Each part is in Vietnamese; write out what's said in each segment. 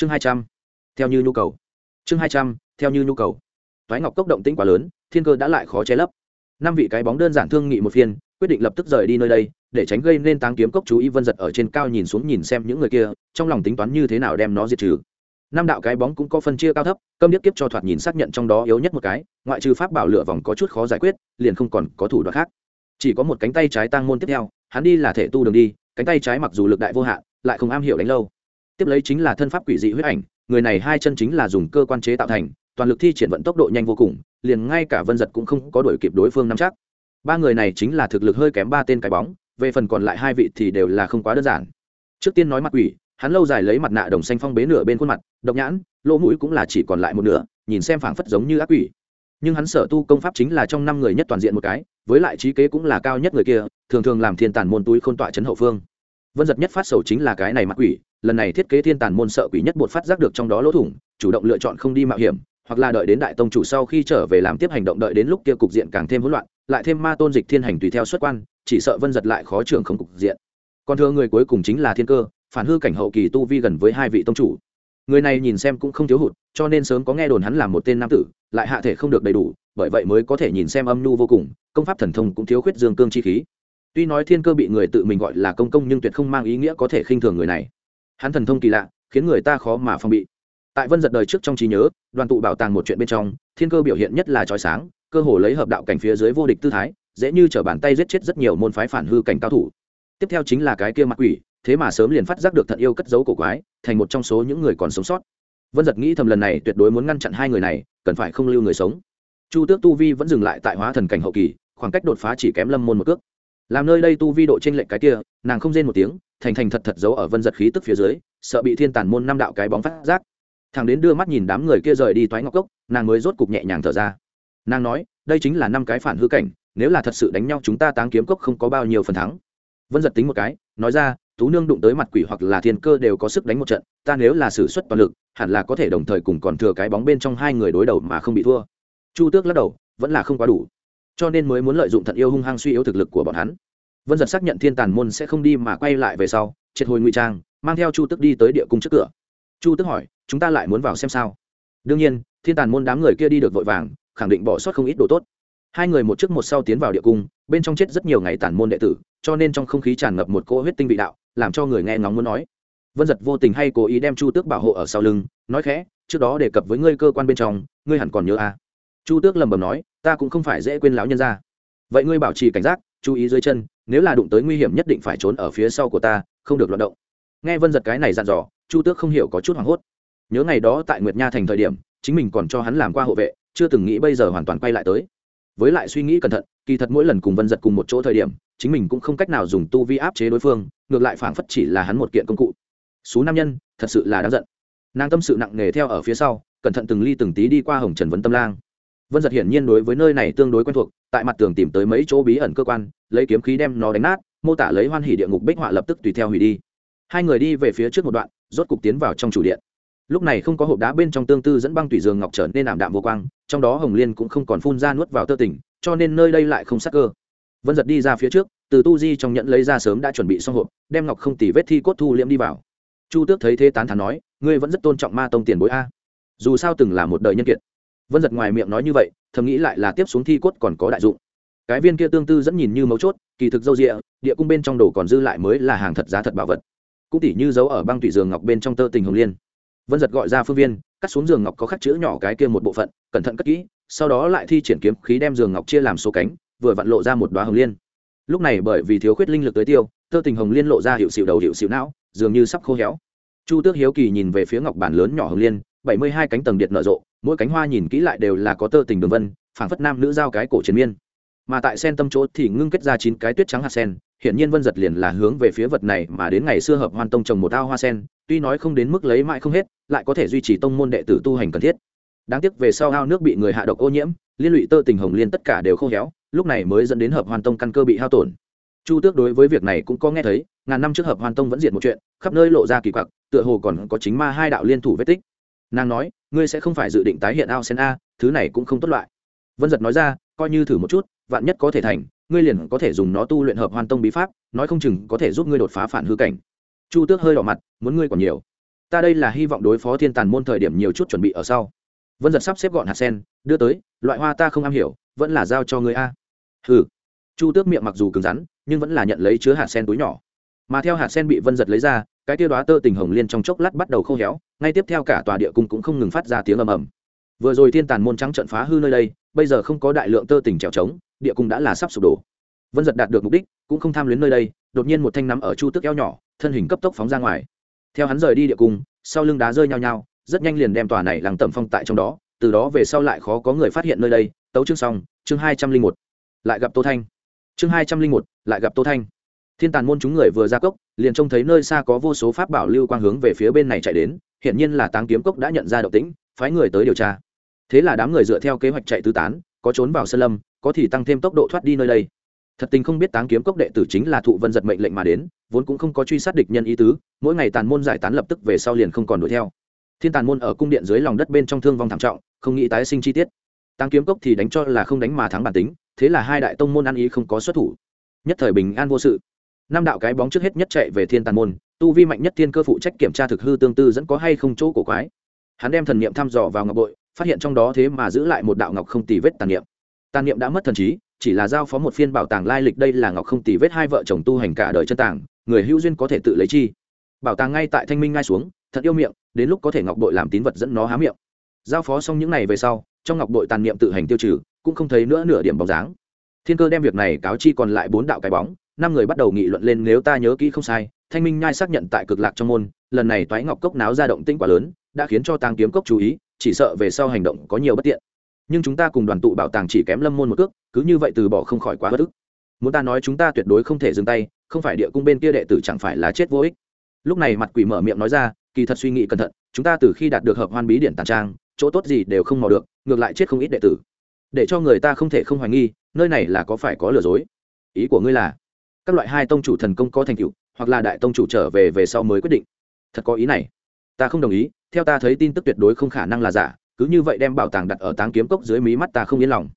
chương hai trăm, theo như nhu cầu. Chương hai trăm, theo như nhu cầu. Thoái ngọc cốc động tĩnh quá lớn, thiên cơ đã lại khó che lấp. Năm vị cái bóng đơn giản thương nghị một phiên, quyết định lập tức rời đi nơi đây, để tránh gây nên táng kiếm cốc chú ý vân giật ở trên cao nhìn xuống nhìn xem những người kia, trong lòng tính toán như thế nào đem nó diệt trừ. Năm đạo cái bóng cũng có phân chia cao thấp, câm điếc kiếp cho thoạt nhìn xác nhận trong đó yếu nhất một cái, ngoại trừ pháp bảo lựa vòng có chút khó giải quyết, liền không còn có thủ đoạn khác. Chỉ có một cánh tay trái tăng môn tiếp theo, hắn đi là thể tu đường đi, cánh tay trái mặc dù lực đại vô hạn, lại không am hiểu đánh lâu tiếp lấy chính là thân pháp quỷ dị huyết ảnh, người này hai chân chính là dùng cơ quan chế tạo thành, toàn lực thi triển vận tốc độ nhanh vô cùng, liền ngay cả vân giật cũng không có đuổi kịp đối phương nắm chắc. Ba người này chính là thực lực hơi kém ba tên cái bóng, về phần còn lại hai vị thì đều là không quá đơn giản. Trước tiên nói mặt quỷ, hắn lâu dài lấy mặt nạ đồng xanh phong bế nửa bên khuôn mặt, độc nhãn, lỗ mũi cũng là chỉ còn lại một nửa, nhìn xem phảng phất giống như ác quỷ. Nhưng hắn sở tu công pháp chính là trong năm người nhất toàn diện một cái, với lại trí kế cũng là cao nhất người kia, thường thường làm thiên tàn môn túi khôn tọa trấn hậu phương vân giật nhất phát sầu chính là cái này mặc quỷ, lần này thiết kế thiên tàn môn sợ quỷ nhất bột phát giác được trong đó lỗ thủng, chủ động lựa chọn không đi mạo hiểm, hoặc là đợi đến đại tông chủ sau khi trở về làm tiếp hành động đợi đến lúc kia cục diện càng thêm hỗn loạn, lại thêm ma tôn dịch thiên hành tùy theo xuất quan, chỉ sợ vân giật lại khó trưởng không cục diện. Còn thưa người cuối cùng chính là thiên cơ, phản hư cảnh hậu kỳ tu vi gần với hai vị tông chủ. Người này nhìn xem cũng không thiếu hụt, cho nên sớm có nghe đồn hắn là một tên nam tử, lại hạ thể không được đầy đủ, bởi vậy mới có thể nhìn xem âm nhu vô cùng, công pháp thần thông cũng thiếu khuyết dương cương chi khí tuy nói thiên cơ bị người tự mình gọi là công công nhưng tuyệt không mang ý nghĩa có thể khinh thường người này. Hắn thần thông kỳ lạ, khiến người ta khó mà phong bị. Tại vân giật đời trước trong trí nhớ, đoàn tụ bảo tàng một chuyện bên trong, thiên cơ biểu hiện nhất là trói sáng, cơ hồ lấy hợp đạo cảnh phía dưới vô địch tư thái, dễ như t bàn tay giết chết rất nhiều môn phái phản hư cảnh cao thủ. Tiếp theo chính là cái kia mặt quỷ, thế mà sớm liền phát giác được thận yêu cất giấu cổ quái, thành một trong số những người còn sống sót. Vân giật nghĩ thầm lần này tuyệt đối muốn ngăn chặn hai người này, cần phải không lưu người sống. Chu tước tu vi vẫn dừng lại tại hóa thần cảnh hậu kỳ, khoảng cách đột phá chỉ kém lâm môn một cước làm nơi đây tu vi độ trên lệnh cái kia, nàng không rên một tiếng, thành thành thật thật giấu ở vân giật khí tức phía dưới, sợ bị thiên tàn môn năm đạo cái bóng phát giác. Thằng đến đưa mắt nhìn đám người kia rời đi thoái ngọc cốc, nàng mới rốt cục nhẹ nhàng thở ra. Nàng nói, đây chính là năm cái phản hư cảnh, nếu là thật sự đánh nhau chúng ta táng kiếm cốc không có bao nhiêu phần thắng. Vân giật tính một cái, nói ra, tú nương đụng tới mặt quỷ hoặc là thiên cơ đều có sức đánh một trận, ta nếu là xử suất toàn lực, hẳn là có thể đồng thời cùng còn thừa cái bóng bên trong hai người đối đầu mà không bị thua. Chu tước lắc đầu, vẫn là không quá đủ cho nên mới muốn lợi dụng thận yêu hung hăng suy yếu thực lực của bọn hắn. Vân giật xác nhận thiên tàn môn sẽ không đi mà quay lại về sau, triệt hồi ngụy trang, mang theo chu Tức đi tới địa cung trước cửa. Chu Tức hỏi, chúng ta lại muốn vào xem sao? Đương nhiên, thiên tàn môn đám người kia đi được vội vàng, khẳng định bỏ sót không ít đồ tốt. Hai người một trước một sau tiến vào địa cung, bên trong chết rất nhiều ngày tàn môn đệ tử, cho nên trong không khí tràn ngập một cỗ huyết tinh vị đạo, làm cho người nghe ngóng muốn nói. Vân giật vô tình hay cố ý đem chu tước bảo hộ ở sau lưng, nói khẽ, trước đó đề cập với ngươi cơ quan bên trong, ngươi hẳn còn nhớ à chu tước lầm bầm nói, ta cũng không phải dễ quên lão nhân ra vậy ngươi bảo trì cảnh giác, chú ý dưới chân, nếu là đụng tới nguy hiểm nhất định phải trốn ở phía sau của ta, không được loạt động. Nghe vân giật cái này dặn dò, chu tước không hiểu có chút hoảng hốt. Nhớ ngày đó tại nguyệt nha thành thời điểm, chính mình còn cho hắn làm qua hộ vệ, chưa từng nghĩ bây giờ hoàn toàn quay lại tới. Với lại suy nghĩ cẩn thận, kỳ thật mỗi lần cùng vân giật cùng một chỗ thời điểm, chính mình cũng không cách nào dùng tu vi áp chế đối phương, ngược lại phảng phất chỉ là hắn một kiện công cụ. Số nam nhân, thật sự là đáng giận. Nàng tâm sự nặng nề theo ở phía sau, cẩn thận từng ly từng tí đi qua hồng trần vấn tâm lang vân giật hiển nhiên đối với nơi này tương đối quen thuộc, tại mặt tường tìm tới mấy chỗ bí ẩn cơ quan, lấy kiếm khí đem nó đánh nát, mô tả lấy hoan hỉ địa ngục bích họa lập tức tùy theo hủy đi. Hai người đi về phía trước một đoạn, rốt cục tiến vào trong chủ điện. Lúc này không có hộp đá bên trong tương tư dẫn băng tùy giường ngọc trở nên ảm đạm vô quang, trong đó hồng liên cũng không còn phun ra nuốt vào tơ tỉnh cho nên nơi đây lại không sắc cơ. Vân giật đi ra phía trước, từ tu di trong nhận lấy ra sớm đã chuẩn bị xong hộp, đem ngọc không tỉ vết thi cốt thu liễm đi vào. Chu tước thấy thế tán thán nói, ngươi vẫn rất tôn trọng ma tông tiền bối a. Dù sao từng là một đời nhân kiệt vân giật ngoài miệng nói như vậy, thầm nghĩ lại là tiếp xuống thi cốt còn có đại dụng. Cái viên kia tương tư dẫn nhìn như mấu chốt, kỳ thực dâu rịa, địa cung bên trong đồ còn dư lại mới là hàng thật giá thật bảo vật. Cũng tỉ như giấu ở băng tủy giường ngọc bên trong tơ tình hồng liên. Vân giật gọi ra phương viên, cắt xuống giường ngọc có khắc chữ nhỏ cái kia một bộ phận, cẩn thận cất kỹ, sau đó lại thi triển kiếm khí đem giường ngọc chia làm số cánh, vừa vặn lộ ra một đoá hồng liên. Lúc này bởi vì thiếu khuyết linh lực tới tiêu, tơ tình hồng liên lộ ra hiệu xịu đầu hiệu xịu não, dường như sắp khô héo. Chu tước hiếu kỳ nhìn về phía ngọc bản lớn nhỏ hồng liên, bảy mươi hai cánh tầng điện nở rộ mỗi cánh hoa nhìn kỹ lại đều là có tơ tình đường vân, phảng phất nam nữ giao cái cổ chiến miên. Mà tại sen tâm chỗ thì ngưng kết ra chín cái tuyết trắng hạt sen hiện nhiên vân giật liền là hướng về phía vật này mà đến ngày xưa hợp hoan tông trồng một ao hoa sen, tuy nói không đến mức lấy mãi không hết, lại có thể duy trì tông môn đệ tử tu hành cần thiết. Đáng tiếc về sau ao nước bị người hạ độc ô nhiễm, liên lụy tơ tình hồng liên tất cả đều khô héo, lúc này mới dẫn đến hợp hoàn tông căn cơ bị hao tổn. Chu tước đối với việc này cũng có nghe thấy, ngàn năm trước hợp hoàn tông vẫn diệt một chuyện, khắp nơi lộ ra kỳ quặc, tựa hồ còn có chính ma hai đạo liên thủ vết tích nàng nói, ngươi sẽ không phải dự định tái hiện ao sen a, thứ này cũng không tốt loại. Vân giật nói ra, coi như thử một chút, vạn nhất có thể thành, ngươi liền có thể dùng nó tu luyện hợp hoàn tông bí pháp, nói không chừng có thể giúp ngươi đột phá phản hư cảnh. Chu tước hơi đỏ mặt, muốn ngươi còn nhiều. Ta đây là hy vọng đối phó thiên tàn môn thời điểm nhiều chút chuẩn bị ở sau. Vân giật sắp xếp gọn hạt sen, đưa tới, loại hoa ta không am hiểu, vẫn là giao cho người a. Hừ. Chu tước miệng mặc dù cứng rắn, nhưng vẫn là nhận lấy chứa hạt sen túi nhỏ. Mà theo hạt sen bị vân giật lấy ra cái tiêu đoá tơ tình hồng liên trong chốc lát bắt đầu khô héo, ngay tiếp theo cả tòa địa cung cũng không ngừng phát ra tiếng ầm ầm. Vừa rồi thiên tàn môn trắng trận phá hư nơi đây, bây giờ không có đại lượng tơ tình trèo trống, địa cung đã là sắp sụp đổ. Vân giật đạt được mục đích, cũng không tham luyến nơi đây, đột nhiên một thanh nắm ở chu tước eo nhỏ, thân hình cấp tốc phóng ra ngoài. Theo hắn rời đi địa cung, sau lưng đá rơi nhau nhau rất nhanh liền đem tòa này làng tẩm phong tại trong đó, từ đó về sau lại khó có người phát hiện nơi đây. Tấu chương xong, chương hai trăm linh một, lại gặp tô thanh. Chương hai trăm linh một, lại gặp tô thanh thiên tàn môn chúng người vừa ra cốc, liền trông thấy nơi xa có vô số pháp bảo lưu quang hướng về phía bên này chạy đến hiện nhiên là táng kiếm cốc đã nhận ra động tĩnh, phái người tới điều tra. Thế là đám người dựa theo kế hoạch chạy tứ tán, có trốn vào sơn lâm, có thì tăng thêm tốc độ thoát đi nơi đây. Thật tình không biết táng kiếm cốc đệ tử chính là thụ vân giật mệnh lệnh mà đến, vốn cũng không có truy sát địch nhân ý tứ, mỗi ngày tàn môn giải tán lập tức về sau liền không còn đuổi theo. Thiên tàn môn ở cung điện dưới lòng đất bên trong thương vong thảm trọng, không nghĩ tái sinh chi tiết. Táng kiếm cốc thì đánh cho là không đánh mà thắng bản tính, thế là hai đại tông môn ăn ý không có xuất thủ. Nhất thời bình an vô sự năm đạo cái bóng trước hết nhất chạy về thiên tàn môn, tu vi mạnh nhất thiên cơ phụ trách kiểm tra thực hư tương tư dẫn có hay không chỗ cổ quái. Hắn đem thần niệm thăm dò vào ngọc bội, phát hiện trong đó thế mà giữ lại một đạo ngọc không tì vết tàn niệm. Tàn niệm đã mất thần trí, chỉ là giao phó một phiên bảo tàng lai lịch đây là ngọc không tì vết hai vợ chồng tu hành cả đời chân tàng, người hữu duyên có thể tự lấy chi. Bảo tàng ngay tại thanh minh ngay xuống, thật yêu miệng, đến lúc có thể ngọc bội làm tín vật dẫn nó há miệng. Giao phó xong những này về sau, trong ngọc bội tàn niệm tự hành tiêu trừ, cũng không thấy nữa nửa điểm bóng dáng. Thiên cơ đem việc này cáo chi còn lại bốn đạo cái bóng năm người bắt đầu nghị luận lên nếu ta nhớ kỹ không sai, thanh minh nhai xác nhận tại cực lạc trong môn, lần này toái ngọc cốc náo ra động tinh quá lớn, đã khiến cho tàng kiếm cốc chú ý, chỉ sợ về sau hành động có nhiều bất tiện. Nhưng chúng ta cùng đoàn tụ bảo tàng chỉ kém lâm môn một cước, cứ như vậy từ bỏ không khỏi quá bất ức. Muốn ta nói chúng ta tuyệt đối không thể dừng tay, không phải địa cung bên kia đệ tử chẳng phải là chết vô ích. Lúc này mặt quỷ mở miệng nói ra, kỳ thật suy nghĩ cẩn thận, chúng ta từ khi đạt được hợp hoan bí điển tàn trang, chỗ tốt gì đều không mò được, ngược lại chết không ít đệ tử. Để cho người ta không thể không hoài nghi, nơi này là có phải có lừa dối? Ý của ngươi là các loại hai tông chủ thần công có thành tựu, hoặc là đại tông chủ trở về về sau mới quyết định. Thật có ý này. Ta không đồng ý, theo ta thấy tin tức tuyệt đối không khả năng là giả, cứ như vậy đem bảo tàng đặt ở táng kiếm cốc dưới mí mắt ta không yên lòng.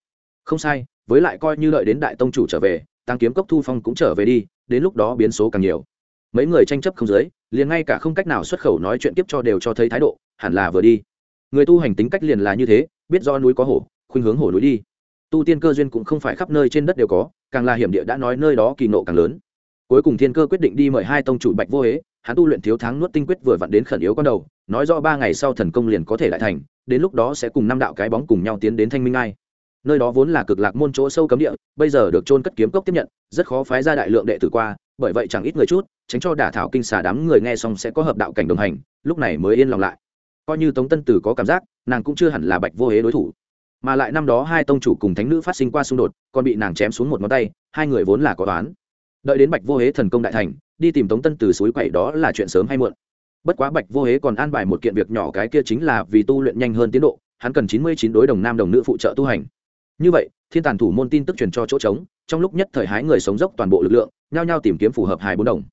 Không sai, với lại coi như lợi đến đại tông chủ trở về, táng kiếm cốc thu phong cũng trở về đi, đến lúc đó biến số càng nhiều. Mấy người tranh chấp không dưới, liền ngay cả không cách nào xuất khẩu nói chuyện tiếp cho đều cho thấy thái độ, hẳn là vừa đi. Người tu hành tính cách liền là như thế, biết do núi có hổ, khuynh hướng hổ núi đi. Tu tiên cơ duyên cũng không phải khắp nơi trên đất đều có càng là hiểm địa đã nói nơi đó kỳ nộ càng lớn. Cuối cùng thiên cơ quyết định đi mời hai tông chủ bạch vô hế, hắn tu luyện thiếu tháng nuốt tinh quyết vừa vặn đến khẩn yếu con đầu, nói rõ ba ngày sau thần công liền có thể lại thành, đến lúc đó sẽ cùng năm đạo cái bóng cùng nhau tiến đến thanh minh ai. Nơi đó vốn là cực lạc môn chỗ sâu cấm địa, bây giờ được trôn cất kiếm cốc tiếp nhận, rất khó phái ra đại lượng đệ tử qua, bởi vậy chẳng ít người chút, tránh cho đả thảo kinh xà đám người nghe xong sẽ có hợp đạo cảnh đồng hành, lúc này mới yên lòng lại. Coi như tống tân tử có cảm giác, nàng cũng chưa hẳn là bạch vô hế đối thủ mà lại năm đó hai tông chủ cùng thánh nữ phát sinh qua xung đột, còn bị nàng chém xuống một ngón tay, hai người vốn là có toán đợi đến bạch vô hế thần công đại thành, đi tìm tống tân từ suối quậy đó là chuyện sớm hay muộn. Bất quá bạch vô hế còn an bài một kiện việc nhỏ cái kia chính là vì tu luyện nhanh hơn tiến độ, hắn cần chín mươi chín đối đồng nam đồng nữ phụ trợ tu hành. Như vậy, thiên tàn thủ môn tin tức truyền cho chỗ trống, trong lúc nhất thời hái người sống dốc toàn bộ lực lượng, nhao nhao tìm kiếm phù hợp hài bốn đồng.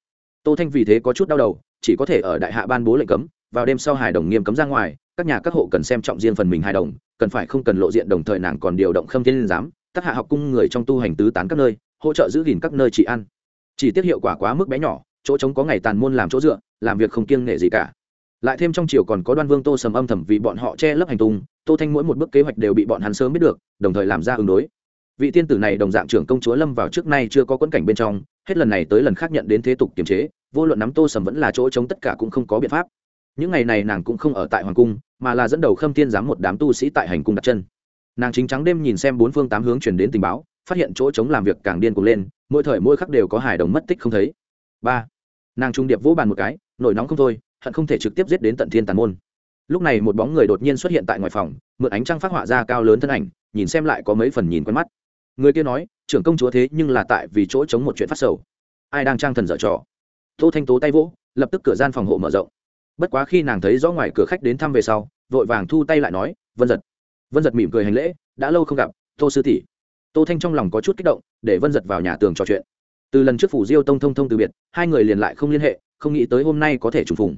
Tô thanh vì thế có chút đau đầu, chỉ có thể ở đại hạ ban bố lệnh cấm, vào đêm sau hài đồng nghiêm cấm ra ngoài các nhà các hộ cần xem trọng riêng phần mình hài đồng, cần phải không cần lộ diện đồng thời nàng còn điều động khâm thiên giám, tác hạ học cung người trong tu hành tứ tán các nơi, hỗ trợ giữ gìn các nơi trị ăn chỉ tiết hiệu quả quá mức bé nhỏ, chỗ trống có ngày tàn môn làm chỗ dựa, làm việc không kiêng nể gì cả. Lại thêm trong chiều còn có đoan vương tô sầm âm thầm vì bọn họ che lấp hành tung, tô thanh mỗi một bước kế hoạch đều bị bọn hắn sớm biết được, đồng thời làm ra ứng đối. Vị tiên tử này đồng dạng trưởng công chúa lâm vào trước nay chưa có quẫn cảnh bên trong, hết lần này tới lần khác nhận đến thế tục kiềm chế, vô luận nắm tô sầm vẫn là chỗ trống tất cả cũng không có biện pháp những ngày này nàng cũng không ở tại hoàng cung, mà là dẫn đầu khâm thiên giám một đám tu sĩ tại hành cung đặt chân. Nàng chính trắng đêm nhìn xem bốn phương tám hướng chuyển đến tình báo, phát hiện chỗ trống làm việc càng điên cuồng lên, mỗi thời mỗi khắc đều có hài đồng mất tích không thấy. Ba, nàng trung điệp vỗ bàn một cái, nổi nóng không thôi, hận không thể trực tiếp giết đến tận thiên tàn môn. Lúc này một bóng người đột nhiên xuất hiện tại ngoài phòng, mượn ánh trăng phát họa ra cao lớn thân ảnh, nhìn xem lại có mấy phần nhìn quen mắt. Người kia nói, trưởng công chúa thế nhưng là tại vì chỗ chống một chuyện phát sầu. Ai đang trang thần dở trò? Tô thanh tố tay vỗ, lập tức cửa gian phòng hộ mở rộng bất quá khi nàng thấy rõ ngoài cửa khách đến thăm về sau, vội vàng thu tay lại nói, vân giật vân giật mỉm cười hành lễ, đã lâu không gặp, tô sư tỷ. Tô thanh trong lòng có chút kích động, để vân giật vào nhà tường trò chuyện. Từ lần trước phủ diêu tông thông thông từ biệt, hai người liền lại không liên hệ, không nghĩ tới hôm nay có thể trùng phùng.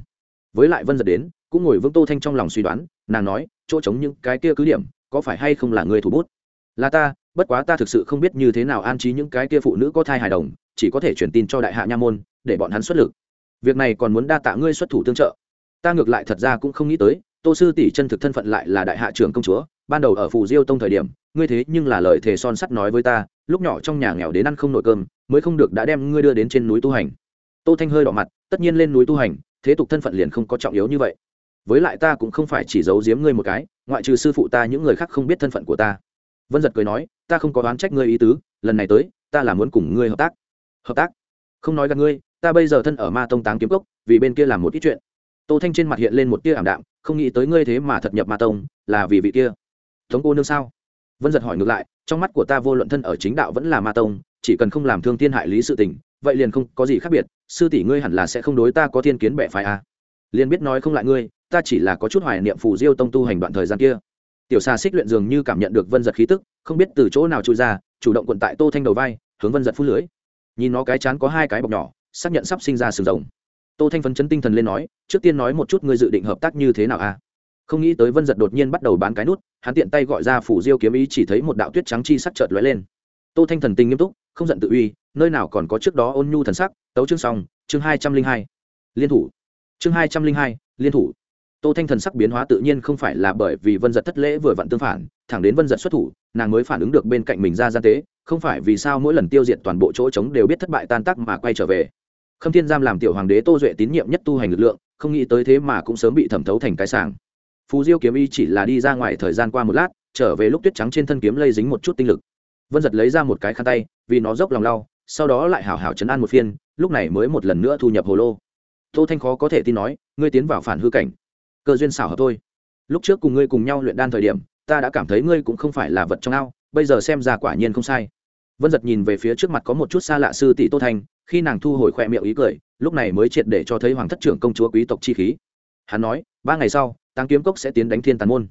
Với lại vân giật đến, cũng ngồi vững tô thanh trong lòng suy đoán, nàng nói, chỗ trống những cái kia cứ điểm, có phải hay không là người thủ bút? Là ta, bất quá ta thực sự không biết như thế nào an trí những cái kia phụ nữ có thai hài đồng, chỉ có thể truyền tin cho đại hạ nha môn, để bọn hắn xuất lực. Việc này còn muốn đa tạ ngươi xuất thủ tương trợ ta ngược lại thật ra cũng không nghĩ tới, tô sư tỷ chân thực thân phận lại là đại hạ trưởng công chúa, ban đầu ở phù diêu tông thời điểm, ngươi thế nhưng là lời thề son sắt nói với ta, lúc nhỏ trong nhà nghèo đến ăn không nổi cơm, mới không được đã đem ngươi đưa đến trên núi tu hành. Tô thanh hơi đỏ mặt, tất nhiên lên núi tu hành, thế tục thân phận liền không có trọng yếu như vậy. Với lại ta cũng không phải chỉ giấu giếm ngươi một cái, ngoại trừ sư phụ ta những người khác không biết thân phận của ta. Vân giật cười nói, ta không có đoán trách ngươi ý tứ, lần này tới, ta là muốn cùng ngươi hợp tác. Hợp tác? Không nói gặp ngươi, ta bây giờ thân ở ma tông táng kiếm cốc, vì bên kia làm một ít chuyện tô thanh trên mặt hiện lên một tia ảm đạm, không nghĩ tới ngươi thế mà thật nhập ma tông, là vì vị kia. Tống cô nương sao? Vân giật hỏi ngược lại, trong mắt của ta vô luận thân ở chính đạo vẫn là ma tông, chỉ cần không làm thương thiên hại lý sự tình, vậy liền không có gì khác biệt, sư tỷ ngươi hẳn là sẽ không đối ta có thiên kiến bẻ phái à. liền biết nói không lại ngươi, ta chỉ là có chút hoài niệm phù diêu tông tu hành đoạn thời gian kia. Tiểu xà xích luyện dường như cảm nhận được vân giật khí tức, không biết từ chỗ nào trôi ra, chủ động quận tại tô thanh đầu vai, hướng vân giật phút lưới. Nhìn nó cái chán có hai cái bọc nhỏ, xác nhận sắp sinh ra sừng rồng tô thanh phấn chấn tinh thần lên nói, trước tiên nói một chút ngươi dự định hợp tác như thế nào à? Không nghĩ tới vân giật đột nhiên bắt đầu bán cái nút, hắn tiện tay gọi ra phủ diêu kiếm ý chỉ thấy một đạo tuyết trắng chi sắc chợt lóe lên. Tô thanh thần tình nghiêm túc, không giận tự uy, nơi nào còn có trước đó ôn nhu thần sắc, tấu chương xong, chương hai trăm linh hai. Liên thủ. Chương hai trăm linh hai, liên thủ. Tô thanh thần sắc biến hóa tự nhiên không phải là bởi vì vân giật thất lễ vừa vặn tương phản, thẳng đến vân giật xuất thủ, nàng mới phản ứng được bên cạnh mình ra gian tế, không phải vì sao mỗi lần tiêu diệt toàn bộ chỗ trống đều biết thất bại tan tác mà quay trở về khâm thiên giam làm tiểu hoàng đế tô duệ tín nhiệm nhất tu hành lực lượng, không nghĩ tới thế mà cũng sớm bị thẩm thấu thành cái sàng phù diêu kiếm y chỉ là đi ra ngoài thời gian qua một lát, trở về lúc tuyết trắng trên thân kiếm lây dính một chút tinh lực. Vân giật lấy ra một cái khăn tay, vì nó dốc lòng lau, sau đó lại hảo hảo chấn an một phiên, lúc này mới một lần nữa thu nhập hồ lô. Tô thanh khó có thể tin nói, ngươi tiến vào phản hư cảnh, cơ duyên xảo hợp thôi. Lúc trước cùng ngươi cùng nhau luyện đan thời điểm, ta đã cảm thấy ngươi cũng không phải là vật trong ao, bây giờ xem ra quả nhiên không sai. Vân giật nhìn về phía trước mặt có một chút xa lạ sư tỷ tô thanh khi nàng thu hồi khoe miệng ý cười, lúc này mới triệt để cho thấy hoàng thất trưởng công chúa quý tộc chi khí. Hắn nói, ba ngày sau tăng kiếm cốc sẽ tiến đánh thiên tàn môn.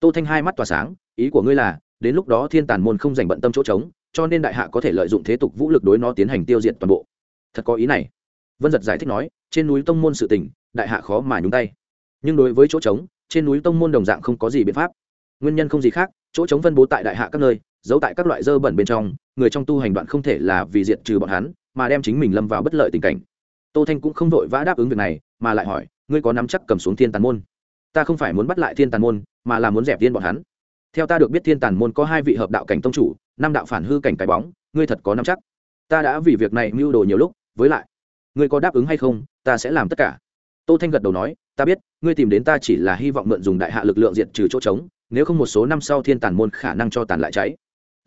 Tô thanh hai mắt tỏa sáng, ý của ngươi là, đến lúc đó thiên tàn môn không dành bận tâm chỗ trống, cho nên đại hạ có thể lợi dụng thế tục vũ lực đối nó tiến hành tiêu diệt toàn bộ. Thật có ý này. Vân giật giải thích nói, trên núi tông môn sự tình, đại hạ khó mà nhúng tay. Nhưng đối với chỗ trống, trên núi tông môn đồng dạng không có gì biện pháp. Nguyên nhân không gì khác, chỗ trống phân bố tại đại hạ các nơi, giấu tại các loại dơ bẩn bên trong, người trong tu hành đoạn không thể là vì diện trừ bọn hắn mà đem chính mình lâm vào bất lợi tình cảnh. Tô thanh cũng không vội vã đáp ứng việc này, mà lại hỏi, ngươi có nắm chắc cầm xuống thiên tàn môn? Ta không phải muốn bắt lại thiên tàn môn, mà là muốn dẹp viên bọn hắn. Theo ta được biết thiên tàn môn có hai vị hợp đạo cảnh tông chủ, năm đạo phản hư cảnh cái bóng, ngươi thật có nắm chắc? Ta đã vì việc này mưu đồ nhiều lúc, với lại, ngươi có đáp ứng hay không, ta sẽ làm tất cả. Tô thanh gật đầu nói, ta biết, ngươi tìm đến ta chỉ là hy vọng mượn dùng đại hạ lực lượng diệt trừ chỗ trống, nếu không một số năm sau thiên tàn môn khả năng cho tàn lại cháy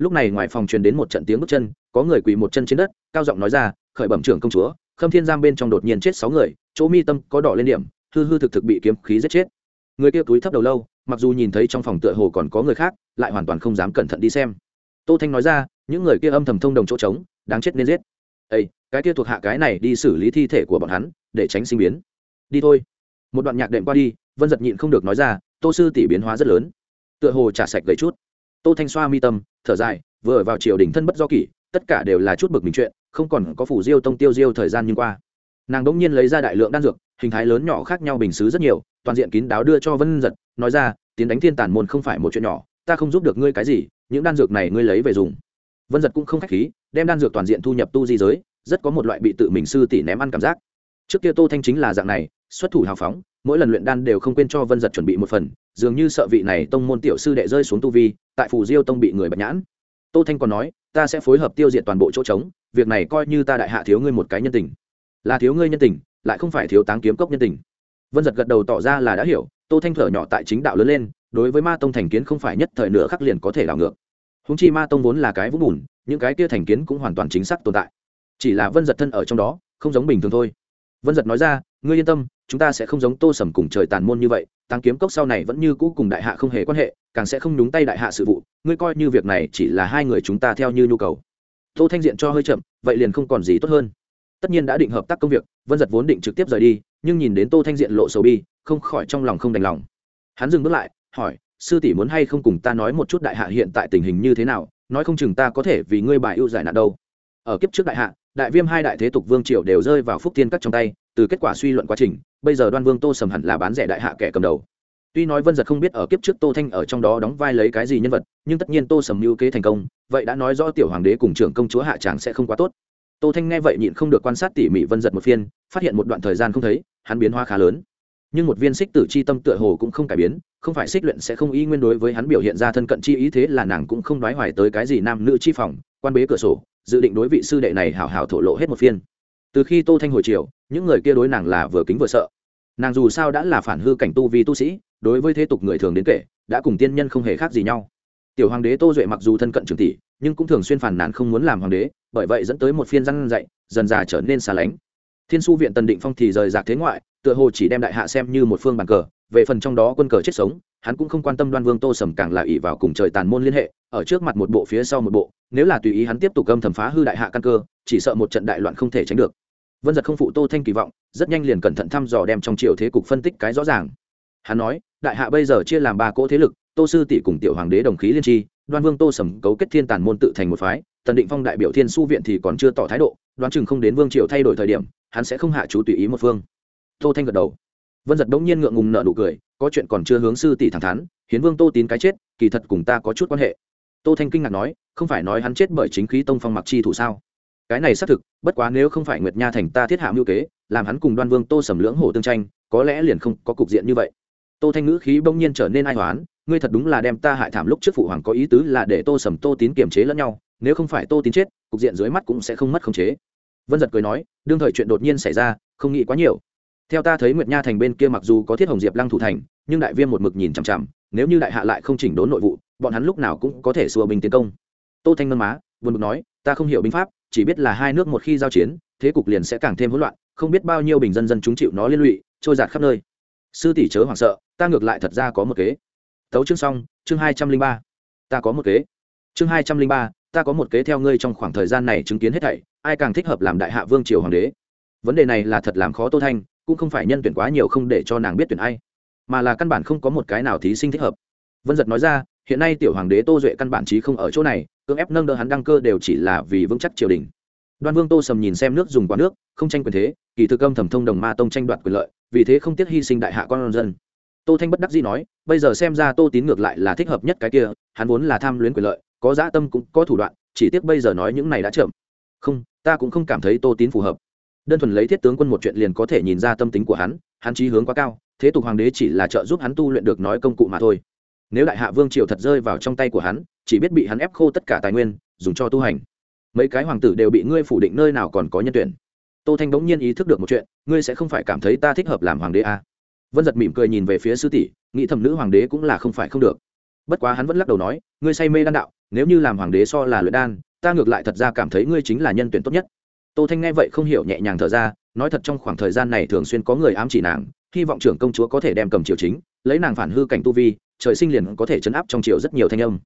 lúc này ngoài phòng truyền đến một trận tiếng bước chân, có người quỳ một chân trên đất, cao giọng nói ra, khởi bẩm trưởng công chúa. Khâm thiên giam bên trong đột nhiên chết sáu người, chỗ mi tâm có đỏ lên điểm, hư hư thực thực bị kiếm khí giết chết. Người kia túi thấp đầu lâu, mặc dù nhìn thấy trong phòng tựa hồ còn có người khác, lại hoàn toàn không dám cẩn thận đi xem. Tô thanh nói ra, những người kia âm thầm thông đồng chỗ trống, đáng chết nên giết. Ây cái kia thuộc hạ cái này đi xử lý thi thể của bọn hắn, để tránh sinh biến. Đi thôi. Một đoạn nhạc đệm qua đi, vân giật nhịn không được nói ra, tô sư tỷ biến hóa rất lớn. Tựa hồ trả sạch gầy chút tô thanh xoa mi tâm, thở dài, vừa vào triều đình thân bất do kỷ, tất cả đều là chút bực mình chuyện, không còn có phủ diêu tông tiêu diêu thời gian nhưng qua. Nàng đỗng nhiên lấy ra đại lượng đan dược, hình thái lớn nhỏ khác nhau bình xứ rất nhiều, toàn diện kín đáo đưa cho vân giật, nói ra, tiến đánh thiên tản môn không phải một chuyện nhỏ, ta không giúp được ngươi cái gì, những đan dược này ngươi lấy về dùng. Vân giật cũng không khách khí, đem đan dược toàn diện thu nhập tu di giới, rất có một loại bị tự mình sư tỷ ném ăn cảm giác. Trước kia tô thanh chính là dạng này, xuất thủ hào phóng, mỗi lần luyện đan đều không quên cho vân giật chuẩn bị một phần, dường như sợ vị này tông môn tiểu sư đệ rơi xuống tu vi tại phủ diêu tông bị người bạch nhãn. Tô thanh còn nói, ta sẽ phối hợp tiêu diệt toàn bộ chỗ trống, việc này coi như ta đại hạ thiếu ngươi một cái nhân tình. Là thiếu ngươi nhân tình, lại không phải thiếu táng kiếm cốc nhân tình. Vân giật gật đầu tỏ ra là đã hiểu, tô thanh thở nhỏ tại chính đạo lớn lên, đối với ma tông thành kiến không phải nhất thời nửa khắc liền có thể đảo ngược. Húng chi ma tông vốn là cái vũng bùn, những cái kia thành kiến cũng hoàn toàn chính xác tồn tại. Chỉ là vân giật thân ở trong đó, không giống bình thường thôi. Vân giật nói ra ngươi yên tâm, chúng ta sẽ không giống tô sầm cùng trời tàn môn như vậy tăng kiếm cốc sau này vẫn như cũ cùng đại hạ không hề quan hệ, càng sẽ không nhúng tay đại hạ sự vụ, ngươi coi như việc này chỉ là hai người chúng ta theo như nhu cầu. Tô thanh diện cho hơi chậm, vậy liền không còn gì tốt hơn. Tất nhiên đã định hợp tác công việc, vân giật vốn định trực tiếp rời đi, nhưng nhìn đến tô thanh diện lộ sầu bi, không khỏi trong lòng không đành lòng. Hắn dừng bước lại, hỏi, sư tỷ muốn hay không cùng ta nói một chút đại hạ hiện tại tình hình như thế nào? Nói không chừng ta có thể vì ngươi bài ưu giải nạn đâu. Ở kiếp trước đại hạ đại viêm hai đại thế tục vương triều đều rơi vào phúc tiên các trong tay, từ kết quả suy luận quá trình, bây giờ đoan vương tô sầm hẳn là bán rẻ đại hạ kẻ cầm đầu. Tuy nói vân giật không biết ở kiếp trước tô thanh ở trong đó đóng vai lấy cái gì nhân vật, nhưng tất nhiên tô sầm mưu kế thành công, vậy đã nói rõ tiểu hoàng đế cùng trưởng công chúa hạ tràng sẽ không quá tốt. Tô thanh nghe vậy nhịn không được quan sát tỉ mỉ vân giật một phiên, phát hiện một đoạn thời gian không thấy, hắn biến hóa khá lớn. Nhưng một viên xích tử chi tâm tựa hồ cũng không cải biến, không phải xích luyện sẽ không y nguyên đối với hắn biểu hiện ra thân cận chi ý thế là nàng cũng không nói hoài tới cái gì nam nữ chi phòng quan bế cửa sổ, dự định đối vị sư đệ này hào hào thổ lộ hết một phiên. Từ khi tô thanh hồi chiều những người kia đối nàng là vừa kính vừa sợ. Nàng dù sao đã là phản hư cảnh tu vi tu sĩ, đối với thế tục người thường đến kể, đã cùng tiên nhân không hề khác gì nhau. Tiểu hoàng đế tô duệ mặc dù thân cận trường tỷ, nhưng cũng thường xuyên phản nàn không muốn làm hoàng đế, bởi vậy dẫn tới một phiên răn dạy, dần già trở nên xa lánh. Thiên su viện tần định phong thì rời rạc thế ngoại, tựa hồ chỉ đem đại hạ xem như một phương bàn cờ, về phần trong đó quân cờ chết sống hắn cũng không quan tâm đoan vương tô sầm càng là ỷ vào cùng trời tàn môn liên hệ, ở trước mặt một bộ phía sau một bộ, nếu là tùy ý hắn tiếp tục âm thầm phá hư đại hạ căn cơ, chỉ sợ một trận đại loạn không thể tránh được. Vân giật không phụ tô thanh kỳ vọng, rất nhanh liền cẩn thận thăm dò đem trong triều thế cục phân tích cái rõ ràng. Hắn nói, đại hạ bây giờ chia làm ba cỗ thế lực, tô sư tỷ cùng tiểu hoàng đế đồng khí liên tri, đoan vương tô sầm cấu kết thiên tàn môn tự thành một phái, tần định phong đại biểu thiên su viện thì còn chưa tỏ thái độ, đoán chừng không đến vương triều thay đổi thời điểm, hắn sẽ không hạ chú tùy ý một phương. Tô thanh gật đầu. Vân giật đống nhiên ngượng ngùng nợ nụ cười có chuyện còn chưa hướng sư tỷ thẳng thắn, hiến vương tô tín cái chết, kỳ thật cùng ta có chút quan hệ. Tô thanh kinh ngạc nói, không phải nói hắn chết bởi chính khí tông phong mặc chi thủ sao? Cái này xác thực, bất quá nếu không phải nguyệt nha thành ta thiết hạ mưu kế, làm hắn cùng đoan vương tô sầm lưỡng hổ tương tranh, có lẽ liền không có cục diện như vậy. Tô thanh ngữ khí bỗng nhiên trở nên ai hoán, ngươi thật đúng là đem ta hại thảm lúc trước phụ hoàng có ý tứ là để tô sầm tô tín kiềm chế lẫn nhau, nếu không phải tô tín chết, cục diện dưới mắt cũng sẽ không mất khống chế. Vân giật cười nói, đương thời chuyện đột nhiên xảy ra, không nghĩ quá nhiều theo ta thấy nguyệt nha thành bên kia mặc dù có thiết hồng diệp lăng thủ thành, nhưng đại viêm một mực nhìn chằm chằm, nếu như đại hạ lại không chỉnh đốn nội vụ, bọn hắn lúc nào cũng có thể xua binh tiến công. Tô thanh ngân má vân bực nói, ta không hiểu binh pháp, chỉ biết là hai nước một khi giao chiến, thế cục liền sẽ càng thêm hỗn loạn, không biết bao nhiêu bình dân dân chúng chịu nó liên lụy, trôi giạt khắp nơi. Sư tỷ chớ hoảng sợ, ta ngược lại thật ra có một kế. Tấu chương xong, chương hai trăm linh ba. Ta có một kế. Chương hai trăm linh ba, ta có một kế theo ngươi trong khoảng thời gian này chứng kiến hết thảy, ai càng thích hợp làm đại hạ vương triều hoàng đế? Vấn đề này là thật làm khó tô thanh cũng không phải nhân tuyển quá nhiều không để cho nàng biết tuyển ai, mà là căn bản không có một cái nào thí sinh thích hợp. Vân giật nói ra, hiện nay tiểu hoàng đế tô duệ căn bản trí không ở chỗ này, cưỡng ép nâng đỡ hắn đăng cơ đều chỉ là vì vững chắc triều đình. Đoan vương tô sầm nhìn xem nước dùng quá nước, không tranh quyền thế, kỳ thực âm thẩm thông đồng ma tông tranh đoạt quyền lợi, vì thế không tiếc hy sinh đại hạ con dân. Tô thanh bất đắc dĩ nói, bây giờ xem ra tô tín ngược lại là thích hợp nhất cái kia, hắn vốn là tham luyến quyền lợi, có dã tâm cũng có thủ đoạn, chỉ tiếc bây giờ nói những này đã chậm. Không, ta cũng không cảm thấy tô tín phù hợp đơn thuần lấy thiết tướng quân một chuyện liền có thể nhìn ra tâm tính của hắn hắn trí hướng quá cao, thế tục hoàng đế chỉ là trợ giúp hắn tu luyện được nói công cụ mà thôi. Nếu đại hạ vương triều thật rơi vào trong tay của hắn, chỉ biết bị hắn ép khô tất cả tài nguyên, dùng cho tu hành. Mấy cái hoàng tử đều bị ngươi phủ định nơi nào còn có nhân tuyển. Tô thanh bỗng nhiên ý thức được một chuyện, ngươi sẽ không phải cảm thấy ta thích hợp làm hoàng đế à. vân giật mỉm cười nhìn về phía sư tỷ, nghĩ thầm nữ hoàng đế cũng là không phải không được. Bất quá hắn vẫn lắc đầu nói, ngươi say mê đan đạo, nếu như làm hoàng đế so là luyện đan, ta ngược lại thật ra cảm thấy ngươi chính là nhân tuyển tốt nhất tô thanh nghe vậy không hiểu nhẹ nhàng thở ra, nói thật trong khoảng thời gian này thường xuyên có người ám chỉ nàng, hy vọng trưởng công chúa có thể đem cầm triều chính, lấy nàng phản hư cảnh tu vi, trời sinh liền có thể chấn áp trong triều rất nhiều thanh âm.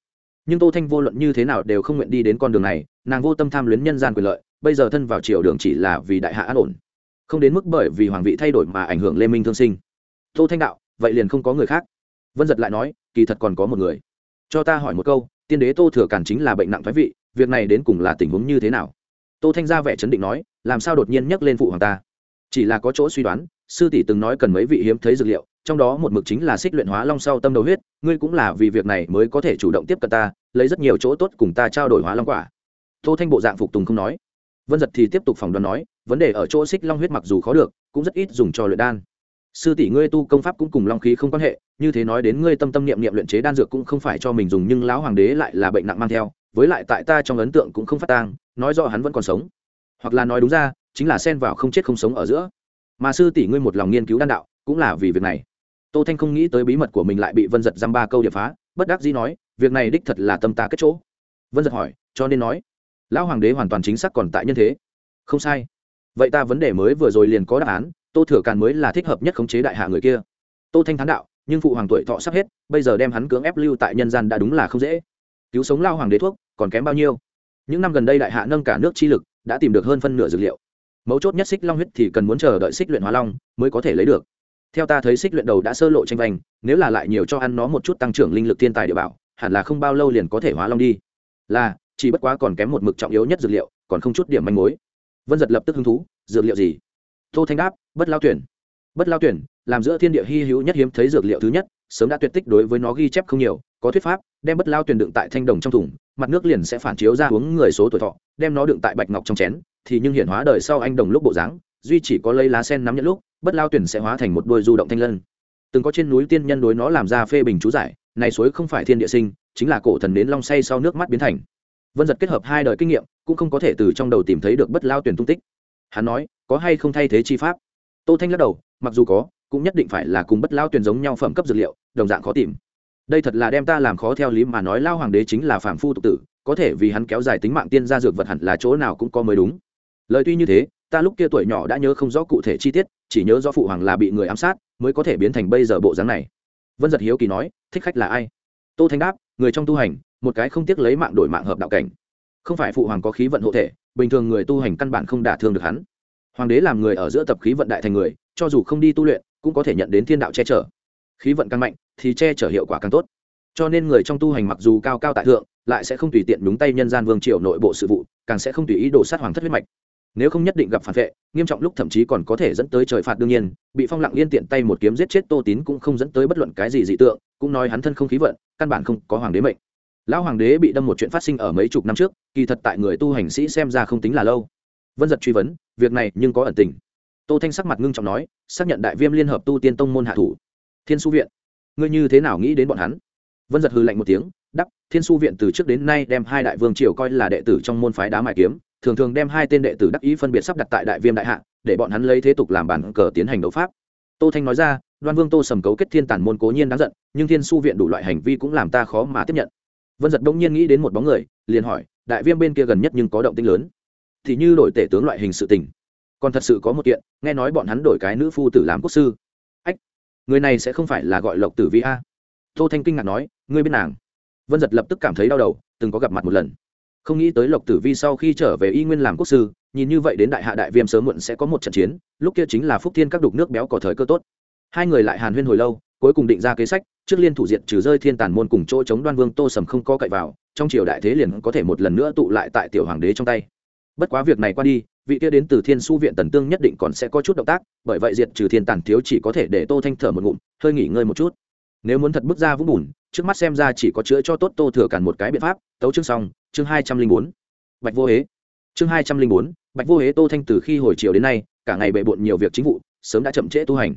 Nhưng tô thanh vô luận như thế nào đều không nguyện đi đến con đường này, nàng vô tâm tham luyến nhân gian quyền lợi, bây giờ thân vào triều đường chỉ là vì đại hạ an ổn. Không đến mức bởi vì hoàng vị thay đổi mà ảnh hưởng lê minh thương sinh. Tô thanh đạo, vậy liền không có người khác. Vân giật lại nói, kỳ thật còn có một người. Cho ta hỏi một câu, tiên đế tô thừa cản chính là bệnh nặng thoái vị, việc này đến cùng là tình huống như thế nào? Tô thanh ra vẻ chấn định nói, làm sao đột nhiên nhắc lên phụ hoàng ta? Chỉ là có chỗ suy đoán, sư tỷ từng nói cần mấy vị hiếm thấy dược liệu, trong đó một mực chính là xích luyện hóa long sau tâm đầu huyết, ngươi cũng là vì việc này mới có thể chủ động tiếp cận ta, lấy rất nhiều chỗ tốt cùng ta trao đổi hóa long quả. Tô thanh bộ dạng phục tùng không nói. Vân giật thì tiếp tục phỏng đoán nói, vấn đề ở chỗ xích long huyết mặc dù khó được, cũng rất ít dùng cho luyện đan. Sư tỷ ngươi tu công pháp cũng cùng long khí không quan hệ, như thế nói đến ngươi tâm tâm niệm niệm luyện chế đan dược cũng không phải cho mình dùng, nhưng lão hoàng đế lại là bệnh nặng mang theo, với lại tại ta trong ấn tượng cũng không phát tang nói rõ hắn vẫn còn sống. Hoặc là nói đúng ra, chính là xen vào không chết không sống ở giữa. Mà sư tỷ ngươi một lòng nghiên cứu đan đạo, cũng là vì việc này. Tô thanh không nghĩ tới bí mật của mình lại bị vân giật dăm ba câu điệp phá, bất đắc dĩ nói, việc này đích thật là tâm ta kết chỗ. Vân giật hỏi, cho nên nói, lão hoàng đế hoàn toàn chính xác còn tại nhân thế. Không sai. Vậy ta vấn đề mới vừa rồi liền có đáp án, tô thừa càn mới là thích hợp nhất khống chế đại hạ người kia. Tô thanh thán đạo, nhưng phụ hoàng tuổi thọ sắp hết, bây giờ đem hắn cưỡng ép lưu tại nhân gian đã đúng là không dễ. Cứu sống lao hoàng đế thuốc, còn kém bao nhiêu? Những năm gần đây đại hạ nâng cả nước chi lực, đã tìm được hơn phân nửa dược liệu. Mấu chốt nhất xích long huyết thì cần muốn chờ đợi xích luyện hóa long mới có thể lấy được. Theo ta thấy xích luyện đầu đã sơ lộ tranh vành, nếu là lại nhiều cho ăn nó một chút tăng trưởng linh lực thiên tài địa bảo, hẳn là không bao lâu liền có thể hóa long đi. Là, chỉ bất quá còn kém một mực trọng yếu nhất dược liệu, còn không chút điểm manh mối. Vân giật lập tức hứng thú, dược liệu gì? Tô thanh đáp, bất lao tuyển. Bất lao tuyển, làm giữa thiên địa hy hữu nhất hiếm thấy dược liệu thứ nhất, sớm đã tuyệt tích đối với nó ghi chép không nhiều, có thuyết pháp, đem bất lao tuyển đựng tại thanh đồng trong thùng mặt nước liền sẽ phản chiếu ra uống người số tuổi thọ, đem nó đựng tại bạch ngọc trong chén, thì nhưng hiện hóa đời sau anh đồng lúc bộ dáng, duy chỉ có lấy lá sen nắm nhận lúc, bất lao tuyển sẽ hóa thành một đôi du động thanh lân. Từng có trên núi tiên nhân đối nó làm ra phê bình chú giải, này suối không phải thiên địa sinh, chính là cổ thần đến long say sau nước mắt biến thành. Vân giật kết hợp hai đời kinh nghiệm, cũng không có thể từ trong đầu tìm thấy được bất lao tuyển tung tích. Hắn nói, có hay không thay thế chi pháp? Tô thanh lắc đầu, mặc dù có, cũng nhất định phải là cùng bất lao tuyển giống nhau phẩm cấp dược liệu, đồng dạng khó tìm đây thật là đem ta làm khó theo lý mà nói lao hoàng đế chính là phạm phu tục tử, có thể vì hắn kéo dài tính mạng tiên gia dược vật hẳn là chỗ nào cũng có mới đúng. Lời tuy như thế, ta lúc kia tuổi nhỏ đã nhớ không rõ cụ thể chi tiết, chỉ nhớ do phụ hoàng là bị người ám sát, mới có thể biến thành bây giờ bộ dáng này. Vân giật hiếu kỳ nói, thích khách là ai? Tô thanh đáp, người trong tu hành, một cái không tiếc lấy mạng đổi mạng hợp đạo cảnh. Không phải phụ hoàng có khí vận hộ thể, bình thường người tu hành căn bản không đả thương được hắn. Hoàng đế làm người ở giữa tập khí vận đại thành người, cho dù không đi tu luyện, cũng có thể nhận đến thiên đạo che chở khí vận càng mạnh, thì che chở hiệu quả càng tốt. Cho nên người trong tu hành mặc dù cao cao tại thượng, lại sẽ không tùy tiện đúng tay nhân gian vương triều nội bộ sự vụ, càng sẽ không tùy ý đổ sát hoàng thất huyết mạch. Nếu không nhất định gặp phản vệ, nghiêm trọng lúc thậm chí còn có thể dẫn tới trời phạt đương nhiên, bị phong lặng liên tiện tay một kiếm giết chết tô tín cũng không dẫn tới bất luận cái gì dị tượng, cũng nói hắn thân không khí vận, căn bản không có hoàng đế mệnh. Lão hoàng đế bị đâm một chuyện phát sinh ở mấy chục năm trước, kỳ thật tại người tu hành sĩ xem ra không tính là lâu. Vân giật truy vấn, việc này nhưng có ẩn tình. Tô thanh sắc mặt ngưng trọng nói, xác nhận đại viêm liên hợp tu tiên tông môn hạ thủ thiên su viện. Ngươi như thế nào nghĩ đến bọn hắn? Vân giật hư lạnh một tiếng đắp thiên su viện từ trước đến nay đem hai đại vương triều coi là đệ tử trong môn phái đá mại kiếm, thường thường đem hai tên đệ tử đắc ý phân biệt sắp đặt tại đại viêm đại hạ, để bọn hắn lấy thế tục làm bản cờ tiến hành đấu pháp. Tô thanh nói ra, đoan vương tô sầm cấu kết thiên tản môn cố nhiên đáng giận, nhưng thiên su viện đủ loại hành vi cũng làm ta khó mà tiếp nhận. Vân giật đông nhiên nghĩ đến một bóng người, liền hỏi, đại viêm bên kia gần nhất nhưng có động tinh lớn. Thì như đổi tể tướng loại hình sự tình. Còn thật sự có một kiện, nghe nói bọn hắn đổi cái nữ phu tử làm quốc sư người này sẽ không phải là gọi lộc tử vi a tô thanh kinh ngạc nói ngươi biết nàng vân giật lập tức cảm thấy đau đầu từng có gặp mặt một lần không nghĩ tới lộc tử vi sau khi trở về y nguyên làm quốc sư nhìn như vậy đến đại hạ đại viêm sớm muộn sẽ có một trận chiến lúc kia chính là phúc thiên các đục nước béo có thời cơ tốt hai người lại hàn huyên hồi lâu cuối cùng định ra kế sách trước liên thủ diện trừ rơi thiên tàn môn cùng chỗ chống đoan vương tô sầm không có cậy vào trong triều đại thế liền có thể một lần nữa tụ lại tại tiểu hoàng đế trong tay bất quá việc này qua đi vị kia đến từ thiên su viện tần tương nhất định còn sẽ có chút động tác, bởi vậy diệt trừ thiên tàn thiếu chỉ có thể để tô thanh thở một ngụm, hơi nghỉ ngơi một chút. Nếu muốn thật bước ra vũng bùn, trước mắt xem ra chỉ có chữa cho tốt tô thừa cản một cái biện pháp, tấu chương xong, chương hai trăm linh bốn. Bạch vô hế. Chương hai trăm linh bốn, bạch vô hế tô thanh từ khi hồi chiều đến nay, cả ngày bề bộn nhiều việc chính vụ, sớm đã chậm trễ tu hành.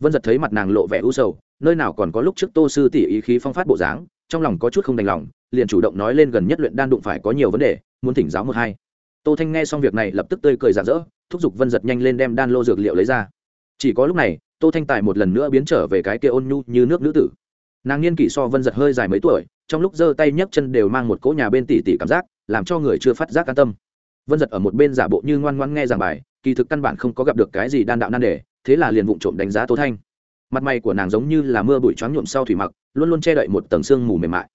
Vân giật thấy mặt nàng lộ vẻ u sầu, nơi nào còn có lúc trước tô sư tỷ ý khí phong phát bộ dáng, trong lòng có chút không đành lòng, liền chủ động nói lên gần nhất luyện đan đụng phải có nhiều vấn đề, muốn thỉnh giáo một hai tô thanh nghe xong việc này lập tức tươi cười rạng rỡ, thúc giục vân giật nhanh lên đem đan lô dược liệu lấy ra. Chỉ có lúc này, tô thanh tài một lần nữa biến trở về cái kia ôn nhu như nước nữ tử. Nàng niên kỷ so vân giật hơi dài mấy tuổi, trong lúc giơ tay nhấc chân đều mang một cỗ nhà bên tỉ tỉ cảm giác, làm cho người chưa phát giác an tâm. Vân giật ở một bên giả bộ như ngoan ngoan nghe giảng bài, kỳ thực căn bản không có gặp được cái gì đan đạo nan đề, thế là liền vụng trộm đánh giá tô thanh. Mặt mày của nàng giống như là mưa bụi choáng nhuộm sau thủy mặc, luôn luôn che đậy một tầng sương mù mềm mại.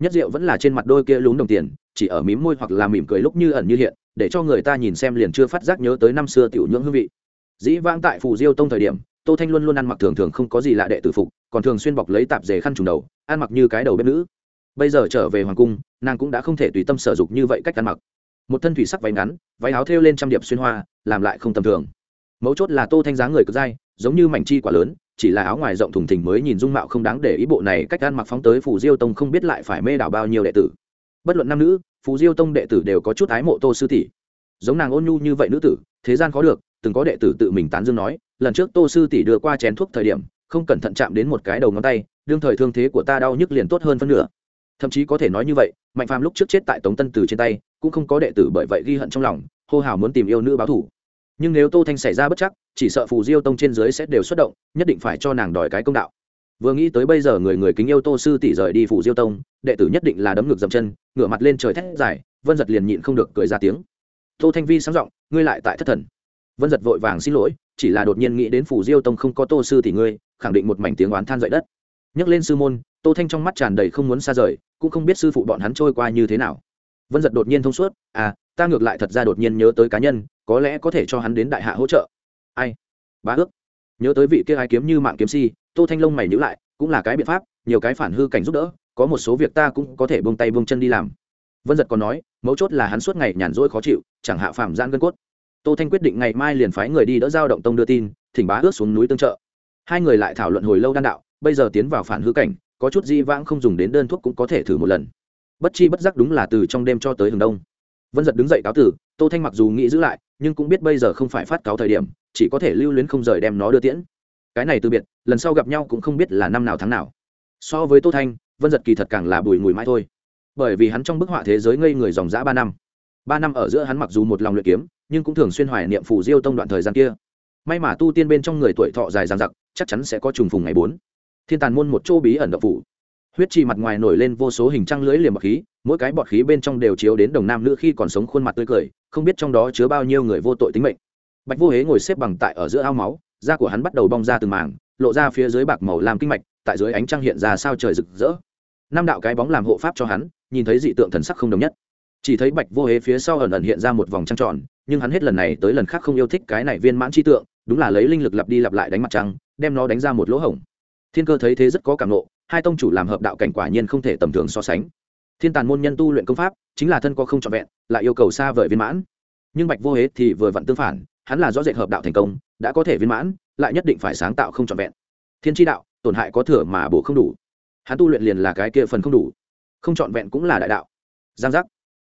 Nhất diệu vẫn là trên mặt đôi kia lún đồng tiền, chỉ ở mím môi hoặc là mỉm cười lúc như ẩn như hiện để cho người ta nhìn xem liền chưa phát giác nhớ tới năm xưa tiểu nhưỡng hương vị. Dĩ vãng tại phù diêu tông thời điểm, tô thanh luôn luôn ăn mặc thường thường không có gì lạ đệ tử phục, còn thường xuyên bọc lấy tạp dề khăn trùng đầu, ăn mặc như cái đầu bếp nữ. Bây giờ trở về hoàng cung, nàng cũng đã không thể tùy tâm sở dục như vậy cách ăn mặc. Một thân thủy sắc váy ngắn, váy áo thêu lên trăm điệp xuyên hoa, làm lại không tầm thường. Mấu chốt là tô thanh dáng người cực dai, giống như mảnh chi quả lớn, chỉ là áo ngoài rộng thùng thình mới nhìn dung mạo không đáng để ý bộ này cách ăn mặc phóng tới phủ diêu tông không biết lại phải mê đảo bao nhiêu đệ tử bất luận nam nữ phù diêu tông đệ tử đều có chút ái mộ tô sư tỷ. Giống nàng ôn nhu như vậy nữ tử, thế gian khó được, từng có đệ tử tự mình tán dương nói, lần trước tô sư tỷ đưa qua chén thuốc thời điểm, không cẩn thận chạm đến một cái đầu ngón tay, đương thời thương thế của ta đau nhức liền tốt hơn phân nửa. Thậm chí có thể nói như vậy, mạnh phàm lúc trước chết tại tống tân từ trên tay, cũng không có đệ tử bởi vậy ghi hận trong lòng, hô hào muốn tìm yêu nữ báo thủ nhưng nếu tô thanh xảy ra bất chắc, chỉ sợ phù diêu tông trên dưới sẽ đều xuất động, nhất định phải cho nàng đòi cái công đạo vừa nghĩ tới bây giờ người người kính yêu tô sư tỷ rời đi phủ diêu tông, đệ tử nhất định là đấm ngược dầm chân, ngửa mặt lên trời thét dài, vân giật liền nhịn không được cười ra tiếng. Tô thanh vi sáng giọng, ngươi lại tại thất thần. Vân giật vội vàng xin lỗi, chỉ là đột nhiên nghĩ đến phủ diêu tông không có tô sư tỷ ngươi, khẳng định một mảnh tiếng oán than dậy đất. Nhắc lên sư môn, tô thanh trong mắt tràn đầy không muốn xa rời, cũng không biết sư phụ bọn hắn trôi qua như thế nào. Vân giật đột nhiên thông suốt à ta ngược lại thật ra đột nhiên nhớ tới cá nhân, có lẽ có thể cho hắn đến đại hạ hỗ trợ. Ai? Bá ước. Nhớ tới vị kia ai kiếm như mạng kiếm si tô thanh Long mày nhữ lại, cũng là cái biện pháp, nhiều cái phản hư cảnh giúp đỡ, có một số việc ta cũng có thể bông tay bông chân đi làm. Vân giật còn nói, mấu chốt là hắn suốt ngày nhàn rỗi khó chịu, chẳng hạ phạm gian gân cốt. Tô thanh quyết định ngày mai liền phái người đi đỡ giao động tông đưa tin, thỉnh bá ước xuống núi tương trợ. Hai người lại thảo luận hồi lâu đan đạo, bây giờ tiến vào phản hư cảnh, có chút di vãng không dùng đến đơn thuốc cũng có thể thử một lần. Bất chi bất giác đúng là từ trong đêm cho tới hừng đông. Vân giật đứng dậy cáo tử, tô thanh mặc dù nghĩ giữ lại, nhưng cũng biết bây giờ không phải phát cáo thời điểm, chỉ có thể lưu luyến không rời đem nó đưa tiễn. Cái này từ biệt lần sau gặp nhau cũng không biết là năm nào tháng nào. So với tô thanh, vân giật kỳ thật càng là bùi mùi mãi thôi. Bởi vì hắn trong bức họa thế giới ngây người dòng dã ba năm. Ba năm ở giữa hắn mặc dù một lòng luyện kiếm, nhưng cũng thường xuyên hoài niệm phù diêu tông đoạn thời gian kia. May mà tu tiên bên trong người tuổi thọ dài dằng dặc, chắc chắn sẽ có trùng phùng ngày bốn. Thiên tàn môn một chỗ bí ẩn độc phủ. Huyết trì mặt ngoài nổi lên vô số hình trăng lưỡi liềm bọt khí, mỗi cái bọt khí bên trong đều chiếu đến đồng nam nữ khi còn sống khuôn mặt tươi cười, không biết trong đó chứa bao nhiêu người vô tội tính mệnh. Bạch vô hế ngồi xếp bằng tại ở giữa ao máu, da của hắn bắt đầu bong ra từng mảng lộ ra phía dưới bạc màu làm kinh mạch, tại dưới ánh trăng hiện ra sao trời rực rỡ. Năm đạo cái bóng làm hộ pháp cho hắn, nhìn thấy dị tượng thần sắc không đồng nhất. Chỉ thấy bạch vô hế phía sau ẩn ẩn hiện ra một vòng trăng tròn, nhưng hắn hết lần này tới lần khác không yêu thích cái này viên mãn chi tượng, đúng là lấy linh lực lặp đi lặp lại đánh mặt trăng, đem nó đánh ra một lỗ hổng. Thiên cơ thấy thế rất có cảm nộ, hai tông chủ làm hợp đạo cảnh quả nhiên không thể tầm thường so sánh. Thiên tàn môn nhân tu luyện công pháp, chính là thân có không trọn vẹn, lại yêu cầu xa vời viên mãn. Nhưng bạch vô hế thì vừa vặn tương phản, hắn là rõ rệt hợp đạo thành công đã có thể viên mãn, lại nhất định phải sáng tạo không trọn vẹn. Thiên tri đạo, tổn hại có thừa mà bổ không đủ. Hắn tu luyện liền là cái kia phần không đủ. Không trọn vẹn cũng là đại đạo. Giang giác.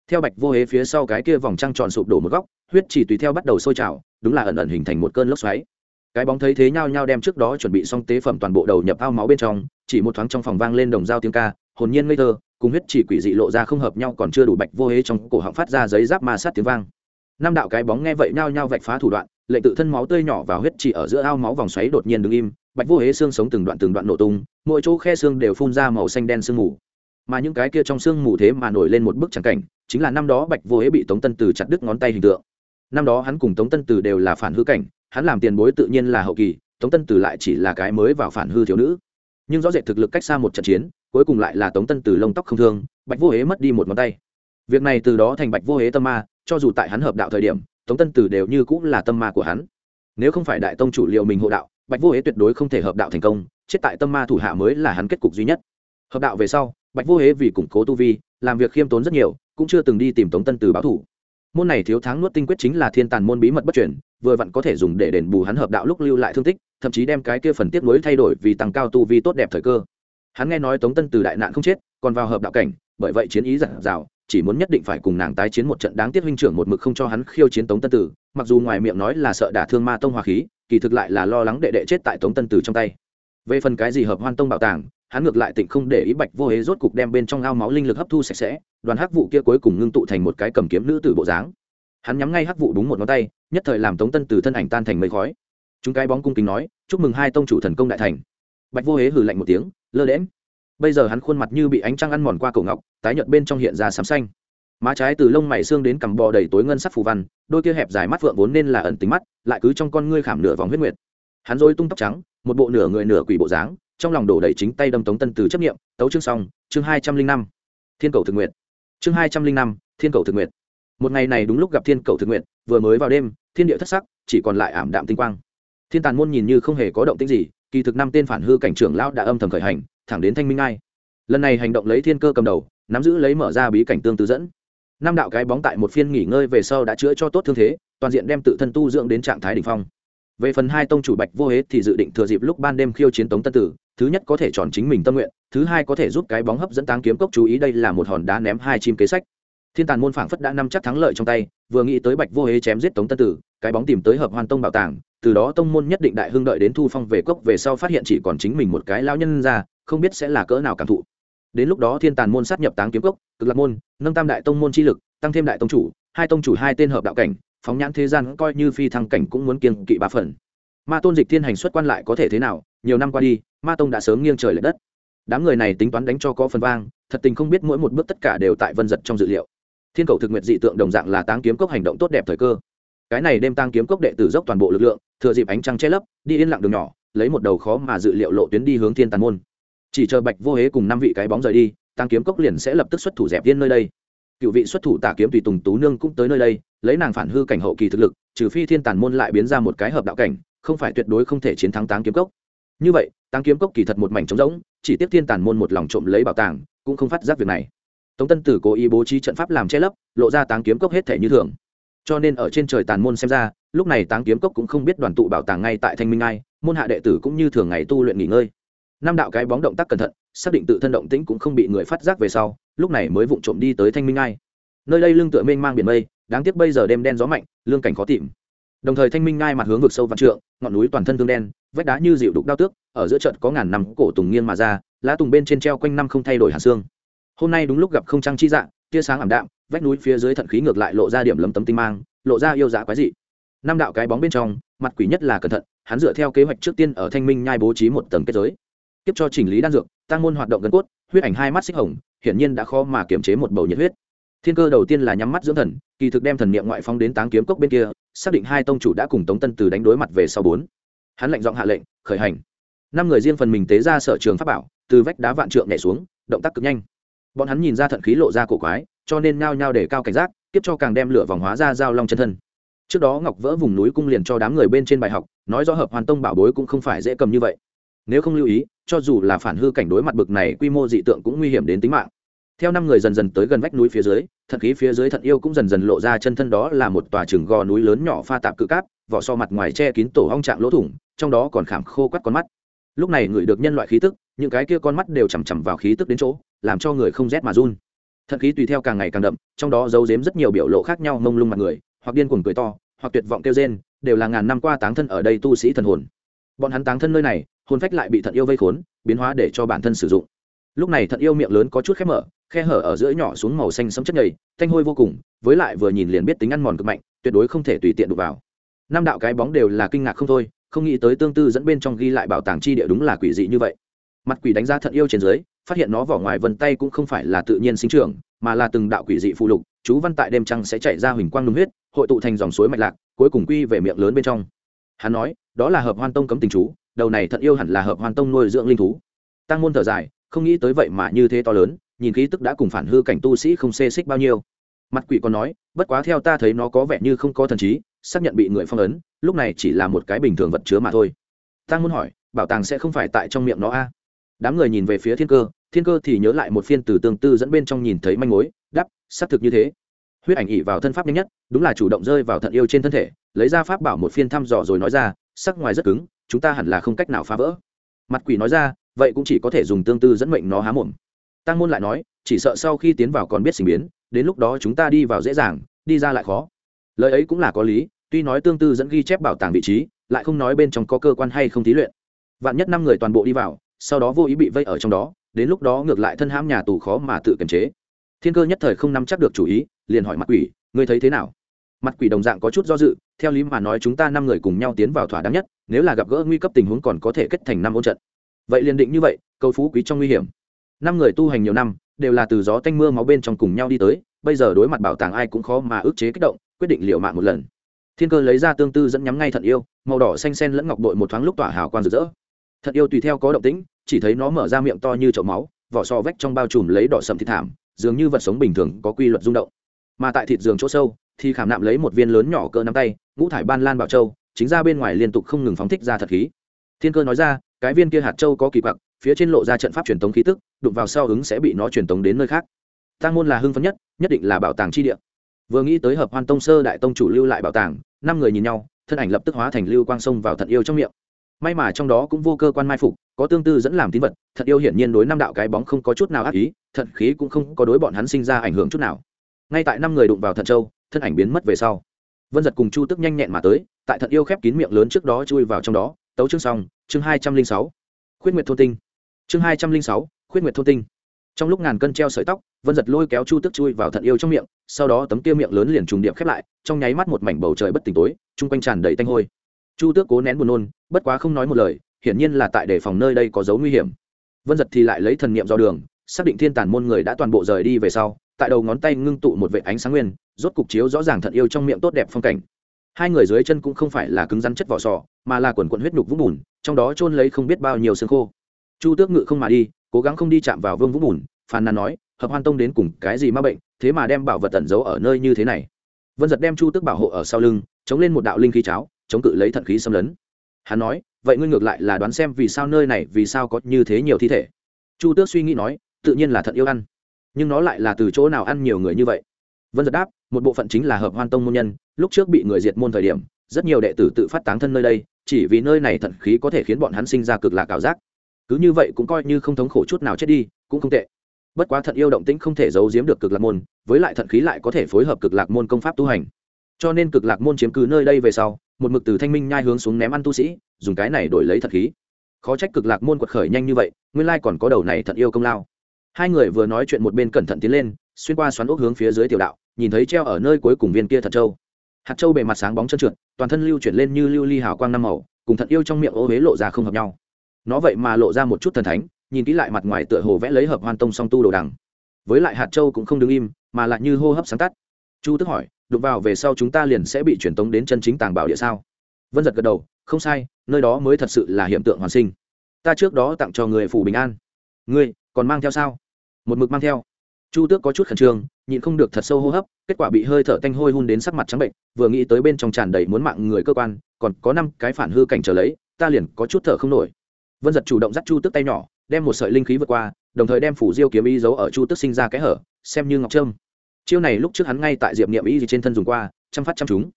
Theo bạch vô hế phía sau cái kia vòng trăng tròn sụp đổ một góc, huyết chỉ tùy theo bắt đầu sôi trào, đúng là ẩn ẩn hình thành một cơn lốc xoáy. Cái bóng thấy thế nhau nhau đem trước đó chuẩn bị xong tế phẩm toàn bộ đầu nhập ao máu bên trong, chỉ một thoáng trong phòng vang lên đồng dao tiếng ca, hồn nhiên ngây thơ, cùng huyết chỉ quỷ dị lộ ra không hợp nhau còn chưa đủ bạch vô hế trong cổ họng phát ra giấy giáp ma sát tiếng vang. Năm đạo cái bóng nghe vậy nhau nhau vạch phá thủ đoạn lệnh tự thân máu tươi nhỏ vào huyết chỉ ở giữa ao máu vòng xoáy đột nhiên đứng im, bạch vô hế xương sống từng đoạn từng đoạn nổ tung, mỗi chỗ khe xương đều phun ra màu xanh đen sương mù. Mà những cái kia trong sương mù thế mà nổi lên một bức tràng cảnh, chính là năm đó bạch vô hế bị tống tân từ chặt đứt ngón tay hình tượng. Năm đó hắn cùng tống tân từ đều là phản hư cảnh, hắn làm tiền bối tự nhiên là hậu kỳ, tống tân từ lại chỉ là cái mới vào phản hư thiếu nữ. Nhưng rõ rệt thực lực cách xa một trận chiến, cuối cùng lại là tống tân từ lông tóc không thương, bạch vô hế mất đi một ngón tay. Việc này từ đó thành bạch vô hế tâm ma, cho dù tại hắn hợp đạo thời điểm tống tân từ đều như cũng là tâm ma của hắn. Nếu không phải đại tông chủ liệu mình hộ đạo, bạch vô hế tuyệt đối không thể hợp đạo thành công, chết tại tâm ma thủ hạ mới là hắn kết cục duy nhất. Hợp đạo về sau, bạch vô hế vì củng cố tu vi, làm việc khiêm tốn rất nhiều, cũng chưa từng đi tìm tống tân từ báo thủ. Môn này thiếu tháng nuốt tinh quyết chính là thiên tàn môn bí mật bất chuyển vừa vặn có thể dùng để đền bù hắn hợp đạo lúc lưu lại thương tích, thậm chí đem cái kia phần tiếp nối thay đổi vì tăng cao tu vi tốt đẹp thời cơ. Hắn nghe nói tống tân từ đại nạn không chết, còn vào hợp đạo cảnh, bởi vậy chiến ý giản rào chỉ muốn nhất định phải cùng nàng tái chiến một trận đáng tiếc huynh trưởng một mực không cho hắn khiêu chiến tống tân tử, mặc dù ngoài miệng nói là sợ đả thương ma tông hòa khí, kỳ thực lại là lo lắng đệ đệ chết tại tống tân tử trong tay. Về phần cái gì hợp hoan tông bảo tàng, hắn ngược lại tịnh không để ý bạch vô hế rốt cục đem bên trong ao máu linh lực hấp thu sạch sẽ, đoàn hắc vụ kia cuối cùng ngưng tụ thành một cái cầm kiếm nữ tử bộ dáng. Hắn nhắm ngay hắc vụ đúng một ngón tay, nhất thời làm tống tân từ thân ảnh tan thành mây khói. Chúng cái bóng cung kính nói, chúc mừng hai tông chủ thần công đại thành. Bạch vô hế hử lạnh một tiếng, lơ đễm bây giờ hắn khuôn mặt như bị ánh trăng ăn mòn qua cổ ngọc, tái nhợt bên trong hiện ra sám xanh. Má trái từ lông mày xương đến cằm bò đầy tối ngân sắc phù văn, đôi kia hẹp dài mắt vượng vốn nên là ẩn tính mắt, lại cứ trong con ngươi khảm nửa vòng huyết nguyệt. Hắn dối tung tóc trắng, một bộ nửa người nửa quỷ bộ dáng, trong lòng đổ đầy chính tay đâm tống tân từ chấp nghiệm tấu chương xong, chương hai trăm linh năm. Thiên cầu thực nguyện chương hai trăm linh năm, thiên cầu thực nguyện một ngày này đúng lúc gặp thiên cầu thực nguyện vừa mới vào đêm, thiên địa thất sắc, chỉ còn lại ảm đạm tinh quang. Thiên tàn môn nhìn như không hề có động tĩnh gì, kỳ thực năm tên phản hư cảnh trưởng lão đã âm thầm khởi hành thẳng đến thanh minh ai. Lần này hành động lấy thiên cơ cầm đầu, nắm giữ lấy mở ra bí cảnh tương tư dẫn. Năm đạo cái bóng tại một phiên nghỉ ngơi về sau đã chữa cho tốt thương thế, toàn diện đem tự thân tu dưỡng đến trạng thái đ ỉ n h phong. Về phần hai tông chủ bạch vô hế thì dự định thừa dịp lúc ban đêm khiêu chiến tống tân tử, thứ nhất có thể chọn chính mình tâm nguyện, thứ hai có thể giúp cái bóng hấp dẫn táng kiếm cốc chú ý, đây là một hòn đá ném hai chim kế sách. Thiên tàn môn phảng phất đã nắm chắc thắng lợi trong tay, vừa nghĩ tới bạch vô hế chém giết tống tân tử, cái bóng tìm tới hợp hoàn tông bảo tàng, từ đó tông môn nhất định đại hưng đợi đến thu phong về cốc về sau phát hiện chỉ còn chính mình một cái lao nhân ra không biết sẽ là cỡ nào cảm thụ. Đến lúc đó thiên tàn môn sát nhập táng kiếm cốc, cực lạc môn, nâng tam đại tông môn chi lực, tăng thêm đại tông chủ, hai tông chủ hai tên hợp đạo cảnh, phóng nhãn thế gian coi như phi thăng cảnh cũng muốn kiêng kỵ ba phần. Ma tôn dịch thiên hành xuất quan lại có thể thế nào? Nhiều năm qua đi, ma tông đã sớm nghiêng trời l ệ đất. Đám người này tính toán đánh cho có phần vang, thật tình không biết mỗi một bước tất cả đều tại vân giật trong dự liệu. Thiên cầu thực nguyện dị tượng đồng dạng là táng kiếm cốc hành động tốt đẹp thời cơ. Cái này đem táng kiếm cốc đệ tử dốc toàn bộ lực lượng, thừa dịp ánh trăng che lấp, đi yên lặng đường nhỏ, lấy một đầu khó mà dự liệu lộ tuyến đi hướng thiên tàn môn chỉ chờ bạch vô hế cùng năm vị cái bóng rời đi tăng kiếm cốc liền sẽ lập tức xuất thủ dẹp viên nơi đây. Cựu vị xuất thủ tả kiếm tùy tùng tú nương cũng tới nơi đây, lấy nàng phản hư cảnh hậu kỳ thực lực, trừ phi thiên tàn môn lại biến ra một cái hợp đạo cảnh, không phải tuyệt đối không thể chiến thắng táng kiếm cốc. Như vậy táng kiếm cốc kỳ thật một mảnh trống rỗng, chỉ tiếp thiên tàn môn một lòng trộm lấy bảo tàng, cũng không phát giác việc này. Tống tân tử cố ý bố trí trận pháp làm che lấp, lộ ra táng kiếm cốc hết thể như thường. Cho nên ở trên trời tàn môn xem ra, lúc này táng kiếm cốc cũng không biết đoàn tụ bảo tàng ngay tại thanh minh ai, môn hạ đệ tử cũng như thường ngày tu luyện nghỉ ngơi năm đạo cái bóng động tác cẩn thận, xác định tự thân động tĩnh cũng không bị người phát giác về sau, lúc này mới vụng trộm đi tới thanh minh ai. Nơi đây lưng tựa mênh mang biển mây, đáng tiếc bây giờ đêm đen gió mạnh, lương cảnh khó tìm. Đồng thời thanh minh ngai mặt hướng vực sâu vạn trượng, ngọn núi toàn thân tương đen, vách đá như dịu đục đao tước, ở giữa trận có ngàn năm cổ tùng nghiêng mà ra, lá tùng bên trên treo quanh năm không thay đổi hạt xương. Hôm nay đúng lúc gặp không trăng chi dạng, tia sáng ảm đạm, vách núi phía dưới thận khí ngược lại lộ ra điểm lấm tấm tinh mang, lộ ra yêu dạ quái dị. Năm đạo cái bóng bên trong, mặt quỷ nhất là cẩn thận, hắn dựa theo kế hoạch trước tiên ở thanh minh nhai bố trí một tầng kết giới tiếp cho chỉnh lý đan dược, tăng môn hoạt động gần cốt, huyết ảnh hai mắt xích hồng, hiển nhiên đã khó mà kiềm chế một bầu nhiệt huyết. Thiên cơ đầu tiên là nhắm mắt dưỡng thần, kỳ thực đem thần niệm ngoại phong đến táng kiếm cốc bên kia, xác định hai tông chủ đã cùng tống tân từ đánh đối mặt về sau bốn. Hắn lệnh giọng hạ lệnh, khởi hành. Năm người riêng phần mình tế ra sở trường pháp bảo, từ vách đá vạn trượng nhảy xuống, động tác cực nhanh. Bọn hắn nhìn ra thận khí lộ ra cổ quái, cho nên ngao nhao để cao cảnh giác tiếp cho càng đem lửa vòng hóa ra giao long chân thân. Trước đó ngọc vỡ vùng núi cung liền cho đám người bên trên bài học, nói do hợp hoàn tông bảo bối cũng không phải dễ cầm như vậy nếu không lưu ý, cho dù là phản hư cảnh đối mặt bực này quy mô dị tượng cũng nguy hiểm đến tính mạng. Theo năm người dần dần tới gần vách núi phía dưới, thận khí phía dưới thận yêu cũng dần dần lộ ra chân thân đó là một tòa trường gò núi lớn nhỏ pha tạp cự cáp, vỏ so mặt ngoài che kín tổ hong trạng lỗ thủng, trong đó còn khảm khô quắt con mắt. Lúc này người được nhân loại khí tức, những cái kia con mắt đều chằm chằm vào khí tức đến chỗ, làm cho người không rét mà run. Thận khí tùy theo càng ngày càng đậm, trong đó giấu giếm rất nhiều biểu lộ khác nhau mông lung mặt người, hoặc điên cuồng cười to, hoặc tuyệt vọng kêu rên, đều là ngàn năm qua táng thân ở đây tu sĩ thần hồn. Bọn hắn táng thân nơi này hồn phách lại bị thận yêu vây khốn, biến hóa để cho bản thân sử dụng. Lúc này thận yêu miệng lớn có chút khép mở, khe hở ở giữa nhỏ xuống màu xanh sẫm chất nhầy, thanh hôi vô cùng, với lại vừa nhìn liền biết tính ăn mòn cực mạnh, tuyệt đối không thể tùy tiện đụng vào. Năm đạo cái bóng đều là kinh ngạc không thôi, không nghĩ tới tương tư dẫn bên trong ghi lại bảo tàng chi địa đúng là quỷ dị như vậy. Mặt quỷ đánh giá thận yêu trên dưới, phát hiện nó vỏ ngoài vân tay cũng không phải là tự nhiên sinh trưởng, mà là từng đạo quỷ dị phụ lục, chú văn tại đêm trăng sẽ chạy ra huỳnh quang đúng huyết, hội tụ thành dòng suối mạch lạc, cuối cùng quy về miệng lớn bên trong. Hắn nói, đó là hợp hoan tông cấm tình chú đầu này thận yêu hẳn là hợp hoan tông nuôi dưỡng linh thú. Tăng môn thở dài, không nghĩ tới vậy mà như thế to lớn, nhìn khí tức đã cùng phản hư cảnh tu sĩ không xê xích bao nhiêu. Mặt quỷ còn nói, bất quá theo ta thấy nó có vẻ như không có thần trí, xác nhận bị người phong ấn, lúc này chỉ là một cái bình thường vật chứa mà thôi. Tăng muốn hỏi, bảo tàng sẽ không phải tại trong miệng nó a? Đám người nhìn về phía thiên cơ thiên cơ thì nhớ lại một phiên từ tương tư dẫn bên trong nhìn thấy manh mối đắp xác thực như thế. Huyết ảnh ỉ vào thân pháp nhanh nhất, đúng là chủ động rơi vào thận yêu trên thân thể, lấy ra pháp bảo một phiên thăm dò rồi nói ra, sắc ngoài rất cứng chúng ta hẳn là không cách nào phá vỡ. Mặt quỷ nói ra, vậy cũng chỉ có thể dùng tương tư dẫn mệnh nó há mồm. Tăng môn lại nói, chỉ sợ sau khi tiến vào còn biết sinh biến, đến lúc đó chúng ta đi vào dễ dàng, đi ra lại khó. Lời ấy cũng là có lý, tuy nói tương tư dẫn ghi chép bảo tàng vị trí, lại không nói bên trong có cơ quan hay không thí luyện. Vạn nhất năm người toàn bộ đi vào, sau đó vô ý bị vây ở trong đó, đến lúc đó ngược lại thân hãm nhà tù khó mà tự kiềm chế. Thiên cơ nhất thời không nắm chắc được chủ ý, liền hỏi mặt quỷ, ngươi thấy thế nào? Mặt quỷ đồng dạng có chút do dự, theo lý mà nói chúng ta năm người cùng nhau tiến vào thỏa đáng nhất, nếu là gặp gỡ nguy cấp tình huống còn có thể kết thành năm ôn trận. Vậy liền định như vậy cầu phú quý trong nguy hiểm. Năm người tu hành nhiều năm, đều là từ gió tanh mưa máu bên trong cùng nhau đi tới, bây giờ đối mặt bảo tàng ai cũng khó mà ức chế kích động, quyết định liệu mạng một lần. Thiên cơ lấy ra tương tư dẫn nhắm ngay thận yêu, màu đỏ xanh sen lẫn ngọc đội một thoáng lúc tỏa hào quang rực rỡ. Thận yêu tùy theo có động tĩnh, chỉ thấy nó mở ra miệng to như chậu máu, vỏ so vách trong bao trùm lấy đỏ sầm thịt thảm, dường như vật sống bình thường có quy luật rung động. Mà tại thịt giường chỗ sâu thì khảm nạm lấy một viên lớn nhỏ cỡ nắm tay, ngũ thải ban lan bảo châu, chính ra bên ngoài liên tục không ngừng phóng thích ra thật khí. Thiên cơ nói ra, cái viên kia hạt châu có kỳ quặc, phía trên lộ ra trận pháp truyền tống khí tức, đụng vào sau ứng sẽ bị nó truyền tống đến nơi khác. Tăng môn là hưng phấn nhất nhất định là bảo tàng chi địa. Vừa nghĩ tới hợp hoan tông sơ đại tông chủ lưu lại bảo tàng, năm người nhìn nhau, thân ảnh lập tức hóa thành lưu quang sông vào thận yêu trong miệng. May mà trong đó cũng vô cơ quan mai phục, có tương tư dẫn làm tín vật, thật yêu hiển nhiên đối năm đạo cái bóng không có chút nào ác ý thận khí cũng không có đối bọn hắn sinh ra ảnh hưởng chút nào. Ngay tại năm người đụng vào thận châu thân ảnh biến mất về sau. Vân giật cùng chu tức nhanh nhẹn mà tới, tại thận yêu khép kín miệng lớn trước đó chui vào trong đó. Tấu chương xong, chương hai trăm linh sáu. Khuyết nguyệt thôn tinh. Chương hai trăm linh sáu, khuyết nguyệt thôn tinh. Trong lúc ngàn cân treo sợi tóc, vân giật lôi kéo chu tức chui vào thận yêu trong miệng, sau đó tấm kia miệng lớn liền trùng điệp khép lại, trong nháy mắt một mảnh bầu trời bất tỉnh tối, chung quanh tràn đầy tanh hôi. Chu tước cố nén buồn nôn, bất quá không nói một lời, hiển nhiên là tại đề phòng nơi đây có dấu nguy hiểm. Vân giật thì lại lấy thần niệm do đường, xác định thiên tàn môn người đã toàn bộ rời đi về sau, tại đầu ngón tay ngưng tụ một vệ ánh sáng nguyên rốt cục chiếu rõ ràng thận yêu trong miệng tốt đẹp phong cảnh. Hai người dưới chân cũng không phải là cứng rắn chất vỏ sò, mà là quần quận huyết nhục vũng bùn, trong đó trôn lấy không biết bao nhiêu xương khô. Chu tước ngự không mà đi, cố gắng không đi chạm vào vương vũng bùn, phàn nàn nói, hợp hoan tông đến cùng cái gì ma bệnh, thế mà đem bảo vật tẩn giấu ở nơi như thế này. Vân giật đem chu tước bảo hộ ở sau lưng, chống lên một đạo linh khí cháo, chống cự lấy thận khí xâm lấn. Hắn nói, vậy ngươi ngược lại là đoán xem vì sao nơi này, vì sao có như thế nhiều thi thể? Chu tước suy nghĩ nói, tự nhiên là thận yêu ăn, nhưng nó lại là từ chỗ nào ăn nhiều người như vậy? Vân giật đáp, một bộ phận chính là hợp hoan tông môn nhân, lúc trước bị người diệt môn thời điểm, rất nhiều đệ tử tự phát tán thân nơi đây, chỉ vì nơi này thận khí có thể khiến bọn hắn sinh ra cực lạc ảo giác. Cứ như vậy cũng coi như không thống khổ chút nào chết đi, cũng không tệ. Bất quá thận yêu động tĩnh không thể giấu giếm được cực lạc môn, với lại thận khí lại có thể phối hợp cực lạc môn công pháp tu hành. Cho nên cực lạc môn chiếm cứ nơi đây về sau, một mực từ thanh minh nhai hướng xuống ném ăn tu sĩ, dùng cái này đổi lấy thận khí. Khó trách cực lạc môn quật khởi nhanh như vậy, nguyên lai còn có đầu này thận yêu công lao. Hai người vừa nói chuyện một bên cẩn thận tiến lên xuyên qua xoắn ốc hướng phía dưới tiểu đạo, nhìn thấy treo ở nơi cuối cùng viên kia thật châu hạt châu bề mặt sáng bóng trơn trượt, toàn thân lưu chuyển lên như lưu ly hào quang năm màu, cùng thật yêu trong miệng ô huế lộ ra không hợp nhau. Nó vậy mà lộ ra một chút thần thánh, nhìn kỹ lại mặt ngoài tựa hồ vẽ lấy hợp hoan tông song tu đồ đằng. Với lại hạt châu cũng không đứng im, mà lại như hô hấp sáng tắt. Chu tức hỏi, đụng vào về sau chúng ta liền sẽ bị truyền tống đến chân chính tàng bảo địa sao? Vân giật gật đầu, không sai, nơi đó mới thật sự là hiện tượng hoàn sinh. Ta trước đó tặng cho người phủ bình an. Ngươi còn mang theo sao? Một mực mang theo chu tước có chút khẩn trương, nhịn không được thật sâu hô hấp, kết quả bị hơi thở tanh hôi hun đến sắc mặt trắng bệnh, vừa nghĩ tới bên trong tràn đầy muốn mạng người cơ quan, còn có năm cái phản hư cảnh trở lấy, ta liền có chút thở không nổi. Vân giật chủ động dắt chu tước tay nhỏ, đem một sợi linh khí vượt qua, đồng thời đem phủ diêu kiếm y giấu ở chu tước sinh ra cái hở, xem như ngọc trâm. Chiêu này lúc trước hắn ngay tại diệp niệm y gì trên thân dùng qua chăm phát chăm chúng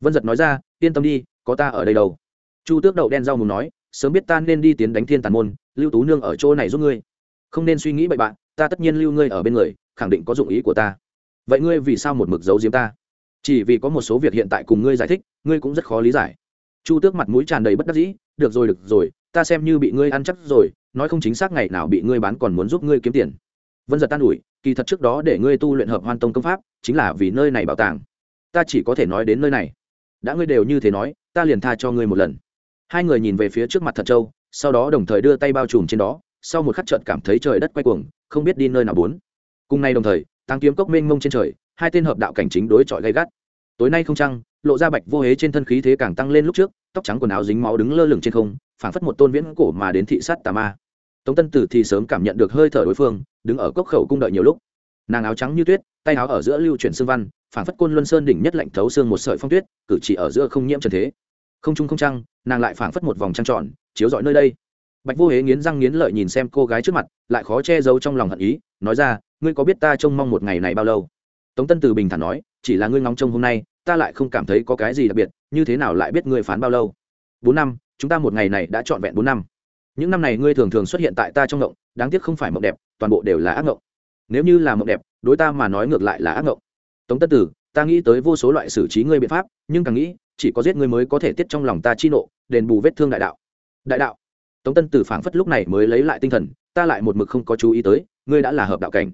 vân giật nói ra, yên tâm đi, có ta ở đây đâu. Chu tước đậu đen rau mùng nói, sớm biết ta nên đi tiến đánh thiên tàn môn, lưu tú nương ở chỗ này giúp ngươi. Không nên suy nghĩ bậy bạn ta tất nhiên lưu ngươi ở bên người, khẳng định có dụng ý của ta. Vậy ngươi vì sao một mực giấu giếm ta? Chỉ vì có một số việc hiện tại cùng ngươi giải thích, ngươi cũng rất khó lý giải. Chu tước mặt mũi tràn đầy bất đắc dĩ, được rồi được rồi, ta xem như bị ngươi ăn chắc rồi, nói không chính xác ngày nào bị ngươi bán còn muốn giúp ngươi kiếm tiền. Vân giật tan ủi, kỳ thật trước đó để ngươi tu luyện hợp hoan tông công pháp, chính là vì nơi này bảo tàng. Ta chỉ có thể nói đến nơi này. Đã ngươi đều như thế nói, ta liền tha cho ngươi một lần. Hai người nhìn về phía trước mặt thật châu, sau đó đồng thời đưa tay bao trùm trên đó sau một khắc trận cảm thấy trời đất quay cuồng, không biết đi nơi nào bốn. Cùng nay đồng thời tăng kiếm cốc mênh mông trên trời, hai tên hợp đạo cảnh chính đối chọi gay gắt. Tối nay không trăng, lộ ra bạch vô hế trên thân khí thế càng tăng lên lúc trước, tóc trắng quần áo dính máu đứng lơ lửng trên không, phảng phất một tôn viễn cổ mà đến thị sát tà ma. Tống tân tử thì sớm cảm nhận được hơi thở đối phương, đứng ở cốc khẩu cung đợi nhiều lúc. Nàng áo trắng như tuyết, tay áo ở giữa lưu chuyển xương văn, phảng phất côn luân sơn đỉnh nhất lạnh thấu xương một sợi phong tuyết, cử chỉ ở giữa không nhiễm trần thế. Không trung không trăng, nàng lại phảng phất một vòng trăng tròn, chiếu rọi nơi đây bạch vô hế nghiến răng nghiến lợi nhìn xem cô gái trước mặt, lại khó che giấu trong lòng hận ý, nói ra, ngươi có biết ta trông mong một ngày này bao lâu? Tống tân từ bình thản nói, chỉ là ngươi ngóng trông hôm nay, ta lại không cảm thấy có cái gì đặc biệt, như thế nào lại biết ngươi phán bao lâu? Bốn năm, chúng ta một ngày này đã trọn vẹn bốn năm. Những năm này ngươi thường thường xuất hiện tại ta trong ngộng, đáng tiếc không phải mộng đẹp, toàn bộ đều là ác ngộng. Nếu như là mộng đẹp, đối ta mà nói ngược lại là ác ngộng. Tống tân tử ta nghĩ tới vô số loại xử trí ngươi biện pháp, nhưng càng nghĩ, chỉ có giết ngươi mới có thể tiết trong lòng ta chi nộ, đền bù vết thương đại đạo. Đại đạo? Tống tân tử phảng phất lúc này mới lấy lại tinh thần, ta lại một mực không có chú ý tới, ngươi đã là hợp đạo cảnh.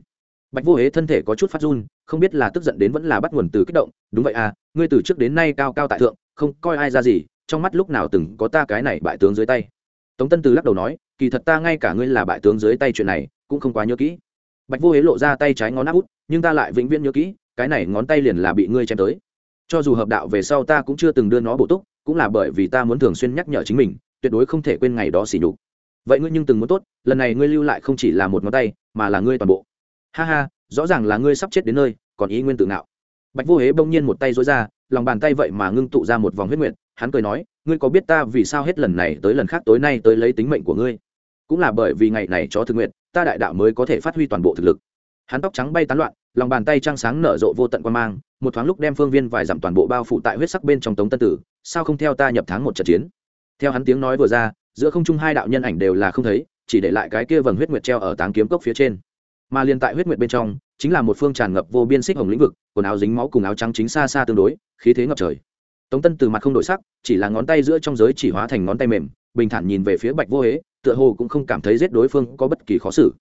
Bạch vô hế thân thể có chút phát run, không biết là tức giận đến vẫn là bắt nguồn từ kích động, đúng vậy à ngươi từ trước đến nay cao cao tại thượng, không coi ai ra gì, trong mắt lúc nào từng có ta cái này bại tướng dưới tay. Tống tân từ lắc đầu nói, kỳ thật ta ngay cả ngươi là bại tướng dưới tay chuyện này, cũng không quá nhớ kỹ. Bạch vô hế lộ ra tay trái ngón áp út, nhưng ta lại vĩnh viễn nhớ kỹ, cái này ngón tay liền là bị ngươi chém tới. Cho dù hợp đạo về sau ta cũng chưa từng đưa nó bổ túc, cũng là bởi vì ta muốn thường xuyên nhắc nhở chính mình tuyệt đối không thể quên ngày đó xỉ nhục. Vậy ngươi nhưng từng muốn tốt, lần này ngươi lưu lại không chỉ là một ngón tay, mà là ngươi toàn bộ. Ha ha, rõ ràng là ngươi sắp chết đến nơi, còn ý nguyên tự ngạo. Bạch vô hế bỗng nhiên một tay dối ra, lòng bàn tay vậy mà ngưng tụ ra một vòng huyết nguyện hắn cười nói, ngươi có biết ta vì sao hết lần này tới lần khác tối nay tới lấy tính mệnh của ngươi? Cũng là bởi vì ngày này chó thực nguyện ta đại đạo mới có thể phát huy toàn bộ thực lực. Hắn tóc trắng bay tán loạn, lòng bàn tay trăng sáng nở rộ vô tận quan mang, một thoáng lúc đem phương viên vài dặm toàn bộ bao phủ tại huyết sắc bên trong tống tân tử, sao không theo ta nhập tháng một trận chiến? Theo hắn tiếng nói vừa ra, giữa không trung hai đạo nhân ảnh đều là không thấy, chỉ để lại cái kia vầng huyết nguyệt treo ở táng kiếm cốc phía trên. Mà liên tại huyết nguyệt bên trong, chính là một phương tràn ngập vô biên xích hồng lĩnh vực, quần áo dính máu cùng áo trắng chính xa xa tương đối, khí thế ngập trời. Tống tân từ mặt không đổi sắc, chỉ là ngón tay giữa trong giới chỉ hóa thành ngón tay mềm, bình thản nhìn về phía bạch vô hế, tựa hồ cũng không cảm thấy giết đối phương có bất kỳ khó xử.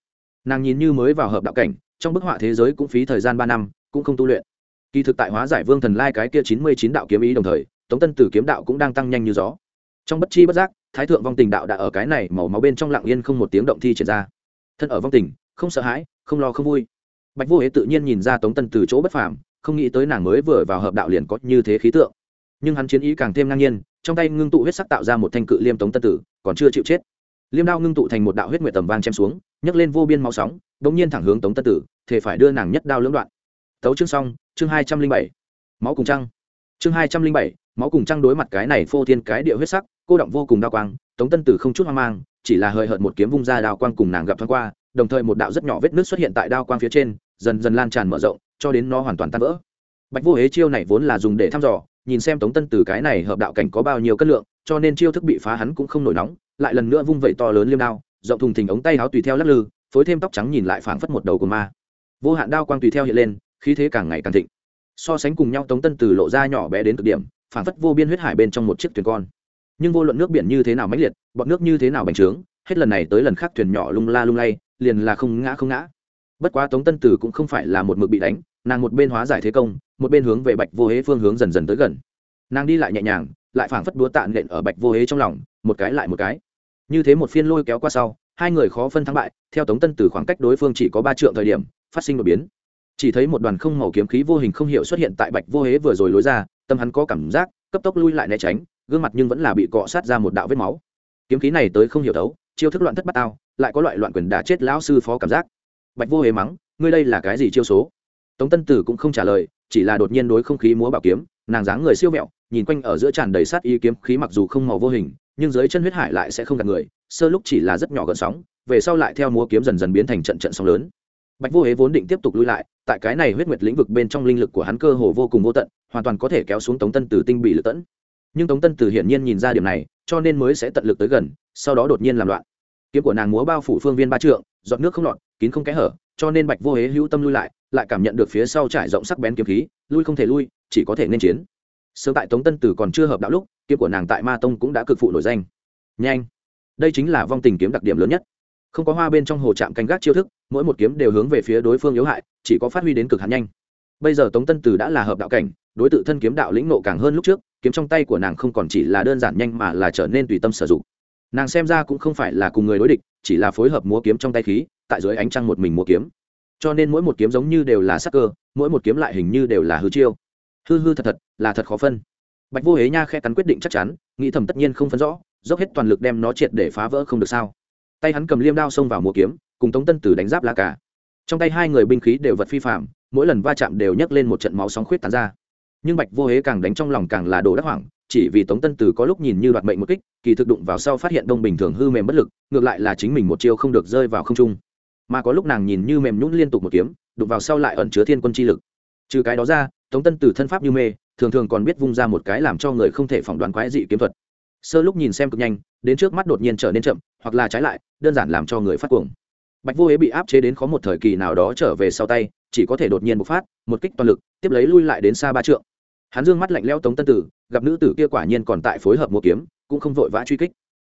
Nàng nhìn như mới vào hợp đạo cảnh, trong bức họa thế giới cũng phí thời gian ba năm, cũng không tu luyện. Kỳ thực tại hóa giải vương thần lai cái kia chín mươi chín đạo kiếm ý đồng thời, tống tân từ kiếm đạo cũng đang tăng nhanh như gió trong bất chi bất giác, thái thượng vong tình đạo đã ở cái này màu máu bên trong lặng yên không một tiếng động thi triển ra. Thân ở vong tình, không sợ hãi, không lo không vui. Bạch vô hế tự nhiên nhìn ra tống tân từ chỗ bất phàm, không nghĩ tới nàng mới vừa vào hợp đạo liền có như thế khí tượng. Nhưng hắn chiến ý càng thêm ngang nhiên, trong tay ngưng tụ huyết sắc tạo ra một thanh cự liêm tống tân tử, còn chưa chịu chết. Liêm đao ngưng tụ thành một đạo huyết nguyệt tầm vang chém xuống, nhấc lên vô biên máu sóng đ ỗ n g nhiên thẳng hướng tống tân tử thể phải đưa nàng nhất đao lưỡng đoạn. Tấu chương xong, chương hai trăm linh bảy. Máu cùng trăng. Chương hai trăm linh bảy, máu cùng trăng đối mặt cái này phô thiên cái địa huyết sắc cô động vô cùng đao quang, tống tân tử không chút hoang mang, chỉ là hời hợt một kiếm vung ra đao quang cùng nàng gặp thoáng qua, đồng thời một đạo rất nhỏ vết nước xuất hiện tại đao quang phía trên, dần dần lan tràn mở rộng, cho đến nó hoàn toàn tan vỡ. Bạch vô hế chiêu này vốn là dùng để thăm dò, nhìn xem tống tân từ cái này hợp đạo cảnh có bao nhiêu cân lượng, cho nên chiêu thức bị phá hắn cũng không nổi nóng, lại lần nữa vung vẩy to lớn liêm đao, rộng thùng thình ống tay áo tùy theo lắc lư, phối thêm tóc trắng nhìn lại phảng phất một đầu của ma. Vô hạn đao quang tùy theo hiện lên, khí thế càng ngày càng thịnh. So sánh cùng nhau, tống tân từ lộ ra nhỏ bé đến cực điểm, phảng phất vô biên huyết hải bên trong một chiếc thuyền con nhưng vô luận nước biển như thế nào mãnh liệt bọn nước như thế nào bành trướng, hết lần này tới lần khác thuyền nhỏ lung la lung lay, liền là không ngã không ngã. Bất quá tống tân tử cũng không phải là một mực bị đánh, nàng một bên hóa giải thế công, một bên hướng về bạch vô hế phương hướng dần dần tới gần. Nàng đi lại nhẹ nhàng, lại phảng phất đúa tạ nện ở bạch vô hế trong lòng, một cái lại một cái. Như thế một phiên lôi kéo qua sau, hai người khó phân thắng bại, theo tống tân từ khoảng cách đối phương chỉ có ba trượng thời điểm, phát sinh đột biến. Chỉ thấy một đoàn không màu kiếm khí vô hình không hiệu xuất hiện tại bạch vô hế vừa rồi lối ra, tâm hắn có cảm giác, cấp tốc lui lại né tránh gương mặt nhưng vẫn là bị cọ sát ra một đạo vết máu. Kiếm khí này tới không hiểu thấu, chiêu thức loạn thất bát tao, lại có loại loạn quyền đả chết lão sư phó cảm giác. Bạch vô hề mắng, ngươi đây là cái gì chiêu số? Tống tân tử cũng không trả lời, chỉ là đột nhiên đối không khí múa bảo kiếm, nàng dáng người siêu mẹo nhìn quanh ở giữa tràn đầy sát y kiếm khí mặc dù không màu vô hình, nhưng dưới chân huyết hải lại sẽ không gặp người, sơ lúc chỉ là rất nhỏ gợn sóng, về sau lại theo múa kiếm dần dần biến thành trận trận sóng lớn. Bạch vô hế vốn định tiếp tục lui lại, tại cái này huyết nguyệt lĩnh vực bên trong linh lực của hắn cơ hồ vô cùng vô tận, hoàn toàn có thể kéo xuống tống tân từ tinh bị lựa tẫn nhưng tống tân Tử hiển nhiên nhìn ra điểm này, cho nên mới sẽ tận lực tới gần, sau đó đột nhiên làm loạn. Kiếm của nàng múa bao phủ phương viên ba trượng, giọt nước không lọt, kín không kẽ hở, cho nên bạch vô hế hữu tâm lui lại lại cảm nhận được phía sau trải rộng sắc bén kiếm khí, lui không thể lui, chỉ có thể nên chiến. Sớm tại tống tân tử còn chưa hợp đạo lúc, kiếm của nàng tại ma tông cũng đã cực phụ nổi danh. Nhanh! Đây chính là vong tình kiếm đặc điểm lớn nhất. Không có hoa bên trong hồ trạm canh gác chiêu thức, mỗi một kiếm đều hướng về phía đối phương yếu hại, chỉ có phát huy đến cực hạn nhanh. Bây giờ tống tân tử đã là hợp đạo cảnh, đối tự thân kiếm đạo lĩnh nộ càng hơn lúc trước kiếm trong tay của nàng không còn chỉ là đơn giản nhanh mà là trở nên tùy tâm sử dụng. Nàng xem ra cũng không phải là cùng người đối địch, chỉ là phối hợp múa kiếm trong tay khí, tại dưới ánh trăng một mình múa kiếm. Cho nên mỗi một kiếm giống như đều là sắc cơ, mỗi một kiếm lại hình như đều là hư chiêu. Hư hư thật thật, là thật khó phân. Bạch vô hế nha khe cắn quyết định chắc chắn, nghĩ thầm tất nhiên không phân rõ, dốc hết toàn lực đem nó triệt để phá vỡ không được sao. Tay hắn cầm liêm đao xông vào múa kiếm, cùng tống tân tử đánh giáp la cả trong tay hai người binh khí đều vật phi phạm mỗi lần va chạm đều nhấc lên một trận máu sóng khuyết tán ra nhưng bạch vô hế càng đánh trong lòng càng là đồ đắc hoảng, chỉ vì tống tân tử có lúc nhìn như đoạt mệnh một kích, kỳ thực đụng vào sau phát hiện đông bình thường hư mềm bất lực, ngược lại là chính mình một chiêu không được rơi vào không trung. Mà có lúc nàng nhìn như mềm nhún liên tục một kiếm, đụng vào sau lại ẩn chứa thiên quân chi lực. Trừ cái đó ra, tống tân tử thân pháp như mê, thường thường còn biết vung ra một cái làm cho người không thể phỏng đoán quái dị kiếm thuật. Sơ lúc nhìn xem cực nhanh, đến trước mắt đột nhiên trở nên chậm, hoặc là trái lại, đơn giản làm cho người phát cuồng. Bạch vô hế bị áp chế đến khó một thời kỳ nào đó trở về sau tay, chỉ có thể đột nhiên bộc phát, một kích toàn lực, tiếp lấy lui lại đến xa ba trượng hắn dương mắt lạnh lẽo tống tân tử, gặp nữ tử kia quả nhiên còn tại phối hợp mua kiếm, cũng không vội vã truy kích.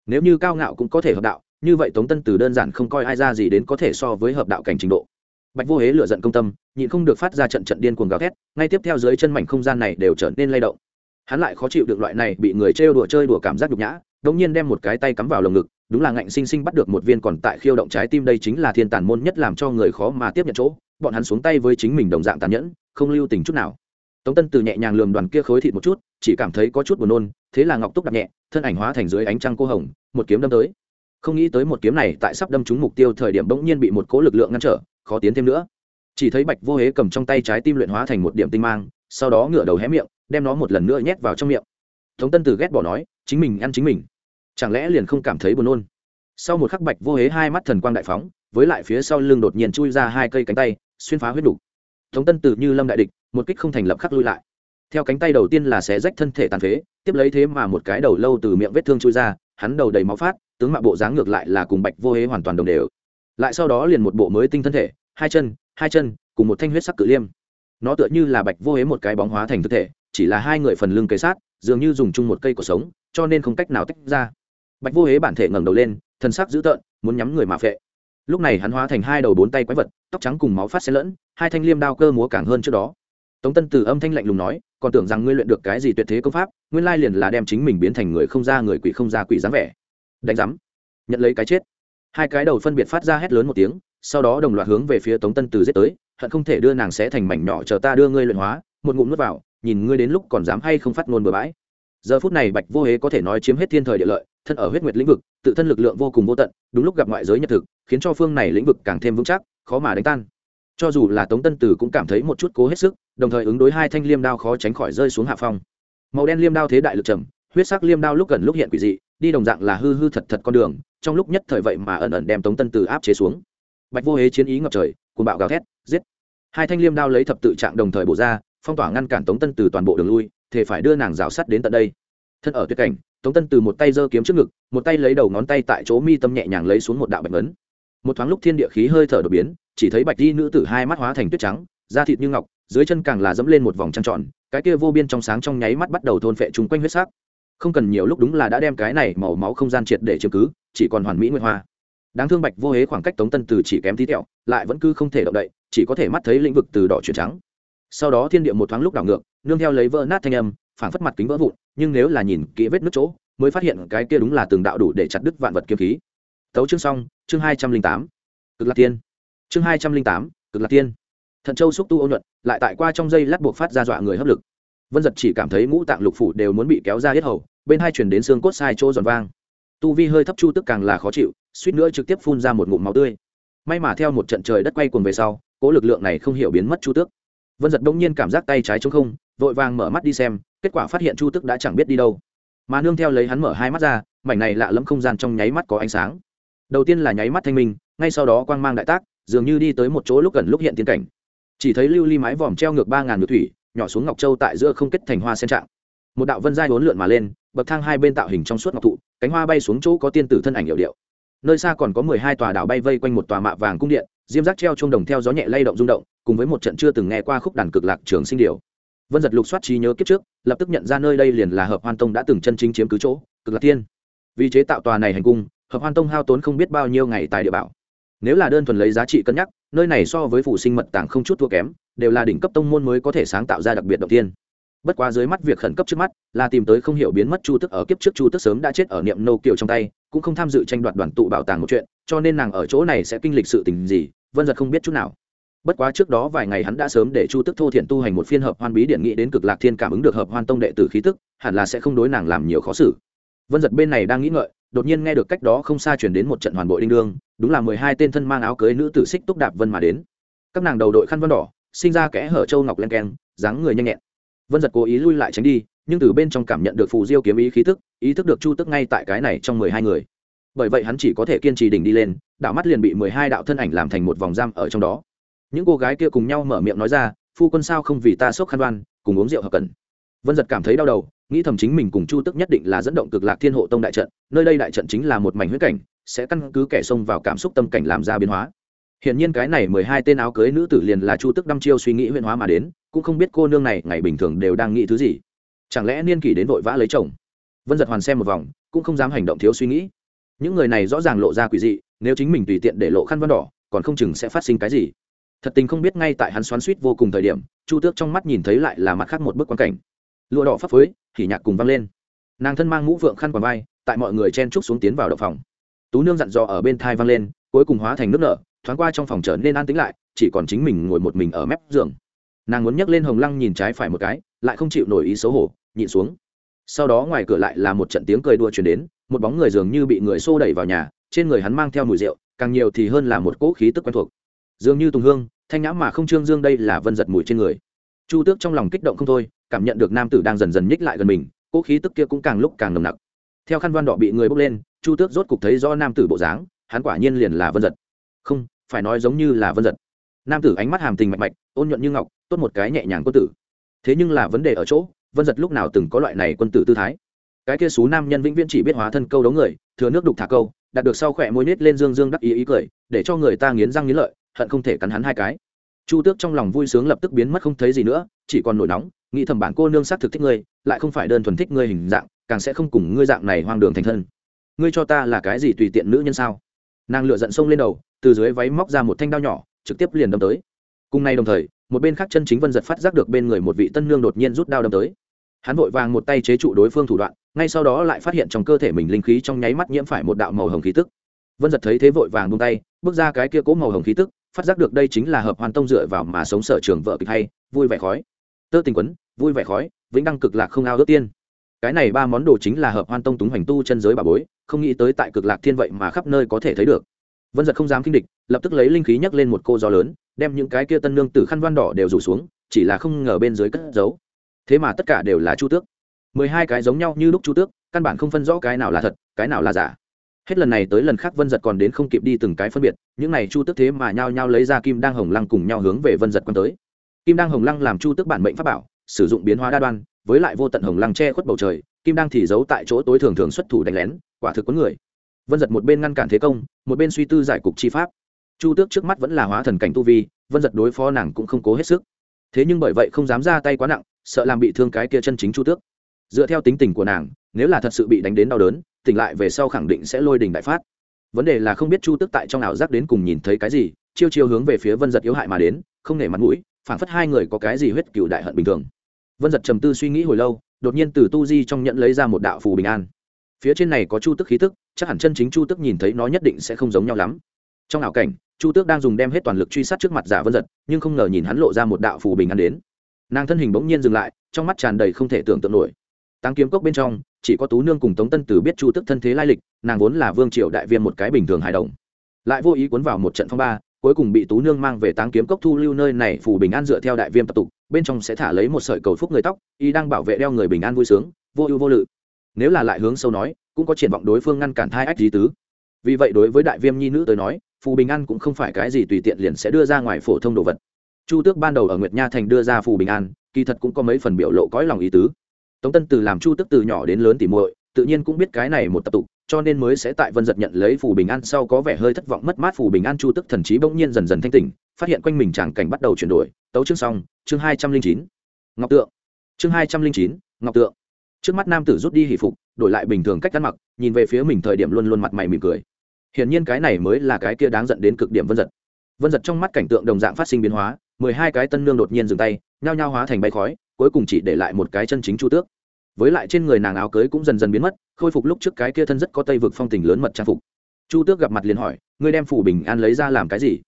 Nếu như cao ngạo cũng có thể hợp đạo, như vậy tống tân tử đơn giản không coi ai ra gì đến có thể so với hợp đạo cảnh trình độ. Bạch vô hế lựa giận công tâm, nhịn không được phát ra trận trận điên cuồng gào thét, ngay tiếp theo dưới chân mảnh không gian này đều trở nên lay động. Hắn lại khó chịu được loại này bị người trêu đùa chơi đùa cảm giác nhục nhã đống nhiên đem một cái tay cắm vào lồng ngực, đúng là ngạnh sinh sinh bắt được một viên còn tại khiêu động trái tim đây chính là thiên tàn môn nhất làm cho người khó mà tiếp nhận chỗ, bọn hắn xuống tay với chính mình đồng dạng tàn nhẫn, không lưu tình chút nào tống tân từ nhẹ nhàng lườm đoàn kia khối thịt một chút, chỉ cảm thấy có chút buồn nôn, thế là ngọc túc đập nhẹ, thân ảnh hóa thành dưới ánh trăng cô hồng, một kiếm đâm tới. Không nghĩ tới một kiếm này tại sắp đâm trúng mục tiêu thời điểm bỗng nhiên bị một cố lực lượng ngăn trở, khó tiến thêm nữa. Chỉ thấy bạch vô hế cầm trong tay trái tim luyện hóa thành một điểm tinh mang, sau đó ngửa đầu hé miệng, đem nó một lần nữa nhét vào trong miệng. Tống tân từ ghét bỏ nói, chính mình ăn chính mình. Chẳng lẽ liền không cảm thấy buồn nôn? Sau một khắc bạch vô hế hai mắt thần quang đại phóng, với lại phía sau lưng đột nhiên chui ra hai cây cánh tay, xuyên phá huyết đủ. tống tân từ như lâm đại địch một kích không thành lập khắc lui lại. Theo cánh tay đầu tiên là xé rách thân thể tàn phế, tiếp lấy thế mà một cái đầu lâu từ miệng vết thương chui ra, hắn đầu đầy máu phát, tướng mạo bộ dáng ngược lại là cùng bạch vô hế hoàn toàn đồng đều. Lại sau đó liền một bộ mới tinh thân thể, hai chân hai chân, cùng một thanh huyết sắc cự liêm. Nó tựa như là bạch vô hế một cái bóng hóa thành thực thể, chỉ là hai người phần lưng kế sát, dường như dùng chung một cây cuộc sống, cho nên không cách nào tách ra. Bạch vô hế bản thể ngẩng đầu lên thân sắc dữ tợn, muốn nhắm người mà phệ. Lúc này hắn hóa thành hai đầu bốn tay quái vật, tóc trắng cùng máu phát xen lẫn, hai thanh liêm đao cơ múa càng hơn trước đó tống tân từ âm thanh lạnh lùng nói, còn tưởng rằng ngươi luyện được cái gì tuyệt thế công pháp, nguyên lai liền là đem chính mình biến thành người không ra người quỷ không ra quỷ dáng vẻ. Đánh giám, nhận lấy cái chết. Hai cái đầu phân biệt phát ra hét lớn một tiếng, sau đó đồng loạt hướng về phía tống tân từ giết tới, hận không thể đưa nàng sẽ thành mảnh nhỏ chờ ta đưa ngươi luyện hóa, một ngụm nuốt vào, nhìn ngươi đến lúc còn dám hay không phát ngôn bừa bãi. Giờ phút này bạch vô hế có thể nói chiếm hết thiên thời địa lợi, thân ở huyết nguyệt lĩnh vực, tự thân lực lượng vô cùng vô tận, đúng lúc gặp ngoại giới nhật thực, khiến cho phương này lĩnh vực càng thêm vững chắc, khó mà đánh tan cho dù là tống tân tử cũng cảm thấy một chút cố hết sức, đồng thời ứng đối hai thanh liêm đao khó tránh khỏi rơi xuống hạ phong. Màu đen liêm đao thế đại lực trầm, huyết sắc liêm đao lúc gần lúc hiện quỷ dị, đi đồng dạng là hư hư thật thật con đường, trong lúc nhất thời vậy mà ẩn ẩn đem tống tân tử áp chế xuống. Bạch vô hế chiến ý ngập trời cùng bạo gào thét, giết. Hai thanh liêm đao lấy thập tự trạng đồng thời bổ ra, phong tỏa ngăn cản tống tân từ toàn bộ đường lui thể phải đưa nàng rào sắt đến tận đây. Thân ở tuyết cảnh, tống tân từ một tay giơ kiếm trước ngực, một tay lấy đầu ngón tay tại chỗ mi tâm nhẹ nhàng lấy xuống một đạo bạch ấn một thoáng lúc thiên địa khí hơi thở đột biến chỉ thấy bạch di nữ tử hai mắt hóa thành tuyết trắng, da thịt như ngọc, dưới chân càng là dẫm lên một vòng trăng tròn, cái kia vô biên trong sáng trong nháy mắt bắt đầu thôn phệ chung quanh huyết sắc. Không cần nhiều lúc đúng là đã đem cái này màu máu không gian triệt để chứng cứ, chỉ còn hoàn mỹ nguyên hoa. Đáng thương bạch vô hế khoảng cách tống tân từ chỉ kém tí tẹo, lại vẫn cứ không thể động đậy, chỉ có thể mắt thấy lĩnh vực từ đỏ chuyển trắng. Sau đó thiên địa một thoáng lúc đảo ngược, nương theo lấy vỡ nát thanh âm, phảng phất mặt kính vỡ vụn, nhưng nếu là nhìn kỹ vết nước chỗ, mới phát hiện cái kia đúng là từng đạo đủ để chặt đứt vạn vật kiếm khí. Tấu chương xong, chương hai trăm linh tám. Cực lạc tiên chương hai trăm linh tám, cực lạc tiên. Thận châu xúc tu ô nhuận, lại tại qua trong dây lát buộc phát ra dọa người hấp lực. Vân giật chỉ cảm thấy ngũ tạng lục phủ đều muốn bị kéo ra hết hầu, bên hai chuyển đến xương cốt sai chỗ giòn vang. Tu vi hơi thấp chu tức càng là khó chịu, suýt nữa trực tiếp phun ra một ngụm máu tươi. May mà theo một trận trời đất quay cuồng về sau, cố lực lượng này không hiểu biến mất chu tước vân giật đông nhiên cảm giác tay trái trống không, vội vàng mở mắt đi xem, kết quả phát hiện chu tức đã chẳng biết đi đâu. Mà nương theo lấy hắn mở hai mắt ra, mảnh này lạ lẫm không gian trong nháy mắt có ánh sáng. Đầu tiên là nháy mắt thanh minh, ngay sau đó quang mang đại tác dường như đi tới một chỗ lúc gần lúc hiện tiến cảnh. Chỉ thấy lưu ly mái vòm treo ngược ba ngàn ngược thủy, nhỏ xuống ngọc châu tại giữa không kết thành hoa sen trạng. Một đạo vân giai bốn lượn mà lên, bậc thang hai bên tạo hình trong suốt ngọc thụ, cánh hoa bay xuống chỗ có tiên tử thân ảnh hiệu điệu. Nơi xa còn có mười hai tòa đảo bay vây quanh một tòa mạ vàng cung điện, diêm giác treo chuông đồng theo gió nhẹ lay động rung động, cùng với một trận chưa từng nghe qua khúc đàn cực lạc trường sinh điều vân giật lục soát trí nhớ kiếp trước, lập tức nhận ra nơi đây liền là hợp hoan tông đã từng chân chính chiếm cứ chỗ, cực lạc tiên. Vì chế tạo tòa này hành cung, hợp hoan tông hao tốn không biết bao nhiêu ngày tại địa bảo nếu là đơn thuần lấy giá trị cân nhắc, nơi này so với phủ sinh mật tàng không chút thua kém, đều là đỉnh cấp tông môn mới có thể sáng tạo ra đặc biệt đầu tiên. Bất quá dưới mắt việc khẩn cấp trước mắt, là tìm tới không hiểu biến mất chu tức ở kiếp trước chu tức sớm đã chết ở niệm nô kiều trong tay, cũng không tham dự tranh đoạt đoàn tụ bảo tàng một chuyện, cho nên nàng ở chỗ này sẽ kinh lịch sự tình gì, vân giật không biết chút nào. Bất quá trước đó vài ngày hắn đã sớm để chu tức thô thiện tu hành một phiên hợp hoan bí điện nghĩ đến cực lạc thiên cảm ứng được hợp hoan tông đệ tử khí tức, hẳn là sẽ không đối nàng làm nhiều khó xử. Vân giật bên này đang nghĩ ngợi đột nhiên nghe được cách đó không xa chuyển đến một trận hoàn bộ đinh đương, đúng là mười hai tên thân mang áo cưới nữ tử xích túc đạp vân mà đến. Các nàng đầu đội khăn vân đỏ, sinh ra kẽ hở châu ngọc len keng, dáng người nhanh nhẹn. Vân giật cố ý lui lại tránh đi, nhưng từ bên trong cảm nhận được phù diêu kiếm ý khí tức, ý thức được chu tức ngay tại cái này trong mười hai người. Bởi vậy hắn chỉ có thể kiên trì đỉnh đi lên, đạo mắt liền bị mười hai đạo thân ảnh làm thành một vòng giam ở trong đó. Những cô gái kia cùng nhau mở miệng nói ra, phu quân sao không vì ta sốc khăn đoan, cùng uống rượu hợp cần vân giật cảm thấy đau đầu nghĩ thầm chính mình cùng chu tức nhất định là dẫn động cực lạc thiên hộ tông đại trận, nơi đây đại trận chính là một mảnh huyết cảnh, sẽ căn cứ kẻ xông vào cảm xúc tâm cảnh làm ra biến hóa. Hiện nhiên cái này mười hai tên áo cưới nữ tử liền là chu tức đăm chiêu suy nghĩ huyện hóa mà đến, cũng không biết cô nương này ngày bình thường đều đang nghĩ thứ gì. Chẳng lẽ niên kỷ đến vội vã lấy chồng? Vân giật hoàn xem một vòng, cũng không dám hành động thiếu suy nghĩ. Những người này rõ ràng lộ ra quỷ dị, nếu chính mình tùy tiện để lộ khăn văn đỏ, còn không chừng sẽ phát sinh cái gì. Thật tình không biết ngay tại hắn xoắn suýt vô cùng thời điểm, chu tước trong mắt nhìn thấy lại là mặt khác một bức quan cảnh lụa đỏ phấp phới thì nhạc cùng vang lên. Nàng thân mang mũ vượng khăn quàng vai, tại mọi người chen trúc xuống tiến vào động phòng. Tú nương dặn dò ở bên thai vang lên, cuối cùng hóa thành nước nở, thoáng qua trong phòng trở nên an tĩnh lại, chỉ còn chính mình ngồi một mình ở mép giường. Nàng muốn nhấc lên hồng lăng nhìn trái phải một cái, lại không chịu nổi ý xấu hổ, nhịn xuống. Sau đó ngoài cửa lại là một trận tiếng cười đua chuyển đến, một bóng người dường như bị người xô đẩy vào nhà, trên người hắn mang theo mùi rượu, càng nhiều thì hơn là một cỗ khí tức quen thuộc. Dường như tùng hương, thanh nhã mà không trương dương đây là vân giật mùi trên người. Chu tước trong lòng kích động không thôi cảm nhận được nam tử đang dần dần nhích lại gần mình, cỗ khí tức kia cũng càng lúc càng nồng nặc. Theo khăn văn đỏ bị người bốc lên, chu tước rốt cục thấy do nam tử bộ dáng, hắn quả nhiên liền là vân giật không, phải nói giống như là vân giật nam tử ánh mắt hàm tình mạch mạch, ôn nhuận như ngọc, tốt một cái nhẹ nhàng quân tử. Thế nhưng là vấn đề ở chỗ, vân giật lúc nào từng có loại này quân tử tư thái? Cái kia xú nam nhân vĩnh viễn chỉ biết hóa thân câu đấu người, thừa nước đục thả câu, đạt được sau khỏe môi nết lên dương dương đắc ý ý cười, để cho người ta nghiến răng nghiến lợi, hận không thể cắn hắn hai cái chu tước trong lòng vui sướng lập tức biến mất không thấy gì nữa, chỉ còn nổi nóng, nghĩ thầm bản cô nương xác thực thích ngươi, lại không phải đơn thuần thích ngươi hình dạng, càng sẽ không cùng ngươi dạng này hoang đường thành thân. Ngươi cho ta là cái gì tùy tiện nữ nhân sao? Nàng lựa giận sông lên đầu, từ dưới váy móc ra một thanh đao nhỏ, trực tiếp liền đâm tới. Cùng nay đồng thời, một bên khác chân chính vân giật phát giác được bên người một vị tân nương đột nhiên rút đao đâm tới. Hắn vội vàng một tay chế trụ đối phương thủ đoạn, ngay sau đó lại phát hiện trong cơ thể mình linh khí trong nháy mắt nhiễm phải một đạo màu hồng khí tức. Vân giật thấy thế vội vàng buông tay, bước ra cái kia cố màu hồng khí tức phát giác được đây chính là hợp hoàn tông dựa vào mà sống sở trường vợ kịch hay, vui vẻ khói. Tơ tình quấn, vui vẻ khói, vĩnh đăng cực lạc không ao ước tiên. Cái này ba món đồ chính là hợp hoan tông túng hoành tu chân giới bà bối, không nghĩ tới tại cực lạc thiên vậy mà khắp nơi có thể thấy được. Vân giật không dám kinh địch, lập tức lấy linh khí nhấc lên một cô gió lớn, đem những cái kia tân nương từ khăn văn đỏ đều rủ xuống, chỉ là không ngờ bên dưới cất giấu. Thế mà tất cả đều là chu tước. Mười hai cái giống nhau như lúc chu tước, căn bản không phân rõ cái nào là thật, cái nào là giả hết lần này tới lần khác vân giật còn đến không kịp đi từng cái phân biệt, những này chu tước thế mà nhao nhao lấy ra kim đang hồng lăng cùng nhau hướng về vân giật quan tới. Kim đang hồng lăng làm chu tước bản mệnh pháp bảo, sử dụng biến hóa đa đoan, với lại vô tận hồng lăng che khuất bầu trời, kim đang thì giấu tại chỗ tối thường thường xuất thủ đánh lén, quả thực có người. Vân giật một bên ngăn cản thế công, một bên suy tư giải cục chi pháp. Chu tước trước mắt vẫn là hóa thần cảnh tu vi, vân giật đối phó nàng cũng không cố hết sức. Thế nhưng bởi vậy không dám ra tay quá nặng, sợ làm bị thương cái kia chân chính chu tước. Dựa theo tính tình của nàng, nếu là thật sự bị đánh đến đau đớn tỉnh lại về sau khẳng định sẽ lôi đình đại phát. Vấn đề là không biết chu tước tại trong ảo giác đến cùng nhìn thấy cái gì, chiêu chiêu hướng về phía vân giật yếu hại mà đến, không nể mặt mũi, phảng phất hai người có cái gì huyết cựu đại hận bình thường. Vân giật trầm tư suy nghĩ hồi lâu, đột nhiên từ tu di trong nhận lấy ra một đạo phù bình an. Phía trên này có chu tức khí tức, chắc hẳn chân chính chu tức nhìn thấy nó nhất định sẽ không giống nhau lắm. Trong ảo cảnh, chu tước đang dùng đem hết toàn lực truy sát trước mặt giả vân giật, nhưng không ngờ nhìn hắn lộ ra một đạo phù bình an đến. Nàng thân hình bỗng nhiên dừng lại, trong mắt tràn đầy không thể tưởng tượng nổi. Tăng kiếm cốc bên trong chỉ có tú nương cùng tống tân tử biết chu tức thân thế lai lịch, nàng vốn là vương triều đại viên một cái bình thường hài đồng. Lại vô ý cuốn vào một trận phong ba, cuối cùng bị tú nương mang về táng kiếm cốc thu lưu nơi này phù bình an dựa theo đại viêm tập tục, bên trong sẽ thả lấy một sợi cầu phúc người tóc, y đang bảo vệ đeo người bình an vui sướng, vô ưu vô lự. Nếu là lại hướng sâu nói, cũng có triển vọng đối phương ngăn cản thai ách di tứ. Vì vậy đối với đại viêm nhi nữ tới nói, phù bình an cũng không phải cái gì tùy tiện liền sẽ đưa ra ngoài phổ thông đồ vật. Chu tước ban đầu ở nguyệt nha thành đưa ra phù bình an, kỳ thật cũng có mấy phần biểu lộ cõi lòng ý tứ tống tân từ làm chu tước từ nhỏ đến lớn tỉ muội, tự nhiên cũng biết cái này một tập tục, cho nên mới sẽ tại vân giật nhận lấy phù bình an sau có vẻ hơi thất vọng mất mát phù bình an chu tức thần trí bỗng nhiên dần dần thanh tỉnh, phát hiện quanh mình tràng cảnh bắt đầu chuyển đổi. Tấu chương xong, chương hai trăm linh chín. Ngọc tượng. Chương hai trăm linh chín, ngọc tượng. Trước mắt nam tử rút đi hỷ phục, đổi lại bình thường cách ăn mặc, nhìn về phía mình thời điểm luôn luôn mặt mày mỉm cười. Hiển nhiên cái này mới là cái kia đáng dẫn đến cực điểm vân giật. Vân giật trong mắt cảnh tượng đồng dạng phát sinh biến hóa, mười hai cái tân nương đột nhiên dừng tay, nhao nhao hóa thành bay khói cuối cùng chỉ để lại một cái chân chính chu tước. Với lại trên người nàng áo cưới cũng dần dần biến mất, khôi phục lúc trước cái kia thân rất có tây vực phong tình lớn mật trang phục. Chu tước gặp mặt liền hỏi, ngươi đem phủ bình an lấy ra làm cái gì?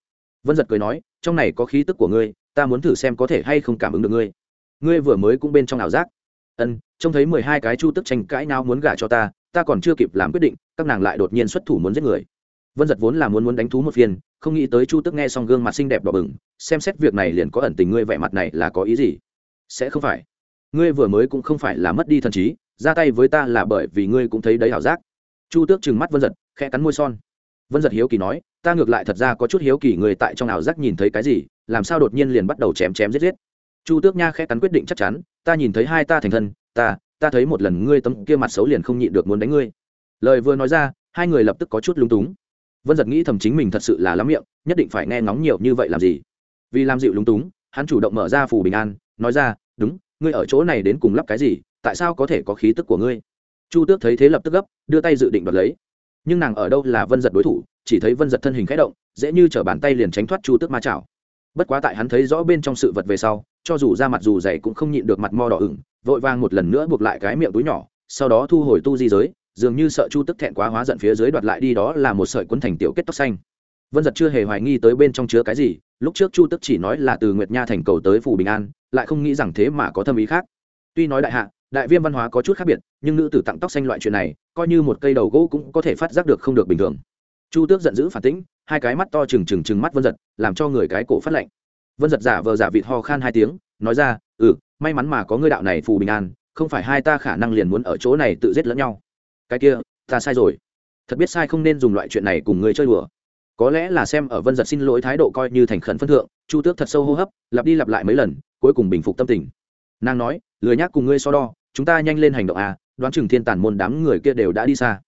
Vân giật cười nói, trong này có khí tức của ngươi, ta muốn thử xem có thể hay không cảm ứng được ngươi. Ngươi vừa mới cũng bên trong ảo giác. Ân trông thấy mười hai cái chu tức tranh cãi nào muốn gả cho ta ta còn chưa kịp làm quyết định, các nàng lại đột nhiên xuất thủ muốn giết người. Vân giật vốn là muốn muốn đánh thú một phiên không nghĩ tới chu tức nghe xong gương mặt xinh đẹp đỏ bừng, xem xét việc này liền có ẩn tình ngươi vẻ mặt này là có ý gì sẽ không phải. Ngươi vừa mới cũng không phải là mất đi thần trí, ra tay với ta là bởi vì ngươi cũng thấy đấy ảo giác. Chu tước trừng mắt vân giật, khẽ cắn môi son. Vân giật hiếu kỳ nói, ta ngược lại thật ra có chút hiếu kỳ người tại trong ảo giác nhìn thấy cái gì, làm sao đột nhiên liền bắt đầu chém chém giết giết. Chu tước nha khẽ cắn quyết định chắc chắn, ta nhìn thấy hai ta thành thân, ta ta thấy một lần ngươi tấm kia mặt xấu liền không nhịn được muốn đánh ngươi. Lời vừa nói ra, hai người lập tức có chút lúng túng. Vân giật nghĩ thầm chính mình thật sự là lắm miệng, nhất định phải nghe ngóng nhiều như vậy làm gì. Vì làm dịu lúng túng, hắn chủ động mở ra phủ bình an nói ra, đúng, ngươi ở chỗ này đến cùng lắp cái gì, tại sao có thể có khí tức của ngươi? Chu tước thấy thế lập tức gấp, đưa tay dự định đoạt lấy. Nhưng nàng ở đâu là vân giật đối thủ, chỉ thấy vân giật thân hình khẽ động, dễ như t bàn tay liền tránh thoát chu tước ma chảo. Bất quá tại hắn thấy rõ bên trong sự vật về sau, cho dù ra mặt dù dày cũng không nhịn được mặt mo đỏ ửng, vội vàng một lần nữa buộc lại cái miệng túi nhỏ, sau đó thu hồi tu di giới, dường như sợ chu tức thẹn quá hóa giận phía dưới đoạt lại đi đó là một sợi quấn thành tiểu kết tóc xanh vân giật chưa hề hoài nghi tới bên trong chứa cái gì, lúc trước chu tức chỉ nói là từ nguyệt nha thành cầu tới phủ bình an, lại không nghĩ rằng thế mà có thâm ý khác. Tuy nói đại hạ, đại viêm văn hóa có chút khác biệt, nhưng nữ tử tặng tóc xanh loại chuyện này, coi như một cây đầu gỗ cũng có thể phát giác được không được bình thường. Chu tước giận dữ phản tĩnh, hai cái mắt to trừng trừng trừng mắt vân giật, làm cho người cái cổ phát lạnh. Vân giật giả vờ giả vịt ho khan hai tiếng, nói ra ừ may mắn mà có ngươi đạo này phù bình an, không phải hai ta khả năng liền muốn ở chỗ này tự giết lẫn nhau. Cái kia, ta sai rồi. Thật biết sai không nên dùng loại chuyện này cùng ngươi chơi đùa có lẽ là xem ở vân giật xin lỗi thái độ coi như thành khẩn phân thượng, chu tước thật sâu hô hấp, lặp đi lặp lại mấy lần, cuối cùng bình phục tâm tình. Nàng nói, lười nhác cùng ngươi so đo, chúng ta nhanh lên hành động à đoán chừng thiên tản môn đám người kia đều đã đi xa.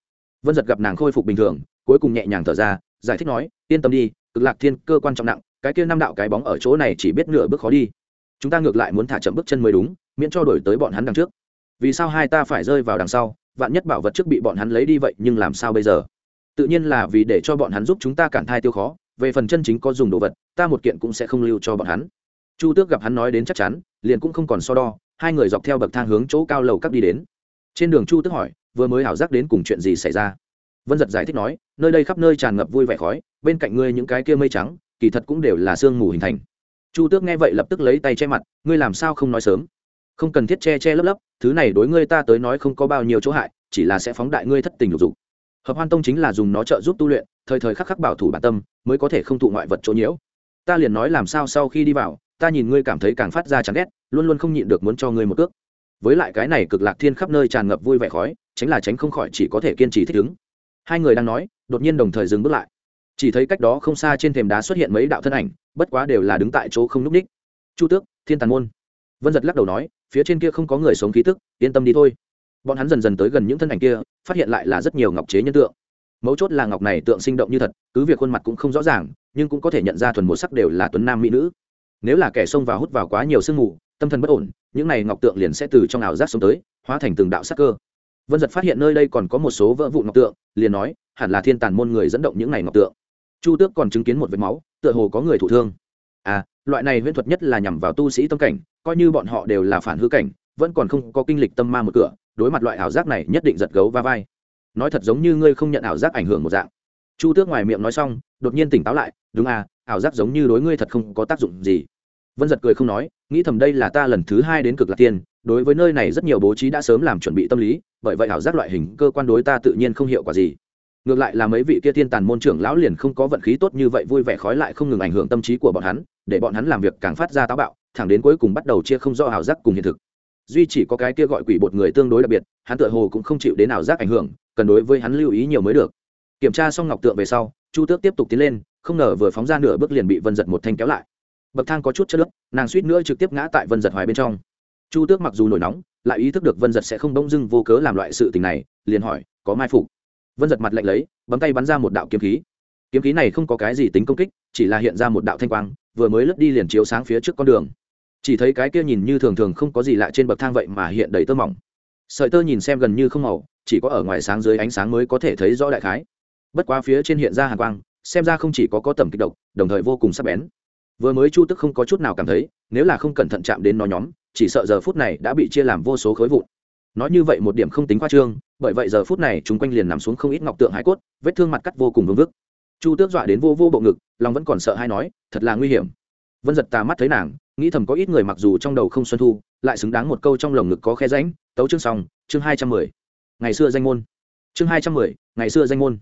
Vân giật gặp nàng khôi phục bình thường, cuối cùng nhẹ nhàng thở ra, giải thích nói, yên tâm đi, cực lạc thiên cơ quan trọng nặng, cái kia năm đạo cái bóng ở chỗ này chỉ biết nửa bước khó đi. Chúng ta ngược lại muốn thả chậm bước chân mới đúng, miễn cho đổi tới bọn hắn đằng trước. Vì sao hai ta phải rơi vào đằng sau, vạn nhất bảo vật trước bị bọn hắn lấy đi vậy, nhưng làm sao bây giờ? Tự nhiên là vì để cho bọn hắn giúp chúng ta cản thai tiêu khó, về phần chân chính có dùng đồ vật, ta một kiện cũng sẽ không lưu cho bọn hắn. Chu tước gặp hắn nói đến chắc chắn, liền cũng không còn so đo, hai người dọc theo bậc thang hướng chỗ cao lầu các đi đến. Trên đường chu tước hỏi, vừa mới hảo giác đến cùng chuyện gì xảy ra? Vân giật giải thích nói, nơi đây khắp nơi tràn ngập vui vẻ khói, bên cạnh ngươi những cái kia mây trắng, kỳ thật cũng đều là sương mù hình thành. Chu tước nghe vậy lập tức lấy tay che mặt, ngươi làm sao không nói sớm? Không cần thiết che che lấp lấp, thứ này đối ngươi ta tới nói không có bao nhiêu chỗ hại, chỉ là sẽ phóng đại ngươi thất tình lục dục hợp hoan tông chính là dùng nó trợ giúp tu luyện, thời thời khắc khắc bảo thủ bản tâm, mới có thể không thụ ngoại vật chỗ nhiễu. Ta liền nói làm sao sau khi đi vào, ta nhìn ngươi cảm thấy càng phát ra chán ghét, luôn luôn không nhịn được muốn cho ngươi một cước. Với lại cái này cực lạc thiên khắp nơi tràn ngập vui vẻ khói, tránh là tránh không khỏi chỉ có thể kiên trì thích ứng. Hai người đang nói, đột nhiên đồng thời dừng bước lại. Chỉ thấy cách đó không xa trên thềm đá xuất hiện mấy đạo thân ảnh, bất quá đều là đứng tại chỗ không núp ních. Chu tước, thiên tàn môn. Vân giật lắc đầu nói, phía trên kia không có người sống khí tức, yên tâm đi thôi. Bọn hắn dần dần tới gần những thân ảnh kia phát hiện lại là rất nhiều ngọc chế nhân tượng. Mấu chốt là ngọc này tượng sinh động như thật, cứ việc khuôn mặt cũng không rõ ràng, nhưng cũng có thể nhận ra thuần một sắc đều là tuấn nam mỹ nữ. Nếu là kẻ xông vào hút vào quá nhiều sương mù, tâm thần bất ổn, những này ngọc tượng liền sẽ từ trong ảo giác sống tới, hóa thành từng đạo sắc cơ. Vân giật phát hiện nơi đây còn có một số vỡ vụ ngọc tượng, liền nói, hẳn là thiên tàn môn người dẫn động những này ngọc tượng. Chu tước còn chứng kiến một vết máu, tựa hồ có người thụ thương. À loại này huyễn thuật nhất là nhằm vào tu sĩ tâm cảnh, coi như bọn họ đều là phản hư cảnh vẫn còn không có kinh lịch tâm ma một cửa, đối mặt loại ảo giác này nhất định giật gấu va vai. Nói thật giống như ngươi không nhận ảo giác ảnh hưởng một dạng. Chu tước ngoài miệng nói xong, đột nhiên tỉnh táo lại, đúng à ảo giác giống như đối ngươi thật không có tác dụng gì. Vân giật cười không nói, nghĩ thầm đây là ta lần thứ hai đến cực lạc tiên, đối với nơi này rất nhiều bố trí đã sớm làm chuẩn bị tâm lý, bởi vậy ảo giác loại hình cơ quan đối ta tự nhiên không hiệu quả gì. Ngược lại là mấy vị kia thiên tàn môn trưởng lão liền không có vận khí tốt như vậy vui vẻ khói lại không ngừng ảnh hưởng tâm trí của bọn hắn, để bọn hắn làm việc càng phát ra táo bạo, thẳng đến cuối cùng bắt đầu chia không do ảo giác cùng hiện thực duy chỉ có cái kia gọi quỷ bột người tương đối đặc biệt, hắn tựa hồ cũng không chịu đến ảo giác ảnh hưởng, cần đối với hắn lưu ý nhiều mới được. Kiểm tra xong ngọc tượng về sau, chu tước tiếp tục tiến lên, không ngờ vừa phóng ra nửa bước liền bị vân giật một thanh kéo lại. Bậc thang có chút chất nước nàng suýt nữa trực tiếp ngã tại vân giật hoài bên trong. Chu tước mặc dù nổi nóng, lại ý thức được vân giật sẽ không bỗng dưng vô cớ làm loại sự tình này, liền hỏi, có mai phục? Vân giật mặt lạnh lấy, bấm tay bắn ra một đạo kiếm khí. Kiếm khí này không có cái gì tính công kích, chỉ là hiện ra một đạo thanh quang, vừa mới lướt đi liền chiếu sáng phía trước con đường chỉ thấy cái kia nhìn như thường thường không có gì lạ trên bậc thang vậy mà hiện đầy tơ mỏng. Sợi tơ nhìn xem gần như không màu, chỉ có ở ngoài sáng dưới ánh sáng mới có thể thấy rõ đại khái. Bất quá phía trên hiện ra hàng quang, xem ra không chỉ có có tầm kích độc, đồng thời vô cùng sắc bén. Vừa mới chu tức không có chút nào cảm thấy, nếu là không cẩn thận chạm đến nó nhóm, chỉ sợ giờ phút này đã bị chia làm vô số khối vụn. Nói như vậy một điểm không tính khoa trương, bởi vậy giờ phút này chúng quanh liền nằm xuống không ít ngọc tượng hải cốt, vết thương mặt cắt vô cùng vương vức. Chu tước dọa đến vô vô bộ ngực, lòng vẫn còn sợ hay nói, thật là nguy hiểm. Vân giật tà mắt thấy nàng nghĩ thầm có ít người mặc dù trong đầu không xuân thu, lại xứng đáng một câu trong lồng ngực có khe ránh tấu chương xong, chương hai trăm mười. Ngày xưa danh môn. Chương hai trăm mười, ngày xưa danh môn.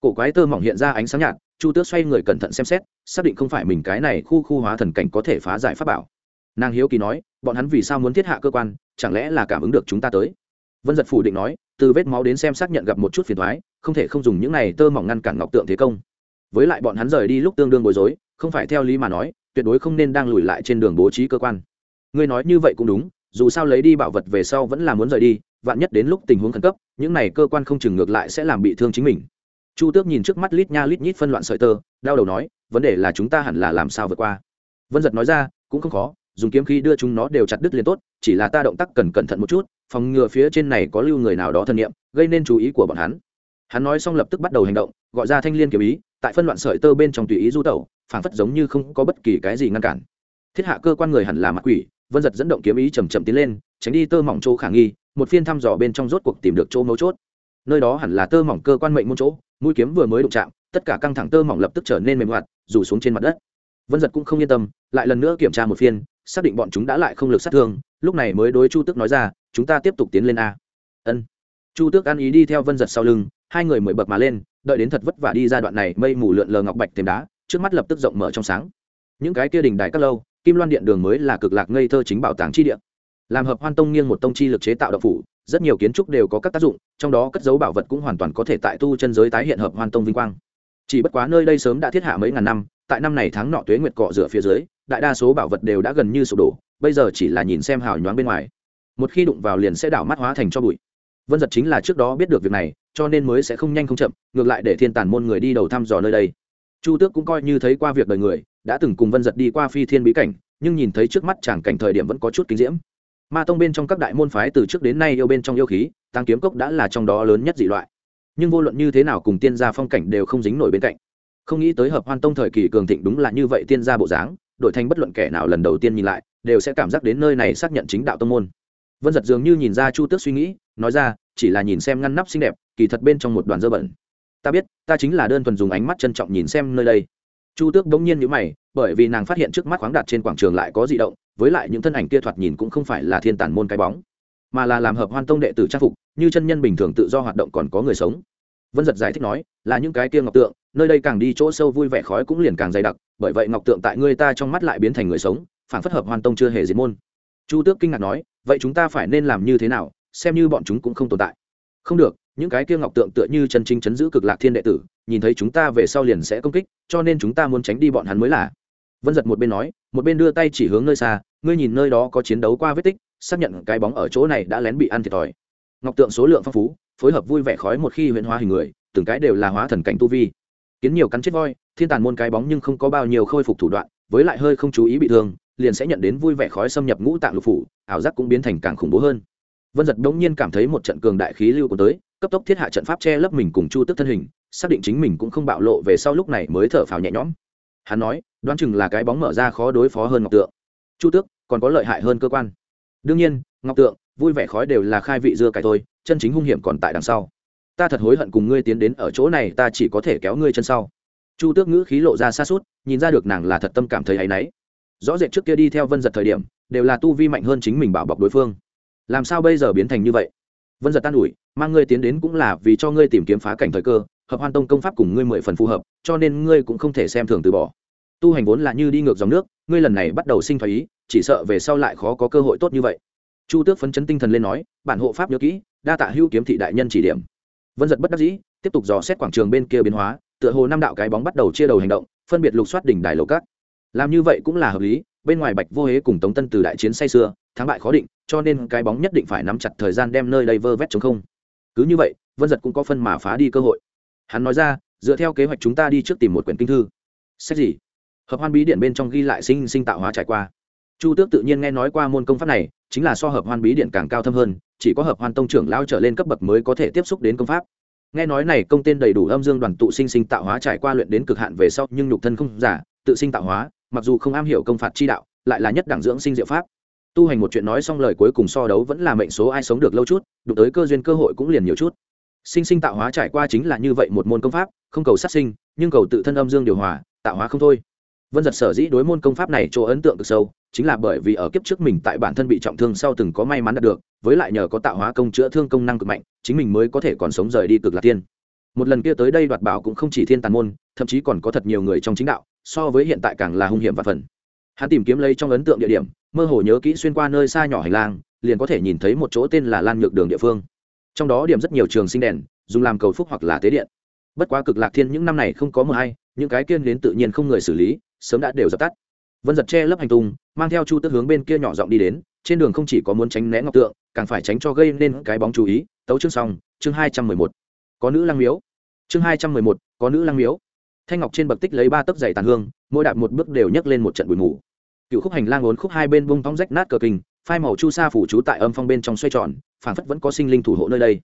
Cổ quái tơ mỏng hiện ra ánh sáng nhạt, chu tước xoay người cẩn thận xem xét, xác định không phải mình cái này khu khu hóa thần cảnh có thể phá giải pháp bảo. Nàng hiếu kỳ nói, bọn hắn vì sao muốn thiết hạ cơ quan, chẳng lẽ là cảm ứng được chúng ta tới? Vân giật phủ định nói, từ vết máu đến xem xác nhận gặp một chút phiền thoái không thể không dùng những này tơ mỏng ngăn cản ngọc tượng thế công. Với lại bọn hắn rời đi lúc tương đương bối rối, không phải theo lý mà nói tuyệt đối không nên đang lùi lại trên đường bố trí cơ quan. Ngươi nói như vậy cũng đúng, dù sao lấy đi bảo vật về sau vẫn là muốn rời đi, vạn nhất đến lúc tình huống khẩn cấp, những này cơ quan không chừng ngược lại sẽ làm bị thương chính mình. Chu tước nhìn trước mắt lít nha lít nhít phân loạn sợi tơ, đau đầu nói, vấn đề là chúng ta hẳn là làm sao vượt qua? Vân giật nói ra, cũng không khó, dùng kiếm khí đưa chúng nó đều chặt đứt liền tốt, chỉ là ta động tác cần cẩn thận một chút, phòng ngừa phía trên này có lưu người nào đó thân nhiệm gây nên chú ý của bọn hắn. Hắn nói xong lập tức bắt đầu hành động, gọi ra thanh l i ê n kiếm ý, tại phân loạn sợi tơ bên trong tùy ý du tẩu phảng phất giống như không có bất kỳ cái gì ngăn cản. Thiết hạ cơ quan người hẳn là mặt quỷ, vân giật dẫn động kiếm ý chầm chậm tiến lên, tránh đi tơ mỏng chỗ khả nghi, một phiên thăm dò bên trong rốt cuộc tìm được chỗ mấu chốt. Nơi đó hẳn là tơ mỏng cơ quan mệnh môn chỗ, mũi kiếm vừa mới đụng chạm, tất cả căng thẳng tơ mỏng lập tức trở nên mềm hoạt, rủ xuống trên mặt đất. Vân giật cũng không yên tâm, lại lần nữa kiểm tra một phiên, xác định bọn chúng đã lại không lực sát thương, lúc này mới đối chu tước nói ra, chúng ta tiếp tục tiến lên a. Ân. Chu tước ăn ý đi theo vân giật sau lưng, hai người mười bậc mà lên, đợi đến thật vất vả đi ra đoạn này mây mù lượn lờ ngọc bạch thêm đá trước mắt lập tức rộng mở trong sáng. Những cái kia đình đài các lâu, kim loan điện đường mới là cực lạc ngây thơ chính bảo tàng chi điện làm hợp hoan tông nghiêng một tông chi lực chế tạo đậu phủ, rất nhiều kiến trúc đều có các tác dụng, trong đó cất dấu bảo vật cũng hoàn toàn có thể tại tu chân giới tái hiện hợp hoan tông vinh quang. Chỉ bất quá nơi đây sớm đã thiết hạ mấy ngàn năm, tại năm này tháng nọ tuế nguyệt cọ rửa phía dưới, đại đa số bảo vật đều đã gần như sụp đổ, bây giờ chỉ là nhìn xem hào nhoáng bên ngoài. Một khi đụng vào liền sẽ đảo mắt hóa thành cho bụi. Vân giật chính là trước đó biết được việc này, cho nên mới sẽ không nhanh không chậm, ngược lại để thiên tàn môn người đi đầu thăm dò nơi đây chu tước cũng coi như thấy qua việc đời người, đã từng cùng vân giật đi qua phi thiên bí cảnh, nhưng nhìn thấy trước mắt chàng cảnh thời điểm vẫn có chút kinh diễm. Ma tông bên trong các đại môn phái từ trước đến nay yêu bên trong yêu khí tăng kiếm cốc đã là trong đó lớn nhất dị loại. Nhưng vô luận như thế nào cùng tiên gia phong cảnh đều không dính nổi bên cạnh. Không nghĩ tới hợp hoan tông thời kỳ cường thịnh đúng là như vậy tiên gia bộ dáng, đổi thành bất luận kẻ nào lần đầu tiên nhìn lại, đều sẽ cảm giác đến nơi này xác nhận chính đạo tông môn. Vân giật dường như nhìn ra chu tước suy nghĩ, nói ra, chỉ là nhìn xem ngăn nắp xinh đẹp, kỳ thật bên trong một đoàn dơ bẩn ta biết, ta chính là đơn thuần dùng ánh mắt trân trọng nhìn xem nơi đây. Chu tước đống nhiên nhữ mày, bởi vì nàng phát hiện trước mắt khoáng đặt trên quảng trường lại có di động, với lại những thân ảnh kia thoạt nhìn cũng không phải là thiên tản môn cái bóng, mà là làm hợp hoan tông đệ tử trang phục, như chân nhân bình thường tự do hoạt động còn có người sống. Vân giật giải thích nói, là những cái kia ngọc tượng, nơi đây càng đi chỗ sâu vui vẻ khói cũng liền càng dày đặc, bởi vậy ngọc tượng tại người ta trong mắt lại biến thành người sống phản phất hợp hoàn tông chưa hề diệt môn. Chu tước kinh ngạc nói, vậy chúng ta phải nên làm như thế nào, xem như bọn chúng cũng không tồn tại. Không được những cái kia ngọc tượng tựa như chân chính chấn giữ cực lạc thiên đệ tử, nhìn thấy chúng ta về sau liền sẽ công kích, cho nên chúng ta muốn tránh đi bọn hắn mới là. Vân giật một bên nói, một bên đưa tay chỉ hướng nơi xa, ngươi nhìn nơi đó có chiến đấu qua vết tích, xác nhận cái bóng ở chỗ này đã lén bị ăn thiệt thòi. Ngọc tượng số lượng phong phú, phối hợp vui vẻ khói một khi huyễn hóa hình người, từng cái đều là hóa thần cảnh tu vi. Kiến nhiều cắn chết voi, thiên tàn môn cái bóng nhưng không có bao nhiêu khôi phục thủ đoạn, với lại hơi không chú ý bị thương, liền sẽ nhận đến vui vẻ khói xâm nhập ngũ tạng lục phủ, ảo giác cũng biến thành càng khủng bố hơn. Vân giật đống nhiên cảm thấy một trận cường đại khí lưu của tới cấp tốc thiết hạ trận pháp che lấp mình cùng chu tức thân hình, xác định chính mình cũng không bạo lộ về sau lúc này mới thở phào nhẹ nhõm. Hắn nói, đoán chừng là cái bóng mở ra khó đối phó hơn ngọc tượng. Chu tước còn có lợi hại hơn cơ quan. Đương nhiên, ngọc tượng, vui vẻ khói đều là khai vị dưa cải thôi, chân chính hung hiểm còn tại đằng sau. Ta thật hối hận cùng ngươi tiến đến ở chỗ này, ta chỉ có thể kéo ngươi chân sau. Chu tước ngữ khí lộ ra xa suốt nhìn ra được nàng là thật tâm cảm thấy áy náy. Rõ rệt trước kia đi theo vân giật thời điểm, đều là tu vi mạnh hơn chính mình bảo bọc đối phương. Làm sao bây giờ biến thành như vậy? Vân giật tan ủi, mang ngươi tiến đến cũng là vì cho ngươi tìm kiếm phá cảnh thời cơ, hợp hoan tông công pháp cùng ngươi mười phần phù hợp, cho nên ngươi cũng không thể xem thường từ bỏ. Tu hành vốn là như đi ngược dòng nước, ngươi lần này bắt đầu sinh thái ý, chỉ sợ về sau lại khó có cơ hội tốt như vậy. Chu tước phấn chấn tinh thần lên nói, bản hộ pháp nhớ kỹ, đa tạ hưu kiếm thị đại nhân chỉ điểm. Vân giật bất đắc dĩ, tiếp tục dò xét quảng trường bên kia biến hóa, tựa hồ năm đạo cái bóng bắt đầu chia đầu hành động, phân biệt lục soát đỉnh đài lầu cát làm như vậy cũng là hợp lý, bên ngoài bạch vô hế cùng tống tân từ đại chiến say xưa thắng bại khó định, cho nên cái bóng nhất định phải nắm chặt thời gian đem nơi đây vơ vét chống không. Cứ như vậy, vân giật cũng có phân mà phá đi cơ hội. Hắn nói ra, dựa theo kế hoạch chúng ta đi trước tìm một quyển kinh thư. Sách gì? Hợp hoan bí điện bên trong ghi lại sinh sinh tạo hóa trải qua. Chu tước tự nhiên nghe nói qua môn công pháp này, chính là so hợp hoan bí điện càng cao thâm hơn, chỉ có hợp hoan tông trưởng lao trở lên cấp bậc mới có thể tiếp xúc đến công pháp. Nghe nói này công tên đầy đủ âm dương đoàn tụ sinh sinh tạo hóa trải qua luyện đến cực hạn về sau, nhưng nhục thân không giả, tự sinh tạo hóa, mặc dù không am hiểu công phạt chi đạo, lại là nhất đẳng dưỡng sinh diệu pháp tu hành một chuyện nói xong lời cuối cùng so đấu vẫn là mệnh số ai sống được lâu chút, đụng tới cơ duyên cơ hội cũng liền nhiều chút. Sinh sinh tạo hóa trải qua chính là như vậy một môn công pháp, không cầu sát sinh, nhưng cầu tự thân âm dương điều hòa, tạo hóa không thôi. Vân giật sở dĩ đối môn công pháp này chỗ ấn tượng cực sâu, chính là bởi vì ở kiếp trước mình tại bản thân bị trọng thương sau từng có may mắn đạt được, với lại nhờ có tạo hóa công chữa thương công năng cực mạnh, chính mình mới có thể còn sống rời đi cực lạc tiên. Một lần kia tới đây đoạt bảo cũng không chỉ thiên tàn môn, thậm chí còn có thật nhiều người trong chính đạo, so với hiện tại càng là hung hiểm và phần hắn tìm kiếm lấy trong ấn tượng địa điểm, mơ hồ nhớ kỹ xuyên qua nơi xa nhỏ hành lang, liền có thể nhìn thấy một chỗ tên là lan nhược đường địa phương. Trong đó điểm rất nhiều trường sinh đèn, dùng làm cầu phúc hoặc là tế điện. Bất quá cực lạc thiên những năm này không có mờ hay, những cái kiên đến tự nhiên không người xử lý, sớm đã đều dập tắt. Vân giật che lấp hành tung, mang theo chu tước hướng bên kia nhỏ giọng đi đến, trên đường không chỉ có muốn tránh né ngọc tượng, càng phải tránh cho gây nên cái bóng chú ý. Tấu chương xong, chương hai trăm mười một. Có nữ lăng miếu. Chương hai trăm mười một, có nữ lăng miếu thanh ngọc trên bậc tích lấy ba tấc dày tàn hương, mỗi đạp một bước đều nhấc lên một trận bụi mù. Cựu khúc hành lang ốn khúc hai bên bông thong rách nát cờ kinh phai màu chu sa phủ trú tại âm phong bên trong xoay tròn, phảng phất vẫn có sinh linh thủ hộ nơi đây.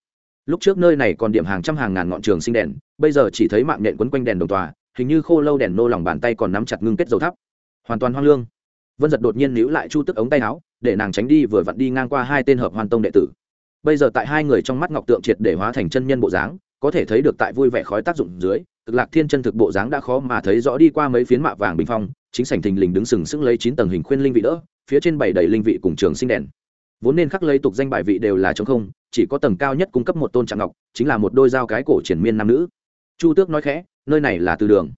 Lúc trước nơi này còn điểm hàng trăm hàng ngàn ngọn trường sinh đèn, bây giờ chỉ thấy mạng nhện quấn quanh đèn đồng tòa, hình như khô lâu đèn nô lòng bàn tay còn nắm chặt ngưng kết dầu thắp. Hoàn toàn hoang lương. Vân giật đột nhiên níu lại chu tức ống tay áo, để nàng tránh đi vừa vặn đi ngang qua hai tên hợp hoàn tông đệ tử. Bây giờ tại hai người trong mắt ngọc tượng triệt để hóa thành chân nhân bộ dáng, có thể thấy được tại vui vẻ khói tác dụng dưới cực lạc thiên chân thực bộ dáng đã khó mà thấy rõ đi qua mấy phiến mạ vàng bình phong, chính sảnh thình lình đứng sừng sững lấy chín tầng hình khuyên linh vị đỡ, phía trên bảy đầy linh vị cùng trường sinh đèn. Vốn nên khắc lấy tục danh bài vị đều là trống không, chỉ có tầng cao nhất cung cấp một tôn trạng ngọc, chính là một đôi dao cái cổ triển miên nam nữ. Chu tước nói khẽ, nơi này là từ đường.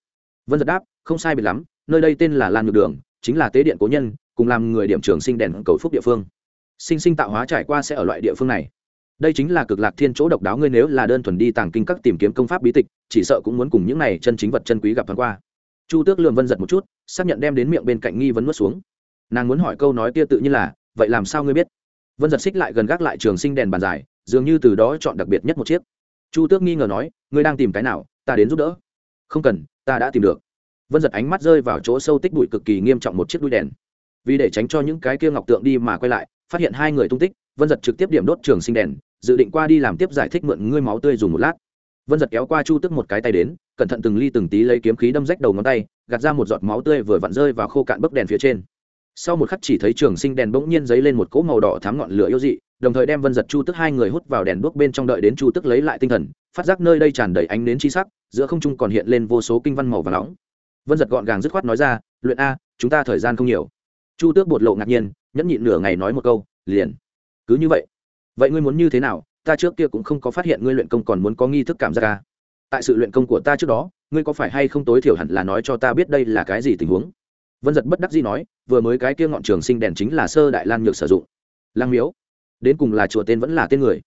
Vân giật đáp, không sai biệt lắm, nơi đây tên là lan ngược đường, chính là tế điện cố nhân, cùng làm người điểm trường sinh đèn cầu phúc địa phương. Sinh sinh tạo hóa trải qua sẽ ở loại địa phương này đây chính là cực lạc thiên chỗ độc đáo, ngươi nếu là đơn thuần đi tàng kinh các tìm kiếm công pháp bí tịch, chỉ sợ cũng muốn cùng những này chân chính vật chân quý gặp thoáng qua. Chu tước lường vân giật một chút, xác nhận đem đến miệng bên cạnh nghi vấn nuốt xuống. Nàng muốn hỏi câu nói kia tự nhiên là, vậy làm sao ngươi biết? Vân giật xích lại gần gác lại trường sinh đèn bàn dài, dường như từ đó chọn đặc biệt nhất một chiếc. Chu tước nghi ngờ nói, ngươi đang tìm cái nào, ta đến giúp đỡ. Không cần, ta đã tìm được. Vân giật ánh mắt rơi vào chỗ sâu tích bụi cực kỳ nghiêm trọng một chiếc đuôi đèn. Vì để tránh cho những cái kia ngọc tượng đi mà quay lại, phát hiện hai người tung tích, vân giật trực tiếp điểm đốt trường sinh đèn dự định qua đi làm tiếp giải thích mượn ngươi máu tươi dùng một lát. Vân giật kéo qua chu tức một cái tay đến, cẩn thận từng ly từng tí lấy kiếm khí đâm rách đầu ngón tay, gạt ra một giọt máu tươi vừa vặn rơi vào khô cạn bấc đèn phía trên. Sau một khắc chỉ thấy trường sinh đèn bỗng nhiên dấy lên một cỗ màu đỏ thám ngọn lửa yêu dị, đồng thời đem vân giật chu tức hai người hút vào đèn đuốc bên trong đợi đến chu tức lấy lại tinh thần, phát giác nơi đây tràn đầy ánh nến chi sắc, giữa không trung còn hiện lên vô số kinh văn màu và nóng. Vân giật gọn gàng dứt khoát nói ra, luyện a, chúng ta thời gian không nhiều. Chu tước bột lộ ngạc nhiên, nhẫn nhịn nửa ngày nói một câu, liền. Cứ như vậy vậy ngươi muốn như thế nào? Ta trước kia cũng không có phát hiện ngươi luyện công còn muốn có nghi thức cảm giác ca tại sự luyện công của ta trước đó, ngươi có phải hay không tối thiểu hẳn là nói cho ta biết đây là cái gì tình huống? Vân giật bất đắc dĩ nói, vừa mới cái kia ngọn trường sinh đèn chính là sơ đại lan nhược sử dụng. Lang miếu. Đến cùng là chùa tên vẫn là tên người.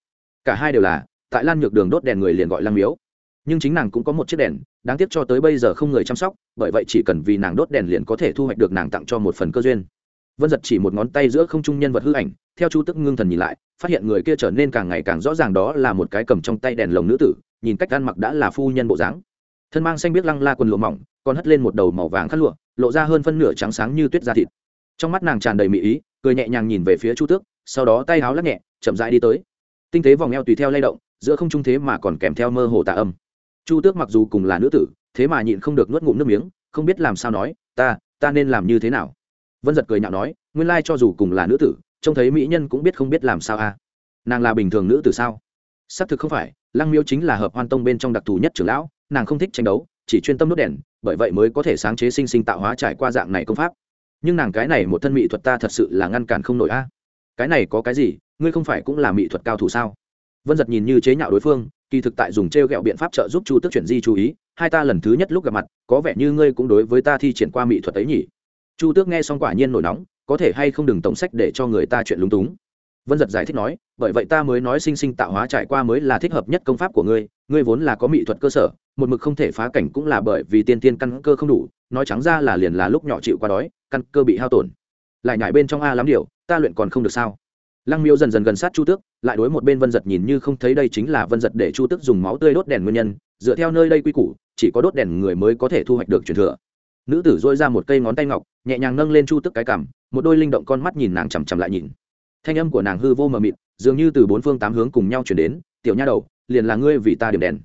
Cả hai đều là, tại lan nhược đường đốt đèn người liền gọi lang miếu. Nhưng chính nàng cũng có một chiếc đèn, đáng tiếc cho tới bây giờ không người chăm sóc, bởi vậy chỉ cần vì nàng đốt đèn liền có thể thu hoạch được nàng tặng cho một phần cơ duyên. Vân giật chỉ một ngón tay giữa không trung nhân vật hư ảnh, theo chu tức ngưng thần nhìn lại phát hiện người kia trở nên càng ngày càng rõ ràng đó là một cái cầm trong tay đèn lồng nữ tử, nhìn cách ăn mặc đã là phu nhân bộ dáng. Thân mang xanh biết lăng la quần lụa mỏng, còn hất lên một đầu màu vàng khát lụa, lộ ra hơn phân nửa trắng sáng như tuyết da thịt. Trong mắt nàng tràn đầy mỹ ý, cười nhẹ nhàng nhìn về phía chu tước, sau đó tay háo lắc nhẹ, chậm rãi đi tới. Tinh tế vòng eo tùy theo lay động, giữa không trung thế mà còn kèm theo mơ hồ tạ âm. Chu tước mặc dù cùng là nữ tử, thế mà nhịn không được nuốt ngụm nước miếng, không biết làm sao nói, ta ta nên làm như thế nào? Vân giật cười nhạo nói, nguyên lai cho dù cùng là nữ tử trông thấy mỹ nhân cũng biết không biết làm sao a nàng là bình thường nữ tử sao? Xác thực không phải, lăng miêu chính là hợp hoan tông bên trong đặc thù nhất trưởng lão, nàng không thích tranh đấu, chỉ chuyên tâm nốt đèn, bởi vậy mới có thể sáng chế sinh sinh tạo hóa trải qua dạng này công pháp. Nhưng nàng cái này một thân mỹ thuật ta thật sự là ngăn cản không nổi a. Cái này có cái gì, ngươi không phải cũng là mỹ thuật cao thủ sao? Vân giật nhìn như chế nhạo đối phương, kỳ thực tại dùng t r e o g ẹ o biện pháp trợ giúp chu tước chuyển di chú ý, hai ta lần thứ nhất lúc gặp mặt, có vẻ như ngươi cũng đối với ta thi triển qua mỹ thuật ấy nhỉ? Chu tước nghe xong quả nhiên nổi nóng có thể hay không đừng tổng sách để cho người ta chuyện lúng túng. Vân giật giải thích nói, bởi vậy ta mới nói sinh sinh tạo hóa trải qua mới là thích hợp nhất công pháp của ngươi ngươi vốn là có mỹ thuật cơ sở, một mực không thể phá cảnh cũng là bởi vì tiên tiên căn cơ không đủ, nói trắng ra là liền là lúc nhỏ chịu qua đói, căn cơ bị hao tổn. Lại nhảy bên trong a lắm điều ta luyện còn không được sao? Lăng miêu dần dần gần sát chu tước, lại đối một bên vân giật nhìn như không thấy đây chính là vân giật để chu tước dùng máu tươi đốt đèn nguyên nhân, dựa theo nơi đây quy củ, chỉ có đốt đèn người mới có thể thu hoạch được truyền thừa nữ tử dôi ra một cây ngón tay ngọc, nhẹ nhàng nâng lên chu tước cái cằm, một đôi linh động con mắt nhìn nàng chằm chằm lại nhìn. Thanh âm của nàng hư vô mờ mịt, dường như từ bốn phương tám hướng cùng nhau chuyển đến, tiểu nha đầu, liền là ngươi vì ta điểm đèn.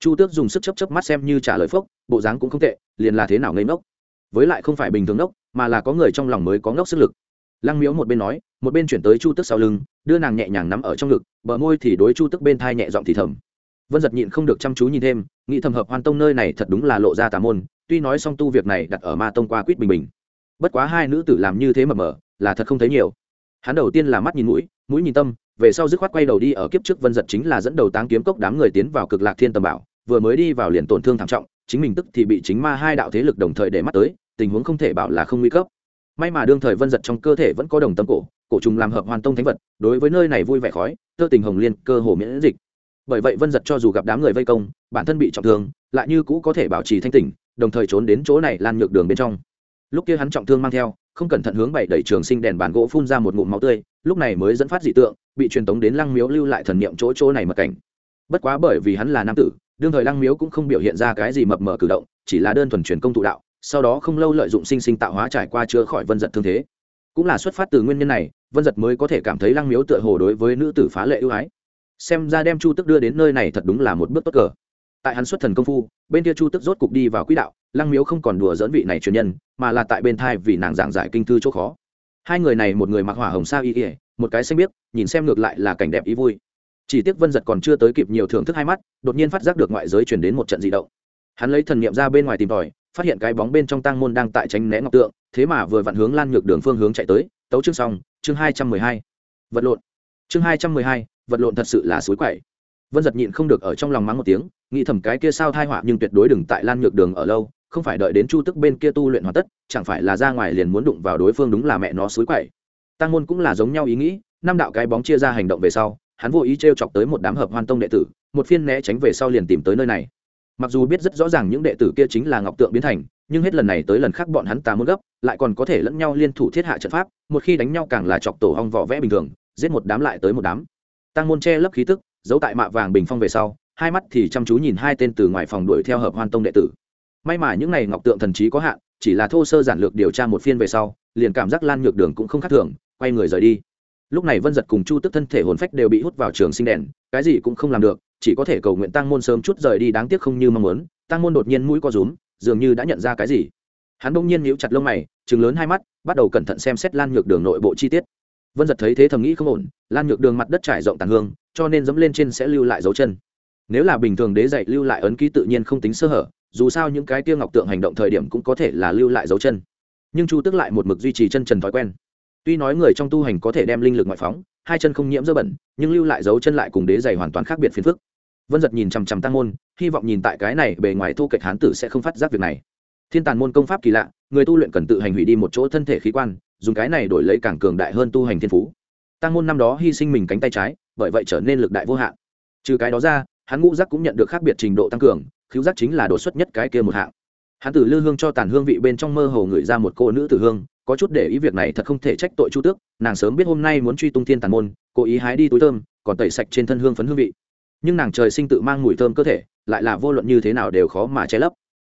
Chu tước dùng sức chấp chấp mắt xem như trả lời phốc, bộ dáng cũng không tệ, liền là thế nào ngây ngốc. Với lại không phải bình thường ngốc, mà là có người trong lòng mới có ngốc sức lực. Lăng miếu một bên nói, một bên chuyển tới chu tước sau lưng, đưa nàng nhẹ nhàng nắm ở trong ngực, bờ môi thì đối chu tước bên thai nhẹ giọng thì thầm. Vân giật nhịn không được chăm chú nhìn thêm, nghĩ thầm hợp hoan tông nơi này thật đúng là lộ ra tà môn tuy nói song tu việc này đặt ở ma tông qua quýt bình bình, bất quá hai nữ tử làm như thế mà mờ là thật không thấy nhiều. Hắn đầu tiên là mắt nhìn mũi mũi nhìn tâm, về sau dứt khoát quay đầu đi ở kiếp trước vân giật chính là dẫn đầu táng kiếm cốc đám người tiến vào cực lạc thiên tầm bảo, vừa mới đi vào liền tổn thương thảm trọng, chính mình tức thì bị chính ma hai đạo thế lực đồng thời để mắt tới, tình huống không thể bảo là không nguy cấp. May mà đương thời vân giật trong cơ thể vẫn có đồng tâm cổ cổ trùng làm hợp hoàn tông thánh vật, đối với nơi này vui vẻ khói, tơ tình hồng liên, cơ hồ miễn dịch. Bởi vậy vân giật cho dù gặp đám người vây công, bản thân bị trọng thương, lại như cũ có thể bảo trì thanh tỉnh đồng thời trốn đến chỗ này lan nhược đường bên trong. Lúc kia hắn trọng thương mang theo, không cẩn thận hướng bảy đẩy trường sinh đèn bàn gỗ phun ra một ngụm máu tươi, lúc này mới dẫn phát dị tượng, bị truyền tống đến lăng miếu lưu lại thần niệm chỗ chỗ này mật cảnh. Bất quá bởi vì hắn là nam tử, đương thời lăng miếu cũng không biểu hiện ra cái gì mập mờ cử động, chỉ là đơn thuần truyền công tụ đạo, sau đó không lâu lợi dụng sinh sinh tạo hóa trải qua chữa khỏi vân giật thương thế. Cũng là xuất phát từ nguyên nhân này, vân giật mới có thể cảm thấy lăng miếu tựa hồ đối với nữ tử phá lệ ưu ái. Xem ra đem chu tức đưa đến nơi này thật đúng là một bước tốt cờ tại hắn xuất thần công phu, bên kia chu tức rốt cục đi vào quỹ đạo, lăng miếu không còn đùa dỡn vị này truyền nhân, mà là tại bên thai vì nàng giảng giải kinh thư chỗ khó. Hai người này một người mặc hỏa hồng sa y ỉa một cái xanh biết nhìn xem ngược lại là cảnh đẹp ý vui. Chỉ tiếc vân giật còn chưa tới kịp nhiều thưởng thức hai mắt, đột nhiên phát giác được ngoại giới chuyển đến một trận dị động. Hắn lấy thần niệm ra bên ngoài tìm tòi, phát hiện cái bóng bên trong tăng môn đang tại tránh né ngọc tượng, thế mà vừa vặn hướng lan ngược đường phương hướng chạy tới, tấu chương xong, chương hai trăm mười hai. Vật lộn. Chương hai trăm mười hai, vật lộn thật sự là suối quậy. Vân giật nhịn không được ở trong lòng mắng một tiếng nghĩ thầm cái kia sao thai họa nhưng tuyệt đối đừng tại lan nhược đường ở lâu, không phải đợi đến chu tức bên kia tu luyện hoàn tất, chẳng phải là ra ngoài liền muốn đụng vào đối phương đúng là mẹ nó xối quậy. Tăng môn cũng là giống nhau ý nghĩ, năm đạo cái bóng chia ra hành động về sau, hắn vô ý t r e o chọc tới một đám hợp hoan tông đệ tử, một phiên né tránh về sau liền tìm tới nơi này. Mặc dù biết rất rõ ràng những đệ tử kia chính là ngọc tượng biến thành, nhưng hết lần này tới lần khác bọn hắn ta muốn gấp, lại còn có thể lẫn nhau liên thủ thiết hạ trận pháp, một khi đánh nhau càng là chọc tổ hong vỏ vẽ bình thường, giết một đám lại tới một đám. Tăng môn che lấp khí tức, giấu tại mạ vàng bình phong về sau hai mắt thì chăm chú nhìn hai tên từ ngoài phòng đuổi theo hợp hoan tông đệ tử. May mà những ngày ngọc tượng thần trí có hạn, chỉ là thô sơ giản lược điều tra một phiên về sau, liền cảm giác lan nhược đường cũng không khác thường, quay người rời đi. Lúc này vân giật cùng chu tức thân thể hồn phách đều bị hút vào trường sinh đèn, cái gì cũng không làm được, chỉ có thể cầu nguyện tăng môn sớm chút rời đi đáng tiếc không như mong muốn. Tăng môn đột nhiên mũi co rúm, dường như đã nhận ra cái gì. Hắn bỗng nhiên nhíu chặt lông mày chừng lớn hai mắt, bắt đầu cẩn thận xem xét lan nhược đường nội bộ chi tiết. Vân giật thấy thế thầm nghĩ không ổn, lan nhược đường mặt đất trải rộng tàn hương, cho nên dẫm lên trên sẽ lưu lại dấu chân nếu là bình thường đế dạy lưu lại ấn ký tự nhiên không tính sơ hở, dù sao những cái tiêu ngọc tượng hành động thời điểm cũng có thể là lưu lại dấu chân. Nhưng chu tức lại một mực duy trì chân trần thói quen. Tuy nói người trong tu hành có thể đem linh lực ngoại phóng, hai chân không nhiễm dơ bẩn, nhưng lưu lại dấu chân lại cùng đế dày hoàn toàn khác biệt phiền phức. Vân giật nhìn chằm chằm tăng môn, hy vọng nhìn tại cái này bề ngoài thu kệch hán tử sẽ không phát giác việc này. Thiên tàn môn công pháp kỳ lạ, người tu luyện cần tự hành hủy đi một chỗ thân thể khí quan, dùng cái này đổi lấy càng cường đại hơn tu hành thiên phú. Tăng môn năm đó hy sinh mình cánh tay trái, bởi vậy trở nên lực đại vô hạn. Trừ cái đó ra hắn ngũ giác cũng nhận được khác biệt trình độ tăng cường khiếu giác chính là đột xuất nhất cái kia một hạng. Hắn tử lư hương cho tàn hương vị bên trong mơ hồ ngửi ra một cô nữ tử hương, có chút để ý việc này thật không thể trách tội chu tước, nàng sớm biết hôm nay muốn truy tung thiên tàn môn, cố ý hái đi túi thơm, còn tẩy sạch trên thân hương phấn hương vị. Nhưng nàng trời sinh tự mang mùi thơm cơ thể, lại là vô luận như thế nào đều khó mà che lấp.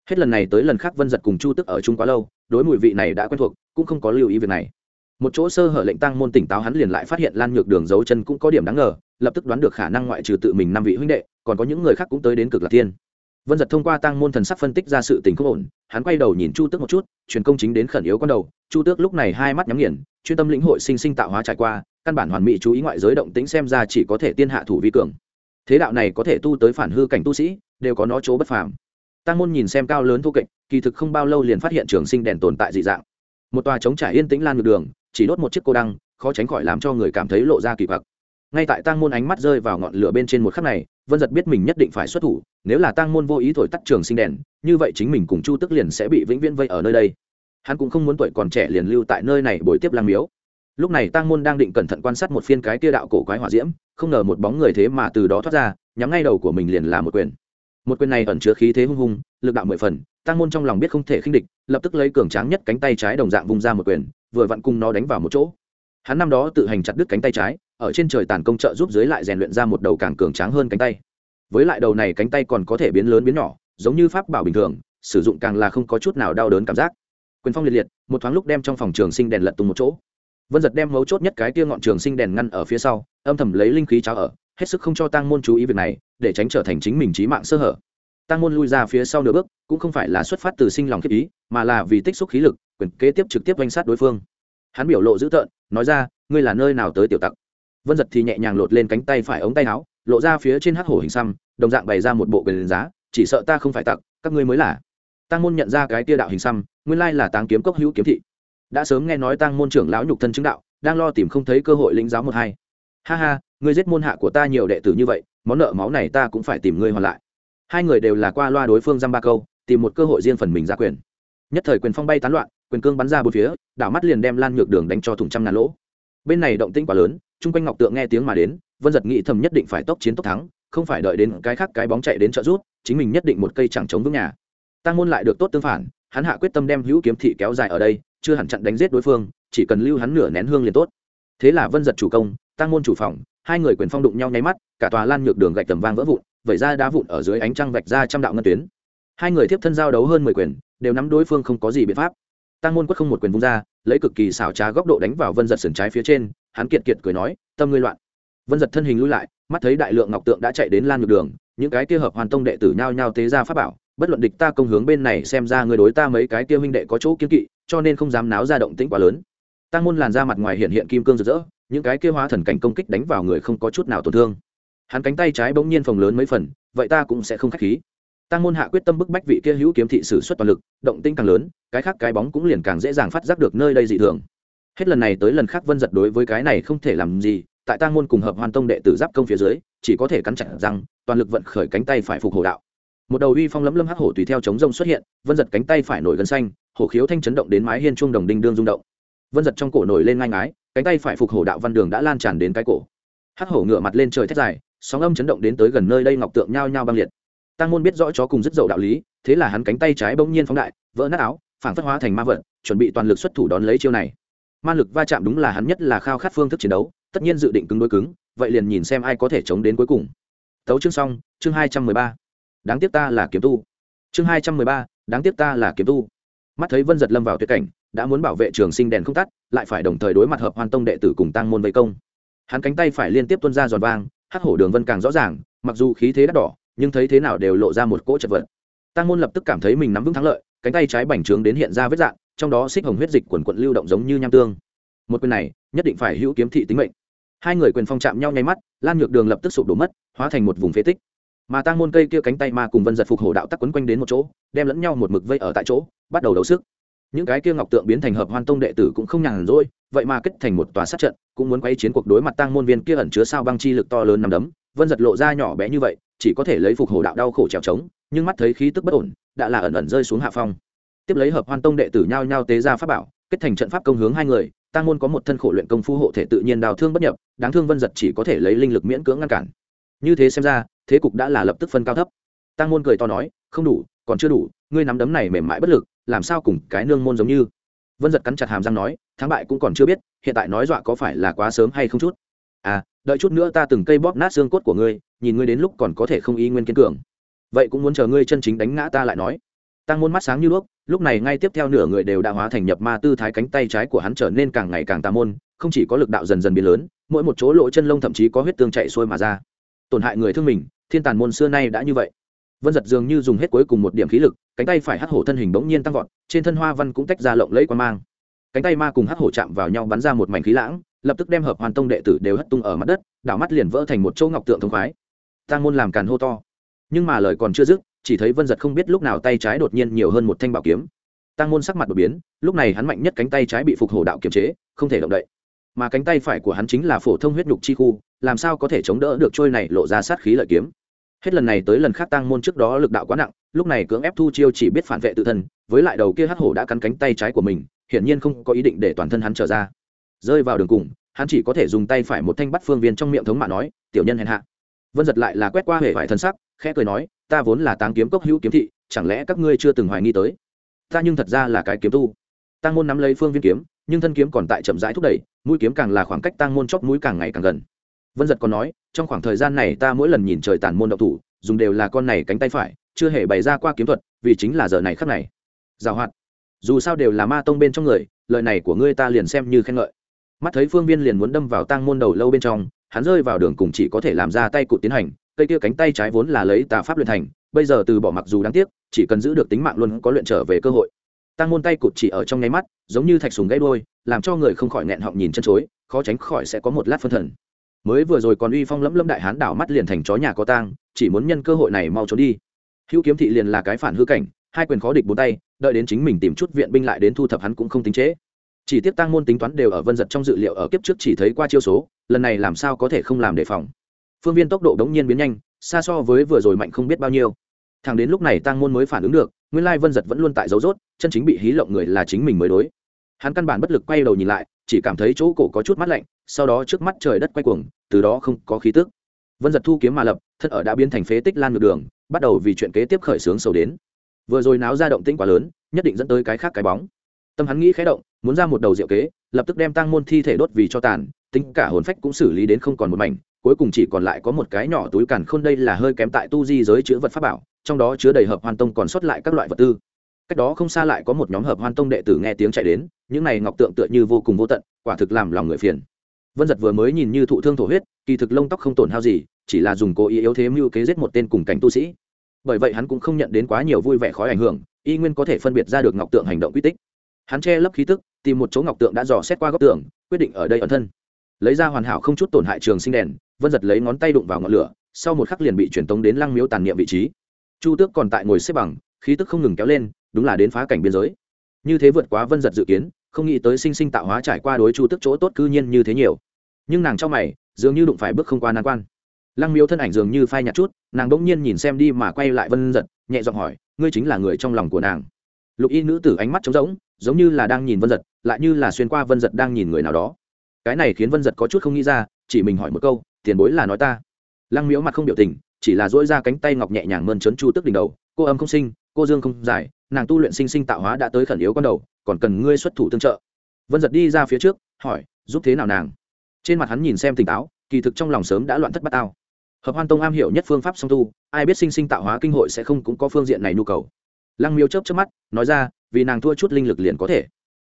Hết lần này tới lần khác vân giật cùng chu tức ở chung quá lâu, đối mùi vị này đã quen thuộc, cũng không có lưu ý việc này. Một chỗ sơ hở lệnh tăng môn tỉnh táo hắn liền lại phát hiện lan nhược đường dấu chân cũng có điểm đáng ngờ, lập tức đoán được khả năng ngoại trừ tự mình năm vị huynh đệ còn có những người khác cũng tới đến cực lạc thiên. Vân giật thông qua tăng môn thần sắc phân tích ra sự tình không ổn, hắn quay đầu nhìn chu tước một chút, truyền công chính đến khẩn yếu con đầu. Chu tước lúc này hai mắt nhắm nghiền, chuyên tâm lĩnh hội sinh sinh tạo hóa trải qua, căn bản hoàn mỹ chú ý ngoại giới động tĩnh xem ra chỉ có thể tiên hạ thủ vi cường. Thế đạo này có thể tu tới phản hư cảnh tu sĩ, đều có nó chỗ bất phàm. Tăng môn nhìn xem cao lớn thu kịch kỳ thực không bao lâu liền phát hiện trường sinh đèn tồn tại dị dạng. Một tòa trống trải yên tĩnh lan ngược đường, chỉ đốt một chiếc cô đăng, khó tránh khỏi làm cho người cảm thấy lộ ra kỳ quặc ngay tại tăng môn ánh mắt rơi vào ngọn lửa bên trên một khắc này, vân giật biết mình nhất định phải xuất thủ, nếu là tăng môn vô ý thổi tắt trường sinh đèn, như vậy chính mình cùng chu tức liền sẽ bị vĩnh viễn vây ở nơi đây. Hắn cũng không muốn tuổi còn trẻ liền lưu tại nơi này bồi tiếp lang miếu. Lúc này tăng môn đang định cẩn thận quan sát một phiên cái tia đạo cổ quái hỏa diễm, không ngờ một bóng người thế mà từ đó thoát ra, nhắm ngay đầu của mình liền là một quyền. Một quyền này ẩn chứa khí thế hung hung, lực đạo mười phần tăng môn trong lòng biết không thể khinh địch, lập tức lấy cường tráng nhất cánh tay trái đồng dạng vung ra một quyền, vừa vặn cùng nó đánh vào một chỗ hắn năm đó tự hành chặt đứt cánh tay trái, ở trên trời tàn công trợ giúp dưới lại rèn luyện ra một đầu càng cường tráng hơn cánh tay. Với lại đầu này cánh tay còn có thể biến lớn biến nhỏ, giống như pháp bảo bình thường, sử dụng càng là không có chút nào đau đớn cảm giác. Quyền phong liệt liệt, một thoáng lúc đem trong phòng trường sinh đèn lật tung một chỗ. Vân giật đem mấu chốt nhất cái kia ngọn trường sinh đèn ngăn ở phía sau, âm thầm lấy linh khí cháo ở, hết sức không cho tăng môn chú ý việc này, để tránh trở thành chính mình trí mạng sơ hở. Tăng môn lui ra phía sau nửa bước, cũng không phải là xuất phát từ sinh lòng khiết ý, mà là vì tích xúc khí lực, quyền kế tiếp trực tiếp danh sát đối phương hắn biểu lộ dữ tợn, nói ra, ngươi là nơi nào tới tiểu tặc? Vân giật thì nhẹ nhàng lột lên cánh tay phải ống tay áo, lộ ra phía trên hắc hổ hình xăm, đồng dạng bày ra một bộ quyền giá, chỉ sợ ta không phải tặc, các ngươi mới là. Tăng môn nhận ra cái tia đạo hình xăm, nguyên lai là táng kiếm cốc hữu kiếm thị. Đã sớm nghe nói tăng môn trưởng lão nhục thân chứng đạo, đang lo tìm không thấy cơ hội lĩnh giáo một hai. Ha ha, ngươi giết môn hạ của ta nhiều đệ tử như vậy, món nợ máu này ta cũng phải tìm ngươi hoàn lại. Hai người đều là qua loa đối phương dăm ba câu, tìm một cơ hội riêng phần mình ra quyền. Nhất thời quyền phong bay tán loạn quyền cương bắn ra bốn phía, đảo mắt liền đem lan nhược đường đánh cho thủng trăm ngàn lỗ. Bên này động tĩnh quá lớn, chung quanh ngọc tượng nghe tiếng mà đến, vân giật nghĩ thầm nhất định phải tốc chiến tốc thắng, không phải đợi đến cái khác cái bóng chạy đến trợ rút chính mình nhất định một cây chẳng chống vững nhà. Tăng môn lại được tốt tương phản, hắn hạ quyết tâm đem hữu kiếm thị kéo dài ở đây, chưa hẳn chặn đánh giết đối phương, chỉ cần lưu hắn nửa nén hương liền tốt. Thế là vân giật chủ công, tăng môn chủ phòng, hai người quyền phong đụng nhau nháy mắt, cả tòa lan nhược đường gạch tầm vang vỡ vụn, vẩy ra đá vụn ở dưới ánh trăng vạch ra trăm đạo ngân tuyến. Hai người tiếp thân giao đấu hơn mười quyền, đều nắm đối phương không có gì biện pháp tăng môn quất không một quyền vung ra, lấy cực kỳ xảo trá góc độ đánh vào vân giật sườn trái phía trên, hắn kiệt kiệt cười nói, tâm ngươi loạn. Vân giật thân hình lui lại, mắt thấy đại lượng ngọc tượng đã chạy đến lan ngược đường, những cái kia hợp hoàn tông đệ tử nhao nhao tế ra pháp bảo, bất luận địch ta công hướng bên này xem ra người đối ta mấy cái kia huynh đệ có chỗ kiên kỵ, cho nên không dám náo ra động tĩnh quá lớn. Tăng môn làn ra mặt ngoài hiện hiện kim cương rực rỡ, những cái kia hóa thần cảnh công kích đánh vào người không có chút nào tổn thương. Hắn cánh tay trái bỗng nhiên phồng lớn mấy phần, vậy ta cũng sẽ không khách khí tăng môn hạ quyết tâm bức bách vị kia hữu kiếm thị sử xuất toàn lực, động tinh càng lớn, cái khác cái bóng cũng liền càng dễ dàng phát giác được nơi đây dị thường. Hết lần này tới lần khác vân giật đối với cái này không thể làm gì, tại tăng môn cùng hợp hoàn tông đệ tử giáp công phía dưới, chỉ có thể cắn chặt rằng toàn lực vận khởi cánh tay phải phục hồ đạo. Một đầu uy phong lấm lấm hắc hổ tùy theo chống rông xuất hiện, vân giật cánh tay phải nổi gần xanh, hổ khiếu thanh chấn động đến mái hiên chuông đồng đinh đương rung động. Vân giật trong cổ nổi lên ngang ái cánh tay phải phục hổ đạo văn đường đã lan tràn đến cái cổ. Hắc hổ ngựa mặt lên trời thét dài, sóng âm chấn động đến tới gần nơi đây ngọc tượng nhao nhao băng liệt tăng môn biết rõ chó cùng rất dậu đạo lý, thế là hắn cánh tay trái bỗng nhiên phóng đại, vỡ nát áo phản phất hóa thành ma vật, chuẩn bị toàn lực xuất thủ đón lấy chiêu này. Ma lực va chạm đúng là hắn nhất là khao khát phương thức chiến đấu, tất nhiên dự định cứng đối cứng, vậy liền nhìn xem ai có thể chống đến cuối cùng. Tấu chương xong, chương hai trăm mười ba. Đáng tiếc ta là kiếm tu. Chương hai trăm mười ba, đáng tiếc ta là kiếm tu. Mắt thấy vân giật lâm vào tuyệt cảnh, đã muốn bảo vệ trường sinh đèn không tắt, lại phải đồng thời đối mặt hợp hoàn tông đệ tử cùng tăng môn vây công. Hắn cánh tay phải liên tiếp tuân ra giòn vang, hắc hổ đường vân càng rõ ràng, mặc dù khí thế đắt đỏ nhưng thấy thế nào đều lộ ra một cỗ chật vật. Tăng môn lập tức cảm thấy mình nắm vững thắng lợi, cánh tay trái bành trướng đến hiện ra vết dạng, trong đó xích hồng huyết dịch quần quận lưu động giống như nham tương. Một quyền này, nhất định phải hữu kiếm thị tính mệnh. Hai người quyền phong chạm nhau nháy mắt, lan nhược đường lập tức sụp đổ mất, hóa thành một vùng phế tích. Mà tăng môn cây kia cánh tay ma cùng vân giật phục hổ đạo tắc quấn quanh đến một chỗ, đem lẫn nhau một mực vây ở tại chỗ, bắt đầu đấu sức. Những cái kia ngọc tượng biến thành hợp hoan tông đệ tử cũng không nhàn rỗi, vậy mà kết thành một tòa sát trận, cũng muốn quay chiến cuộc đối mặt tăng môn viên kia ẩn chứa sao băng chi lực to lớn nằm đấm. Vân giật lộ ra nhỏ bé như vậy chỉ có thể lấy phục hổ đạo đau khổ trèo trống, nhưng mắt thấy khí tức bất ổn, đã là ẩn ẩn rơi xuống hạ phong. Tiếp lấy hợp hoan tông đệ tử nhao nhao tế ra pháp bảo, kết thành trận pháp công hướng hai người, tăng môn có một thân khổ luyện công phu hộ thể tự nhiên đào thương bất nhập, đáng thương vân giật chỉ có thể lấy linh lực miễn cưỡng ngăn cản. Như thế xem ra, thế cục đã là lập tức phân cao thấp. Tăng môn cười to nói, không đủ, còn chưa đủ, ngươi nắm đấm này mềm mại bất lực, làm sao cùng cái nương môn giống như? Vân giật cắn chặt hàm răng nói, thắng bại cũng còn chưa biết, hiện tại nói dọa có phải là quá sớm hay không chút? À đợi chút nữa ta từng cây bóp nát xương cốt của ngươi nhìn ngươi đến lúc còn có thể không y nguyên kiên cường. Vậy cũng muốn chờ ngươi chân chính đánh ngã ta lại nói. Tăng môn mắt sáng như đuốc, lúc này ngay tiếp theo nửa người đều đã hóa thành nhập ma tư thái cánh tay trái của hắn trở nên càng ngày càng tà môn, không chỉ có lực đạo dần dần biến lớn, mỗi một chỗ lỗ chân lông thậm chí có huyết tương chạy xuôi mà ra. Tổn hại người thương mình, thiên tàn môn xưa nay đã như vậy. Vân giật dường như dùng hết cuối cùng một điểm khí lực, cánh tay phải hắt hổ thân hình bỗng nhiên tăng vọt, trên thân hoa văn cũng tách ra lộng lẫy qua mang. Cánh tay ma cùng hắt hổ chạm vào nhau bắn ra một mảnh khí lãng, lập tức đem hợp hoàn tông đệ tử đều hất tung ở mặt đất, đảo mắt liền vỡ thành một chỗ ngọc tượng thông khoái tăng môn làm càn hô to. Nhưng mà lời còn chưa dứt, chỉ thấy vân giật không biết lúc nào tay trái đột nhiên nhiều hơn một thanh bảo kiếm. Tăng môn sắc mặt đột biến, lúc này hắn mạnh nhất cánh tay trái bị phục hổ đạo kiềm chế, không thể động đậy. Mà cánh tay phải của hắn chính là phổ thông huyết nhục chi khu, làm sao có thể chống đỡ được trôi này lộ ra sát khí lợi kiếm. Hết lần này tới lần khác tăng môn trước đó lực đạo quá nặng, lúc này cưỡng ép thu chiêu chỉ biết phản vệ tự thân, với lại đầu kia hắc hổ đã cắn cánh tay trái của mình, hiển nhiên không có ý định để toàn thân hắn trở ra. Rơi vào đường cùng, hắn chỉ có thể dùng tay phải một thanh bắt phương viên trong miệng thống mạ nói, tiểu nhân hèn hạ vân giật lại là quét qua hệ vải thân sắc, khẽ cười nói, ta vốn là táng kiếm cốc hữu kiếm thị, chẳng lẽ các ngươi chưa từng hoài nghi tới? Ta nhưng thật ra là cái kiếm tu. Tăng môn nắm lấy phương viên kiếm, nhưng thân kiếm còn tại chậm rãi thúc đẩy, mũi kiếm càng là khoảng cách tăng môn chóp mũi càng ngày càng gần. Vân giật còn nói, trong khoảng thời gian này ta mỗi lần nhìn trời tàn môn độc thủ, dùng đều là con này cánh tay phải, chưa hề bày ra qua kiếm thuật, vì chính là giờ này khắc này. Giảo hoạt. Dù sao đều là ma tông bên trong người, lời này của ngươi ta liền xem như khen ngợi. Mắt thấy phương viên liền muốn đâm vào tăng môn đầu lâu bên trong hắn rơi vào đường cùng chỉ có thể làm ra tay cụt tiến hành, cây kia cánh tay trái vốn là lấy tà pháp luyện thành, bây giờ từ bỏ mặc dù đáng tiếc, chỉ cần giữ được tính mạng luôn có luyện trở về cơ hội. Tăng môn tay cụt chỉ ở trong nháy mắt, giống như thạch sùng gãy đôi làm cho người không khỏi nghẹn họng nhìn chân chối, khó tránh khỏi sẽ có một lát phân thần. Mới vừa rồi còn uy phong lẫm lẫm đại hán đảo mắt liền thành chó nhà có tang, chỉ muốn nhân cơ hội này mau trốn đi. Hữu kiếm thị liền là cái phản hư cảnh, hai quyền khó địch bốn tay, đợi đến chính mình tìm chút viện binh lại đến thu thập hắn cũng không tính chế chỉ tiếp tăng môn tính toán đều ở vân giật trong dự liệu ở kiếp trước chỉ thấy qua chiêu số, lần này làm sao có thể không làm đề phòng. Phương viên tốc độ đống nhiên biến nhanh, xa so với vừa rồi mạnh không biết bao nhiêu. Thằng đến lúc này tăng môn mới phản ứng được, nguyên lai vân giật vẫn luôn tại dấu rốt chân chính bị hí lộng người là chính mình mới đối. Hắn căn bản bất lực quay đầu nhìn lại, chỉ cảm thấy chỗ cổ có chút mắt lạnh, sau đó trước mắt trời đất quay cuồng, từ đó không có khí tức. Vân giật thu kiếm mà lập, thân ở đã biến thành phế tích lan ngược đường, bắt đầu vì chuyện kế tiếp khởi xướng sầu đến. Vừa rồi náo ra động tĩnh quá lớn, nhất định dẫn tới cái khác cái bóng tâm hắn nghĩ khé động, muốn ra một đầu diệu kế, lập tức đem tăng môn thi thể đốt vì cho tàn, tính cả hồn phách cũng xử lý đến không còn một mảnh, cuối cùng chỉ còn lại có một cái nhỏ túi càn khôn đây là hơi kém tại tu di giới chữ vật pháp bảo, trong đó chứa đầy hợp hoàn tông còn sót lại các loại vật tư. Cách đó không xa lại có một nhóm hợp hoan tông đệ tử nghe tiếng chạy đến, những này ngọc tượng tựa như vô cùng vô tận, quả thực làm lòng người phiền. Vân giật vừa mới nhìn như thụ thương thổ huyết, kỳ thực lông tóc không tổn hao gì, chỉ là dùng cố ý yếu thế mưu kế giết một tên cùng cảnh tu sĩ. Bởi vậy hắn cũng không nhận đến quá nhiều vui vẻ khói ảnh hưởng, y nguyên có thể phân biệt ra được ngọc tượng hành động quy tích hắn che lấp khí tức, tìm một chỗ ngọc tượng đã dò xét qua góc tường, quyết định ở đây ẩn thân. Lấy ra hoàn hảo không chút tổn hại trường sinh đèn, vân giật lấy ngón tay đụng vào ngọn lửa, sau một khắc liền bị truyền tống đến lăng miếu tàn niệm vị trí. Chu tước còn tại ngồi xếp bằng, khí tức không ngừng kéo lên, đúng là đến phá cảnh biên giới. Như thế vượt quá vân giật dự kiến, không nghĩ tới sinh sinh tạo hóa trải qua đối chu tức chỗ tốt cư nhiên như thế nhiều. Nhưng nàng trong mày, dường như đụng phải bước không qua nan quan. Lăng miếu thân ảnh dường như phai nhạt chút, nàng đ ỗ n g nhiên nhìn xem đi mà quay lại vân giật, nhẹ giọng hỏi, ngươi chính là người trong lòng của nàng? Lục y nữ tử ánh mắt trống rỗng giống như là đang nhìn vân giật, lại như là xuyên qua vân giật đang nhìn người nào đó. Cái này khiến vân giật có chút không nghĩ ra, chỉ mình hỏi một câu, tiền bối là nói ta? Lăng miễu mặt không biểu tình, chỉ là dỗi ra cánh tay ngọc nhẹ nhàng mơn trớn chu tức đỉnh đầu, cô âm không sinh, cô dương không giải, nàng tu luyện sinh sinh tạo hóa đã tới khẩn yếu con đầu, còn cần ngươi xuất thủ tương trợ. Vân giật đi ra phía trước, hỏi, giúp thế nào nàng? Trên mặt hắn nhìn xem tỉnh táo, kỳ thực trong lòng sớm đã loạn thất bát tao. Hợp hoan tông am hiểu nhất phương pháp song tu, ai biết sinh sinh tạo hóa kinh hội sẽ không cũng có phương diện này nhu cầu. Lăng miêu chớp chớp mắt, nói ra vì nàng thua chút linh lực liền có thể.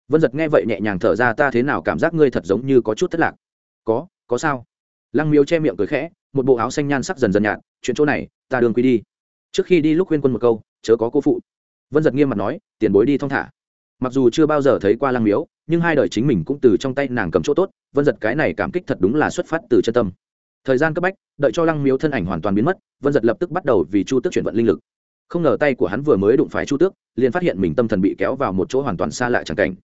Vân giật nghe vậy nhẹ nhàng thở ra, ta thế nào cảm giác ngươi thật giống như có chút thất lạc? Có có sao? Lăng miếu che miệng cười khẽ, một bộ áo xanh nhan sắc dần dần nhạt, chuyện chỗ này, ta đường quy đi. Trước khi đi lúc khuyên quân một câu, chớ có cô phụ. Vân giật nghiêm mặt nói, tiền bối đi thong thả. Mặc dù chưa bao giờ thấy qua lăng miếu nhưng hai đời chính mình cũng từ trong tay nàng cầm chỗ tốt, vân giật cái này cảm kích thật đúng là xuất phát từ chân tâm. Thời gian cấp bách, đợi cho lăng miếu thân ảnh hoàn toàn biến mất, vân giật lập tức bắt đầu vì chu tước chuyển vận linh lực không ngờ tay của hắn vừa mới đụng phải chu tước, liền phát hiện mình tâm thần bị kéo vào một chỗ hoàn toàn xa lạ chẳng cảnh.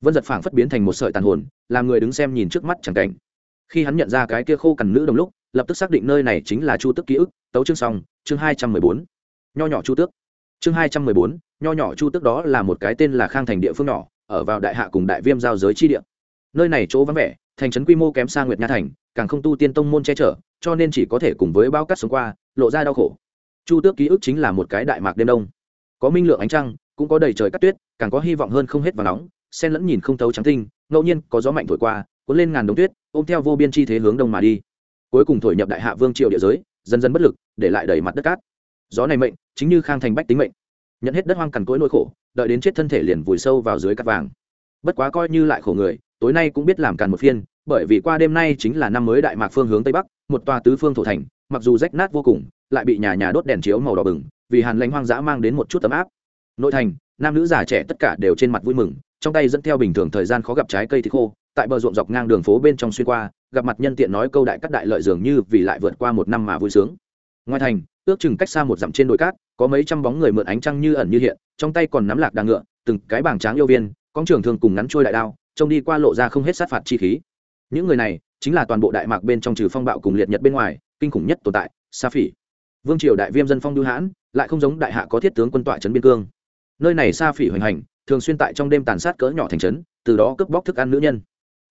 Vân giật phảng phất biến thành một sợi tàn hồn, làm người đứng xem nhìn trước mắt chẳng cảnh. Khi hắn nhận ra cái kia khô cằn nữ đồng lúc, lập tức xác định nơi này chính là chu tước ký ức, tấu chương xong, chương hai trăm mười bốn. Nho nhỏ chu tước. Chương hai trăm mười bốn, nho nhỏ chu tước đó là một cái tên là khang thành địa phương nhỏ, ở vào đại hạ cùng đại viêm giao giới chi địa. Nơi này chỗ vắng vẻ, thành trấn quy mô kém xa nguyệt nha thành, càng không tu tiên tông môn che chở, cho nên chỉ có thể cùng với bao cắt sống qua, lộ ra đau khổ chu tước ký ức chính là một cái đại mạc đêm đông. Có minh lượng ánh trăng, cũng có đầy trời cắt tuyết, càng có hy vọng hơn không hết và nóng sen lẫn nhìn không tấu trắng tinh, ngẫu nhiên có gió mạnh thổi qua, cuốn lên ngàn đống tuyết, ôm theo vô biên chi thế hướng đông mà đi. Cuối cùng thổi nhập đại hạ vương triều địa giới, dần dần bất lực, để lại đầy mặt đất cát. Gió này mệnh, chính như khang thành bách tính mệnh. Nhận hết đất hoang cằn cỗi nỗi khổ, đợi đến chết thân thể liền vùi sâu vào dưới cát vàng. Bất quá coi như lại khổ người, tối nay cũng biết làm càn một phiên, bởi vì qua đêm nay chính là năm mới đại mạc phương hướng tây bắc, một tòa tứ phương thổ thành, mặc dù rách nát vô cùng lại bị nhà nhà đốt đèn chiếu màu đỏ bừng, vì hàn lãnh hoang dã mang đến một chút tấm áp. Nội thành, nam nữ già trẻ tất cả đều trên mặt vui mừng, trong tay dẫn theo bình thường thời gian khó gặp trái cây thì khô, tại bờ ruộng dọc ngang đường phố bên trong xuyên qua, gặp mặt nhân tiện nói câu đại cắt đại lợi dường như vì lại vượt qua một năm mà vui sướng. Ngoài thành, ước chừng cách xa một dặm trên đồi cát, có mấy trăm bóng người mượn ánh trăng như ẩn như hiện, trong tay còn nắm lạc đà ngựa, từng cái bảng tráng yêu viên con trường thường cùng ngắn trôi đại đao, trông đi qua lộ ra không hết sát phạt chi khí. Những người này chính là toàn bộ đại mạc bên trong trừ phong bạo cùng liệt nhật bên ngoài, kinh khủng nhất tồn tại, sa phỉ vương triều đại viêm dân phong lưu hãn, lại không giống đại hạ có thiết tướng quân tọa trấn biên cương. Nơi này xa phỉ hoành hành, thường xuyên tại trong đêm tàn sát cỡ nhỏ thành trấn, từ đó cướp bóc thức ăn nữ nhân.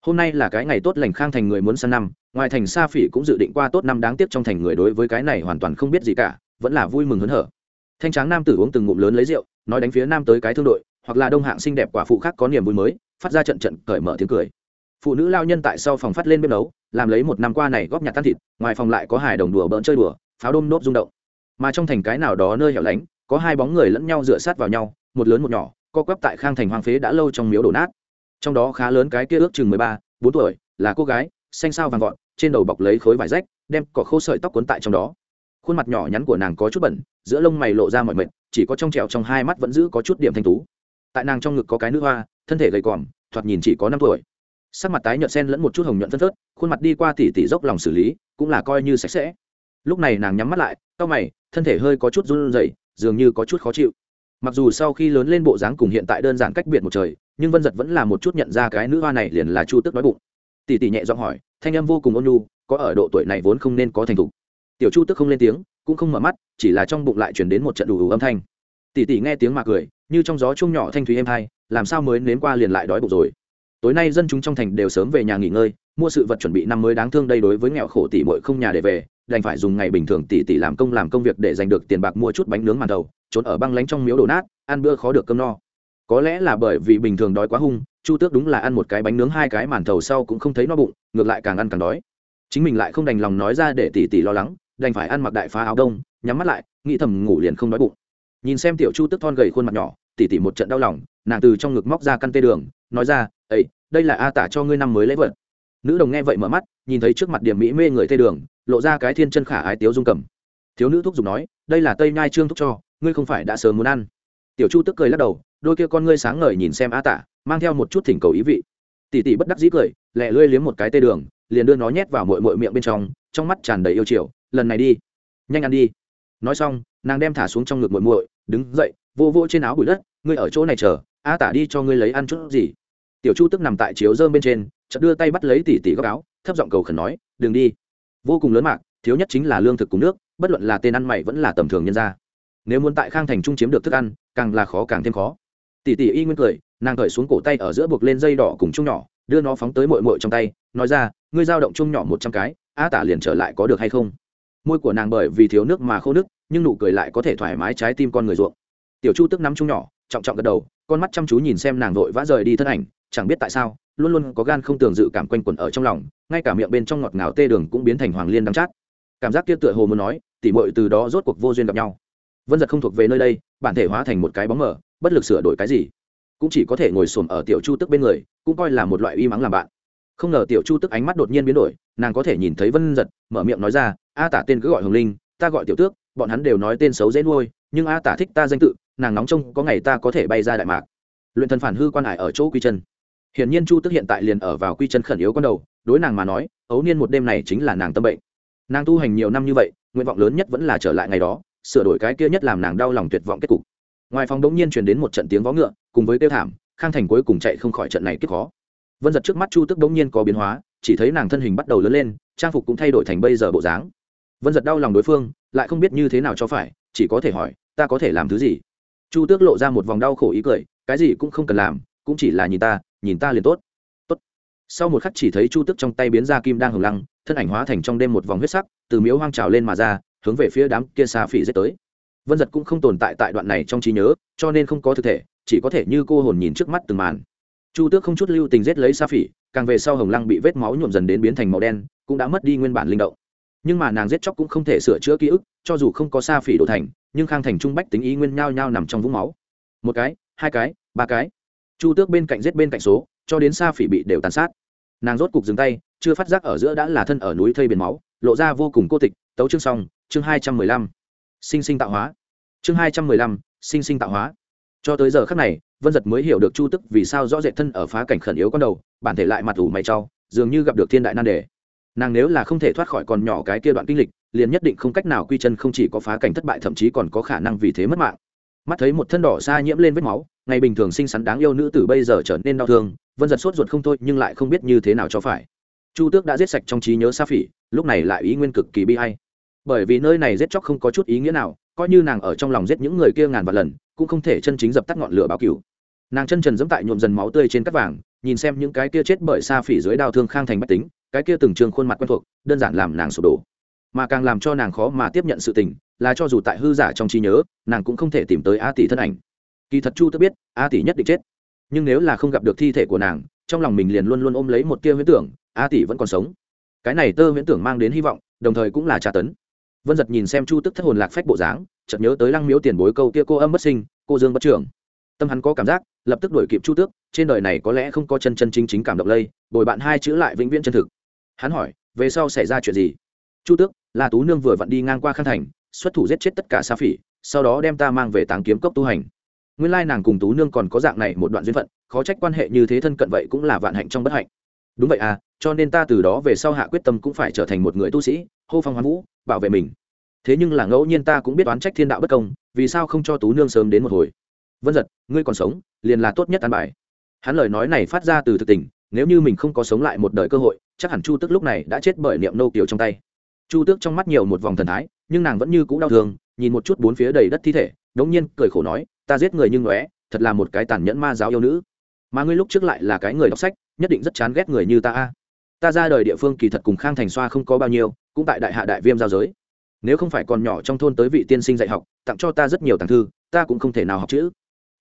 Hôm nay là cái ngày tốt lành khang thành người muốn săn năm, ngoài thành sa phỉ cũng dự định qua tốt năm đáng tiếc trong thành người đối với cái này hoàn toàn không biết gì cả, vẫn là vui mừng hớn hở. Thanh tráng nam tử uống từng ngụm lớn lấy rượu, nói đánh phía nam tới cái thương đội, hoặc là đông hạng xinh đẹp quả phụ khác có niềm vui mới, phát ra trận trận cởi mở tiếng cười. Phụ nữ lao nhân tại sau phòng phát lên bếp nấu, làm lấy một năm qua này góp nhặt tan thịt, ngoài phòng lại có hài đồng đùa bỡn chơi đùa pháo đôm nốt rung động. Mà trong thành cái nào đó nơi hẻo lánh, có hai bóng người lẫn nhau dựa sát vào nhau, một lớn một nhỏ, co quắp tại khang thành hoang phế đã lâu trong miếu đổ nát. Trong đó khá lớn cái kia ước chừng mười ba, bốn tuổi, là cô gái, xanh sao vàng vọt, trên đầu bọc lấy khối vải rách, đem cỏ khô sợi tóc cuốn tại trong đó. Khuôn mặt nhỏ nhắn của nàng có chút bẩn, giữa lông mày lộ ra mọi mệt, chỉ có trong trèo trong hai mắt vẫn giữ có chút điểm thanh tú. Tại nàng trong ngực có cái nữ hoa, thân thể gầy còm, thoạt nhìn chỉ có năm tuổi. Sắc mặt tái nhợt sen lẫn một chút hồng nhuận phân phớt, khuôn mặt đi qua tỉ tỉ dốc lòng xử lý, cũng là coi như sạch sẽ lúc này nàng nhắm mắt lại cau mày thân thể hơi có chút run rẩy dường như có chút khó chịu. Mặc dù sau khi lớn lên bộ dáng cùng hiện tại đơn giản cách biệt một trời nhưng vân giật vẫn là một chút nhận ra cái nữ hoa này liền là chu tức đói bụng. Tỷ tỷ nhẹ giọng hỏi thanh em vô cùng ôn nhu có ở độ tuổi này vốn không nên có thành thục. Tiểu chu tức không lên tiếng cũng không mở mắt chỉ là trong bụng lại chuyển đến một trận đủ, đủ âm thanh. Tỷ tỷ nghe tiếng mà cười như trong gió chung nhỏ thanh thúy êm hai làm sao mới nếm qua liền lại đói bụng rồi. Tối nay dân chúng trong thành đều sớm về nhà nghỉ ngơi mua sự vật chuẩn bị năm mới đáng thương đây đối với nghèo khổ tỷ muội không nhà để về, đành phải dùng ngày bình thường tỷ tỷ làm công làm công việc để giành được tiền bạc mua chút bánh nướng màn đầu, trốn ở băng lánh trong miếu đổ nát, ăn bữa khó được cơm no. Có lẽ là bởi vì bình thường đói quá hung, chu tước đúng là ăn một cái bánh nướng hai cái màn thầu sau cũng không thấy no bụng, ngược lại càng ăn càng đói. Chính mình lại không đành lòng nói ra để tỷ tỷ lo lắng, đành phải ăn mặc đại phá áo đông, nhắm mắt lại, nghĩ thầm ngủ liền không đói bụng. Nhìn xem tiểu chu Tước thon gầy khuôn mặt nhỏ tỷ tỷ một trận đau lòng, nàng từ trong ngực móc ra căn tê đường, nói ra ấy đây là a tả cho ngươi năm mới lễ vật nữ đồng nghe vậy mở mắt, nhìn thấy trước mặt điểm mỹ mê người thê đường, lộ ra cái thiên chân khả ái tiếu dung cầm. Thiếu nữ thúc giục nói, đây là tây nhai trương thúc cho, ngươi không phải đã sớm muốn ăn. Tiểu chu tức cười lắc đầu, đôi kia con ngươi sáng ngời nhìn xem a tả mang theo một chút thỉnh cầu ý vị. Tỷ tỷ bất đắc dĩ cười, lẹ lươi liếm một cái tê đường, liền đưa nó nhét vào mội mội miệng bên trong trong mắt tràn đầy yêu chiều, lần này đi, nhanh ăn đi. Nói xong, nàng đem thả xuống trong ngực muội muội, đứng dậy, vô vô trên áo bụi đất, ngươi ở chỗ này chờ, a tả đi cho ngươi lấy ăn chút gì. Tiểu chu tức nằm tại chiếu dơm bên trên chợt đưa tay bắt lấy tỷ tỷ góc áo, thấp giọng cầu khẩn nói, đừng đi. Vô cùng lớn mạc, thiếu nhất chính là lương thực cùng nước, bất luận là tên ăn mày vẫn là tầm thường nhân gia. Nếu muốn tại khang thành trung chiếm được thức ăn, càng là khó càng thêm khó. Tỷ tỷ y nguyên cười, nàng cởi xuống cổ tay ở giữa buộc lên dây đỏ cùng chung nhỏ, đưa nó phóng tới mội mội trong tay, nói ra, ngươi dao động chung nhỏ một trăm cái a tả liền trở lại có được hay không? Môi của nàng bởi vì thiếu nước mà khô nước nhưng nụ cười lại có thể thoải mái trái tim con người ruộng. Tiểu chu tức nắm chung nhỏ, trọng trọng gật đầu, con mắt chăm chú nhìn xem nàng vội vã rời đi thân ảnh, chẳng biết tại sao luôn luôn có gan không tưởng dự cảm quanh quẩn ở trong lòng, ngay cả miệng bên trong ngọt ngào tê đường cũng biến thành hoàng liên đắng chát. Cảm giác kia tựa hồ muốn nói, tỉ mội từ đó rốt cuộc vô duyên gặp nhau. Vân giật không thuộc về nơi đây, bản thể hóa thành một cái bóng mở bất lực sửa đổi cái gì. Cũng chỉ có thể ngồi xổm ở tiểu chu tức bên người, cũng coi là một loại uy mắng làm bạn. Không ngờ tiểu chu tức ánh mắt đột nhiên biến đổi, nàng có thể nhìn thấy vân giật, mở miệng nói ra, a tả tên cứ gọi hồng linh, ta gọi tiểu tước, bọn hắn đều nói tên xấu dễ nuôi, nhưng a tả thích ta danh tự, nàng nóng trông có ngày ta có thể bay ra đại mạc. Luyện thần phản hư quan hải ở chỗ quy chân hiển nhiên chu tức hiện tại liền ở vào quy chân khẩn yếu con đầu, đối nàng mà nói, ấu niên một đêm này chính là nàng tâm bệnh. Nàng tu hành nhiều năm như vậy, nguyện vọng lớn nhất vẫn là trở lại ngày đó, sửa đổi cái kia nhất làm nàng đau lòng tuyệt vọng kết cục. Ngoài phòng đống nhiên truyền đến một trận tiếng vó ngựa, cùng với tiêu thảm, khang thành cuối cùng chạy không khỏi trận này kết khó. Vân giật trước mắt chu tức đống nhiên có biến hóa, chỉ thấy nàng thân hình bắt đầu lớn lên, trang phục cũng thay đổi thành bây giờ bộ dáng. Vân giật đau lòng đối phương, lại không biết như thế nào cho phải, chỉ có thể hỏi, ta có thể làm thứ gì? Chu tước lộ ra một vòng đau khổ ý cười, cái gì cũng không cần làm cũng chỉ là nhìn ta nhìn ta liền tốt. Tốt. Sau một khắc chỉ thấy chu tước trong tay biến ra kim đang hồng lăng, thân ảnh hóa thành trong đêm một vòng huyết sắc, từ miếu hoang trào lên mà ra, hướng về phía đám kia xa phỉ dết tới. Vân giật cũng không tồn tại tại đoạn này trong trí nhớ, cho nên không có thực thể, chỉ có thể như cô hồn nhìn trước mắt từng màn. Chu tước không chút lưu tình giết lấy sa phỉ, càng về sau hồng lăng bị vết máu nhuộm dần đến biến thành màu đen, cũng đã mất đi nguyên bản linh động. Nhưng mà nàng giết chóc cũng không thể sửa chữa ký ức, cho dù không có sa phỉ đổ thành, nhưng khang thành trung bách tính ý nguyên nhao nhao nằm trong vũng máu. Một cái, hai cái, ba cái chu tước bên cạnh giết bên cạnh số, cho đến xa phỉ bị đều tàn sát. Nàng rốt cục dừng tay, chưa phát giác ở giữa đã là thân ở núi thây biển máu, lộ ra vô cùng cô tịch, tấu chương xong, chương hai trăm mười lăm. Sinh sinh tạo hóa. Chương hai trăm mười lăm, sinh sinh tạo hóa. Cho tới giờ khắc này, vân giật mới hiểu được chu tức vì sao rõ rệt thân ở phá cảnh khẩn yếu con đầu, bản thể lại mặt ủ mày trau dường như gặp được thiên đại nan đề. Nàng nếu là không thể thoát khỏi còn nhỏ cái kia đoạn kinh lịch, liền nhất định không cách nào quy chân không chỉ có phá cảnh thất bại, thậm chí còn có khả năng vì thế mất mạng mắt thấy một thân đỏ xa nhiễm lên vết máu, ngày bình thường xinh xắn đáng yêu nữ tử bây giờ trở nên đau thương, vân giật sốt ruột không thôi nhưng lại không biết như thế nào cho phải. Chu tước đã giết sạch trong trí nhớ sa phỉ, lúc này lại ý nguyên cực kỳ bi hay bởi vì nơi này giết chóc không có chút ý nghĩa nào, coi như nàng ở trong lòng giết những người kia ngàn vạn lần, cũng không thể chân chính dập tắt ngọn lửa báo cửu. Nàng chân trần dẫm tại nhuộm dần máu tươi trên cắt vàng, nhìn xem những cái kia chết bởi sa phỉ dưới đau thương khang thành bách tính, cái kia từng trường khuôn mặt quen thuộc, đơn giản làm nàng sụp đổ mà càng làm cho nàng khó mà tiếp nhận sự tình, là cho dù tại hư giả trong trí nhớ, nàng cũng không thể tìm tới a tỷ thân ảnh. Kỳ thật chu tức biết, a tỷ nhất định chết. Nhưng nếu là không gặp được thi thể của nàng, trong lòng mình liền luôn luôn ôm lấy một tia huyễn tưởng, a tỷ vẫn còn sống. Cái này tơ huyễn tưởng mang đến hy vọng, đồng thời cũng là tra tấn. Vân giật nhìn xem chu tức thất hồn lạc phách bộ dáng, chợt nhớ tới lăng miếu tiền bối câu kia cô âm bất sinh, cô dương bất trưởng. Tâm hắn có cảm giác, lập tức đuổi kịp chu tước, trên đời này có lẽ không có chân chân chính chính cảm động lây, bồi bạn hai chữ lại vĩnh viễn chân thực. Hắn hỏi, về sau xảy ra chuyện gì? Chu tước là tú nương vừa vặn đi ngang qua khăn thành, xuất thủ giết chết tất cả sa phỉ, sau đó đem ta mang về Táng kiếm cốc tu hành. Nguyên lai nàng cùng tú nương còn có dạng này một đoạn duyên phận, khó trách quan hệ như thế thân cận vậy cũng là vạn hạnh trong bất hạnh. Đúng vậy à cho nên ta từ đó về sau hạ quyết tâm cũng phải trở thành một người tu sĩ, hô phong hoán vũ, bảo vệ mình. Thế nhưng là ngẫu nhiên ta cũng biết oán trách thiên đạo bất công, vì sao không cho tú nương sớm đến một hồi? Vân giật, ngươi còn sống, liền là tốt nhất an bài. Hắn lời nói này phát ra từ thực tình, nếu như mình không có sống lại một đời cơ hội, chắc hẳn chu tức lúc này đã chết bởi niệm nô kiều trong tay chu tước trong mắt nhiều một vòng thần thái nhưng nàng vẫn như c ũ đau thương nhìn một chút bốn phía đầy đất thi thể đống nhiên cười khổ nói ta giết người nhưng lóe, thật là một cái tàn nhẫn ma giáo yêu nữ. Mà ngươi lúc trước lại là cái người đọc sách nhất định rất chán ghét người như ta a. Ta ra đời địa phương kỳ thật cùng khang thành xoa không có bao nhiêu cũng tại đại hạ đại viêm giao giới. Nếu không phải còn nhỏ trong thôn tới vị tiên sinh dạy học tặng cho ta rất nhiều tàng thư ta cũng không thể nào học chữ.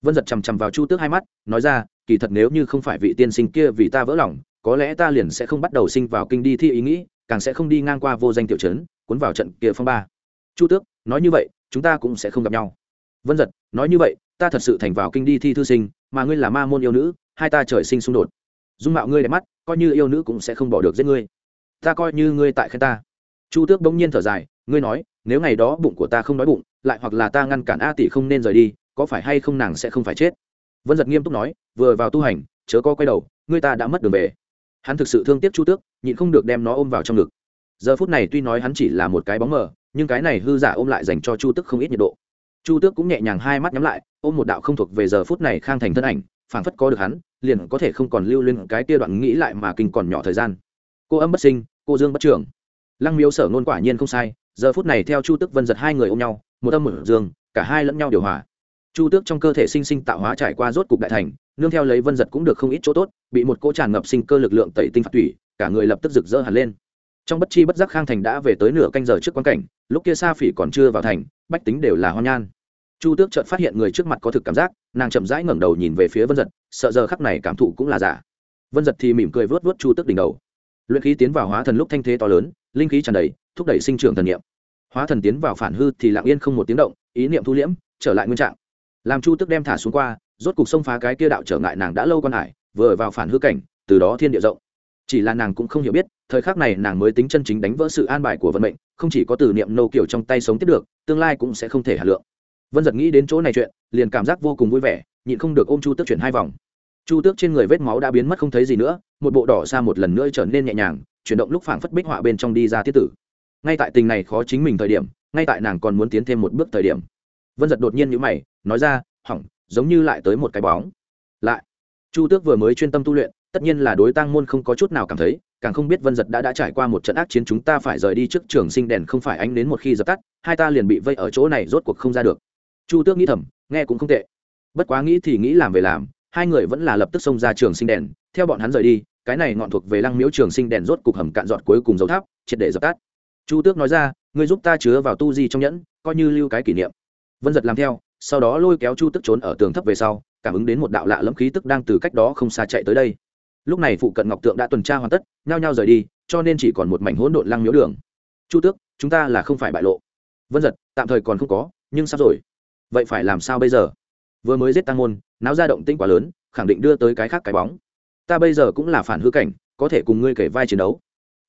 Vân giật chằm chằm vào chu tước hai mắt nói ra kỳ thật nếu như không phải vị tiên sinh kia vì ta vỡ lòng có lẽ ta liền sẽ không bắt đầu sinh vào kinh đi thi ý nghĩ càng sẽ không đi ngang qua vô danh tiểu trấn, cuốn vào trận kia phong ba. Chu tước, nói như vậy, chúng ta cũng sẽ không gặp nhau. Vân giật, nói như vậy, ta thật sự thành vào kinh đi thi thư sinh, mà ngươi là ma môn yêu nữ, hai ta trời sinh xung đột. Dung mạo ngươi đẹp mắt, coi như yêu nữ cũng sẽ không bỏ được giết ngươi. Ta coi như ngươi tại khen ta. Chu tước bỗng nhiên thở dài, ngươi nói, nếu ngày đó bụng của ta không nói bụng, lại hoặc là ta ngăn cản a tỷ không nên rời đi, có phải hay không nàng sẽ không phải chết? Vân giật nghiêm túc nói, vừa vào tu hành, chớ có quay đầu, ngươi ta đã mất đường về hắn thực sự thương tiếc chu tước, nhịn không được đem nó ôm vào trong ngực. Giờ phút này tuy nói hắn chỉ là một cái bóng mờ, nhưng cái này hư giả ôm lại dành cho chu tước không ít nhiệt độ. Chu tước cũng nhẹ nhàng hai mắt nhắm lại, ôm một đạo không thuộc về giờ phút này khang thành thân ảnh, phảng phất có được hắn, liền có thể không còn lưu lên cái tia đoạn nghĩ lại mà kinh còn nhỏ thời gian. Cô âm bất sinh, cô dương bất trưởng lăng miếu sở ngôn quả nhiên không sai, giờ phút này theo chu tước vân giật hai người ôm nhau, một âm một dương, cả hai lẫn nhau điều hòa. Chu tước trong cơ thể sinh sinh tạo hóa trải qua rốt cục đại thành nương theo lấy vân giật cũng được không ít chỗ tốt, bị một cỗ tràn ngập sinh cơ lực lượng tẩy tinh phạt thủy cả người lập tức rực rỡ hẳn lên. Trong bất chi bất giác khang thành đã về tới nửa canh giờ trước quan cảnh, lúc kia sa phỉ còn chưa vào thành, bách tính đều là hoan nhan. Chu tước chợt phát hiện người trước mặt có thực cảm giác, nàng chậm rãi ngẩng đầu nhìn về phía vân giật, sợ giờ khắc này cảm thụ cũng là giả. Vân giật thì mỉm cười vớt vớt chu tước đỉnh đầu. Luyện khí tiến vào hóa thần lúc thanh thế to lớn, linh khí tràn đầy, thúc đẩy sinh trưởng thần niệm. Hóa thần tiến vào phản hư thì lặng yên không một tiếng động, ý niệm thu liễm, trở lại nguyên trạng. Làm chu tước đem thả xuống qua rốt cục xông phá cái kia đạo trở ngại nàng đã lâu con hải, vừa vào phản hư cảnh, từ đó thiên địa rộng. Chỉ là nàng cũng không hiểu biết, thời khắc này nàng mới tính chân chính đánh vỡ sự an bài của vận mệnh, không chỉ có từ niệm nô kiểu trong tay sống tiếp được, tương lai cũng sẽ không thể hà lượng. Vân giật nghĩ đến chỗ này chuyện, liền cảm giác vô cùng vui vẻ, nhịn không được ôm chu tước chuyển hai vòng. Chu tước trên người vết máu đã biến mất không thấy gì nữa, một bộ đỏ xa một lần nữa trở nên nhẹ nhàng, chuyển động lúc phảng phất bích họa bên trong đi ra tiết tử. Ngay tại tình này khó chính mình thời điểm, ngay tại nàng còn muốn tiến thêm một bước thời điểm. Vân giật đột nhiên nhữ mày, nói ra, hỏng giống như lại tới một cái bóng. Lại, chu tước vừa mới chuyên tâm tu luyện, tất nhiên là đối tăng môn không có chút nào cảm thấy, càng không biết vân giật đã đã trải qua một trận ác chiến chúng ta phải rời đi trước trường sinh đèn không phải ánh đến một khi dập tắt, hai ta liền bị vây ở chỗ này rốt cuộc không ra được. Chu tước nghĩ thầm, nghe cũng không tệ. Bất quá nghĩ thì nghĩ làm về làm, hai người vẫn là lập tức xông ra trường sinh đèn, theo bọn hắn rời đi, cái này ngọn thuộc về lăng miếu trường sinh đèn rốt cục hầm cạn giọt cuối cùng dấu tháp, triệt để dập tắt. Chu tước nói ra, ngươi giúp ta chứa vào tu di trong nhẫn, coi như lưu cái kỷ niệm. Vân giật làm theo sau đó lôi kéo chu tức trốn ở tường thấp về sau, cảm ứng đến một đạo lạ lẫm khí tức đang từ cách đó không xa chạy tới đây. Lúc này phụ cận ngọc tượng đã tuần tra hoàn tất, nhao nhao rời đi, cho nên chỉ còn một mảnh hỗn độn lăng miếu đường. Chu tước chúng ta là không phải bại lộ. Vân giật, tạm thời còn không có, nhưng sắp rồi. Vậy phải làm sao bây giờ? Vừa mới giết tăng môn, náo ra động tĩnh quá lớn, khẳng định đưa tới cái khác cái bóng. Ta bây giờ cũng là phản hư cảnh, có thể cùng ngươi kể vai chiến đấu.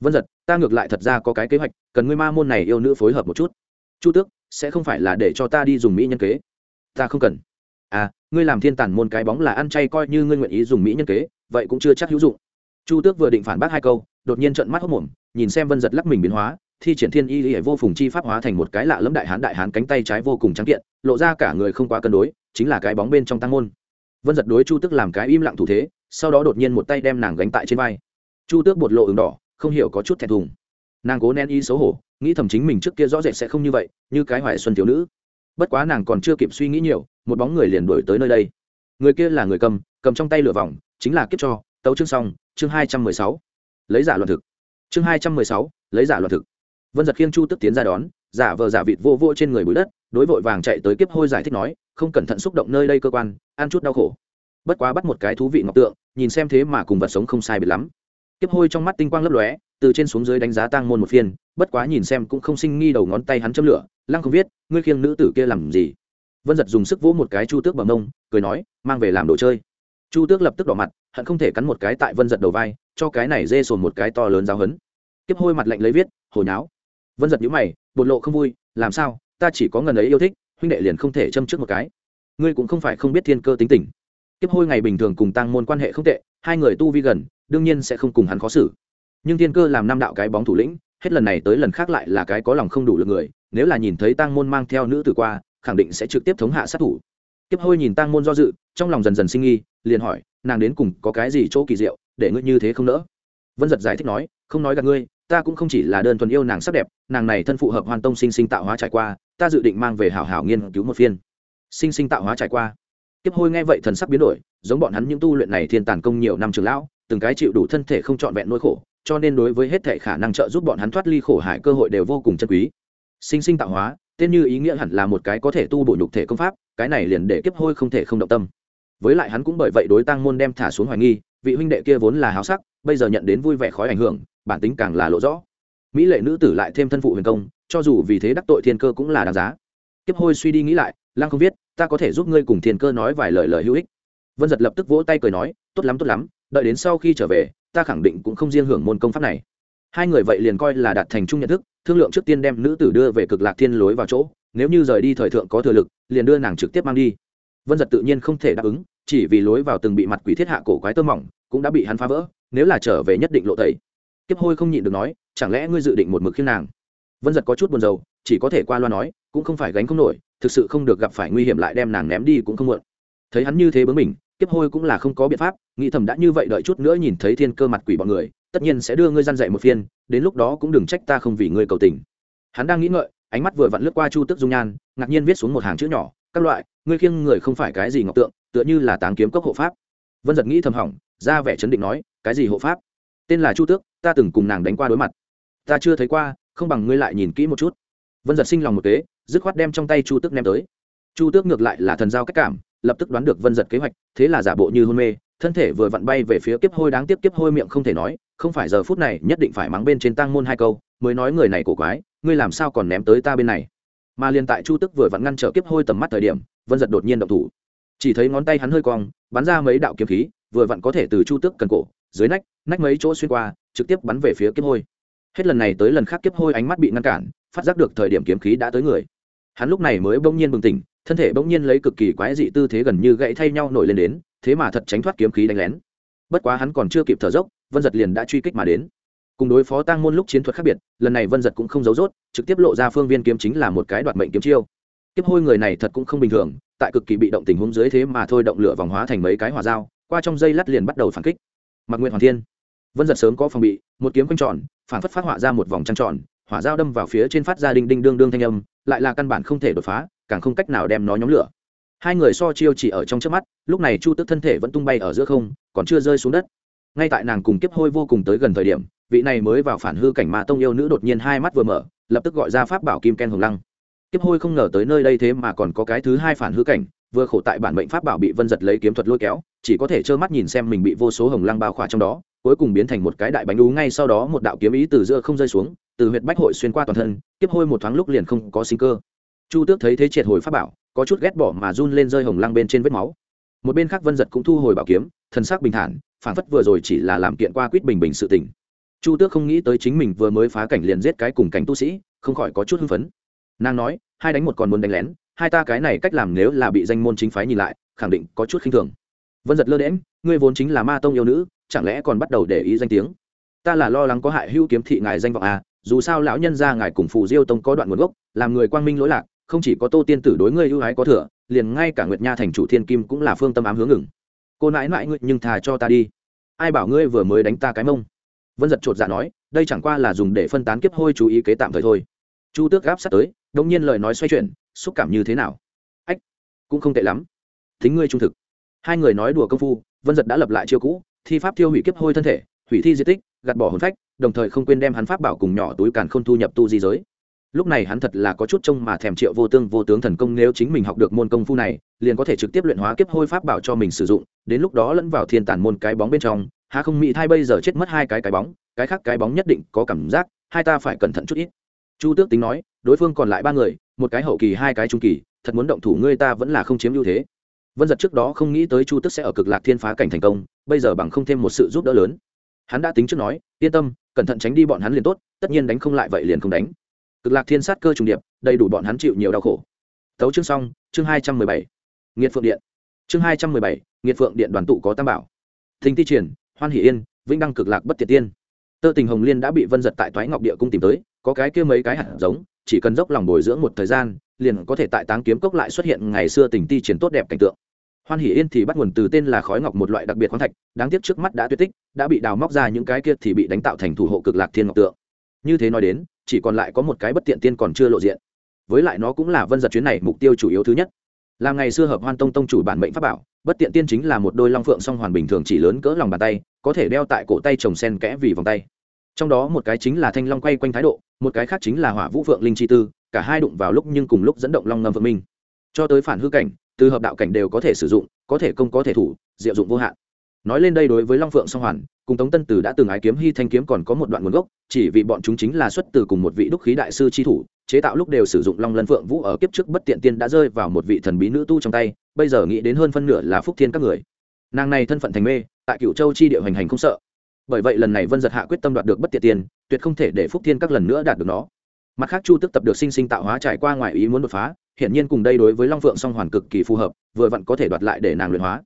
Vân giật, ta ngược lại thật ra có cái kế hoạch, cần ngươi ma môn này yêu nữ phối hợp một chút. Chu tước sẽ không phải là để cho ta đi dùng mỹ nhân kế ta không cần. À ngươi làm thiên tản môn cái bóng là ăn chay coi như ngươi nguyện ý dùng mỹ nhân kế, vậy cũng chưa chắc hữu dụng. Chu tước vừa định phản bác hai câu, đột nhiên trận mắt hốc mồm, nhìn xem vân giật lắc mình biến hóa, thi triển thiên y y vô phùng chi pháp hóa thành một cái lạ lẫm đại hán đại hán cánh tay trái vô cùng trắng kiện, lộ ra cả người không quá cân đối, chính là cái bóng bên trong tăng môn. Vân giật đối chu tước làm cái im lặng thủ thế, sau đó đột nhiên một tay đem nàng gánh tại trên vai. Chu tước bột lộ ứng đỏ, không hiểu có chút thẹn thùng. Nàng cố nén y xấu hổ, nghĩ thầm chính mình trước kia rõ rệt sẽ không như vậy, như cái hoài xuân thiếu nữ bất quá nàng còn chưa kịp suy nghĩ nhiều, một bóng người liền đuổi tới nơi đây. Người kia là người cầm cầm trong tay lửa vòng, chính là kiếp cho, tấu chương xong, chương hai trăm mười sáu. Lấy giả luận thực. Chương hai trăm mười sáu, lấy giả luận thực. Vân giật khiêng chu tức tiến ra đón, giả vờ giả vịt vô vô trên người bụi đất, đối vội vàng chạy tới kiếp hôi giải thích nói, không cẩn thận xúc động nơi đây cơ quan, ăn chút đau khổ. Bất quá bắt một cái thú vị ngọc tượng, nhìn xem thế mà cùng vật sống không sai biệt lắm kiếp hôi trong mắt tinh quang lấp lóe, từ trên xuống dưới đánh giá tang môn một phiên, bất quá nhìn xem cũng không sinh nghi đầu ngón tay hắn châm lửa, lăng không viết, ngươi khiêng nữ tử kia làm gì? Vân giật dùng sức vỗ một cái chu tước bằng mông, cười nói, mang về làm đồ chơi. Chu tước lập tức đỏ mặt, hận không thể cắn một cái tại vân giật đầu vai, cho cái này dê sồn một cái to lớn giáo hấn. Kiếp hôi mặt lạnh lấy viết hồi náo vân giật nhũ mày, bột lộ không vui, làm sao? Ta chỉ có ngần ấy yêu thích, huynh đệ liền không thể châm trước một cái. Ngươi cũng không phải không biết thiên cơ tính tình. Kiếp hôi ngày bình thường cùng tăng môn quan hệ không tệ, hai người tu vi gần đương nhiên sẽ không cùng hắn khó xử. Nhưng thiên cơ làm năm đạo cái bóng thủ lĩnh, hết lần này tới lần khác lại là cái có lòng không đủ lực người, nếu là nhìn thấy tăng môn mang theo nữ tử qua, khẳng định sẽ trực tiếp thống hạ sát thủ. Kiếp hôi nhìn tăng môn do dự, trong lòng dần dần sinh nghi, liền hỏi, nàng đến cùng có cái gì chỗ kỳ diệu, để ngươi như thế không nỡ? Vân giật giải thích nói, không nói gặp ngươi, ta cũng không chỉ là đơn thuần yêu nàng sắc đẹp, nàng này thân phụ hợp hoàn tông sinh sinh tạo hóa trải qua, ta dự định mang về hảo hảo nghiên cứu một phiên. Sinh sinh tạo hóa trải qua. Kiếp hôi nghe vậy thần sắc biến đổi, giống bọn hắn những tu luyện này thiên tàn công nhiều năm trường lão từng cái chịu đủ thân thể không trọn vẹn nỗi khổ, cho nên đối với hết thể khả năng trợ giúp bọn hắn thoát ly khổ hải cơ hội đều vô cùng chân quý. Sinh sinh tạo hóa, tên như ý nghĩa hẳn là một cái có thể tu bổ nhục thể công pháp, cái này liền để kiếp hôi không thể không động tâm. Với lại hắn cũng bởi vậy đối tăng môn đem thả xuống hoài nghi, vị huynh đệ kia vốn là háo sắc, bây giờ nhận đến vui vẻ khói ảnh hưởng, bản tính càng là lộ rõ. Mỹ lệ nữ tử lại thêm thân phụ huyền công, cho dù vì thế đắc tội thiên cơ cũng là đáng giá. Kiếp hôi suy đi nghĩ lại, lăng không viết ta có thể giúp ngươi cùng thiên cơ nói vài lời lời hữu ích. Vân giật lập tức vỗ tay cười nói, tốt lắm tốt lắm đợi đến sau khi trở về, ta khẳng định cũng không riêng hưởng môn công pháp này. Hai người vậy liền coi là đạt thành chung nhận thức, thương lượng trước tiên đem nữ tử đưa về cực lạc thiên lối vào chỗ, nếu như rời đi thời thượng có thừa lực, liền đưa nàng trực tiếp mang đi. Vân giật tự nhiên không thể đáp ứng, chỉ vì lối vào từng bị mặt quỷ thiết hạ cổ quái tơ mỏng, cũng đã bị hắn phá vỡ, nếu là trở về nhất định lộ tẩy. Kiếp hôi không nhịn được nói, chẳng lẽ ngươi dự định một mực khiêng nàng? Vân giật có chút buồn rầu, chỉ có thể qua loa nói, cũng không phải gánh không nổi, thực sự không được gặp phải nguy hiểm lại đem nàng ném đi cũng không muộn. Thấy hắn như thế bướng mình kiếp hôi cũng là không có biện pháp, nghĩ thầm đã như vậy đợi chút nữa nhìn thấy thiên cơ mặt quỷ bọn người, tất nhiên sẽ đưa ngươi răn dậy một phiên, đến lúc đó cũng đừng trách ta không vì ngươi cầu tình. Hắn đang nghĩ ngợi, ánh mắt vừa vặn lướt qua chu tức dung nhan, ngạc nhiên viết xuống một hàng chữ nhỏ, các loại, ngươi khiêng người không phải cái gì ngọc tượng, tựa như là táng kiếm cốc hộ pháp. Vân giật nghĩ thầm hỏng, ra vẻ chấn định nói, cái gì hộ pháp? Tên là chu tước, ta từng cùng nàng đánh qua đối mặt. Ta chưa thấy qua, không bằng ngươi lại nhìn kỹ một chút. Vân giật sinh lòng một kế, dứt khoát đem trong tay chu tước ném tới. Chu tước ngược lại là thần giao cách cảm lập tức đoán được vân giật kế hoạch, thế là giả bộ như hôn mê, thân thể vừa vặn bay về phía kiếp hôi đáng tiếc kiếp hôi miệng không thể nói, không phải giờ phút này nhất định phải mắng bên trên tăng môn hai câu, mới nói người này cổ quái, ngươi làm sao còn ném tới ta bên này. Mà liền tại chu tức vừa vặn ngăn trở kiếp hôi tầm mắt thời điểm, vân giật đột nhiên động thủ. Chỉ thấy ngón tay hắn hơi cong, bắn ra mấy đạo kiếm khí, vừa vặn có thể từ chu tức cần cổ, dưới nách nách mấy chỗ xuyên qua, trực tiếp bắn về phía kiếp hôi. Hết lần này tới lần khác kiếp hôi ánh mắt bị ngăn cản, phát giác được thời điểm kiếm khí đã tới người. Hắn lúc này mới bỗng nhiên bừng tỉnh thân thể bỗng nhiên lấy cực kỳ quái dị tư thế gần như gãy thay nhau nổi lên đến, thế mà thật tránh thoát kiếm khí đánh lén. Bất quá hắn còn chưa kịp thở dốc, vân giật liền đã truy kích mà đến. Cùng đối phó tăng môn lúc chiến thuật khác biệt, lần này vân giật cũng không giấu rốt, trực tiếp lộ ra phương viên kiếm chính là một cái đoạt mệnh kiếm chiêu. Kiếp hôi người này thật cũng không bình thường, tại cực kỳ bị động tình huống dưới thế mà thôi động lửa vòng hóa thành mấy cái hỏa dao, qua trong dây lắt liền bắt đầu phản kích. Mặc nguyện hoàng thiên. Vân giật sớm có phòng bị, một kiếm quanh tròn, phản phất phát họa ra một vòng trăng tròn, hỏa dao đâm vào phía trên phát ra đinh đinh đương đương thanh âm, lại là căn bản không thể đột phá càng không cách nào đem nó nhóm lửa. Hai người so chiêu chỉ ở trong trước mắt, lúc này chu tức thân thể vẫn tung bay ở giữa không, còn chưa rơi xuống đất. Ngay tại nàng cùng kiếp hôi vô cùng tới gần thời điểm, vị này mới vào phản hư cảnh mà tông yêu nữ đột nhiên hai mắt vừa mở, lập tức gọi ra pháp bảo kim ken hồng lăng. Kiếp hôi không ngờ tới nơi đây thế mà còn có cái thứ hai phản hư cảnh, vừa khổ tại bản mệnh pháp bảo bị vân giật lấy kiếm thuật lôi kéo, chỉ có thể trơ mắt nhìn xem mình bị vô số hồng lăng bao khỏa trong đó, cuối cùng biến thành một cái đại bánh đú ngay sau đó một đạo kiếm ý từ giữa không rơi xuống, từ huyệt bách hội xuyên qua toàn thân, kiếp hôi một thoáng lúc liền không có sinh cơ chu tước thấy thế triệt hồi pháp bảo, có chút ghét bỏ mà run lên rơi hồng lăng bên trên vết máu. Một bên khác vân giật cũng thu hồi bảo kiếm, thần sắc bình thản phản phất vừa rồi chỉ là làm kiện qua quýt bình bình sự tình. Chu tước không nghĩ tới chính mình vừa mới phá cảnh liền giết cái cùng cảnh tu sĩ, không khỏi có chút hưng phấn. Nàng nói, hai đánh một còn muốn đánh lén, hai ta cái này cách làm nếu là bị danh môn chính phái nhìn lại, khẳng định có chút khinh thường. Vân giật lơ đễm ngươi vốn chính là ma tông yêu nữ, chẳng lẽ còn bắt đầu để ý danh tiếng? Ta là lo lắng có hại hữu kiếm thị ngài danh vọng à dù sao lão nhân ra ngài cùng phù diêu tông có đoạn nguồn gốc, làm người quang minh lỗi lạc không chỉ có tô tiên tử đối ngươi ưu ái có thừa, liền ngay cả nguyệt nha thành chủ thiên kim cũng là phương tâm ám hướng ngừng. Cô nãi nãi ngươi nhưng thà cho ta đi. Ai bảo ngươi vừa mới đánh ta cái mông? Vân giật chột dạ nói, đây chẳng qua là dùng để phân tán kiếp hôi chú ý kế tạm thời thôi. Chu tước gáp sát tới đông nhiên lời nói xoay chuyển, xúc cảm như thế nào? Ách, cũng không tệ lắm. Thính ngươi trung thực. Hai người nói đùa công phu, vân giật đã lập lại chiêu cũ, thi pháp tiêu hủy kiếp hôi thân thể, hủy thi di tích, gạt bỏ hồn phách, đồng thời không quên đem hắn pháp bảo cùng nhỏ túi càn không thu nhập tu di giới lúc này hắn thật là có chút trông mà thèm triệu vô tương vô tướng thần công nếu chính mình học được môn công phu này, liền có thể trực tiếp luyện hóa kiếp hôi pháp bảo cho mình sử dụng, đến lúc đó lẫn vào thiên tản môn cái bóng bên trong, há không mỹ thai bây giờ chết mất hai cái cái bóng, cái khác cái bóng nhất định có cảm giác, hai ta phải cẩn thận chút ít. Chu tước tính nói, đối phương còn lại ba người, một cái hậu kỳ, hai cái trung kỳ, thật muốn động thủ ngươi ta vẫn là không chiếm ưu thế. Vân giật trước đó không nghĩ tới chu tước sẽ ở cực lạc thiên phá cảnh thành công, bây giờ bằng không thêm một sự giúp đỡ lớn. Hắn đã tính trước nói, yên tâm, cẩn thận tránh đi bọn hắn liền tốt, tất nhiên đánh không lại vậy liền không đánh cực lạc thiên sát cơ trùng điệp, đầy đủ bọn hắn chịu nhiều đau khổ. Tấu chương xong, chương hai trăm mười bảy, nghiệt phượng điện. Chương hai trăm mười bảy, nghiệt phượng điện đoàn tụ có tam bảo. Thình ti triển, hoan hỷ yên, vĩnh đăng cực lạc bất tiệt tiên. Tơ tình hồng liên đã bị vân giật tại thoái ngọc địa cung tìm tới, có cái kia mấy cái hạt giống, chỉ cần dốc lòng bồi dưỡng một thời gian, liền có thể tại táng kiếm cốc lại xuất hiện ngày xưa tình ti triển tốt đẹp cảnh tượng. Hoan hỷ yên thì bắt nguồn từ tên là khói ngọc một loại đặc biệt khoáng thạch, đáng tiếc trước mắt đã tuyệt tích, đã bị đào móc ra những cái kia thì bị đánh tạo thành thủ hộ cực lạc thiên ngọc tượng. Như thế nói đến chỉ còn lại có một cái bất tiện tiên còn chưa lộ diện. Với lại nó cũng là vân giật chuyến này mục tiêu chủ yếu thứ nhất. Là ngày xưa hợp hoan tông tông chủ bản mệnh pháp bảo, bất tiện tiên chính là một đôi long phượng song hoàn bình thường chỉ lớn cỡ lòng bàn tay, có thể đeo tại cổ tay trồng sen kẽ vì vòng tay. Trong đó một cái chính là thanh long quay quanh thái độ, một cái khác chính là hỏa vũ phượng linh chi tư, cả hai đụng vào lúc nhưng cùng lúc dẫn động long ngâm vượng minh. Cho tới phản hư cảnh, từ hợp đạo cảnh đều có thể sử dụng, có thể công có thể thủ, diệu dụng vô hạn nói lên đây đối với long phượng song hoàn, cùng tống tân tử đã từng ái kiếm hy thanh kiếm còn có một đoạn nguồn gốc, chỉ vì bọn chúng chính là xuất từ cùng một vị đúc khí đại sư chi thủ, chế tạo lúc đều sử dụng long lân phượng vũ ở kiếp trước bất tiện tiên đã rơi vào một vị thần bí nữ tu trong tay, bây giờ nghĩ đến hơn phân nửa là phúc thiên các người. Nàng này thân phận thành mê, tại cựu châu chi địa hành hành không sợ. Bởi vậy lần này vân giật hạ quyết tâm đoạt được bất tiện tiên, tuyệt không thể để phúc thiên các lần nữa đạt được nó. Mặt khác chu tức tập được sinh sinh tạo hóa trải qua ngoài ý muốn đột phá, hiển nhiên cùng đây đối với long phượng song hoàn cực kỳ phù hợp, vừa vặn có thể đoạt lại để nàng luyện hóa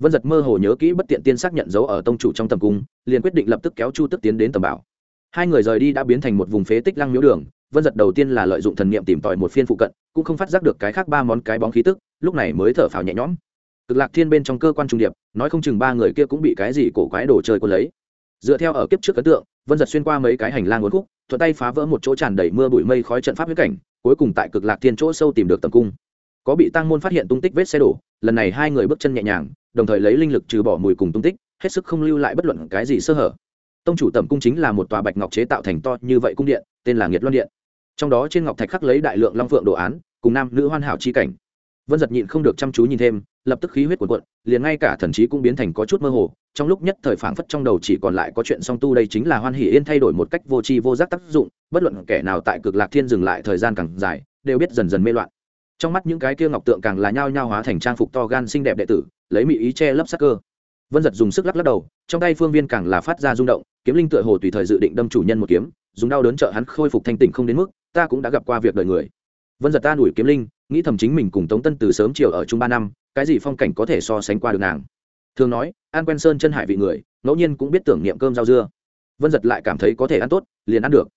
vân giật mơ hồ nhớ kỹ bất tiện tiên xác nhận dấu ở tông chủ trong tầm cung, liền quyết định lập tức kéo chu tức tiến đến tầm bảo. Hai người rời đi đã biến thành một vùng phế tích lăng miếu đường, vân giật đầu tiên là lợi dụng thần niệm tìm tòi một phiên phụ cận, cũng không phát giác được cái khác ba món cái bóng khí tức, lúc này mới thở phào nhẹ nhõm. Cực lạc thiên bên trong cơ quan trung điệp, nói không chừng ba người kia cũng bị cái gì cổ quái đồ chơi quân lấy. Dựa theo ở kiếp trước ấn tượng, vân giật xuyên qua mấy cái hành lang uốn khúc, thuận tay phá vỡ một chỗ tràn đầy mưa bụi mây khói trận pháp huyết cảnh, cuối cùng tại cực lạc thiên chỗ sâu tìm được tầm cung. Có bị tăng môn phát hiện tung tích vết xe đổ, lần này hai người bước chân nhẹ nhàng đồng thời lấy linh lực trừ bỏ mùi cùng tung tích, hết sức không lưu lại bất luận cái gì sơ hở. Tông chủ tầm cung chính là một tòa bạch ngọc chế tạo thành to như vậy cung điện, tên là nghiệt loan điện. Trong đó trên ngọc thạch khắc lấy đại lượng long phượng đồ án, cùng nam nữ hoàn hảo chi cảnh. Vân giật nhịn không được chăm chú nhìn thêm, lập tức khí huyết cuộn cuộn, liền ngay cả thần trí cũng biến thành có chút mơ hồ, trong lúc nhất thời phảng phất trong đầu chỉ còn lại có chuyện song tu đây chính là hoan hỷ yên thay đổi một cách vô tri vô giác tác dụng, bất luận kẻ nào tại cực lạc thiên dừng lại thời gian càng dài, đều biết dần dần mê loạn. Trong mắt những cái kia ngọc tượng càng là nhao nhao hóa thành trang phục to gan xinh đẹp đệ tử lấy mỹ ý che lấp sắc cơ. Vân giật dùng sức lắc lắc đầu, trong tay phương viên càng là phát ra rung động, kiếm linh tựa hồ tùy thời dự định đâm chủ nhân một kiếm, dùng đau đớn trợ hắn khôi phục thanh tỉnh không đến mức, ta cũng đã gặp qua việc đời người. Vân giật ta đuổi kiếm linh, nghĩ thầm chính mình cùng tống tân từ sớm chiều ở chung ba năm, cái gì phong cảnh có thể so sánh qua được nàng? Thường nói an quen sơn chân hải vị người, ngẫu nhiên cũng biết tưởng niệm cơm rau dưa. Vân giật lại cảm thấy có thể ăn tốt, liền ăn được.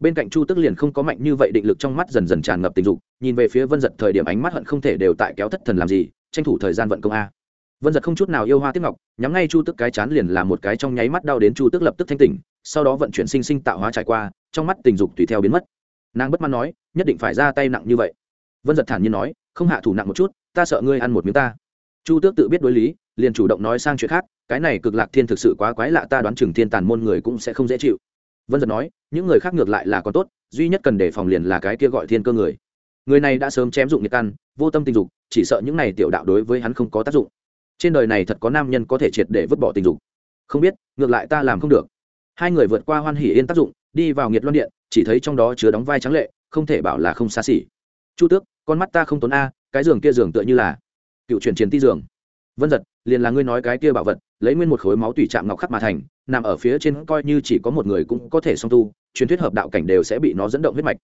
Bên cạnh chu tức liền không có mạnh như vậy định lực trong mắt dần dần tràn ngập tình dục, nhìn về phía vân giật thời điểm ánh mắt hận không thể đều tại kéo thất thần làm gì, tranh thủ thời gian vận công a vân giật không chút nào yêu hoa tiếp ngọc, nhắm ngay chu tức cái chán liền là một cái trong nháy mắt đau đến chu tức lập tức thanh tỉnh, sau đó vận chuyển sinh sinh tạo hóa trải qua, trong mắt tình dục tùy theo biến mất. Nàng bất mãn nói, nhất định phải ra tay nặng như vậy. Vân giật thản nhiên nói, không hạ thủ nặng một chút, ta sợ ngươi ăn một miếng ta. Chu tước tự biết đối lý, liền chủ động nói sang chuyện khác, cái này cực lạc thiên thực sự quá quái lạ, ta đoán chừng thiên tàn môn người cũng sẽ không dễ chịu. Vân giật nói, những người khác ngược lại là còn tốt, duy nhất cần đề phòng liền là cái kia gọi thiên cơ người. Người này đã sớm chém dụng nhiệt căn, vô tâm tình dục, chỉ sợ những này tiểu đạo đối với hắn không có tác dụng trên đời này thật có nam nhân có thể triệt để vứt bỏ tình dục. Không biết, ngược lại ta làm không được. Hai người vượt qua hoan hỉ yên tác dụng, đi vào nghiệt loan điện, chỉ thấy trong đó chứa đóng vai trắng lệ, không thể bảo là không xa xỉ. Chu tước, con mắt ta không tốn a, cái giường kia giường tựa như là cựu truyền chiến ti giường. Vân giật, liền là ngươi nói cái kia bảo vật, lấy nguyên một khối máu tủy chạm ngọc khắc mà thành, nằm ở phía trên coi như chỉ có một người cũng có thể song tu, truyền thuyết hợp đạo cảnh đều sẽ bị nó dẫn động huyết mạch.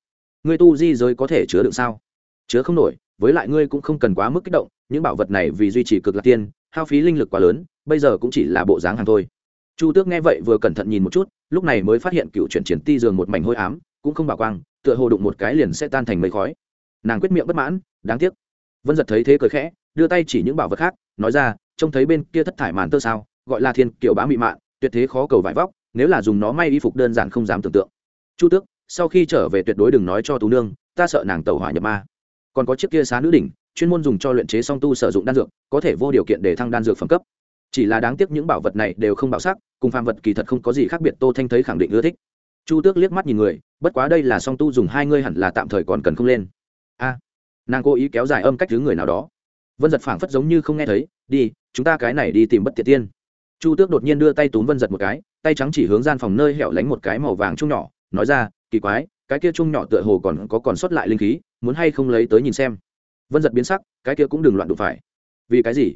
Ngươi tu di giới có thể chứa đựng sao? Chứa không nổi, với lại ngươi cũng không cần quá mức kích động, những bảo vật này vì duy trì cực lạc tiên hao phí linh lực quá lớn, bây giờ cũng chỉ là bộ dáng hàng thôi. Chu tước nghe vậy vừa cẩn thận nhìn một chút, lúc này mới phát hiện cựu chuyển triển ti giường một mảnh hôi ám, cũng không bảo quang, tựa hồ đụng một cái liền sẽ tan thành mấy khói. Nàng quyết miệng bất mãn, đáng tiếc. Vân giật thấy thế cười khẽ, đưa tay chỉ những bảo vật khác, nói ra, trông thấy bên kia thất thải màn tơ sao, gọi là thiên kiểu bá mị mạn, tuyệt thế khó cầu vải vóc, nếu là dùng nó may y phục đơn giản không dám tưởng tượng. Chu tước, sau khi trở về tuyệt đối đừng nói cho tú nương, ta sợ nàng tẩu hỏa nhập ma. Còn có chiếc kia xá nữ đỉnh chuyên môn dùng cho luyện chế song tu sử dụng đan dược, có thể vô điều kiện để thăng đan dược phẩm cấp. Chỉ là đáng tiếc những bảo vật này đều không bảo sắc, cùng phàm vật kỳ thật không có gì khác biệt, tô thanh thấy khẳng định ưa thích. Chu tước liếc mắt nhìn người, bất quá đây là song tu dùng hai ngươi hẳn là tạm thời còn cần không lên. A à, nàng cố ý kéo dài âm cách thứ người nào đó. Vân giật phảng phất giống như không nghe thấy, đi, chúng ta cái này đi tìm bất tiện tiên. Chu tước đột nhiên đưa tay túm vân giật một cái, tay trắng chỉ hướng gian phòng nơi hẻo lánh một cái màu vàng chung nhỏ, nói ra, kỳ quái, cái kia chung nhỏ tựa hồ còn có còn sót lại linh khí, muốn hay không lấy tới nhìn xem vân giật biến sắc, cái kia cũng đừng loạn đụng phải. Vì cái gì?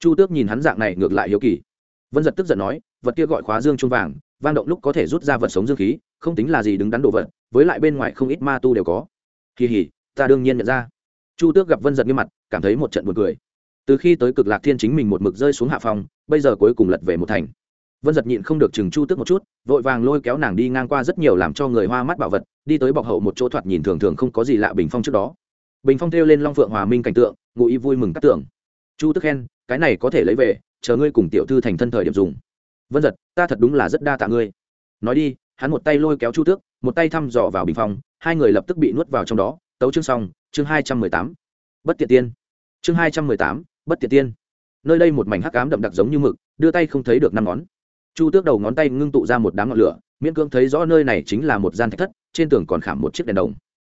Chu tước nhìn hắn dạng này ngược lại hiếu kỳ. Vân giật tức giận nói, vật kia gọi khóa dương trung vàng, vang động lúc có thể rút ra vật sống dương khí, không tính là gì đứng đắn đồ vật, với lại bên ngoài không ít ma tu đều có. Kỳ hỉ, ta đương nhiên nhận ra. Chu tước gặp vân giật nghiêm mặt, cảm thấy một trận buồn cười. Từ khi tới cực lạc thiên chính mình một mực rơi xuống hạ phòng, bây giờ cuối cùng lật về một thành. Vân giật nhịn không được chừng chu tước một chút, vội vàng lôi kéo nàng đi ngang qua rất nhiều làm cho người hoa mắt bảo vật, đi tới bọc hậu một chỗ thoạt nhìn thường thường không có gì lạ bình phong trước đó bình phong theo lên long phượng hòa minh cảnh tượng, ngụ ý vui mừng cắt tưởng. Chu tức khen, cái này có thể lấy về, chờ ngươi cùng tiểu thư thành thân thời điểm dùng. Vân giật ta thật đúng là rất đa tạ ngươi. Nói đi, hắn một tay lôi kéo chu tước, một tay thăm dò vào bình phong, hai người lập tức bị nuốt vào trong đó, tấu chương xong, chương hai trăm mười tám. Bất tiện tiên. Chương hai trăm mười tám, bất tiện tiên. Nơi đây một mảnh hắc ám đậm đặc giống như mực, đưa tay không thấy được năm ngón. Chu tước đầu ngón tay ngưng tụ ra một đám ngọn lửa, miễn cưỡng thấy rõ nơi này chính là một gian thạch thất, trên tường còn khảm một chiếc đèn đồng.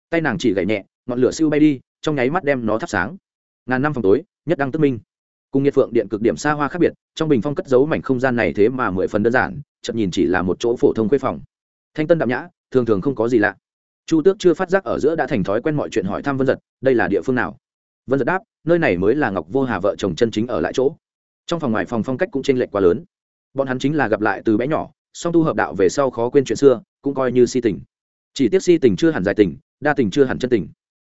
Tay nàng chỉ gậy nhẹ ngọn lửa siêu bay đi, trong nháy mắt đem nó thắp sáng. Ngàn năm phòng tối, nhất đăng tức minh. Cùng nhiệt phượng điện cực điểm xa hoa khác biệt, trong bình phong cất giấu mảnh không gian này thế mà mười phần đơn giản chậm nhìn chỉ là một chỗ phổ thông khuê phòng. Thanh tân đạm nhã, thường thường không có gì lạ. Chu tước chưa phát giác ở giữa đã thành thói quen mọi chuyện hỏi thăm vân giật, đây là địa phương nào? Vân giật đáp, nơi này mới là ngọc vô hà vợ chồng chân chính ở lại chỗ. Trong phòng ngoài phòng phong cách cũng t r ê n lệch quá lớn. Bọn hắn chính là gặp lại từ bé nhỏ, song tu hợp đạo về sau khó quên chuyện xưa, cũng coi như si tình. Chỉ tiếc si tình chưa hẳn dài tình, đa tình chưa hẳn chân tình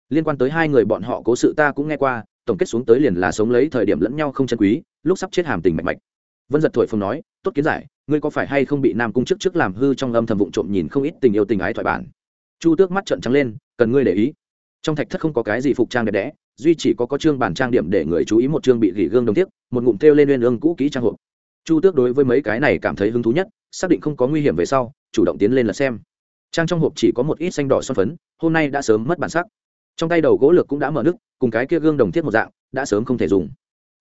liên quan tới hai người bọn họ cố sự ta cũng nghe qua, tổng kết xuống tới liền là sống lấy thời điểm lẫn nhau không chân quý, lúc sắp chết hàm tình mạch mạch. Vân giật thổi phồng nói, tốt kiến giải, ngươi có phải hay không bị nam cung trước trước làm hư trong âm thầm vụng trộm nhìn không ít tình yêu tình ái thoại bản? Chu tước mắt trận trắng lên, cần ngươi để ý. Trong thạch thất không có cái gì phục trang đẹp đẽ, duy chỉ có có chương bản trang điểm để người chú ý một chương bị gỉ gương đồng tiếc một ngụm thêu lên uyên ương cũ kỹ trang hộp. Chu tước đối với mấy cái này cảm thấy hứng thú nhất, xác định không có nguy hiểm về sau, chủ động tiến lên là xem. Trang trong hộp chỉ có một ít xanh đỏ son phấn, hôm nay đã sớm mất bản sắc trong tay đầu gỗ lược cũng đã mở nứt, cùng cái kia gương đồng thiết một dạng, đã sớm không thể dùng.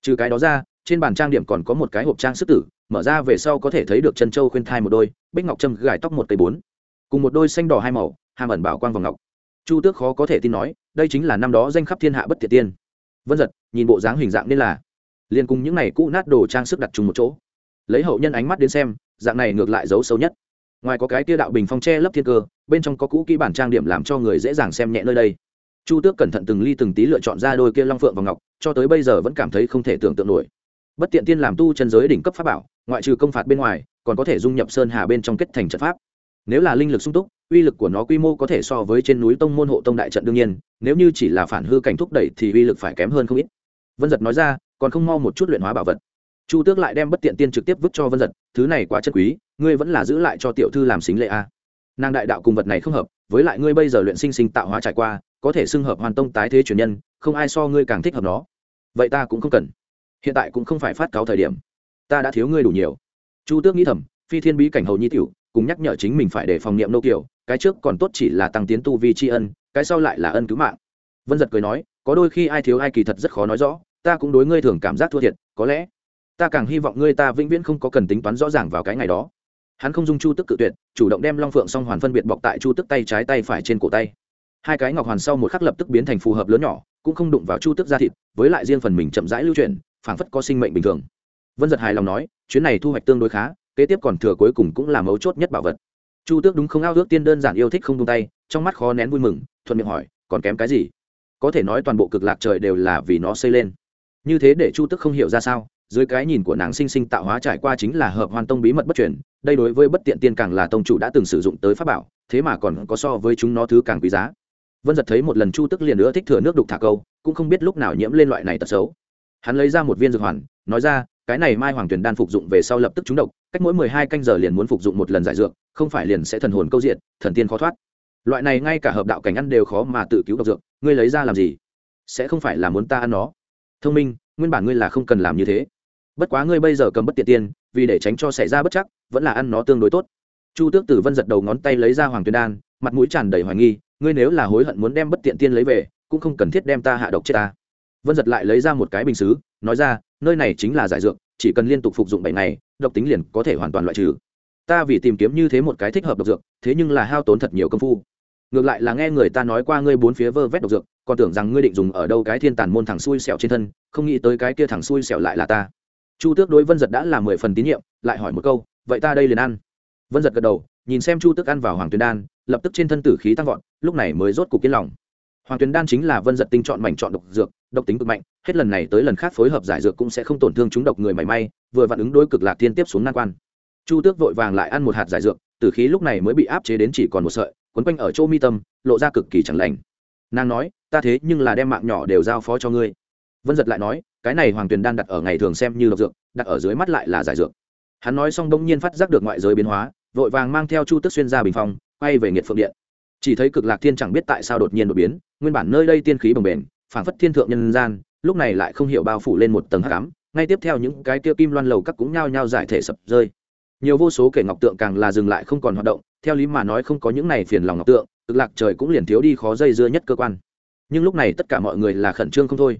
Trừ cái đó ra, trên bàn trang điểm còn có một cái hộp trang sức tử, mở ra về sau có thể thấy được chân châu khuyên thai một đôi, bích ngọc trâm gài tóc một cây bốn. Cùng một đôi xanh đỏ hai màu, hàm ẩn bảo quang vòng ngọc. Chu tước khó có thể tin nói, đây chính là năm đó danh khắp thiên hạ bất tiệt tiên. Vân giật, nhìn bộ dáng hình dạng nên là, liền cùng những này cũ nát đồ trang sức đặt chung một chỗ. Lấy hậu nhân ánh mắt đến xem, dạng này ngược lại giấu sâu nhất. Ngoài có cái tia đạo bình phong tre lấp thiên cơ, bên trong có cũ kỹ bản trang điểm làm cho người dễ dàng xem nhẹ nơi đây chu tước cẩn thận từng ly từng tí lựa chọn ra đôi kia long phượng và ngọc, cho tới bây giờ vẫn cảm thấy không thể tưởng tượng nổi. Bất tiện tiên làm tu chân giới đỉnh cấp pháp bảo, ngoại trừ công phạt bên ngoài, còn có thể dung nhập sơn hà bên trong kết thành trận pháp. Nếu là linh lực sung túc, uy lực của nó quy mô có thể so với trên núi tông môn hộ tông đại trận đương nhiên, nếu như chỉ là phản hư cảnh thúc đẩy thì uy lực phải kém hơn không ít. Vân giật nói ra, còn không mau một chút luyện hóa bảo vật. Chu tước lại đem bất tiện tiên trực tiếp vứt cho vân giật, thứ này quá chất quý, ngươi vẫn là giữ lại cho tiểu thư làm xính lệ a. Nàng đại đạo cùng vật này không hợp, với lại ngươi bây giờ luyện sinh sinh tạo hóa trải qua có thể xưng hợp hoàn tông tái thế truyền nhân, không ai so ngươi càng thích hợp nó. Vậy ta cũng không cần. Hiện tại cũng không phải phát cáo thời điểm. Ta đã thiếu ngươi đủ nhiều. Chu tước nghĩ thầm, phi thiên bí cảnh hầu nhi tiểu, cùng nhắc nhở chính mình phải để phòng niệm nô kiểu cái trước còn tốt chỉ là tăng tiến tu vi tri ân, cái sau lại là ân cứu mạng. Vân giật cười nói, có đôi khi ai thiếu ai kỳ thật rất khó nói rõ, ta cũng đối ngươi thường cảm giác thua thiệt, có lẽ ta càng hy vọng ngươi ta vĩnh viễn không có cần tính toán rõ ràng vào cái ngày đó. Hắn không dung chu tức cự tuyệt, chủ động đem long phượng song hoàn phân biệt bọc tại chu tức tay trái tay phải trên cổ tay hai cái ngọc hoàn sau một khắc lập tức biến thành phù hợp lớn nhỏ, cũng không đụng vào chu tước da thịt, với lại riêng phần mình chậm rãi lưu chuyển, phảng phất có sinh mệnh bình thường. Vân giật hài lòng nói, chuyến này thu hoạch tương đối khá, kế tiếp còn thừa cuối cùng cũng là mấu chốt nhất bảo vật. Chu tước đúng không ao ước tiên đơn giản yêu thích không tung tay, trong mắt khó nén vui mừng, thuận miệng hỏi, còn kém cái gì? Có thể nói toàn bộ cực lạc trời đều là vì nó xây lên. Như thế để chu tước không hiểu ra sao, dưới cái nhìn của nàng sinh sinh tạo hóa trải qua chính là hợp hoàn tông bí mật bất truyền, đây đối với bất tiện tiên càng là tông chủ đã từng sử dụng tới pháp bảo, thế mà còn có so với chúng nó thứ càng quý giá vân giật thấy một lần chu tức liền nữa thích thừa nước đục thả câu, cũng không biết lúc nào nhiễm lên loại này tật xấu. Hắn lấy ra một viên dược hoàn, nói ra, cái này mai hoàng tuyền đan phục dụng về sau lập tức trúng độc, cách mỗi mười hai canh giờ liền muốn phục dụng một lần giải dược, không phải liền sẽ thần hồn câu diện, thần tiên khó thoát. Loại này ngay cả hợp đạo cảnh ăn đều khó mà tự cứu độc dược, ngươi lấy ra làm gì? Sẽ không phải là muốn ta ăn nó. Thông minh, nguyên bản ngươi là không cần làm như thế. Bất quá ngươi bây giờ cầm bất tiện tiên, vì để tránh cho xảy ra bất chắc, vẫn là ăn nó tương đối tốt. Chu tước tử vân giật đầu ngón tay lấy ra hoàng tuyền đan, mặt mũi tràn đầy hoài nghi ngươi nếu là hối hận muốn đem bất tiện tiên lấy về, cũng không cần thiết đem ta hạ độc chết ta. Vân giật lại lấy ra một cái bình xứ, nói ra, nơi này chính là giải dược, chỉ cần liên tục phục dụng bệnh này độc tính liền có thể hoàn toàn loại trừ. Ta vì tìm kiếm như thế một cái thích hợp độc dược, thế nhưng là hao tốn thật nhiều công phu. Ngược lại là nghe người ta nói qua ngươi bốn phía vơ vét độc dược, còn tưởng rằng ngươi định dùng ở đâu cái thiên tàn môn thằng xui xẻo trên thân, không nghĩ tới cái kia thằng xui xẻo lại là ta. Chu tước đối vân giật đã là mười phần tín nhiệm, lại hỏi một câu, vậy ta đây liền ăn? Vân giật gật đầu, nhìn xem chu tước ăn vào hoàng tuyền đan lập tức trên thân tử khí tăng vọt, lúc này mới rốt cục yên lòng. Hoàng tuyền đan chính là vân giật tinh chọn mảnh chọn độc dược, độc tính cực mạnh, hết lần này tới lần khác phối hợp giải dược cũng sẽ không tổn thương chúng độc người mảy may, vừa vặn ứng đối cực lạc thiên tiếp xuống nan quan. Chu tước vội vàng lại ăn một hạt giải dược, tử khí lúc này mới bị áp chế đến chỉ còn một sợi, quấn quanh ở chỗ mi tâm, lộ ra cực kỳ chẳng lành. Nàng nói, ta thế nhưng là đem mạng nhỏ đều giao phó cho ngươi. Vân giật lại nói, cái này hoàng tuyền đan đặt ở ngày thường xem như độc dược, đặt ở dưới mắt lại là giải dược. Hắn nói xong đông nhiên phát giác được ngoại giới biến hóa, vội vàng mang theo chu Tước xuyên ra bình phong quay về nghiệt phượng điện. Chỉ thấy cực lạc thiên chẳng biết tại sao đột nhiên đột biến, nguyên bản nơi đây tiên khí bồng bềnh, phảng phất thiên thượng nhân gian, lúc này lại không hiểu bao phủ lên một tầng hắc ám, ngay tiếp theo những cái kia kim loan lầu các cũng nhao nhao giải thể sập rơi. Nhiều vô số kể ngọc tượng càng là dừng lại không còn hoạt động, theo lý mà nói không có những này phiền lòng ngọc tượng, cực lạc trời cũng liền thiếu đi khó dây dưa nhất cơ quan. Nhưng lúc này tất cả mọi người là khẩn trương không thôi.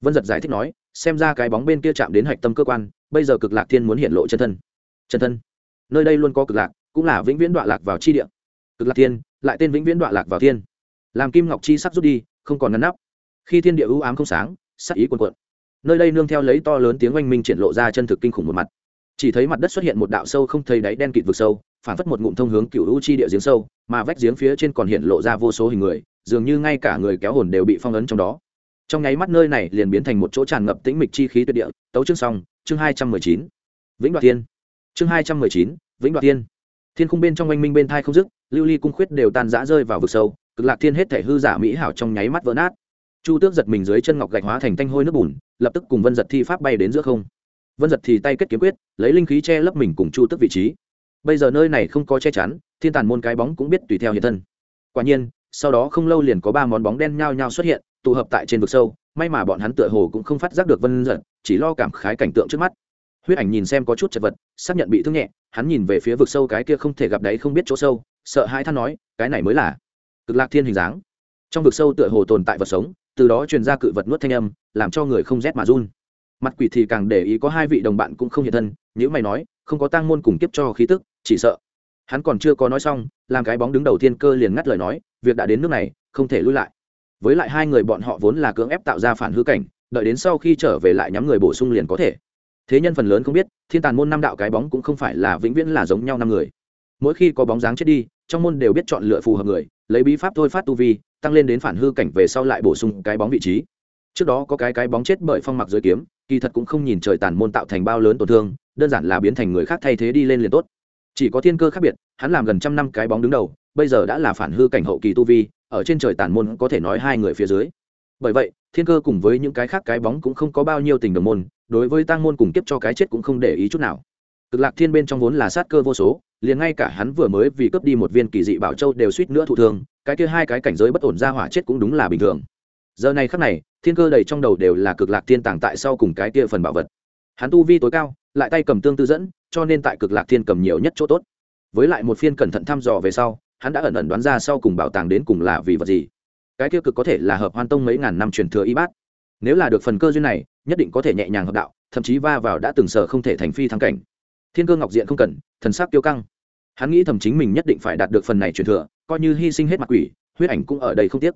Vân giật giải thích nói, xem ra cái bóng bên kia chạm đến hạch tâm cơ quan, bây giờ cực lạc thiên muốn hiện lộ chân thân. Chân thân? Nơi đây luôn có cực lạc, cũng là vĩnh viễn đoạn lạc vào chi địa cực lạc thiên, lại tên vĩnh viễn đoạn lạc vào thiên. Làm kim ngọc chi sắc rút đi, không còn ngăn nắp. Khi thiên địa ưu ám không sáng, sắc ý quần quận nơi đây nương theo lấy to lớn tiếng oanh minh triển lộ ra chân thực kinh khủng một mặt. Chỉ thấy mặt đất xuất hiện một đạo sâu không thấy đáy đen kịt vực sâu, phản phất một ngụm thông hướng cựu u chi địa giếng sâu, mà vách giếng phía trên còn hiện lộ ra vô số hình người, dường như ngay cả người kéo hồn đều bị phong ấn trong đó. Trong nháy mắt nơi này liền biến thành một chỗ tràn ngập tĩnh mịch chi khí tuyệt địa. Tấu chương xong, chương hai trăm mười chín. Vĩnh đoạt tiên chương hai trăm mười chín, vĩnh đoạt tiên thiên khung bên trong oanh minh bên thai không dứt, lưu ly cung khuyết đều tan rã rơi vào vực sâu, cực lạc thiên hết thể hư giả mỹ hảo trong nháy mắt vỡ nát. Chu tước giật mình dưới chân ngọc gạch hóa thành thanh hôi nước bùn, lập tức cùng vân giật thi pháp bay đến giữa không. Vân giật thì tay kết kiếm quyết, lấy linh khí che lấp mình cùng chu tước vị trí. Bây giờ nơi này không có che chắn, thiên tàn môn cái bóng cũng biết tùy theo hiện thân. Quả nhiên, sau đó không lâu liền có ba món bóng đen nhao nhao xuất hiện, tụ hợp tại trên vực sâu, may mà bọn hắn tựa hồ cũng không phát giác được vân giật, chỉ lo cảm khái cảnh tượng trước mắt. Huyết ảnh nhìn xem có chút chật vật, xác nhận bị thương nhẹ hắn nhìn về phía vực sâu cái kia không thể gặp đấy không biết chỗ sâu, sợ hai than nói, cái này mới là cực lạc thiên hình dáng. Trong vực sâu tựa hồ tồn tại vật sống, từ đó truyền ra cự vật nuốt thanh âm, làm cho người không rét mà run. Mặt quỷ thì càng để ý có hai vị đồng bạn cũng không hiện thân nếu mày nói, không có tang môn cùng kiếp cho khí tức, chỉ sợ. Hắn còn chưa có nói xong, làm cái bóng đứng đầu thiên cơ liền ngắt lời nói, việc đã đến nước này, không thể lui lại. Với lại hai người bọn họ vốn là cưỡng ép tạo ra phản hư cảnh, đợi đến sau khi trở về lại nhắm người bổ sung liền có thể thế nhân phần lớn không biết, thiên tàn môn năm đạo cái bóng cũng không phải là vĩnh viễn là giống nhau năm người. Mỗi khi có bóng dáng chết đi, trong môn đều biết chọn lựa phù hợp người, lấy bí pháp thôi phát tu vi, tăng lên đến phản hư cảnh về sau lại bổ sung cái bóng vị trí. Trước đó có cái cái bóng chết bởi phong mặc dưới kiếm, kỳ thật cũng không nhìn trời tàn môn tạo thành bao lớn tổn thương, đơn giản là biến thành người khác thay thế đi lên liền tốt. Chỉ có thiên cơ khác biệt, hắn làm gần trăm năm cái bóng đứng đầu, bây giờ đã là phản hư cảnh hậu kỳ tu vi, ở trên trời tàn môn có thể nói hai người phía dưới. Bởi vậy, thiên cơ cùng với những cái khác cái bóng cũng không có bao nhiêu tình đồng môn đối với tăng môn cùng kiếp cho cái chết cũng không để ý chút nào. Cực lạc thiên bên trong vốn là sát cơ vô số, liền ngay cả hắn vừa mới vì cướp đi một viên kỳ dị bảo châu đều suýt nữa thụ thương, cái kia hai cái cảnh giới bất ổn ra hỏa chết cũng đúng là bình thường. Giờ này khắc này, thiên cơ đầy trong đầu đều là cực lạc thiên tàng tại sau cùng cái kia phần bảo vật. Hắn tu vi tối cao, lại tay cầm tương tư dẫn, cho nên tại cực lạc thiên cầm nhiều nhất chỗ tốt. Với lại một phiên cẩn thận thăm dò về sau, hắn đã ẩn ẩn đoán ra sau cùng bảo tàng đến cùng là vì vật gì. Cái kia cực có thể là hợp hoan tông mấy ngàn năm truyền thừa y bát nếu là được phần cơ duyên này, nhất định có thể nhẹ nhàng hợp đạo, thậm chí va vào đã từng sở không thể thành phi thăng cảnh. Thiên cơ ngọc diện không cần, thần sắc tiêu căng. Hắn nghĩ thầm chính mình nhất định phải đạt được phần này truyền thừa, coi như hy sinh hết mặt quỷ, huyết ảnh cũng ở đây không tiếc.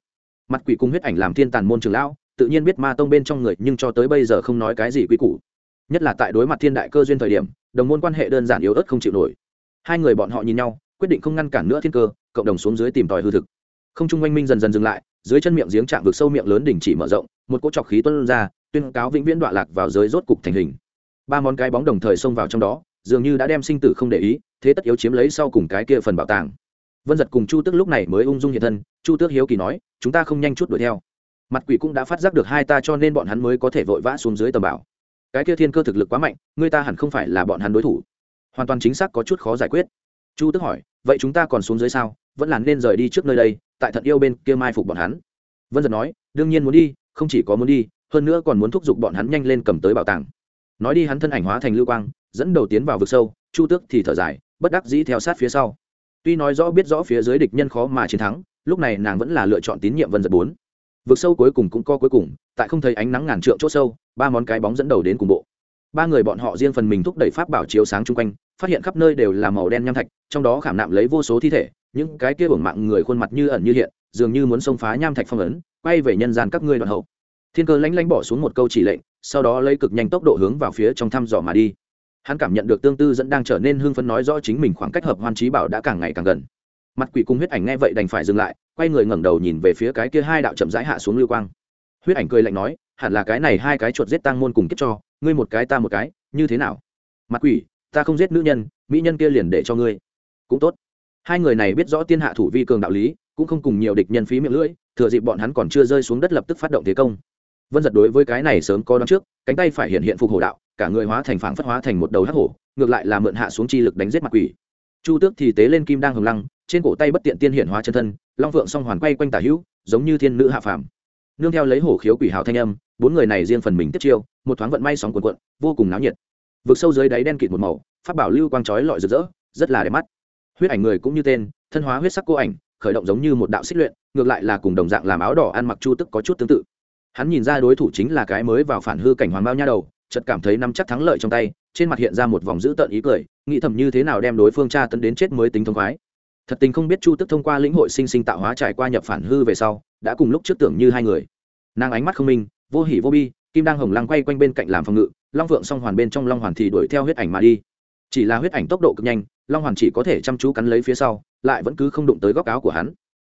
Mặt quỷ cùng huyết ảnh làm thiên tàn môn trường lão, tự nhiên biết ma tông bên trong người, nhưng cho tới bây giờ không nói cái gì quý củ. Nhất là tại đối mặt thiên đại cơ duyên thời điểm, đồng môn quan hệ đơn giản yếu ớt không chịu nổi. Hai người bọn họ nhìn nhau, quyết định không ngăn cản nữa thiên cơ, cộng đồng xuống dưới tìm tòi hư thực. Không trung oanh minh dần dần dừng lại, dưới chân miệng giếng chạm vực sâu miệng lớn đỉnh chỉ mở rộng một cỗ trọc khí tuân ra, tuyên cáo vĩnh viễn đoạn lạc vào giới rốt cục thành hình. Ba món cái bóng đồng thời xông vào trong đó, dường như đã đem sinh tử không để ý, thế tất yếu chiếm lấy sau cùng cái kia phần bảo tàng. Vân giật cùng chu tước lúc này mới ung dung hiện thân, chu tước hiếu kỳ nói, chúng ta không nhanh chút đuổi theo. Mặt quỷ cũng đã phát giác được hai ta cho nên bọn hắn mới có thể vội vã xuống dưới tầm bảo. Cái kia thiên cơ thực lực quá mạnh người ta hẳn không phải là bọn hắn đối thủ. Hoàn toàn chính xác có chút khó giải quyết. Chu tước hỏi, vậy chúng ta còn xuống dưới sao? Vẫn là nên rời đi trước nơi đây, tại thận yêu bên kia mai phục bọn hắn. Vân giật nói, đương nhiên muốn đi không chỉ có muốn đi, hơn nữa còn muốn thúc giục bọn hắn nhanh lên cầm tới bảo tàng. Nói đi hắn thân ảnh hóa thành lưu quang, dẫn đầu tiến vào vực sâu, chu tước thì thở dài, bất đắc dĩ theo sát phía sau. Tuy nói rõ biết rõ phía dưới địch nhân khó mà chiến thắng, lúc này nàng vẫn là lựa chọn tín nhiệm vân giật bốn. Vực sâu cuối cùng cũng co cuối cùng, tại không thấy ánh nắng ngàn trượng c h ỗ sâu, ba món cái bóng dẫn đầu đến cùng bộ. Ba người bọn họ riêng phần mình thúc đẩy pháp bảo chiếu sáng chung quanh, phát hiện khắp nơi đều là màu đen nham thạch, trong đó khảm nạm lấy vô số thi thể những cái kia bổng mạng người khuôn mặt như ẩn như hiện, dường như muốn xông phá nham thạch phong ấn, quay về nhân gian các ngươi đoạn hậu. Thiên cơ lánh lánh bỏ xuống một câu chỉ lệnh, sau đó lấy cực nhanh tốc độ hướng vào phía trong thăm dò mà đi. Hắn cảm nhận được tương tư dẫn đang trở nên hưng phấn nói rõ chính mình khoảng cách hợp hoan trí bảo đã càng ngày càng gần. Mặt quỷ cung huyết ảnh nghe vậy đành phải dừng lại, quay người ngẩng đầu nhìn về phía cái kia hai đạo chậm rãi hạ xuống lưu quang. Huyết ảnh cười lạnh nói, hẳn là cái này hai cái chuột giết tăng môn cùng kiếp cho, ngươi một cái ta một cái, như thế nào? Mặt quỷ, ta không giết nữ nhân, mỹ nhân kia liền để cho ngươi. Cũng tốt hai người này biết rõ tiên hạ thủ vi cường đạo lý, cũng không cùng nhiều địch nhân phí miệng lưỡi, thừa dịp bọn hắn còn chưa rơi xuống đất lập tức phát động thế công. Vân giật đối với cái này sớm có đón trước, cánh tay phải hiện hiện phục hổ đạo, cả người hóa thành phảng phất hóa thành một đầu hắc hổ, ngược lại là mượn hạ xuống chi lực đánh giết mặt quỷ. Chu tước thì tế lên kim đang hồng lăng, trên cổ tay bất tiện tiên hiện hóa chân thân, long phượng song hoàn quay quanh tả hữu, giống như thiên nữ hạ phàm. Nương theo lấy hổ khiếu quỷ hào thanh âm, bốn người này riêng phần mình tiếp chiêu, một thoáng vận may sóng cuộn cuộn, vô cùng náo nhiệt. Vực sâu dưới đáy đen kịt một màu phát bảo lưu quang chói lọi rực rỡ, rất là đẹp mắt huyết ảnh người cũng như tên, thân hóa huyết sắc cô ảnh, khởi động giống như một đạo xích luyện, ngược lại là cùng đồng dạng làm áo đỏ ăn mặc chu tức có chút tương tự. Hắn nhìn ra đối thủ chính là cái mới vào phản hư cảnh hoàng bao nha đầu, chợt cảm thấy nắm chắc thắng lợi trong tay, trên mặt hiện ra một vòng dữ tợn ý cười, nghĩ thầm như thế nào đem đối phương tra tấn đến chết mới tính thông khoái. Thật tình không biết chu tức thông qua lĩnh hội sinh sinh tạo hóa trải qua nhập phản hư về sau, đã cùng lúc trước tưởng như hai người. Nàng ánh mắt không minh, vô hỉ vô bi, kim đang hồng lăng quay quanh bên cạnh làm phòng ngự, long Vượng song hoàn bên trong long hoàn thì đuổi theo huyết ảnh mà đi chỉ là huyết ảnh tốc độ cực nhanh, long hoàn chỉ có thể chăm chú cắn lấy phía sau, lại vẫn cứ không đụng tới góc áo của hắn.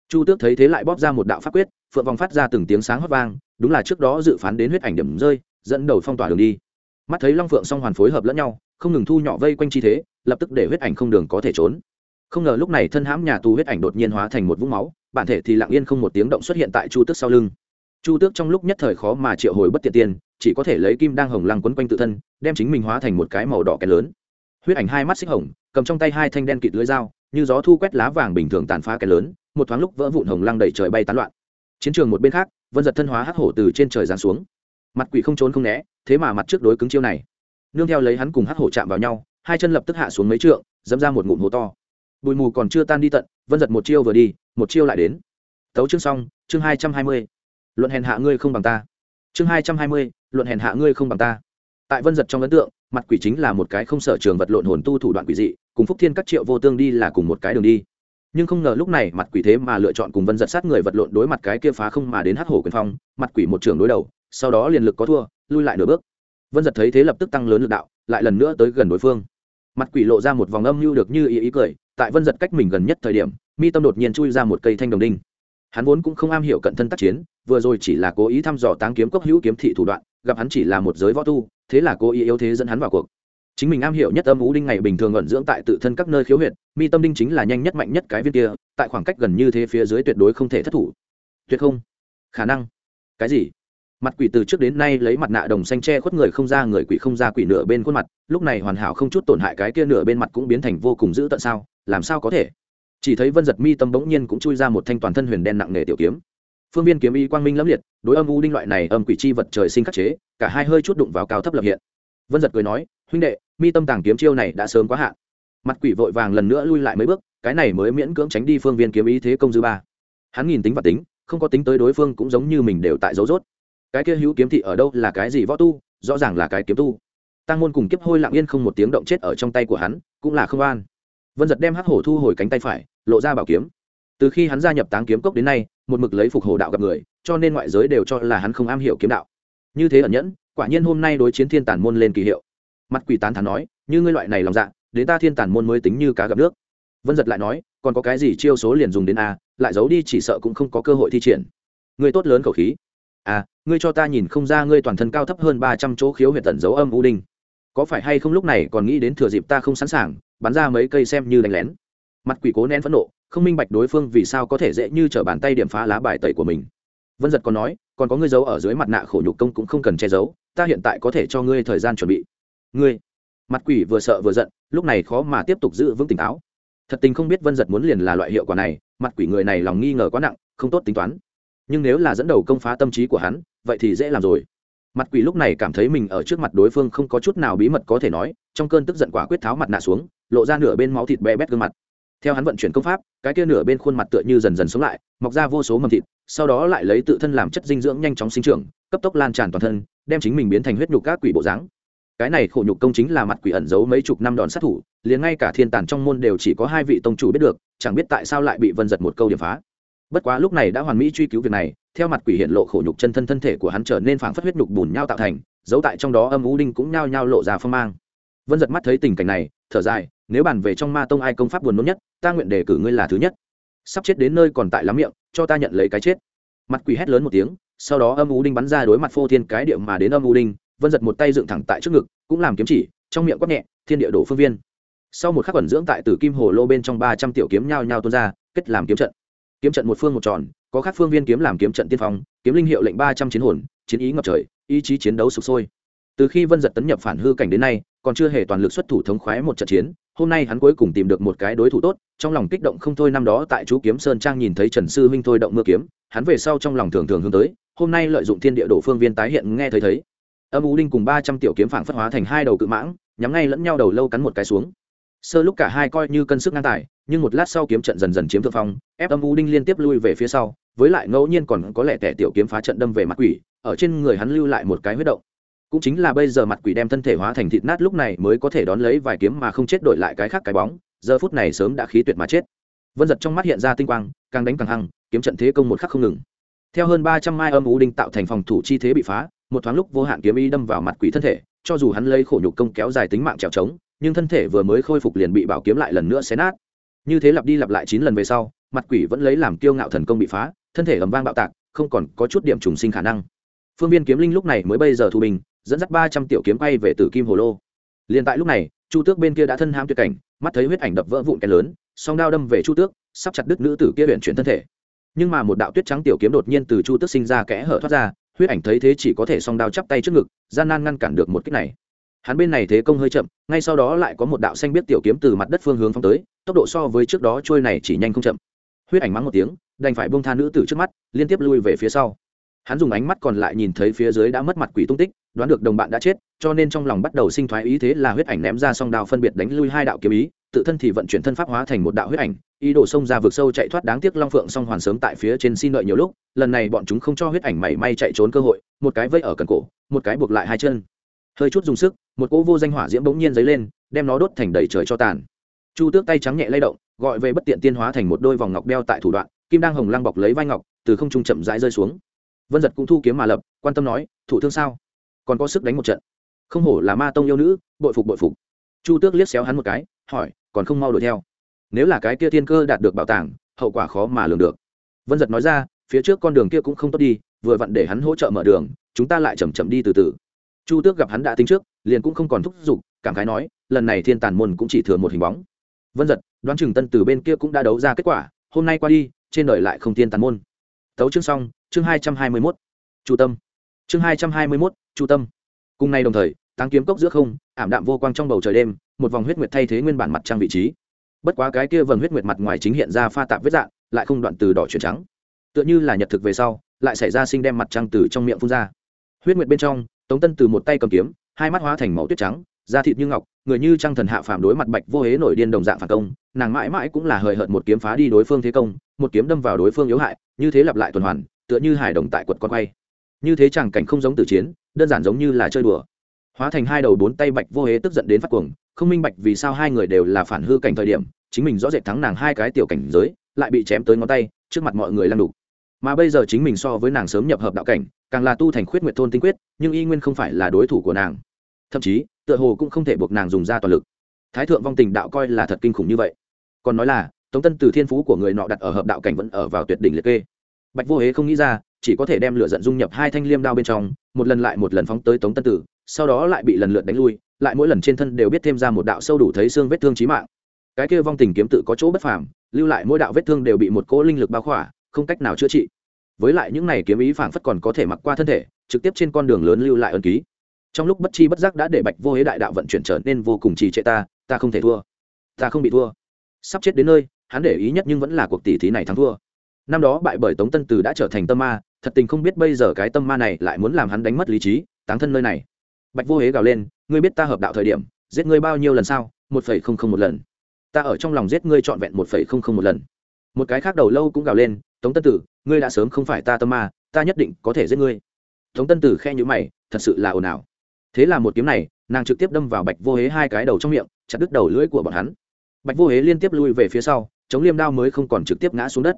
Chu tước thấy thế lại bóp ra một đạo pháp quyết, phượng vòng phát ra từng tiếng sáng hót vang, đúng là trước đó dự phán đến huyết ảnh điểm rơi, dẫn đầu phong tỏa đường đi. Mắt thấy long phượng song hoàn phối hợp lẫn nhau, không ngừng thu nhỏ vây quanh chi thế, lập tức để huyết ảnh không đường có thể trốn. Không ngờ lúc này thân hãm nhà tù huyết ảnh đột nhiên hóa thành một vũng máu, bản thể thì lặng yên không một tiếng động xuất hiện tại chu tước sau lưng. Chu tước trong lúc nhất thời khó mà triệu hồi bất tiện tiền, chỉ có thể lấy kim đang hồng lăng quấn quanh tự thân, đem chính mình hóa thành một cái màu đỏ kén lớn huyết ảnh hai mắt xích hồng, cầm trong tay hai thanh đen kịt lưới dao, như gió thu quét lá vàng bình thường tàn phá cái lớn, một thoáng lúc vỡ vụn hồng lăng đầy trời bay tán loạn. Chiến trường một bên khác, vân giật thân hóa hắc hổ từ trên trời giáng xuống. Mặt quỷ không trốn không né, thế mà mặt trước đối cứng chiêu này. Nương theo lấy hắn cùng hắc hổ chạm vào nhau, hai chân lập tức hạ xuống mấy trượng, dẫm ra một ngụm hố to. Bụi mù còn chưa tan đi tận, vân giật một chiêu vừa đi, một chiêu lại đến. Tấu chương xong, chương hai trăm hai mươi. Luận hèn hạ ngươi không bằng ta. Chương hai trăm hai mươi, luận hèn hạ ngươi không bằng ta. Tại vân giật trong ấn tượng mặt quỷ chính là một cái không sở trường vật lộn hồn tu thủ đoạn quỷ dị, cùng phúc thiên các triệu vô tương đi là cùng một cái đường đi. Nhưng không ngờ lúc này mặt quỷ thế mà lựa chọn cùng vân giật sát người vật lộn đối mặt cái kia phá không mà đến hắc hổ quyền phong, mặt quỷ một trường đối đầu, sau đó liền lực có thua, lui lại nửa bước. Vân giật thấy thế lập tức tăng lớn lực đạo, lại lần nữa tới gần đối phương. Mặt quỷ lộ ra một vòng âm mưu được như ý ý cười, tại vân giật cách mình gần nhất thời điểm, mi tâm đột nhiên chui ra một cây thanh đồng đinh. Hắn vốn cũng không am hiểu cận thân tác chiến, vừa rồi chỉ là cố ý thăm dò táng kiếm cốc hữu kiếm thị thủ đoạn gặp hắn chỉ là một giới võ tu, thế là cố ý yếu thế dẫn hắn vào cuộc. Chính mình am hiểu nhất âm ú đinh ngày bình thường ẩn dưỡng tại tự thân các nơi khiếu huyệt, mi tâm đinh chính là nhanh nhất mạnh nhất cái viên kia, tại khoảng cách gần như thế phía dưới tuyệt đối không thể thất thủ. Tuyệt không. Khả năng. Cái gì? Mặt quỷ từ trước đến nay lấy mặt nạ đồng xanh che khuất người không ra, người quỷ không ra quỷ nửa bên khuôn mặt, lúc này hoàn hảo không chút tổn hại cái kia nửa bên mặt cũng biến thành vô cùng dữ tận sao, làm sao có thể? Chỉ thấy vân giật mi tâm bỗng nhiên cũng chui ra một thanh toàn thân huyền đen nặng nề tiểu kiếm phương viên kiếm y quang minh lẫm liệt, đối âm u đinh loại này âm quỷ chi vật trời sinh khắc chế, cả hai hơi chút đụng vào cao thấp lập hiện. Vân giật cười nói, huynh đệ, mi tâm tàng kiếm chiêu này đã sớm quá hạn. Mặt quỷ vội vàng lần nữa lui lại mấy bước, cái này mới miễn cưỡng tránh đi phương viên kiếm ý thế công dư ba. Hắn nhìn tính và tính, không có tính tới đối phương cũng giống như mình đều tại dấu rốt. Cái kia hữu kiếm thị ở đâu là cái gì võ tu, rõ ràng là cái kiếm tu. Tăng môn cùng kiếp hôi lặng yên không một tiếng động chết ở trong tay của hắn, cũng là không an. Vân giật đem hắc hổ thu hồi cánh tay phải, lộ ra bảo kiếm. Từ khi hắn gia nhập táng kiếm cốc đến nay một mực lấy phục hồ đạo gặp người, cho nên ngoại giới đều cho là hắn không am hiểu kiếm đạo. Như thế ẩn nhẫn, quả nhiên hôm nay đối chiến thiên tản môn lên kỳ hiệu. Mặt quỷ tán thán nói, như ngươi loại này lòng dạ đến ta thiên tản môn mới tính như cá gặp nước. Vân giật lại nói, còn có cái gì chiêu số liền dùng đến a, lại giấu đi chỉ sợ cũng không có cơ hội thi triển. Ngươi tốt lớn khẩu khí. À ngươi cho ta nhìn không ra ngươi toàn thân cao thấp hơn ba trăm chỗ khiếu huyện tận dấu âm u đinh. Có phải hay không lúc này còn nghĩ đến thừa dịp ta không sẵn sàng, bắn ra mấy cây xem như đánh lén. Mặt quỷ cố nén phẫn nộ không minh bạch đối phương vì sao có thể dễ như t r ở bàn tay điểm phá lá bài tẩy của mình. Vân giật còn nói, còn có ngươi giấu ở dưới mặt nạ khổ nhục công cũng không cần che giấu, ta hiện tại có thể cho ngươi thời gian chuẩn bị. Ngươi. Mặt quỷ vừa sợ vừa giận, lúc này khó mà tiếp tục giữ vững tỉnh táo. Thật tình không biết vân giật muốn liền là loại hiệu quả này, mặt quỷ người này lòng nghi ngờ quá nặng, không tốt tính toán. Nhưng nếu là dẫn đầu công phá tâm trí của hắn, vậy thì dễ làm rồi. Mặt quỷ lúc này cảm thấy mình ở trước mặt đối phương không có chút nào bí mật có thể nói, trong cơn tức giận quả quyết tháo mặt nạ xuống, lộ ra nửa bên máu thịt bé bét gương mặt theo hắn vận chuyển công pháp, cái kia nửa bên khuôn mặt tựa như dần dần sống lại, mọc ra vô số mầm thịt, sau đó lại lấy tự thân làm chất dinh dưỡng nhanh chóng sinh trưởng, cấp tốc lan tràn toàn thân, đem chính mình biến thành huyết nhục các quỷ bộ dáng. Cái này khổ nhục công chính là mặt quỷ ẩn giấu mấy chục năm đòn sát thủ, liền ngay cả thiên tàn trong môn đều chỉ có hai vị tông chủ biết được, chẳng biết tại sao lại bị vân giật một câu điểm phá. Bất quá lúc này đã hoàn mỹ truy cứu việc này, theo mặt quỷ hiện lộ khổ nhục chân thân thân thể của hắn trở nên phảng phất huyết nhục bùn nhau tạo thành, giấu tại trong đó âm u đinh cũng nhao nhao lộ ra phong mang. Vân giật mắt thấy tình cảnh này, thở dài, nếu bàn về trong ma tông ai công pháp buồn nôn nhất ta nguyện đề cử ngươi là thứ nhất. Sắp chết đến nơi còn tại lắm miệng, cho ta nhận lấy cái chết. Mặt quỷ hét lớn một tiếng, sau đó âm u đinh bắn ra đối mặt phô thiên cái điệu mà đến âm u đinh, vân giật một tay dựng thẳng tại trước ngực, cũng làm kiếm chỉ, trong miệng quát nhẹ, thiên địa đổ phương viên. Sau một khắc quẩn dưỡng tại tử kim hồ lô bên trong ba trăm tiểu kiếm nhao nhao tuôn ra, kết làm kiếm trận. Kiếm trận một phương một tròn, có các phương viên kiếm làm kiếm trận tiên phong, kiếm linh hiệu lệnh ba trăm chiến hồn, chiến ý ngập trời, ý chí chiến đấu sụp sôi. Từ khi vân giật tấn nhập phản hư cảnh đến nay, còn chưa hề toàn lực xuất thủ thống khoái một trận chiến hôm nay hắn cuối cùng tìm được một cái đối thủ tốt, trong lòng kích động không thôi. Năm đó tại chú kiếm sơn trang nhìn thấy trần sư huynh thôi động mưa kiếm, hắn về sau trong lòng thường thường hướng tới, hôm nay lợi dụng thiên địa đổ phương viên tái hiện nghe thấy thấy. Âm u đinh cùng ba trăm tiểu kiếm phảng phất hóa thành hai đầu cự mãng, nhắm ngay lẫn nhau đầu lâu cắn một cái xuống. Sơ lúc cả hai coi như cân sức ngang tài, nhưng một lát sau kiếm trận dần dần chiếm thượng phong, ép âm u đinh liên tiếp lui về phía sau, với lại ngẫu nhiên còn có lẽ tẻ tiểu kiếm phá trận đâm về mặt quỷ, ở trên người hắn lưu lại một cái huyết động cũng chính là bây giờ mặt quỷ đem thân thể hóa thành thịt nát lúc này mới có thể đón lấy vài kiếm mà không chết đổi lại cái khác cái bóng, giờ phút này sớm đã khí tuyệt mà chết. Vân giật trong mắt hiện ra tinh quang, càng đánh càng hăng, kiếm trận thế công một khắc không ngừng. Theo hơn ba trăm mai âm u đinh tạo thành phòng thủ chi thế bị phá, một thoáng lúc vô hạn kiếm y đâm vào mặt quỷ thân thể, cho dù hắn lấy khổ nhục công kéo dài tính mạng trèo trống, nhưng thân thể vừa mới khôi phục liền bị bảo kiếm lại lần nữa xé nát. Như thế lặp đi lặp lại chín lần về sau, mặt quỷ vẫn lấy làm kiêu ngạo thần công bị phá, thân thể ầm vang bạo tạc, không còn có chút điểm trùng sinh khả năng. Phương viên kiếm linh lúc này mới bây giờ thu bình dẫn dắt ba trăm tiểu kiếm quay về tử kim hồ lô. Liên tại lúc này, chu tước bên kia đã thân hãm tuyệt cảnh, mắt thấy huyết ảnh đập vỡ vụn cái lớn, song đao đâm về chu tước, sắp chặt đứt nữ tử kia luyện chuyển thân thể. Nhưng mà một đạo tuyết trắng tiểu kiếm đột nhiên từ chu tước sinh ra kẽ hở thoát ra, huyết ảnh thấy thế chỉ có thể song đao chắp tay trước ngực, gian nan ngăn cản được một kích này. Hắn bên này thế công hơi chậm, ngay sau đó lại có một đạo xanh biết tiểu kiếm từ mặt đất phương hướng phóng tới, tốc độ so với trước đó trôi này chỉ nhanh không chậm. Huyết ảnh mắng một tiếng, đành phải buông tha nữ tử trước mắt, liên tiếp lui về phía sau hắn dùng ánh mắt còn lại nhìn thấy phía dưới đã mất mặt quỷ tung tích, đoán được đồng bạn đã chết, cho nên trong lòng bắt đầu sinh thoái ý thế là huyết ảnh ném ra song đao phân biệt đánh lui hai đạo kiếm ý, tự thân thì vận chuyển thân pháp hóa thành một đạo huyết ảnh, ý đồ xông ra vực sâu chạy thoát đáng tiếc long phượng song hoàn sớm tại phía trên xin lợi nhiều lúc, lần này bọn chúng không cho huyết ảnh mảy may chạy trốn cơ hội, một cái vây ở cần cổ, một cái buộc lại hai chân. Hơi chút dùng sức, một cỗ vô danh hỏa diễm bỗng nhiên dấy lên, đem nó đốt thành đầy trời cho tàn. Chu tước tay trắng nhẹ lay động, gọi về bất tiện tiên hóa thành một đôi vòng ngọc đeo tại thủ đoạn, kim đang hồng lăng bọc lấy vai ngọc, từ không trung chậm rãi rơi xuống vân giật cũng thu kiếm mà lập quan tâm nói thủ thương sao còn có sức đánh một trận không hổ là ma tông yêu nữ bội phục bội phục chu tước liếc xéo hắn một cái hỏi còn không mau đuổi theo nếu là cái kia thiên cơ đạt được bảo tàng hậu quả khó mà lường được vân giật nói ra phía trước con đường kia cũng không tốt đi vừa vặn để hắn hỗ trợ mở đường chúng ta lại chầm chậm đi từ từ chu tước gặp hắn đã tính trước liền cũng không còn thúc giục cảm khái nói lần này thiên tàn môn cũng chỉ thừa một hình bóng vân giật đoán chừng tân từ bên kia cũng đã đấu ra kết quả hôm nay qua đi trên đời lại không thiên tàn môn tấu chương xong chương hai trăm hai mươi mốt, chu tâm. Chương hai trăm hai mươi mốt, chu tâm. Cùng ngày đồng thời tăng kiếm cốc giữa không, ảm đạm vô quang trong bầu trời đêm, một vòng huyết nguyệt thay thế nguyên bản mặt trăng vị trí. Bất quá cái kia vầng huyết nguyệt mặt ngoài chính hiện ra pha tạp vết dạng, lại không đoạn từ đỏ chuyển trắng. Tựa như là nhật thực về sau, lại xảy ra sinh đem mặt trăng từ trong miệng phun ra. Huyết nguyệt bên trong, tống tân từ một tay cầm kiếm, hai mắt hóa thành màu tuyết trắng, da thịt như ngọc, người như trăng thần hạ phàm đối mặt bạch vô hế nổi điên đồng dạng phản công, nàng mãi mãi cũng là hời hợt một kiếm phá đi đối phương thế công, một kiếm đâm vào đối phương yếu hại, như thế lặp lại tuần hoàn tựa như hải đồng tại quật con quay. Như thế chẳng cảnh không giống tử chiến, đơn giản giống như là chơi đùa. Hóa thành hai đầu bốn tay bạch vô hế tức giận đến phát cuồng, không minh bạch vì sao hai người đều là phản hư cảnh thời điểm, chính mình rõ rệt thắng nàng hai cái tiểu cảnh giới, lại bị chém tới ngón tay, trước mặt mọi người lăn đục. Mà bây giờ chính mình so với nàng sớm nhập hợp đạo cảnh, càng là tu thành khuyết nguyệt thôn tinh quyết, nhưng y nguyên không phải là đối thủ của nàng. Thậm chí, tựa hồ cũng không thể buộc nàng dùng ra toàn lực. Thái thượng vong tình đạo coi là thật kinh khủng như vậy. Còn nói là, tống tân từ thiên phú của người nọ đặt ở hợp đạo cảnh vẫn ở vào tuyệt đỉnh liệt kê bạch vô hế không nghĩ ra, chỉ có thể đem lửa giận dung nhập hai thanh liêm đao bên trong, một lần lại một lần phóng tới tống tân tử, sau đó lại bị lần lượt đánh lui, lại mỗi lần trên thân đều biết thêm ra một đạo sâu đủ thấy xương vết thương chí mạng. Cái kia vong tình kiếm tự có chỗ bất phàm, lưu lại mỗi đạo vết thương đều bị một cỗ linh lực bao khỏa, không cách nào chữa trị. Với lại những này kiếm ý phảng phất còn có thể mặc qua thân thể, trực tiếp trên con đường lớn lưu lại ân ký. Trong lúc bất chi bất giác đã để bạch vô hế đại đạo vận chuyển trở nên vô cùng trì trệ ta ta không thể thua. Ta không bị thua. Sắp chết đến nơi, hắn để ý nhất nhưng vẫn là cuộc tỷ thí này thắng thua năm đó bại bởi tống tân từ đã trở thành tâm ma, thật tình không biết bây giờ cái tâm ma này lại muốn làm hắn đánh mất lý trí, táng thân nơi này. Bạch vô hế gào lên, ngươi biết ta hợp đạo thời điểm, giết ngươi bao nhiêu lần sao? Một phẩy không không một lần. Ta ở trong lòng giết ngươi trọn vẹn một phẩy không không một lần. Một cái khác đầu lâu cũng gào lên, tống tân tử ngươi đã sớm không phải ta tâm ma, ta nhất định có thể giết ngươi. Tống tân tử khe nhữ mày, thật sự là ồn ào. Thế là một kiếm này, nàng trực tiếp đâm vào bạch vô hế hai cái đầu trong miệng, chặt đứt đầu lưỡi của bọn hắn. Bạch vô hế liên tiếp lui về phía sau, chống liêm đao mới không còn trực tiếp ngã xuống đất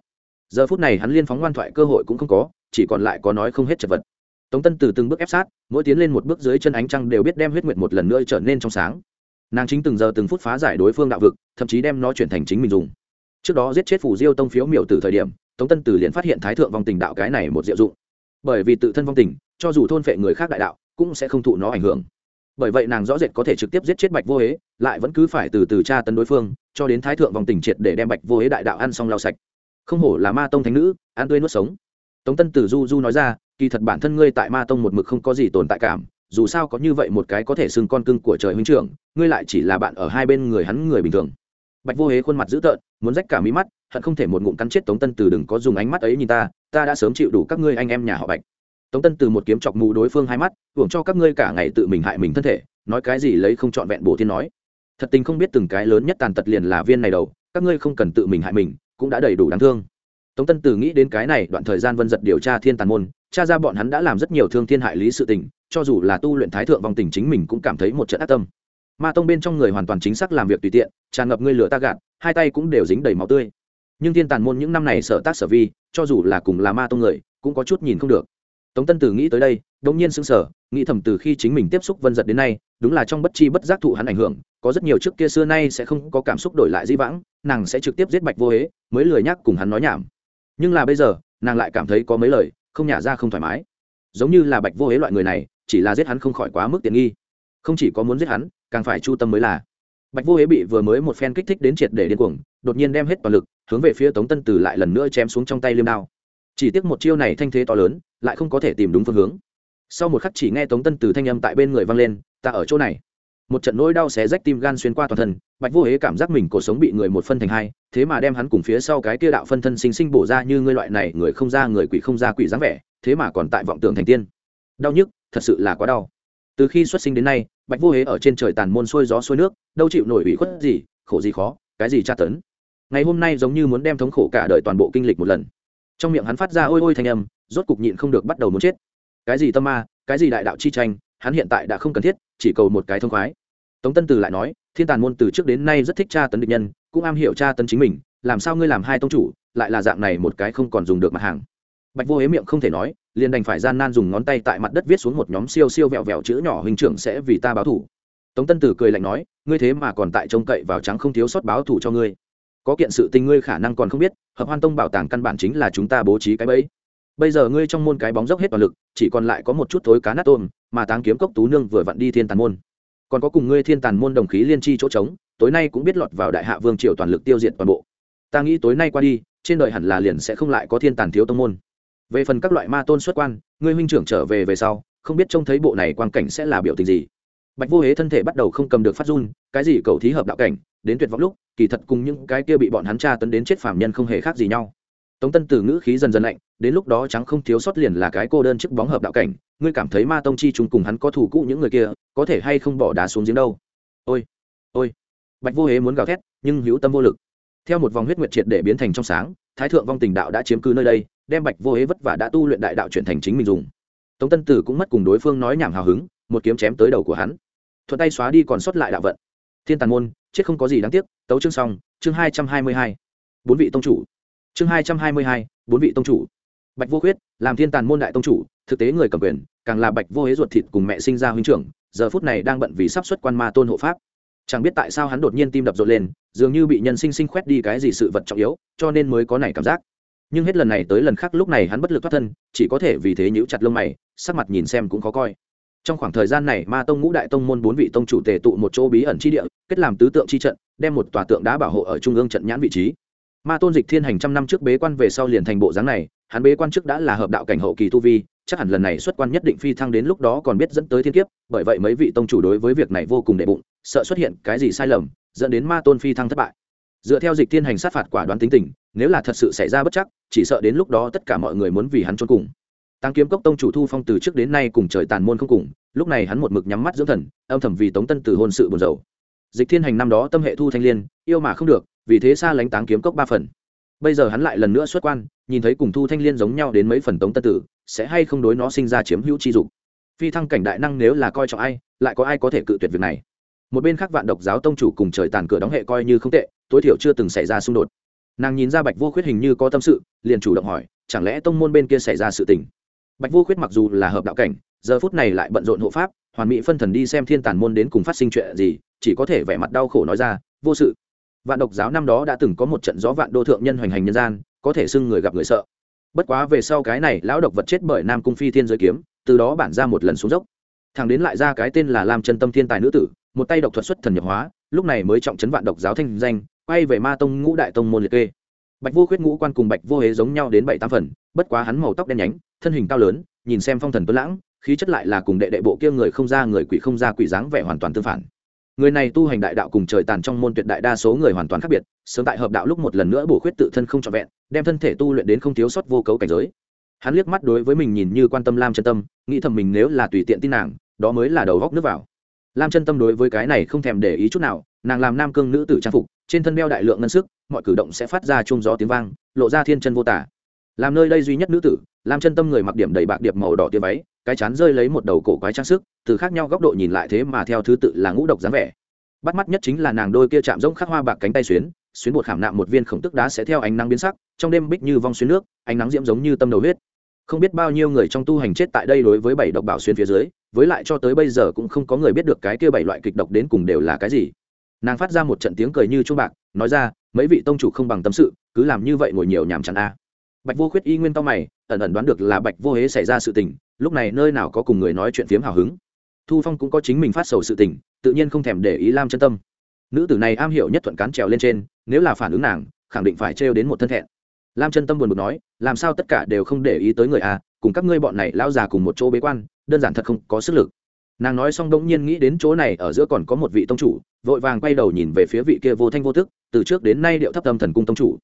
giờ phút này hắn liên phóng ngoan thoại cơ hội cũng không có, chỉ còn lại có nói không hết chật vật. Tống tân từ từng bước ép sát, mỗi tiến lên một bước dưới chân ánh trăng đều biết đem huyết nguyệt một lần nữa trở nên trong sáng. Nàng chính từng giờ từng phút phá giải đối phương đạo vực, thậm chí đem nó chuyển thành chính mình dùng. Trước đó giết chết phủ diêu tông phiếu miểu từ thời điểm, tống tân từ liền phát hiện thái thượng vong tình đạo cái này một diệu dụng. Bởi vì tự thân vong tình, cho dù thôn phệ người khác đại đạo, cũng sẽ không thụ nó ảnh hưởng. Bởi vậy nàng rõ rệt có thể trực tiếp giết chết bạch vô hế, lại vẫn cứ phải từ từ tra tấn đối phương, cho đến thái thượng vòng tình triệt để đem bạch vô hế đại đạo ăn xong lau sạch không hổ là ma tông thánh nữ, an tươi nuốt sống. Tống tân tử du du nói ra, kỳ thật bản thân ngươi tại ma tông một mực không có gì tồn tại cảm, dù sao có như vậy một cái có thể xưng con cưng của trời huynh trưởng, ngươi lại chỉ là bạn ở hai bên người hắn người bình thường. Bạch vô hế khuôn mặt dữ tợn, muốn rách cả mí mắt, hận không thể một ngụm cắn chết tống tân tử đừng có dùng ánh mắt ấy nhìn ta ta đã sớm chịu đủ các ngươi anh em nhà họ bạch. Tống tân từ một kiếm chọc mù đối phương hai mắt, hưởng cho các ngươi cả ngày tự mình hại mình thân thể, nói cái gì lấy không trọn vẹn bổ thiên nói. Thật tình không biết từng cái lớn nhất tàn tật liền là viên này đầu, các ngươi không cần tự mình hại mình cũng đã đầy đủ đáng thương. Tống tân từ nghĩ đến cái này, đoạn thời gian vân giật điều tra thiên tàn môn, cha ra bọn hắn đã làm rất nhiều thương thiên hại lý sự tình, cho dù là tu luyện thái thượng vong tình chính mình cũng cảm thấy một trận ác tâm. Ma tông bên trong người hoàn toàn chính xác làm việc tùy tiện tràn ngập ngươi lửa ta gạt, hai tay cũng đều dính đầy máu tươi. Nhưng thiên tàn môn những năm này sở tác sở vi, cho dù là cùng là ma tông người, cũng có chút nhìn không được. Tống tân tử nghĩ tới đây đông nhiên sững sờ, nghĩ thầm từ khi chính mình tiếp xúc vân giật đến nay, đúng là trong bất chi bất giác thụ hắn ảnh hưởng có rất nhiều trước kia xưa nay sẽ không có cảm xúc đổi lại di vãng, nàng sẽ trực tiếp giết bạch vô hế, mới lười nhắc cùng hắn nói nhảm. Nhưng là bây giờ, nàng lại cảm thấy có mấy lời, không nhả ra không thoải mái. Giống như là bạch vô hế loại người này, chỉ là giết hắn không khỏi quá mức tiện nghi. Không chỉ có muốn giết hắn, càng phải chu tâm mới là. Bạch vô hế bị vừa mới một phen kích thích đến triệt để điên cuồng, đột nhiên đem hết toàn lực, hướng về phía tống tân tử lại lần nữa chém xuống trong tay liêm đao. Chỉ tiếc một chiêu này thanh thế to lớn, lại không có thể tìm đúng phương hướng. Sau một khắc chỉ nghe tống tân tử thanh âm tại bên người vang lên, ta ở chỗ này một trận nỗi đau xé rách tim gan xuyên qua toàn thân, bạch vô hế cảm giác mình cuộc sống bị người một phân thành hai, thế mà đem hắn cùng phía sau cái kia đạo phân thân sinh sinh bổ ra như ngươi loại này người không ra người quỷ không ra quỷ dáng vẻ, thế mà còn tại vọng tưởng thành tiên. Đau nhức, thật sự là quá đau. Từ khi xuất sinh đến nay, bạch vô hế ở trên trời tàn môn xuôi gió xuôi nước, đâu chịu nổi ủy khuất gì, khổ gì khó, cái gì tra tấn. Ngày hôm nay giống như muốn đem thống khổ cả đời toàn bộ kinh lịch một lần. Trong miệng hắn phát ra ôi ôi thanh âm, rốt cục nhịn không được bắt đầu muốn chết. Cái gì tâm ma, cái gì đại đạo chi tranh hắn hiện tại đã không cần thiết, chỉ cầu một cái thông khoái. Tống tân từ lại nói, thiên tàn môn từ trước đến nay rất thích tra tấn địch nhân, cũng am hiểu tra tấn chính mình, làm sao ngươi làm hai tông chủ, lại là dạng này một cái không còn dùng được mặt hàng. Bạch vô hế miệng không thể nói, liền đành phải gian nan dùng ngón tay tại mặt đất viết xuống một nhóm siêu siêu vẹo vẹo chữ nhỏ hình trưởng sẽ vì ta báo thủ. Tống tân tử cười lạnh nói, ngươi thế mà còn tại trông cậy vào trắng không thiếu sót báo thủ cho ngươi. Có kiện sự tình ngươi khả năng còn không biết, hợp hoan tông bảo tàng căn bản chính là chúng ta bố trí cái bẫy. Bây giờ ngươi trong môn cái bóng dốc hết toàn lực, chỉ còn lại có một chút thối cá nát tôm mà táng kiếm cốc tú nương vừa vặn đi thiên tàn môn. Còn có cùng ngươi thiên tàn môn đồng khí liên chi chỗ trống, tối nay cũng biết lọt vào đại hạ vương triều toàn lực tiêu diệt toàn bộ. Ta nghĩ tối nay qua đi, trên đời hẳn là liền sẽ không lại có thiên tàn thiếu tông môn. Về phần các loại ma tôn xuất quan, ngươi huynh trưởng trở về về sau, không biết trông thấy bộ này quan cảnh sẽ là biểu tình gì. Bạch vô hế thân thể bắt đầu không cầm được phát run, cái gì cầu thí hợp đạo cảnh, đến tuyệt vọng lúc, kỳ thật cùng những cái kia bị bọn hắn tra tấn đến chết phạm nhân không hề khác gì nhau tống tân tử ngữ khí dần dần lạnh, đến lúc đó trắng không thiếu sót liền là cái cô đơn chiếc bóng hợp đạo cảnh, ngươi cảm thấy ma tông chi chúng cùng hắn có thủ cũ những người kia, có thể hay không bỏ đá xuống giếng đâu? Ôi ôi. Bạch vô hế muốn gào thét, nhưng hữu tâm vô lực. Theo một vòng huyết nguyệt triệt để biến thành trong sáng, thái thượng vong tình đạo đã chiếm cứ nơi đây, đem bạch vô hế vất vả đã tu luyện đại đạo chuyển thành chính mình dùng. Tống tân tử cũng mất cùng đối phương nói nhảm hào hứng, một kiếm chém tới đầu của hắn. Thuận tay xóa đi còn sót lại đạo vận. Thiên tàn môn, chết không có gì đáng tiếc, tấu chương xong, chương hai trăm hai mươi hai. Bốn vị tông chủ chương hai trăm hai mươi hai, bốn vị tông chủ. Bạch vô khuyết, làm thiên tàn môn đại tông chủ, thực tế người cầm quyền, càng là bạch vô hế ruột thịt cùng mẹ sinh ra huynh trưởng, giờ phút này đang bận vì sắp xuất quan ma tôn hộ pháp. Chẳng biết tại sao hắn đột nhiên tim đập rộn lên, dường như bị nhân sinh sinh khoét đi cái gì sự vật trọng yếu, cho nên mới có này cảm giác. Nhưng hết lần này tới lần khác lúc này hắn bất lực thoát thân, chỉ có thể vì thế nhíu chặt lông mày, sắc mặt nhìn xem cũng khó coi. Trong khoảng thời gian này, ma tông ngũ đại tông môn bốn vị tông chủ tề tụ một chỗ bí ẩn chi địa, kết làm tứ tượng chi trận, đem một tòa tượng đá bảo hộ ở trung ương trận nhãn vị trí ma tôn dịch thiên hành trăm năm trước bế quan về sau liền thành bộ dáng này, hắn bế quan trước đã là hợp đạo cảnh hậu kỳ tu vi, chắc hẳn lần này xuất quan nhất định phi thăng đến lúc đó còn biết dẫn tới thiên kiếp, bởi vậy mấy vị tông chủ đối với việc này vô cùng đệ bụng, sợ xuất hiện cái gì sai lầm, dẫn đến ma tôn phi thăng thất bại. Dựa theo dịch thiên hành sát phạt quả đoán tính tình, nếu là thật sự xảy ra bất chắc, chỉ sợ đến lúc đó tất cả mọi người muốn vì hắn trốn cùng. Tăng kiếm cốc tông chủ thu phong từ trước đến nay cùng trời tàn môn không cùng, lúc này hắn một mực nhắm mắt dưỡng thần, âm thầm vì tống tân từ hôn sự buồn rầu dịch thiên hành năm đó tâm hệ thu thanh liên, yêu mà không được, vì thế xa lánh táng kiếm cốc ba phần. Bây giờ hắn lại lần nữa xuất quan, nhìn thấy cùng thu thanh liên giống nhau đến mấy phần tống tân tử, sẽ hay không đối nó sinh ra chiếm hữu chi dục? Phi thăng cảnh đại năng nếu là coi trọng ai, lại có ai có thể cự tuyệt việc này? Một bên khác vạn độc giáo tông chủ cùng trời tàn cửa đóng hệ coi như không tệ, tối thiểu chưa từng xảy ra xung đột. Nàng nhìn ra bạch vô khuyết hình như có tâm sự, liền chủ động hỏi, chẳng lẽ tông môn bên kia xảy ra sự tình? Bạch vô khuyết mặc dù là hợp đạo cảnh, giờ phút này lại bận rộn hộ pháp, hoàn mỹ phân thần đi xem thiên tàn môn đến cùng phát sinh chuyện gì chỉ có thể vẻ mặt đau khổ nói ra, vô sự. Vạn độc giáo năm đó đã từng có một trận gió vạn đô thượng nhân hoành hành nhân gian, có thể xưng người gặp người sợ. Bất quá về sau cái này lão độc vật chết bởi nam cung phi thiên giới kiếm, từ đó bản ra một lần xuống dốc. Thằng đến lại ra cái tên là lam chân tâm thiên tài nữ tử, một tay độc thuật xuất thần nhập hóa, lúc này mới trọng trấn vạn độc giáo thanh danh, quay về ma tông ngũ đại tông môn liệt kê. Bạch vô khuyết ngũ quan cùng bạch vô hế giống nhau đến bảy tám phần, bất quá hắn màu tóc đen nhánh, thân hình cao lớn, nhìn xem phong thần tuấn lãng, khí chất lại là cùng đệ đệ bộ kia người không ra người quỷ không ra quỷ dáng vẻ hoàn toàn tương phản người này tu hành đại đạo cùng trời tàn trong môn tuyệt đại đa số người hoàn toàn khác biệt, sớm tại hợp đạo lúc một lần nữa bổ khuyết tự thân không trọn vẹn, đem thân thể tu luyện đến không thiếu sót vô cấu cảnh giới. Hắn liếc mắt đối với mình nhìn như quan tâm lam chân tâm, nghĩ thầm mình nếu là tùy tiện tin nàng, đó mới là đầu góc nước vào. Lam chân tâm đối với cái này không thèm để ý chút nào, nàng làm nam cương nữ tử trang phục, trên thân đeo đại lượng ngân sức, mọi cử động sẽ phát ra chung gió tiếng vang, lộ ra thiên chân vô tả. Làm nơi đây duy nhất nữ tử, lam chân tâm người mặc điểm đầy bạc điệp màu đỏ tia váy cái chán rơi lấy một đầu cổ quái trang sức, từ khác nhau góc độ nhìn lại thế mà theo thứ tự là ngũ độc dáng vẻ. Bắt mắt nhất chính là nàng đôi kia chạm rỗng khắc hoa bạc cánh tay xuyến xuyến bột khảm nạm một viên khổng tức đá sẽ theo ánh nắng biến sắc, trong đêm bích như vong xuyến nước, ánh nắng diễm giống như tâm đầu huyết. Không biết bao nhiêu người trong tu hành chết tại đây đối với bảy độc bảo xuyên phía dưới, với lại cho tới bây giờ cũng không có người biết được cái kia bảy loại kịch độc đến cùng đều là cái gì. Nàng phát ra một trận tiếng cười như chuông bạc, nói ra, mấy vị tông chủ không bằng tâm sự, cứ làm như vậy ngồi nhiều nhàm chán a. Bạch vô khuyết y nguyên to mày, ẩn ẩn đoán được là bạch vô hế xảy ra sự tình lúc này nơi nào có cùng người nói chuyện phiếm hào hứng. Thu phong cũng có chính mình phát sầu sự tình, tự nhiên không thèm để ý lam chân tâm. Nữ tử này am hiểu nhất thuận cán trèo lên trên, nếu là phản ứng nàng, khẳng định phải trêu đến một thân thẹn. Lam chân tâm buồn bực nói, làm sao tất cả đều không để ý tới người a cùng các ngươi bọn này lao già cùng một chỗ bế quan, đơn giản thật không có sức lực. Nàng nói xong đống nhiên nghĩ đến chỗ này, ở giữa còn có một vị tông chủ, vội vàng quay đầu nhìn về phía vị kia vô thanh vô thức từ trước đến nay điệu thấp tâm thần cung tông chủ.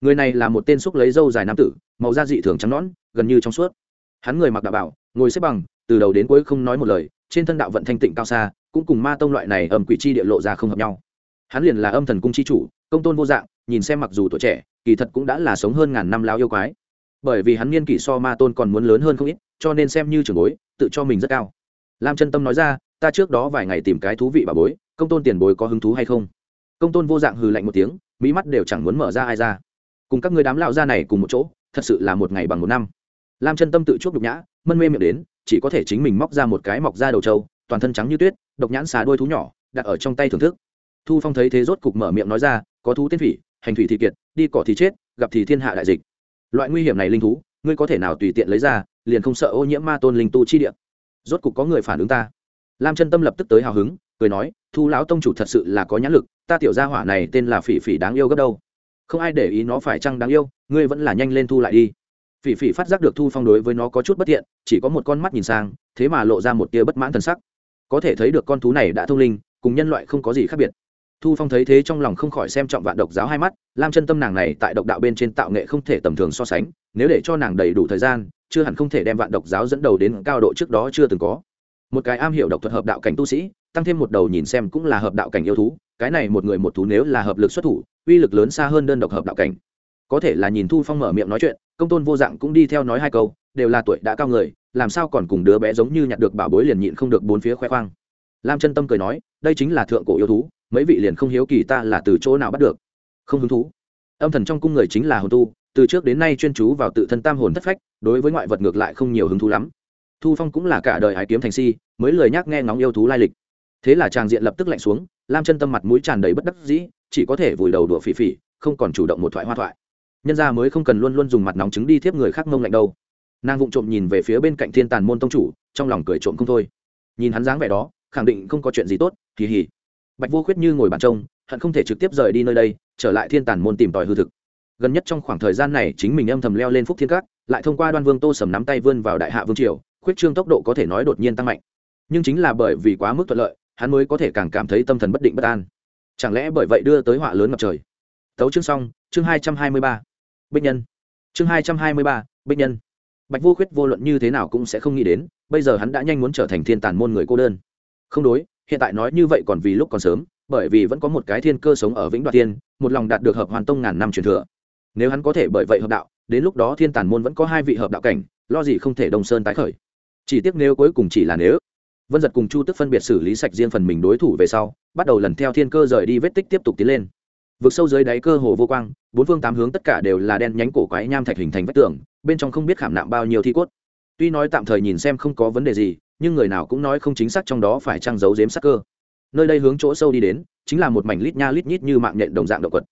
Người này là một tên xúc lấy dâu dài nam tử, màu da dị thường trắng nõn, gần như trong suốt hắn người mặc đạo bảo, ngồi xếp bằng, từ đầu đến cuối không nói một lời, trên thân đạo vận thanh tịnh cao xa, cũng cùng ma tông loại này ầm quỷ chi địa lộ ra không hợp nhau. Hắn liền là âm thần cung chi chủ, công tôn vô dạng, nhìn xem mặc dù tuổi trẻ, kỳ thật cũng đã là sống hơn ngàn năm lao yêu quái. Bởi vì hắn niên kỷ so ma tôn còn muốn lớn hơn không ít, cho nên xem như trưởng bối, tự cho mình rất cao. Lam chân tâm nói ra, ta trước đó vài ngày tìm cái thú vị bà bối, công tôn tiền bối có hứng thú hay không? Công tôn vô dạng hừ lạnh một tiếng, mỹ mắt đều chẳng muốn mở ra ai ra. Cùng các người đám lão gia này cùng một chỗ, thật sự là một ngày bằng một năm lam chân tâm tự chuốc đục nhã, mân mê miệng đến, chỉ có thể chính mình móc ra một cái mọc ra đầu trâu, toàn thân trắng như tuyết, độc nhãn xà đôi thú nhỏ, đặt ở trong tay thưởng thức. Thu phong thấy thế rốt cục mở miệng nói ra, có thú tiên phỉ, hành thủy thì kiệt, đi cỏ thì chết, gặp thì thiên hạ đại dịch. Loại nguy hiểm này linh thú, ngươi có thể nào tùy tiện lấy ra, liền không sợ ô nhiễm ma tôn linh tu chi địa. Rốt cục có người phản ứng ta. Lam chân tâm lập tức tới hào hứng, cười nói, thu lão tông chủ thật sự là có nhãn lực, ta tiểu gia hỏa này tên là phỉ phỉ đáng yêu gấp đâu. Không ai để ý nó phải chăng đáng yêu, ngươi vẫn là nhanh lên thu lại đi phỉ phỉ phát giác được thu phong đối với nó có chút bất thiện chỉ có một con mắt nhìn sang, thế mà lộ ra một tia bất mãn thần sắc. Có thể thấy được con thú này đã thông linh, cùng nhân loại không có gì khác biệt. Thu phong thấy thế trong lòng không khỏi xem trọng vạn độc giáo hai mắt, lam chân tâm nàng này tại độc đạo bên trên tạo nghệ không thể tầm thường so sánh, nếu để cho nàng đầy đủ thời gian, chưa hẳn không thể đem vạn độc giáo dẫn đầu đến cao độ trước đó chưa từng có. Một cái am hiểu độc thuật hợp đạo cảnh tu sĩ, tăng thêm một đầu nhìn xem cũng là hợp đạo cảnh yêu thú, cái này một người một thú nếu là hợp lực xuất thủ, uy lực lớn xa hơn đơn độc hợp đạo cảnh. Có thể là nhìn thu phong mở miệng nói chuyện công tôn vô dạng cũng đi theo nói hai câu, đều là tuổi đã cao người, làm sao còn cùng đứa bé giống như nhặt được bảo bối liền nhịn không được bốn phía khoe khoang. Lam chân tâm cười nói, đây chính là thượng cổ yêu thú, mấy vị liền không hiếu kỳ ta là từ chỗ nào bắt được. Không hứng thú. Âm thần trong cung người chính là hồn tu, từ trước đến nay chuyên chú vào tự thân tam hồn thất phách, đối với ngoại vật ngược lại không nhiều hứng thú lắm. Thu phong cũng là cả đời hái kiếm thành si, mới lời nhắc nghe ngóng yêu thú lai lịch. Thế là chàng diện lập tức lạnh xuống, lam chân tâm mặt mũi tràn đầy bất đắc dĩ, chỉ có thể vùi đầu đùa phỉ phỉ không còn chủ động một thoại hoa thoại nhân ra mới không cần luôn luôn dùng mặt nóng trứng đi thiếp người khác mông lạnh đâu. Nàng vụng trộm nhìn về phía bên cạnh thiên tàn môn tông chủ, trong lòng cười trộm không thôi. Nhìn hắn dáng vẻ đó, khẳng định không có chuyện gì tốt, kỳ hỉ. Bạch vô khuyết như ngồi bàn trông, hận không thể trực tiếp rời đi nơi đây, trở lại thiên tàn môn tìm tòi hư thực. Gần nhất trong khoảng thời gian này, chính mình âm thầm leo lên phúc thiên cát lại thông qua đoan vương tô sầm nắm tay vươn vào đại hạ vương triều, khuyết trương tốc độ có thể nói đột nhiên tăng mạnh. Nhưng chính là bởi vì quá mức thuận lợi, hắn mới có thể càng cảm thấy tâm thần bất định bất an. Chẳng lẽ bởi vậy đưa tới họa lớn ngập trời? Tấu chương xong, chương hai trăm hai mươi ba bích nhân. Chương hai trăm hai mươi ba, bích nhân. Bạch vô khuyết vô luận như thế nào cũng sẽ không nghĩ đến, bây giờ hắn đã nhanh muốn trở thành thiên tàn môn người cô đơn. Không đối, hiện tại nói như vậy còn vì lúc còn sớm, bởi vì vẫn có một cái thiên cơ sống ở vĩnh đoạt tiên một lòng đạt được hợp hoàn tông ngàn năm truyền thừa. Nếu hắn có thể bởi vậy hợp đạo, đến lúc đó thiên tàn môn vẫn có hai vị hợp đạo cảnh, lo gì không thể đồng sơn tái khởi. Chỉ tiếc nếu cuối cùng chỉ là nếu. Vân giật cùng chu tức phân biệt xử lý sạch riêng phần mình đối thủ về sau, bắt đầu lần theo thiên cơ rời đi vết tích tiếp tục tiến lên vực sâu dưới đáy cơ hồ vô quang, bốn phương tám hướng tất cả đều là đen nhánh cổ quái nham thạch hình thành vách tường, bên trong không biết khảm nạm bao nhiêu thi cốt. Tuy nói tạm thời nhìn xem không có vấn đề gì, nhưng người nào cũng nói không chính xác trong đó phải trăng giấu giếm sắc cơ. Nơi đây hướng chỗ sâu đi đến, chính là một mảnh lít nha lít nhít như mạng nhện đồng dạng động quật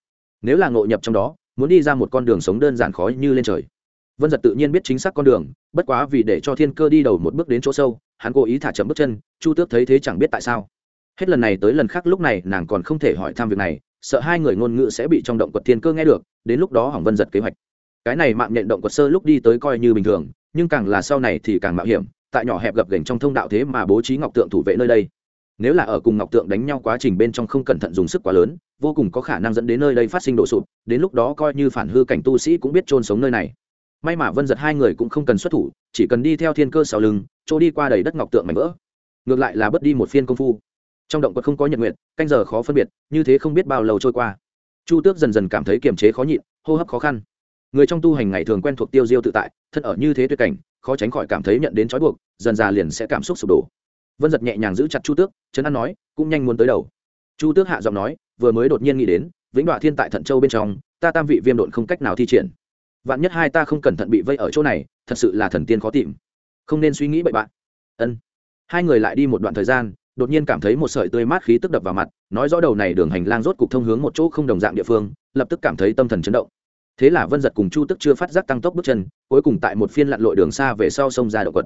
nếu là ngộ nhập trong đó, muốn đi ra một con đường sống đơn giản khó như lên trời. Vân giật tự nhiên biết chính xác con đường, bất quá vì để cho thiên cơ đi đầu một bước đến chỗ sâu, hắn cố ý thả chậm bước chân, chu tước thấy thế chẳng biết tại sao. Hết lần này tới lần khác lúc này, nàng còn không thể hỏi thăm việc này sợ hai người ngôn ngữ sẽ bị trong động quật thiên cơ nghe được, đến lúc đó hỏng vân giật kế hoạch. Cái này mạng nhện động quật sơ lúc đi tới coi như bình thường, nhưng càng là sau này thì càng mạo hiểm, tại nhỏ hẹp gập gành trong thông đạo thế mà bố trí ngọc tượng thủ vệ nơi đây. Nếu là ở cùng ngọc tượng đánh nhau quá trình bên trong không cẩn thận dùng sức quá lớn, vô cùng có khả năng dẫn đến nơi đây phát sinh đổ sụp, đến lúc đó coi như phản hư cảnh tu sĩ cũng biết trôn sống nơi này. May mà vân giật hai người cũng không cần xuất thủ, chỉ cần đi theo thiên cơ sau lưng, chỗ đi qua đầy đất ngọc tượng mảnh vỡ. Ngược lại là bớt đi một phiên công phu trong động quật không có nhật nguyện canh giờ khó phân biệt, như thế không biết bao lâu trôi qua. Chu tước dần dần cảm thấy kiềm chế khó nhịn, hô hấp khó khăn. Người trong tu hành ngày thường quen thuộc tiêu diêu tự tại, thân ở như thế tuyệt cảnh, khó tránh khỏi cảm thấy nhận đến trói buộc, dần già liền sẽ cảm xúc sụp đổ. Vân giật nhẹ nhàng giữ chặt chu tước, trấn an nói, cũng nhanh muốn tới đầu. Chu tước hạ giọng nói, vừa mới đột nhiên nghĩ đến, vĩnh đoạn thiên tại thận châu bên trong, ta tam vị viêm độn không cách nào thi triển. Vạn nhất hai ta không cẩn thận bị vây ở chỗ này, thật sự là thần tiên khó tìm. Không nên suy nghĩ bậy bạn. Ân. Hai người lại đi một đoạn thời gian đột nhiên cảm thấy một sợi tươi mát khí tức đập vào mặt, nói rõ đầu này đường hành lang rốt cục thông hướng một chỗ không đồng dạng địa phương, lập tức cảm thấy tâm thần chấn động. Thế là vân giật cùng chu tức chưa phát giác tăng tốc bước chân, cuối cùng tại một phiên lặn lội đường xa về sau sông ra động quật.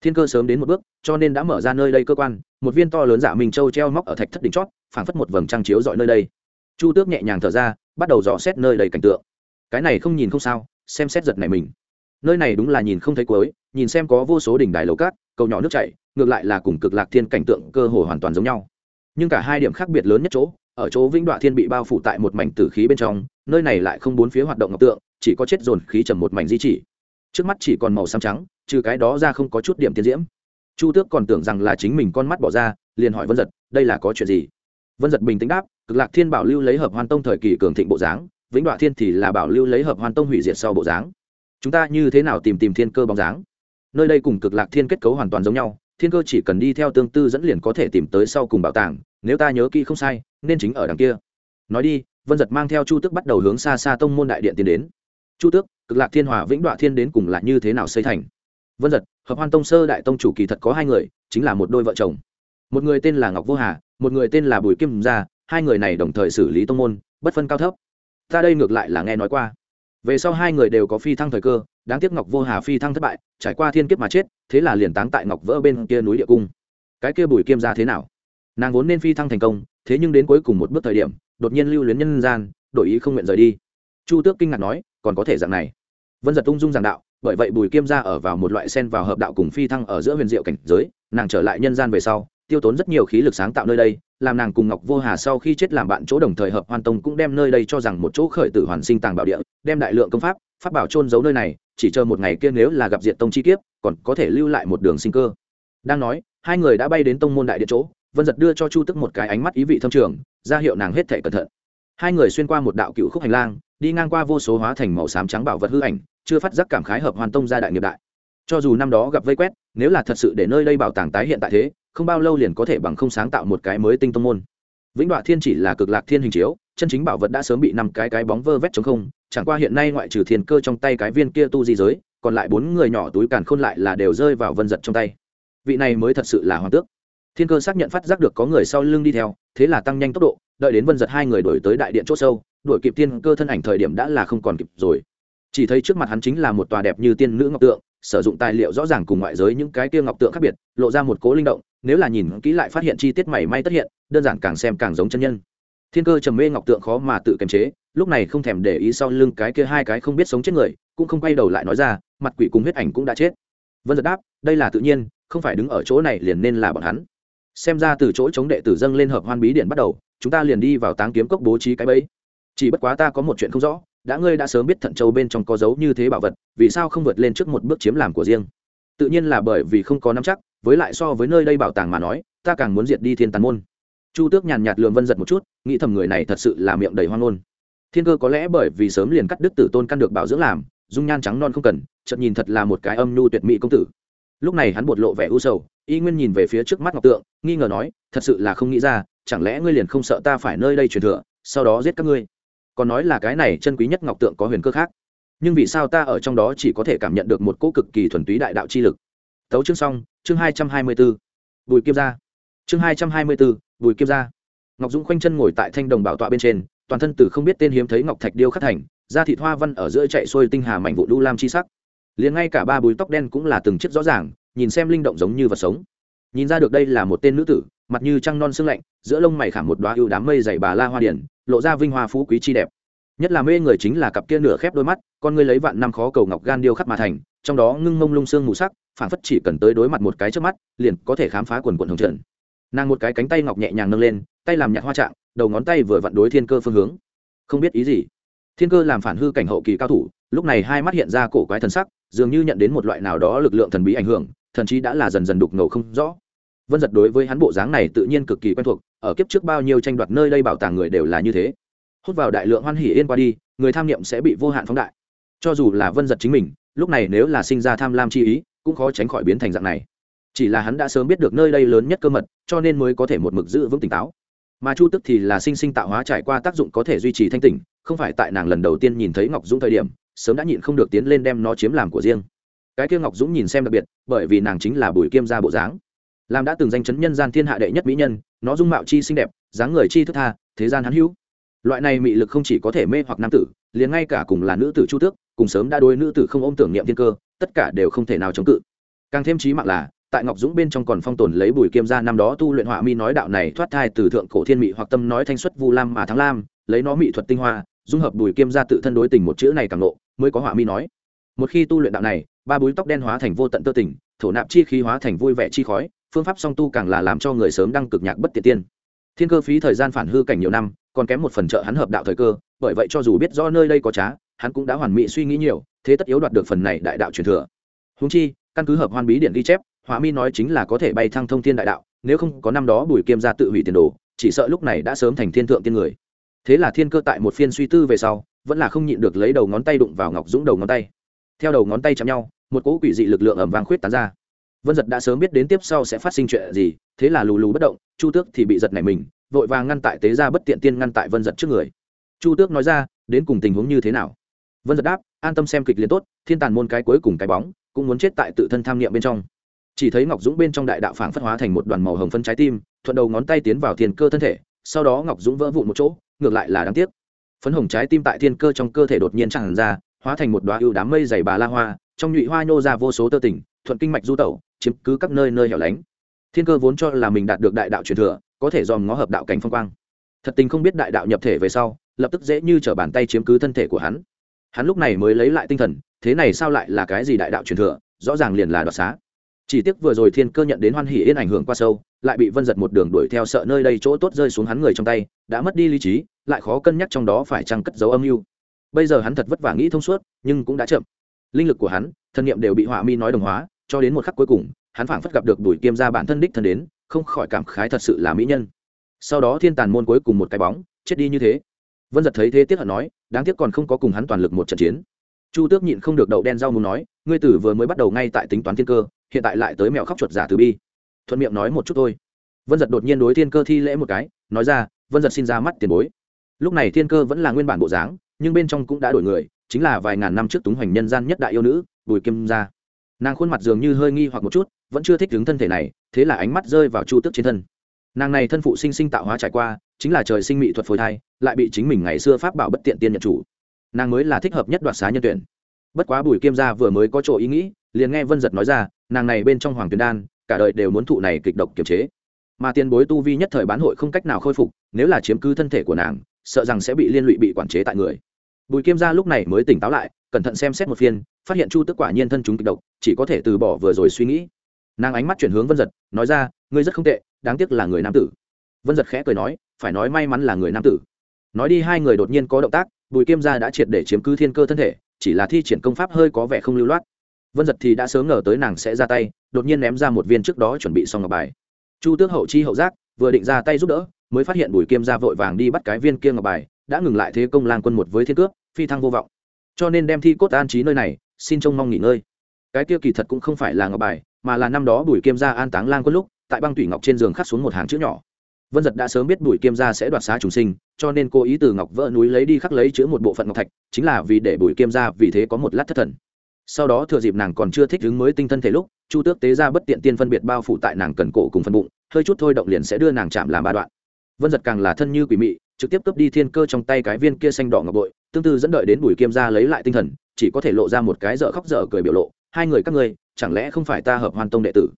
Thiên cơ sớm đến một bước, cho nên đã mở ra nơi đây cơ quan, một viên to lớn giả minh châu treo móc ở thạch thất đỉnh chót, phảng phất một vầng trăng chiếu dọi nơi đây. Chu tước nhẹ nhàng thở ra, bắt đầu dò xét nơi đầy cảnh tượng. Cái này không nhìn không sao, xem xét giật này mình nơi này đúng là nhìn không thấy cuối, nhìn xem có vô số đỉnh đài lầu cát, cầu nhỏ nước chảy, ngược lại là cùng cực lạc thiên cảnh tượng cơ hồ hoàn toàn giống nhau. Nhưng cả hai điểm khác biệt lớn nhất chỗ, ở chỗ vĩnh đoạn thiên bị bao phủ tại một mảnh tử khí bên trong, nơi này lại không bốn phía hoạt động ngọc tượng, chỉ có chết dồn khí trầm một mảnh di chỉ. Trước mắt chỉ còn màu xám trắng, trừ cái đó ra không có chút điểm tiến diễm. Chu tước còn tưởng rằng là chính mình con mắt bỏ ra, liền hỏi vân giật, đây là có chuyện gì? Vân giật bình tĩnh đáp, cực lạc thiên bảo lưu lấy hợp hoan tông thời kỳ cường thịnh bộ dáng, vĩnh đoạn thiên thì là bảo lưu lấy hợp hoan tông hủy diệt sau bộ dáng chúng ta như thế nào tìm tìm thiên cơ bóng dáng? Nơi đây cùng cực lạc thiên kết cấu hoàn toàn giống nhau, thiên cơ chỉ cần đi theo tương tư dẫn liền có thể tìm tới sau cùng bảo tàng, nếu ta nhớ kỹ không sai, nên chính ở đằng kia. Nói đi, vân giật mang theo chu tước bắt đầu hướng xa xa tông môn đại điện tiến đến. Chu tước, cực lạc thiên hòa vĩnh đoạn thiên đến cùng là như thế nào xây thành? Vân giật, hợp hoan tông sơ đại tông chủ kỳ thật có hai người, chính là một đôi vợ chồng. Một người tên là ngọc vô hà, một người tên là bùi kim gia, hai người này đồng thời xử lý tông môn, bất phân cao thấp. Ta đây ngược lại là nghe nói qua về sau hai người đều có phi thăng thời cơ, đáng tiếc ngọc vô hà phi thăng thất bại, trải qua thiên kiếp mà chết, thế là liền táng tại ngọc vỡ bên kia núi địa cung. Cái kia bùi kiêm ra thế nào? Nàng vốn nên phi thăng thành công, thế nhưng đến cuối cùng một bước thời điểm, đột nhiên lưu luyến nhân gian, đổi ý không nguyện rời đi. Chu tước kinh ngạc nói, còn có thể dạng này. Vân giật ung dung giảng đạo, bởi vậy bùi kiêm ra ở vào một loại sen vào hợp đạo cùng phi thăng ở giữa huyền diệu cảnh giới, nàng trở lại nhân gian về sau, tiêu tốn rất nhiều khí lực sáng tạo nơi đây làm nàng cùng ngọc vô hà sau khi chết làm bạn chỗ đồng thời hợp hoàn tông cũng đem nơi đây cho rằng một chỗ khởi tử hoàn sinh tàng bảo địa, đem đại lượng công pháp pháp bảo trôn giấu nơi này, chỉ chờ một ngày kia nếu là gặp diện tông chi kiếp, còn có thể lưu lại một đường sinh cơ. Đang nói, hai người đã bay đến tông môn đại điện chỗ, vân giật đưa cho chu tức một cái ánh mắt ý vị thâm trường, ra hiệu nàng hết thể cẩn thận. Hai người xuyên qua một đạo cựu khúc hành lang, đi ngang qua vô số hóa thành màu xám trắng bảo vật hư ảnh, chưa phát giác cảm khái hợp hoàn tông gia đại nghiệp đại. Cho dù năm đó gặp vây quét, nếu là thật sự để nơi đây bảo tàng tái hiện tại thế không bao lâu liền có thể bằng không sáng tạo một cái mới tinh tông môn. Vĩnh đoạn thiên chỉ là cực lạc thiên hình chiếu, chân chính bảo vật đã sớm bị năm cái cái bóng vơ vét chống không, chẳng qua hiện nay ngoại trừ thiên cơ trong tay cái viên kia tu di giới, còn lại bốn người nhỏ túi càn khôn lại là đều rơi vào vân giật trong tay. Vị này mới thật sự là hoàng tước. Thiên cơ xác nhận phát giác được có người sau lưng đi theo, thế là tăng nhanh tốc độ, đợi đến vân giật hai người đổi tới đại điện c h ỗ sâu đuổi kịp thiên cơ thân ảnh thời điểm đã là không còn kịp rồi. Chỉ thấy trước mặt hắn chính là một tòa đẹp như tiên nữ ngọc tượng, sử dụng tài liệu rõ ràng cùng ngoại giới những cái kia ngọc tượng khác biệt, lộ ra một cố linh động nếu là nhìn kỹ lại phát hiện chi tiết mảy may tất hiện, đơn giản càng xem càng giống chân nhân. Thiên cơ trầm mê ngọc tượng khó mà tự kiềm chế, lúc này không thèm để ý sau lưng cái kia hai cái không biết sống chết người, cũng không quay đầu lại nói ra, mặt quỷ cùng huyết ảnh cũng đã chết. Vân giật đáp, đây là tự nhiên, không phải đứng ở chỗ này liền nên là bọn hắn. Xem ra từ chỗ chống đệ tử dâng lên hợp hoan bí điện bắt đầu, chúng ta liền đi vào táng kiếm cốc bố trí cái bẫy. Chỉ bất quá ta có một chuyện không rõ, đã ngươi đã sớm biết thận châu bên trong có dấu như thế bảo vật, vì sao không vượt lên trước một bước chiếm làm của riêng? Tự nhiên là bởi vì không có nắm chắc với lại so với nơi đây bảo tàng mà nói, ta càng muốn diệt đi thiên tàn môn. Chu tước nhàn nhạt lường vân giật một chút, nghĩ thầm người này thật sự là miệng đầy hoang ngôn. Thiên cơ có lẽ bởi vì sớm liền cắt đứt tử tôn căn được bảo dưỡng làm, dung nhan trắng non không cần, chợt nhìn thật là một cái âm nhu tuyệt mỹ công tử. Lúc này hắn bột lộ vẻ u sầu, y nguyên nhìn về phía trước mắt ngọc tượng, nghi ngờ nói, thật sự là không nghĩ ra, chẳng lẽ ngươi liền không sợ ta phải nơi đây truyền thừa, sau đó giết các ngươi? Còn nói là cái này chân quý nhất ngọc tượng có huyền cơ khác. Nhưng vì sao ta ở trong đó chỉ có thể cảm nhận được một cỗ cực kỳ thuần túy đại đạo chi lực? Tấu chương xong, chương hai trăm hai mươi bốn bùi kim gia. Chương hai trăm hai mươi bốn bùi kim gia. Ngọc dũng khoanh chân ngồi tại thanh đồng bảo tọa bên trên, toàn thân từ không biết tên hiếm thấy ngọc thạch điêu khắc thành, da thịt hoa văn ở giữa chạy xuôi tinh hà mảnh vụ đu lam chi sắc. Liền ngay cả ba bùi tóc đen cũng là từng chiếc rõ ràng, nhìn xem linh động giống như vật sống. Nhìn ra được đây là một tên nữ tử, mặt như trăng non sương lạnh, giữa lông mày khảm một đoá ưu đám mây dày bà la hoa điển, lộ ra vinh hoa phú quý chi đẹp. Nhất là mê người chính là cặp kia nửa khép đôi mắt, con ngươi lấy vạn năm khó cầu ngọc gan điêu khắc mà thành, trong đó ngưng mông lung xương mù sắc phản phất chỉ cần tới đối mặt một cái trước mắt, liền có thể khám phá quần quần hồng trần. Nàng một cái cánh tay ngọc nhẹ nhàng nâng lên, tay làm nhặt hoa trạng, đầu ngón tay vừa vặn đối thiên cơ phương hướng. Không biết ý gì. Thiên cơ làm phản hư cảnh hậu kỳ cao thủ, lúc này hai mắt hiện ra cổ quái thần sắc, dường như nhận đến một loại nào đó lực lượng thần bí ảnh hưởng thần chí đã là dần dần đục ngầu không rõ. Vân giật đối với hắn bộ dáng này tự nhiên cực kỳ quen thuộc, ở kiếp trước bao nhiêu tranh đoạt nơi đây bảo tàng người đều là như thế. Hút vào đại lượng hoan hỉ yên qua đi, người tham niệm sẽ bị vô hạn phóng đại. Cho dù là vân giật chính mình, lúc này nếu là sinh ra tham lam chi ý cũng khó tránh khỏi biến thành dạng này. Chỉ là hắn đã sớm biết được nơi đây lớn nhất cơ mật, cho nên mới có thể một mực giữ vững tỉnh táo. Mà chu tức thì là sinh sinh tạo hóa trải qua tác dụng có thể duy trì thanh tỉnh, không phải tại nàng lần đầu tiên nhìn thấy ngọc dũng thời điểm, sớm đã nhịn không được tiến lên đem nó chiếm làm của riêng. Cái kia ngọc dũng nhìn xem đặc biệt, bởi vì nàng chính là bùi kiêm gia bộ dáng. Làm đã từng danh chấn nhân gian thiên hạ đệ nhất mỹ nhân, nó dung mạo chi xinh đẹp, dáng người chi thức tha, thế gian hắn hữu. Loại này mị lực không chỉ có thể mê hoặc nam tử, liền ngay cả cùng là nữ tử chu tước, cùng sớm đã đôi nữ tử không ôm tưởng niệm thiên cơ tất cả đều không thể nào chống cự. Càng thêm trí mạng là, tại ngọc dũng bên trong còn phong tồn lấy bùi kiêm gia năm đó tu luyện họa mi nói đạo này thoát thai từ thượng cổ thiên mị hoặc tâm nói thanh xuất vu lam mà thắng lam, lấy nó mỹ thuật tinh hoa, dung hợp bùi kiêm gia tự thân đối tình một chữ này càng lộ, mới có họa mi nói. Một khi tu luyện đạo này, ba búi tóc đen hóa thành vô tận tơ tình, thổ nạp chi khí hóa thành vui vẻ chi khói, phương pháp song tu càng là làm cho người sớm đăng cực nhạc bất tiệt tiên. Thiên cơ phí thời gian phản hư cảnh nhiều năm, còn kém một phần trợ hắn hợp đạo thời cơ, bởi vậy cho dù biết rõ nơi đây có trá, hắn cũng đã hoàn mỹ suy nghĩ nhiều thế tất yếu đoạt được phần này đại đạo truyền thừa. Húng chi, căn cứ hợp hoan bí điện ghi chép hỏa mi nói chính là có thể bay thăng thông thiên đại đạo, nếu không có năm đó bùi kiêm gia tự hủy tiền đồ, chỉ sợ lúc này đã sớm thành thiên thượng tiên người. Thế là thiên cơ tại một phiên suy tư về sau, vẫn là không nhịn được lấy đầu ngón tay đụng vào ngọc dũng đầu ngón tay. Theo đầu ngón tay chạm nhau, một cỗ quỷ dị lực lượng ẩm vàng khuyết tán ra. Vân giật đã sớm biết đến tiếp sau sẽ phát sinh chuyện gì, thế là lù lù bất động, chu tước thì bị giật này mình, vội vàng ngăn tại tế ra bất tiện tiên ngăn tại vân giật trước người. Chu tước nói ra, đến cùng tình huống như thế nào? Vân giật đáp an tâm xem kịch liền tốt, thiên tàn môn cái cuối cùng cái bóng, cũng muốn chết tại tự thân tham niệm bên trong. Chỉ thấy ngọc dũng bên trong đại đạo phảng phất hóa thành một đoàn màu hồng phân trái tim, thuận đầu ngón tay tiến vào thiên cơ thân thể, sau đó ngọc dũng vỡ vụn một chỗ, ngược lại là đáng tiếc. Phấn hồng trái tim tại thiên cơ trong cơ thể đột nhiên tràn ra, hóa thành một đoá ưu đám mây dày bà la hoa, trong nhụy hoa nhô ra vô số tơ tỉnh thuận kinh mạch du tẩu, chiếm cứ các nơi nơi hẻo lánh. Thiên cơ vốn cho là mình đạt được đại đạo truyền thừa, có thể dòm ngó hợp đạo cảnh phong quang. Thật tình không biết đại đạo nhập thể về sau, lập tức dễ như t r ở bàn tay chiếm cứ thân thể của hắn hắn lúc này mới lấy lại tinh thần, thế này sao lại là cái gì đại đạo truyền thừa, rõ ràng liền là đoạt xá. Chỉ tiếc vừa rồi thiên cơ nhận đến hoan hỉ yên ảnh hưởng qua sâu, lại bị vân giật một đường đuổi theo sợ nơi đây chỗ tốt rơi xuống hắn người trong tay, đã mất đi lý trí, lại khó cân nhắc trong đó phải chăng cất dấu âm mưu. Bây giờ hắn thật vất vả nghĩ thông suốt, nhưng cũng đã chậm. Linh lực của hắn, thân nhiệm đều bị họa mi nói đồng hóa, cho đến một khắc cuối cùng, hắn phảng phất gặp được đuổi kiêm ra bản thân đích thân đến, không khỏi cảm khái thật sự là mỹ nhân. Sau đó thiên tàn môn cuối cùng một cái bóng, chết đi như thế. Vân giật thấy thế tiếc hận nói đáng tiếc còn không có cùng hắn toàn lực một trận chiến. Chu tước nhịn không được đậu đen rau muốn nói, ngươi tử vừa mới bắt đầu ngay tại tính toán thiên cơ, hiện tại lại tới mẹo khóc chuột giả từ bi. Thuận miệng nói một chút thôi. Vân giật đột nhiên đối thiên cơ thi lễ một cái, nói ra, vân giật xin ra mắt tiền bối. Lúc này thiên cơ vẫn là nguyên bản bộ dáng, nhưng bên trong cũng đã đổi người, chính là vài ngàn năm trước túng hoành nhân gian nhất đại yêu nữ, bùi kim gia. Nàng khuôn mặt dường như hơi nghi hoặc một chút, vẫn chưa thích đứng thân thể này, thế là ánh mắt rơi vào chu tước trên thân. Nàng này thân phụ sinh sinh tạo hóa trải qua, chính là trời sinh mỹ thuật phôi thai lại bị chính mình ngày xưa pháp bảo bất tiện tiên nhận chủ. Nàng mới là thích hợp nhất đoạt xá nhân tuyển. Bất quá bùi kiêm gia vừa mới có chỗ ý nghĩ, liền nghe vân giật nói ra, nàng này bên trong hoàng tuyền đan, cả đời đều muốn thụ này kịch độc kiềm chế. Mà tiền bối tu vi nhất thời bán hội không cách nào khôi phục, nếu là chiếm cứ thân thể của nàng, sợ rằng sẽ bị liên lụy bị quản chế tại người. Bùi kiêm gia lúc này mới tỉnh táo lại, cẩn thận xem xét một phiên, phát hiện chu tức quả nhiên thân chúng kịch độc, chỉ có thể từ bỏ vừa rồi suy nghĩ. Nàng ánh mắt chuyển hướng vân giật, nói ra, ngươi rất không tệ, đáng tiếc là người nam tử. Vân giật khẽ cười nói, phải nói may mắn là người nam tử nói đi hai người đột nhiên có động tác, bùi kiêm gia đã triệt để chiếm cứ thiên cơ thân thể, chỉ là thi triển công pháp hơi có vẻ không lưu loát. Vân giật thì đã sớm ngờ tới nàng sẽ ra tay, đột nhiên ném ra một viên trước đó chuẩn bị xong ngọc bài. Chu tước hậu chi hậu giác, vừa định ra tay giúp đỡ, mới phát hiện bùi kiêm gia vội vàng đi bắt cái viên kia ngọc bài, đã ngừng lại thế công lang quân một với thiên cước, phi thăng vô vọng. Cho nên đem thi cốt an trí nơi này, xin trông mong nghỉ ngơi. Cái kia kỳ thật cũng không phải là ngọc bài, mà là năm đó bùi kiêm gia an táng lang quân lúc, tại băng tủy ngọc trên giường khắc xuống một hàng chữ nhỏ vân giật đã sớm biết bùi kiêm gia sẽ đoạt xá trùng sinh, cho nên cô ý từ ngọc vỡ núi lấy đi khắc lấy chứa một bộ phận ngọc thạch, chính là vì để bùi kiêm gia vì thế có một lát thất thần. Sau đó thừa dịp nàng còn chưa thích ứng mới tinh thân thể lúc, chu tước tế ra bất tiện tiên phân biệt bao phủ tại nàng cần cổ cùng phân bụng, hơi chút thôi động liền sẽ đưa nàng chạm làm ba đoạn. Vân giật càng là thân như quỷ mị, trực tiếp cướp đi thiên cơ trong tay cái viên kia xanh đỏ ngọc bội, tương tự dẫn đợi đến bùi kiêm gia lấy lại tinh thần, chỉ có thể lộ ra một cái dở khóc dở cười biểu lộ, hai người các ngươi, chẳng lẽ không phải ta hợp hoàn tông đệ tử?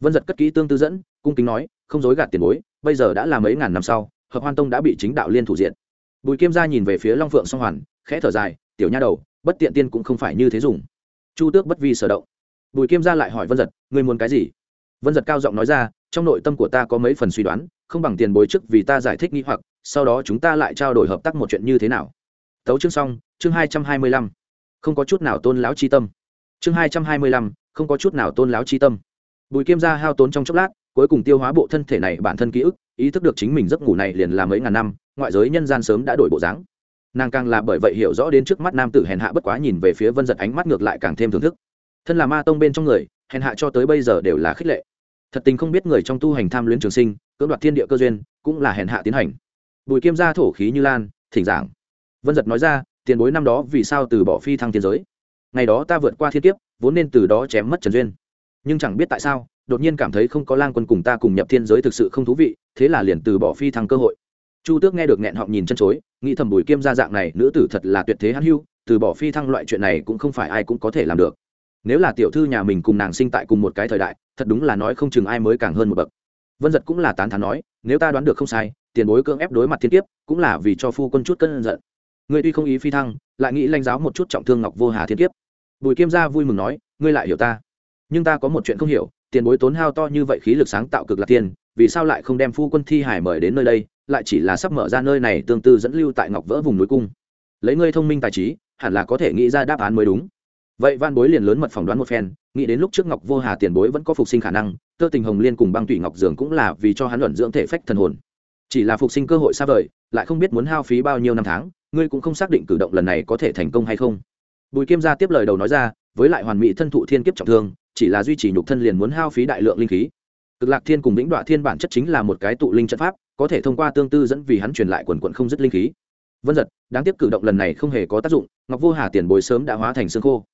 Vân giật cất kỹ tương tư dẫn, cung kính nói không dối gạt tiền bối, bây giờ đã là mấy ngàn năm sau, hợp hoan tông đã bị chính đạo liên thủ diện bùi kiêm gia nhìn về phía long phượng song hoàn, khẽ thở dài, tiểu nha đầu, bất tiện tiên cũng không phải như thế dùng. Chu tước bất vi sở động. Bùi kiêm gia lại hỏi vân giật, ngươi muốn cái gì? Vân giật cao giọng nói ra, trong nội tâm của ta có mấy phần suy đoán, không bằng tiền bối chức vì ta giải thích nghi hoặc, sau đó chúng ta lại trao đổi hợp tác một chuyện như thế nào. Tấu chương xong, chương hai trăm hai mươi lăm. Không có chút nào tôn lão chi tâm. Chương hai trăm hai mươi lăm, không có chút nào tôn lão chi tâm. Bùi kiêm gia hao tốn trong chốc lát cuối cùng tiêu hóa bộ thân thể này bản thân ký ức, ý thức được chính mình giấc ngủ này liền là mấy ngàn năm, ngoại giới nhân gian sớm đã đổi bộ dáng. Nàng càng là bởi vậy hiểu rõ đến trước mắt nam tử hèn hạ bất quá nhìn về phía vân giật ánh mắt ngược lại càng thêm thưởng thức. Thân là ma tông bên trong người, hèn hạ cho tới bây giờ đều là khích lệ. Thật tình không biết người trong tu hành tham luyến trường sinh, cưỡng đoạt thiên địa cơ duyên, cũng là hèn hạ tiến hành. Bùi kiêm gia thổ khí như lan, thỉnh giảng. Vân giật nói ra, tiền bối năm đó vì sao từ bỏ phi thăng thiên giới? Ngày đó ta vượt qua thiên kiếp, vốn nên từ đó chém mất trần duyên. Nhưng chẳng biết tại sao đột nhiên cảm thấy không có lang quân cùng ta cùng nhập thiên giới thực sự không thú vị, thế là liền từ bỏ phi thăng cơ hội. Chu tước nghe được nghẹn họng nhìn chân chối, nghĩ thầm bùi kiêm gia dạng này, nữ tử thật là tuyệt thế hắn hưu, từ bỏ phi thăng loại chuyện này cũng không phải ai cũng có thể làm được. Nếu là tiểu thư nhà mình cùng nàng sinh tại cùng một cái thời đại, thật đúng là nói không chừng ai mới càng hơn một bậc. Vân giật cũng là tán thán nói, nếu ta đoán được không sai, tiền bối cưỡng ép đối mặt thiên kiếp, cũng là vì cho phu quân chút cân giận. Ngươi tuy không ý phi thăng, lại nghĩ lãnh giáo một chút trọng thương ngọc vô hà thiên kiếp. Bùi kiêm gia vui mừng nói, ngươi lại hiểu ta. Nhưng ta có một chuyện không hiểu tiền bối tốn hao to như vậy khí lực sáng tạo cực lạc tiên vì sao lại không đem phu quân thi hải mời đến nơi đây, lại chỉ là sắp mở ra nơi này tương tư dẫn lưu tại ngọc vỡ vùng núi cung. Lấy ngươi thông minh tài trí, hẳn là có thể nghĩ ra đáp án mới đúng. Vậy van bối liền lớn mật phỏng đoán một phen, nghĩ đến lúc trước ngọc vô hà tiền bối vẫn có phục sinh khả năng, tơ tình hồng liên cùng băng tủy ngọc dường cũng là vì cho hắn luận dưỡng thể phách thần hồn. Chỉ là phục sinh cơ hội xa vời, lại không biết muốn hao phí bao nhiêu năm tháng, ngươi cũng không xác định cử động lần này có thể thành công hay không. Bùi kiêm gia tiếp lời đầu nói ra, với lại hoàn mỹ thân thụ thiên kiếp trọng thương chỉ là duy trì nhục thân liền muốn hao phí đại lượng linh khí. Cực lạc thiên cùng vĩnh đoạ thiên bản chất chính là một cái tụ linh trận pháp, có thể thông qua tương tư dẫn vì hắn truyền lại quần quận không dứt linh khí. Vân giật, đáng tiếc cử động lần này không hề có tác dụng, ngọc vô hà tiền bối sớm đã hóa thành xương khô.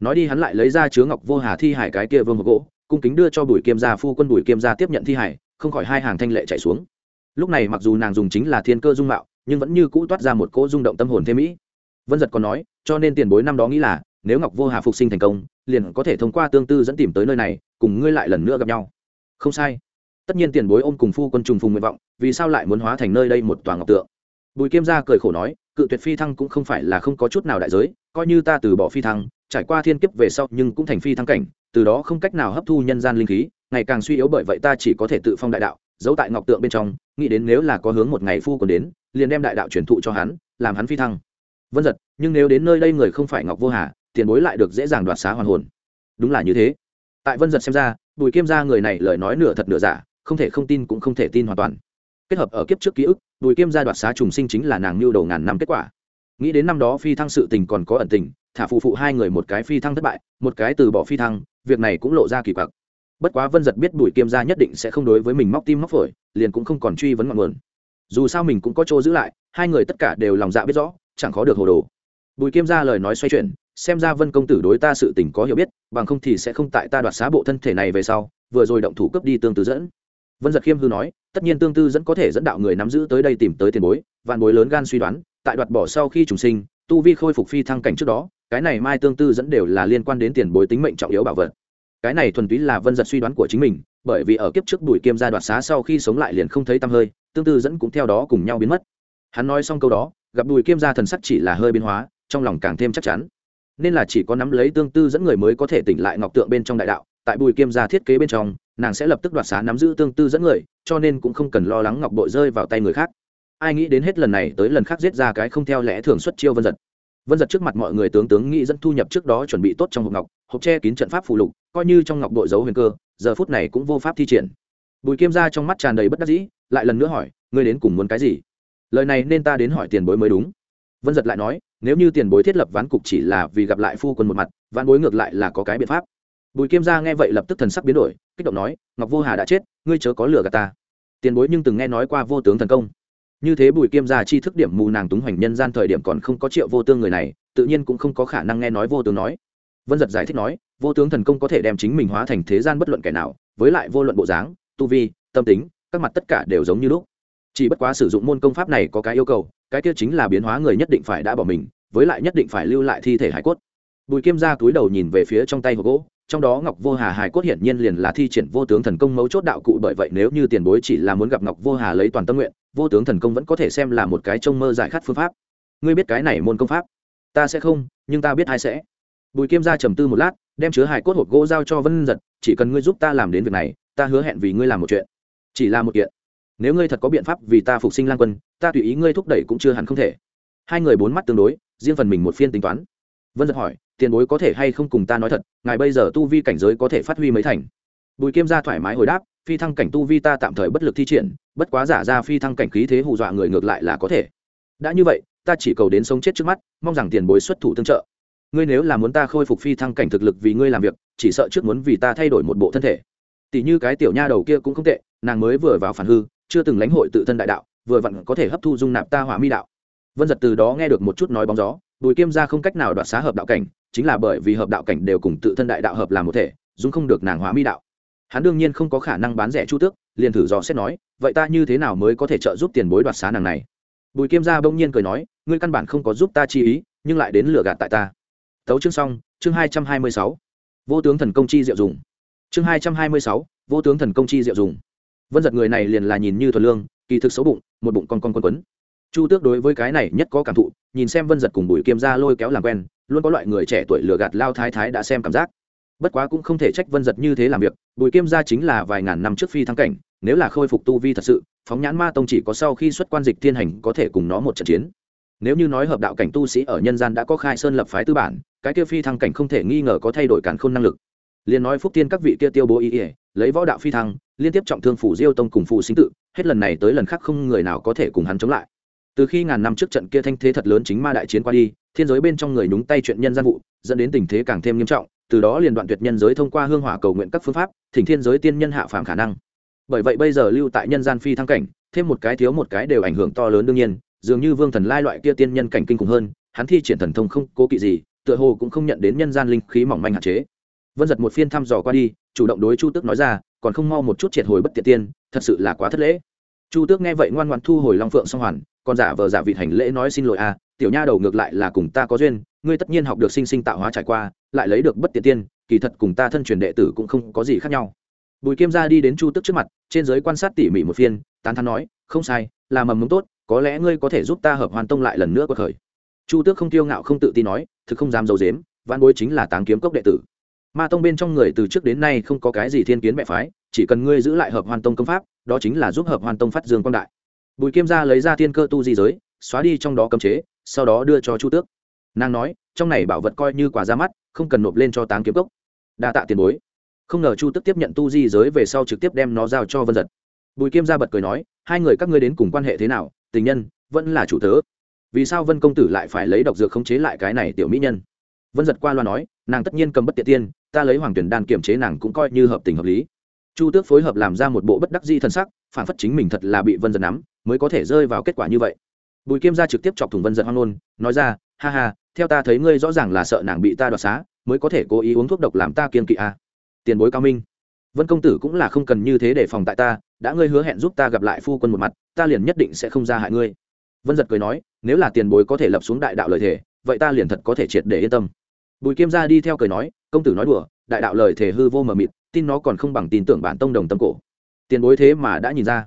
Nói đi hắn lại lấy ra chứa ngọc vô hà thi hải cái kia vương hộp gỗ, cung kính đưa cho bùi kiêm gia phu quân bùi kiêm gia tiếp nhận thi hải, không khỏi hai hàng thanh lệ chạy xuống. Lúc này mặc dù nàng dùng chính là thiên cơ dung mạo, nhưng vẫn như cũ toát ra một cỗ rung động tâm hồn thêm mỹ. Vân giật còn nói, cho nên tiền bối năm đó nghĩ là nếu ngọc vô hà phục sinh thành công, liền có thể thông qua tương tư dẫn tìm tới nơi này, cùng ngươi lại lần nữa gặp nhau. Không sai. Tất nhiên tiền bối ôm cùng phu quân trùng phùng nguyện vọng, vì sao lại muốn hóa thành nơi đây một tòa ngọc tượng? Bùi kiêm gia cười khổ nói, cự tuyệt phi thăng cũng không phải là không có chút nào đại giới, coi như ta từ bỏ phi thăng, trải qua thiên kiếp về sau nhưng cũng thành phi thăng cảnh, từ đó không cách nào hấp thu nhân gian linh khí, ngày càng suy yếu bởi vậy ta chỉ có thể tự phong đại đạo, giấu tại ngọc tượng bên trong, nghĩ đến nếu là có hướng một ngày phu còn đến, liền đem đại đạo truyền thụ cho hắn, làm hắn phi thăng. Vân giật, nhưng nếu đến nơi đây người không phải ngọc vô hà tiền bối lại được dễ dàng đoạt xá hoàn hồn. Đúng là như thế. Tại vân giật xem ra, bùi kiêm gia người này lời nói nửa thật nửa giả, không thể không tin cũng không thể tin hoàn toàn. Kết hợp ở kiếp trước ký ức, bùi kiêm gia đoạt xá trùng sinh chính là nàng mưu đầu ngàn năm kết quả. Nghĩ đến năm đó phi thăng sự tình còn có ẩn tình, thả phụ phụ hai người một cái phi thăng thất bại, một cái từ bỏ phi thăng, việc này cũng lộ ra kỳ quặc. Bất quá vân giật biết bùi kiêm gia nhất định sẽ không đối với mình móc tim móc phổi, liền cũng không còn truy vấn ngọn nguồn. Dù sao mình cũng có chỗ giữ lại, hai người tất cả đều lòng dạ biết rõ, chẳng khó được hồ đồ. Bùi kiêm gia lời nói xoay chuyển xem ra vân công tử đối ta sự tình có hiểu biết, bằng không thì sẽ không tại ta đoạt xá bộ thân thể này về sau, vừa rồi động thủ cướp đi tương tư dẫn. Vân giật khiêm hư nói, tất nhiên tương tư dẫn có thể dẫn đạo người nắm giữ tới đây tìm tới tiền bối, vạn bối lớn gan suy đoán, tại đoạt bỏ sau khi trùng sinh, tu vi khôi phục phi thăng cảnh trước đó, cái này mai tương tư dẫn đều là liên quan đến tiền bối tính mệnh trọng yếu bảo vật. Cái này thuần túy là vân giật suy đoán của chính mình, bởi vì ở kiếp trước bùi kiêm gia đoạt xá sau khi sống lại liền không thấy tăm hơi, tương tư dẫn cũng theo đó cùng nhau biến mất. Hắn nói xong câu đó, gặp bùi kiêm gia thần sắc chỉ là hơi biến hóa, trong lòng càng thêm chắc chắn nên là chỉ có nắm lấy tương tư dẫn người mới có thể tỉnh lại ngọc tượng bên trong đại đạo, tại bùi kiêm gia thiết kế bên trong, nàng sẽ lập tức đoạt xá nắm giữ tương tư dẫn người, cho nên cũng không cần lo lắng ngọc bội rơi vào tay người khác. Ai nghĩ đến hết lần này tới lần khác giết ra cái không theo lẽ thường xuất chiêu vân giật. Vân giật trước mặt mọi người tướng tướng nghĩ dẫn thu nhập trước đó chuẩn bị tốt trong hộp ngọc, hộp che kín trận pháp phù lục, coi như trong ngọc bội giấu huyền cơ, giờ phút này cũng vô pháp thi triển. Bùi kiêm Gia trong mắt tràn đầy bất đắc dĩ, lại lần nữa hỏi, ngươi đến cùng muốn cái gì? Lời này nên ta đến hỏi tiền bối mới đúng. Vân giật lại nói nếu như tiền bối thiết lập ván cục chỉ là vì gặp lại phu quân một mặt, ván bối ngược lại là có cái biện pháp. Bùi kiêm Gia nghe vậy lập tức thần sắc biến đổi, kích động nói, ngọc vô hà đã chết, ngươi chớ có lừa gạt ta. Tiền bối nhưng từng nghe nói qua vô tướng thần công. Như thế bùi kiêm Gia chi thức điểm mù nàng túng hoành nhân gian thời điểm còn không có triệu vô tương người này, tự nhiên cũng không có khả năng nghe nói vô tướng nói. Vân giật giải thích nói, vô tướng thần công có thể đem chính mình hóa thành thế gian bất luận kẻ nào, với lại vô luận bộ dáng, tu vi, tâm tính, các mặt tất cả đều giống như lúc. Chỉ bất quá sử dụng môn công pháp này có cái yêu cầu, cái kia chính là biến hóa người nhất định phải đã bỏ mình với lại nhất định phải lưu lại thi thể hải cốt. Bùi kiêm ra túi đầu nhìn về phía trong tay hộp gỗ, trong đó ngọc vô hà hải cốt hiển nhiên liền là thi triển vô tướng thần công mấu chốt đạo cụ, bởi vậy nếu như tiền bối chỉ là muốn gặp ngọc vô hà lấy toàn tâm nguyện, vô tướng thần công vẫn có thể xem là một cái trông mơ giải khát phương pháp. Ngươi biết cái này môn công pháp? Ta sẽ không, nhưng ta biết ai sẽ. Bùi kiêm ra trầm tư một lát, đem chứa hải cốt hộp gỗ giao cho vân giật, chỉ cần ngươi giúp ta làm đến việc này, ta hứa hẹn vì ngươi làm một chuyện. Chỉ là một kiện. Nếu ngươi thật có biện pháp vì ta phục sinh lang quân, ta tùy ý ngươi thúc đẩy cũng chưa hẳn không thể hai người bốn mắt tương đối, riêng phần mình một phiên tính toán. Vân giật hỏi, tiền bối có thể hay không cùng ta nói thật, ngài bây giờ tu vi cảnh giới có thể phát huy mấy thành? Bùi kiêm ra thoải mái hồi đáp, phi thăng cảnh tu vi ta tạm thời bất lực thi triển, bất quá giả ra phi thăng cảnh khí thế hù dọa người ngược lại là có thể. Đã như vậy, ta chỉ cầu đến sống chết trước mắt, mong rằng tiền bối xuất thủ tương trợ. Ngươi nếu là muốn ta khôi phục phi thăng cảnh thực lực vì ngươi làm việc, chỉ sợ trước muốn vì ta thay đổi một bộ thân thể. Tỷ như cái tiểu nha đầu kia cũng không tệ, nàng mới vừa vào phản hư, chưa từng lãnh hội tự thân đại đạo, vừa vặn có thể hấp thu dung nạp ta hỏa mi đạo vân giật từ đó nghe được một chút nói bóng gió, bùi kiêm ra không cách nào đoạt xá hợp đạo cảnh, chính là bởi vì hợp đạo cảnh đều cùng tự thân đại đạo hợp làm một thể dung không được nàng hóa mi đạo. Hắn đương nhiên không có khả năng bán rẻ chu tước, liền thử dò xét nói, vậy ta như thế nào mới có thể trợ giúp tiền bối đoạt xá nàng này? Bùi kiêm gia bỗng nhiên cười nói, ngươi căn bản không có giúp ta chi ý, nhưng lại đến lừa gạt tại ta. Tấu chương xong, chương hai trăm hai mươi sáu. Vô tướng thần công chi diệu dùng. Chương hai trăm hai mươi sáu, vô tướng thần công chi diệu dùng. Vân giật người này liền là nhìn như thuần lương, kỳ thực xấu bụng, một bụng con con quân quấn chu tước đối với cái này nhất có cảm thụ, nhìn xem vân giật cùng bùi kiêm gia lôi kéo làm quen, luôn có loại người trẻ tuổi lừa gạt lao thái thái đã xem cảm giác. Bất quá cũng không thể trách vân giật như thế làm việc, bùi kiêm gia chính là vài ngàn năm trước phi thắng cảnh, nếu là khôi phục tu vi thật sự, phóng nhãn ma tông chỉ có sau khi xuất quan dịch thiên hành có thể cùng nó một trận chiến. Nếu như nói hợp đạo cảnh tu sĩ ở nhân gian đã có khai sơn lập phái tư bản, cái kia phi thăng cảnh không thể nghi ngờ có thay đổi cản khôn năng lực. Liền nói phúc tiên các vị kia tiêu bố ý ỉa lấy võ đạo phi thăng, liên tiếp trọng thương phủ diêu tông cùng phụ sinh tự, hết lần này tới lần khác không người nào có thể cùng hắn chống lại từ khi ngàn năm trước trận kia thanh thế thật lớn chính ma đại chiến qua đi, thiên giới bên trong người nhúng tay chuyện nhân gian vụ, dẫn đến tình thế càng thêm nghiêm trọng, từ đó liền đoạn tuyệt nhân giới thông qua hương hỏa cầu nguyện các phương pháp, thỉnh thiên giới tiên nhân hạ phàm khả năng. Bởi vậy bây giờ lưu tại nhân gian phi thăng cảnh, thêm một cái thiếu một cái đều ảnh hưởng to lớn đương nhiên, dường như vương thần lai loại kia tiên nhân cảnh kinh khủng hơn, hắn thi triển thần thông không cố kỵ gì, tựa hồ cũng không nhận đến nhân gian linh khí mỏng manh hạn chế. Vân giật một phiên thăm dò qua đi, chủ động đối chu tước nói ra, còn không mau một chút triệt hồi bất tiện tiên, thật sự là quá thất lễ chu tước nghe vậy ngoan ngoan thu hồi long phượng song hoàn, còn giả vờ giả vị hành lễ nói xin lỗi a tiểu nha đầu ngược lại là cùng ta có duyên, ngươi tất nhiên học được sinh sinh tạo hóa trải qua, lại lấy được bất tiện tiên, kỳ thật cùng ta thân truyền đệ tử cũng không có gì khác nhau. Bùi kiêm gia đi đến chu tước trước mặt, trên giới quan sát tỉ mỉ một phiên, tán thắn nói, không sai, là mầm mống tốt, có lẽ ngươi có thể giúp ta hợp hoàn tông lại lần nữa cuộc khởi chu tước không tiêu ngạo không tự tin nói, thực không dám d i ấ u dếm văn bối chính là táng kiếm cốc đệ tử. Ma tông bên trong người từ trước đến nay không có cái gì thiên kiến mẹ phái chỉ cần ngươi giữ lại hợp hoàn tông công pháp, đó chính là giúp hợp hoàn tông phát dương quang đại. Bùi kim gia lấy ra thiên cơ tu di giới, xóa đi trong đó cấm chế, sau đó đưa cho chu tước. Nàng nói, trong này bảo vật coi như quả ra mắt, không cần nộp lên cho táng kiếm cốc. Đa tạ tiền bối. Không ngờ chu tước tiếp nhận tu di giới về sau trực tiếp đem nó giao cho vân giật. Bùi kim gia bật cười nói, hai người các ngươi đến cùng quan hệ thế nào, tình nhân, vẫn là chủ tớ. Vì sao vân công tử lại phải lấy độc dược khống chế lại cái này tiểu mỹ nhân? Vân giật qua loa nói, nàng tất nhiên cầm bất tiện tiên, ta lấy hoàng tuyển đan kiểm chế nàng cũng coi như hợp tình hợp lý chu tước phối hợp làm ra một bộ bất đắc di t sắc, phản phất chính mình thật là bị vân giật nắm, mới có thể rơi vào kết quả như vậy. Bùi kiêm ra trực tiếp chọc thủng vân giật hoang nôn nói ra, ha ha, theo ta thấy ngươi rõ ràng là sợ nàng bị ta đoạt xá, mới có thể cố ý uống thuốc độc làm ta kiên kỵ a. À. tiền bối cao minh. Vân công tử cũng là không cần như thế để phòng tại ta, đã ngươi hứa hẹn giúp ta gặp lại phu quân một mặt, ta liền nhất định sẽ không ra hại ngươi. Vân giật cười nói, nếu là tiền bối có thể lập xuống đại đạo lời thề, vậy ta liền thật có thể triệt để yên tâm. Bùi kiêm ra đi theo cười nói, công tử nói đùa, đại đạo lời thề hư vô mờ mịt tin nó còn không bằng tin tưởng bản tông đồng tâm cổ. Tiền bối thế mà đã nhìn ra.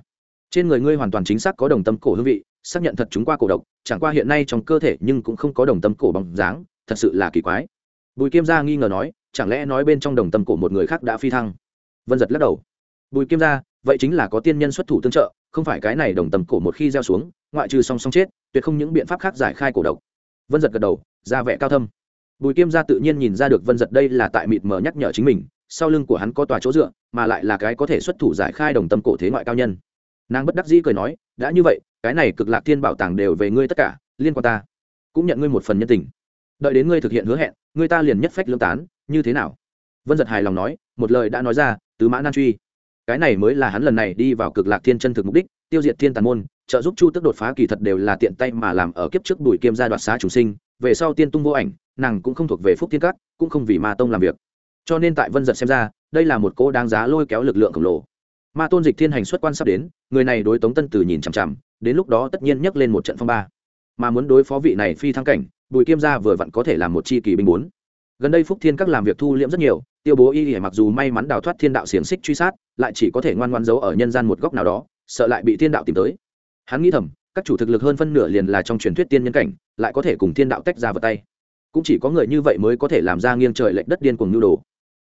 Trên người ngươi hoàn toàn chính xác có đồng tâm cổ hương vị, xác nhận thật chúng qua cổ độc, chẳng qua hiện nay trong cơ thể nhưng cũng không có đồng tâm cổ bằng dáng, thật sự là kỳ quái. Bùi kiêm gia nghi ngờ nói, chẳng lẽ nói bên trong đồng tâm cổ một người khác đã phi thăng? Vân giật lắc đầu. Bùi kiêm gia, vậy chính là có tiên nhân xuất thủ tương trợ, không phải cái này đồng tâm cổ một khi gieo xuống, ngoại trừ song song chết, tuyệt không những biện pháp khác giải khai cổ độc. Vân giật gật đầu, ra vẻ cao thâm. Bùi kiêm gia tự nhiên nhìn ra được vân giật đây là tại mịt mờ nhắc nhở chính mình sau lưng của hắn có tòa chỗ dựa, mà lại là cái có thể xuất thủ giải khai đồng tâm cổ thế ngoại cao nhân. Nàng bất đắc dĩ cười nói, đã như vậy, cái này cực lạc thiên bảo tàng đều về ngươi tất cả, liên quan ta, cũng nhận ngươi một phần nhân tình. Đợi đến ngươi thực hiện hứa hẹn, ngươi ta liền nhất phách lương tán, như thế nào? Vân giật hài lòng nói, một lời đã nói ra, tứ mã nan truy. Cái này mới là hắn lần này đi vào cực lạc thiên chân thực mục đích, tiêu diệt thiên tàn môn, trợ giúp chu tức đột phá kỳ thật đều là tiện tay mà làm ở kiếp trước bùi kiêm gia đoạt xá chủ sinh, về sau tiên tung vô ảnh, nàng cũng không thuộc về phúc thiên cát cũng không vì ma tông làm việc cho nên tại vân giật xem ra, đây là một cô đáng giá lôi kéo lực lượng khổng lồ. Ma tôn dịch thiên hành xuất quan sắp đến, người này đối tống tân tử nhìn chằm chằm, đến lúc đó tất nhiên nhấc lên một trận phong ba. Mà muốn đối phó vị này phi thăng cảnh, bùi kiêm gia vừa vặn có thể làm một chi kỳ binh bốn. Gần đây phúc thiên các làm việc thu liễm rất nhiều, tiêu bố y hỉa mặc dù may mắn đào thoát thiên đạo xiềng xích truy sát, lại chỉ có thể ngoan ngoan giấu ở nhân gian một góc nào đó, sợ lại bị thiên đạo tìm tới. Hắn nghĩ thầm, các chủ thực lực hơn phân nửa liền là trong truyền thuyết tiên nhân cảnh, lại có thể cùng thiên đạo tách ra vào tay. Cũng chỉ có người như vậy mới có thể làm ra nghiêng trời lệch đất điên cuồng nhu đồ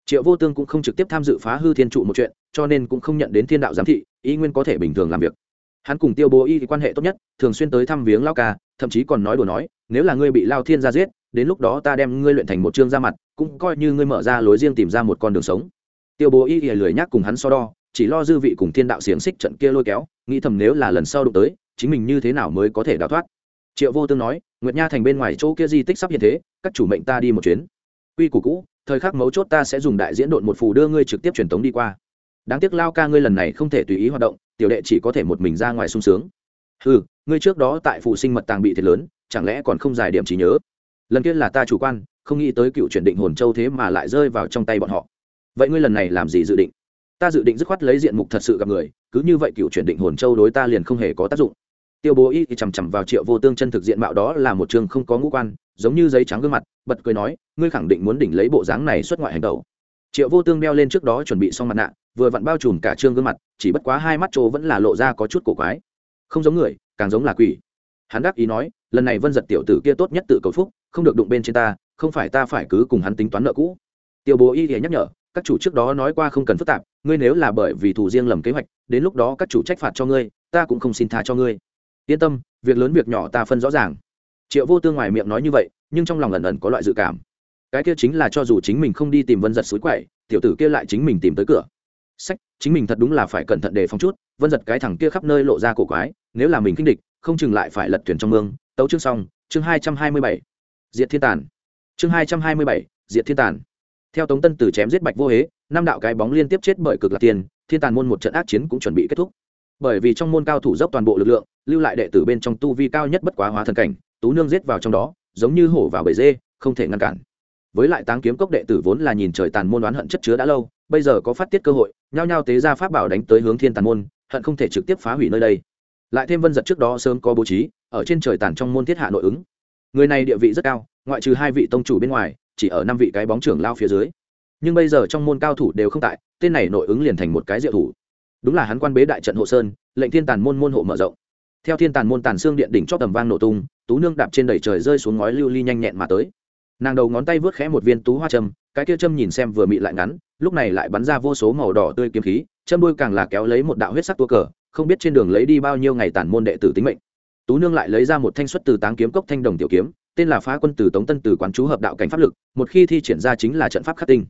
triệu vô tương cũng không trực tiếp tham dự phá hư thiên trụ một chuyện, cho nên cũng không nhận đến thiên đạo giám thị, ý nguyên có thể bình thường làm việc. Hắn cùng tiêu bố y thì quan hệ tốt nhất, thường xuyên tới thăm viếng lao ca, thậm chí còn nói đùa nói, nếu là ngươi bị lao thiên gia giết, đến lúc đó ta đem ngươi luyện thành một chương ra mặt, cũng coi như ngươi mở ra lối riêng tìm ra một con đường sống. Tiêu bố y thì lười nhắc cùng hắn so đo, chỉ lo dư vị cùng thiên đạo xiềng xích trận kia lôi kéo, nghĩ thầm nếu là lần sau đụng tới, chính mình như thế nào mới có thể đào thoát. Triệu vô tương nói, nguyệt nha thành bên ngoài chỗ kia di tích sắp hiện thế, các chủ mệnh ta đi một chuyến quy củ cũ, thời khắc mấu chốt ta sẽ dùng đại diễn độn một phù đưa ngươi trực tiếp truyền tống đi qua. Đáng tiếc lao ca ngươi lần này không thể tùy ý hoạt động, tiểu đệ chỉ có thể một mình ra ngoài sung sướng. Ừ ngươi trước đó tại phụ sinh mật tàng bị thiệt lớn, chẳng lẽ còn không giải điểm trí nhớ? Lần kia là ta chủ quan, không nghĩ tới cựu chuyển định hồn châu thế mà lại rơi vào trong tay bọn họ. Vậy ngươi lần này làm gì dự định? Ta dự định dứt khoát lấy diện mục thật sự gặp người, cứ như vậy cựu chuyển định hồn châu đối ta liền không hề có tác dụng tiêu bố y thì chằm chằm vào triệu vô tương chân thực diện mạo đó là một trường không có ngũ quan, giống như giấy trắng gương mặt, bật cười nói, ngươi khẳng định muốn đỉnh lấy bộ dáng này xuất ngoại hành tẩu. Triệu vô tương đeo lên trước đó chuẩn bị xong mặt nạ, vừa vặn bao trùm cả trương gương mặt, chỉ bất quá hai mắt chỗ vẫn là lộ ra có chút cổ quái. Không giống người, càng giống là quỷ. Hắn đáp ý nói, lần này vân giật tiểu tử kia tốt nhất tự cầu phúc, không được đụng bên trên ta, không phải ta phải cứ cùng hắn tính toán nợ cũ. Tiêu bố y thì nhắc nhở, các chủ trước đó nói qua không cần phức tạp, ngươi nếu là bởi vì thủ riêng lầm kế hoạch, đến lúc đó các chủ trách phạt cho ngươi, ta cũng không xin tha cho ngươi yên tâm, việc lớn việc nhỏ ta phân rõ ràng. Triệu vô tương ngoài miệng nói như vậy, nhưng trong lòng ẩn ẩn có loại dự cảm. Cái kia chính là cho dù chính mình không đi tìm vân giật suối quậy, tiểu tử kia lại chính mình tìm tới cửa. Sách, chính mình thật đúng là phải cẩn thận đề phòng chút, vân giật cái thằng kia khắp nơi lộ ra cổ quái, nếu là mình kinh địch, không chừng lại phải lật thuyền trong mương. Tấu chương xong, chương hai trăm hai mươi bảy. Diệt thiên tàn. Chương hai trăm hai mươi bảy, diệt thiên tàn. Theo tống tân từ chém giết bạch vô hế, năm đạo cái bóng liên tiếp chết bởi cực lạc tiền thiên tàn môn một trận ác chiến cũng chuẩn bị kết thúc bởi vì trong môn cao thủ dốc toàn bộ lực lượng, lưu lại đệ tử bên trong tu vi cao nhất bất quá hóa thần cảnh, tú nương giết vào trong đó, giống như hổ vào bể dê, không thể ngăn cản. Với lại táng kiếm cốc đệ tử vốn là nhìn trời tàn môn đoán hận chất chứa đã lâu, bây giờ có phát tiết cơ hội, nhao nhao tế ra pháp bảo đánh tới hướng thiên tàn môn, hận không thể trực tiếp phá hủy nơi đây. Lại thêm vân giật trước đó sớm có bố trí, ở trên trời tàn trong môn thiết hạ nội ứng. Người này địa vị rất cao, ngoại trừ hai vị tông chủ bên ngoài, chỉ ở năm vị cái bóng trưởng lao phía dưới. Nhưng bây giờ trong môn cao thủ đều không tại, tên này nội ứng liền thành một cái diệu thủ đúng là hắn quan bế đại trận hộ sơn, lệnh thiên tàn môn môn hộ mở rộng. Theo thiên tàn môn tàn xương điện đỉnh chóp tầm vang nổ tung, tú nương đạp trên đầy trời rơi xuống ngói lưu ly nhanh nhẹn mà tới. Nàng đầu ngón tay vớt khẽ một viên tú hoa châm, cái kia châm nhìn xem vừa mị lại ngắn, lúc này lại bắn ra vô số màu đỏ tươi kiếm khí, châm đuôi càng là kéo lấy một đạo huyết sắc tua cờ, không biết trên đường lấy đi bao nhiêu ngày tàn môn đệ tử tính mệnh. Tú nương lại lấy ra một thanh xuất từ táng kiếm cốc thanh đồng tiểu kiếm, tên là phá quân từ tống tân từ quán chú hợp đạo cảnh pháp lực, một khi thi triển ra chính là trận pháp khắc tinh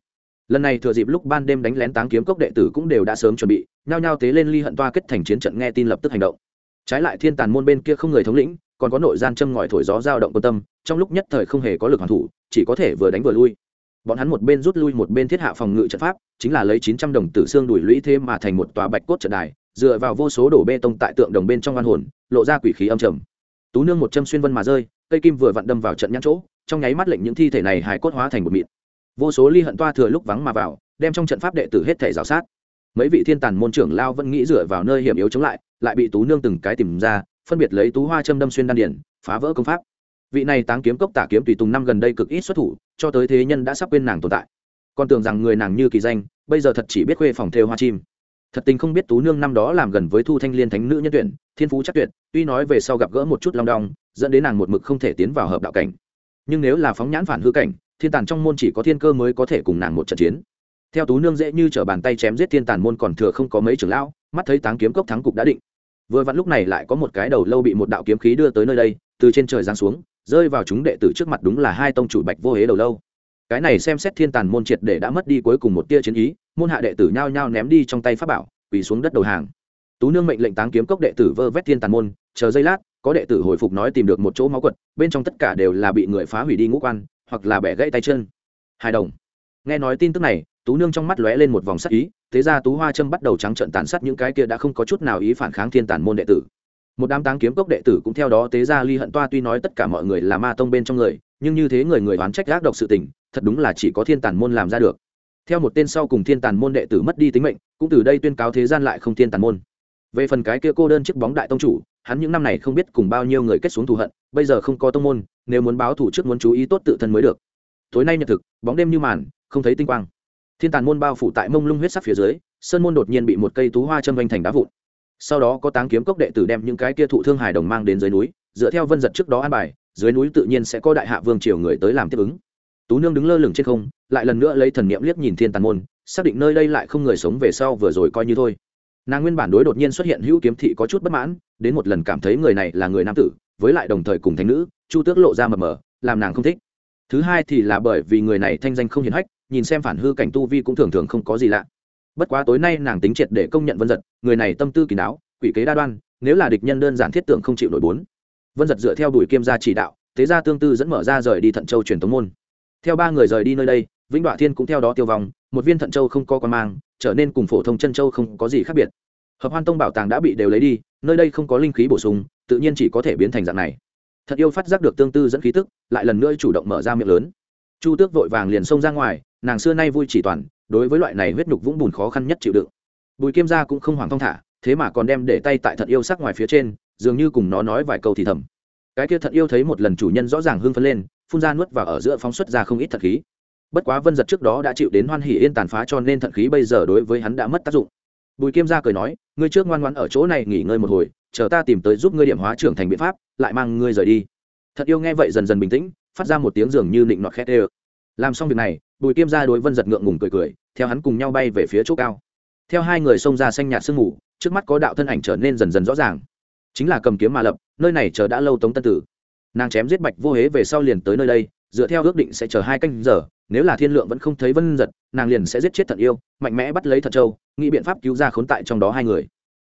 lần này thừa dịp lúc ban đêm đánh lén táng kiếm cốc đệ tử cũng đều đã sớm chuẩn bị, nhao nhao tế lên ly hận toa kết thành chiến trận nghe tin lập tức hành động. Trái lại thiên tàn môn bên kia không người thống lĩnh, còn có nội gian châm ngòi thổi gió dao động quan tâm, trong lúc nhất thời không hề có lực hoàn thủ, chỉ có thể vừa đánh vừa lui. Bọn hắn một bên rút lui một bên thiết hạ phòng ngự trận pháp, chính là lấy chín trăm đồng tử xương đuổi lũy thêm mà thành một tòa bạch cốt trận đài, dựa vào vô số đổ bê tông tại tượng đồng bên trong văn hồn, lộ ra quỷ khí âm trầm. Tú nương một châm xuyên vân mà rơi, cây kim vừa vặn đâm vào trận nhãn chỗ, trong nháy mắt lệnh những thi thể này hài cốt hóa thành một mịn vô số ly hận toa thừa lúc vắng mà vào, đem trong trận pháp đệ tử hết thể rào sát. Mấy vị thiên tàn môn trưởng lao vẫn nghĩ dựa vào nơi hiểm yếu chống lại lại bị tú nương từng cái tìm ra, phân biệt lấy tú hoa châm đâm xuyên đan điển, phá vỡ công pháp. Vị này táng kiếm cốc tả kiếm tùy tùng năm gần đây cực ít xuất thủ, cho tới thế nhân đã sắp quên nàng tồn tại. Còn tưởng rằng người nàng như kỳ danh, bây giờ thật chỉ biết khuê phòng thêu hoa chim. Thật tình không biết tú nương năm đó làm gần với thu thanh liên thánh nữ nhân tuyển, thiên phú chắc tuyệt, tuy nói về sau gặp gỡ một chút long đong, dẫn đến nàng một mực không thể tiến vào hợp đạo cảnh. Nhưng nếu là phóng nhãn phản hư cảnh thiên tàn trong môn chỉ có thiên cơ mới có thể cùng nàng một trận chiến. Theo tú nương dễ như t r ở bàn tay chém giết thiên tàn môn còn thừa không có mấy trưởng lão, mắt thấy táng kiếm cốc thắng cục đã định. Vừa vặn lúc này lại có một cái đầu lâu bị một đạo kiếm khí đưa tới nơi đây, từ trên trời giáng xuống, rơi vào chúng đệ tử trước mặt đúng là hai tông chủ bạch vô hế đầu lâu. Cái này xem xét thiên tàn môn triệt để đã mất đi cuối cùng một tia chiến ý, môn hạ đệ tử nhao nhao ném đi trong tay pháp bảo, quỳ xuống đất đầu hàng. Tú nương mệnh lệnh táng kiếm cốc đệ tử vơ vét thiên tàn môn, chờ giây lát, có đệ tử hồi phục nói tìm được một chỗ máu quật, bên trong tất cả đều là bị người phá hủy đi ngũ quan hoặc là bẻ gãy tay chân. Hai đồng. Nghe nói tin tức này, tú nương trong mắt lóe lên một vòng sắc ý, thế ra tú hoa trâm bắt đầu trắng trận tàn sát những cái kia đã không có chút nào ý phản kháng thiên tàn môn đệ tử. Một đám táng kiếm cốc đệ tử cũng theo đó tế ra ly hận toa tuy nói tất cả mọi người là ma tông bên trong người, nhưng như thế người người oán trách gác độc sự tình, thật đúng là chỉ có thiên tàn môn làm ra được. Theo một tên sau cùng thiên tàn môn đệ tử mất đi tính mệnh, cũng từ đây tuyên cáo thế gian lại không thiên tàn môn. Về phần cái kia cô đơn chiếc bóng đại tông chủ hắn những năm này không biết cùng bao nhiêu người kết xuống thù hận, bây giờ không có tông môn, nếu muốn báo thủ trước muốn chú ý tốt tự thân mới được. Tối nay nhật thực, bóng đêm như màn, không thấy tinh quang. Thiên tàn môn bao phủ tại mông lung huyết sắc phía dưới, sơn môn đột nhiên bị một cây tú hoa châm vanh thành đá vụn. Sau đó có táng kiếm cốc đệ tử đem những cái kia thụ thương hài đồng mang đến dưới núi, dựa theo vân giật trước đó an bài, dưới núi tự nhiên sẽ có đại hạ vương triều người tới làm tiếp ứng. Tú nương đứng lơ lửng trên không, lại lần nữa lấy thần niệm liếc nhìn thiên tàn môn, xác định nơi đây lại không người sống về sau vừa rồi coi như thôi nàng nguyên bản đối đột nhiên xuất hiện hữu kiếm thị có chút bất mãn, đến một lần cảm thấy người này là người nam tử, với lại đồng thời cùng thánh nữ, chu tước lộ ra mờ mờ, làm nàng không thích. Thứ hai thì là bởi vì người này thanh danh không hiển hách, nhìn xem phản hư cảnh tu vi cũng thường thường không có gì lạ. Bất quá tối nay nàng tính triệt để công nhận vân giật người này tâm tư kỳ đáo, quỷ kế đa đoan, nếu là địch nhân đơn giản thiết tưởng không chịu nổi bốn. Vân giật dựa theo đuổi kiêm gia chỉ đạo, thế gia tương tư dẫn mở ra rời đi thận châu truyền tống môn. Theo ba người rời đi nơi đây, vĩnh đoạ thiên cũng theo đó tiêu vong, một viên thận châu không có con mang trở nên cùng phổ thông chân châu không có gì khác biệt. Hợp hoan tông bảo tàng đã bị đều lấy đi, nơi đây không có linh khí bổ sung, tự nhiên chỉ có thể biến thành dạng này. Thật yêu phát giác được tương tư dẫn khí tức, lại lần nữa chủ động mở ra miệng lớn. Chu tước vội vàng liền xông ra ngoài, nàng xưa nay vui chỉ toàn, đối với loại này huyết nhục vũng bùn khó khăn nhất chịu đựng. Bùi kiêm gia cũng không hoảng thong thả, thế mà còn đem để tay tại thật yêu sắc ngoài phía trên, dường như cùng nó nói vài câu thì thầm. Cái kia thật yêu thấy một lần chủ nhân rõ ràng hưng phấn lên, phun ra nuốt và ở giữa phóng xuất ra không ít thật khí bất quá vân giật trước đó đã chịu đến hoan hỉ yên tàn phá cho nên thận khí bây giờ đối với hắn đã mất tác dụng. Bùi kim gia cười nói, ngươi trước ngoan ngoan ở chỗ này nghỉ ngơi một hồi, chờ ta tìm tới giúp ngươi điểm hóa trưởng thành biện pháp, lại mang ngươi rời đi. Thật yêu nghe vậy dần dần bình tĩnh, phát ra một tiếng dường như nịnh nọt khét ê làm xong việc này, bùi kim gia đối vân giật ngượng ngùng cười cười, theo hắn cùng nhau bay về phía chỗ cao. Theo hai người xông ra xanh nhạt sương mù, trước mắt có đạo thân ảnh trở nên dần dần rõ ràng. Chính là cầm kiếm mà lập, nơi này chờ đã lâu tống tân tử. Nàng chém giết bạch vô hế về sau liền tới nơi đây, dựa theo ước định sẽ chờ hai canh giờ nếu là thiên lượng vẫn không thấy vân giật, nàng liền sẽ giết chết thận yêu, mạnh mẽ bắt lấy thật châu, nghĩ biện pháp cứu ra khốn tại trong đó hai người.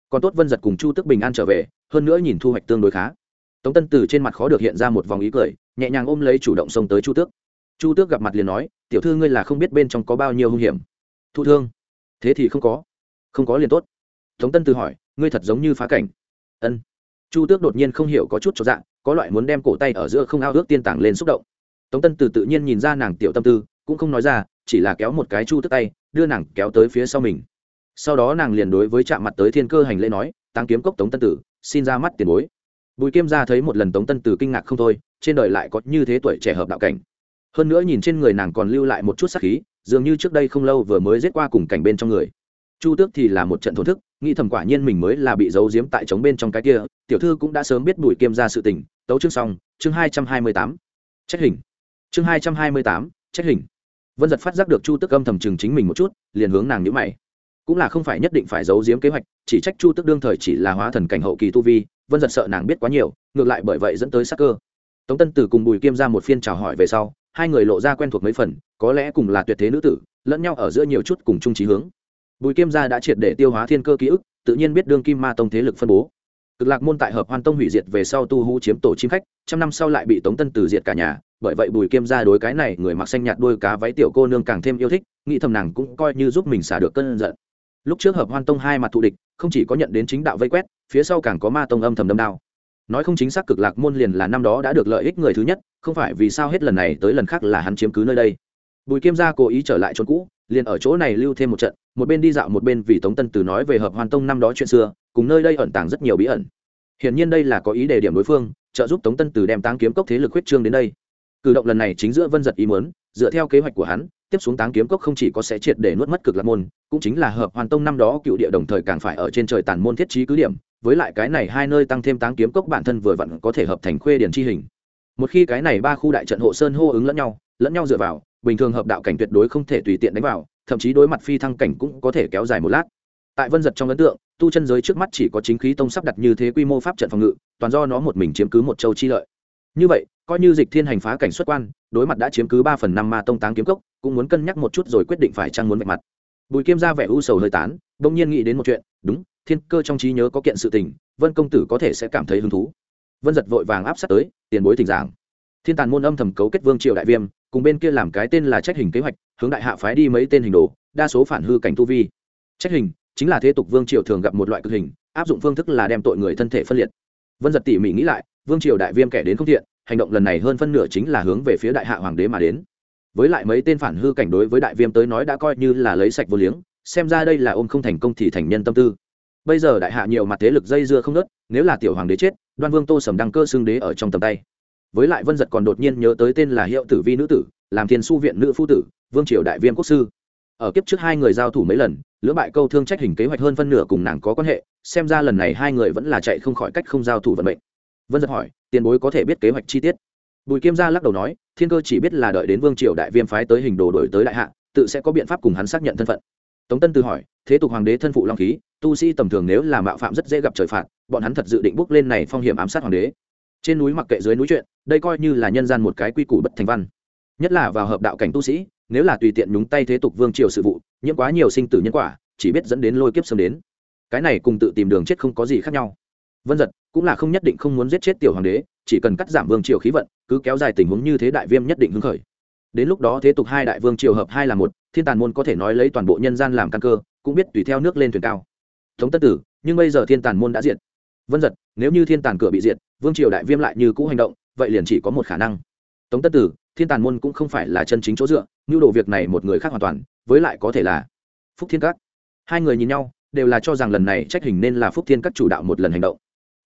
Còn tốt vân giật cùng chu tức bình an trở về, hơn nữa nhìn thu hoạch tương đối khá. Tống tân tử trên mặt khó được hiện ra một vòng ý cười, nhẹ nhàng ôm lấy chủ động xông tới chu tước. Chu tước gặp mặt liền nói, tiểu thư ngươi là không biết bên trong có bao nhiêu hung hiểm. Thu thương. Thế thì không có. Không có liền tốt. Tống tân tử hỏi, ngươi thật giống như phá cảnh. Ân. Chu tước đột nhiên không hiểu có chút cho dạng, có loại muốn đem cổ tay ở giữa không ao ước tiên tảng lên xúc động. Tống tân từ tự nhiên nhìn ra nàng tiểu tâm tư cũng không nói ra, chỉ là kéo một cái chu tước tay, đưa nàng kéo tới phía sau mình. Sau đó nàng liền đối với chạm mặt tới thiên cơ hành lễ nói tăng kiếm cốc tống tân tử, xin ra mắt tiền bối. Bùi kiêm ra thấy một lần tống tân tử kinh ngạc không thôi, trên đời lại có như thế tuổi trẻ hợp đạo cảnh. Hơn nữa nhìn trên người nàng còn lưu lại một chút sắc khí, dường như trước đây không lâu vừa mới giết qua cùng cảnh bên trong người. Chu tước thì là một trận thổn thức, nghĩ thầm quả nhiên mình mới là bị giấu giếm tại trống bên trong cái kia, tiểu thư cũng đã sớm biết bùi kiêm ra sự tình. Tấu chương xong, chương hai trăm hai mươi tám. Trách hình. Chương hai trăm hai mươi tám, trách hình vân giật phát giác được chu tước âm thầm chừng chính mình một chút, liền hướng nàng nhữ mày. Cũng là không phải nhất định phải giấu giếm kế hoạch, chỉ trách chu tước đương thời chỉ là hóa thần cảnh hậu kỳ tu vi, vân giật sợ nàng biết quá nhiều, ngược lại bởi vậy dẫn tới sắc cơ. Tống tân tử cùng bùi kiêm ra một phiên chào hỏi về sau, hai người lộ ra quen thuộc mấy phần, có lẽ cùng là tuyệt thế nữ tử, lẫn nhau ở giữa nhiều chút cùng chung trí hướng. Bùi kiêm gia đã triệt để tiêu hóa thiên cơ ký ức, tự nhiên biết đương kim ma tông thế lực phân bố. Cực lạc môn tại hợp hoan tông hủy diệt về sau tu hú chiếm tổ chim khách, trăm năm sau lại bị tống tân tử diệt cả nhà bởi vậy bùi kiêm gia đối cái này người mặc xanh nhạt đôi cá váy tiểu cô nương càng thêm yêu thích, nghĩ thầm nàng cũng coi như giúp mình xả được cơn giận. Lúc trước hợp hoan tông hai mặt thù địch, không chỉ có nhận đến chính đạo vây quét, phía sau càng có ma tông âm thầm đâm đao. Nói không chính xác cực lạc môn liền là năm đó đã được lợi ích người thứ nhất, không phải vì sao hết lần này tới lần khác là hắn chiếm cứ nơi đây. Bùi kiêm gia cố ý trở lại chốn cũ, liền ở chỗ này lưu thêm một trận, một bên đi dạo một bên vì tống tân từ nói về hợp hoàn tông năm đó chuyện xưa, cùng nơi đây ẩn tàng rất nhiều bí ẩn. Hiển nhiên đây là có ý đề điểm đối phương, trợ giúp tống tân từ đem táng kiếm cốc thế lực huyết trương đến đây cử động lần này chính giữa vân giật ý muốn, dựa theo kế hoạch của hắn, tiếp xuống táng kiếm cốc không chỉ có sẽ triệt để nuốt mất cực lạc môn, cũng chính là hợp hoàn tông năm đó cựu địa đồng thời càng phải ở trên trời tàn môn thiết trí cứ điểm, với lại cái này hai nơi tăng thêm táng kiếm cốc bản thân vừa vặn có thể hợp thành khuê điển chi hình. Một khi cái này ba khu đại trận hộ sơn hô ứng lẫn nhau lẫn nhau dựa vào, bình thường hợp đạo cảnh tuyệt đối không thể tùy tiện đánh vào, thậm chí đối mặt phi thăng cảnh cũng có thể kéo dài một lát. Tại vân giật trong ấn tượng, tu chân giới trước mắt chỉ có chính khí tông sắp đặt như thế quy mô pháp trận phòng ngự, toàn do nó một mình chiếm cứ một châu chi lợi. Như vậy coi như dịch thiên hành phá cảnh xuất quan, đối mặt đã chiếm cứ ba phần năm ma tông táng kiếm cốc, cũng muốn cân nhắc một chút rồi quyết định phải trang muốn vạch mặt. Bùi kim ra vẻ u sầu hơi tán đông nhiên nghĩ đến một chuyện, đúng, thiên cơ trong trí nhớ có kiện sự tình, vân công tử có thể sẽ cảm thấy hứng thú. Vân giật vội vàng áp sát tới, tiền bối thỉnh giảng. Thiên tàn môn âm thầm cấu kết vương triều đại viêm, cùng bên kia làm cái tên là trách hình kế hoạch, hướng đại hạ phái đi mấy tên hình đồ, đa số phản hư cảnh tu vi. Trách hình, chính là thế tục vương triều thường gặp một loại cực hình, áp dụng phương thức là đem tội người thân thể phân liệt. Vân giật tỉ mỉ nghĩ lại, vương triều đại viêm kẻ đến không thiện hành động lần này hơn phân nửa chính là hướng về phía đại hạ hoàng đế mà đến. Với lại mấy tên phản hư cảnh đối với đại viêm tới nói đã coi như là lấy sạch vô liếng, xem ra đây là ôm không thành công thì thành nhân tâm tư. Bây giờ đại hạ nhiều mặt thế lực dây dưa không nớt nếu là tiểu hoàng đế chết, đoan vương tô sầm đăng cơ xương đế ở trong tầm tay. Với lại vân giật còn đột nhiên nhớ tới tên là hiệu tử vi nữ tử, làm thiên su viện nữ phu tử, vương triều đại viêm quốc sư. Ở kiếp trước hai người giao thủ mấy lần, lưỡng bại câu thương trách hình kế hoạch hơn phân nửa cùng nàng có quan hệ, xem ra lần này hai người vẫn là chạy không khỏi cách không giao thủ vận mệnh vân giật hỏi, tiền bối có thể biết kế hoạch chi tiết? Bùi kiêm gia lắc đầu nói, thiên cơ chỉ biết là đợi đến vương triều đại viêm phái tới hình đồ đổi tới đại hạ, tự sẽ có biện pháp cùng hắn xác nhận thân phận. Tống tân Tư hỏi, thế tục hoàng đế thân phụ long khí, tu sĩ tầm thường nếu là mạo phạm rất dễ gặp trời phạt, bọn hắn thật dự định bước lên này phong hiểm ám sát hoàng đế. Trên núi mặc kệ dưới núi chuyện, đây coi như là nhân gian một cái quy củ bất thành văn. Nhất là vào hợp đạo cảnh tu sĩ, nếu là tùy tiện nhúng tay thế tục vương triều sự vụ, nhiễm quá nhiều sinh tử nhân quả, chỉ biết dẫn đến lôi kiếp sớm đến. Cái này cùng tự tìm đường chết không có gì khác nhau vân giật cũng là không nhất định không muốn giết chết tiểu hoàng đế, chỉ cần cắt giảm vương triều khí vận, cứ kéo dài tình huống như thế đại viêm nhất định hứng khởi. Đến lúc đó thế tục hai đại vương triều hợp hai là một, thiên tàn môn có thể nói lấy toàn bộ nhân gian làm căn cơ, cũng biết tùy theo nước lên thuyền cao. Thống tất tử, nhưng bây giờ thiên tàn môn đã diệt. Vân giật, nếu như thiên tàn cửa bị diệt, vương triều đại viêm lại như cũ hành động, vậy liền chỉ có một khả năng. Tống tất tử, thiên tàn môn cũng không phải là chân chính chỗ dựa, nhu đồ việc này một người khác hoàn toàn, với lại có thể là phúc thiên các. Hai người nhìn nhau, đều là cho rằng lần này trách hình nên là phúc thiên các chủ đạo một lần hành động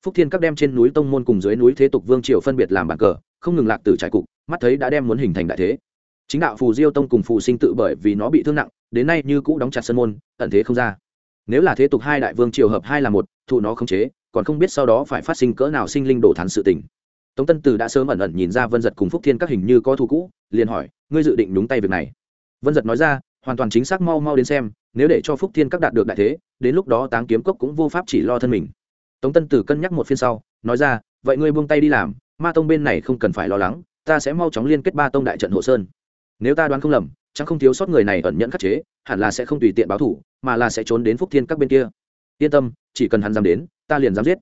phúc thiên các đem trên núi tông môn cùng dưới núi thế tục vương triều phân biệt làm bàn cờ, không ngừng lạc từ trải cục, mắt thấy đã đem muốn hình thành đại thế. Chính đạo phù diêu tông cùng phù sinh tự bởi vì nó bị thương nặng, đến nay như cũ đóng chặt sân môn, ẩn thế không ra. Nếu là thế tục hai đại vương triều hợp hai là một, thụ nó không chế, còn không biết sau đó phải phát sinh cỡ nào sinh linh đổ thắn sự tình. Tống tân từ đã sớm ẩn ẩn nhìn ra vân giật cùng phúc thiên các hình như có thù cũ, liền hỏi, ngươi dự định đúng tay việc này? Vân giật nói ra, hoàn toàn chính xác mau mau đến xem, nếu để cho phúc thiên các đạt được đại thế, đến lúc đó táng kiếm cốc cũng vô pháp chỉ lo thân mình tống tân tử cân nhắc một phiên sau, nói ra, vậy ngươi buông tay đi làm, ma tông bên này không cần phải lo lắng, ta sẽ mau chóng liên kết ba tông đại trận hộ sơn. Nếu ta đoán không lầm, chẳng không thiếu sót người này ẩn nhẫn khắc chế, hẳn là sẽ không tùy tiện báo thủ, mà là sẽ trốn đến phúc thiên các bên kia. Yên tâm, chỉ cần hắn dám đến, ta liền dám giết.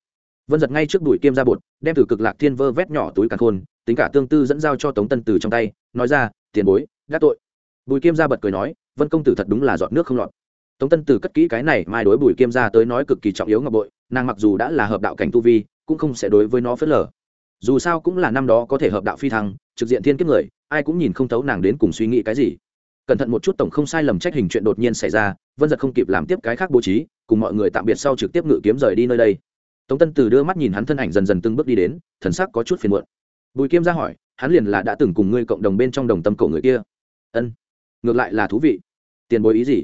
Vân giật ngay trước đuổi kiêm ra bột, đem từ cực lạc thiên vơ vét nhỏ túi càn khôn, tính cả tương tư dẫn giao cho tống tân tử trong tay, nói ra, tiền bối, đã tội. Bùi kiêm ra bật cười nói, vân công tử thật đúng là giọt nước không lọt tống tân Từ cất kỹ cái này, mai đối bùi kiêm ra tới nói cực kỳ trọng yếu ngọc bội, nàng mặc dù đã là hợp đạo cảnh tu vi, cũng không sẽ đối với nó phớt lờ. Dù sao cũng là năm đó có thể hợp đạo phi thăng, trực diện thiên kiếp người, ai cũng nhìn không thấu nàng đến cùng suy nghĩ cái gì. Cẩn thận một chút tổng không sai lầm trách hình chuyện đột nhiên xảy ra, vân giật không kịp làm tiếp cái khác bố trí, cùng mọi người tạm biệt sau trực tiếp ngự kiếm rời đi nơi đây. Tống tân từ đưa mắt nhìn hắn thân ảnh dần dần từng bước đi đến, thần sắc có chút phiền muộn. Bùi kiêm ra hỏi, hắn liền là đã từng cùng ngươi cộng đồng bên trong đồng tâm cổ người kia. Ân, ngược lại là thú vị. Tiền bối ý gì?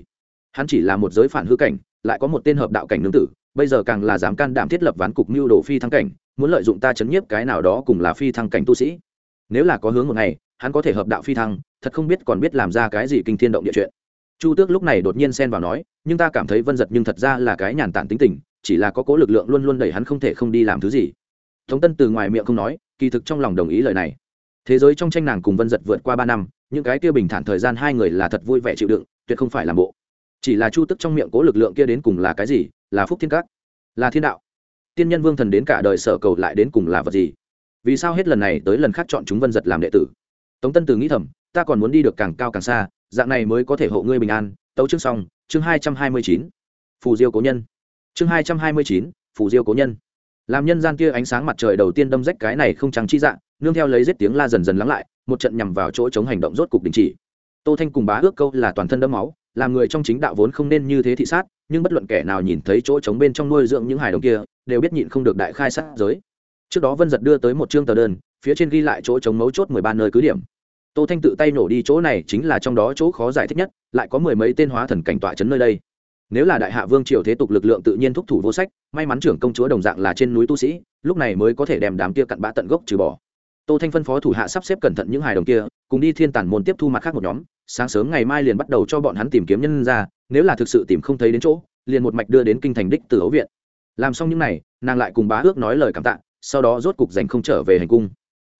Hắn chỉ là một giới phản hư cảnh, lại có một tên hợp đạo cảnh nương tử, bây giờ càng là dám can đảm thiết lập ván cục mưu đồ phi thăng cảnh, muốn lợi dụng ta chấn nhiếp cái nào đó cùng là phi thăng cảnh tu sĩ. Nếu là có hướng một ngày, hắn có thể hợp đạo phi thăng, thật không biết còn biết làm ra cái gì kinh thiên động địa chuyện. Chu tước lúc này đột nhiên xen vào nói, nhưng ta cảm thấy vân giật nhưng thật ra là cái nhàn tản tính tình, chỉ là có cố lực lượng luôn luôn đẩy hắn không thể không đi làm thứ gì. Thống tân từ ngoài miệng không nói, kỳ thực trong lòng đồng ý lời này. Thế giới trong tranh nàng cùng vân giật vượt qua ba năm, những cái kia bình thản thời gian hai người là thật vui vẻ chịu đựng, tuyệt không phải làm bộ chỉ là chu tức trong miệng cố lực lượng kia đến cùng là cái gì? Là phúc thiên các? Là thiên đạo? Tiên nhân vương thần đến cả đời sở cầu lại đến cùng là vật gì? Vì sao hết lần này tới lần khác chọn chúng vân giật làm đệ tử? Tống tân từ nghĩ thầm, ta còn muốn đi được càng cao càng xa, dạng này mới có thể hộ ngươi bình an. Tấu chương xong, chương hai trăm hai mươi chín. Phù diêu cố nhân. Chương hai trăm hai mươi chín, phù diêu cố nhân. Làm nhân gian kia ánh sáng mặt trời đầu tiên đâm rách cái này không trắng chi dạng, nương theo lấy giết tiếng la dần dần lắng lại, một trận nhằm vào chỗ chống hành động rốt cục đình chỉ. Tô thanh cùng bá ước câu là toàn thân đẫm máu làm người trong chính đạo vốn không nên như thế thị sát, nhưng bất luận kẻ nào nhìn thấy chỗ trống bên trong nuôi dưỡng những hài đồng kia, đều biết nhịn không được đại khai sát giới. Trước đó vân giật đưa tới một chương tờ đơn, phía trên ghi lại chỗ trống mấu chốt mười ba nơi cứ điểm. Tô thanh tự tay nổ đi chỗ này chính là trong đó chỗ khó giải thích nhất, lại có mười mấy tên hóa thần cảnh tọa chấn nơi đây. Nếu là đại hạ vương triều thế tục lực lượng tự nhiên thúc thủ vô sách, may mắn trưởng công chúa đồng dạng là trên núi tu sĩ, lúc này mới có thể đem đám kia cặn bã tận gốc trừ bỏ. Tô thanh phân phó thủ hạ sắp xếp cẩn thận những hài đồng kia, cùng đi thiên tản môn tiếp thu mặt khác một nhóm sáng sớm ngày mai liền bắt đầu cho bọn hắn tìm kiếm nhân ra, nếu là thực sự tìm không thấy đến chỗ, liền một mạch đưa đến kinh thành đích từ ấu viện. Làm xong những n à y nàng lại cùng bá ước nói lời cảm tạ, sau đó rốt cục giành không trở về hành cung.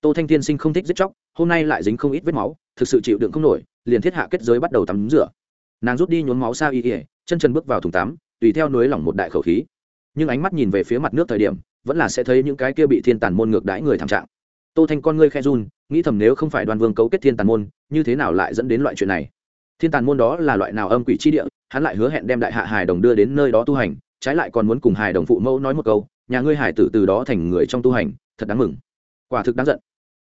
Tô thanh tiên sinh không thích giết chóc, hôm nay lại dính không ít vết máu, thực sự chịu đựng không nổi, liền thiết hạ kết giới bắt đầu tắm rửa. Nàng rút đi nhốn máu xa y ỉa chân chân bước vào thùng tắm, tùy theo núi lỏng một đại khẩu khí. Nhưng ánh mắt nhìn về phía mặt nước thời điểm, vẫn là sẽ thấy những cái kia bị thiên tàn môn ngược đãi người thảm trạng. Tô thanh con ngươi khe run nghĩ thầm nếu không phải đoàn vương cấu kết thiên tàn môn, như thế nào lại dẫn đến loại chuyện này? Thiên tàn môn đó là loại nào âm quỷ chi địa? Hắn lại hứa hẹn đem đại hạ hài đồng đưa đến nơi đó tu hành, trái lại còn muốn cùng hài đồng phụ mẫu nói một câu, nhà ngươi hải tử từ đó thành người trong tu hành, thật đáng mừng. Quả thực đáng giận.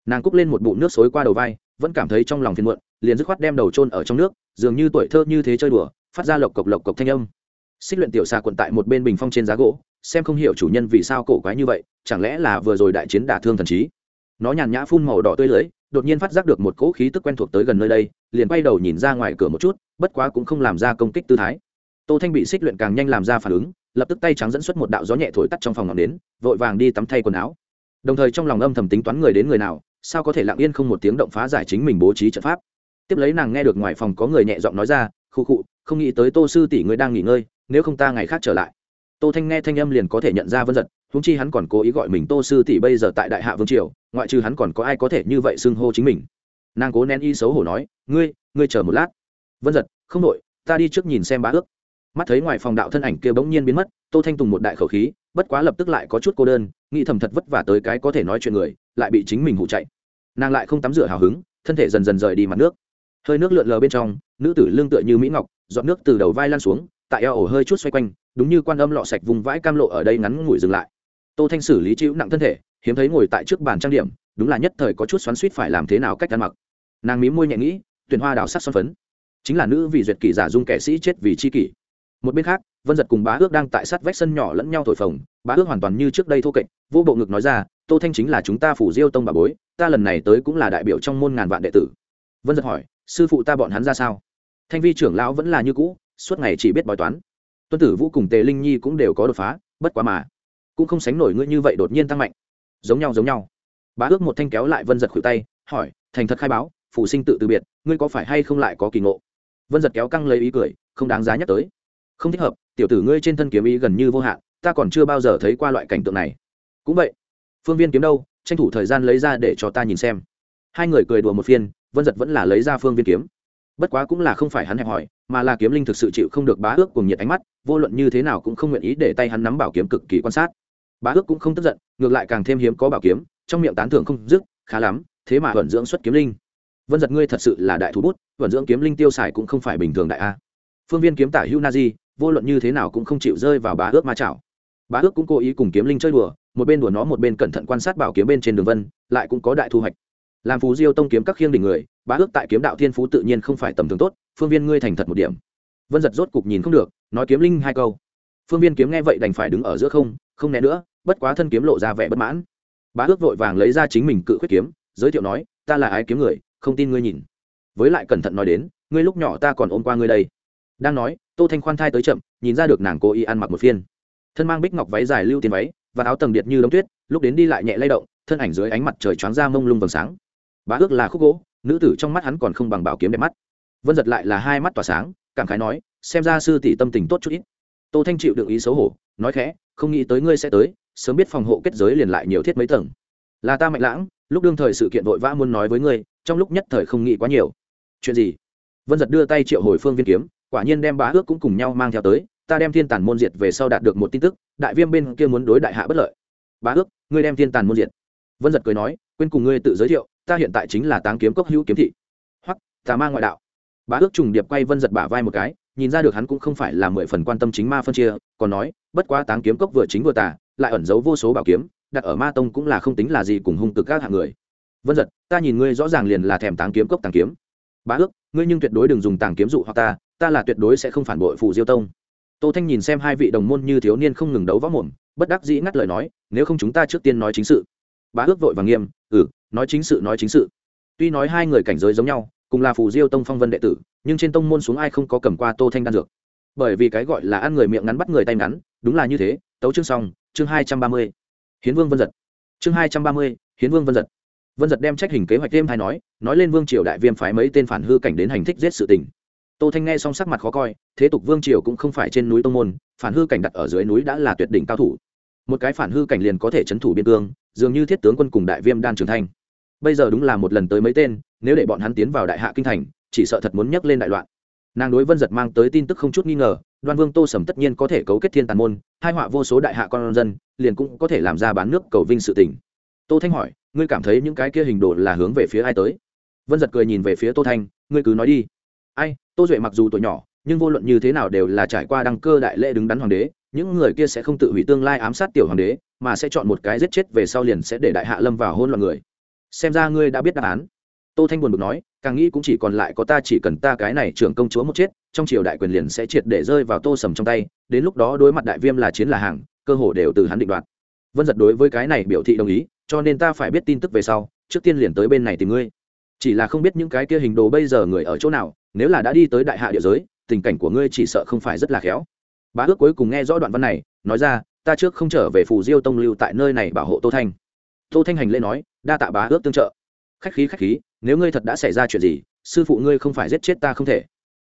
Nàng cúc lên một bụng nước xối qua đầu vai, vẫn cảm thấy trong lòng phiền muộn, liền dứt khoát đem đầu trôn ở trong nước, dường như tuổi thơ như thế chơi đùa, phát ra lộc cộc lộc cộc thanh âm. Xích luyện tiểu xà quận tại một bên bình phong trên giá gỗ, xem không hiểu chủ nhân vì sao cổ quái như vậy, chẳng lẽ là vừa rồi đại chiến đả thương thần trí? Nó nhàn nhã phun màu đỏ tươi lưới, đột nhiên phát giác được một cỗ khí tức quen thuộc tới gần nơi đây, liền quay đầu nhìn ra ngoài cửa một chút, bất quá cũng không làm ra công kích tư thái. Tô thanh bị xích luyện càng nhanh làm ra phản ứng, lập tức tay trắng dẫn xuất một đạo gió nhẹ thổi tắt trong phòng ngọn đến vội vàng đi tắm thay quần áo. Đồng thời trong lòng âm thầm tính toán người đến người nào, sao có thể lặng yên không một tiếng động phá giải chính mình bố trí trận pháp. Tiếp lấy nàng nghe được ngoài phòng có người nhẹ giọng nói ra khu khụ, không nghĩ tới tô sư tỷ người đang nghỉ ngơi, nếu không ta ngày khác trở lại. Tô thanh nghe thanh âm liền có thể nhận ra vân giật húng chi hắn còn cố ý gọi mình tô sư tỷ bây giờ tại đại hạ vương triều, ngoại trừ hắn còn có ai có thể như vậy xưng hô chính mình? Nàng cố nén y xấu hổ nói, ngươi ngươi chờ một lát. Vân giật không đội ta đi trước nhìn xem bá ước. Mắt thấy ngoài phòng đạo thân ảnh kia bỗng nhiên biến mất, tô thanh tùng một đại khẩu khí, bất quá lập tức lại có chút cô đơn, nghĩ thầm thật vất vả tới cái có thể nói chuyện người, lại bị chính mình hụ chạy. Nàng lại không tắm rửa hào hứng, thân thể dần dần rời đi mặt nước. Hơi nước lượn lờ bên trong, nữ tử lương tựa như mỹ ngọc dọn nước từ đầu vai lan xuống, tại eo ổ hơi chút xoay quanh, đúng như quan âm lọ sạch vùng vãi cam lộ ở đây ngắn ngủi dừng lại tô thanh xử lý chịu nặng thân thể, hiếm thấy ngồi tại trước bàn trang điểm, đúng là nhất thời có chút xoắn suýt phải làm thế nào cách ăn mặc. Nàng mí môi nhẹ nghĩ, tuyển hoa đào sắc son phấn. Chính là nữ vì duyệt kỷ giả dung kẻ sĩ chết vì chi kỷ. Một bên khác, vân giật cùng bá ước đang tại sát vách sân nhỏ lẫn nhau thổi phồng, bá ước hoàn toàn như trước đây thô kệch, vô bộ ngực nói ra, tô thanh chính là chúng ta phủ diêu tông bà bối, ta lần này tới cũng là đại biểu trong môn ngàn vạn đệ tử. Vân giật hỏi, sư phụ ta bọn hắn ra sao? Thanh vi trưởng lão vẫn là như cũ, suốt ngày chỉ biết bói toán. Tuân tử vũ cùng tề linh nhi cũng đều có đột phá, bất quá mà cũng không sánh nổi ngươi như vậy đột nhiên tăng mạnh. Giống nhau giống nhau. Bá ước một thanh kéo lại vân giật khuỷu tay, hỏi, thành thật khai báo phụ sinh tự từ biệt, ngươi có phải hay không lại có kỳ ngộ? Vân giật kéo căng lấy ý cười, không đáng giá nhắc tới. Không thích hợp, tiểu tử ngươi trên thân kiếm ý gần như vô hạn, ta còn chưa bao giờ thấy qua loại cảnh tượng này. Cũng vậy, phương viên kiếm đâu, tranh thủ thời gian lấy ra để cho ta nhìn xem. Hai người cười đùa một phiên, vân giật vẫn là lấy ra phương viên kiếm. Bất quá cũng là không phải hắn hẹp hỏi, mà là kiếm linh thực sự chịu không được bá ước cùng nhiệt ánh mắt, vô luận như thế nào cũng không nguyện ý để tay hắn nắm bảo kiếm cực kỳ quan sát bá ước cũng không tức giận, ngược lại càng thêm hiếm có bảo kiếm, trong miệng tán thưởng không dứt, khá lắm, thế mà vận dưỡng xuất kiếm linh. Vân giật ngươi thật sự là đại thú bút vận dưỡng kiếm linh tiêu xài cũng không phải bình thường đại a. Phương viên kiếm tả hữu na di, vô luận như thế nào cũng không chịu rơi vào bá ước ma chảo. Bá ước cũng cố ý cùng kiếm linh chơi đùa, một bên đùa nó một bên cẩn thận quan sát bảo kiếm bên trên đường vân, lại cũng có đại thu hoạch. Làm phú diêu tông kiếm các khiêng đỉnh người, bá ước tại kiếm đạo thiên phú tự nhiên không phải tầm thường tốt, phương viên ngươi thành thật một điểm. Vân giật rốt cục nhìn không được, nói kiếm linh hai câu. Phương viên kiếm nghe vậy đành phải đứng ở giữa không không né nữa bất quá thân kiếm lộ ra vẻ bất mãn. Bá ước vội vàng lấy ra chính mình cự khuyết kiếm, giới thiệu nói, ta là ái kiếm người, không tin ngươi nhìn. Với lại cẩn thận nói đến, ngươi lúc nhỏ ta còn ôm qua ngươi đây. Đang nói, tô thanh khoan thai tới chậm, nhìn ra được nàng cố ý ăn mặc một phiên. Thân mang bích ngọc váy dài lưu tiền váy, và áo tầng điện như đống tuyết, lúc đến đi lại nhẹ lay động, thân ảnh dưới ánh mặt trời choáng ra mông lung vầng sáng. Bá ước là khúc gỗ, nữ tử trong mắt hắn còn không bằng bảo kiếm đẹp mắt. Vân giật lại là hai mắt tỏa sáng, cảm khái nói, xem ra sư tỷ tâm tình tốt chút ít. Tô thanh chịu được ý xấu hổ, nói khẽ, không nghĩ tới ngươi sẽ tới sớm biết phòng hộ kết giới liền lại nhiều thiết mấy tầng. Là ta mạnh lãng, lúc đương thời sự kiện vội vã muốn nói với ngươi, trong lúc nhất thời không nghĩ quá nhiều. Chuyện gì? Vân giật đưa tay triệu hồi phương viên kiếm, quả nhiên đem bá ước cũng cùng nhau mang theo tới, ta đem thiên tàn môn diệt về sau đạt được một tin tức, đại viêm bên kia muốn đối đại hạ bất lợi. Bá ước, ngươi đem thiên tàn môn diệt. Vân giật cười nói, quên cùng ngươi tự giới thiệu, ta hiện tại chính là táng kiếm cốc hữu kiếm thị. Hoặc tà ma ngoại đạo. Bá ước trùng điệp quay vân giật bả vai một cái, nhìn ra được hắn cũng không phải là mười phần quan tâm chính ma phân chia, còn nói, bất quá táng kiếm cốc vừa chính vừa tà lại ẩn giấu vô số bảo kiếm, đặt ở ma tông cũng là không tính là gì cùng hung cực các hạng người. Vân giật ta nhìn ngươi rõ ràng liền là thèm táng kiếm cốc tàng kiếm. Bá ước, ngươi nhưng tuyệt đối đừng dùng tàng kiếm dụ hoặc ta ta là tuyệt đối sẽ không phản bội phù diêu tông. Tô thanh nhìn xem hai vị đồng môn như thiếu niên không ngừng đấu võ mồm, bất đắc dĩ ngắt lời nói, nếu không chúng ta trước tiên nói chính sự. Bá ước vội và nghiêm ừ nói chính sự, nói chính sự. Tuy nói hai người cảnh giới giống nhau, cùng là phù diêu tông phong vân đệ tử, nhưng trên tông môn xuống ai không có cầm qua tô thanh đan dược. Bởi vì cái gọi là ăn người miệng ngắn bắt người tay ngắn, đúng là như thế, tấu chương xong chương hai trăm ba mươi, hiến vương vân giật. chương hai trăm ba mươi, hiến vương vân giật. vân giật đem trách hình kế hoạch thêm hay nói nói lên vương triều đại viêm phái mấy tên phản hư cảnh đến hành thích giết sự tình. Tô thanh nghe xong sắc mặt khó coi, thế tục vương triều cũng không phải trên núi tông môn, phản hư cảnh đặt ở dưới núi đã là tuyệt đỉnh cao thủ. Một cái phản hư cảnh liền có thể chấn thủ biên cương, dường như thiết tướng quân cùng đại viêm đan trưởng thành. Bây giờ đúng là một lần tới mấy tên, nếu để bọn hắn tiến vào đại hạ kinh thành, chỉ sợ thật muốn nhắc lên đại loạn nàng đối vân giật mang tới tin tức không chút nghi ngờ, đoan vương tô sầm tất nhiên có thể cấu kết thiên tàn môn, hai họa vô số đại hạ con dân, liền cũng có thể làm ra bán nước cầu vinh sự tỉnh tô thanh hỏi, ngươi cảm thấy những cái kia hình đồ là hướng về phía ai tới? Vân giật cười nhìn về phía tô thanh, ngươi cứ nói đi. Ai, tô duệ mặc dù tuổi nhỏ, nhưng vô luận như thế nào đều là trải qua đăng cơ đại lễ đứng đắn hoàng đế, những người kia sẽ không tự hủy tương lai ám sát tiểu hoàng đế, mà sẽ chọn một cái giết chết về sau liền sẽ để đại hạ lâm vào hôn loạn người. Xem ra ngươi đã biết đáp án tô thanh buồn bực nói, càng nghĩ cũng chỉ còn lại có ta chỉ cần ta cái này trưởng công chúa một chết, trong triều đại quyền liền sẽ triệt để rơi vào tô sầm trong tay, đến lúc đó đối mặt đại viêm là chiến là hàng, cơ hồ đều từ hắn định đoạt. Vân giật đối với cái này biểu thị đồng ý, cho nên ta phải biết tin tức về sau, trước tiên liền tới bên này tìm ngươi. Chỉ là không biết những cái kia hình đồ bây giờ người ở chỗ nào, nếu là đã đi tới đại hạ địa giới, tình cảnh của ngươi chỉ sợ không phải rất là khéo. Bá ước cuối cùng nghe rõ đoạn văn này, nói ra, ta trước không trở về phù diêu tông lưu tại nơi này bảo hộ tô thanh. Tô thanh hành lễ nói, đa tạ bá ước tương trợ. Khách khí khách khí nếu ngươi thật đã xảy ra chuyện gì, sư phụ ngươi không phải giết chết ta không thể.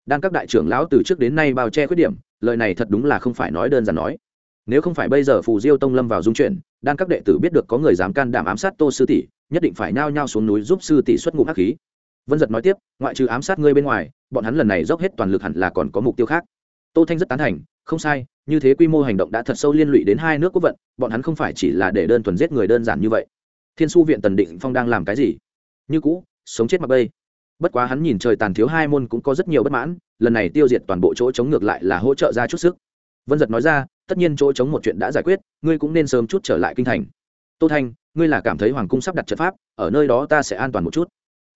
Đan các đại trưởng lão từ trước đến nay bao che khuyết điểm, lời này thật đúng là không phải nói đơn giản nói. Nếu không phải bây giờ phù diêu tông lâm vào dung chuyển đan các đệ tử biết được có người dám can đảm ám sát tô sư tỷ, nhất định phải nhao nhao xuống núi giúp sư tỷ xuất ngũ hắc khí. Vân giật nói tiếp, ngoại trừ ám sát ngươi bên ngoài, bọn hắn lần này dốc hết toàn lực hẳn là còn có mục tiêu khác. Tô thanh rất tán thành, không sai, như thế quy mô hành động đã thật sâu liên lụy đến hai nước quốc vận, bọn hắn không phải chỉ là để đơn thuần giết người đơn giản như vậy. Thiên su viện tần định phong đang làm cái gì? Như cũ sống chết mặc bây. Bất quá hắn nhìn trời tàn thiếu hai môn cũng có rất nhiều bất mãn, lần này tiêu diệt toàn bộ chỗ chống ngược lại là hỗ trợ ra chút sức. Vân giật nói ra, tất nhiên chỗ chống một chuyện đã giải quyết, ngươi cũng nên sớm chút trở lại kinh thành. Tô thanh, ngươi là cảm thấy hoàng cung sắp đặt trận pháp, ở nơi đó ta sẽ an toàn một chút.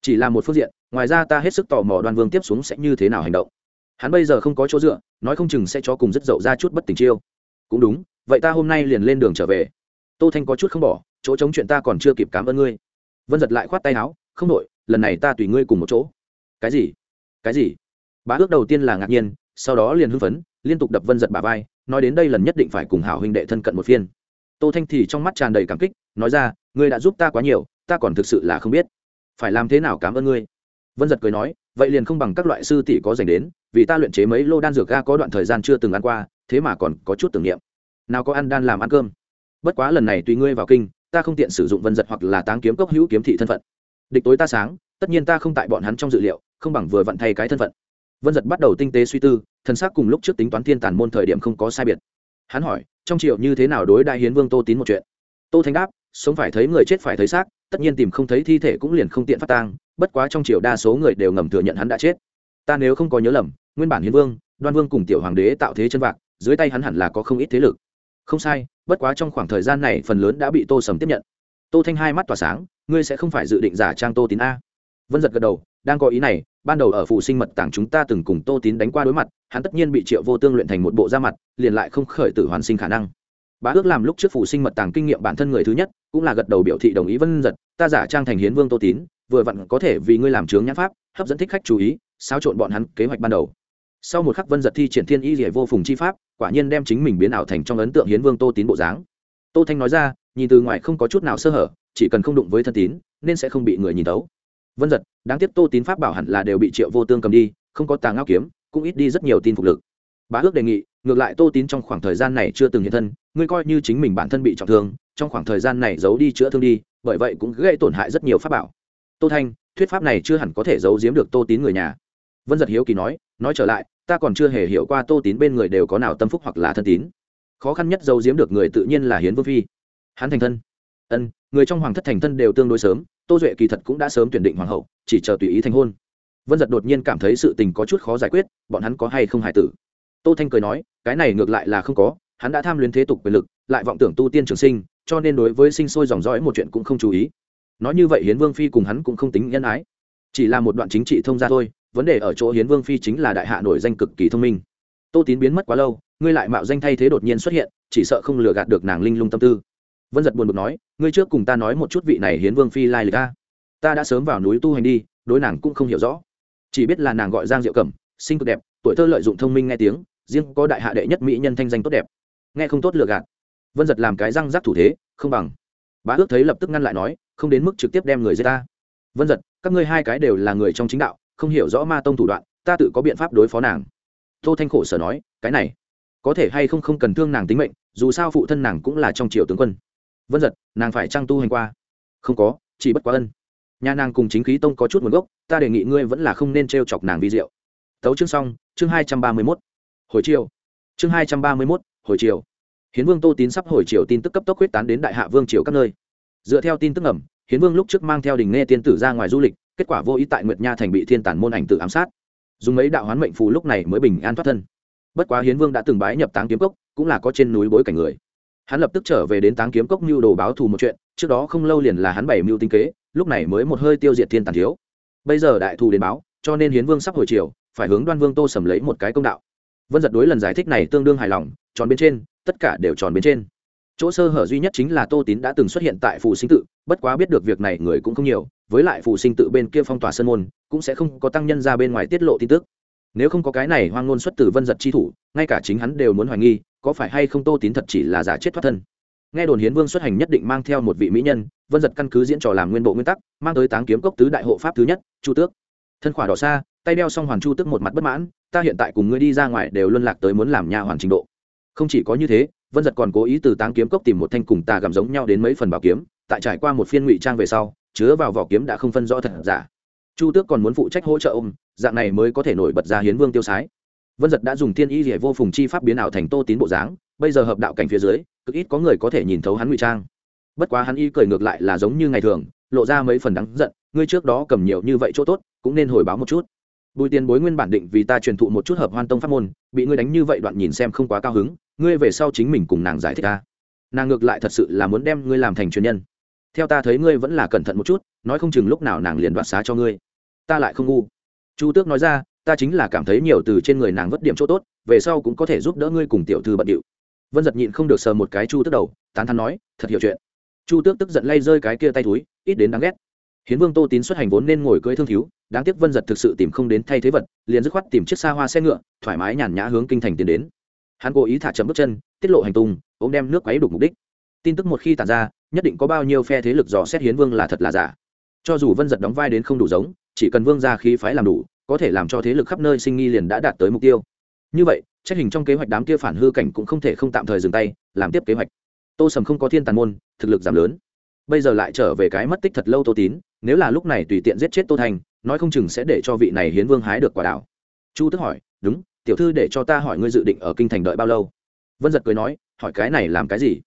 Chỉ là một phương diện, ngoài ra ta hết sức tò mò đoan vương tiếp xuống sẽ như thế nào hành động. Hắn bây giờ không có chỗ dựa, nói không chừng sẽ cho cùng rất dậu ra chút bất tình chiêu. Cũng đúng, vậy ta hôm nay liền lên đường trở về. Tô thanh có chút không bỏ, chỗ chống chuyện ta còn chưa kịp cảm ơn ngươi. Vân giật lại khoát tay áo không đội, lần này ta tùy ngươi cùng một chỗ. Cái gì? Cái gì? Bá ước đầu tiên là ngạc nhiên, sau đó liền hưng phấn, liên tục đập vân giật bà vai, nói đến đây lần nhất định phải cùng hảo huynh đệ thân cận một phiên. Tô thanh thì trong mắt tràn đầy cảm kích, nói ra, ngươi đã giúp ta quá nhiều, ta còn thực sự là không biết. Phải làm thế nào cảm ơn ngươi? Vân giật cười nói, vậy liền không bằng các loại sư tỷ có dành đến, vì ta luyện chế mấy lô đan dược ga có đoạn thời gian chưa từng ăn qua, thế mà còn có chút tưởng niệm. Nào có ăn đan làm ăn cơm. Bất quá lần này tùy ngươi vào kinh, ta không tiện sử dụng vân giật hoặc là táng kiếm cốc hữu kiếm thị thân phận địch tối ta sáng, tất nhiên ta không tại bọn hắn trong dự liệu, không bằng vừa vặn thay cái thân phận. Vân giật bắt đầu tinh tế suy tư, thần xác cùng lúc trước tính toán thiên tàn môn thời điểm không có sai biệt. Hắn hỏi, trong triệu như thế nào đối đại hiến vương tô tín một chuyện? Tô thanh đáp, sống phải thấy người chết phải thấy xác, tất nhiên tìm không thấy thi thể cũng liền không tiện phát tang, bất quá trong triều đa số người đều ngầm thừa nhận hắn đã chết. Ta nếu không có nhớ lầm, nguyên bản hiến vương, đoan vương cùng tiểu hoàng đế tạo thế chân vạc, dưới tay hắn hẳn là có không ít thế lực. Không sai, bất quá trong khoảng thời gian này phần lớn đã bị tô sầm tiếp nhận. Tô thanh hai mắt tỏa sáng ngươi sẽ không phải dự định giả trang tô tín a. Vân giật gật đầu, đang có ý này, ban đầu ở phụ sinh mật tảng chúng ta từng cùng tô tín đánh qua đối mặt, hắn tất nhiên bị triệu vô tương luyện thành một bộ da mặt, liền lại không khởi tử hoàn sinh khả năng. Bá ước làm lúc trước phụ sinh mật tàng kinh nghiệm bản thân người thứ nhất, cũng là gật đầu biểu thị đồng ý vân giật, ta giả trang thành hiến vương tô tín, vừa vặn có thể vì ngươi làm trướng nhãn pháp, hấp dẫn thích khách chú ý, xáo trộn bọn hắn kế hoạch ban đầu. Sau một khắc vân giật thi triển thiên y rỉa vô phùng chi pháp, quả nhiên đem chính mình biến ảo thành trong ấn tượng hiến vương tô tín bộ dáng. Tô thanh nói ra, nhìn từ ngoài không có chút nào sơ hở chỉ cần không đụng với thân tín, nên sẽ không bị người nhìn tấu vân giật đáng tiếc tô tín pháp bảo hẳn là đều bị triệu vô tương cầm đi, không có tà ngao kiếm, cũng ít đi rất nhiều tin phục lực. Bá ước đề nghị, ngược lại tô tín trong khoảng thời gian này chưa từng hiện thân, ngươi coi như chính mình bản thân bị trọng thương, trong khoảng thời gian này giấu đi chữa thương đi, bởi vậy cũng gây tổn hại rất nhiều pháp bảo. Tô thanh, thuyết pháp này chưa hẳn có thể giấu giếm được tô tín người nhà. Vân giật hiếu kỳ nói nói trở lại, ta còn chưa hề hiểu qua tô tín bên người đều có nào tâm phúc hoặc là thân tín. Khó khăn nhất giấu giếm được người tự nhiên là hiến vương phi. Hắn thành thân. Ân người trong hoàng thất thành thân đều tương đối sớm, tô duệ kỳ thật cũng đã sớm tuyển định hoàng hậu, chỉ chờ tùy ý thành hôn. Vân giật đột nhiên cảm thấy sự tình có chút khó giải quyết, bọn hắn có hay không hài tử? Tô thanh cười nói, cái này ngược lại là không có, hắn đã tham luyến thế tục quyền lực, lại vọng tưởng tu tiên trường sinh, cho nên đối với sinh sôi dòng dõi một chuyện cũng không chú ý. Nói như vậy hiến vương phi cùng hắn cũng không tính nhân ái. Chỉ là một đoạn chính trị thông gia thôi, vấn đề ở chỗ hiến vương phi chính là đại hạ nổi danh cực kỳ thông minh. Tô tín biến mất quá lâu, ngươi lại mạo danh thay thế đột nhiên xuất hiện, chỉ sợ không lừa gạt được nàng linh lung tâm tư vân giật buồn bực nói, ngươi trước cùng ta nói một chút vị này hiến vương phi lai lịch ta ta đã sớm vào núi tu hành đi, đối nàng cũng không hiểu rõ. Chỉ biết là nàng gọi giang diệu cẩm sinh cực đẹp, tuổi thơ lợi dụng thông minh nghe tiếng, riêng có đại hạ đệ nhất mỹ nhân thanh danh tốt đẹp. Nghe không tốt lừa gạt. Vân giật làm cái răng rắc thủ thế, không bằng. Bá ước thấy lập tức ngăn lại nói, không đến mức trực tiếp đem người giết ta. Vân giật, các ngươi hai cái đều là người trong chính đạo, không hiểu rõ ma tông thủ đoạn, ta tự có biện pháp đối phó nàng. Tô thanh khổ sở nói, cái này, có thể hay không không cần thương nàng tính mệnh, dù sao phụ thân nàng cũng là trong triều tướng quân vân giật nàng phải trang tu hành qua không có chỉ bất quá ân nhà nàng cùng chính khí tông có chút nguồn gốc ta đề nghị ngươi vẫn là không nên t r e o chọc nàng vi diệu tấu chương xong chương hai trăm ba mươi mốt hồi chiều chương hai trăm ba mươi mốt hồi chiều hiến vương tô tín sắp hồi chiều tin tức cấp tốc huyết tán đến đại hạ vương triều các nơi dựa theo tin tức ẩm hiến vương lúc trước mang theo đình nghe tiên tử ra ngoài du lịch kết quả vô ý tại nguyệt nha thành bị thiên tản môn ảnh tự ám sát dùng mấy đạo hoán mệnh phù lúc này mới bình an thoát thân bất quá hiến vương đã từng bái nhập táng kiếm cốc cũng là có trên núi bối cảnh người hắn lập tức trở về đến táng kiếm cốc mưu đồ báo thù một chuyện, trước đó không lâu liền là hắn bảy mưu tinh kế, lúc này mới một hơi tiêu diệt thiên tàn thiếu. Bây giờ đại thù đến báo, cho nên hiến vương sắp hồi chiều phải hướng đoan vương tô sầm lấy một cái công đạo. Vân giật đối lần giải thích này tương đương hài lòng, tròn bên trên, tất cả đều tròn bên trên. Chỗ sơ hở duy nhất chính là tô tín đã từng xuất hiện tại phù sinh tự, bất quá biết được việc này người cũng không nhiều, với lại phù sinh tự bên kia phong tỏa sân môn, cũng sẽ không có tăng nhân ra bên ngoài tiết lộ tin tức. Nếu không có cái này hoang ngôn xuất từ vân giật chi thủ, ngay cả chính hắn đều muốn hoài nghi có phải hay không tô tín thật chỉ là giả chết thoát thân? Nghe đồn hiến vương xuất hành nhất định mang theo một vị mỹ nhân, vân giật căn cứ diễn trò làm nguyên bộ nguyên tắc, mang tới táng kiếm cốc tứ đại hộ pháp thứ nhất, chu tước. Thân khỏa đỏ xa, tay đeo xong hoàn chu tước một mặt bất mãn, ta hiện tại cùng ngươi đi ra ngoài đều luân lạc tới muốn làm nhà hoàn trình độ. Không chỉ có như thế, vân giật còn cố ý từ táng kiếm cốc tìm một thanh cùng tà gặm giống nhau đến mấy phần bảo kiếm, tại trải qua một phiên ngụy trang về sau, chứa vào vỏ kiếm đã không phân rõ thật giả. Chu tước còn muốn phụ trách hỗ trợ ông dạng này mới có thể nổi bật ra hiến vương tiêu sái vân giật đã dùng thiên y rỉa vô phùng chi pháp biến ảo thành tô tín bộ dáng, bây giờ hợp đạo cảnh phía dưới, cực ít có người có thể nhìn thấu hắn ngụy trang. Bất quá hắn y cười ngược lại là giống như ngày thường, lộ ra mấy phần đắng giận, ngươi trước đó cầm nhiều như vậy chỗ tốt, cũng nên hồi báo một chút. Bùi tiền bối nguyên bản định vì ta truyền thụ một chút hợp hoan tông pháp môn, bị ngươi đánh như vậy đoạn nhìn xem không quá cao hứng, ngươi về sau chính mình cùng nàng giải thích ta. Nàng ngược lại thật sự là muốn đem ngươi làm thành truyền nhân. Theo ta thấy ngươi vẫn là cẩn thận một chút, nói không chừng lúc nào nàng liền đoạt xá cho ngươi. Ta lại không ngu. Chu tước nói ra ta chính là cảm thấy nhiều từ trên người nàng vất điểm chỗ tốt, về sau cũng có thể giúp đỡ ngươi cùng tiểu thư bận điệu. Vân giật nhịn không được sờ một cái chu tước đầu, tán thắn nói, thật hiểu chuyện. Chu tước tức giận lay rơi cái kia tay túi, ít đến đáng ghét. Hiến vương tô tín xuất hành vốn nên ngồi cưới thương thiếu, đáng tiếc vân giật thực sự tìm không đến thay thế vật, liền dứt khoát tìm chiếc xa hoa xe ngựa, thoải mái nhàn nhã hướng kinh thành tiến đến. Hắn cố ý thả chậm bước chân, tiết lộ hành tung, ôm đem nước quấy đục mục đích. Tin tức một khi tàn ra, nhất định có bao nhiêu phe thế lực dò xét hiến vương là thật là giả. Cho dù vân giật đóng vai đến không đủ giống, chỉ cần vương ra khí phái làm đủ có thể làm cho thế lực khắp nơi sinh nghi liền đã đạt tới mục tiêu. Như vậy, trách hình trong kế hoạch đám kia phản hư cảnh cũng không thể không tạm thời dừng tay, làm tiếp kế hoạch. Tô sầm không có thiên tàn môn, thực lực giảm lớn. Bây giờ lại trở về cái mất tích thật lâu tô tín, nếu là lúc này tùy tiện giết chết tô thành, nói không chừng sẽ để cho vị này hiến vương hái được quả đảo. Chu tức hỏi, đúng, tiểu thư để cho ta hỏi ngươi dự định ở kinh thành đợi bao lâu? Vân giật cười nói, hỏi cái này làm cái gì?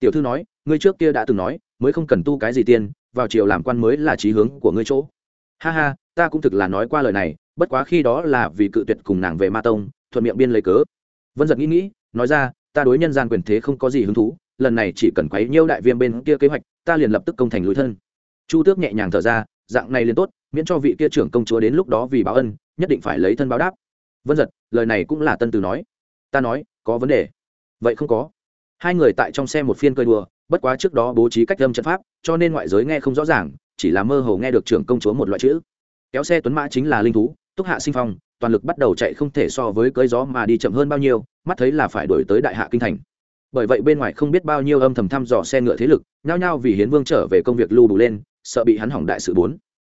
Tiểu thư nói, ngươi trước kia đã từng nói, mới không cần tu cái gì tiên, vào chiều làm quan mới là trí hướng của ngươi chỗ. Ha ha, ta cũng thực là nói qua lời này bất quá khi đó là vì cự tuyệt cùng nàng về ma tông, thuận miệng biên lấy cớ. Vân giật nghĩ nghĩ, nói ra, ta đối nhân gian quyền thế không có gì hứng thú, lần này chỉ cần quấy nhiêu đại viêm bên kia kế hoạch, ta liền lập tức công thành lối thân. Chu tước nhẹ nhàng thở ra, dạng này liền tốt, miễn cho vị kia trưởng công chúa đến lúc đó vì báo ân, nhất định phải lấy thân báo đáp. Vân giật, lời này cũng là tân từ nói. Ta nói, có vấn đề. Vậy không có. Hai người tại trong xe một phiên cơi đùa, bất quá trước đó bố trí cách âm trận pháp, cho nên ngoại giới nghe không rõ ràng, chỉ là mơ hồ nghe được trưởng công chúa một loại chữ. Kéo xe tuấn mã chính là linh thú túc hạ sinh phong, toàn lực bắt đầu chạy không thể so với cơi gió mà đi chậm hơn bao nhiêu, mắt thấy là phải đổi tới đại hạ kinh thành. Bởi vậy bên ngoài không biết bao nhiêu âm thầm thăm dò xe ngựa thế lực, nhao nhao vì hiến vương trở về công việc lưu đủ lên, sợ bị hắn hỏng đại sự bốn.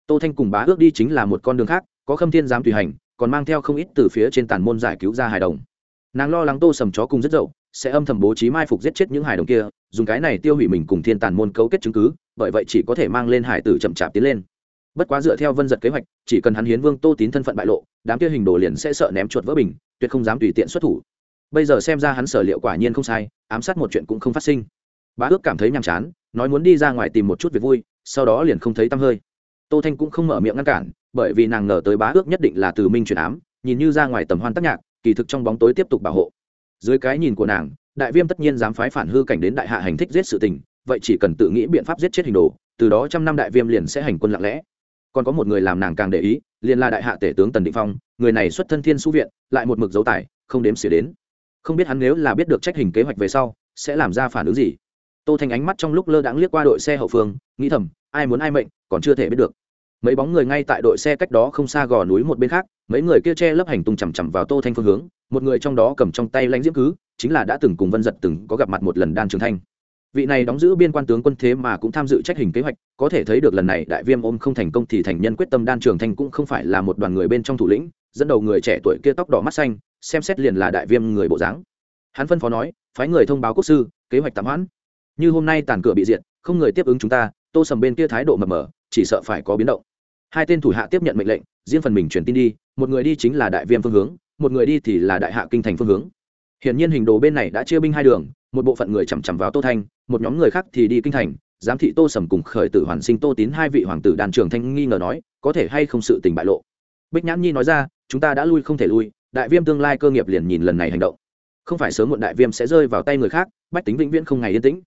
Tô thanh cùng bá ước đi chính là một con đường khác, có khâm thiên dám tùy hành, còn mang theo không ít từ phía trên tàn môn giải cứu ra hài đồng. Nàng lo lắng tô sầm chó cùng rất dậu, sẽ âm thầm bố trí mai phục giết chết những hài đồng kia, dùng cái này tiêu hủy mình cùng thiên tàn môn cấu kết chứng cứ, bởi vậy chỉ có thể mang lên hải tử chậm chạp tiến lên bất quá dựa theo vân giật kế hoạch, chỉ cần hắn hiến vương tô tín thân phận bại lộ, đám kia hình đồ liền sẽ sợ ném chuột vỡ bình, tuyệt không dám tùy tiện xuất thủ. Bây giờ xem ra hắn sở liệu quả nhiên không sai, ám sát một chuyện cũng không phát sinh. Bá ước cảm thấy nhàm chán, nói muốn đi ra ngoài tìm một chút việc vui, sau đó liền không thấy tăm hơi. Tô thanh cũng không mở miệng ngăn cản, bởi vì nàng ngờ tới bá ước nhất định là từ minh truyền ám, nhìn như ra ngoài tầm hoan tác nhạc, kỳ thực trong bóng tối tiếp tục bảo hộ. Dưới cái nhìn của nàng, đại viêm tất nhiên dám phái phản hư cảnh đến đại hạ hành thích giết sự tình, vậy chỉ cần tự nghĩ biện pháp giết chết hình đồ, từ đó trăm năm đại viêm liền sẽ hành quân lặng lẽ còn có một người làm nàng càng để ý, liền là đại hạ tể tướng tần định phong, người này xuất thân thiên su viện, lại một mực dấu tài không đếm xỉa đến. Không biết hắn nếu là biết được trách hình kế hoạch về sau, sẽ làm ra phản ứng gì? Tô thanh ánh mắt trong lúc lơ đãng liếc qua đội xe hậu phương, nghĩ thầm, ai muốn ai mệnh, còn chưa thể biết được. Mấy bóng người ngay tại đội xe cách đó không xa gò núi một bên khác, mấy người kia che lấp hành tung chằm chằm vào tô thanh phương hướng, một người trong đó cầm trong tay lãnh diễm cứ, chính là đã từng cùng vân giật từng có gặp mặt một lần đan trường thanh vị này đóng giữ biên quan tướng quân thế mà cũng tham dự trách hình kế hoạch, có thể thấy được lần này đại viêm ôm không thành công thì thành nhân quyết tâm đan trường thanh cũng không phải là một đoàn người bên trong thủ lĩnh, dẫn đầu người trẻ tuổi kia tóc đỏ mắt xanh, xem xét liền là đại viêm người bộ dáng. Hắn phân phó nói, phái người thông báo quốc sư, kế hoạch tạm hoãn. Như hôm nay tàn cửa bị diệt, không người tiếp ứng chúng ta, tô sầm bên kia thái độ mập mờ, chỉ sợ phải có biến động. Hai tên thủ hạ tiếp nhận mệnh lệnh, riêng phần mình truyền tin đi, một người đi chính là đại viêm phương hướng, một người đi thì là đại hạ kinh thành phương hướng. Hiện nhiên hình đồ bên này đã chia binh hai đường một bộ phận người chằm chằm vào tô thanh, một nhóm người khác thì đi kinh thành, giám thị tô sầm cùng khởi tử hoàn sinh tô tín hai vị hoàng tử đàn trường thanh nghi ngờ nói, có thể hay không sự tình bại lộ. Bích nhãn nhi nói ra, chúng ta đã lui không thể lui, đại viêm tương lai cơ nghiệp liền nhìn lần này hành động. Không phải sớm muộn đại viêm sẽ rơi vào tay người khác, bách tính vĩnh viễn không ngày yên tĩnh.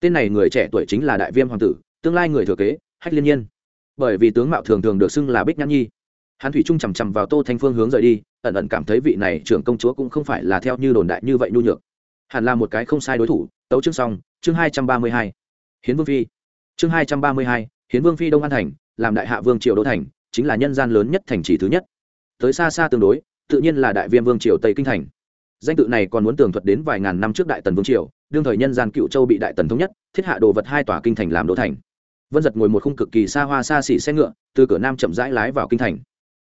Tên này người trẻ tuổi chính là đại viêm hoàng tử, tương lai người thừa kế, hách liên nhiên. Bởi vì tướng mạo thường thường được xưng là bích nhãn nhi. Hắn thủy trung chằm chằm vào tô thanh phương hướng rời đi, ẩn ẩn cảm thấy vị này trưởng công chúa cũng không phải là theo như đồn đại như vậy nhu nhược hẳn là một cái không sai đối thủ, tấu chương xong, chương hai trăm ba mươi hai. Hiến vương phi. Chương hai trăm ba mươi hai, hiến vương phi đông an thành, làm đại hạ vương triều đô thành, chính là nhân gian lớn nhất thành trì thứ nhất. Tới xa xa tương đối, tự nhiên là đại viêm vương triều tây kinh thành. Danh tự này còn muốn tường thuật đến vài ngàn năm trước đại tần vương triều, đương thời nhân gian cựu châu bị đại tần thống nhất, thiết hạ đồ vật hai tòa kinh thành làm đô thành. Vân giật ngồi một khung cực kỳ xa hoa xa xỉ xe ngựa, từ cửa nam chậm rãi lái vào kinh thành.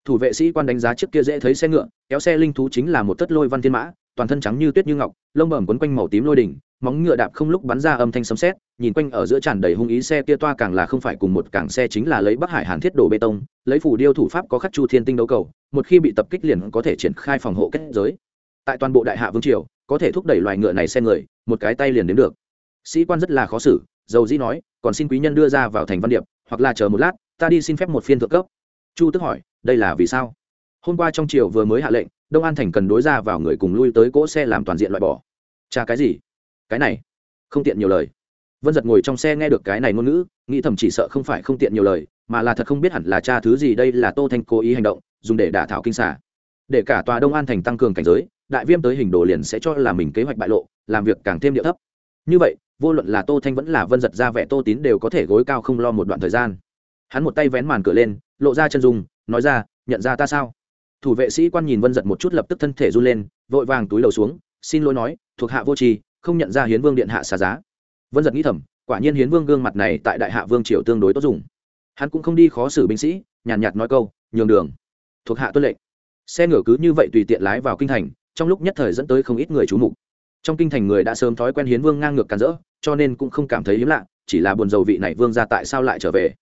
Thủ vệ sĩ quan đánh giá trước kia dễ thấy xe ngựa, kéo xe linh thú chính là một tất lôi văn thiên mã toàn thân trắng như tuyết như ngọc, lông bẩm quấn quanh màu tím lôi đỉnh, móng ngựa đạp không lúc bắn ra âm thanh sấm sét, nhìn quanh ở giữa tràn đầy hung ý xe kia toa càng là không phải cùng một cảng xe chính là lấy bắc hải hàn thiết đổ bê tông, lấy phủ điêu thủ pháp có khắc chu thiên tinh đấu cầu, một khi bị tập kích liền có thể triển khai phòng hộ kết giới. Tại toàn bộ đại hạ vương triều, có thể thúc đẩy loài ngựa này xe người, một cái tay liền đến được. Sĩ quan rất là khó xử, dầu dĩ nói, còn xin quý nhân đưa ra vào thành văn điệp, hoặc là chờ một lát, ta đi xin phép một phiên thượng cấp. Chu tức hỏi, đây là vì sao? Hôm qua trong triều vừa mới hạ lệnh đông an thành cần đối ra vào người cùng lui tới cỗ xe làm toàn diện loại bỏ. Cha cái gì? Cái này, không tiện nhiều lời. Vân giật ngồi trong xe nghe được cái này ngôn ngữ, nghĩ thầm chỉ sợ không phải không tiện nhiều lời, mà là thật không biết hẳn là cha thứ gì đây là tô thanh cố ý hành động, dùng để đả thảo kinh xả để cả tòa đông an thành tăng cường cảnh giới, đại viêm tới hình đồ liền sẽ cho là mình kế hoạch bại lộ, làm việc càng thêm địa thấp. Như vậy, vô luận là tô thanh vẫn là vân giật ra vẻ tô tín đều có thể gối cao không lo một đoạn thời gian. Hắn một tay vén màn cửa lên, lộ ra chân dung, nói ra, nhận ra ta sao? Thủ vệ sĩ quan nhìn vân giật một chút lập tức thân thể run lên vội vàng túi đầu xuống xin lỗi nói thuộc hạ vô tri không nhận ra hiến vương điện hạ xà giá. Vân giật nghĩ thầm quả nhiên hiến vương gương mặt này tại đại hạ vương triều tương đối tốt dùng. Hắn cũng không đi khó xử binh sĩ nhàn nhạt, nhạt nói câu nhường đường. Thuộc hạ tuân lệnh. Xe ngựa cứ như vậy tùy tiện lái vào kinh thành trong lúc nhất thời dẫn tới không ít người trú mục. Trong kinh thành người đã sớm thói quen hiến vương ngang ngược càn rỡ cho nên cũng không cảm thấy hiếm lạ chỉ là buồn dầu vị này vương ra tại sao lại trở về.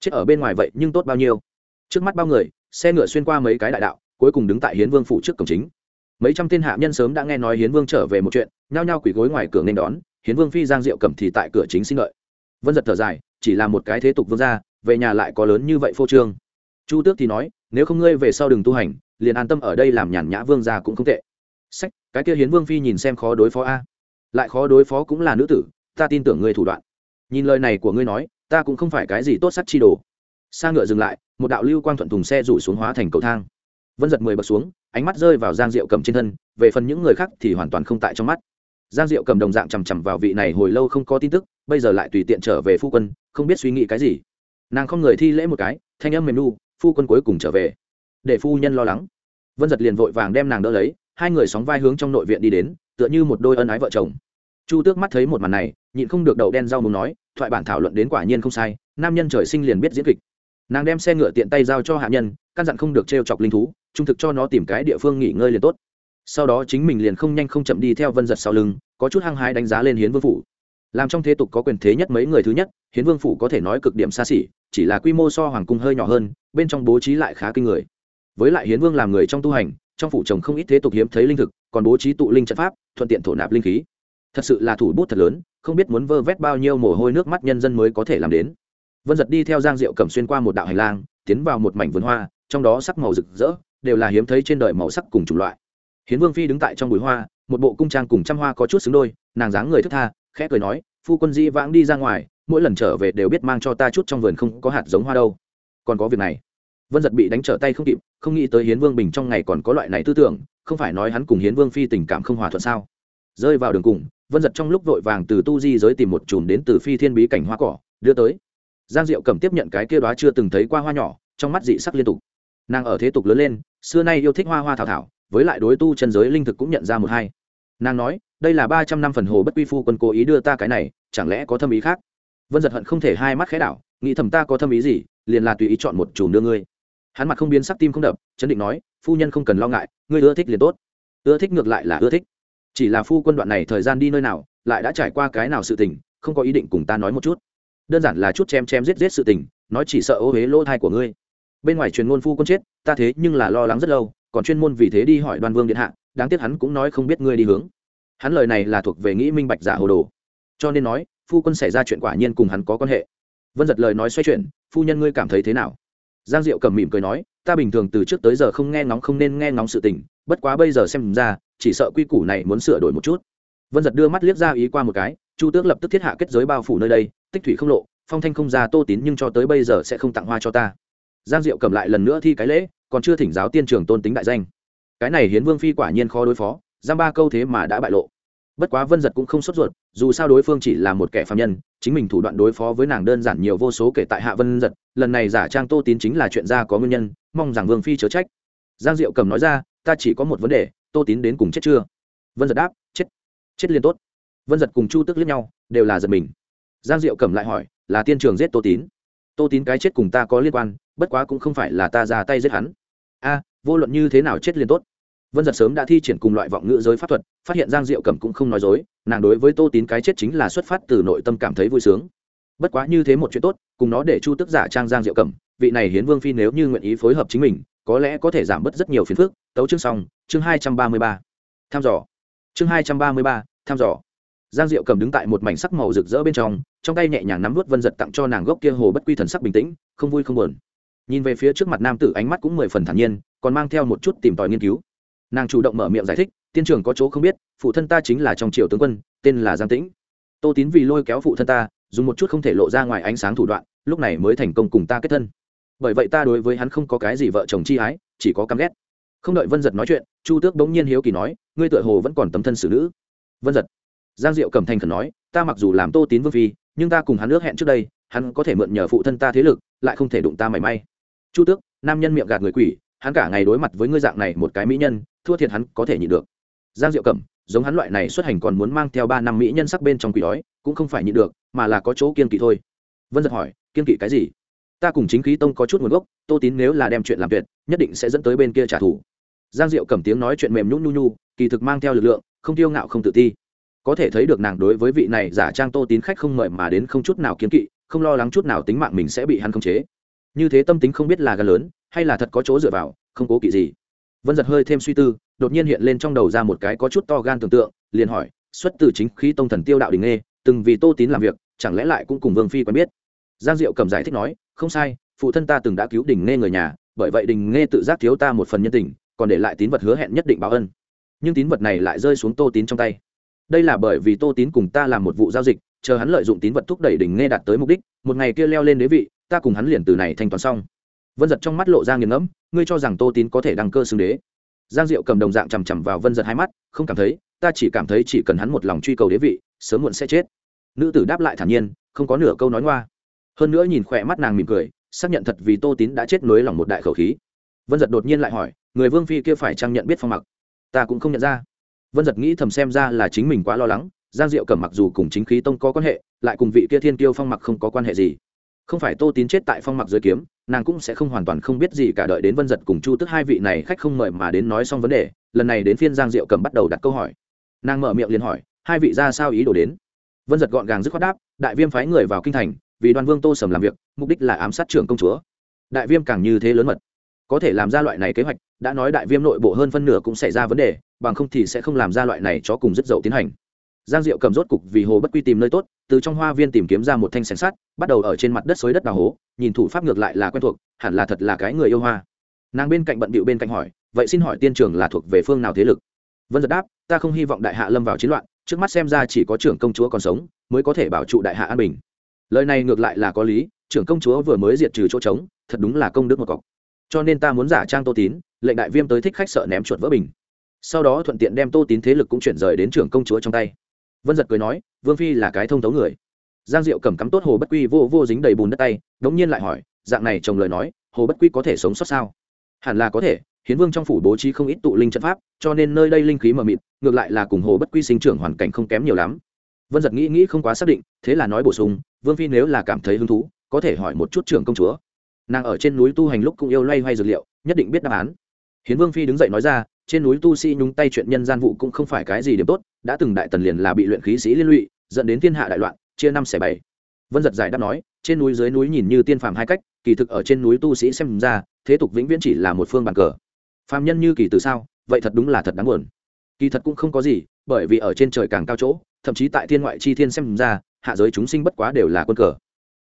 Chết ở bên ngoài vậy nhưng tốt bao nhiêu? Trước mắt bao người xe ngựa xuyên qua mấy cái đại đạo cuối cùng đứng tại hiến vương phủ trước cổng chính. Mấy trăm tên hạ nhân sớm đã nghe nói hiến vương trở về một chuyện, nhao nhao quỳ gối ngoài cửa nên đón, hiến vương phi giang diệu cầm thì tại cửa chính xin lợi. Vân giật thở dài, chỉ là một cái thế tục vương gia, về nhà lại có lớn như vậy phô trương. Chu tước thì nói, nếu không ngươi về sau đừng tu hành, liền an tâm ở đây làm nhàn nhã vương gia cũng không tệ. Sách, cái kia hiến vương phi nhìn xem khó đối phó a. Lại khó đối phó cũng là nữ tử, ta tin tưởng ngươi thủ đoạn. Nhìn lời này của ngươi nói, ta cũng không phải cái gì tốt sắc chi đồ. Sa ngựa dừng lại, một đạo lưu quang thuận thùng xe rủ xuống hóa thành cầu thang vân giật mười bậc xuống, ánh mắt rơi vào giang diệu cầm trên thân, về phần những người khác thì hoàn toàn không tại trong mắt. Giang diệu cầm đồng dạng chằm chằm vào vị này hồi lâu không có tin tức, bây giờ lại tùy tiện trở về phu quân, không biết suy nghĩ cái gì. Nàng không người thi lễ một cái, thanh âm mềm nu, phu quân cuối cùng trở về. Để phu nhân lo lắng. Vân giật liền vội vàng đem nàng đỡ lấy, hai người sóng vai hướng trong nội viện đi đến, tựa như một đôi ân ái vợ chồng. Chu tước mắt thấy một màn này, nhịn không được đầu đen rau muốn nói, thoại bản thảo luận đến quả nhiên không sai, nam nhân trời sinh liền biết diễn kịch nàng đem xe ngựa tiện tay giao cho hạ nhân, căn dặn không được t r e o chọc linh thú, trung thực cho nó tìm cái địa phương nghỉ ngơi liền tốt. Sau đó chính mình liền không nhanh không chậm đi theo vân giật sau lưng, có chút hăng hái đánh giá lên hiến vương phủ. Làm trong thế tục có quyền thế nhất mấy người thứ nhất, hiến vương phủ có thể nói cực điểm xa xỉ, chỉ là quy mô so hoàng cung hơi nhỏ hơn, bên trong bố trí lại khá kinh người. Với lại hiến vương làm người trong tu hành, trong phủ trồng không ít thế tục hiếm thấy linh thực, còn bố trí tụ linh trận pháp, thuận tiện thổ nạp linh khí. Thật sự là thủ bút thật lớn, không biết muốn vơ vét bao nhiêu mồ hôi nước mắt nhân dân mới có thể làm đến vân giật đi theo giang diệu cầm xuyên qua một đạo hành lang, tiến vào một mảnh vườn hoa, trong đó sắc màu rực rỡ, đều là hiếm thấy trên đời màu sắc cùng chủng loại. Hiến vương phi đứng tại trong bụi hoa, một bộ cung trang cùng trăm hoa có chút xứng đôi, nàng dáng người thức tha, khẽ cười nói, phu quân di vãng đi ra ngoài, mỗi lần trở về đều biết mang cho ta chút trong vườn không có hạt giống hoa đâu. Còn có việc này. Vân giật bị đánh trở tay không kịp, không nghĩ tới hiến vương bình trong ngày còn có loại này tư tưởng, không phải nói hắn cùng hiến vương phi tình cảm không hòa thuận sao? Rơi vào đường cùng, vân giật trong lúc vội vàng từ tu di giới tìm một chùm đến từ phi thiên bí cảnh hoa cỏ, đưa tới giang diệu cầm tiếp nhận cái kia đó chưa từng thấy qua hoa nhỏ, trong mắt dị sắc liên tục. Nàng ở thế tục lớn lên, xưa nay yêu thích hoa hoa thảo thảo, với lại đối tu chân giới linh thực cũng nhận ra một hai. Nàng nói, đây là ba trăm năm phần hồ bất quy phu quân cố ý đưa ta cái này, chẳng lẽ có thâm ý khác? Vân giật hận không thể hai mắt khẽ đảo, nghĩ thầm ta có thâm ý gì, liền là tùy ý chọn một chùm đưa ngươi. Hắn mặt không biến sắc tim không đập, chấn định nói, phu nhân không cần lo ngại, ngươi ưa thích liền tốt. Ưa thích ngược lại là ưa thích. Chỉ là phu quân đoạn này thời gian đi nơi nào, lại đã trải qua cái nào sự tình, không có ý định cùng ta nói một chút đơn giản là chút chém chém giết giết sự tình, nói chỉ sợ ô huế lỗ thai của ngươi. Bên ngoài truyền ngôn phu quân chết, ta thế nhưng là lo lắng rất lâu, còn chuyên môn vì thế đi hỏi đoan vương điện hạ, đáng tiếc hắn cũng nói không biết ngươi đi hướng. Hắn lời này là thuộc về nghĩ minh bạch giả hồ đồ. Cho nên nói, phu quân xảy ra chuyện quả nhiên cùng hắn có quan hệ. Vân giật lời nói xoay chuyển, phu nhân ngươi cảm thấy thế nào? Giang diệu cầm mỉm cười nói, ta bình thường từ trước tới giờ không nghe ngóng không nên nghe ngóng sự tình, bất quá bây giờ xem ra, chỉ sợ quy củ này muốn sửa đổi một chút. Vân giật đưa mắt liếc ra ý qua một cái, chu tước lập tức thiết hạ kết giới bao phủ nơi đây tích thủy không lộ, phong thanh không ra tô tín nhưng cho tới bây giờ sẽ không tặng hoa cho ta. Giang diệu cầm lại lần nữa thi cái lễ, còn chưa thỉnh giáo tiên trường tôn tính đại danh. Cái này hiến vương phi quả nhiên khó đối phó giam ba câu thế mà đã bại lộ. Bất quá vân giật cũng không sốt ruột, dù sao đối phương chỉ là một kẻ phạm nhân, chính mình thủ đoạn đối phó với nàng đơn giản nhiều vô số kể tại hạ vân giật, lần này giả trang tô tín chính là chuyện ra có nguyên nhân, mong rằng vương phi chớ trách. Giang diệu cầm nói ra, ta chỉ có một vấn đề, tô tín đến cùng chết chưa? Vân giật đáp, chết. Chết liên tốt. Vân giật cùng chu tức liếc nhau, đều là giật mình giang diệu cầm lại hỏi, là tiên trường giết tô tín? Tô tín cái chết cùng ta có liên quan, bất quá cũng không phải là ta ra tay giết hắn. A, vô luận như thế nào chết liên tốt. Vân giật sớm đã thi triển cùng loại vọng ngữ giới pháp thuật, phát hiện giang diệu cẩm cũng không nói dối, nàng đối với tô tín cái chết chính là xuất phát từ nội tâm cảm thấy vui sướng. Bất quá như thế một chuyện tốt, cùng nó để chu tức giả trang giang diệu cẩm, vị này hiến vương phi nếu như nguyện ý phối hợp chính mình, có lẽ có thể giảm bớt rất nhiều phiền phức. Tấu chương xong, chương hai trăm ba mươi ba. Tham dò. Chương hai trăm ba mươi ba, tham dò giang diệu cầm đứng tại một mảnh sắc màu rực rỡ bên trong trong tay nhẹ nhàng nắm vút vân giật tặng cho nàng gốc kia hồ bất quy thần sắc bình tĩnh, không vui không buồn. Nhìn về phía trước mặt nam tử ánh mắt cũng mười phần thản nhiên, còn mang theo một chút tìm tòi nghiên cứu. Nàng chủ động mở miệng giải thích, tiên trường có chỗ không biết, phụ thân ta chính là trong triều tướng quân, tên là giang tĩnh. Tô tín vì lôi kéo phụ thân ta, dùng một chút không thể lộ ra ngoài ánh sáng thủ đoạn, lúc này mới thành công cùng ta kết thân. Bởi vậy ta đối với hắn không có cái gì vợ chồng chi ái, chỉ có căm ghét. Không đợi vân giật nói chuyện, chu tước bỗng nhiên hiếu kỳ nói, ngươi tựa hồ vẫn còn tấm thân xử nữ. Vân giật giang diệu cầm thành khẩn nói, ta mặc dù làm tô tín vương phi, nhưng ta cùng hắn ước hẹn trước đây, hắn có thể mượn nhờ phụ thân ta thế lực, lại không thể đụng ta mảy may. Chu tước, nam nhân miệng gạt người quỷ, hắn cả ngày đối mặt với ngươi dạng này một cái mỹ nhân, thua thiệt hắn có thể nhịn được. Giang diệu cẩm giống hắn loại này xuất hành còn muốn mang theo ba năm mỹ nhân sắc bên trong quỷ đói, cũng không phải nhịn được, mà là có chỗ kiên kỵ thôi. Vân giật hỏi kiên kỵ cái gì? Ta cùng chính khí tông có chút nguồn gốc, tô tín nếu là đem chuyện làm tuyệt, nhất định sẽ dẫn tới bên kia trả thù. Giang diệu cẩm tiếng nói chuyện mềm nhún nhu nhu, kỳ thực mang theo lực lượng, không tiêu ngạo không tự ti có thể thấy được nàng đối với vị này giả trang tô tín khách không mời mà đến không chút nào kiên kỵ, không lo lắng chút nào tính mạng mình sẽ bị hắn khống chế. Như thế tâm tính không biết là gần lớn, hay là thật có chỗ dựa vào, không cố kỵ gì. Vân giật hơi thêm suy tư, đột nhiên hiện lên trong đầu ra một cái có chút to gan tưởng tượng, liền hỏi, xuất từ chính khí tông thần tiêu đạo đình nghê, từng vì tô tín làm việc, chẳng lẽ lại cũng cùng vương phi quen biết? Giang diệu cầm giải thích nói, không sai, phụ thân ta từng đã cứu đình nghe người nhà, bởi vậy đình nghe tự giác thiếu ta một phần nhân tình, còn để lại tín vật hứa hẹn nhất định báo ân. Nhưng tín vật này lại rơi xuống tô tín trong tay đây là bởi vì tô tín cùng ta làm một vụ giao dịch, chờ hắn lợi dụng tín vật thúc đẩy đỉnh nghe đạt tới mục đích, một ngày kia leo lên đế vị, ta cùng hắn liền từ này thanh toán xong. Vân giật trong mắt lộ ra nghiền ngẫm, ngươi cho rằng tô tín có thể đăng cơ xưng đế. Giang diệu cầm đồng dạng chằm chằm vào vân giật hai mắt, không cảm thấy, ta chỉ cảm thấy chỉ cần hắn một lòng truy cầu đế vị, sớm muộn sẽ chết. Nữ tử đáp lại thản nhiên, không có nửa câu nói ngoa. Hơn nữa nhìn khỏe mắt nàng mỉm cười, xác nhận thật vì tô tín đã chết nối lòng một đại khẩu khí. Vân giật đột nhiên lại hỏi, người vương phi kia phải trang nhận biết phong mặc? Ta cũng không nhận ra vân giật nghĩ thầm xem ra là chính mình quá lo lắng, giang diệu Cẩm mặc dù cùng chính khí tông có quan hệ, lại cùng vị kia thiên tiêu phong mặc không có quan hệ gì. Không phải tô tín chết tại phong mặc dưới kiếm, nàng cũng sẽ không hoàn toàn không biết gì cả đợi đến vân giật cùng chu tức hai vị này khách không mời mà đến nói xong vấn đề, lần này đến phiên giang diệu cầm bắt đầu đặt câu hỏi. Nàng mở miệng liền hỏi, hai vị ra sao ý đồ đến? Vân giật gọn gàng dứt khoát đáp, đại viêm phái người vào kinh thành, vì đoàn vương tô sầm làm việc, mục đích là ám sát trưởng công chúa. Đại viêm càng như thế lớn mật. Có thể làm ra loại này kế hoạch đã nói đại viêm nội bộ hơn phân nửa cũng xảy ra vấn đề, bằng không thì sẽ không làm ra loại này cho cùng rất dậu tiến hành. Giang diệu cầm rốt cục vì hồ bất quy tìm nơi tốt, từ trong hoa viên tìm kiếm ra một thanh sẻng sắt, bắt đầu ở trên mặt đất xới đất đào hố, nhìn thủ pháp ngược lại là quen thuộc, hẳn là thật là cái người yêu hoa. Nàng bên cạnh bận bịu bên cạnh hỏi, vậy xin hỏi tiên trưởng là thuộc về phương nào thế lực? Vân giật đáp, ta không hy vọng đại hạ lâm vào chiến loạn, trước mắt xem ra chỉ có trưởng công chúa còn sống, mới có thể bảo trụ đại hạ an bình. Lời này ngược lại là có lý, trưởng công chúa vừa mới diệt trừ chỗ trống, thật đúng là công đức một cọc cho nên ta muốn giả trang tô tín, lệnh đại viêm tới thích khách sợ ném chuột vỡ bình. Sau đó thuận tiện đem tô tín thế lực cũng chuyển rời đến trưởng công chúa trong tay. Vân giật cười nói, vương phi là cái thông thấu người. Giang diệu cầm cắm tốt hồ bất quy vô vô dính đầy bùn đất tay, đống nhiên lại hỏi, dạng này chồng lời nói, hồ bất quy có thể sống sót sao? Hẳn là có thể, hiến vương trong phủ bố trí không ít tụ linh trận pháp, cho nên nơi đây linh khí mờ mịt, ngược lại là cùng hồ bất quy sinh trưởng hoàn cảnh không kém nhiều lắm. Vân giật nghĩ nghĩ không quá xác định, thế là nói bổ sung, vương phi nếu là cảm thấy hứng thú, có thể hỏi một chút trưởng công chúa nàng ở trên núi tu hành lúc cũng yêu loay hoay dược liệu, nhất định biết đáp án. Hiến vương phi đứng dậy nói ra, trên núi tu sĩ nhúng tay chuyện nhân gian vụ cũng không phải cái gì điểm tốt, đã từng đại tần liền là bị luyện khí sĩ liên lụy, dẫn đến thiên hạ đại loạn, chia năm xẻ bảy. Vân giật giải đáp nói, trên núi dưới núi nhìn như tiên phàm hai cách, kỳ thực ở trên núi tu sĩ xem ra, thế tục vĩnh viễn chỉ là một phương bàn cờ. Phàm nhân như kỳ từ sao, vậy thật đúng là thật đáng buồn. Kỳ thật cũng không có gì, bởi vì ở trên trời càng cao chỗ, thậm chí tại thiên ngoại chi thiên xem ra, hạ giới chúng sinh bất quá đều là quân cờ.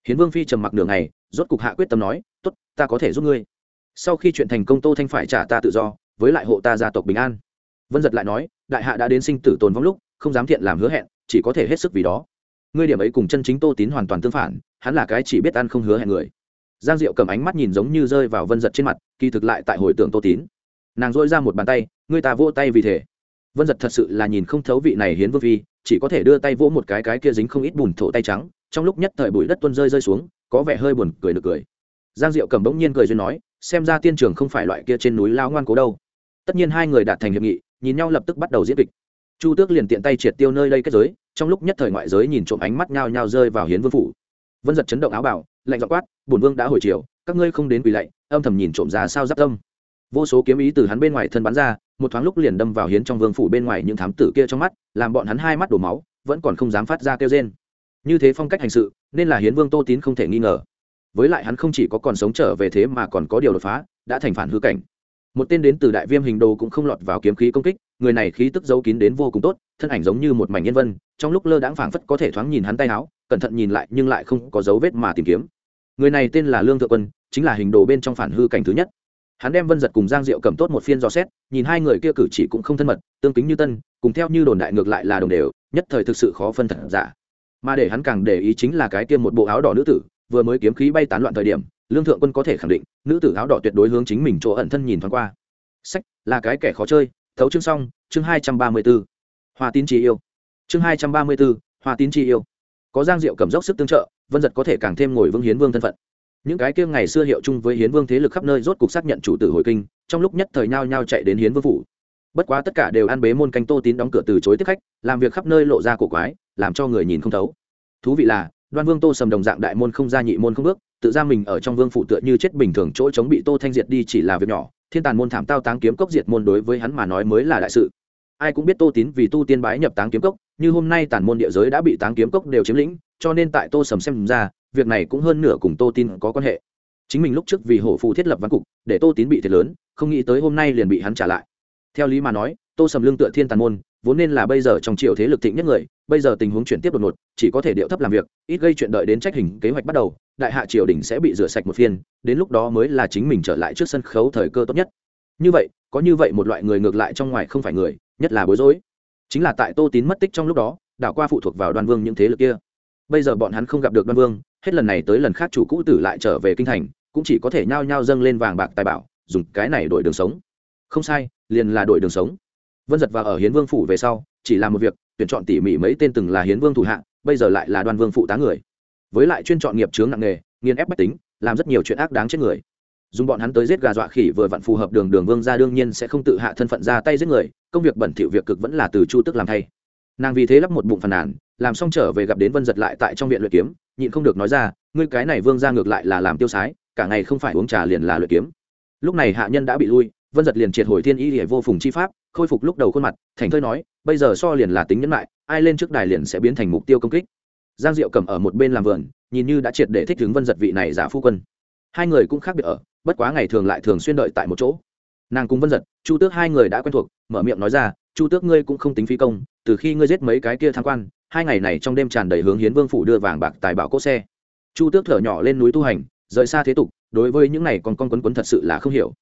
Hiến vương phi trầm mặc đường này rốt cục hạ quyết tâm nói tốt, ta có thể giúp ngươi. Sau khi chuyện thành công tô thanh phải trả ta tự do, với lại hộ ta gia tộc bình an. Vân giật lại nói, đại hạ đã đến sinh tử tồn vong lúc, không dám thiện làm hứa hẹn, chỉ có thể hết sức vì đó. Ngươi điểm ấy cùng chân chính tô tín hoàn toàn tương phản, hắn là cái chỉ biết ăn không hứa hẹn người. Giang diệu cầm ánh mắt nhìn giống như rơi vào vân giật trên mặt, kỳ thực lại tại hồi tưởng tô tín. Nàng dỗi ra một bàn tay, ngươi ta vỗ tay vì thế. Vân giật thật sự là nhìn không thấu vị này hiến vương phi, chỉ có thể đưa tay vỗ một cái cái kia dính không ít bùn thổ tay trắng, trong lúc nhất thời bụi đất tuôn rơi rơi xuống, có vẻ hơi buồn cười được cười giang diệu cầm bỗng nhiên cười duyên nói, xem ra tiên trường không phải loại kia trên núi lao ngoan cố đâu. Tất nhiên hai người đạt thành hiệp nghị, nhìn nhau lập tức bắt đầu diễn kịch. Chu tước liền tiện tay triệt tiêu nơi đây kết giới, trong lúc nhất thời ngoại giới nhìn trộm ánh mắt nhao nhao rơi vào hiến vương phủ. Vân giật chấn động áo bảo lạnh dọ quát, bổn vương đã hồi chiều, các ngươi không đến quỳ lạy. Âm thầm nhìn trộm ra sao giáp tâm. Vô số kiếm ý từ hắn bên ngoài thân bắn ra, một thoáng lúc liền đâm vào hiến trong vương phủ bên ngoài những thám tử kia trong mắt, làm bọn hắn hai mắt đổ máu, vẫn còn không dám phát ra kêu rên. Như thế phong cách hành sự, nên là hiến vương tô tín không thể nghi ngờ với lại hắn không chỉ có còn sống trở về thế mà còn có điều đột phá, đã thành phản hư cảnh. Một tên đến từ đại viêm hình đồ cũng không lọt vào kiếm khí công kích, người này khí tức giấu kín đến vô cùng tốt, thân ảnh giống như một mảnh nhân vân, trong lúc lơ đãng phảng phất có thể thoáng nhìn hắn tay áo, cẩn thận nhìn lại nhưng lại không có dấu vết mà tìm kiếm. Người này tên là lương thượng quân, chính là hình đồ bên trong phản hư cảnh thứ nhất. Hắn đem vân giật cùng giang diệu cầm tốt một phiên dò xét, nhìn hai người kia cử chỉ cũng không thân mật, tương kính như tân, cùng theo như đồn đại ngược lại là đồng đều, nhất thời thực sự khó phân thật giả. Mà để hắn càng để ý chính là cái kia một bộ áo đỏ nữ tử vừa mới kiếm khí bay tán loạn thời điểm, lương thượng quân có thể khẳng định, nữ tử áo đỏ tuyệt đối hướng chính mình chỗ ẩn thân nhìn thoáng qua. Sách, là cái kẻ khó chơi. Thấu chương xong, chương hai trăm ba mươi b ố hoa tín chi yêu. Chương hai trăm ba mươi b ố hoa tín chi yêu. Có giang diệu cầm dốc sức tương trợ, vân giật có thể càng thêm ngồi vương hiến vương thân phận. Những cái kia ngày xưa hiệu chung với hiến vương thế lực khắp nơi rốt cuộc xác nhận chủ tử hồi kinh, trong lúc nhất thời nhao nhao chạy đến hiến vương phủ. Bất quá tất cả đều ăn bế môn canh tô tín đóng cửa từ chối tiếp khách, làm việc khắp nơi lộ ra cổ quái, làm cho người nhìn không thấu. Thú vị là đoan vương tô sầm đồng dạng đại môn không ra nhị môn không bước, tự ra mình ở trong vương phụ tựa như chết bình thường chỗ chống bị tô thanh diệt đi chỉ là việc nhỏ, thiên tàn môn thảm tao táng kiếm cốc diệt môn đối với hắn mà nói mới là đại sự. Ai cũng biết tô tín vì tu tiên bái nhập táng kiếm cốc, như hôm nay tàn môn địa giới đã bị táng kiếm cốc đều chiếm lĩnh, cho nên tại tô sầm xem ra, việc này cũng hơn nửa cùng tô tin có quan hệ. Chính mình lúc trước vì hổ phù thiết lập văn cục, để tô tín bị thiệt lớn, không nghĩ tới hôm nay liền bị hắn trả lại. Theo lý mà nói, tô sầm lương tựa thiên tàn môn vốn nên là bây giờ trong triều thế lực thịnh nhất người, bây giờ tình huống chuyển tiếp đột ngột, chỉ có thể điệu thấp làm việc, ít gây chuyện đợi đến trách hình kế hoạch bắt đầu, đại hạ triều đình sẽ bị rửa sạch một phiên, đến lúc đó mới là chính mình trở lại trước sân khấu thời cơ tốt nhất. Như vậy, có như vậy một loại người ngược lại trong ngoài không phải người, nhất là bối rối. Chính là tại tô tín mất tích trong lúc đó, đảo qua phụ thuộc vào đoan vương những thế lực kia. Bây giờ bọn hắn không gặp được đoan vương, hết lần này tới lần khác chủ cũ tử lại trở về kinh thành, cũng chỉ có thể nhao nhao dâng lên vàng bạc tài bảo, dùng cái này đổi đường sống. Không sai, liền là đổi đường sống vân giật và ở hiến vương phủ về sau, chỉ làm một việc, tuyển chọn tỉ mỉ mấy tên từng là hiến vương thủ hạ, bây giờ lại là đoan vương phụ tá người. Với lại chuyên chọn nghiệp chướng nặng nghề nghiên ép bách tính, làm rất nhiều chuyện ác đáng chết người. Dùng bọn hắn tới giết gà dọa khỉ vừa vặn phù hợp đường đường vương ra đương nhiên sẽ không tự hạ thân phận ra tay giết người, công việc bẩn thỉu việc cực vẫn là từ chu tức làm thay. Nàng vì thế lắp một bụng phàn nàn, làm xong trở về gặp đến vân giật lại tại trong viện luyện kiếm, nhịn không được nói ra, ngươi cái này vương ra ngược lại là làm tiêu sái, cả ngày không phải uống trà liền là luyện kiếm. Lúc này hạ nhân đã bị lui vân giật liền triệt hồi thiên y hệ vô phùng chi pháp, khôi phục lúc đầu khuôn mặt, thành thơi nói, bây giờ so liền là tính nhẫn lại, ai lên trước đài liền sẽ biến thành mục tiêu công kích. Giang diệu cầm ở một bên làm vườn, nhìn như đã triệt để thích ứng vân giật vị này giả phu quân. Hai người cũng khác biệt ở, bất quá ngày thường lại thường xuyên đợi tại một chỗ. Nàng cùng vân giật, chu tước hai người đã quen thuộc, mở miệng nói ra, chu tước ngươi cũng không tính phi công, từ khi ngươi giết mấy cái kia tham quan, hai ngày này trong đêm tràn đầy hướng hiến vương phủ đưa vàng bạc tài bảo cỗ xe. Chu tước thở nhỏ lên núi tu hành, rời xa thế tục, đối với những này còn con quấn quấn thật sự là không hiểu.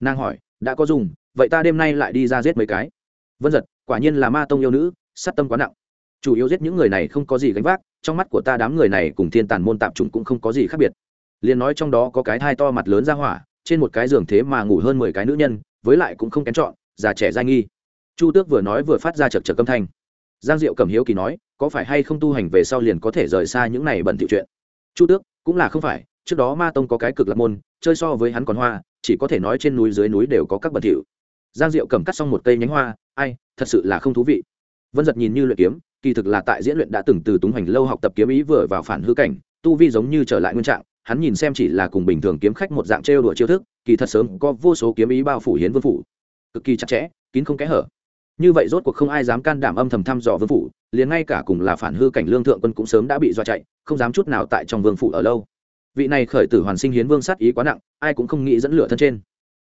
Nàng hỏi đã có dùng, vậy ta đêm nay lại đi ra giết mấy cái. Vân giật, quả nhiên là ma tông yêu nữ, sát tâm quá nặng. Chủ yếu giết những người này không có gì gánh vác, trong mắt của ta đám người này cùng thiên tàn môn tạp chúng cũng không có gì khác biệt. Liền nói trong đó có cái thai to mặt lớn ra hỏa, trên một cái giường thế mà ngủ hơn mười cái nữ nhân, với lại cũng không kén chọn, già trẻ dai nghi. Chu tước vừa nói vừa phát ra chật chật âm thanh. Giang diệu cầm hiếu kỳ nói, có phải hay không tu hành về sau liền có thể rời xa những này bẩn thiệu chuyện? Chu tước, cũng là không phải, trước đó ma tông có cái cực lạc môn, chơi so với hắn còn hoa chỉ có thể nói trên núi dưới núi đều có các bẩn thỉu. Giang diệu cầm cắt xong một cây nhánh hoa, ai, thật sự là không thú vị. Vân giật nhìn như luyện kiếm, kỳ thực là tại diễn luyện đã từng từ túng hành lâu học tập kiếm ý vừa vào phản hư cảnh, tu vi giống như trở lại nguyên trạng, hắn nhìn xem chỉ là cùng bình thường kiếm khách một dạng trêu đùa chiêu thức, kỳ thật sớm có vô số kiếm ý bao phủ hiến vương phủ. Cực kỳ chặt chẽ, kín không kẽ hở. Như vậy rốt cuộc không ai dám can đảm âm thầm thăm dò vương phủ, liền ngay cả cùng là phản hư cảnh lương thượng quân cũng sớm đã bị dọa chạy, không dám chút nào tại trong vương phủ ở lâu vị này khởi tử hoàn sinh hiến vương sát ý quá nặng, ai cũng không nghĩ dẫn lửa thân trên.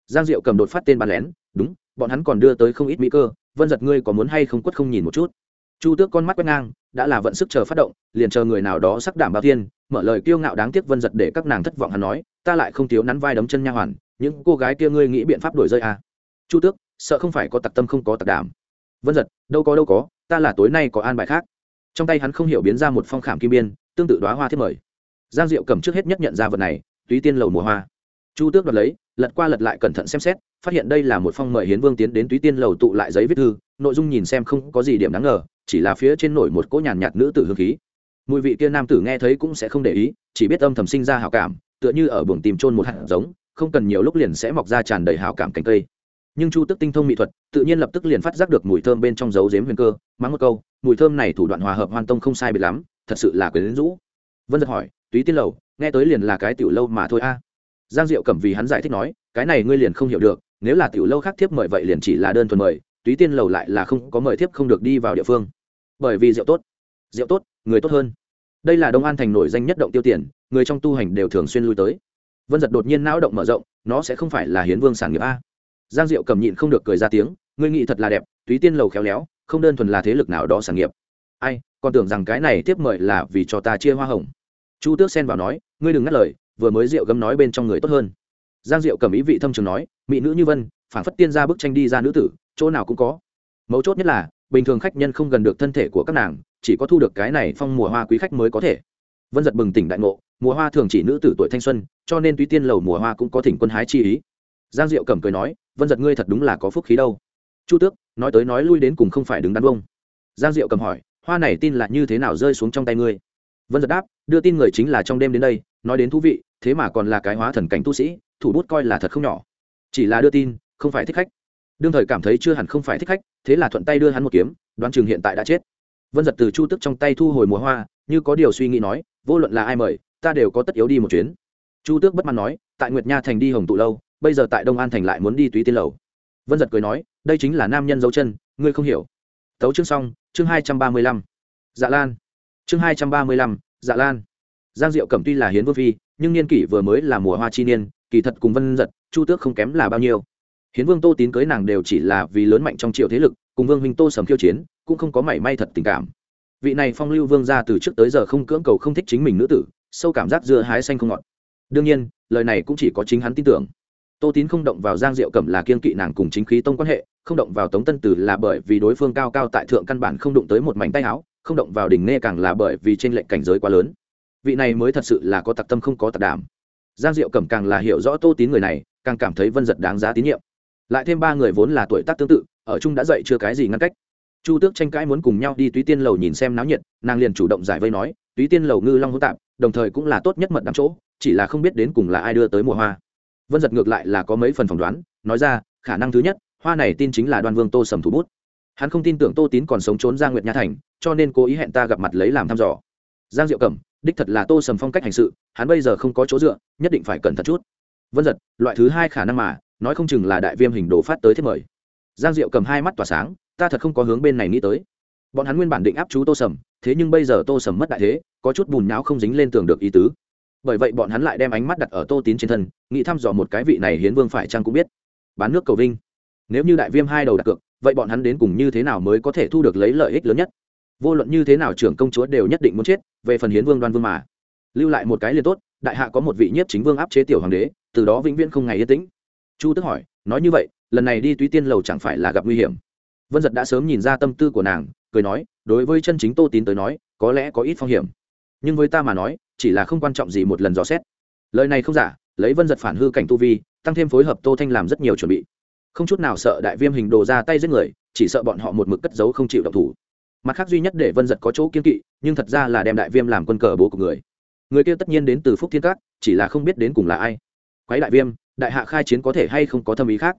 Giang diệu cầm đột phát tên bàn lén, đúng, bọn hắn còn đưa tới không ít mỹ cơ, vân giật ngươi có muốn hay không quất không nhìn một chút? Chu tước con mắt quét ngang, đã là vận sức chờ phát động, liền chờ người nào đó sắc đảm bao tiên mở lời kiêu ngạo đáng tiếc vân giật để các nàng thất vọng hắn nói, ta lại không thiếu nắn vai đấm chân nha hoàn, những cô gái kia ngươi nghĩ biện pháp đổi rơi à. chu tước, sợ không phải có tặc tâm không có tặc đảm. Vân giật, đâu có đâu có, ta là tối nay có an bài khác. Trong tay hắn không hiểu biến ra một phong khảm kim biên, tương tự đoá hoa thiết mời giang diệu cầm trước hết nhất nhận ra vật này, túy tiên lầu mùa hoa. Chu tước đoạt lấy, lật qua lật lại cẩn thận xem xét, phát hiện đây là một phong mời hiến vương tiến đến túy tiên lầu tụ lại giấy viết thư, nội dung nhìn xem không có gì điểm đáng ngờ, chỉ là phía trên nổi một cỗ nhàn nhạt nữ tử hương khí. Mùi vị kia nam tử nghe thấy cũng sẽ không để ý, chỉ biết âm thầm sinh ra hào cảm, tựa như ở buồng tìm trôn một hạt giống, không cần nhiều lúc liền sẽ mọc ra tràn đầy hào cảm cành cây. Nhưng chu tức tinh thông mỹ thuật, tự nhiên lập tức liền phát giác được mùi thơm bên trong dấu dếm huyền cơ, mắng một câu, mùi thơm này thủ đoạn hòa hợp hoàn tông không sai biệt lắm, thật sự là quyền rũ. Vân giật hỏi túy tiên lầu, nghe tới liền là cái tiểu lâu mà thôi a. Giang diệu cẩm vì hắn giải thích nói, cái này ngươi liền không hiểu được, nếu là tiểu lâu khác thiếp mời vậy liền chỉ là đơn thuần mời, túy tiên lầu lại là không có mời thiếp không được đi vào địa phương. Bởi vì rượu tốt. Rượu tốt, người tốt hơn. Đây là đông an thành nổi danh nhất động tiêu tiền, người trong tu hành đều thường xuyên lui tới. Vân giật đột nhiên não động mở rộng, nó sẽ không phải là hiến vương sản nghiệp a. Giang diệu cầm nhịn không được cười ra tiếng, ngươi nghĩ thật là đẹp, túy tiên lầu khéo léo, không đơn thuần là thế lực nào đó sản nghiệp. Ai, còn tưởng rằng cái này tiếp mời là vì cho ta chia hoa hồng chu tước xen vào nói, ngươi đừng ngắt lời, vừa mới rượu gấm nói bên trong người tốt hơn. Giang diệu cầm ý vị thâm trường nói, mỹ nữ như vân phản phất tiên ra bức tranh đi ra nữ tử, chỗ nào cũng có. Mấu chốt nhất là, bình thường khách nhân không gần được thân thể của các nàng, chỉ có thu được cái này phong mùa hoa quý khách mới có thể. Vân giật bừng tỉnh đại ngộ, mùa hoa thường chỉ nữ tử tuổi thanh xuân, cho nên tuy tiên lầu mùa hoa cũng có thỉnh quân hái chi ý. Giang diệu cầm cười nói, vân giật ngươi thật đúng là có phúc khí đâu. Chu tước, nói tới nói lui đến cùng không phải đứng đắn bông giang diệu cầm hỏi, hoa này tin là như thế nào rơi xuống trong tay ngươi? Vân giật đáp đưa tin người chính là trong đêm đến đây, nói đến thú vị, thế mà còn là cái hóa thần cảnh tu sĩ, thủ bút coi là thật không nhỏ. Chỉ là đưa tin, không phải thích khách. Đương thời cảm thấy chưa hẳn không phải thích khách, thế là thuận tay đưa hắn một kiếm, đoán chừng hiện tại đã chết. Vân giật từ chu tức trong tay thu hồi mùa hoa, như có điều suy nghĩ nói, vô luận là ai mời, ta đều có tất yếu đi một chuyến. Chu tước bất mãn nói, tại nguyệt nha thành đi hồng tụ lâu, bây giờ tại đông an thành lại muốn đi túy tiên lầu. Vân giật cười nói, đây chính là nam nhân dấu chân, ngươi không hiểu. Tấu chương xong, chương hai trăm ba mươi lăm. Dạ lan. Chương hai trăm ba mươi lăm dạ lan. Giang diệu cẩm tuy là hiến vương phi, nhưng niên kỷ vừa mới là mùa hoa chi niên, kỳ thật cùng vân giật, chu tước không kém là bao nhiêu. Hiến vương tô tín cưới nàng đều chỉ là vì lớn mạnh trong triệu thế lực, cùng vương huynh tô sầm khiêu chiến, cũng không có mảy may thật tình cảm. Vị này phong lưu vương ra từ trước tới giờ không cưỡng cầu không thích chính mình nữ tử, sâu cảm giác dưa hái xanh không ngọt. Đương nhiên, lời này cũng chỉ có chính hắn tin tưởng. Tô tín không động vào giang diệu cẩm là kiên kỵ nàng cùng chính khí tông quan hệ, không động vào tống tân tử là bởi vì đối phương cao cao tại thượng căn bản không đụng tới một mảnh tay áo không động vào đỉnh nghe càng là bởi vì trên lệnh cảnh giới quá lớn. Vị này mới thật sự là có tặc tâm không có tặc đảm. Giang diệu cẩm càng là hiểu rõ tô tín người này, càng cảm thấy vân giật đáng giá tín nhiệm. Lại thêm ba người vốn là tuổi tác tương tự, ở chung đã dậy chưa cái gì ngăn cách. Chu tước tranh cãi muốn cùng nhau đi túy tiên lầu nhìn xem náo nhiệt, nàng liền chủ động giải vây nói, túy tiên lầu ngư long hỗn tạp, đồng thời cũng là tốt nhất mật đắm chỗ, chỉ là không biết đến cùng là ai đưa tới mùa hoa. Vân giật ngược lại là có mấy phần phỏng đoán, nói ra, khả năng thứ nhất, hoa này tin chính là đoan vương tô sầm thủ bút hắn không tin tưởng tô tín còn sống trốn ra nguyệt nha thành, cho nên cố ý hẹn ta gặp mặt lấy làm thăm dò. Giang diệu cẩm, đích thật là tô sầm phong cách hành sự, hắn bây giờ không có chỗ dựa, nhất định phải cẩn thận chút. Vân giật loại thứ hai khả năng mà, nói không chừng là đại viêm hình đồ phát tới thiết mời. Giang diệu cầm hai mắt tỏa sáng, ta thật không có hướng bên này nghĩ tới. Bọn hắn nguyên bản định áp chú tô sầm, thế nhưng bây giờ tô sầm mất đại thế, có chút bùn nhão không dính lên tường được ý tứ. Bởi vậy bọn hắn lại đem ánh mắt đặt ở tô tín trên thân, nghĩ thăm dò một cái vị này hiến vương phải chăng cũng biết. Bán nước cầu vinh. Nếu như đại viêm hai đầu đặt cược vậy bọn hắn đến cùng như thế nào mới có thể thu được lấy lợi ích lớn nhất? Vô luận như thế nào trưởng công chúa đều nhất định muốn chết, về phần hiến vương đoan vương mà. Lưu lại một cái liền tốt, đại hạ có một vị nhiếp chính vương áp chế tiểu hoàng đế, từ đó vĩnh viễn không ngày yên tĩnh. Chu tức hỏi, nói như vậy, lần này đi túy tiên lầu chẳng phải là gặp nguy hiểm? Vân giật đã sớm nhìn ra tâm tư của nàng, cười nói, đối với chân chính tô tín tới nói, có lẽ có ít phong hiểm. Nhưng với ta mà nói, chỉ là không quan trọng gì một lần dò xét. Lời này không giả, lấy vân giật phản hư cảnh tu vi, tăng thêm phối hợp tô thanh làm rất nhiều chuẩn bị không chút nào sợ đại viêm hình đồ ra tay giết người, chỉ sợ bọn họ một mực cất giấu không chịu động thủ. Mặt khác duy nhất để vân giật có chỗ kiên kỵ, nhưng thật ra là đem đại viêm làm quân cờ bố của người. Người kia tất nhiên đến từ phúc thiên cát chỉ là không biết đến cùng là ai. Quái đại viêm, đại hạ khai chiến có thể hay không có thâm ý khác?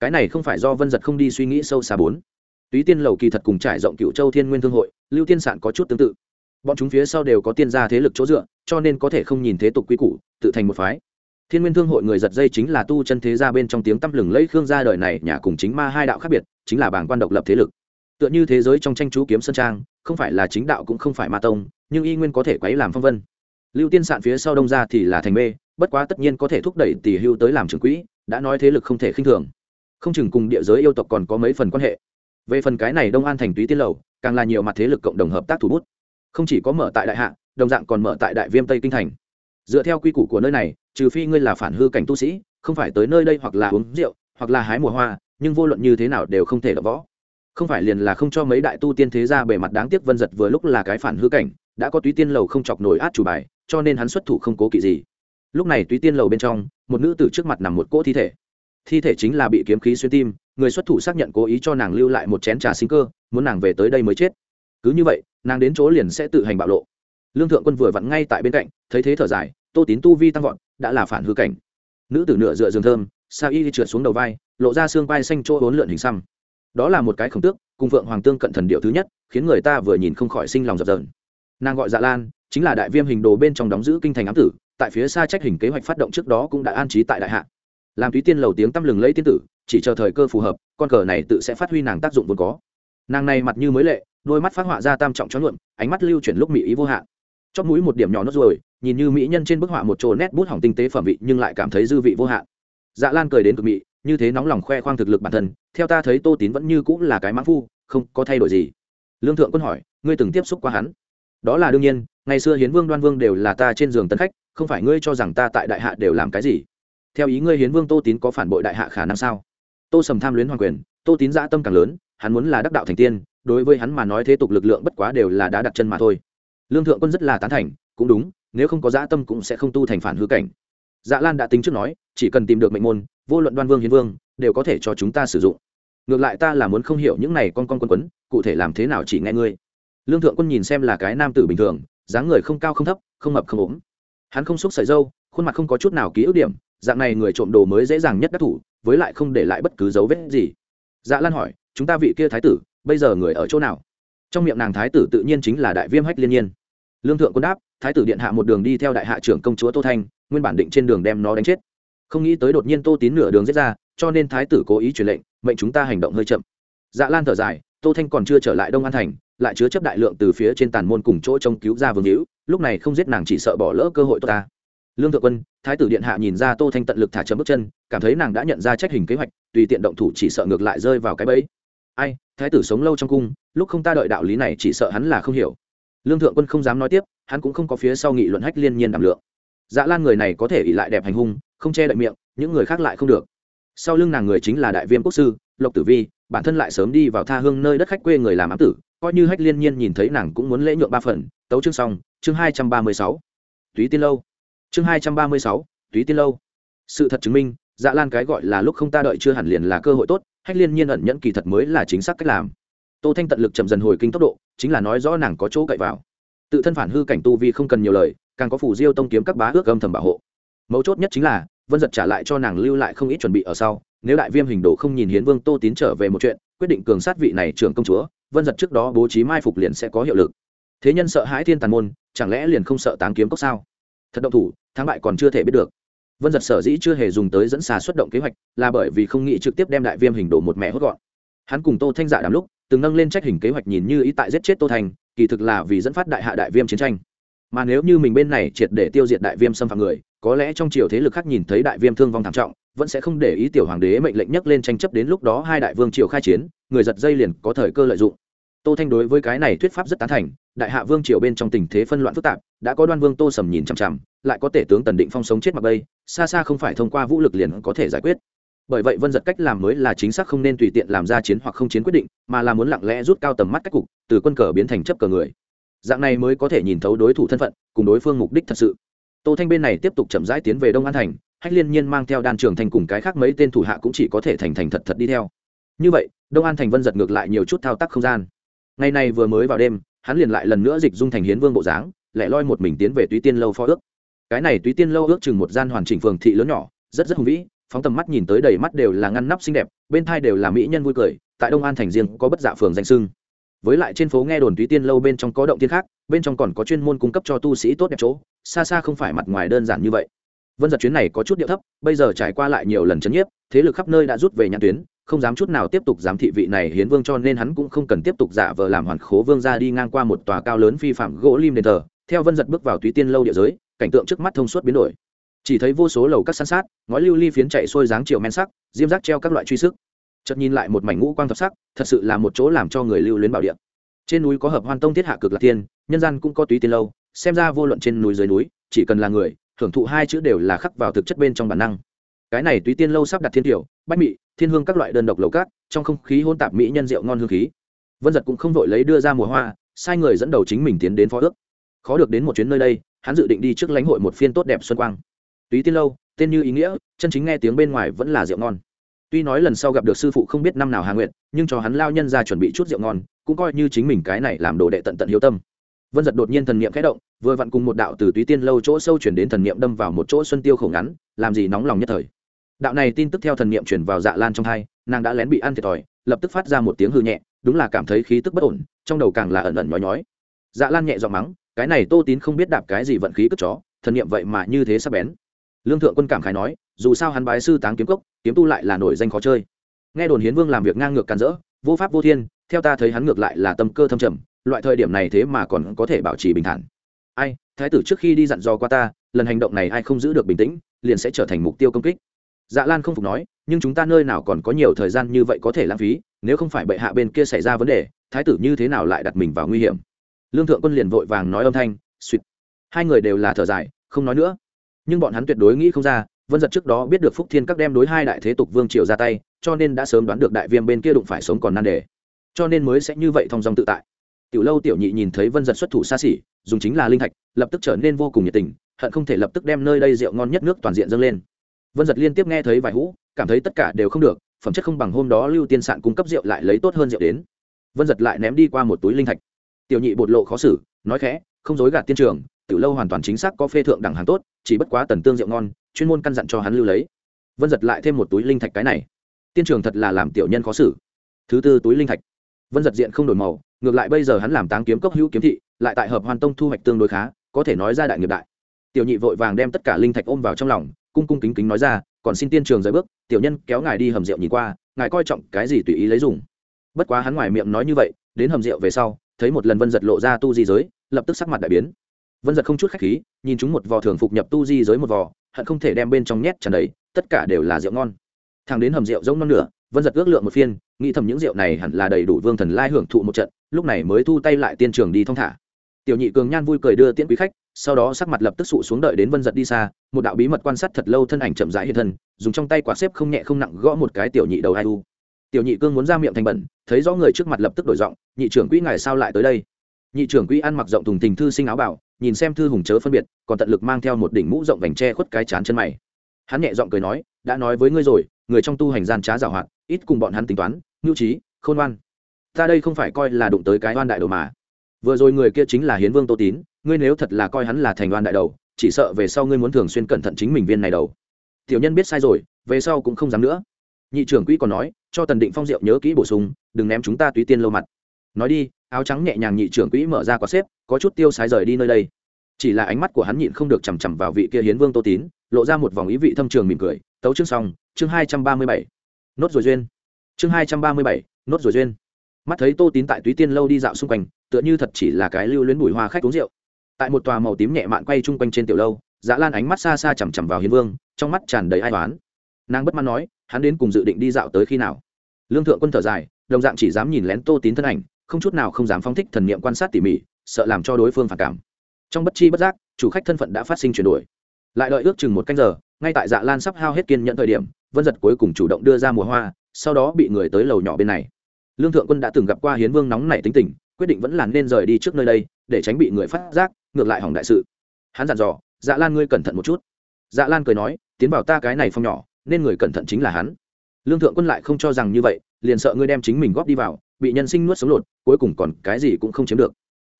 Cái này không phải do vân giật không đi suy nghĩ sâu xa bốn. Túy tiên lầu kỳ thật cùng trải rộng cựu châu thiên nguyên thương hội, lưu tiên sản có chút tương tự. Bọn chúng phía sau đều có tiên gia thế lực chỗ dựa, cho nên có thể không nhìn thế tục quy củ, tự thành một phái thiên nguyên thương hội người giật dây chính là tu chân thế gia bên trong tiếng tăm lừng lẫy khương gia đời này nhà cùng chính ma hai đạo khác biệt, chính là bảng quan độc lập thế lực. Tựa như thế giới trong tranh chú kiếm sơn trang, không phải là chính đạo cũng không phải ma tông, nhưng y nguyên có thể quấy làm phong vân. Lưu tiên sạn phía sau đông ra thì là thành mê, bất quá tất nhiên có thể thúc đẩy tỷ hưu tới làm trưởng quỹ, đã nói thế lực không thể khinh thường. Không chừng cùng địa giới yêu tộc còn có mấy phần quan hệ. Về phần cái này đông an thành túy tiên lầu, càng là nhiều mặt thế lực cộng đồng hợp tác thủ bút. Không chỉ có mở tại đại hạ, đồng dạng còn mở tại đại viêm tây kinh thành dựa theo quy củ của nơi này, trừ phi ngươi là phản hư cảnh tu sĩ, không phải tới nơi đây hoặc là uống rượu, hoặc là hái mùa hoa, nhưng vô luận như thế nào đều không thể đập võ. Không phải liền là không cho mấy đại tu tiên thế ra bề mặt đáng tiếc vân giật vừa lúc là cái phản hư cảnh, đã có túy tiên lầu không chọc nổi át chủ bài, cho nên hắn xuất thủ không cố kỵ gì. Lúc này túy tiên lầu bên trong, một nữ tử trước mặt nằm một cỗ thi thể. Thi thể chính là bị kiếm khí xuyên tim, người xuất thủ xác nhận cố ý cho nàng lưu lại một chén trà sinh cơ, muốn nàng về tới đây mới chết. Cứ như vậy, nàng đến chỗ liền sẽ tự hành bạo lộ. Lương thượng quân vừa vặn ngay tại bên cạnh thấy thế thở dài, tô tín tu vi tăng vọt, đã là phản hư cảnh. Nữ tử nửa dựa giường thơm, sa y trượt xuống đầu vai, lộ ra xương vai xanh chỗ bốn lượn hình xăm. Đó là một cái khổng tước, cùng phượng hoàng tương cận thần điệu thứ nhất, khiến người ta vừa nhìn không khỏi sinh lòng dập dờn. Nàng gọi dạ lan, chính là đại viêm hình đồ bên trong đóng giữ kinh thành ám tử, tại phía xa trách hình kế hoạch phát động trước đó cũng đã an trí tại đại hạ. Làm túy tiên lầu tiếng tăm lừng lấy tiên tử, chỉ chờ thời cơ phù hợp, con cờ này tự sẽ phát huy nàng tác dụng vốn có. Nàng này mặt như mới lệ, đôi mắt phát họa ra tam trọng cho nhuộm ánh mắt lưu chuyển lúc mỹ ý vô hạn chóp mũi một điểm nhỏ nốt rồi nhìn như mỹ nhân trên bức họa một chỗ nét bút hỏng tinh tế phẩm vị nhưng lại cảm thấy dư vị vô hạn. Dạ lan cười đến cực mỹ như thế nóng lòng khoe khoang thực lực bản thân, theo ta thấy tô tín vẫn như cũng là cái mãn phu, không có thay đổi gì. Lương thượng quân hỏi, ngươi từng tiếp xúc qua hắn? Đó là đương nhiên, ngày xưa hiến vương đoan vương đều là ta trên giường tân khách, không phải ngươi cho rằng ta tại đại hạ đều làm cái gì? Theo ý ngươi hiến vương tô tín có phản bội đại hạ khả năng sao? Tô sầm tham luyến hoàng quyền, tô tín dã tâm càng lớn, hắn muốn là đắc đạo thành tiên, đối với hắn mà nói thế tục lực lượng bất quá đều là đã đặt chân mà thôi lương thượng quân rất là tán thành, cũng đúng, nếu không có dã tâm cũng sẽ không tu thành phản hư cảnh. Dạ lan đã tính trước nói, chỉ cần tìm được mệnh môn, vô luận đoan vương hiến vương, đều có thể cho chúng ta sử dụng. Ngược lại ta là muốn không hiểu những này con con quân quấn, cụ thể làm thế nào chỉ nghe ngươi. Lương thượng quân nhìn xem là cái nam tử bình thường, dáng người không cao không thấp, không mập không ốm. Hắn không xúc sợi dâu, khuôn mặt không có chút nào ký ức điểm, dạng này người trộm đồ mới dễ dàng nhất đắc thủ, với lại không để lại bất cứ dấu vết gì. Dạ lan hỏi, chúng ta vị kia thái tử, bây giờ người ở chỗ nào? Trong miệng nàng thái tử tự nhiên chính là đại viêm hách liên nhiên lương thượng quân đáp, thái tử điện hạ một đường đi theo đại hạ trưởng công chúa tô thanh, nguyên bản định trên đường đem nó đánh chết. Không nghĩ tới đột nhiên tô tín nửa đường giết ra, cho nên thái tử cố ý truyền lệnh, mệnh chúng ta hành động hơi chậm. Dạ lan thở dài, tô thanh còn chưa trở lại đông an thành, lại chứa chấp đại lượng từ phía trên tàn môn cùng chỗ trông cứu ra vương hữu, lúc này không giết nàng chỉ sợ bỏ lỡ cơ hội tốt ta. Lương thượng quân, thái tử điện hạ nhìn ra tô thanh tận lực thả chậm bước chân, cảm thấy nàng đã nhận ra trách hình kế hoạch, tùy tiện động thủ chỉ sợ ngược lại rơi vào cái bẫy. Ai, thái tử sống lâu trong cung, lúc không ta đợi đạo lý này chỉ sợ hắn là không hiểu lương thượng quân không dám nói tiếp, hắn cũng không có phía sau nghị luận hách liên nhiên đảm lượng. Dạ lan người này có thể ỉ lại đẹp hành hung, không che đậy miệng, những người khác lại không được. Sau lưng nàng người chính là đại viêm quốc sư, lộc tử vi, bản thân lại sớm đi vào tha hương nơi đất khách quê người làm ám tử, coi như hách liên nhiên nhìn thấy nàng cũng muốn lễ nhượng ba phần, tấu chương xong, chương hai trăm ba mươi sáu. Túy tiên lâu. Chương hai trăm ba mươi sáu, túy tiên lâu. Sự thật chứng minh dạ lan cái gọi là lúc không ta đợi chưa hẳn liền là cơ hội tốt, hách liên nhiên ẩn nhẫn kỳ thật mới là chính xác cách làm tô thanh tận lực chậm dần hồi kinh tốc độ, chính là nói rõ nàng có chỗ cậy vào. Tự thân phản hư cảnh tu vi không cần nhiều lời, càng có phủ diêu tông kiếm các bá ước âm thầm bảo hộ. Mấu chốt nhất chính là, vân giật trả lại cho nàng lưu lại không ít chuẩn bị ở sau. Nếu đại viêm hình đồ không nhìn hiến vương tô tín trở về một chuyện, quyết định cường sát vị này trưởng công chúa, vân giật trước đó bố trí mai phục liền sẽ có hiệu lực. Thế nhân sợ hãi thiên tàn môn, chẳng lẽ liền không sợ táng kiếm cốc sao? Thật động thủ, thắng bại còn chưa thể biết được. Vân giật sở dĩ chưa hề dùng tới dẫn xà xuất động kế hoạch, là bởi vì không nghĩ trực tiếp đem đại viêm hình đồ một mẹ hốt gọn. Hắn cùng tô thanh dạ đám lúc từng nâng lên trách hình kế hoạch nhìn như ý tại giết chết tô thành, kỳ thực là vì dẫn phát đại hạ đại viêm chiến tranh. Mà nếu như mình bên này triệt để tiêu diệt đại viêm xâm phạm người, có lẽ trong triều thế lực khác nhìn thấy đại viêm thương vong thảm trọng, vẫn sẽ không để ý tiểu hoàng đế mệnh lệnh nhắc lên tranh chấp đến lúc đó hai đại vương triều khai chiến, người giật dây liền có thời cơ lợi dụng. Tô thanh đối với cái này thuyết pháp rất tán thành, đại hạ vương triều bên trong tình thế phân loạn phức tạp, đã có đoan vương tô sầm nhìn chằm chằm, lại có tể tướng tần định phong sống chết mặc bây xa xa không phải thông qua vũ lực liền có thể giải quyết bởi vậy vân giật cách làm mới là chính xác không nên tùy tiện làm ra chiến hoặc không chiến quyết định, mà là muốn lặng lẽ rút cao tầm mắt cách cục, từ quân cờ biến thành chấp cờ người. Dạng này mới có thể nhìn thấu đối thủ thân phận, cùng đối phương mục đích thật sự. Tô thanh bên này tiếp tục chậm rãi tiến về đông an thành, hách liên nhiên mang theo đan trường thành cùng cái khác mấy tên thủ hạ cũng chỉ có thể thành thành thật thật đi theo. Như vậy, đông an thành vân giật ngược lại nhiều chút thao tác không gian. Ngày này vừa mới vào đêm, hắn liền lại lần nữa dịch dung thành hiến vương bộ dáng lại loi một mình tiến về túy tiên lâu phó ước. Cái này túy tiên lâu ước chừng một gian hoàn chỉnh phường thị lớn nhỏ, rất rất hùng vĩ phóng tầm mắt nhìn tới đầy mắt đều là ngăn nắp xinh đẹp, bên thai đều là mỹ nhân vui cười, tại đông an thành riêng có bất dạ phường danh sưng. Với lại trên phố nghe đồn túy tiên lâu bên trong có động tiên khác, bên trong còn có chuyên môn cung cấp cho tu sĩ tốt đẹp chỗ, xa xa không phải mặt ngoài đơn giản như vậy. Vân giật chuyến này có chút điệu thấp, bây giờ trải qua lại nhiều lần chấn nhiếp, thế lực khắp nơi đã rút về nhãn tuyến, không dám chút nào tiếp tục giám thị vị này hiến vương cho nên hắn cũng không cần tiếp tục giả vờ làm hoàn khố vương ra đi ngang qua một tòa cao lớn phi phạm gỗ lim đền thờ. Theo vân giật bước vào túy tiên lâu địa giới, cảnh tượng trước mắt thông suốt biến đổi chỉ thấy vô số lầu các san sát, ngói lưu ly phiến chạy xuôi dáng chiều men sắc, diêm rác treo các loại truy sức. Chợt nhìn lại một mảnh ngũ quang thập sắc, thật sự là một chỗ làm cho người lưu luyến bảo địa. Trên núi có hợp hoan tông thiết hạ cực lạc tiên, nhân gian cũng có túy tiên lâu, xem ra vô luận trên núi dưới núi, chỉ cần là người, hưởng thụ hai chữ đều là khắc vào thực chất bên trong bản năng. Cái này túy tiên lâu sắp đặt thiên tiểu, bách mị, thiên hương các loại đơn độc lầu cát trong không khí hôn tạp mỹ nhân rượu ngon hương khí. Vân giật cũng không vội lấy đưa ra mùa hoa, sai người dẫn đầu chính mình tiến đến phó ước. Khó được đến một chuyến nơi đây, hắn dự định đi trước lãnh hội một phiên tốt đẹp xuân quang túy tiên lâu, tên như ý nghĩa, chân chính nghe tiếng bên ngoài vẫn là rượu ngon. Tuy nói lần sau gặp được sư phụ không biết năm nào hà nguyện nhưng cho hắn lao nhân ra chuẩn bị chút rượu ngon, cũng coi như chính mình cái này làm đồ đệ tận tận hiếu tâm. Vân giật đột nhiên thần niệm khẽ động, vừa vặn cùng một đạo từ túy tiên lâu chỗ sâu chuyển đến thần niệm đâm vào một chỗ xuân tiêu khổ ngắn, làm gì nóng lòng nhất thời. Đạo này tin tức theo thần niệm chuyển vào dạ lan trong hai, nàng đã lén bị ăn thiệt thòi, lập tức phát ra một tiếng hư nhẹ, đúng là cảm thấy khí tức bất ổn, trong đầu càng là ẩn ẩn nhói nhói. Dạ lan nhẹ giọng mắng, cái này tô tín không biết đạp cái gì vận khí cất chó, thần niệm vậy mà như thế sắp bén lương thượng quân cảm khái nói, dù sao hắn bái sư táng kiếm cốc, kiếm tu lại là nổi danh khó chơi. Nghe đồn hiến vương làm việc ngang ngược càn rỡ, vô pháp vô thiên, theo ta thấy hắn ngược lại là tâm cơ thâm trầm, loại thời điểm này thế mà còn có thể bảo trì bình thản. Ai, thái tử trước khi đi dặn dò qua ta, lần hành động này ai không giữ được bình tĩnh, liền sẽ trở thành mục tiêu công kích. Dạ lan không phục nói, nhưng chúng ta nơi nào còn có nhiều thời gian như vậy có thể lãng phí, nếu không phải bệ hạ bên kia xảy ra vấn đề, thái tử như thế nào lại đặt mình vào nguy hiểm? Lương thượng quân liền vội vàng nói âm thanh, suýt. Hai người đều là thở dài, không nói nữa nhưng bọn hắn tuyệt đối nghĩ không ra, vân giật trước đó biết được phúc thiên các đem đối hai đại thế tục vương triều ra tay, cho nên đã sớm đoán được đại viêm bên kia đụng phải sống còn nan đề. Cho nên mới sẽ như vậy thong dong tự tại. Tiểu lâu tiểu nhị nhìn thấy vân giật xuất thủ xa xỉ, dùng chính là linh thạch, lập tức trở nên vô cùng nhiệt tình, hận không thể lập tức đem nơi đây rượu ngon nhất nước toàn diện dâng lên. Vân giật liên tiếp nghe thấy vài hũ cảm thấy tất cả đều không được, phẩm chất không bằng hôm đó lưu tiên sạn cung cấp rượu lại lấy tốt hơn rượu đến. Vân giật lại ném đi qua một túi linh thạch. Tiểu nhị bột lộ khó xử, nói khẽ, không dối gạt tiên trường tiểu lâu hoàn toàn chính xác có phê thượng đẳng hàng tốt, chỉ bất quá tần tương rượu ngon, chuyên môn căn dặn cho hắn lưu lấy. Vân giật lại thêm một túi linh thạch cái này. Tiên trường thật là làm tiểu nhân khó xử. Thứ tư túi linh thạch. Vân giật diện không đổi màu, ngược lại bây giờ hắn làm táng kiếm cốc hữu kiếm thị, lại tại hợp hoàn tông thu hoạch tương đối khá, có thể nói ra đại nghiệp đại. Tiểu nhị vội vàng đem tất cả linh thạch ôm vào trong lòng, cung cung kính kính nói ra, còn xin tiên trường rời bước, tiểu nhân kéo ngài đi hầm rượu nhìn qua, ngài coi trọng cái gì tùy ý lấy dùng. Bất quá hắn ngoài miệng nói như vậy, đến hầm rượu về sau, thấy một lần vân giật lộ ra tu di giới, lập tức sắc mặt đại biến vân giật không chút khách khí, nhìn chúng một vò thường phục nhập tu di giới một vò, hận không thể đem bên trong nhét tràn đầy, tất cả đều là rượu ngon. Thằng đến hầm rượu giống non nửa, vân giật ước lượng một phiên, nghĩ thầm những rượu này hẳn là đầy đủ vương thần lai hưởng thụ một trận, lúc này mới thu tay lại tiên trường đi thong thả. Tiểu nhị cường nhan vui cười đưa tiễn quý khách, sau đó sắc mặt lập tức sụ xuống đợi đến vân giật đi xa, một đạo bí mật quan sát thật lâu thân ảnh chậm rãi hiện thân, dùng trong tay quả xếp không nhẹ không nặng gõ một cái tiểu nhị đầu hai u. Tiểu nhị cương muốn ra miệng thành bẩn, thấy rõ người trước mặt lập tức đổi giọng, nhị trưởng quỹ ngài sao lại tới đây? Nhị trưởng quỹ ăn mặc rộng thùng tình thư sinh áo bảo nhìn xem thư hùng chớ phân biệt, còn tận lực mang theo một đỉnh mũ rộng vành tre khuất cái chán chân mày. Hắn nhẹ giọng cười nói, đã nói với ngươi rồi, người trong tu hành gian trá giảo hoạt, ít cùng bọn hắn tính toán ngưu trí, khôn ngoan. Ta đây không phải coi là đụng tới cái oan đại đầu mà. Vừa rồi người kia chính là hiến vương tô tín, ngươi nếu thật là coi hắn là thành oan đại đầu, chỉ sợ về sau ngươi muốn thường xuyên cẩn thận chính mình viên này đầu. Tiểu nhân biết sai rồi, về sau cũng không dám nữa. Nhị trưởng quỹ còn nói, cho tần định phong diệu nhớ kỹ bổ sung, đừng ném chúng ta túy tiên lâu mặt. Nói đi áo trắng nhẹ nhàng nhị trưởng quỹ mở ra quả xếp, có chút tiêu sái rời đi nơi đây. Chỉ là ánh mắt của hắn nhịn không được chằm chằm vào vị kia hiến vương tô tín, lộ ra một vòng ý vị thâm trường mỉm cười. Tấu chương xong, chương hai trăm ba mươi bảy. Nốt rồi duyên. Chương hai trăm ba mươi bảy, nốt rồi duyên. Mắt thấy tô tín tại túy tiên lâu đi dạo xung quanh, tựa như thật chỉ là cái lưu luyến bùi hoa khách uống rượu. Tại một tòa màu tím nhẹ mạn quay chung quanh trên tiểu lâu dã lan ánh mắt xa xa chằm chằm vào hiến vương, trong mắt tràn đầy ai toán nàng bất mãn nói, hắn đến cùng dự định đi dạo tới khi nào? Lương thượng quân thở dài, đồng dạng chỉ dám nhìn lén tô tín thân ảnh không chút nào không dám phóng thích thần niệm quan sát tỉ mỉ, sợ làm cho đối phương phản cảm. Trong bất chi bất giác, chủ khách thân phận đã phát sinh chuyển đổi. Lại đợi ước chừng một canh giờ, ngay tại dạ lan sắp hao hết kiên nhận thời điểm, vân giật cuối cùng chủ động đưa ra mùa hoa, sau đó bị người tới lầu nhỏ bên này. Lương thượng quân đã từng gặp qua hiến vương nóng nảy tính tình, quyết định vẫn là nên rời đi trước nơi đây, để tránh bị người phát giác, ngược lại hỏng đại sự. Hắn dặn dò dạ lan ngươi cẩn thận một chút. Dạ lan cười nói, tiến vào ta cái này phòng nhỏ, nên người cẩn thận chính là hắn. Lương thượng quân lại không cho rằng như vậy, liền sợ ngươi đem chính mình góp đi vào bị nhân sinh nuốt sống lột, cuối cùng còn cái gì cũng không chiếm được.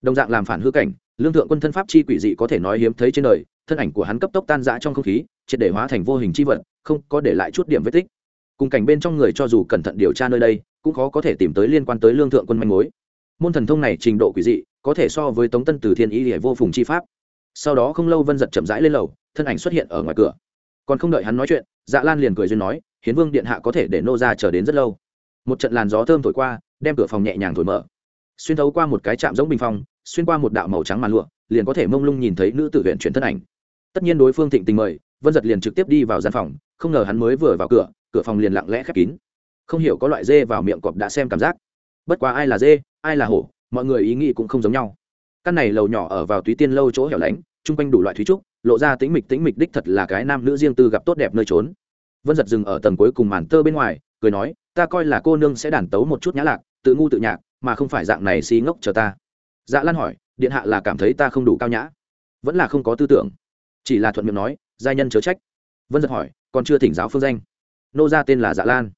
Đồng dạng làm phản hư cảnh, lương thượng quân thân pháp chi quỷ dị có thể nói hiếm thấy trên đời, thân ảnh của hắn cấp tốc tan rã trong không khí, triệt để hóa thành vô hình chi vật, không có để lại chút điểm vết tích. Cùng cảnh bên trong người cho dù cẩn thận điều tra nơi đây, cũng khó có thể tìm tới liên quan tới lương thượng quân manh mối. Môn thần thông này trình độ quỷ dị, có thể so với tống tân từ thiên ý để vô phùng chi pháp. Sau đó không lâu vân giật chậm rãi lên lầu, thân ảnh xuất hiện ở ngoài cửa. Còn không đợi hắn nói chuyện dạ lan liền cười duyên nói, hiến vương điện hạ có thể để nô ra chờ đến rất lâu. Một trận làn gió thơm thổi qua đem cửa phòng nhẹ nhàng thổi mở. Xuyên thấu qua một cái trạm giống bình phong, xuyên qua một đạo màu trắng màn lụa, liền có thể mông lung nhìn thấy nữ tử huyện chuyển thân ảnh. Tất nhiên đối phương thịnh tình mời, vân giật liền trực tiếp đi vào gian phòng, không ngờ hắn mới vừa vào cửa cửa phòng liền lặng lẽ khép kín. Không hiểu có loại dê vào miệng cọp đã xem cảm giác. Bất quá ai là dê, ai là hổ, mọi người ý nghĩ cũng không giống nhau. Căn này lầu nhỏ ở vào túy tiên lâu chỗ hẻo lánh, chung quanh đủ loại thúy trúc, lộ ra tính mịch tính mịch đích thật là cái nam nữ riêng tư gặp tốt đẹp nơi trốn. Vân giật dừng ở tầng cuối cùng màn tơ bên ngoài, cười nói, ta coi là cô nương sẽ đàn tấu một chút nhã lạc tự ngu tự nhạc, mà không phải dạng này xí ngốc chờ ta. Dạ lan hỏi, điện hạ là cảm thấy ta không đủ cao nhã? Vẫn là không có tư tưởng. Chỉ là thuận miệng nói, giai nhân chớ trách. Vân giật hỏi, còn chưa thỉnh giáo phương danh? Nô ra tên là dạ lan.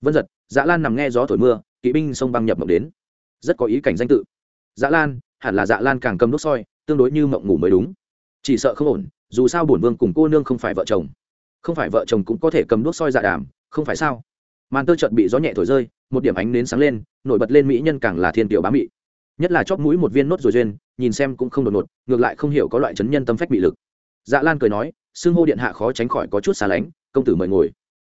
Vân giật dạ lan nằm nghe gió thổi mưa, kỵ binh sông băng nhập mộng đến. Rất có ý cảnh danh tự. Dạ lan, hẳn là dạ lan càng cầm đốt soi, tương đối như mộng ngủ mới đúng. Chỉ sợ không ổn, dù sao bổn vương cùng cô nương không phải vợ chồng. Không phải vợ chồng cũng có thể cầm đốt soi dạ đàm, không phải sao? Màn tơ trận bị gió nhẹ thổi rơi, một điểm ánh nến sáng lên, nổi bật lên mỹ nhân càng là thiên tiểu bá mị. Nhất là chóp mũi một viên nốt rồi duyên, nhìn xem cũng không đột ngột, ngược lại không hiểu có loại chấn nhân tâm phách bị lực. Dạ lan cười nói, xưng hô điện hạ khó tránh khỏi có chút xa lánh, công tử mời ngồi.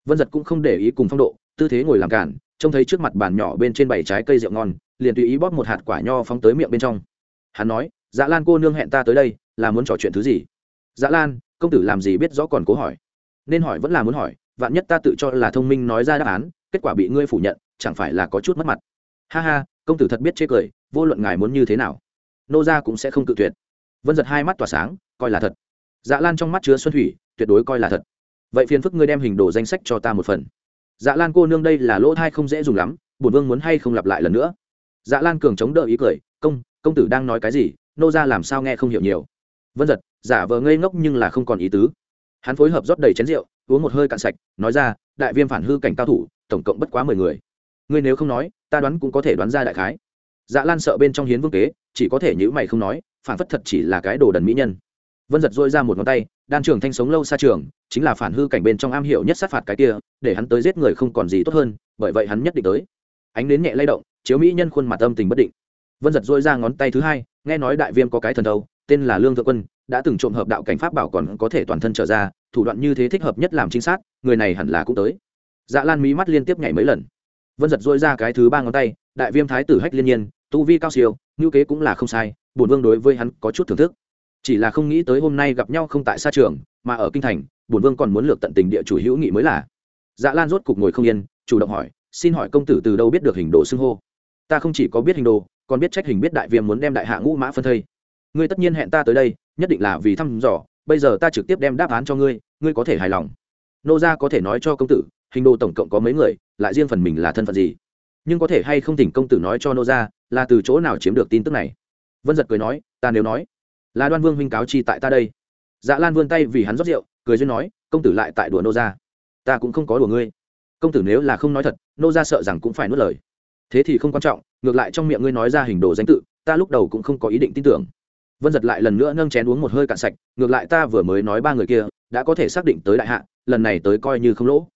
Vân giật cũng không để ý cùng phong độ, tư thế ngồi làm cản, trông thấy trước mặt bàn nhỏ bên trên bảy trái cây rượu ngon, liền tùy ý bóp một hạt quả nho phóng tới miệng bên trong. Hắn nói dạ lan cô nương hẹn ta tới đây, là muốn trò chuyện thứ gì? Dạ lan, công tử làm gì biết rõ còn cố hỏi. Nên hỏi vẫn là muốn hỏi vạn nhất ta tự cho là thông minh nói ra đáp án, kết quả bị ngươi phủ nhận, chẳng phải là có chút mất mặt. Ha ha, công tử thật biết chê cười, vô luận ngài muốn như thế nào, nô gia cũng sẽ không tự tuyệt. Vân giật hai mắt tỏa sáng, coi là thật. Dạ lan trong mắt chứa xuân thủy, tuyệt đối coi là thật. Vậy phiền phức ngươi đem hình đồ danh sách cho ta một phần. Dạ lan cô nương đây là lỗ thai không dễ dùng lắm, bổn vương muốn hay không lặp lại lần nữa? Dạ lan cường chống đỡ ý cười, công công tử đang nói cái gì? Nô ra làm sao nghe không hiểu nhiều? Vân giật, giả vờ ngây ngốc nhưng là không còn ý tứ hắn phối hợp rót đầy chén rượu, uống một hơi cạn sạch, nói ra, đại viêm phản hư cảnh cao thủ, tổng cộng bất quá mười người. Ngươi nếu không nói, ta đoán cũng có thể đoán ra đại khái. Dạ lan sợ bên trong hiến vương kế, chỉ có thể nhữ mày không nói, phản phất thật chỉ là cái đồ đần mỹ nhân. Vân giật dôi ra một ngón tay, đan trường thanh sống lâu xa trường, chính là phản hư cảnh bên trong am hiểu nhất sát phạt cái kia, để hắn tới giết người không còn gì tốt hơn, bởi vậy hắn nhất định tới. Ánh đến nhẹ lay động, chiếu mỹ nhân khuôn mặt âm tình bất định. Vân giật dôi ra ngón tay thứ hai, nghe nói đại viêm có cái thần đâu tên là lương thượng quân, đã từng trộm hợp đạo cảnh pháp bảo còn có thể toàn thân trở ra, thủ đoạn như thế thích hợp nhất làm chính xác người này hẳn là cũng tới. Dạ lan mí mắt liên tiếp nhảy mấy lần. Vân giật dôi ra cái thứ ba ngón tay, đại viêm thái tử hách liên nhiên, tu vi cao siêu, ngữ kế cũng là không sai, bổn vương đối với hắn có chút thưởng thức. Chỉ là không nghĩ tới hôm nay gặp nhau không tại xa trường, mà ở kinh thành, bổn vương còn muốn lược tận tình địa chủ hữu nghị mới là. Dạ lan rốt cục ngồi không yên, chủ động hỏi, xin hỏi công tử từ đâu biết được hình đồ xưng hô? Ta không chỉ có biết hình đồ, còn biết trách hình biết đại viêm muốn đem đại hạ ngũ mã phân thây ngươi tất nhiên hẹn ta tới đây, nhất định là vì thăm dò, bây giờ ta trực tiếp đem đáp án cho ngươi ngươi có thể hài lòng. Nô gia có thể nói cho công tử, hình đồ tổng cộng có mấy người, lại riêng phần mình là thân phận gì? Nhưng có thể hay không tỉnh công tử nói cho nô gia, là từ chỗ nào chiếm được tin tức này? Vân giật cười nói, ta nếu nói, là đoan vương huynh cáo chi tại ta đây. Dạ lan vươn tay vì hắn rót rượu, cười duyên nói, công tử lại tại đùa nô gia. Ta cũng không có đùa ngươi. Công tử nếu là không nói thật, nô gia sợ rằng cũng phải nuốt lời. Thế thì không quan trọng, ngược lại trong miệng ngươi nói ra hình đồ danh tự, ta lúc đầu cũng không có ý định tin tưởng vân giật lại lần nữa nâng chén uống một hơi cạn sạch, ngược lại ta vừa mới nói ba người kia, đã có thể xác định tới đại hạ, lần này tới coi như không lỗ.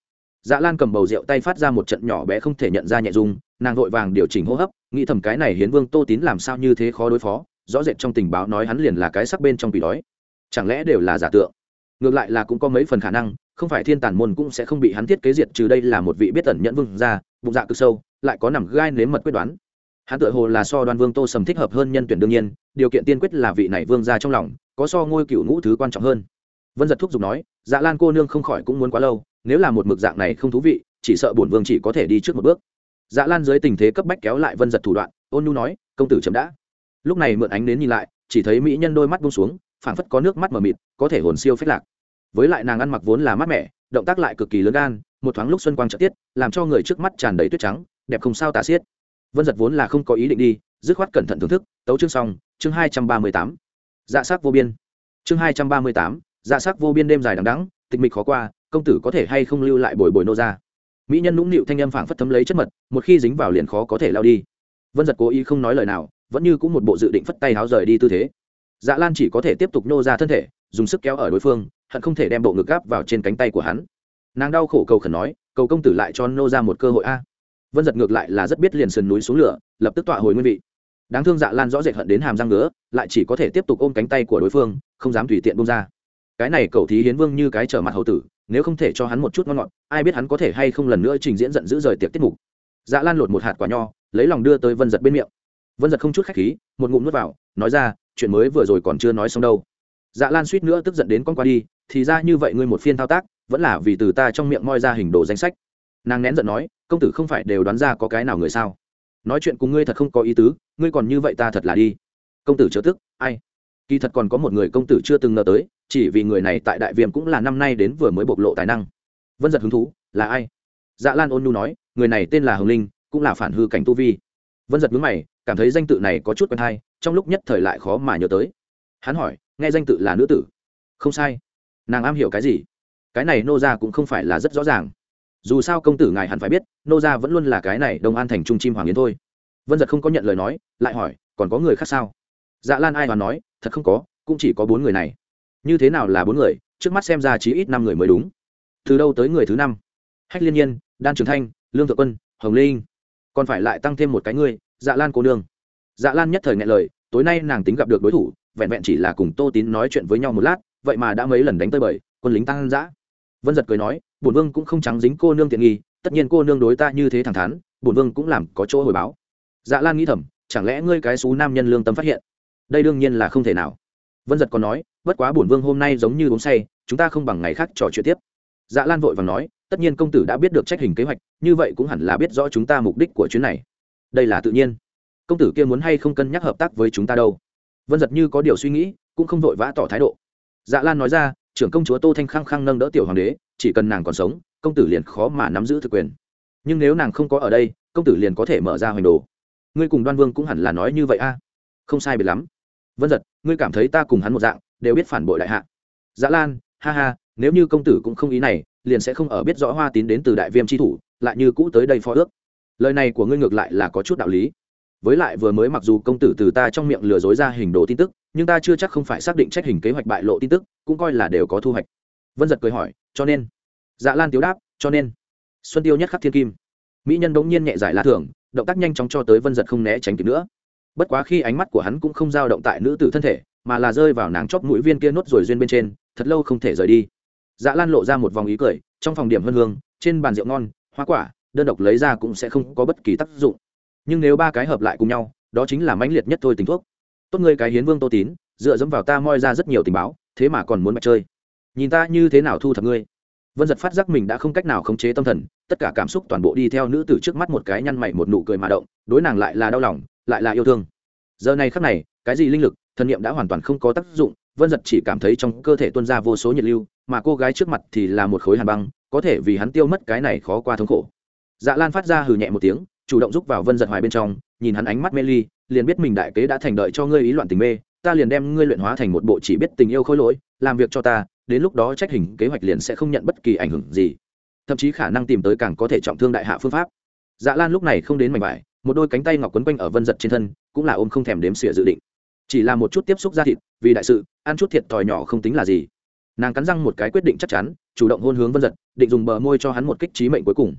Dạ lan cầm bầu rượu tay phát ra một trận nhỏ bé không thể nhận ra nhẹ dung nàng vội vàng điều chỉnh hô hấp, nghĩ thầm cái này hiến vương tô tín làm sao như thế khó đối phó, rõ rệt trong tình báo nói hắn liền là cái sắc bên trong bị đói. Chẳng lẽ đều là giả tượng? Ngược lại là cũng có mấy phần khả năng, không phải thiên tàn môn cũng sẽ không bị hắn thiết kế diệt trừ đây là một vị biết tẩn nhẫn vương ra bụng dạ cực sâu, lại có nằm gai nếm mật quyết đoán hắn tự hồ là so đoan vương tô sầm thích hợp hơn nhân tuyển đương nhiên, điều kiện tiên quyết là vị này vương ra trong lòng, có so ngôi cựu ngũ thứ quan trọng hơn. Vân giật thúc giục nói dạ lan cô nương không khỏi cũng muốn quá lâu, nếu là một mực dạng này không thú vị, chỉ sợ bổn vương chỉ có thể đi trước một bước. Dạ lan dưới tình thế cấp bách kéo lại vân giật thủ đoạn, ôn nhu nói, công tử chậm đã. Lúc này mượn ánh đến nhìn lại, chỉ thấy mỹ nhân đôi mắt bung xuống, phảng phất có nước mắt mờ mịt, có thể hồn siêu phết lạc. Với lại nàng ăn mặc vốn là mát mẻ, động tác lại cực kỳ lớn gan, một thoáng lúc xuân quang trợ tiết, làm cho người trước mắt tràn đầy tuyết trắng, đẹp không sao tả xiết vân giật vốn là không có ý định đi, dứt khoát cẩn thận thưởng thức, tấu chương xong, chương hai trăm ba mươi tám. Dạ sắc vô biên. Chương hai trăm ba mươi tám dạ sắc vô biên đêm dài đằng đắng tịch mịch khó qua, công tử có thể hay không lưu lại bồi bồi nô ra? Mỹ nhân nũng nịu thanh âm phảng phất thấm lấy chất mật, một khi dính vào liền khó có thể lao đi. Vân giật cố ý không nói lời nào, vẫn như cũng một bộ dự định phất tay háo rời đi tư thế. Dạ lan chỉ có thể tiếp tục nô ra thân thể, dùng sức kéo ở đối phương, hận không thể đem bộ ngực gáp vào trên cánh tay của hắn. Nàng đau khổ cầu khẩn nói, cầu công tử lại cho nô ra một cơ hội a vân giật ngược lại là rất biết liền sườn núi xuống lửa, lập tức tọa hồi nguyên vị. Đáng thương dạ lan rõ rệt hận đến hàm răng ngứa, lại chỉ có thể tiếp tục ôm cánh tay của đối phương, không dám tùy tiện bông ra. Cái này cậu thí hiến vương như cái trở mặt hầu tử, nếu không thể cho hắn một chút ngon ngọt, ai biết hắn có thể hay không lần nữa trình diễn giận dữ rời tiệc tiết mục. Dạ lan lột một hạt quả nho, lấy lòng đưa tới vân giật bên miệng. Vân giật không chút khách khí, một ngụm nuốt vào, nói ra, chuyện mới vừa rồi còn chưa nói xong đâu. Dạ lan suýt nữa tức giận đến con qua đi, thì ra như vậy ngươi một phiên thao tác, vẫn là vì từ ta trong miệng moi ra hình đồ danh sách nàng nén giận nói, công tử không phải đều đoán ra có cái nào người sao? Nói chuyện cùng ngươi thật không có ý tứ, ngươi còn như vậy ta thật là đi. Công tử chớ tức, ai? Kỳ thật còn có một người công tử chưa từng ngờ tới, chỉ vì người này tại đại viêm cũng là năm nay đến vừa mới bộc lộ tài năng. Vân giật hứng thú, là ai? Dạ lan ôn nhu nói, người này tên là hồng linh, cũng là phản hư cảnh tu vi. Vân giật mướn mày, cảm thấy danh tự này có chút quen hay, trong lúc nhất thời lại khó mà nhớ tới. Hắn hỏi, nghe danh tự là nữ tử? Không sai. Nàng am hiểu cái gì? Cái này nô ra cũng không phải là rất rõ ràng dù sao công tử ngài hẳn phải biết, nô gia vẫn luôn là cái này đông an thành trung chim hoàng yến thôi. Vân giật không có nhận lời nói, lại hỏi, còn có người khác sao? Dạ lan ai hoàn nói, thật không có, cũng chỉ có bốn người này. Như thế nào là bốn người, trước mắt xem ra chỉ ít năm người mới đúng. Từ đâu tới người thứ năm? Hách liên nhiên, đan trường thanh, lương thượng quân, hồng linh. Còn phải lại tăng thêm một cái ngươi dạ lan cô nương. Dạ lan nhất thời ngại lời, tối nay nàng tính gặp được đối thủ, vẹn vẹn chỉ là cùng tô tín nói chuyện với nhau một lát, vậy mà đã mấy lần đánh tơi bời, quân lính tăng giã vân giật cười nói bổn vương cũng không trắng dính cô nương tiện nghi, tất nhiên cô nương đối ta như thế thẳng thắn, bổn vương cũng làm có chỗ hồi báo. Dạ lan nghĩ thầm, chẳng lẽ ngươi cái xú nam nhân lương tâm phát hiện? Đây đương nhiên là không thể nào. Vân giật còn nói, bất quá bổn vương hôm nay giống như uống say, chúng ta không bằng ngày khác trò chuyện tiếp. Dạ lan vội và nói, tất nhiên công tử đã biết được trách hình kế hoạch, như vậy cũng hẳn là biết rõ chúng ta mục đích của chuyến này. Đây là tự nhiên. Công tử kia muốn hay không cân nhắc hợp tác với chúng ta đâu? Vân giật như có điều suy nghĩ, cũng không vội vã tỏ thái độ. Dạ lan nói ra trưởng công chúa tô thanh khăng khăng nâng đỡ tiểu hoàng đế, chỉ cần nàng còn sống, công tử liền khó mà nắm giữ thực quyền. Nhưng nếu nàng không có ở đây, công tử liền có thể mở ra hoành đồ. Ngươi cùng đoan vương cũng hẳn là nói như vậy a. Không sai biệt lắm. Vân giật, ngươi cảm thấy ta cùng hắn một dạng, đều biết phản bội đại hạ. Dã lan, ha ha, nếu như công tử cũng không ý này, liền sẽ không ở biết rõ hoa tín đến từ đại viêm tri thủ, lại như cũ tới đây phó ước. Lời này của ngươi ngược lại là có chút đạo lý. Với lại vừa mới mặc dù công tử từ ta trong miệng lừa dối ra hình đồ tin tức nhưng ta chưa chắc không phải xác định trách hình kế hoạch bại lộ tin tức, cũng coi là đều có thu hoạch. Vân giật cười hỏi, cho nên? Dạ lan tiếu đáp, cho nên. Xuân tiêu nhất khắc thiên kim. Mỹ nhân bỗng nhiên nhẹ giải lá thường động tác nhanh chóng cho tới vân giật không né tránh kịp nữa. Bất quá khi ánh mắt của hắn cũng không dao động tại nữ tử thân thể, mà là rơi vào nàng chóp mũi viên kia nốt rồi duyên bên trên, thật lâu không thể rời đi. Dạ lan lộ ra một vòng ý cười, trong phòng điểm hân hương, trên bàn rượu ngon, hoa quả, đơn độc lấy ra cũng sẽ không có bất kỳ tác dụng. Nhưng nếu ba cái hợp lại cùng nhau, đó chính là mãnh liệt nhất thôi tình thuốc tốt ngươi cái hiến vương tô tín, dựa dẫm vào ta moi ra rất nhiều tình báo, thế mà còn muốn mặt chơi. Nhìn ta như thế nào thu thập ngươi? Vân giật phát giác mình đã không cách nào khống chế tâm thần, tất cả cảm xúc toàn bộ đi theo nữ tử trước mắt một cái nhăn mày một nụ cười mà động, đối nàng lại là đau lòng, lại là yêu thương. Giờ này khắc này, cái gì linh lực, thần niệm đã hoàn toàn không có tác dụng, vân giật chỉ cảm thấy trong cơ thể tuân ra vô số nhiệt lưu, mà cô gái trước mặt thì là một khối hàn băng, có thể vì hắn tiêu mất cái này khó qua thống khổ. Dạ lan phát ra hừ nhẹ một tiếng, chủ động giúp vào vân giật hoài bên trong, nhìn hắn ánh mắt mê ly liền biết mình đại kế đã thành đợi cho ngươi ý loạn tình mê, ta liền đem ngươi luyện hóa thành một bộ chỉ biết tình yêu khôi lỗi, làm việc cho ta, đến lúc đó trách hình kế hoạch liền sẽ không nhận bất kỳ ảnh hưởng gì. Thậm chí khả năng tìm tới càng có thể trọng thương đại hạ phương pháp. Dạ lan lúc này không đến mảnh vải, một đôi cánh tay ngọc quấn quanh ở vân giật trên thân, cũng là ôm không thèm đếm xỉa dự định. Chỉ là một chút tiếp xúc ra thịt, vì đại sự, ăn chút thiệt thòi nhỏ không tính là gì. Nàng cắn răng một cái quyết định chắc chắn, chủ động hôn hướng vân giật, định dùng bờ môi cho hắn một kích trí mệnh cuối cùng.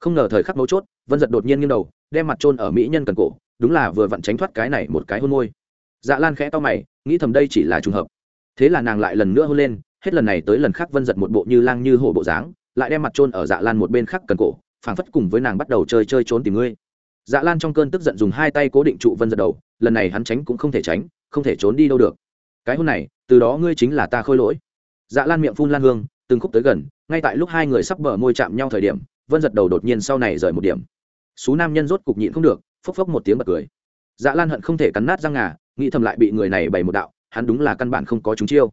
Không ngờ thời khắc mấu chốt, vân giật đột nhiên nghiêng đầu, đem mặt trôn ở mỹ nhân cần cổ đúng là vừa vặn tránh thoát cái này một cái hôn môi. Dạ lan khẽ to mày, nghĩ thầm đây chỉ là trùng hợp. Thế là nàng lại lần nữa hôn lên, hết lần này tới lần khác vân giật một bộ như lang như hổ bộ dáng, lại đem mặt trôn ở dạ lan một bên khác cần cổ, phảng phất cùng với nàng bắt đầu chơi chơi trốn tìm ngươi. Dạ lan trong cơn tức giận dùng hai tay cố định trụ vân giật đầu, lần này hắn tránh cũng không thể tránh, không thể trốn đi đâu được. Cái hôn này, từ đó ngươi chính là ta khôi lỗi. Dạ lan miệng phun lan hương, từng khúc tới gần, ngay tại lúc hai người sắp bờ môi chạm nhau thời điểm, vân giật đầu đột nhiên sau này rời một điểm. Số nam nhân rốt cục nhịn không được phốc phốc một tiếng bật cười. Dạ lan hận không thể cắn nát răng ngà, nghĩ thầm lại bị người này bày một đạo, hắn đúng là căn bản không có chúng chiêu.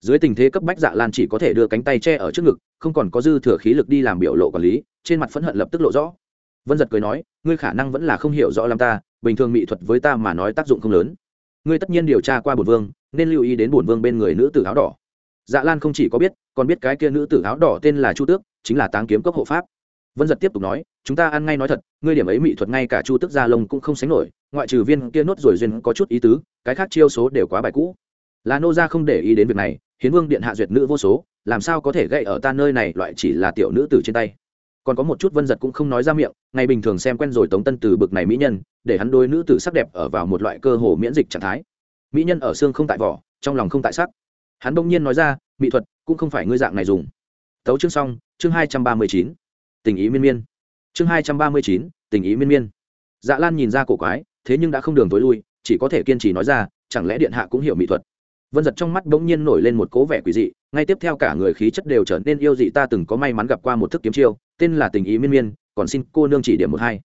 Dưới tình thế cấp bách dạ lan chỉ có thể đưa cánh tay che ở trước ngực, không còn có dư thừa khí lực đi làm biểu lộ quản lý, trên mặt phẫn hận lập tức lộ rõ. Vân giật cười nói, ngươi khả năng vẫn là không hiểu rõ làm ta, bình thường mỹ thuật với ta mà nói tác dụng không lớn. Ngươi tất nhiên điều tra qua bổn vương, nên lưu ý đến bổn vương bên người nữ tử áo đỏ. Dạ lan không chỉ có biết, còn biết cái kia nữ tử áo đỏ tên là chu tước, chính là táng kiếm cốc hộ pháp vân giật tiếp tục nói, chúng ta ăn ngay nói thật, ngươi điểm ấy mỹ thuật ngay cả chu tước gia lông cũng không sánh nổi, ngoại trừ viên kia nốt rồi duyên có chút ý tứ, cái khác chiêu số đều quá bài cũ. Là nô gia không để ý đến việc này, hiến vương điện hạ duyệt nữ vô số, làm sao có thể gây ở ta nơi này loại chỉ là tiểu nữ tử trên tay. Còn có một chút vân giật cũng không nói ra miệng, ngày bình thường xem quen rồi tống tân từ bực này mỹ nhân, để hắn đôi nữ tử sắc đẹp ở vào một loại cơ hồ miễn dịch trạng thái. Mỹ nhân ở xương không tại vỏ, trong lòng không tại sắc. Hắn bỗng nhiên nói ra, mỹ thuật cũng không phải ngươi dạng này dùng. Tấu chương xong, chương hai trăm ba mươi chín tình ý miên miên. Chương hai trăm ba mươi chín, tình ý miên miên. Dạ lan nhìn ra cổ quái, thế nhưng đã không đường tối lui, chỉ có thể kiên trì nói ra, chẳng lẽ điện hạ cũng hiểu mỹ thuật? Vân giật trong mắt bỗng nhiên nổi lên một cố vẻ quỷ dị, ngay tiếp theo cả người khí chất đều trở nên yêu dị, ta từng có may mắn gặp qua một thức kiếm chiêu, tên là tình ý miên miên, còn xin cô nương chỉ điểm một hai.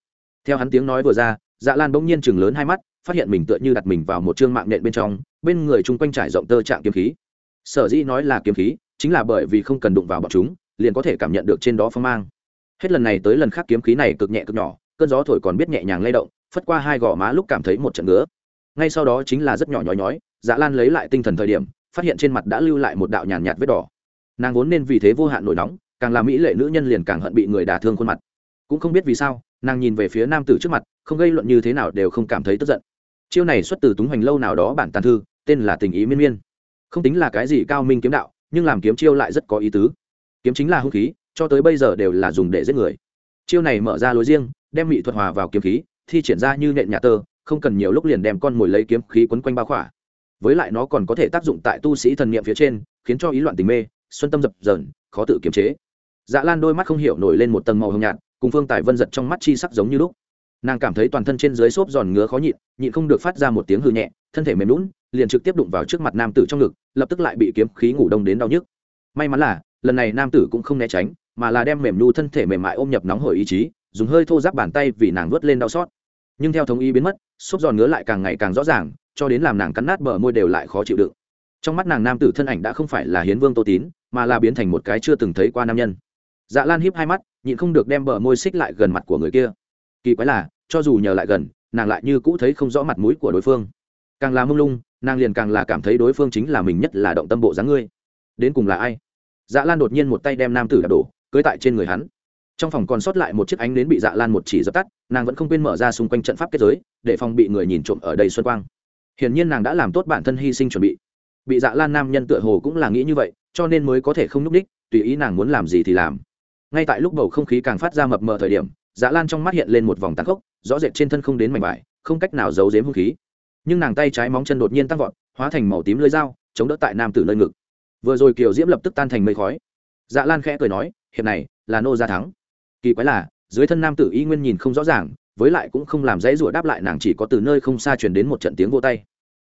Theo hắn tiếng nói vừa ra dạ lan bỗng nhiên chừng lớn hai mắt, phát hiện mình tựa như đặt mình vào một chương mạng nện bên trong, bên người chung quanh trải rộng tơ trạng kiếm khí. Sở dĩ nói là kiếm khí, chính là bởi vì không cần đụng vào bọn chúng, liền có thể cảm nhận được trên đó phong mang hết lần này tới lần khác kiếm khí này cực nhẹ cực nhỏ cơn gió thổi còn biết nhẹ nhàng lay động phất qua hai gò má lúc cảm thấy một trận ngứa. Ngay sau đó chính là rất nhỏ nhói nhói dạ lan lấy lại tinh thần thời điểm phát hiện trên mặt đã lưu lại một đạo nhàn nhạt, vết đỏ. Nàng vốn nên vì thế vô hạn nổi nóng càng làm mỹ lệ nữ nhân liền càng hận bị người đả thương khuôn mặt. Cũng không biết vì sao nàng nhìn về phía nam tử trước mặt không gây luận như thế nào đều không cảm thấy tức giận. Chiêu này xuất từ túng hoành lâu nào đó bản tàn thư tên là tình ý miên miên. Không tính là cái gì cao minh kiếm đạo nhưng làm kiếm chiêu lại rất có ý tứ. Kiếm chính là hung khí cho tới bây giờ đều là dùng để giết người. Chiêu này mở ra lối riêng, đem mỹ thuật hòa vào kiếm khí, thi triển ra như nện nhà tơ, không cần nhiều lúc liền đem con mồi lấy kiếm khí quấn quanh bao khỏa. Với lại nó còn có thể tác dụng tại tu sĩ thần niệm phía trên, khiến cho ý loạn tình mê, xuân tâm dập dờn, khó tự kiềm chế. Dạ lan đôi mắt không hiểu nổi lên một tầng màu hồng nhạt, cùng phương tài vân giật trong mắt chi sắc giống như lúc. Nàng cảm thấy toàn thân trên dưới xốp giòn ngứa khó nhịn nhịn không được phát ra một tiếng hư nhẹ, thân thể mềm lún liền trực tiếp đụng vào trước mặt nam tử trong ngực, lập tức lại bị kiếm khí ngủ đông đến đau nhức. May mắn là, lần này nam tử cũng không né tránh mà là đem mềm nhu thân thể mềm mại ôm nhập nóng hổi ý chí, dùng hơi thô giáp bàn tay vì nàng vớt lên đau xót. Nhưng theo thống ý biến mất, xốp giòn ngứa lại càng ngày càng rõ ràng, cho đến làm nàng cắn nát bờ môi đều lại khó chịu đựng. Trong mắt nàng nam tử thân ảnh đã không phải là hiến vương tô tín, mà là biến thành một cái chưa từng thấy qua nam nhân. Dạ lan hiếp hai mắt, nhịn không được đem bờ môi xích lại gần mặt của người kia. Kỳ quái là, cho dù nhờ lại gần, nàng lại như cũ thấy không rõ mặt mũi của đối phương. Càng là mông lung, nàng liền càng là cảm thấy đối phương chính là mình nhất là động tâm bộ dáng ngươi. Đến cùng là ai? Dạ lan đột nhiên một tay đem nam tử đạp đổ cưới tại trên người hắn. Trong phòng còn sót lại một chiếc ánh đến bị dạ lan một chỉ dập tắt, nàng vẫn không quên mở ra xung quanh trận pháp kết giới, để phòng bị người nhìn trộm ở đây xuân quang. Hiển nhiên nàng đã làm tốt bản thân hy sinh chuẩn bị. Bị dạ lan nam nhân tựa hồ cũng là nghĩ như vậy, cho nên mới có thể không núp đích, tùy ý nàng muốn làm gì thì làm. Ngay tại lúc bầu không khí càng phát ra mập mờ thời điểm dạ lan trong mắt hiện lên một vòng tàn khốc, rõ rệt trên thân không đến mảnh vải, không cách nào giấu giếm hung khí. Nhưng nàng tay trái móng chân đột nhiên tăng vọt, hóa thành màu tím lưới dao, chống đỡ tại nam tử nơi ngực. Vừa rồi kiều diễm lập tức tan thành mây khói dạ lan khẽ cười nói, hiệp này, là nô gia thắng. Kỳ quái là, dưới thân nam tử y nguyên nhìn không rõ ràng, với lại cũng không làm dãy rủa đáp lại nàng chỉ có từ nơi không xa truyền đến một trận tiếng vô tay.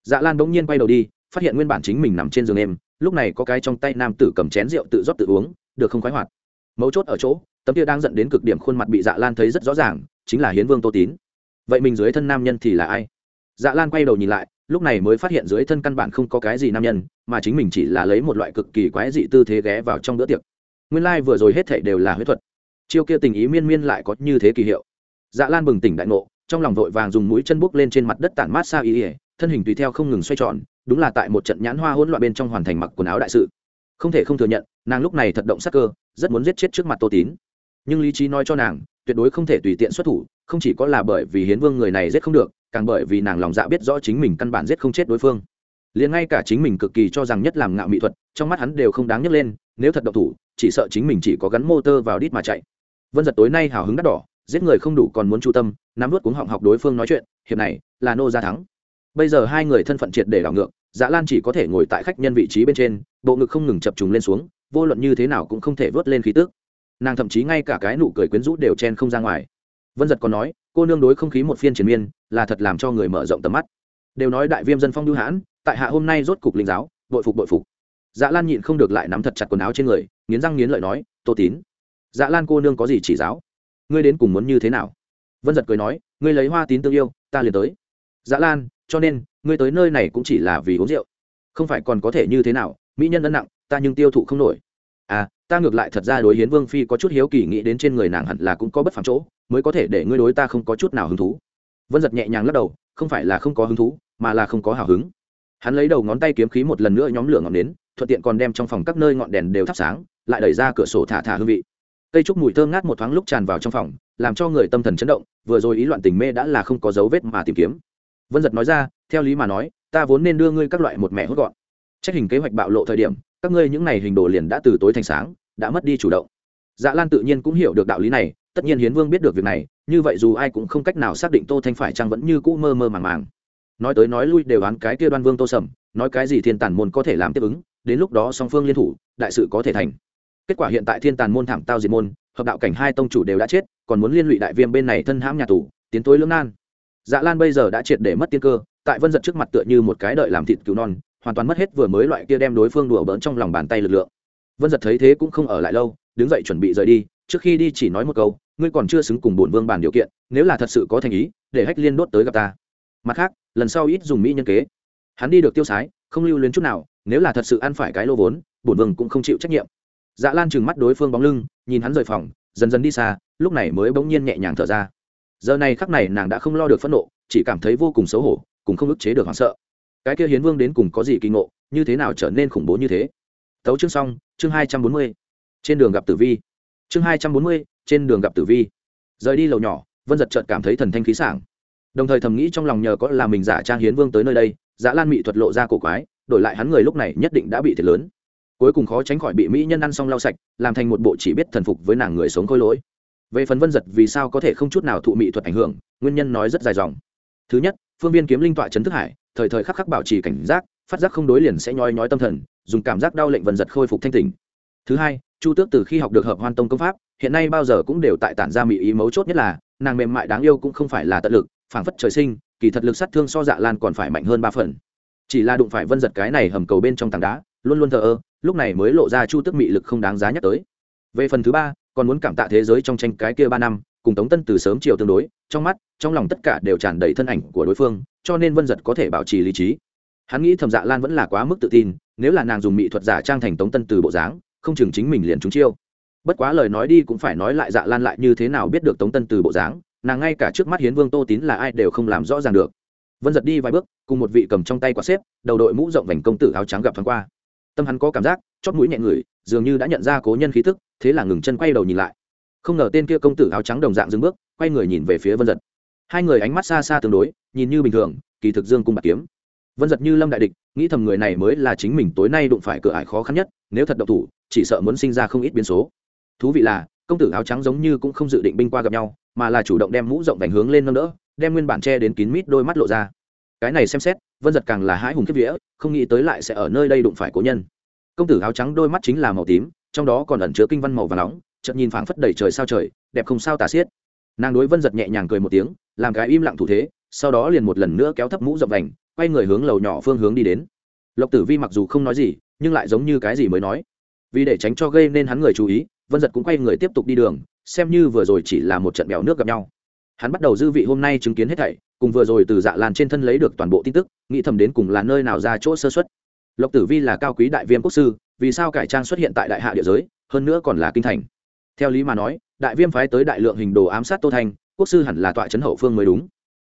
Dạ lan bỗng nhiên quay đầu đi, phát hiện nguyên bản chính mình nằm trên giường em lúc này có cái trong tay nam tử cầm chén rượu tự rót tự uống, được không khoái hoạt. Mấu chốt ở chỗ, tấm kia đang dẫn đến cực điểm khuôn mặt bị dạ lan thấy rất rõ ràng, chính là hiến vương tô tín. Vậy mình dưới thân nam nhân thì là ai? Dạ lan quay đầu nhìn lại lúc này mới phát hiện dưới thân căn bản không có cái gì nam nhân, mà chính mình chỉ là lấy một loại cực kỳ quái dị tư thế ghé vào trong bữa tiệc. Nguyên lai、like、vừa rồi hết thảy đều là huyết thuật. Chiêu kia tình ý miên miên lại có như thế kỳ hiệu. Dạ lan bừng tỉnh đại ngộ, trong lòng vội vàng dùng mũi chân bút lên trên mặt đất tản mát xa ý ỉa thân hình tùy theo không ngừng xoay tròn, đúng là tại một trận nhãn hoa hỗn loạn bên trong hoàn thành mặc quần áo đại sự. Không thể không thừa nhận, nàng lúc này thật động sắc cơ, rất muốn giết chết trước mặt tô tín. Nhưng lý trí nói cho nàng, tuyệt đối không thể tùy tiện xuất thủ, không chỉ có là bởi vì hiến vương người này giết không được càng bởi vì nàng lòng dạ biết rõ chính mình căn bản giết không chết đối phương. Liền ngay cả chính mình cực kỳ cho rằng nhất làm ngạo mỹ thuật, trong mắt hắn đều không đáng nhấc lên, nếu thật độc thủ, chỉ sợ chính mình chỉ có gắn motor vào đít mà chạy. Vân giật tối nay hào hứng đắt đỏ, giết người không đủ còn muốn chu tâm, nắm vớt cuống họng học đối phương nói chuyện, hiệp này, là nô gia thắng. Bây giờ hai người thân phận triệt để đảo ngược dạ lan chỉ có thể ngồi tại khách nhân vị trí bên trên, bộ ngực không ngừng chập trùng lên xuống, vô luận như thế nào cũng không thể vớt lên khí tức. Nàng thậm chí ngay cả cái nụ cười quyến rũ đều chen không ra ngoài. Vân giật còn nói cô nương đối không khí một phiên triền miên, là thật làm cho người mở rộng tầm mắt. Đều nói đại viêm dân phong lưu hãn, tại hạ hôm nay rốt cục linh giáo, bội phục bội phục. Dạ lan nhịn không được lại nắm thật chặt quần áo trên người, nghiến răng nghiến lợi nói, tô tín dạ lan cô nương có gì chỉ giáo? Ngươi đến cùng muốn như thế nào? Vân giật cười nói, ngươi lấy hoa tín tương yêu, ta liền tới. Dạ lan, cho nên, ngươi tới nơi này cũng chỉ là vì uống rượu. Không phải còn có thể như thế nào, mỹ nhân ân nặng, ta nhưng tiêu thụ không nổi. À ta ngược lại thật ra đối hiến vương phi có chút hiếu kỳ, nghĩ đến trên người nàng hẳn là cũng có bất phạm chỗ mới có thể để ngươi đối ta không có chút nào hứng thú. Vân giật nhẹ nhàng lắc đầu, không phải là không có hứng thú, mà là không có hào hứng. Hắn lấy đầu ngón tay kiếm khí một lần nữa nhóm lửa ngọn nến, thuận tiện còn đem trong phòng các nơi ngọn đèn đều thắp sáng, lại đẩy ra cửa sổ thả thả hương vị. Cây trúc mùi thơm ngát một thoáng lúc tràn vào trong phòng, làm cho người tâm thần chấn động, vừa rồi ý loạn tình mê đã là không có dấu vết mà tìm kiếm. Vân giật nói ra, theo lý mà nói, ta vốn nên đưa ngươi các loại một mẹ hốt gọn. Trách hình kế hoạch bạo lộ thời điểm, các ngươi những n à y hình đồ liền đã từ tối thành sáng, đã mất đi chủ động. Dạ lan tự nhiên cũng hiểu được đạo lý này tất nhiên hiến vương biết được việc này, như vậy dù ai cũng không cách nào xác định tô thanh phải chăng vẫn như cũ mơ mơ màng màng. Nói tới nói lui đều đoán cái kia đoan vương tô sầm, nói cái gì thiên tàn môn có thể làm tiếp ứng, đến lúc đó song phương liên thủ, đại sự có thể thành. Kết quả hiện tại thiên tàn môn thảm tao diệt môn, hợp đạo cảnh hai tông chủ đều đã chết, còn muốn liên lụy đại viêm bên này thân hãm nhà tù, tiến tối lưỡng nan. Dạ lan bây giờ đã triệt để mất tiên cơ, tại vân giật trước mặt tựa như một cái đợi làm thịt cứu non, hoàn toàn mất hết vừa mới loại kia đem đối phương đùa bỡn trong lòng bàn tay lực lượng. Vân giật thấy thế cũng không ở lại lâu, đứng dậy chuẩn bị rời đi, trước khi đi chỉ nói một câu ngươi còn chưa xứng cùng bổn vương bàn điều kiện, nếu là thật sự có thành ý, để hách liên đốt tới gặp ta. Mặt khác, lần sau ít dùng mỹ nhân kế. Hắn đi được tiêu sái, không lưu luyến chút nào, nếu là thật sự ăn phải cái lô vốn, bổn vương cũng không chịu trách nhiệm. Dạ lan trừng mắt đối phương bóng lưng, nhìn hắn rời phòng, dần dần đi xa, lúc này mới bỗng nhiên nhẹ nhàng thở ra. Giờ này khắc này nàng đã không lo được phẫn nộ, chỉ cảm thấy vô cùng xấu hổ cùng không ức chế được hoảng sợ. Cái kia hiến vương đến cùng có gì kỳ ngộ, như thế nào trở nên khủng bố như thế? Tấu chương xong, chương hai trăm bốn mươi. Trên đường gặp tử vi. Chương hai trăm bốn mươi trên đường gặp tử vi. Rời đi lầu nhỏ, vân giật chợt cảm thấy thần thanh khí sảng. Đồng thời thầm nghĩ trong lòng nhờ có là mình giả trang hiến vương tới nơi đây, giả lan mỹ thuật lộ ra cổ quái, đổi lại hắn người lúc này nhất định đã bị thiệt lớn. Cuối cùng khó tránh khỏi bị mỹ nhân ăn xong lau sạch, làm thành một bộ chỉ biết thần phục với nàng người sống khôi lỗi. Về phần vân giật vì sao có thể không chút nào thụ mỹ thuật ảnh hưởng, nguyên nhân nói rất dài dòng. Thứ nhất, phương viên kiếm linh tọa trấn thức hải, thời thời khắc khắc bảo trì cảnh giác, phát giác không đối liền sẽ nhói nhói tâm thần, dùng cảm giác đau lệnh vân giật khôi phục thanh tình thứ hai, chu tước từ khi học được hợp hoan tông công pháp hiện nay bao giờ cũng đều tại tản ra mỹ ý mấu chốt nhất là, nàng mềm mại đáng yêu cũng không phải là tận lực, phảng phất trời sinh, kỳ thật lực sát thương so dạ lan còn phải mạnh hơn ba phần. Chỉ là đụng phải vân giật cái này hầm cầu bên trong tảng đá, luôn luôn thờ ơ, lúc này mới lộ ra chu tước mị lực không đáng giá nhắc tới. Về phần thứ ba, còn muốn cảm tạ thế giới trong tranh cái kia ba năm, cùng tống tân từ sớm chiều tương đối, trong mắt, trong lòng tất cả đều tràn đầy thân ảnh của đối phương, cho nên vân giật có thể bảo trì lý trí. Hắn nghĩ thầm dạ lan vẫn là quá mức tự tin, nếu là nàng dùng mỹ thuật giả trang thành tống tân từ bộ dáng, không chừng chính mình liền trúng chiêu bất quá lời nói đi cũng phải nói lại dạ lan lại như thế nào biết được tống tân từ bộ dáng, nàng ngay cả trước mắt hiến vương tô tín là ai đều không làm rõ ràng được. Vân giật đi vài bước, cùng một vị cầm trong tay quả xếp, đầu đội mũ rộng vành công tử áo trắng gặp thoáng qua. Tâm hắn có cảm giác, chót mũi nhẹ ngửi dường như đã nhận ra cố nhân khí tức, thế là ngừng chân quay đầu nhìn lại. Không ngờ tên kia công tử áo trắng đồng dạng dừng bước, quay người nhìn về phía vân giật hai người ánh mắt xa xa tương đối, nhìn như bình thường, kỳ thực dương cung bạc kiếm. Vân giật như lâm đại địch, nghĩ thầm người này mới là chính mình tối nay đụng phải cửa ải khó khăn nhất, nếu thật độc thủ, chỉ sợ muốn sinh ra không ít biến số thú vị là, công tử áo trắng giống như cũng không dự định binh qua gặp nhau, mà là chủ động đem mũ rộng vành hướng lên nâng đỡ, đem nguyên bản che đến kín mít đôi mắt lộ ra. Cái này xem xét, vân giật càng là hãi hùng kiếp vía, không nghĩ tới lại sẽ ở nơi đây đụng phải cố nhân. Công tử áo trắng đôi mắt chính là màu tím, trong đó còn ẩn chứa kinh văn màu và nóng, chợt nhìn phảng phất đầy trời sao trời, đẹp không sao tả xiết. Nàng đối vân giật nhẹ nhàng cười một tiếng, làm cái im lặng thủ thế, sau đó liền một lần nữa kéo thấp mũ rộng vành, quay người hướng lầu nhỏ phương hướng đi đến. Lộc tử vi mặc dù không nói gì, nhưng lại giống như cái gì mới nói. Vì để tránh cho gây nên hắn người chú ý vân giật cũng quay người tiếp tục đi đường, xem như vừa rồi chỉ là một trận bèo nước gặp nhau. Hắn bắt đầu dư vị hôm nay chứng kiến hết thảy, cùng vừa rồi từ dạ lan trên thân lấy được toàn bộ tin tức, nghĩ thầm đến cùng là nơi nào ra chỗ sơ xuất lộc tử vi là cao quý đại viêm quốc sư, vì sao cải trang xuất hiện tại đại hạ địa giới, hơn nữa còn là kinh thành. Theo lý mà nói, đại viêm phái tới đại lượng hình đồ ám sát tô thanh, quốc sư hẳn là tọa trấn hậu phương mới đúng.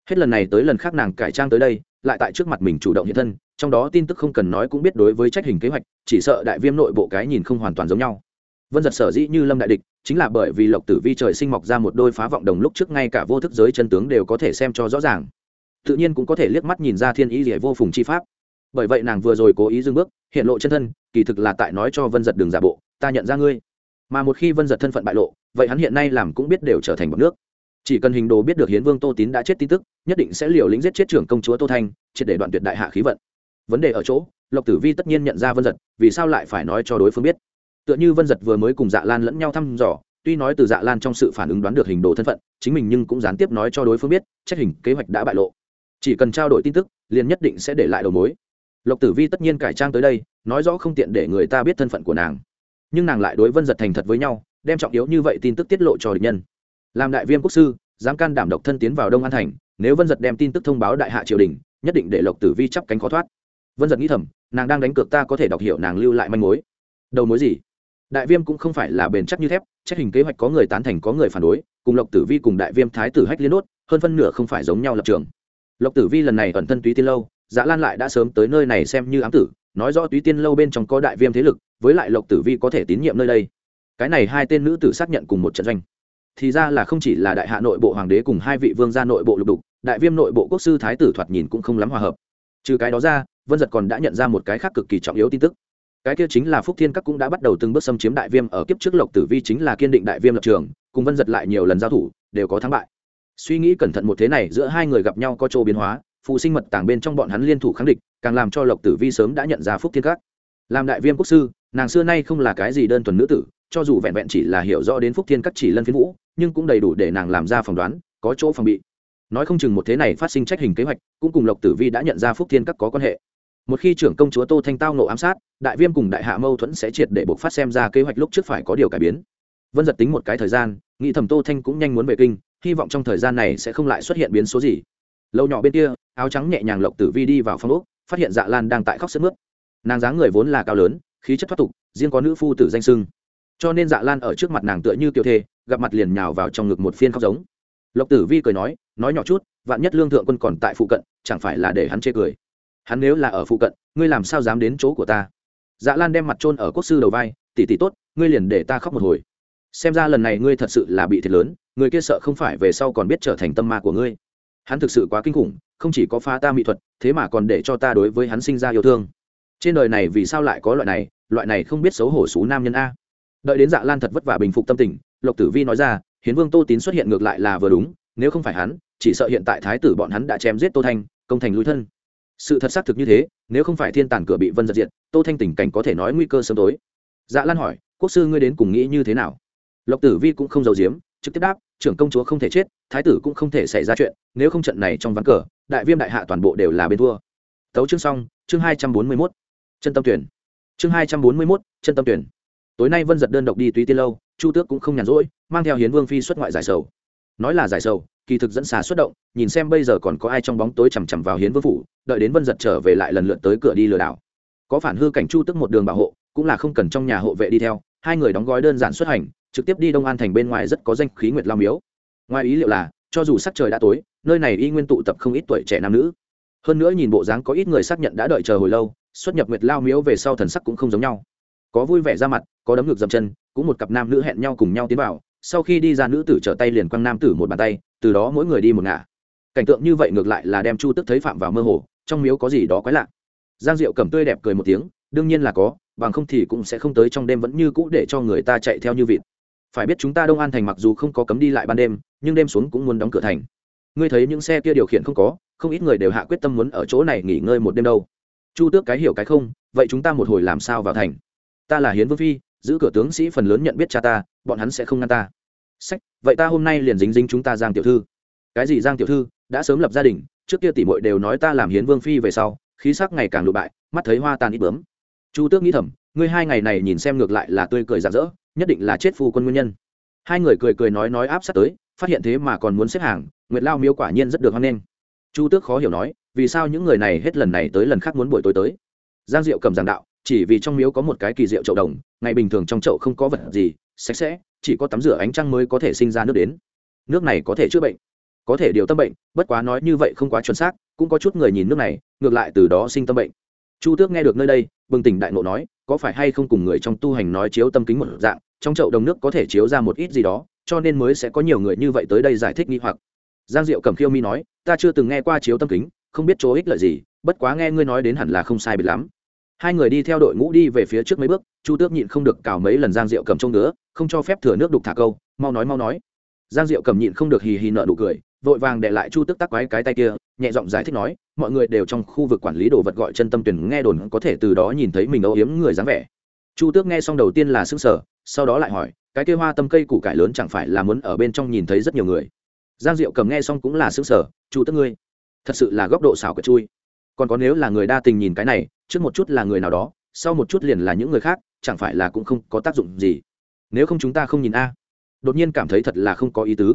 Hết lần này tới lần khác nàng cải trang tới đây, lại tại trước mặt mình chủ động hiện thân, trong đó tin tức không cần nói cũng biết đối với trách hình kế hoạch, chỉ sợ đại viêm nội bộ cái nhìn không hoàn toàn giống nhau vân giật sở dĩ như lâm đại địch, chính là bởi vì lộc tử vi trời sinh mọc ra một đôi phá vọng đồng lúc trước ngay cả vô thức giới chân tướng đều có thể xem cho rõ ràng. Tự nhiên cũng có thể liếc mắt nhìn ra thiên ý rỉa vô phùng chi pháp. Bởi vậy nàng vừa rồi cố ý dưng bước, hiện lộ chân thân, kỳ thực là tại nói cho vân giật đường giả bộ, ta nhận ra ngươi. Mà một khi vân giật thân phận bại lộ, vậy hắn hiện nay làm cũng biết đều trở thành bọc nước. Chỉ cần hình đồ biết được hiến vương tô tín đã chết tin tức, nhất định sẽ liều lĩnh giết chết trưởng công chúa tô thanh, triệt để đoạn tuyệt đại hạ khí vận. Vấn đề ở chỗ, lộc tử vi tất nhiên nhận ra vân giật, vì sao lại phải nói cho đối phương biết? Tựa như vân giật vừa mới cùng dạ lan lẫn nhau thăm dò, tuy nói từ dạ lan trong sự phản ứng đoán được hình đồ thân phận, chính mình nhưng cũng gián tiếp nói cho đối phương biết, trách hình kế hoạch đã bại lộ. Chỉ cần trao đổi tin tức, liền nhất định sẽ để lại đầu mối. Lộc tử vi tất nhiên cải trang tới đây, nói rõ không tiện để người ta biết thân phận của nàng. Nhưng nàng lại đối vân giật thành thật với nhau, đem trọng yếu như vậy tin tức tiết lộ cho địch nhân. Làm đại viên quốc sư, dám can đảm độc thân tiến vào đông an thành, nếu vân giật đem tin tức thông báo đại hạ triều đình, nhất định để lộc tử vi chắp cánh khó thoát. Vân giật nghĩ thầm, nàng đang đánh cược ta có thể đọc hiểu nàng lưu lại manh mối. Đầu mối gì? Đại viêm cũng không phải là bền chắc như thép, trách hình kế hoạch có người tán thành, có người phản đối, cùng lộc tử vi cùng đại viêm thái tử hách liên đốt, hơn phân nửa không phải giống nhau lập trường. Lộc tử vi lần này ẩn thân túy tiên lâu dạ lan lại đã sớm tới nơi này xem như ám tử, nói rõ túy tiên lâu bên trong có đại viêm thế lực, với lại lộc tử vi có thể tín nhiệm nơi đây. Cái này hai tên nữ tử xác nhận cùng một trận doanh. Thì ra là không chỉ là đại hạ nội bộ hoàng đế cùng hai vị vương gia nội bộ lục đục, đại viêm nội bộ quốc sư thái tử thoạt nhìn cũng không lắm hòa hợp. Trừ cái đó ra, vân giật còn đã nhận ra một cái khác cực kỳ trọng yếu tin tức cái kia chính là phúc thiên các cũng đã bắt đầu từng bước xâm chiếm đại viêm, ở kiếp trước lộc tử vi chính là kiên định đại viêm lập trường, cùng vân giật lại nhiều lần giao thủ, đều có thắng bại. Suy nghĩ cẩn thận một thế này, giữa hai người gặp nhau có chỗ biến hóa, phụ sinh mật tàng bên trong bọn hắn liên thủ kháng địch, càng làm cho lộc tử vi sớm đã nhận ra phúc thiên các. Làm đại viêm quốc sư, nàng xưa nay không là cái gì đơn thuần nữ tử, cho dù vẹn vẹn chỉ là hiểu rõ đến phúc thiên các chỉ lân phiến vũ, nhưng cũng đầy đủ để nàng làm ra phỏng đoán, có chỗ phòng bị. Nói không chừng một thế này phát sinh trách hình kế hoạch, cũng cùng lộc tử vi đã nhận ra phúc thiên các có quan hệ một khi trưởng công chúa tô thanh tao nộ ám sát, đại viêm cùng đại hạ mâu thuẫn sẽ triệt để buộc phát xem ra kế hoạch lúc trước phải có điều cải biến. Vân giật tính một cái thời gian, nghĩ thầm tô thanh cũng nhanh muốn về kinh, hy vọng trong thời gian này sẽ không lại xuất hiện biến số gì. Lâu nhỏ bên kia, áo trắng nhẹ nhàng lộc tử vi đi vào phòng úc phát hiện dạ lan đang tại khóc sức mướt. Nàng dáng người vốn là cao lớn, khí chất thoát tục, riêng có nữ phu tử danh sưng. Cho nên dạ lan ở trước mặt nàng tựa như kiều thê, gặp mặt liền nhào vào trong ngực một phiên khóc giống. Lộc tử vi cười nói nói nhỏ chút, vạn nhất lương thượng quân còn tại phụ cận, chẳng phải là để hắn chê cười hắn nếu là ở phụ cận, ngươi làm sao dám đến chỗ của ta? Dạ lan đem mặt trôn ở quốc sư đầu vai tỉ tỉ tốt, ngươi liền để ta khóc một hồi. Xem ra lần này ngươi thật sự là bị thiệt lớn, người kia sợ không phải về sau còn biết trở thành tâm ma của ngươi. Hắn thực sự quá kinh khủng, không chỉ có phá ta mỹ thuật, thế mà còn để cho ta đối với hắn sinh ra yêu thương. Trên đời này vì sao lại có loại này loại này không biết xấu hổ xú nam nhân a? Đợi đến dạ lan thật vất vả bình phục tâm tình, lộc tử vi nói ra, hiến vương tô tín xuất hiện ngược lại là vừa đúng, nếu không phải hắn, chỉ sợ hiện tại thái tử bọn hắn đã chém giết tô thanh, công thành lũi thân sự thật xác thực như thế, nếu không phải thiên tàn cửa bị vân giật diện tô thanh tình cảnh có thể nói nguy cơ sớm tối. Dạ lan hỏi, quốc sư ngươi đến cùng nghĩ như thế nào? Lộc tử vi cũng không giàu diếm trực tiếp đáp, trưởng công chúa không thể chết, thái tử cũng không thể xảy ra chuyện, nếu không trận này trong ván cờ, đại viêm đại hạ toàn bộ đều là bên thua. Tấu chương xong, chương hai trăm bốn mươi mốt, chân tâm tuyển. Chương hai trăm bốn mươi mốt, chân tâm tuyển. Tối nay vân giật đơn độc đi túy tiên lâu, chu tước cũng không nhàn rỗi, mang theo hiến vương phi xuất ngoại giải sầu nói là giải sầu, kỳ thực dẫn xà xuất động, nhìn xem bây giờ còn có ai trong bóng tối chằm chằm vào hiến vương phủ, đợi đến vân giật trở về lại lần lượt tới cửa đi lừa đảo. Có phản hư cảnh chu tức một đường bảo hộ, cũng là không cần trong nhà hộ vệ đi theo, hai người đóng gói đơn giản xuất hành, trực tiếp đi đông an thành bên ngoài rất có danh khí nguyệt lao miếu. Ngoài ý liệu là, cho dù sắc trời đã tối, nơi này y nguyên tụ tập không ít tuổi trẻ nam nữ. Hơn nữa nhìn bộ dáng có ít người xác nhận đã đợi chờ hồi lâu, xuất nhập nguyệt lao miếu về sau thần sắc cũng không giống nhau. Có vui vẻ ra mặt, có đấm ngược dầm chân, cũng một cặp nam nữ hẹn nhau cùng nhau tiến vào sau khi đi ra nữ tử trở tay liền quăng nam tử một bàn tay, từ đó mỗi người đi một ngả. Cảnh tượng như vậy ngược lại là đem chu tức thấy phạm vào mơ hồ, trong miếu có gì đó quái lạ. Giang diệu cầm tươi đẹp cười một tiếng, đương nhiên là có, bằng không thì cũng sẽ không tới trong đêm vẫn như cũ để cho người ta chạy theo như vịt. Phải biết chúng ta đông an thành mặc dù không có cấm đi lại ban đêm, nhưng đêm xuống cũng muốn đóng cửa thành. Ngươi thấy những xe kia điều khiển không có, không ít người đều hạ quyết tâm muốn ở chỗ này nghỉ ngơi một đêm đâu. Chu tước cái hiểu cái không, vậy chúng ta một hồi làm sao vào thành? Ta là hiến vương phi giữ cửa tướng sĩ phần lớn nhận biết cha ta, bọn hắn sẽ không ngăn ta. Sách, vậy ta hôm nay liền dính dính chúng ta giang tiểu thư. Cái gì giang tiểu thư? Đã sớm lập gia đình, trước kia tỷ muội đều nói ta làm hiến vương phi về sau, khí sắc ngày càng lụ bại, mắt thấy hoa tàn ít bướm. Chu tước nghĩ thầm, ngươi hai ngày này nhìn xem ngược lại là tươi cười rạng rỡ, nhất định là chết phu quân nguyên nhân. Hai người cười cười nói nói áp sát tới, phát hiện thế mà còn muốn xếp hàng, nguyệt lao miêu quả nhiên rất được hoan nghênh. Chu tước khó hiểu nói, vì sao những người này hết lần này tới lần khác muốn buổi tối tới? Giang diệu cầm giảng đạo chỉ vì trong miếu có một cái kỳ diệu chậu đồng, ngày bình thường trong chậu không có vật gì, sạch sẽ, chỉ có tắm rửa ánh trăng mới có thể sinh ra nước đến. Nước này có thể chữa bệnh, có thể điều tâm bệnh, bất quá nói như vậy không quá chuẩn xác, cũng có chút người nhìn nước này, ngược lại từ đó sinh tâm bệnh. Chu tước nghe được nơi đây, bừng tỉnh đại ngộ nói, có phải hay không cùng người trong tu hành nói chiếu tâm kính một dạng, trong chậu đồng nước có thể chiếu ra một ít gì đó, cho nên mới sẽ có nhiều người như vậy tới đây giải thích nghi hoặc. Giang diệu cầm khiêu mi nói, ta chưa từng nghe qua chiếu tâm kính, không biết chỗ ích lợi gì, bất quá nghe ngươi nói đến hẳn là không sai biệt lắm hai người đi theo đội ngũ đi về phía trước mấy bước, chu tước nhịn không được cào mấy lần giang diệu cầm trông nữa không cho phép thừa nước đục thả câu, mau nói mau nói. Giang diệu cầm nhịn không được hì hì nợ nụ cười, vội vàng để lại chu tước tắc quái cái tay kia, nhẹ giọng giải thích nói, mọi người đều trong khu vực quản lý đồ vật gọi chân tâm tuyển nghe đồn có thể từ đó nhìn thấy mình âu yếm người dáng vẻ. Chu tước nghe xong đầu tiên là xương sở sau đó lại hỏi, cái kia hoa tâm cây củ cải lớn chẳng phải là muốn ở bên trong nhìn thấy rất nhiều người? Giang diệu cầm nghe xong cũng là xương sở chu tước ngươi, thật sự là góc độ xảo cật chui. Còn có nếu là người đa tình nhìn cái này trước một chút là người nào đó, sau một chút liền là những người khác, chẳng phải là cũng không có tác dụng gì. Nếu không chúng ta không nhìn a. Đột nhiên cảm thấy thật là không có ý tứ.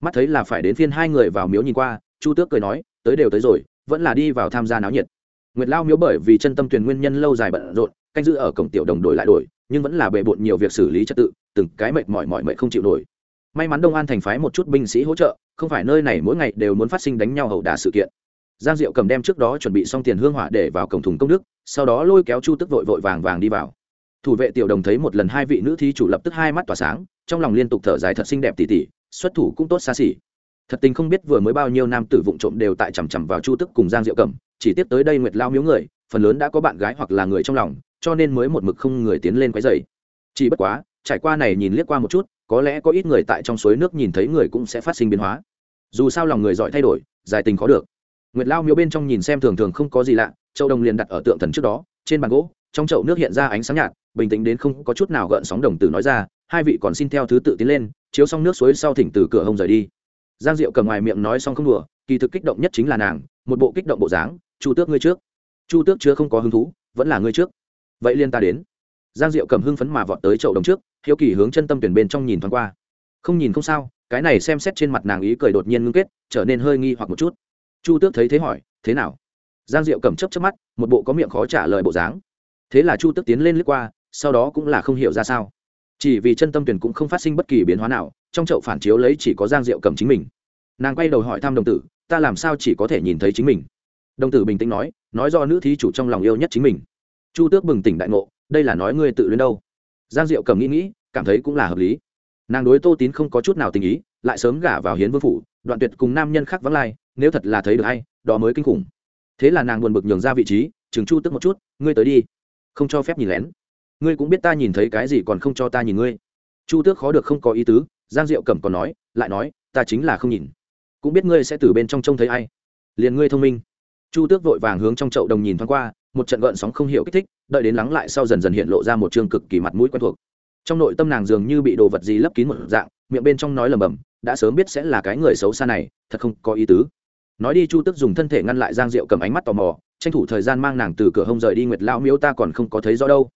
Mắt thấy là phải đến phiên hai người vào miếu nhìn qua, chu tước cười nói, tới đều tới rồi, vẫn là đi vào tham gia náo nhiệt. Nguyệt lao miếu bởi vì chân tâm tuyển nguyên nhân lâu dài bận rộn, canh giữ ở cổng tiểu đồng đổi lại đổi, nhưng vẫn là bề bộn nhiều việc xử lý trật tự, từng cái mệt mỏi mỏi mệt không chịu nổi. May mắn đông an thành phái một chút binh sĩ hỗ trợ, không phải nơi này mỗi ngày đều muốn phát sinh đánh nhau hậu đả sự kiện giang diệu cầm đem trước đó chuẩn bị xong tiền hương hỏa để vào cổng thùng công đức, sau đó lôi kéo chu tức vội vội vàng vàng đi vào. Thủ vệ tiểu đồng thấy một lần hai vị nữ thí chủ lập tức hai mắt tỏa sáng, trong lòng liên tục thở dài thật xinh đẹp tỉ tỉ, xuất thủ cũng tốt xa xỉ. Thật tình không biết vừa mới bao nhiêu nam tử vụng trộm đều tại chằm chằm vào chu tức cùng giang diệu cầm, chỉ tiếp tới đây nguyệt lao miếu người, phần lớn đã có bạn gái hoặc là người trong lòng, cho nên mới một mực không người tiến lên quấy dày chỉ bất quá, trải qua này nhìn liếc qua một chút, có lẽ có ít người tại trong suối nước nhìn thấy người cũng sẽ phát sinh biến hóa. Dù sao lòng người giỏi thay đổi, dài tình khó được nguyệt lao miếu bên trong nhìn xem thường thường không có gì lạ, châu đồng liền đặt ở tượng thần trước đó, trên bàn gỗ, trong chậu nước hiện ra ánh sáng nhạt, bình tĩnh đến không có chút nào gợn sóng đồng tử nói ra, hai vị còn xin theo thứ tự tiến lên, chiếu xong nước suối sau thỉnh từ cửa hông rời đi. Giang diệu cầm ngoài miệng nói xong không đùa, kỳ thực kích động nhất chính là nàng, một bộ kích động bộ dáng, chu tước ngươi trước. Chu tước chưa không có hứng thú, vẫn là ngươi trước. Vậy liên ta đến. Giang diệu cầm hưng phấn mà vọt tới chậu đồng trước, hiếu kỳ hướng chân tâm tuyển bên trong nhìn thoáng qua. Không nhìn không sao, cái này xem xét trên mặt nàng ý cười đột nhiên ngưng kết, trở nên hơi nghi hoặc một chút chu tước thấy thế hỏi, thế nào? Giang diệu cầm chấp chấp mắt, một bộ có miệng khó trả lời bộ dáng. Thế là chu tước tiến lên lướt qua, sau đó cũng là không hiểu ra sao. Chỉ vì chân tâm tuyển cũng không phát sinh bất kỳ biến hóa nào, trong chậu phản chiếu lấy chỉ có giang diệu cầm chính mình. Nàng quay đầu hỏi thăm đồng tử, ta làm sao chỉ có thể nhìn thấy chính mình? Đồng tử bình tĩnh nói nói do nữ thí chủ trong lòng yêu nhất chính mình. Chu tước bừng tỉnh đại ngộ, đây là nói ngươi tự luyến đâu? Giang diệu cầm nghĩ nghĩ, cảm thấy cũng là hợp lý. Nàng đối tô tín không có chút nào tình ý, lại sớm gả vào hiến vương phủ đoạn tuyệt cùng nam nhân khác vắng lai, nếu thật là thấy được hay, đó mới kinh khủng. Thế là nàng buồn bực nhường ra vị trí chừng chu tức một chút, ngươi tới đi. Không cho phép nhìn lén. Ngươi cũng biết ta nhìn thấy cái gì còn không cho ta nhìn ngươi. Chu tước khó được không có ý tứ, giang diệu cẩm còn nói, lại nói, ta chính là không nhìn. Cũng biết ngươi sẽ từ bên trong trông thấy ai. Liền ngươi thông minh. Chu tước vội vàng hướng trong chậu đồng nhìn thoáng qua, một trận gợn sóng không hiểu kích thích, đợi đến lắng lại sau dần dần hiện lộ ra một chương cực kỳ mặt mũi quen thuộc. Trong nội tâm nàng dường như bị đồ vật gì lấp kín một dạng, miệng bên trong nói lầm bầm đã sớm biết sẽ là cái người xấu xa này, thật không có ý tứ. Nói đi, chu tức dùng thân thể ngăn lại giang diệu cầm ánh mắt tò mò, tranh thủ thời gian mang nàng từ cửa hông rời đi nguyệt Lão miếu, ta còn không có thấy rõ đâu.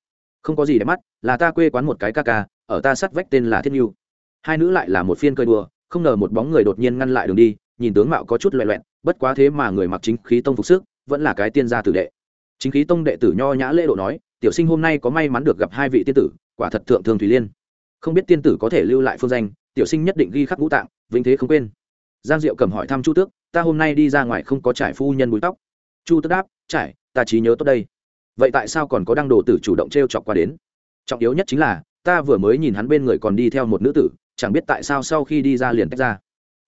Không có gì để mắt, là ta quê quán một cái ca ca, ở ta sắt vách tên là thiết nhu hai nữ lại là một phiên cơi đùa, không ngờ một bóng người đột nhiên ngăn lại đường đi, nhìn tướng mạo có chút loẹ loẹn bất quá thế mà người mặc chính khí tông phục sức, vẫn là cái tiên gia tử đệ. Chính khí tông đệ tử nho nhã lễ độ nói, tiểu sinh hôm nay có may mắn được gặp hai vị tiên tử, quả thật thượng thường thủy liên. Không biết tiên tử có thể lưu lại phương danh tiểu sinh nhất định ghi khắc ngũ tạng, vĩnh thế không quên. Giang diệu cầm hỏi thăm chu tước, ta hôm nay đi ra ngoài không có trải phu nhân búi tóc. Chu tước đáp, trải, ta trí nhớ tốt đây. Vậy tại sao còn có đăng đồ tử chủ động t r e o chọc qua đến? Trọng yếu nhất chính là, ta vừa mới nhìn hắn bên người còn đi theo một nữ tử, chẳng biết tại sao sau khi đi ra liền tách ra.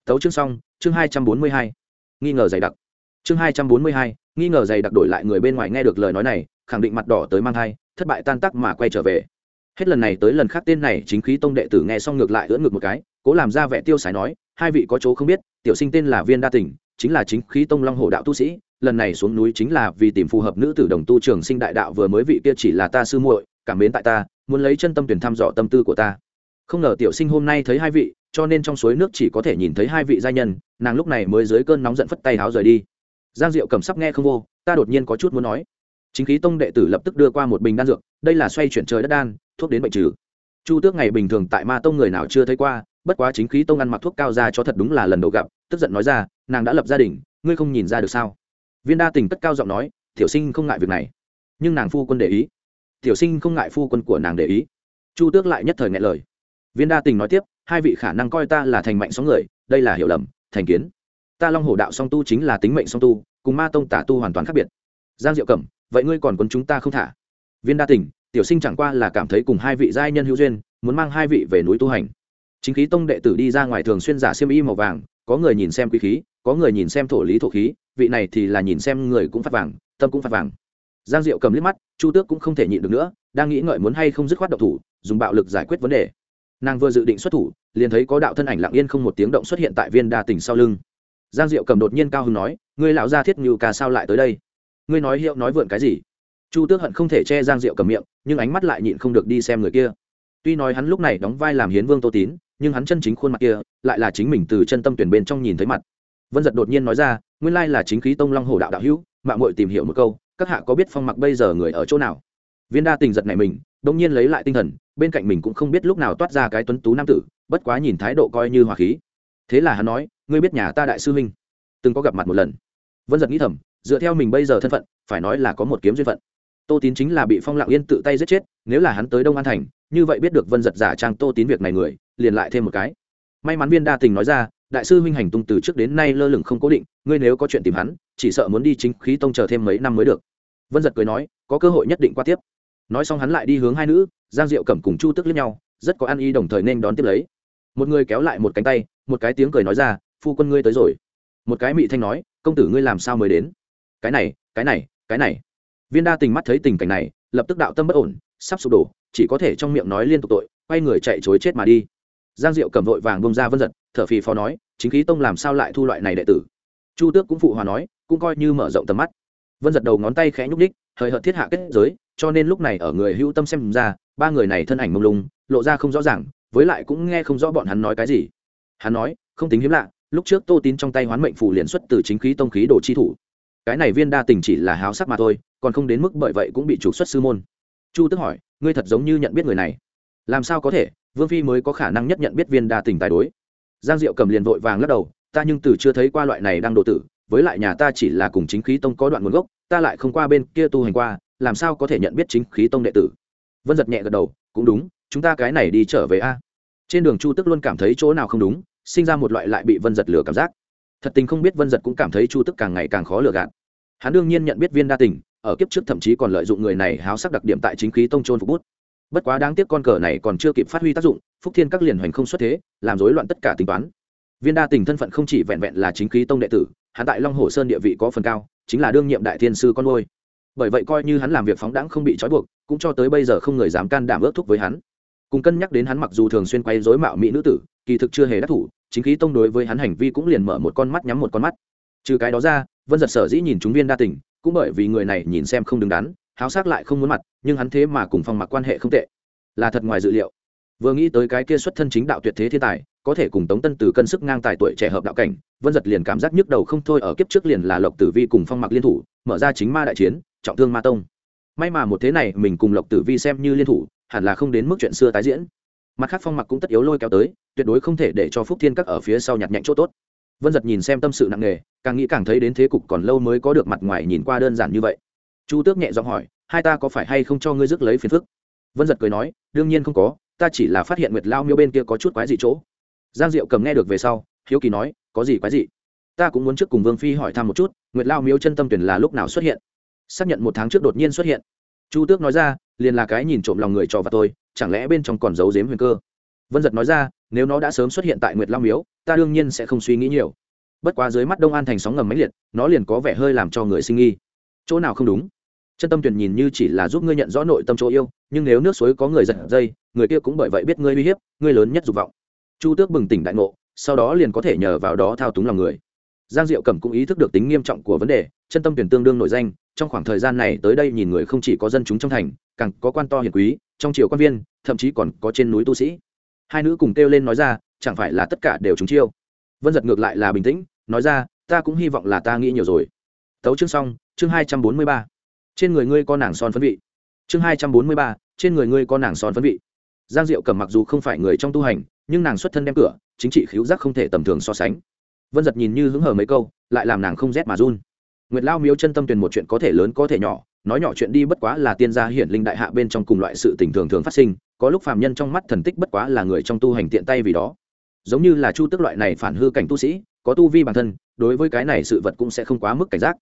Tấu chương xong, chương hai trăm bốn mươi hai. Nghi ngờ dày đặc. Chương hai trăm bốn mươi hai, nghi ngờ dày đặc đổi lại người bên ngoài nghe được lời nói này, khẳng định mặt đỏ tới mang thai, thất bại tan tắc mà quay trở về hết lần này tới lần khác tên này chính khí tông đệ tử nghe xong ngược lại ưỡn ngược một cái, cố làm ra vẻ tiêu sái nói, hai vị có chỗ không biết, tiểu sinh tên là viên đa tỉnh, chính là chính khí tông long hồ đạo tu sĩ, lần này xuống núi chính là vì tìm phù hợp nữ tử đồng tu trường sinh đại đạo vừa mới vị kia chỉ là ta sư muội, cảm mến tại ta, muốn lấy chân tâm tuyển thăm dò tâm tư của ta. Không ngờ tiểu sinh hôm nay thấy hai vị, cho nên trong suối nước chỉ có thể nhìn thấy hai vị gia nhân, nàng lúc này mới dưới cơn nóng giận phất tay háo rời đi. Giang diệu cầm sắp nghe không vô, ta đột nhiên có chút muốn nói. Chính khí tông đệ tử lập tức đưa qua một bình đan dược, đây là xoay chuyển trời đất đan thuốc đến bệnh trừ. Chu tước ngày bình thường tại ma tông người nào chưa thấy qua, bất quá chính khí tông ăn mặc thuốc cao ra cho thật đúng là lần đầu gặp, tức giận nói ra, nàng đã lập gia đình, ngươi không nhìn ra được sao? Viên đa tình tất cao giọng nói, tiểu sinh không ngại việc này. Nhưng nàng phu quân để ý. Tiểu sinh không ngại phu quân của nàng để ý. Chu tước lại nhất thời ngại lời. Viên đa tình nói tiếp, hai vị khả năng coi ta là thành mạnh sóng người, đây là hiểu lầm, thành kiến. Ta long hổ đạo song tu chính là tính mệnh song tu, cùng ma tông tả tu hoàn toàn khác biệt. Giang diệu cẩm, vậy ngươi còn quân chúng ta không thả? Viên đa tình tiểu sinh chẳng qua là cảm thấy cùng hai vị giai nhân hữu duyên, muốn mang hai vị về núi tu hành. Chính khí tông đệ tử đi ra ngoài thường xuyên giả xiêm y màu vàng, có người nhìn xem quý khí, có người nhìn xem thổ lý thổ khí, vị này thì là nhìn xem người cũng phát vàng, tâm cũng phát vàng. Giang diệu cầm liếc mắt, chu tước cũng không thể nhịn được nữa, đang nghĩ ngợi muốn hay không dứt khoát độc thủ, dùng bạo lực giải quyết vấn đề. Nàng vừa dự định xuất thủ, liền thấy có đạo thân ảnh lặng yên không một tiếng động xuất hiện tại viên đa tỉnh sau lưng. Giang diệu cầm đột nhiên cao hứng nói, ngươi lão gia thiết ngưu ca sao lại tới đây? Ngươi nói hiệu nói vượn cái gì? Chu tước hận không thể che giang diệu cầm miệng, nhưng ánh mắt lại nhịn không được đi xem người kia. Tuy nói hắn lúc này đóng vai làm hiến vương tô tín, nhưng hắn chân chính khuôn mặt kia, lại là chính mình từ chân tâm tuyển bên trong nhìn thấy mặt. Vân giật đột nhiên nói ra, nguyên lai là chính khí tông long hồ đạo đạo hữu mạng mội tìm hiểu một câu, các hạ có biết phong mặc bây giờ người ở chỗ nào? Viên đa tình giật này mình đông nhiên lấy lại tinh thần, bên cạnh mình cũng không biết lúc nào toát ra cái tuấn tú nam tử, bất quá nhìn thái độ coi như hòa khí. Thế là hắn nói, ngươi biết nhà ta đại sư huynh, từng có gặp mặt một lần. Vân giật nghĩ thầm, dựa theo mình bây giờ thân phận, phải nói là có một kiếm duyên phận tô tín chính là bị phong lạng yên tự tay giết chết, nếu là hắn tới đông an thành, như vậy biết được vân giật giả trang tô tín việc này người, liền lại thêm một cái. May mắn viên đa tình nói ra, đại sư huynh hành tung từ trước đến nay lơ lửng không cố định, ngươi nếu có chuyện tìm hắn, chỉ sợ muốn đi chính khí tông chờ thêm mấy năm mới được. Vân giật cười nói, có cơ hội nhất định qua tiếp. Nói xong hắn lại đi hướng hai nữ, giang diệu cầm cùng chu tức lẫn nhau, rất có ăn y đồng thời nên đón tiếp lấy. Một người kéo lại một cánh tay, một cái tiếng cười nói ra, phu quân ngươi tới rồi. Một cái mị thanh nói, công tử ngươi làm sao mới đến? Cái này cái này cái này viên đa tình mắt thấy tình cảnh này, lập tức đạo tâm bất ổn, sắp sụp đổ, chỉ có thể trong miệng nói liên tục tội, quay người chạy chối chết mà đi. Giang diệu cầm vội vàng bông ra vân giật, thở phì phò nói, chính khí tông làm sao lại thu loại này đệ tử? Chu tước cũng phụ hòa nói, cũng coi như mở rộng tầm mắt. Vân giật đầu ngón tay khẽ nhúc ních hời hợt thiết hạ kết giới, cho nên lúc này ở người hữu tâm xem ra, ba người này thân ảnh mông lung, lộ ra không rõ ràng, với lại cũng nghe không rõ bọn hắn nói cái gì. Hắn nói, không tính hiếm lạ, lúc trước tô tín trong tay hoán mệnh phù liền xuất từ chính khí tông khí đồ chi thủ cái này viên đa tình chỉ là háo sắc mà thôi, còn không đến mức bởi vậy cũng bị trục xuất sư môn. Chu tức hỏi, ngươi thật giống như nhận biết người này. Làm sao có thể? Vương phi mới có khả năng nhất nhận biết viên đa tình tài đối. Giang diệu cầm liền vội vàng lắc đầu, ta nhưng từ chưa thấy qua loại này đang độ tử, với lại nhà ta chỉ là cùng chính khí tông có đoạn nguồn gốc, ta lại không qua bên kia tu hành qua, làm sao có thể nhận biết chính khí tông đệ tử? Vân giật nhẹ gật đầu, cũng đúng, chúng ta cái này đi trở về a. Trên đường chu tức luôn cảm thấy chỗ nào không đúng, sinh ra một loại lại bị vân giật lừa cảm giác thật tình không biết vân giật cũng cảm thấy chu tức càng ngày càng khó lừa gạt. Hắn đương nhiên nhận biết viên đa tình, ở kiếp trước thậm chí còn lợi dụng người này háo sắc đặc điểm tại chính khí tông trôn phục bút. Bất quá đáng tiếc con cờ này còn chưa kịp phát huy tác dụng, phúc thiên các liền hoành không xuất thế, làm rối loạn tất cả tính toán. Viên đa tình thân phận không chỉ vẹn vẹn là chính khí tông đệ tử, hắn tại long hồ sơn địa vị có phần cao, chính là đương nhiệm đại thiên sư con ngôi bởi vậy coi như hắn làm việc phóng đãng không bị trói buộc, cũng cho tới bây giờ không người dám can đảm ước thúc với hắn. Cùng cân nhắc đến hắn mặc dù thường xuyên quay dối mạo mỹ nữ tử, kỳ thực chưa hề đắc thủ chính khí tông đối với hắn hành vi cũng liền mở một con mắt nhắm một con mắt. Trừ cái đó ra, vân giật sở dĩ nhìn chúng viên đa tình, cũng bởi vì người này nhìn xem không đứng đắn, háo sắc lại không muốn mặt, nhưng hắn thế mà cùng phong mặc quan hệ không tệ. Là thật ngoài dự liệu. Vừa nghĩ tới cái kia xuất thân chính đạo tuyệt thế thiên tài, có thể cùng tống tân từ cân sức ngang tài tuổi trẻ hợp đạo cảnh, vân giật liền cảm giác nhức đầu không thôi ở kiếp trước liền là lộc tử vi cùng phong mặc liên thủ, mở ra chính ma đại chiến, trọng thương ma tông. May mà một thế này mình cùng lộc tử vi xem như liên thủ, hẳn là không đến mức chuyện xưa tái diễn mặt khác phong mặc cũng tất yếu lôi kéo tới, tuyệt đối không thể để cho phúc thiên các ở phía sau nhặt nhạnh chỗ tốt. Vân giật nhìn xem tâm sự nặng nề, càng nghĩ càng thấy đến thế cục còn lâu mới có được mặt ngoài nhìn qua đơn giản như vậy. Chu tước nhẹ giọng hỏi, hai ta có phải hay không cho ngươi rước lấy phiền phức? Vân giật cười nói, đương nhiên không có, ta chỉ là phát hiện nguyệt lao miêu bên kia có chút quái dị chỗ. Giang diệu cầm nghe được về sau, hiếu kỳ nói, có gì quái dị? Ta cũng muốn trước cùng vương phi hỏi thăm một chút, nguyệt lao Miêu chân tâm tuyển là lúc nào xuất hiện? Xác nhận một tháng trước đột nhiên xuất hiện chu tước nói ra, liền là cái nhìn trộm lòng người trò và tôi chẳng lẽ bên trong còn giấu giếm huyền cơ? Vân giật nói ra, nếu nó đã sớm xuất hiện tại nguyệt Long miếu, ta đương nhiên sẽ không suy nghĩ nhiều. Bất quá dưới mắt đông an thành sóng ngầm máy liệt, nó liền có vẻ hơi làm cho người sinh nghi. Chỗ nào không đúng? Chân tâm tuyển nhìn như chỉ là giúp ngươi nhận rõ nội tâm chỗ yêu, nhưng nếu nước suối có người giật dây, người kia cũng bởi vậy biết ngươi uy hiếp, ngươi lớn nhất dục vọng. Chu tước bừng tỉnh đại ngộ, sau đó liền có thể nhờ vào đó thao túng lòng người. Giang diệu cẩm cũng ý thức được tính nghiêm trọng của vấn đề, chân tâm tuyển tương đương nội danh trong khoảng thời gian này tới đây nhìn người không chỉ có dân chúng trong thành, càng có quan to hiền quý, trong triều quan viên, thậm chí còn có trên núi tu sĩ. Hai nữ cùng kêu lên nói ra, chẳng phải là tất cả đều trúng chiêu? Vân giật ngược lại là bình tĩnh, nói ra, ta cũng hy vọng là ta nghĩ nhiều rồi. Tấu chương xong, chương hai trăm bốn mươi ba. Trên người ngươi có nàng son phấn vị. Chương hai trăm bốn mươi ba, trên người ngươi có nàng son phấn vị. Giang diệu cầm mặc dù không phải người trong tu hành, nhưng nàng xuất thân đem cửa, chính trị khiếu giác không thể tầm thường so sánh. Vân giật nhìn như hứng hờ mấy câu, lại làm nàng không rét mà run nguyệt lao miếu chân tâm tuyền một chuyện có thể lớn có thể nhỏ, nói nhỏ chuyện đi bất quá là tiên gia hiển linh đại hạ bên trong cùng loại sự tình thường thường phát sinh, có lúc phàm nhân trong mắt thần tích bất quá là người trong tu hành tiện tay vì đó. Giống như là chu tức loại này phản hư cảnh tu sĩ, có tu vi bản thân, đối với cái này sự vật cũng sẽ không quá mức cảnh giác.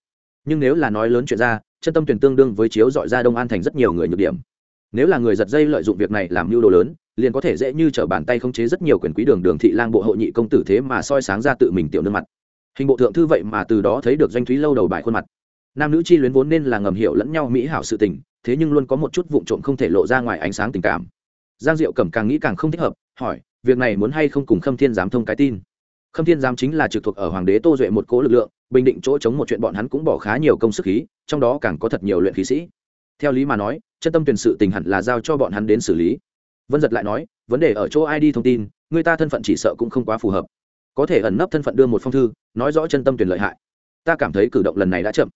Nhưng nếu là nói lớn chuyện ra, chân tâm tuyển tương đương với chiếu dọi ra đông an thành rất nhiều người nhược điểm. Nếu là người giật dây lợi dụng việc này làm mưu đồ lớn, liền có thể dễ như t r ở bàn tay khống chế rất nhiều quyền quý đường đường thị lang bộ hộ nhị công tử thế mà soi sáng ra tự mình tiểu nương mặt hình bộ thượng thư vậy mà từ đó thấy được doanh thúy lâu đầu bài khuôn mặt. Nam nữ chi luyến vốn nên là ngầm hiểu lẫn nhau mỹ hảo sự tình, thế nhưng luôn có một chút vụn trộm không thể lộ ra ngoài ánh sáng tình cảm. Giang diệu cẩm càng nghĩ càng không thích hợp, hỏi, việc này muốn hay không cùng khâm thiên giám thông cái tin? Khâm thiên giám chính là trực thuộc ở hoàng đế tô duệ một cố lực lượng, bình định chỗ chống một chuyện bọn hắn cũng bỏ khá nhiều công sức khí, trong đó càng có thật nhiều luyện khí sĩ. Theo lý mà nói, chân tâm tuyển sự tình hẳn là giao cho bọn hắn đến xử lý. Vân giật lại nói, vấn đề ở chỗ ai đi thông tin, người ta thân phận chỉ sợ cũng không quá phù hợp có thể ẩn nấp thân phận đưa một phong thư, nói rõ chân tâm tuyển lợi hại. Ta cảm thấy cử động lần này đã chậm.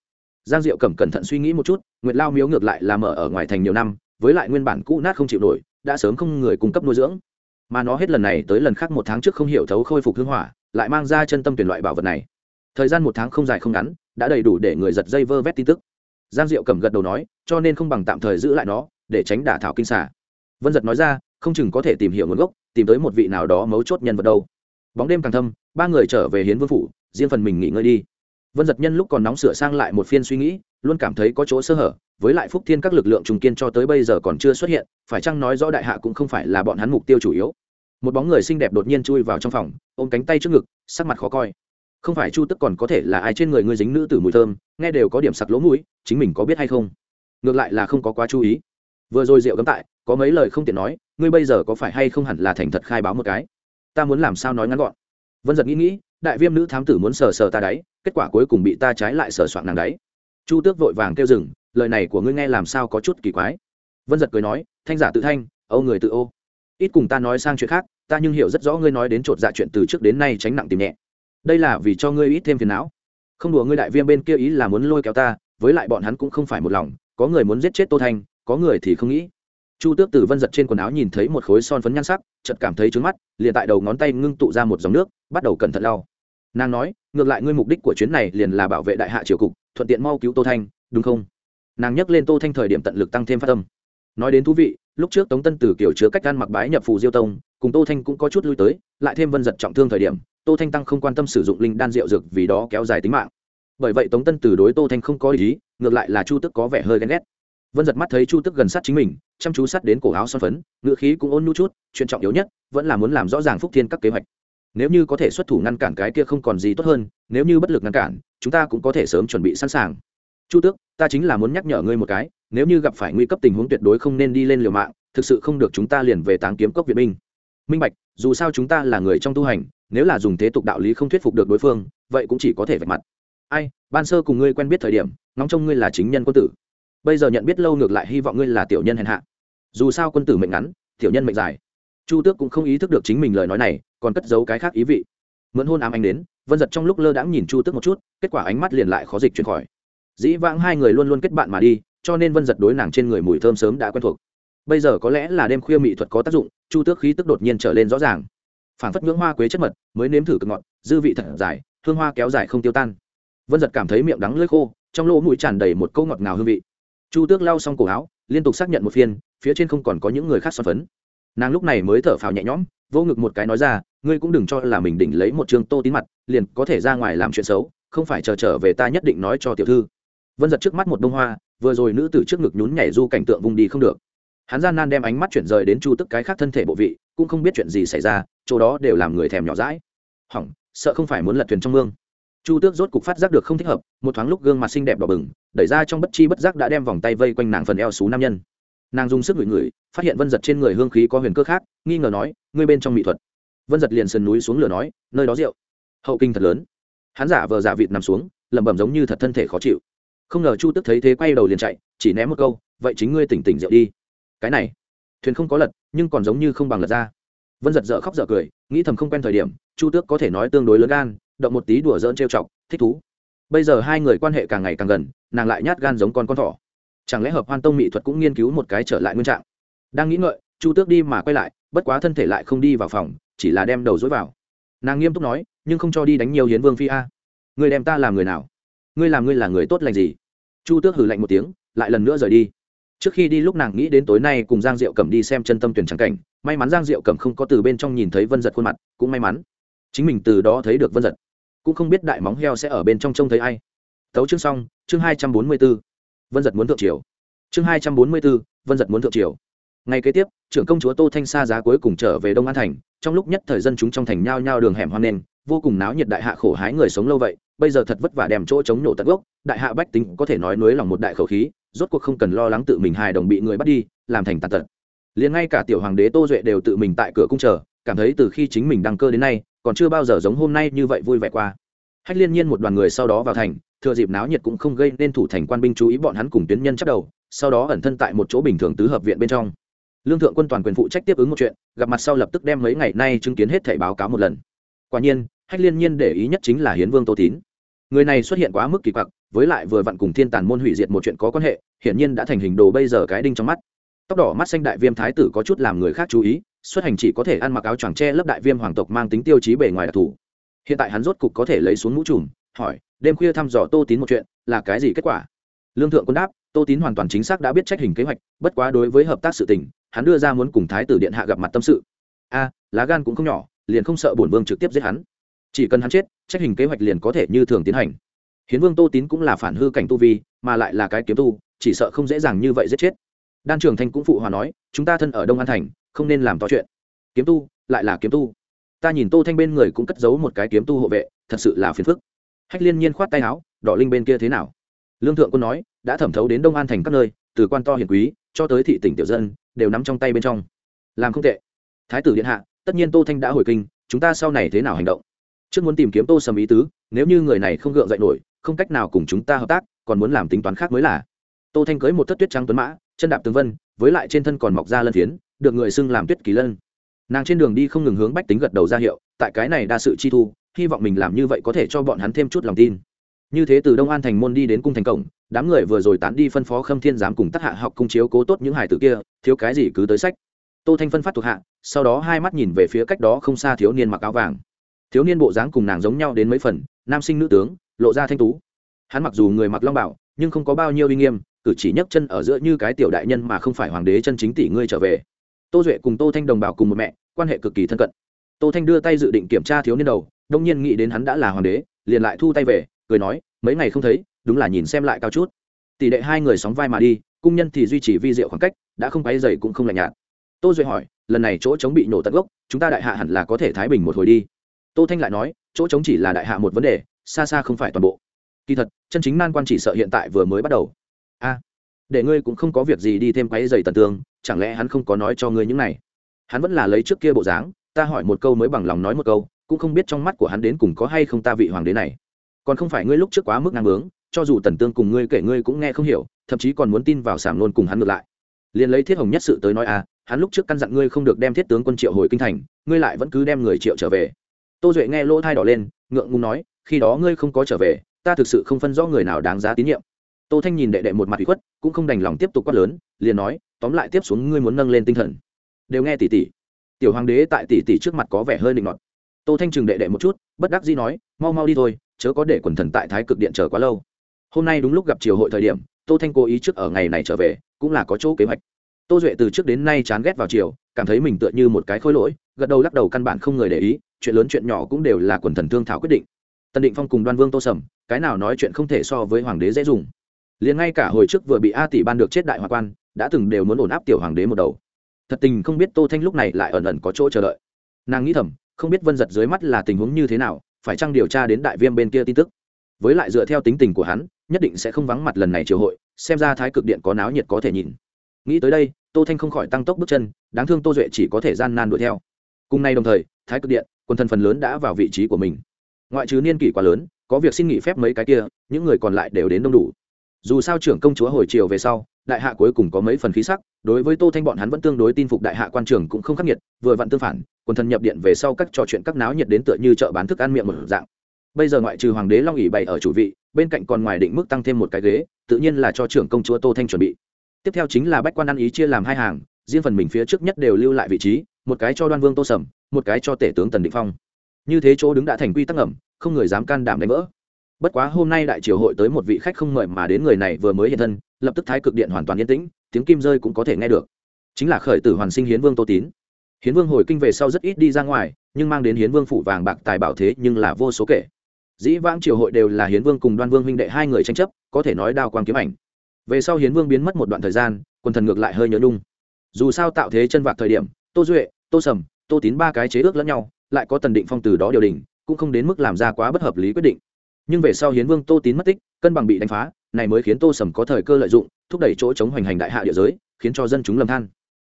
Giang diệu cẩm cẩn thận suy nghĩ một chút, nguyệt lao miếu ngược lại là mở ở ngoài thành nhiều năm, với lại nguyên bản cũ nát không chịu nổi, đã sớm không người cung cấp nuôi dưỡng. Mà nó hết lần này tới lần khác một tháng trước không hiểu thấu khôi phục hương hỏa, lại mang ra chân tâm tuyển loại bảo vật này. Thời gian một tháng không dài không ngắn, đã đầy đủ để người giật dây vơ vét tin tức. Giang diệu cầm gật đầu nói, cho nên không bằng tạm thời giữ lại nó, để tránh đả thảo kinh xả vân giật nói ra, không chừng có thể tìm hiểu nguồn gốc, tìm tới một vị nào đó mấu chốt nhân vật đâu bóng đêm càng thâm, ba người trở về hiến vương phủ, riêng phần mình nghỉ ngơi đi. Vân giật nhân lúc còn nóng sửa sang lại một phiên suy nghĩ, luôn cảm thấy có chỗ sơ hở, với lại phúc thiên các lực lượng trùng kiên cho tới bây giờ còn chưa xuất hiện, phải chăng nói rõ đại hạ cũng không phải là bọn hắn mục tiêu chủ yếu. Một bóng người xinh đẹp đột nhiên chui vào trong phòng, ôm cánh tay trước ngực, sắc mặt khó coi. Không phải chu tức còn có thể là ai trên người ngươi dính nữ tử mùi thơm, nghe đều có điểm sặc lỗ mũi, chính mình có biết hay không? Ngược lại là không có quá chú ý. Vừa rồi rượu cấm tại, có mấy lời không tiện nói, ngươi bây giờ có phải hay không hẳn là thành thật khai báo một cái? Ta muốn làm sao nói ngắn gọn. Vân giật nghĩ nghĩ, đại viêm nữ thám tử muốn sờ sờ ta đáy, kết quả cuối cùng bị ta trái lại sờ soạn nàng đáy. Chu tước vội vàng kêu dừng, lời này của ngươi nghe làm sao có chút kỳ quái. Vân giật cười nói, thanh giả tự thanh, âu người tự ô. Ít cùng ta nói sang chuyện khác, ta nhưng hiểu rất rõ ngươi nói đến chột dạ chuyện từ trước đến nay tránh nặng tìm nhẹ. Đây là vì cho ngươi ít thêm phiền não. Không đùa ngươi đại viêm bên kia ý là muốn lôi kéo ta, với lại bọn hắn cũng không phải một lòng, có người muốn giết chết tô thanh, có người thì không nghĩ chu tước từ vân giật trên quần áo nhìn thấy một khối son phấn nhan sắc chật cảm thấy trướng mắt, liền tại đầu ngón tay ngưng tụ ra một dòng nước, bắt đầu cẩn thận lau. Nàng nói, ngược lại ngươi mục đích của chuyến này liền là bảo vệ đại hạ triều cục, thuận tiện mau cứu tô thanh, đúng không? Nàng nhắc lên tô thanh thời điểm tận lực tăng thêm phát tâm nói đến thú vị, lúc trước tống tân từ kiểu chứa cách gan mặc bái nhập phù diêu tông, cùng tô thanh cũng có chút lui tới, lại thêm vân giật trọng thương thời điểm, tô thanh tăng không quan tâm sử dụng linh đan rượu dược vì đó kéo dài tính mạng. Bởi vậy tống tân từ đối tô thanh không có ý, ngược lại là chu tức có vẻ hơi ghen ghét vân giật mắt thấy chu tức gần sát chính mình, chăm chú sát đến cổ áo son phấn ngựa khí cũng ôn nhu chút, chuyện trọng yếu nhất, vẫn là muốn làm rõ ràng phúc thiên các kế hoạch. Nếu như có thể xuất thủ ngăn cản cái kia không còn gì tốt hơn, nếu như bất lực ngăn cản, chúng ta cũng có thể sớm chuẩn bị sẵn sàng. Chu tước, ta chính là muốn nhắc nhở ngươi một cái, nếu như gặp phải nguy cấp tình huống tuyệt đối không nên đi lên liều mạng, thực sự không được chúng ta liền về táng kiếm cốc Việt Minh. minh bạch, dù sao chúng ta là người trong tu hành, nếu là dùng thế tục đạo lý không thuyết phục được đối phương, vậy cũng chỉ có thể vạch mặt. Ai, ban sơ cùng ngươi quen biết thời điểm, ngóng trông ngươi là chính nhân quân tử bây giờ nhận biết lâu ngược lại hy vọng ngươi là tiểu nhân hèn hạ. Dù sao quân tử mệnh ngắn, tiểu nhân mệnh dài. Chu tước cũng không ý thức được chính mình lời nói này, còn cất giấu cái khác ý vị. Mượn hôn ám anh đến, vân giật trong lúc lơ đãng nhìn chu tước một chút, kết quả ánh mắt liền lại khó dịch chuyển khỏi. Dĩ vãng hai người luôn luôn kết bạn mà đi, cho nên vân giật đối nàng trên người mùi thơm sớm đã quen thuộc. Bây giờ có lẽ là đêm khuya mỹ thuật có tác dụng, chu tước khí tức đột nhiên trở lên rõ ràng. Phản phất ngưỡng hoa quế chất mật, mới nếm thử cực ngọt, dư vị thật dài, hương hoa kéo dài không tiêu tan. Vân giật cảm thấy miệng đắng lưỡi khô, trong lỗ mũi tràn đầy một câu ngọt ngào hương vị chu tước lau xong cổ áo, liên tục xác nhận một phiên, phía trên không còn có những người khác xoắn phấn. Nàng lúc này mới thở phào nhẹ nhõm, vô ngực một cái nói ra, ngươi cũng đừng cho là mình đỉnh lấy một chương tô tín mặt, liền có thể ra ngoài làm chuyện xấu, không phải chờ trở về ta nhất định nói cho tiểu thư. Vân giật trước mắt một bông hoa, vừa rồi nữ tử trước ngực nhún nhảy du cảnh tượng vùng đi không được. Hắn gian nan đem ánh mắt chuyển rời đến chu tức cái khác thân thể bộ vị, cũng không biết chuyện gì xảy ra, chỗ đó đều làm người thèm nhỏ rãi hỏng, sợ không phải muốn lật thuyền trong mương. Chu tước rốt cục phát giác được không thích hợp, một thoáng lúc gương mặt xinh đẹp đỏ bừng đẩy ra trong bất chi bất giác đã đem vòng tay vây quanh nàng phần eo xú nam nhân. Nàng dùng sức ngửi ngửi, phát hiện vân giật trên người hương khí có huyền cơ khác, nghi ngờ nói, ngươi bên trong mỹ thuật. Vân giật liền sườn núi xuống lửa nói, nơi đó rượu. Hậu kinh thật lớn. Hắn giả vờ giả vịt nằm xuống, lẩm bẩm giống như thật thân thể khó chịu. Không ngờ chu tức thấy thế quay đầu liền chạy, chỉ ném một câu, vậy chính ngươi tỉnh tỉnh rượu đi. Cái này, thuyền không có lật, nhưng còn giống như không bằng lật ra. Vân giật dở khóc dở cười, nghĩ thầm không quen thời điểm, chu tước có thể nói tương đối lớn gan, động một tí đùa dỡn trêu chọc, thích thú. Bây giờ hai người quan hệ càng ngày càng gần nàng lại nhát gan giống con con thỏ. Chẳng lẽ hợp hoan tông mỹ thuật cũng nghiên cứu một cái trở lại nguyên trạng? Đang nghĩ ngợi, chu tước đi mà quay lại, bất quá thân thể lại không đi vào phòng, chỉ là đem đầu dối vào. Nàng nghiêm túc nói, nhưng không cho đi đánh nhiều hiến vương phi a. Người đem ta làm người nào? Ngươi làm ngươi là người tốt lành gì? Chu tước hử lạnh một tiếng, lại lần nữa rời đi. Trước khi đi lúc nàng nghĩ đến tối nay cùng giang diệu cẩm đi xem chân tâm tuyển trắng cảnh, may mắn giang diệu cẩm không có từ bên trong nhìn thấy vân giật khuôn mặt, cũng may mắn. Chính mình từ đó thấy được vân giật. Cũng không biết đại móng heo sẽ ở bên trong trông thấy ai tấu chương xong, chương hai trăm bốn mươi b ố vân giật muốn thượng triều. Chương hai trăm bốn mươi b ố vân giật muốn thượng triều. Ngày kế tiếp, trưởng công chúa tô thanh sa giá cuối cùng trở về đông an thành. Trong lúc nhất thời dân chúng trong thành nhao nhao đường hẻm hoang nền, vô cùng náo nhiệt đại hạ khổ hái người sống lâu vậy, bây giờ thật vất vả đem chỗ chống nổ tận gốc, đại hạ bách tính có thể nói nối lòng một đại khẩu khí, rốt cuộc không cần lo lắng tự mình hài đồng bị người bắt đi, làm thành tàn tật. Liền ngay cả tiểu hoàng đế tô duệ đều tự mình tại cửa cung chờ, cảm thấy từ khi chính mình đăng cơ đến nay, còn chưa bao giờ giống hôm nay như vậy vui vẻ qua. Hách liên nhiên một đoàn người sau đó vào thành thừa dịp náo nhiệt cũng không gây nên thủ thành quan binh chú ý bọn hắn cùng tuyến nhân chắc đầu, sau đó ẩn thân tại một chỗ bình thường tứ hợp viện bên trong. Lương thượng quân toàn quyền phụ trách tiếp ứng một chuyện, gặp mặt sau lập tức đem mấy ngày nay chứng kiến hết thảy báo cáo một lần. Quả nhiên, hách liên nhiên để ý nhất chính là hiến vương tô tín. Người này xuất hiện quá mức kỳ quặc, với lại vừa vặn cùng thiên tàn môn hủy diệt một chuyện có quan hệ, hiển nhiên đã thành hình đồ bây giờ cái đinh trong mắt. Tóc đỏ mắt xanh đại viêm thái tử có chút làm người khác chú ý, xuất hành chỉ có thể ăn mặc áo choàng tre lớp đại viêm hoàng tộc mang tính tiêu chí bề ngoài đặc thù. Hiện tại hắn rốt cục có thể lấy xuống mũ trùm, hỏi đêm khuya thăm dò tô tín một chuyện, là cái gì kết quả? Lương thượng quân đáp, tô tín hoàn toàn chính xác đã biết trách hình kế hoạch, bất quá đối với hợp tác sự tình, hắn đưa ra muốn cùng thái tử điện hạ gặp mặt tâm sự. A, lá gan cũng không nhỏ, liền không sợ bổn vương trực tiếp giết hắn. Chỉ cần hắn chết, trách hình kế hoạch liền có thể như thường tiến hành. Hiến vương tô tín cũng là phản hư cảnh tu vi, mà lại là cái kiếm tu, chỉ sợ không dễ dàng như vậy giết chết. Đan trường thanh cũng phụ hòa nói, chúng ta thân ở đông an thành, không nên làm to chuyện. Kiếm tu, lại là kiếm tu. Ta nhìn tô thanh bên người cũng cất giấu một cái kiếm tu hộ vệ, thật sự là phiền phức hách liên nhiên khoát tay áo, đỏ linh bên kia thế nào? Lương thượng quân nói, đã thẩm thấu đến đông an thành các nơi, từ quan to hiền quý, cho tới thị tỉnh tiểu dân, đều nắm trong tay bên trong. Làm không tệ. Thái tử điện hạ, tất nhiên tô thanh đã hồi kinh, chúng ta sau này thế nào hành động? Trước muốn tìm kiếm tô sầm ý tứ, nếu như người này không gượng dậy nổi, không cách nào cùng chúng ta hợp tác, còn muốn làm tính toán khác mới là. Tô thanh cưới một thất tuyết trắng tuấn mã, chân đạp tướng vân, với lại trên thân còn mọc ra lân phiến, được người xưng làm tuyết kỳ lân. Nàng trên đường đi không ngừng hướng bách tính gật đầu ra hiệu, tại cái này đa sự chi thu hy vọng mình làm như vậy có thể cho bọn hắn thêm chút lòng tin. Như thế từ đông an thành môn đi đến cung thành cổng, đám người vừa rồi tán đi phân phó khâm thiên giám cùng tác hạ học cung chiếu cố tốt những hải tử kia, thiếu cái gì cứ tới sách. Tô thanh phân phát thuộc hạ, sau đó hai mắt nhìn về phía cách đó không xa thiếu niên mặc áo vàng. Thiếu niên bộ dáng cùng nàng giống nhau đến mấy phần, nam sinh nữ tướng, lộ ra thanh tú. Hắn mặc dù người mặc long bảo nhưng không có bao nhiêu uy nghiêm, cử chỉ nhấc chân ở giữa như cái tiểu đại nhân mà không phải hoàng đế chân chính tỷ ngươi trở về. Tô duệ cùng tô thanh đồng bào cùng một mẹ, quan hệ cực kỳ thân cận. Tô thanh đưa tay dự định kiểm tra thiếu niên đầu đông nhiên nghĩ đến hắn đã là hoàng đế, liền lại thu tay về, cười nói, mấy ngày không thấy, đúng là nhìn xem lại cao chút. Tỷ đệ hai người sóng vai mà đi, cung nhân thì duy trì vi diệu khoảng cách, đã không quáy dày cũng không lạnh nhạt. Tô duệ hỏi, lần này chỗ chống bị nổ tận gốc, chúng ta đại hạ hẳn là có thể thái bình một hồi đi. Tô thanh lại nói, chỗ chống chỉ là đại hạ một vấn đề, xa xa không phải toàn bộ. Kỳ thật, chân chính nan quan chỉ sợ hiện tại vừa mới bắt đầu. A, để ngươi cũng không có việc gì đi thêm quáy dày tần tương chẳng lẽ hắn không có nói cho ngươi những này? Hắn vẫn là lấy trước kia bộ dáng, ta hỏi một câu mới bằng lòng nói một câu cũng không biết trong mắt của hắn đến cùng có hay không ta vị hoàng đế này. Còn không phải ngươi lúc trước quá mức ngang bướng, cho dù tần tương cùng ngươi kể ngươi cũng nghe không hiểu, thậm chí còn muốn tin vào sảm luôn cùng hắn ngược lại. Liền lấy thiết hồng nhất sự tới nói à hắn lúc trước căn dặn ngươi không được đem thiết tướng quân triệu hồi kinh thành, ngươi lại vẫn cứ đem người triệu trở về. Tô duệ nghe lỗ thai đỏ lên, ngượng ngùng nói, khi đó ngươi không có trở về, ta thực sự không phân rõ người nào đáng giá tín nhiệm. Tô thanh nhìn đệ đệ một mặt bị khuất, cũng không đành lòng tiếp tục quát lớn, liền nói, tóm lại tiếp xuống ngươi muốn nâng lên tinh thần. Đều nghe tỷ tỷ. Tiểu hoàng đế tại tỷ tỷ trước mặt có vẻ hơi định ngọt tô thanh chừng đệ đệ một chút, bất đắc dĩ nói, mau mau đi thôi, chớ có để quần thần tại thái cực điện chờ quá lâu. Hôm nay đúng lúc gặp triều hội thời điểm, tô thanh cố ý trước ở ngày này trở về, cũng là có chỗ kế hoạch. Tô duệ từ trước đến nay chán ghét vào triều, cảm thấy mình tựa như một cái khối lỗi, gật đầu lắc đầu căn bản không người để ý, chuyện lớn chuyện nhỏ cũng đều là quần thần thương thảo quyết định. Tần định phong cùng đoan vương tô sầm, cái nào nói chuyện không thể so với hoàng đế dễ dùng. Liền ngay cả hồi trước vừa bị a tỷ ban được chết đại hòa quan, đã từng đều muốn ổn áp tiểu hoàng đế một đầu. Thật tình không biết tô thanh lúc này lại ẩn ẩn có chỗ chờ đợi. Nàng nghĩ thầm không biết vân giật dưới mắt là tình huống như thế nào, phải chăng điều tra đến đại viêm bên kia tin tức? Với lại dựa theo tính tình của hắn, nhất định sẽ không vắng mặt lần này triều hội, xem ra thái cực điện có náo nhiệt có thể nhìn. Nghĩ tới đây, tô thanh không khỏi tăng tốc bước chân, đáng thương tô duệ chỉ có thể gian nan đuổi theo. Cùng nay đồng thời, thái cực điện, quân thân phần lớn đã vào vị trí của mình. Ngoại trừ niên kỷ quá lớn, có việc xin nghỉ phép mấy cái kia, những người còn lại đều đến đông đủ. Dù sao trưởng công chúa hồi chiều về sau đại hạ cuối cùng có mấy phần khí sắc, đối với tô thanh bọn hắn vẫn tương đối tin phục đại hạ quan trường cũng không khắc nghiệt, vừa vặn tương phản, quần thần nhập điện về sau các trò chuyện các náo nhiệt đến tựa như chợ bán thức ăn miệng một dạng. Bây giờ ngoại trừ hoàng đế long ỉ bày ở chủ vị, bên cạnh còn ngoài định mức tăng thêm một cái ghế, tự nhiên là cho trưởng công chúa tô thanh chuẩn bị. Tiếp theo chính là bách quan ăn ý chia làm hai hàng, riêng phần mình phía trước nhất đều lưu lại vị trí, một cái cho đoan vương tô sầm, một cái cho tể tướng tần định phong. Như thế chỗ đứng đã thành quy tắc ẩm không người dám can đảm đánh vỡ bất quá hôm nay đại triều hội tới một vị khách không mời mà đến người này vừa mới hiện thân, lập tức thái cực điện hoàn toàn yên tĩnh, tiếng kim rơi cũng có thể nghe được. Chính là khởi tử hoàn sinh hiến vương tô tín. Hiến vương hồi kinh về sau rất ít đi ra ngoài, nhưng mang đến hiến vương phủ vàng bạc tài bảo thế nhưng là vô số kể. Dĩ vãng triều hội đều là hiến vương cùng đoan vương huynh đệ hai người tranh chấp, có thể nói đao quang kiếm ảnh. Về sau hiến vương biến mất một đoạn thời gian, quần thần ngược lại hơi nhớ nhung. Dù sao tạo thế chân vạc thời điểm, tô duệ, tô sầm, tô tín ba cái chế ước lẫn nhau, lại có tần định phong từ đó điều đình, cũng không đến mức làm ra quá bất hợp lý quyết định nhưng về sau hiến vương tô tín mất tích, cân bằng bị đánh phá, này mới khiến tô sầm có thời cơ lợi dụng, thúc đẩy chỗ chống hoành hành đại hạ địa giới, khiến cho dân chúng lầm than.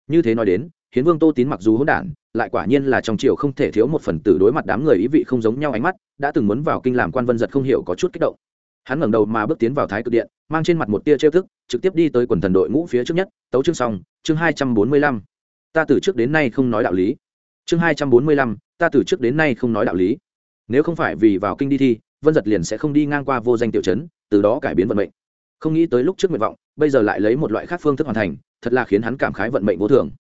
Như thế nói đến, hiến vương tô tín mặc dù hỗn đản, lại quả nhiên là trong triều không thể thiếu một phần tử đối mặt đám người ý vị không giống nhau ánh mắt, đã từng muốn vào kinh làm quan vân giật không hiểu có chút kích động. Hắn ngẩng đầu mà bước tiến vào thái cực điện, mang trên mặt một tia trêu thức, trực tiếp đi tới quần thần đội ngũ phía trước nhất, tấu chương xong, chương hai trăm bốn mươi lăm. Ta từ trước đến nay không nói đạo lý. Chương hai trăm bốn mươi lăm, ta từ trước đến nay không nói đạo lý. Nếu không phải vì vào kinh đi thi vân giật liền sẽ không đi ngang qua vô danh tiểu chấn, từ đó cải biến vận mệnh. Không nghĩ tới lúc trước nguyện vọng bây giờ lại lấy một loại khác phương thức hoàn thành thật là khiến hắn cảm khái vận mệnh vô thường.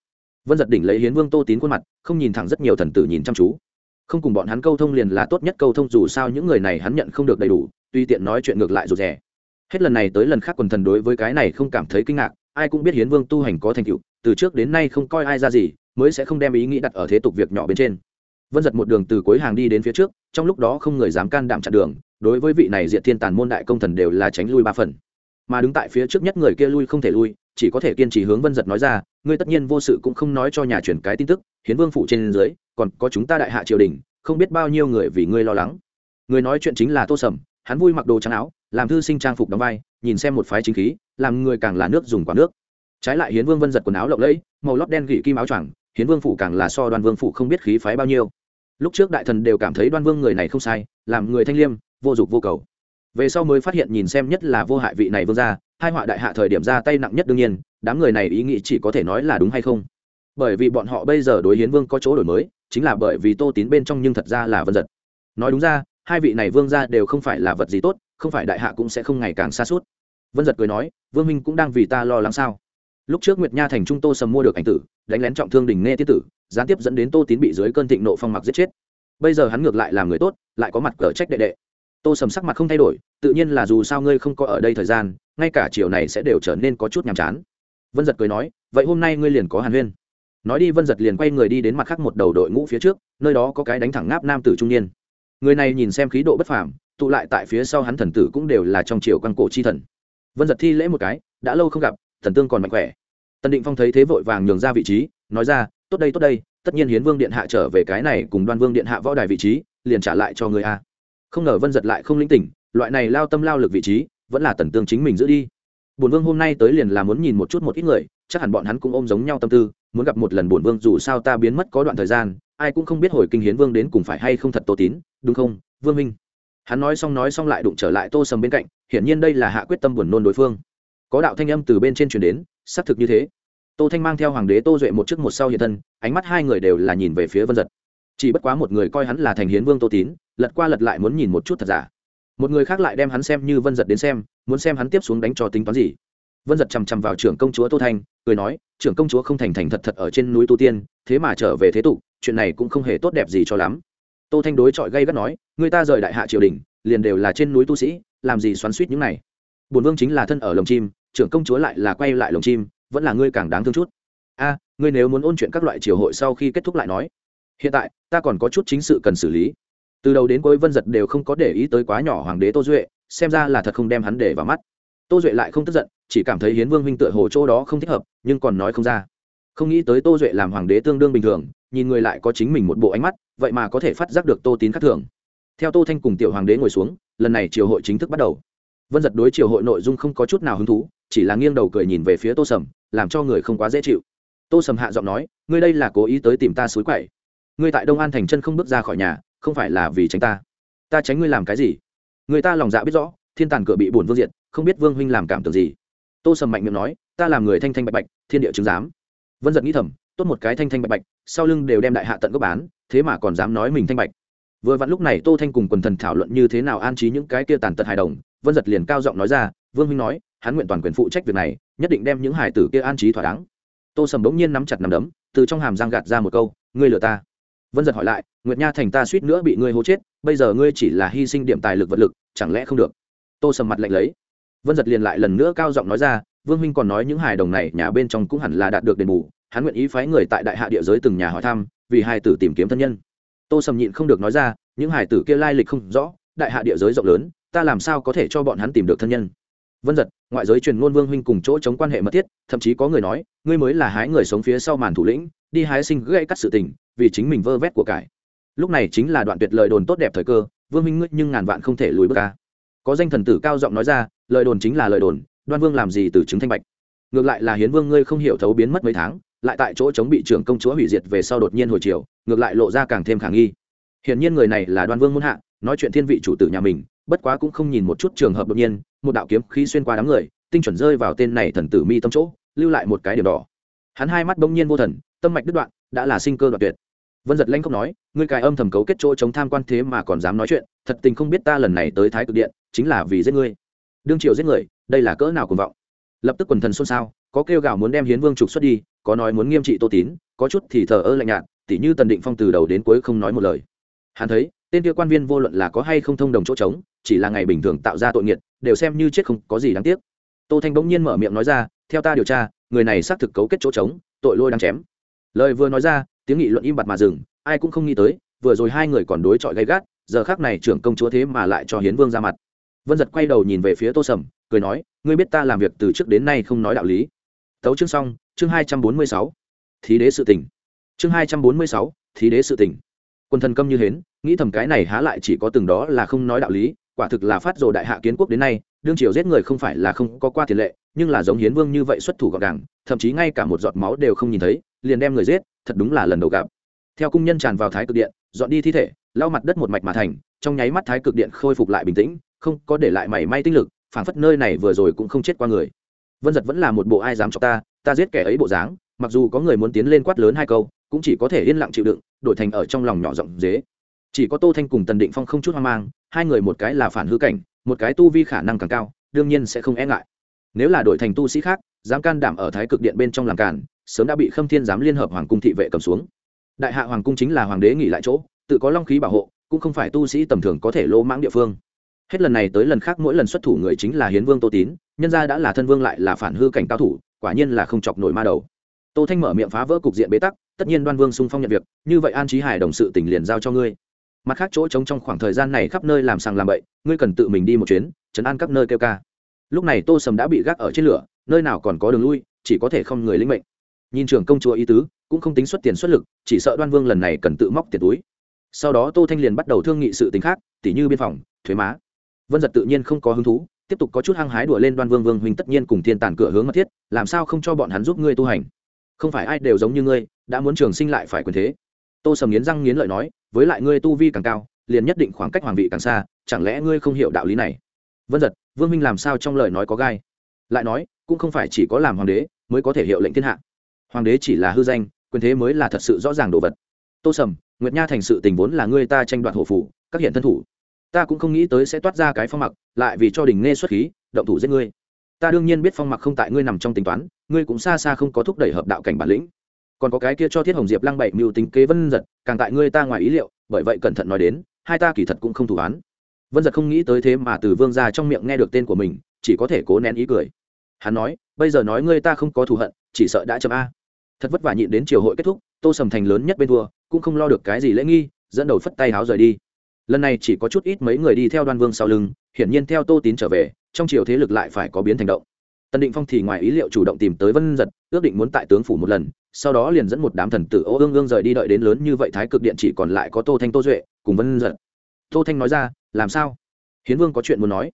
Vân giật đỉnh lấy hiến vương tô tín khuôn mặt không nhìn thẳng rất nhiều thần tử nhìn chăm chú. Không cùng bọn hắn câu thông liền là tốt nhất câu thông dù sao những người này hắn nhận không được đầy đủ tuy tiện nói chuyện ngược lại rụt rè. Hết lần này tới lần khác quần thần đối với cái này không cảm thấy kinh ngạc ai cũng biết hiến vương tu hành có thành tựu từ trước đến nay không coi ai ra gì mới sẽ không đem ý nghĩ đặt ở thế tục việc nhỏ bên trên vân giật một đường từ cuối hàng đi đến phía trước, trong lúc đó không người dám can đảm chặn đường, đối với vị này diệt thiên tàn môn đại công thần đều là tránh lui ba phần. Mà đứng tại phía trước nhất người kia lui không thể lui, chỉ có thể kiên trì hướng vân giật nói ra, ngươi tất nhiên vô sự cũng không nói cho nhà truyền cái tin tức, hiến vương phụ trên dưới, còn có chúng ta đại hạ triều đình, không biết bao nhiêu người vì ngươi lo lắng. Người nói chuyện chính là tô sầm, hắn vui mặc đồ trắng áo, làm thư sinh trang phục đóng vai, nhìn xem một phái chính khí, làm người càng là nước dùng quả nước. Trái lại hiến vương vân giật quần áo lộng lẫy, màu lót đen gỉ kim áo choàng, hiến vương phủ càng là so Đoàn vương phủ không biết khí phái bao nhiêu lúc trước đại thần đều cảm thấy đoan vương người này không sai, làm người thanh liêm, vô dụng vô cầu. Về sau mới phát hiện nhìn xem nhất là vô hại vị này vương ra hai họa đại hạ thời điểm ra tay nặng nhất đương nhiên, đám người này ý nghĩ chỉ có thể nói là đúng hay không. Bởi vì bọn họ bây giờ đối hiến vương có chỗ đổi mới, chính là bởi vì tô tín bên trong nhưng thật ra là vân giật. Nói đúng ra, hai vị này vương ra đều không phải là vật gì tốt, không phải đại hạ cũng sẽ không ngày càng xa suốt. Vân giật cười nói, vương minh cũng đang vì ta lo lắng sao? Lúc trước nguyệt nha thành trung tô sầm mua được ảnh tử, đánh lén trọng thương đình nghe tiết tử gián tiếp dẫn đến tô tín bị dưới cơn thịnh nộ phong mặc giết chết. Bây giờ hắn ngược lại làm người tốt, lại có mặt cờ trách đệ đệ. Tô sầm sắc mặt không thay đổi, tự nhiên là dù sao ngươi không có ở đây thời gian, ngay cả chiều này sẽ đều trở nên có chút nhàm chán. Vân giật cười nói, vậy hôm nay ngươi liền có hàn huyên. Nói đi vân giật liền quay người đi đến mặt khác một đầu đội ngũ phía trước, nơi đó có cái đánh thẳng ngáp nam tử trung niên. Người này nhìn xem khí độ bất phàm, tụ lại tại phía sau hắn thần tử cũng đều là trong triều quan cổ chi thần. Vân giật thi lễ một cái, đã lâu không gặp, thần tương còn mạnh khỏe. Tần định phong thấy thế vội vàng nhường ra vị trí, nói ra tốt đây tốt đây, tất nhiên hiến vương điện hạ trở về cái này cùng đoan vương điện hạ võ đài vị trí, liền trả lại cho người a. Không ngờ vân giật lại không linh tỉnh, loại này lao tâm lao lực vị trí, vẫn là tần tương chính mình giữ đi. Bổn vương hôm nay tới liền là muốn nhìn một chút một ít người, chắc hẳn bọn hắn cũng ôm giống nhau tâm tư, muốn gặp một lần bổn vương dù sao ta biến mất có đoạn thời gian, ai cũng không biết hồi kinh hiến vương đến cùng phải hay không thật tô tín, đúng không, vương minh? Hắn nói xong nói xong lại đụng trở lại tô sầm bên cạnh, hiển nhiên đây là hạ quyết tâm buồn nôn đối phương. Có đạo thanh âm từ bên trên truyền đến, xác thực như thế tô thanh mang theo hoàng đế tô duệ một trước một sau hiện thân, ánh mắt hai người đều là nhìn về phía vân giật. Chỉ bất quá một người coi hắn là thành hiến vương tô tín, lật qua lật lại muốn nhìn một chút thật giả. Một người khác lại đem hắn xem như vân giật đến xem, muốn xem hắn tiếp xuống đánh cho tính toán gì. Vân giật chằm chằm vào trưởng công chúa tô thanh, cười nói, trưởng công chúa không thành thành thật thật ở trên núi tu tiên, thế mà trở về thế tục, chuyện này cũng không hề tốt đẹp gì cho lắm. Tô thanh đối chọi gây gắt nói, người ta rời đại hạ triều đình, liền đều là trên núi tu sĩ, làm gì xoắn suýt những này? Bổn vương chính là thân ở lồng chim, trưởng công chúa lại là quay lại lồng chim vẫn là ngươi càng đáng thương chút. A, ngươi nếu muốn ôn chuyện các loại triều hội sau khi kết thúc lại nói. Hiện tại, ta còn có chút chính sự cần xử lý. Từ đầu đến cuối vân giật đều không có để ý tới quá nhỏ hoàng đế tô duệ, xem ra là thật không đem hắn để vào mắt. Tô duệ lại không tức giận, chỉ cảm thấy hiến vương huynh tựa hồ chỗ đó không thích hợp, nhưng còn nói không ra. Không nghĩ tới tô duệ làm hoàng đế tương đương bình thường, nhìn người lại có chính mình một bộ ánh mắt, vậy mà có thể phát giác được tô tín khắc thường. Theo tô thanh cùng tiểu hoàng đế ngồi xuống, lần này triều hội chính thức bắt đầu. Vân giật đối triều hội nội dung không có chút nào hứng thú, chỉ là nghiêng đầu cười nhìn về phía tô sầm làm cho người không quá dễ chịu. Tô sầm hạ giọng nói, ngươi đây là cố ý tới tìm ta suối quậy. Ngươi tại đông an thành chân không bước ra khỏi nhà, không phải là vì tránh ta. Ta tránh ngươi làm cái gì? Người ta lòng dạ biết rõ, thiên tàn cửa bị bổn vương diện không biết vương huynh làm cảm tưởng gì. Tô sầm mạnh miệng nói, ta làm người thanh thanh bạch bạch, thiên địa chứng giám. Vân giật nghĩ thầm, tốt một cái thanh thanh bạch bạch, sau lưng đều đem đại hạ tận gốc bán, thế mà còn dám nói mình thanh bạch. Vừa vặn lúc này tô thanh cùng quần thần thảo luận như thế nào an trí những cái kia tàn tật hài đồng, vân giật liền cao giọng nói ra vương huynh nói, hắn nguyện toàn quyền phụ trách việc này, nhất định đem những hải tử kia an trí thỏa đáng. Tô sầm bỗng nhiên nắm chặt nắm đấm, từ trong hàm giang gạt ra một câu, ngươi lừa ta. Vân giật hỏi lại, nguyệt nha thành ta suýt nữa bị ngươi hố chết, bây giờ ngươi chỉ là hy sinh điểm tài lực vật lực, chẳng lẽ không được? Tô sầm mặt lạnh lấy. Vân giật liền lại lần nữa cao giọng nói ra, vương minh còn nói những hài đồng này nhà bên trong cũng hẳn là đạt được đền bù, hắn nguyện ý phái người tại đại hạ địa giới từng nhà hỏi thăm, vì hài tử tìm kiếm thân nhân. Tô sầm nhịn không được nói ra, những hải tử kia lai lịch không rõ, đại hạ địa giới rộng lớn, ta làm sao có thể cho bọn hắn tìm được thân nhân? Vân giật, ngoại giới truyền ngôn vương huynh cùng chỗ chống quan hệ mật thiết, thậm chí có người nói, ngươi mới là hái người sống phía sau màn thủ lĩnh, đi hái sinh gây cắt sự tình, vì chính mình vơ vét của cải. Lúc này chính là đoạn tuyệt lời đồn tốt đẹp thời cơ, vương huynh ngươi nhưng ngàn vạn không thể lùi bước ca có danh thần tử cao giọng nói ra, lời đồn chính là lời đồn, đoan vương làm gì từ chứng thanh bạch. Ngược lại là hiến vương ngươi không hiểu thấu biến mất mấy tháng, lại tại chỗ chống bị trưởng công chúa hủy diệt về sau đột nhiên hồi chiều, ngược lại lộ ra càng thêm khả nghi. Hiển nhiên người này là đoan vương muốn hạ, nói chuyện thiên vị chủ tử nhà mình bất quá cũng không nhìn một chút trường hợp đột nhiên, một đạo kiếm khí xuyên qua đám người, tinh chuẩn rơi vào tên này thần tử mi tâm chỗ, lưu lại một cái điểm đỏ. Hắn hai mắt bỗng nhiên vô thần, tâm mạch đứt đoạn, đã là sinh cơ đoạn tuyệt. Vân giật lanh không nói, ngươi cài âm thầm cấu kết chỗ chống tham quan thế mà còn dám nói chuyện, thật tình không biết ta lần này tới thái cực điện, chính là vì giết ngươi. Đương triều giết người, đây là cỡ nào cùng vọng. Lập tức quần thần xôn xao, có kêu gào muốn đem hiến vương trục xuất đi, có nói muốn nghiêm trị tô tín, có chút thì thờ ơ lạnh nhạt, tỉ như tần định phong từ đầu đến cuối không nói một lời. Hắn thấy tên kia quan viên vô luận là có hay không thông đồng chỗ trống, chỉ là ngày bình thường tạo ra tội nghiệt, đều xem như chết không có gì đáng tiếc. Tô thanh bỗng nhiên mở miệng nói ra, theo ta điều tra, người này xác thực cấu kết chỗ trống, tội lôi đang chém. Lời vừa nói ra, tiếng nghị luận im bặt mà dừng, ai cũng không nghĩ tới, vừa rồi hai người còn đối chọi gay gắt, giờ khác này trưởng công chúa thế mà lại cho hiến vương ra mặt. Vân giật quay đầu nhìn về phía tô sầm, cười nói, ngươi biết ta làm việc từ trước đến nay không nói đạo lý. Tấu chương xong, chương hai trăm bốn mươi sáu, thí đế sự tỉnh chương hai trăm bốn mươi sáu, thí đế sự tỉnh quân thần câm như hến, nghĩ thầm cái này há lại chỉ có từng đó là không nói đạo lý, quả thực là phát rồ đại hạ kiến quốc đến nay, đương triều giết người không phải là không có qua tiền lệ, nhưng là giống hiến vương như vậy xuất thủ gọn gàng, thậm chí ngay cả một giọt máu đều không nhìn thấy, liền đem người giết, thật đúng là lần đầu gặp. Theo cung nhân tràn vào thái cực điện, dọn đi thi thể, lau mặt đất một mạch mà thành, trong nháy mắt thái cực điện khôi phục lại bình tĩnh, không có để lại mảy may tinh lực, phảng phất nơi này vừa rồi cũng không chết qua người. Vân giật vẫn là một bộ ai dám cho ta ta giết kẻ ấy bộ dáng, mặc dù có người muốn tiến lên quát lớn hai câu, cũng chỉ có thể yên lặng chịu đựng đổi thành ở trong lòng nhỏ rộng dế. Chỉ có tô thanh cùng tần định phong không chút hoang mang, hai người một cái là phản hư cảnh, một cái tu vi khả năng càng cao, đương nhiên sẽ không e ngại. Nếu là đổi thành tu sĩ khác, dám can đảm ở thái cực điện bên trong làm cản sớm đã bị khâm thiên giám liên hợp hoàng cung thị vệ cầm xuống. Đại hạ hoàng cung chính là hoàng đế nghỉ lại chỗ, tự có long khí bảo hộ, cũng không phải tu sĩ tầm thường có thể lô mãng địa phương. Hết lần này tới lần khác mỗi lần xuất thủ người chính là hiến vương tô tín, nhân ra đã là thân vương lại là phản hư cảnh cao thủ, quả nhiên là không chọc nổi ma đầu. Tô thanh mở miệng phá vỡ cục diện bế tắc tất nhiên đoan vương sung phong nhận việc, như vậy an trí hải đồng sự tỉnh liền giao cho ngươi. Mặt khác chỗ trống trong khoảng thời gian này khắp nơi làm sàng làm bậy, ngươi cần tự mình đi một chuyến chấn an các nơi kêu ca. Lúc này tô sầm đã bị gác ở trên lửa, nơi nào còn có đường lui, chỉ có thể không người linh mệnh. Nhìn trưởng công chúa ý tứ, cũng không tính xuất tiền xuất lực, chỉ sợ đoan vương lần này cần tự móc tiền túi. Sau đó tô thanh liền bắt đầu thương nghị sự tính khác, tỉ như biên phòng, thuế má. Vân giật tự nhiên không có hứng thú, tiếp tục có chút hăng hái đùa lên đoan vương vương huynh tất nhiên cùng thiên tàn cửa hướng mật thiết, làm sao không cho bọn hắn giúp ngươi tu hành? Không phải ai đều giống như ngươi đã muốn trường sinh lại phải quyền thế. Tô sầm nghiến răng nghiến lợi nói, với lại ngươi tu vi càng cao, liền nhất định khoảng cách hoàng vị càng xa, chẳng lẽ ngươi không hiểu đạo lý này? Vân giật vương minh làm sao trong lời nói có gai? Lại nói, cũng không phải chỉ có làm hoàng đế mới có thể hiệu lệnh thiên hạ. Hoàng đế chỉ là hư danh, quyền thế mới là thật sự rõ ràng đồ vật. Tô sầm, nguyệt nha thành sự tình vốn là ngươi ta tranh đoạt hổ phủ, các hiện thân thủ. Ta cũng không nghĩ tới sẽ toát ra cái phong mặc, lại vì cho đình nghe xuất khí, động thủ giết ngươi. Ta đương nhiên biết phong mặc không tại ngươi nằm trong tính toán, ngươi cũng xa xa không có thúc đẩy hợp đạo cảnh bản lĩnh còn có cái kia cho thiết hồng diệp lăng bảy mưu tính kế vân giật, càng tại ngươi ta ngoài ý liệu, bởi vậy cẩn thận nói đến, hai ta kỳ thật cũng không thủ án vân giật không nghĩ tới thế mà từ vương ra trong miệng nghe được tên của mình, chỉ có thể cố nén ý cười. Hắn nói, bây giờ nói ngươi ta không có thù hận, chỉ sợ đã chậm a. Thật vất vả nhịn đến chiều hội kết thúc, tô sầm thành lớn nhất bên thua, cũng không lo được cái gì lễ nghi, dẫn đầu phất tay háo rời đi. Lần này chỉ có chút ít mấy người đi theo đoan vương sau lưng, hiển nhiên theo tô tín trở về, trong chiều thế lực lại phải có biến thành động. Tân định phong thì ngoài ý liệu chủ động tìm tới vân giật, ước định muốn tại tướng phủ một lần sau đó liền dẫn một đám thần tử ô ương ương rời đi đợi đến lớn như vậy thái cực điện chỉ còn lại có tô thanh tô duệ cùng vân giật. Tô thanh nói ra, làm sao? Hiến vương có chuyện muốn nói.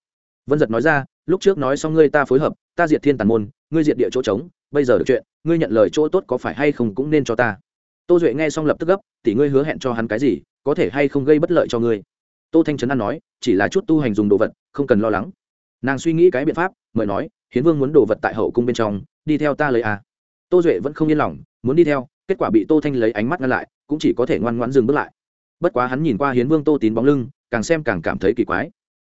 Vân giật nói ra, lúc trước nói xong ngươi ta phối hợp, ta diệt thiên tàn môn, ngươi diệt địa chỗ trống, bây giờ được chuyện, ngươi nhận lời chỗ tốt có phải hay không cũng nên cho ta. Tô duệ nghe xong lập tức gấp, tỷ ngươi hứa hẹn cho hắn cái gì, có thể hay không gây bất lợi cho ngươi? Tô thanh trấn an nói, chỉ là chút tu hành dùng đồ vật, không cần lo lắng. Nàng suy nghĩ cái biện pháp mời nói, hiến vương muốn đồ vật tại hậu cung bên trong, đi theo ta lấy à tô duệ vẫn không yên lòng, muốn đi theo, kết quả bị tô thanh lấy ánh mắt ngăn lại, cũng chỉ có thể ngoan ngoãn dừng bước lại. Bất quá hắn nhìn qua hiến vương tô tín bóng lưng, càng xem càng cảm thấy kỳ quái.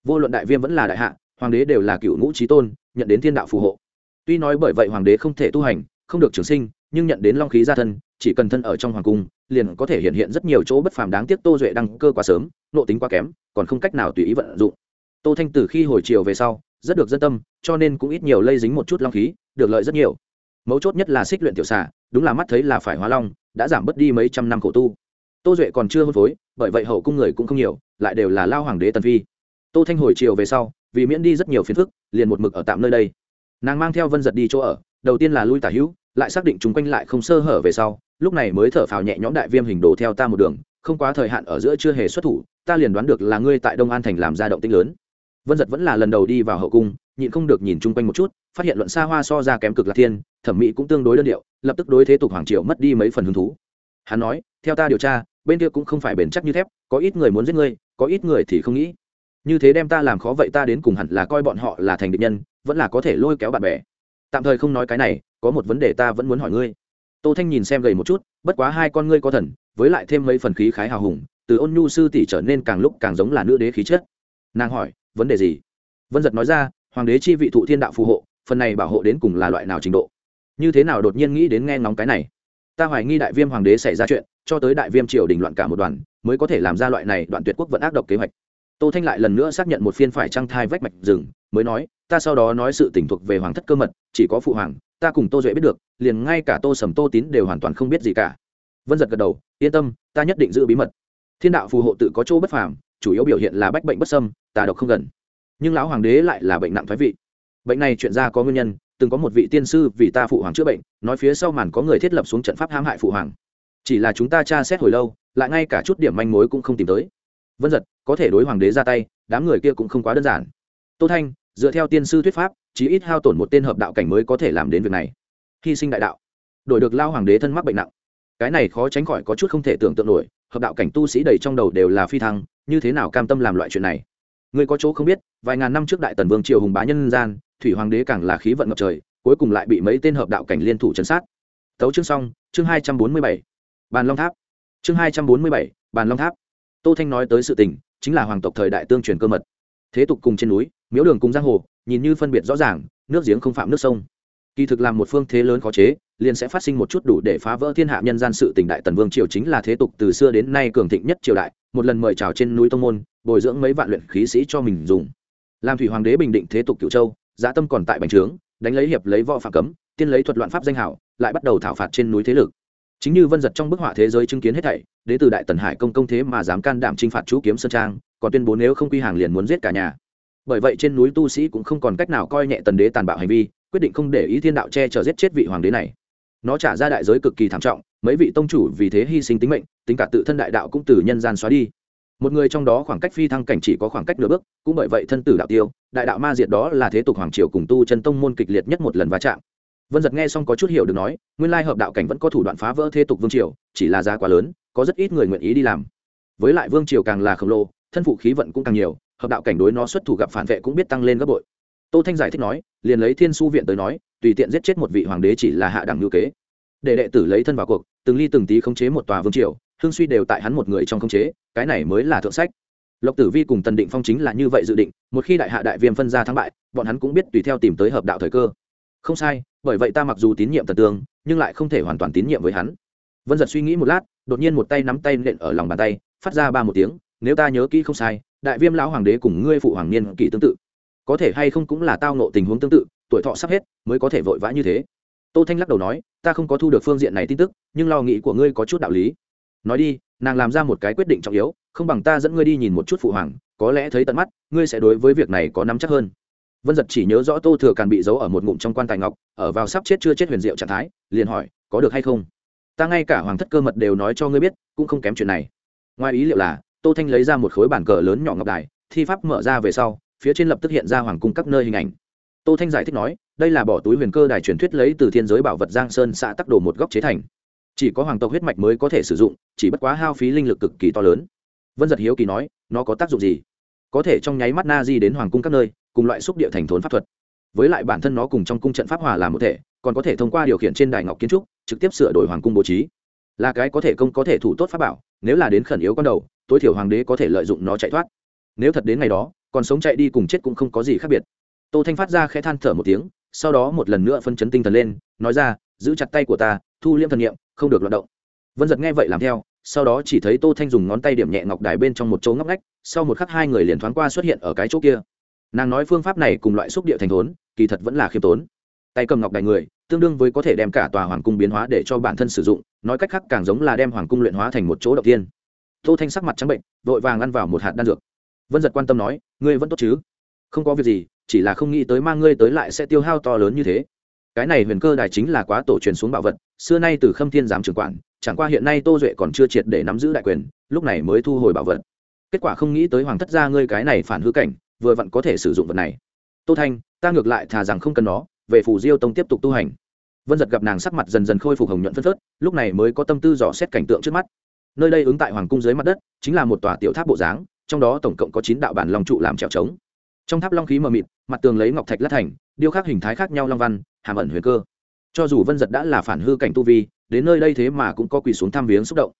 Vô luận đại viêm vẫn là đại hạ, hoàng đế đều là cựu ngũ trí tôn, nhận đến thiên đạo phù hộ. Tuy nói bởi vậy hoàng đế không thể tu hành, không được trường sinh, nhưng nhận đến long khí gia thân, chỉ cần thân ở trong hoàng cung, liền có thể hiện hiện rất nhiều chỗ bất phàm đáng tiếc tô duệ đăng cơ quá sớm nộ tính quá kém, còn không cách nào tùy ý vận dụng. Tô thanh từ khi hồi chiều về sau, rất được dân tâm, cho nên cũng ít nhiều lây dính một chút long khí, được lợi rất nhiều mấu chốt nhất là xích luyện tiểu xà, đúng là mắt thấy là phải hóa long, đã giảm bớt đi mấy trăm năm khổ tu. Tô duệ còn chưa hôn phối, bởi vậy hậu cung người cũng không nhiều, lại đều là lao hoàng đế tần phi. Tô thanh hồi chiều về sau, vì miễn đi rất nhiều phiền phức, liền một mực ở tạm nơi đây. Nàng mang theo vân giật đi chỗ ở, đầu tiên là lui tả hữu, lại xác định chúng quanh lại không sơ hở về sau, lúc này mới thở phào nhẹ nhõm đại viêm hình đồ theo ta một đường, không quá thời hạn ở giữa chưa hề xuất thủ, ta liền đoán được là ngươi tại đông an thành làm ra động tĩnh lớn. Vân giật vẫn là lần đầu đi vào hậu cung nhịn không được nhìn chung quanh một chút, phát hiện luận xa hoa so ra kém cực lạc thiên, thẩm mỹ cũng tương đối đơn điệu, lập tức đối thế tục hoàng triều mất đi mấy phần hứng thú. Hắn nói, theo ta điều tra, bên kia cũng không phải bền chắc như thép, có ít người muốn giết ngươi, có ít người thì không nghĩ. Như thế đem ta làm khó vậy ta đến cùng hẳn là coi bọn họ là thành địch nhân, vẫn là có thể lôi kéo bạn bè. Tạm thời không nói cái này, có một vấn đề ta vẫn muốn hỏi ngươi. Tô thanh nhìn xem gầy một chút, bất quá hai con ngươi có thần, với lại thêm mấy phần khí khái hào hùng, từ ôn nhu sư tỷ trở nên càng lúc càng giống là nữ đế khí chất. Nàng hỏi, vấn đề gì? Vân giật nói ra hoàng đế chi vị thụ thiên đạo phù hộ, phần này bảo hộ đến cùng là loại nào trình độ? Như thế nào đột nhiên nghĩ đến nghe ngóng cái này? Ta hoài nghi đại viêm hoàng đế xảy ra chuyện, cho tới đại viêm triều đình loạn cả một đoàn, mới có thể làm ra loại này đoạn tuyệt quốc vẫn ác độc kế hoạch. Tô thanh lại lần nữa xác nhận một phiên phải trăng thai vách mạch rừng, mới nói, ta sau đó nói sự tỉnh thuộc về hoàng thất cơ mật, chỉ có phụ hoàng, ta cùng tô duệ biết được, liền ngay cả tô sầm tô tín đều hoàn toàn không biết gì cả. Vân giật gật đầu, yên tâm, ta nhất định giữ bí mật. Thiên đạo phù hộ tự có chỗ bất phàm, chủ yếu biểu hiện là bách bệnh bất sâm tà độc không gần nhưng lão hoàng đế lại là bệnh nặng thoái vị. Bệnh này chuyện ra có nguyên nhân, từng có một vị tiên sư vì ta phụ hoàng chữa bệnh, nói phía sau màn có người thiết lập xuống trận pháp hãm hại phụ hoàng. Chỉ là chúng ta tra xét hồi lâu, lại ngay cả chút điểm manh mối cũng không tìm tới. Vân giật có thể đối hoàng đế ra tay, đám người kia cũng không quá đơn giản. Tô thanh, dựa theo tiên sư thuyết pháp, chí ít hao tổn một tên hợp đạo cảnh mới có thể làm đến việc này. Hy sinh đại đạo, đổi được lao hoàng đế thân mắc bệnh nặng. Cái này khó tránh khỏi có chút không thể tưởng tượng nổi, hợp đạo cảnh tu sĩ đầy trong đầu đều là phi thăng, như thế nào cam tâm làm loại chuyện này? Người có chỗ không biết, vài ngàn năm trước đại tần vương triều hùng bá nhân gian, thủy hoàng đế càng là khí vận ngập trời, cuối cùng lại bị mấy tên hợp đạo cảnh liên thủ chấn sát. Tấu chương xong, chương hai trăm bốn mươi bảy. Bàn long tháp. Chương hai trăm bốn mươi bảy, bàn long tháp. Tô thanh nói tới sự tình, chính là hoàng tộc thời đại tương truyền cơ mật. Thế tục cùng trên núi, miếu đường cùng giang hồ, nhìn như phân biệt rõ ràng, nước giếng không phạm nước sông. Kỳ thực làm một phương thế lớn khó chế, liền sẽ phát sinh một chút đủ để phá vỡ thiên hạ nhân gian sự tình đại tần vương triều chính là thế tục từ xưa đến nay cường thịnh nhất triều đại một lần mời chào trên núi tông môn, bồi dưỡng mấy vạn luyện khí sĩ cho mình dùng. Làm thủy hoàng đế bình định thế tục cựu châu giá tâm còn tại bành trướng, đánh lấy hiệp lấy võ phạm cấm, tiên lấy thuật loạn pháp danh hảo, lại bắt đầu thảo phạt trên núi thế lực. Chính như vân giật trong bức họa thế giới chứng kiến hết thảy, đế từ đại tần hải công công thế mà dám can đảm chinh phạt chú kiếm sơn trang, còn tuyên bố nếu không quy hàng liền muốn giết cả nhà. Bởi vậy trên núi tu sĩ cũng không còn cách nào coi nhẹ tần đế tàn bạo hành vi, quyết định không để ý thiên đạo che chở giết chết vị hoàng đế này. Nó trả ra đại giới cực kỳ thảm trọng, mấy vị tông chủ vì thế hy sinh tính mệnh tính cả tự thân đại đạo cũng từ nhân gian xóa đi. Một người trong đó khoảng cách phi thăng cảnh chỉ có khoảng cách nửa bước, cũng bởi vậy thân tử đạo tiêu, đại đạo ma diệt đó là thế tục hoàng triều cùng tu chân tông môn kịch liệt nhất một lần va chạm. Vân giật nghe xong có chút hiểu được nói, nguyên lai hợp đạo cảnh vẫn có thủ đoạn phá vỡ thế tục vương triều, chỉ là giá quá lớn, có rất ít người nguyện ý đi làm. Với lại vương triều càng là khổng lồ, thân phụ khí vận cũng càng nhiều, hợp đạo cảnh đối nó xuất thủ gặp phản vệ cũng biết tăng lên gấp bội. Tô thanh giải thích nói, liền lấy thiên su viện tới nói, tùy tiện giết chết một vị hoàng đế chỉ là hạ đẳng ngữ kế. Để đệ tử lấy thân vào cuộc, từng ly từng tí khống chế một tòa vương triều hương suy đều tại hắn một người trong khống chế, cái này mới là thượng sách. Lộc tử vi cùng tần định phong chính là như vậy dự định, một khi đại hạ đại viêm phân ra thắng bại, bọn hắn cũng biết tùy theo tìm tới hợp đạo thời cơ. Không sai, bởi vậy ta mặc dù tín nhiệm tần tương nhưng lại không thể hoàn toàn tín nhiệm với hắn. Vân giật suy nghĩ một lát, đột nhiên một tay nắm tay nện ở lòng bàn tay, phát ra ba một tiếng, nếu ta nhớ kỹ không sai, đại viêm lão hoàng đế cùng ngươi phụ hoàng niên kỷ tương tự. Có thể hay không cũng là tao nộ tình huống tương tự, tuổi thọ sắp hết, mới có thể vội vã như thế. Tô thanh lắc đầu nói, ta không có thu được phương diện này tin tức, nhưng lo nghĩ của ngươi có chút đạo lý nói đi, nàng làm ra một cái quyết định trọng yếu, không bằng ta dẫn ngươi đi nhìn một chút phụ hoàng, có lẽ thấy tận mắt, ngươi sẽ đối với việc này có nắm chắc hơn. Vân giật chỉ nhớ rõ tô thừa càn bị giấu ở một ngụm trong quan tài ngọc, ở vào sắp chết chưa chết huyền diệu trạng thái, liền hỏi, có được hay không? Ta ngay cả hoàng thất cơ mật đều nói cho ngươi biết, cũng không kém chuyện này. Ngoài ý liệu là, tô thanh lấy ra một khối bản cờ lớn nhỏ ngọc đài, thi pháp mở ra về sau, phía trên lập tức hiện ra hoàng cung các nơi hình ảnh. Tô thanh giải thích nói, đây là bỏ túi huyền cơ đài truyền thuyết lấy từ thiên giới bảo vật giang sơn xã tắc đồ một góc chế thành chỉ có hoàng tộc huyết mạch mới có thể sử dụng, chỉ bất quá hao phí linh lực cực kỳ to lớn. Vân giật hiếu kỳ nói, nó có tác dụng gì? Có thể trong nháy mắt na di đến hoàng cung các nơi, cùng loại xúc địa thành thốn pháp thuật. Với lại bản thân nó cùng trong cung trận pháp hòa làm một thể, còn có thể thông qua điều khiển trên đài ngọc kiến trúc, trực tiếp sửa đổi hoàng cung bố trí. Là cái có thể công, có thể thủ tốt pháp bảo, nếu là đến khẩn yếu con đầu, tối thiểu hoàng đế có thể lợi dụng nó chạy thoát. Nếu thật đến ngày đó, còn sống chạy đi cùng chết cũng không có gì khác biệt. Tô thanh phát ra khẽ than thở một tiếng, sau đó một lần nữa phân chấn tinh thần lên, nói ra giữ chặt tay của ta, thu liêm thần nghiệm không được loạt động. Vân giật nghe vậy làm theo, sau đó chỉ thấy tô thanh dùng ngón tay điểm nhẹ ngọc đài bên trong một chỗ ngóc ngách, sau một khắc hai người liền thoáng qua xuất hiện ở cái chỗ kia. Nàng nói phương pháp này cùng loại xúc địa thành thốn, kỳ thật vẫn là khiêm tốn. Tay cầm ngọc đài người, tương đương với có thể đem cả tòa hoàng cung biến hóa để cho bản thân sử dụng, nói cách khác càng giống là đem hoàng cung luyện hóa thành một chỗ đầu tiên. Tô thanh sắc mặt trắng bệnh, vội vàng ăn vào một hạt đan dược. Vân giật quan tâm nói, ngươi vẫn tốt chứ? Không có việc gì, chỉ là không nghĩ tới mang ngươi tới lại sẽ tiêu hao to lớn như thế cái này huyền cơ đài chính là quá tổ truyền xuống bảo vật, xưa nay từ khâm thiên giám trưởng quản, chẳng qua hiện nay tô duệ còn chưa triệt để nắm giữ đại quyền, lúc này mới thu hồi bảo vật. Kết quả không nghĩ tới hoàng thất gia ngươi cái này phản hư cảnh, vừa vặn có thể sử dụng vật này. Tô thanh, ta ngược lại thà rằng không cần nó, về phủ diêu tông tiếp tục tu hành. Vân giật gặp nàng sắc mặt dần dần khôi phục hồng nhuận phân phớt, lúc này mới có tâm tư dò xét cảnh tượng trước mắt. Nơi đây ứng tại hoàng cung dưới mặt đất, chính là một tòa tiểu tháp bộ dáng, trong đó tổng cộng có chín đạo bản long trụ làm trèo trống. Trong tháp long khí mờ mịt, mặt tường lấy ngọc thạch lát thành, điêu khắc hình thái khác nhau long văn hàm ẩn huyền cơ. Cho dù vân giật đã là phản hư cảnh tu vi, đến nơi đây thế mà cũng có quỳ xuống thăm viếng xúc động.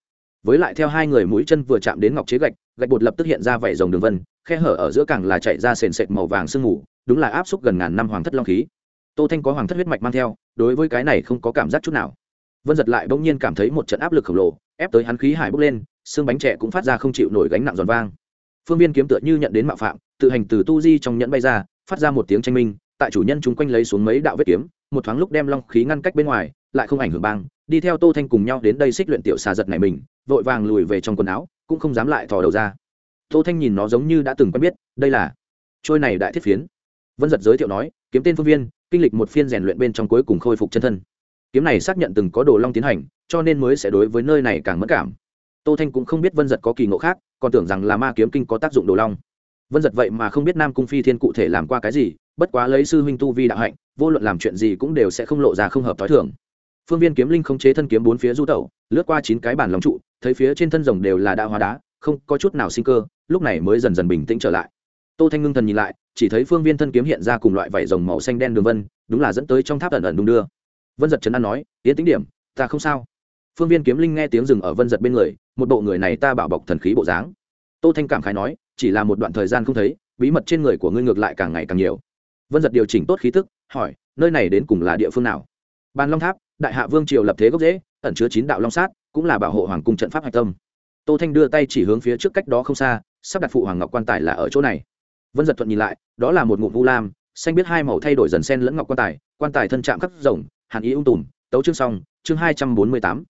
Với lại theo hai người mũi chân vừa chạm đến ngọc chế gạch gạch bột lập tức hiện ra vảy rồng đường vân, khe hở ở giữa càng là chạy ra sền sệt màu vàng sương mù, đúng là áp xúc gần ngàn năm hoàng thất long khí. Tô thanh có hoàng thất huyết mạch mang theo, đối với cái này không có cảm giác chút nào. Vân giật lại bỗng nhiên cảm thấy một trận áp lực khổng lồ, ép tới hắn khí hải bốc lên, xương bánh trẻ cũng phát ra không chịu nổi gánh nặng giòn vang. Phương viên kiếm tựa như nhận đến mạo phạm, tự hành từ tu di trong nhẫn bay ra, phát ra một tiếng tranh minh tại chủ nhân chúng quanh lấy xuống mấy đạo vết kiếm, một thoáng lúc đem long khí ngăn cách bên ngoài, lại không ảnh hưởng băng đi theo tô thanh cùng nhau đến đây xích luyện tiểu xà giật này mình, vội vàng lùi về trong quần áo, cũng không dám lại thò đầu ra. Tô thanh nhìn nó giống như đã từng quen biết, đây là trôi này đại thiết phiến. Vân giật giới thiệu nói, kiếm tên phương viên, kinh lịch một phiên rèn luyện bên trong cuối cùng khôi phục chân thân. Kiếm này xác nhận từng có đồ long tiến hành, cho nên mới sẽ đối với nơi này càng mất cảm. Tô thanh cũng không biết vân giật có kỳ ngộ khác, còn tưởng rằng là ma kiếm kinh có tác dụng đồ long vân giật vậy mà không biết nam cung phi thiên cụ thể làm qua cái gì, bất quá lấy sư huynh tu vi đạo hạnh, vô luận làm chuyện gì cũng đều sẽ không lộ ra không hợp t h o i thường. Phương viên kiếm linh không chế thân kiếm bốn phía du tẩu, lướt qua chín cái bản lòng trụ, thấy phía trên thân rồng đều là đa hóa đá, không có chút nào sinh cơ, lúc này mới dần dần bình tĩnh trở lại. Tô thanh ngưng thần nhìn lại, chỉ thấy phương viên thân kiếm hiện ra cùng loại vảy rồng màu xanh đen đường vân, đúng là dẫn tới trong tháp ẩn ẩn đung đưa. Vân giật trấn an nói tiến tính điểm, ta không sao. Phương viên kiếm linh nghe tiếng rừng ở vân giật bên người, một bộ người này ta bảo bọc thần khí bộ dáng. Tô thanh cảm khái nói chỉ là một đoạn thời gian không thấy, bí mật trên người của ngươi ngược lại càng ngày càng nhiều. Vân giật điều chỉnh tốt khí tức, hỏi, nơi này đến cùng là địa phương nào? Bàn long tháp, đại hạ vương triều lập thế gốc dễ ẩn chứa chín đạo long sát, cũng là bảo hộ hoàng cung trận pháp hạch tâm. Tô thanh đưa tay chỉ hướng phía trước cách đó không xa, sắp đặt phụ hoàng ngọc quan tài là ở chỗ này. Vân giật thuận nhìn lại, đó là một ngụm vu lam, xanh biết hai màu thay đổi dần sen lẫn ngọc quan tài quan tài thân chạm khắc rồng, hàn ý ung tùm, tấu chương xong, chương hai trăm bốn mươi tám.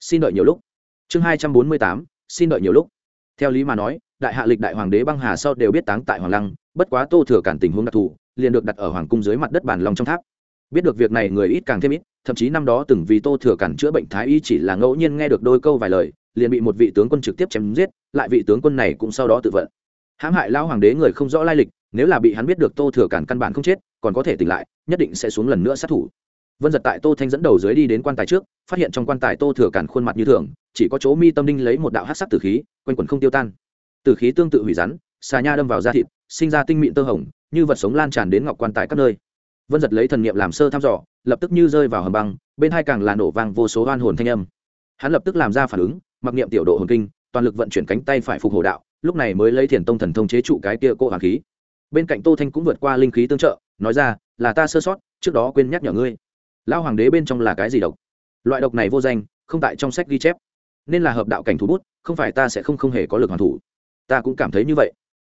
Xin đợi nhiều lúc. Chương hai trăm bốn mươi tám, xin đợi nhiều lúc. Theo lý mà nói đại hạ lịch đại hoàng đế băng hà sau đều biết táng tại hoàng lăng, bất quá tô thừa cản tình huống đặc thù, liền được đặt ở hoàng cung dưới mặt đất bàn long trong tháp. Biết được việc này người ít càng thêm ít, thậm chí năm đó từng vì tô thừa cản chữa bệnh thái y chỉ là ngẫu nhiên nghe được đôi câu vài lời, liền bị một vị tướng quân trực tiếp chém giết, lại vị tướng quân này cũng sau đó tự vận. Hãm hại lao hoàng đế người không rõ lai lịch, nếu là bị hắn biết được tô thừa cản căn bản không chết, còn có thể tỉnh lại, nhất định sẽ xuống lần nữa sát thủ. Vân giật tại tô thanh dẫn đầu dưới đi đến quan tài trước, phát hiện trong quan tài tô thừa cản khuôn mặt như thường, chỉ có chỗ mi tâm đinh lấy một đạo hát sắc tử khí, quanh quần không tiêu tan tử khí tương tự hủy rắn, xà nha đâm vào da thịt, sinh ra tinh mịn tơ hồng, như vật sống lan tràn đến ngọc quan tại các nơi. Vân giật lấy thần niệm làm sơ thăm dò, lập tức như rơi vào hầm băng, bên hai càng là nổ vang vô số oan hồn thanh âm. Hắn lập tức làm ra phản ứng, mặc niệm tiểu độ hồn kinh, toàn lực vận chuyển cánh tay phải phục hồ đạo, lúc này mới lấy thiền tông thần thông chế trụ cái kia cỗ hoàng khí. Bên cạnh tô thanh cũng vượt qua linh khí tương trợ, nói ra, là ta sơ sót, trước đó quên nhắc nhở ngươi. Lao hoàng đế bên trong là cái gì độc? Loại độc này vô danh, không tại trong sách ghi chép. Nên là hợp đạo cảnh thủ bút, không phải ta sẽ không không hề có lực hoàn thủ ta cũng cảm thấy như vậy.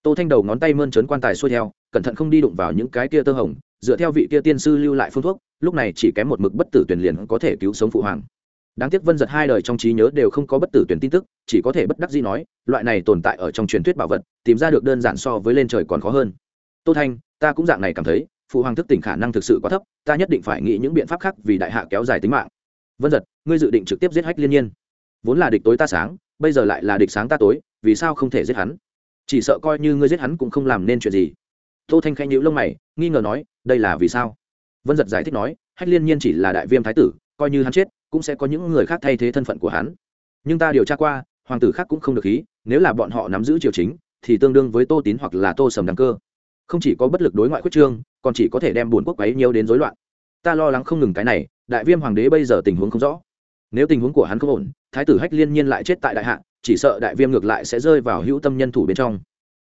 Tô thanh đầu ngón tay mơn trớn quan tài xuôi theo, cẩn thận không đi đụng vào những cái kia tơ hồng, dựa theo vị kia tiên sư lưu lại phương thuốc, lúc này chỉ kém một mực bất tử tuyển liền có thể cứu sống phụ hoàng. Đáng tiếc vân giật hai đời trong trí nhớ đều không có bất tử tuyển tin tức, chỉ có thể bất đắc gì nói, loại này tồn tại ở trong truyền thuyết bảo vật, tìm ra được đơn giản so với lên trời còn khó hơn. Tô thanh, ta cũng dạng này cảm thấy, phụ hoàng thức tỉnh khả năng thực sự quá thấp, ta nhất định phải nghĩ những biện pháp khác vì đại hạ kéo dài tính mạng. Vân giật, ngươi dự định trực tiếp giết hách liên nhiên. Vốn là địch tối ta sáng, bây giờ lại là địch sáng ta tối vì sao không thể giết hắn? Chỉ sợ coi như ngươi giết hắn cũng không làm nên chuyện gì. Tô thanh khanh nhữ lông mày, nghi ngờ nói, đây là vì sao? Vân giật giải thích nói, hách liên nhiên chỉ là đại viêm thái tử, coi như hắn chết, cũng sẽ có những người khác thay thế thân phận của hắn. Nhưng ta điều tra qua, hoàng tử khác cũng không được ý nếu là bọn họ nắm giữ triều chính, thì tương đương với tô tín hoặc là tô sầm đăng cơ. Không chỉ có bất lực đối ngoại quyết trương, còn chỉ có thể đem buồn quốc ấy nhiều đến rối loạn. Ta lo lắng không ngừng cái này, đại viêm hoàng đế bây giờ tình huống không rõ. Nếu tình huống của hắn không ổn, thái tử hách liên nhiên lại chết tại đại hạ chỉ sợ đại viêm ngược lại sẽ rơi vào hữu tâm nhân thủ bên trong.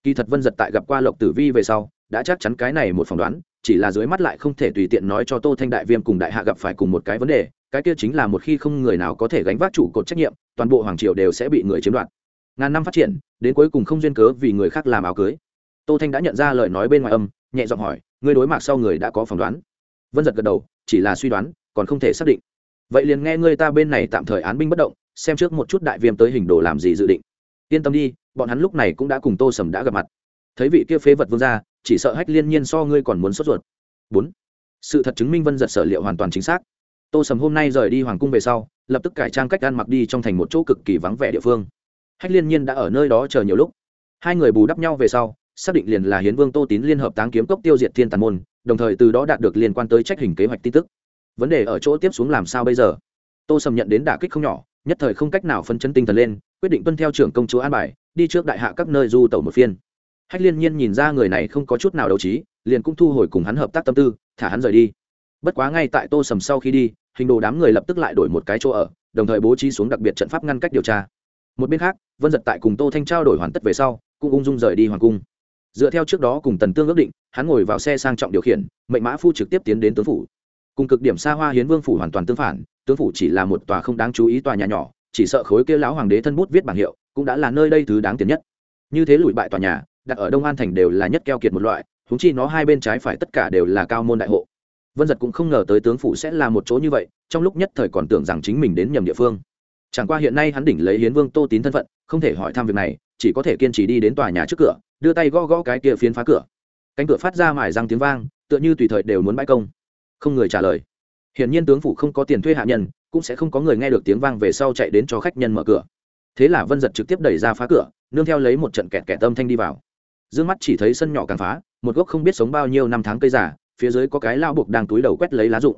Kỳ thật vân giật tại gặp qua lộc tử vi về sau, đã chắc chắn cái này một phỏng đoán, chỉ là dưới mắt lại không thể tùy tiện nói cho tô thanh đại viêm cùng đại hạ gặp phải cùng một cái vấn đề, cái kia chính là một khi không người nào có thể gánh vác chủ cột trách nhiệm, toàn bộ hoàng triều đều sẽ bị người chiếm đoạt. Ngàn năm phát triển, đến cuối cùng không duyên cớ vì người khác làm áo cưới. Tô thanh đã nhận ra lời nói bên ngoài âm, nhẹ giọng hỏi người đối mặt sau người đã có phỏng đoán? Vân giật gật đầu, chỉ là suy đoán, còn không thể xác định. Vậy liền nghe người ta bên này tạm thời án binh bất động xem trước một chút đại viêm tới hình đồ làm gì dự định. Yên tâm đi, bọn hắn lúc này cũng đã cùng tô sầm đã gặp mặt. Thấy vị kia phế vật vương ra chỉ sợ hách liên nhiên so ngươi còn muốn sốt ruột. Bốn, sự thật chứng minh vân giật sở liệu hoàn toàn chính xác. Tô sầm hôm nay rời đi hoàng cung về sau, lập tức cải trang cách ăn mặc đi trong thành một chỗ cực kỳ vắng vẻ địa phương. Hách liên nhiên đã ở nơi đó chờ nhiều lúc. Hai người bù đắp nhau về sau, xác định liền là hiến vương tô tín liên hợp táng kiếm cốc tiêu diệt thiên tàn môn, đồng thời từ đó đạt được liên quan tới trách hình kế hoạch tin tức. Vấn đề ở chỗ tiếp xuống làm sao bây giờ? Tô sầm nhận đến đả kích không nhỏ nhất thời không cách nào phân chấn tinh thần lên, quyết định tuân theo trưởng công chúa an bài, đi trước đại hạ các nơi du tẩu một phiên. Hách liên nhiên nhìn ra người này không có chút nào đấu trí, liền cũng thu hồi cùng hắn hợp tác tâm tư, thả hắn rời đi. Bất quá ngay tại tô sầm sau khi đi, hình đồ đám người lập tức lại đổi một cái chỗ ở, đồng thời bố trí xuống đặc biệt trận pháp ngăn cách điều tra. Một bên khác, vân giật tại cùng tô thanh trao đổi hoàn tất về sau, cũng ung dung rời đi hoàng cung. Dựa theo trước đó cùng tần tương ước định, hắn ngồi vào xe sang trọng điều khiển, mệnh mã phu trực tiếp tiến đến tướng phủ cùng cực điểm xa hoa hiến vương phủ hoàn toàn tương phản, tướng phủ chỉ là một tòa không đáng chú ý tòa nhà nhỏ, chỉ sợ khối kia lão hoàng đế thân bút viết bảng hiệu cũng đã là nơi đây thứ đáng tiền nhất. Như thế lùi bại tòa nhà, đặt ở đông an thành đều là nhất keo kiệt một loại húng chi nó hai bên trái phải tất cả đều là cao môn đại hộ. Vân giật cũng không ngờ tới tướng phủ sẽ là một chỗ như vậy, trong lúc nhất thời còn tưởng rằng chính mình đến nhầm địa phương. Chẳng qua hiện nay hắn đỉnh lấy hiến vương tô tín thân phận, không thể hỏi thăm việc này, chỉ có thể kiên trì đi đến tòa nhà trước cửa, đưa tay gõ gõ cái kia phiến phá cửa. Cánh cửa phát ra mải răng tiếng vang, tựa như tùy thời đều muốn bãi công không người trả lời. Hiển nhiên tướng phủ không có tiền thuê hạ nhân, cũng sẽ không có người nghe được tiếng vang về sau chạy đến cho khách nhân mở cửa. Thế là vân giật trực tiếp đẩy ra phá cửa, nương theo lấy một trận kẹt kẹt tâm thanh đi vào. D ư ơ n g mắt chỉ thấy sân nhỏ càng phá, một gốc không biết sống bao nhiêu năm tháng cây giả phía dưới có cái lao buộc đang túi đầu quét lấy lá rụng.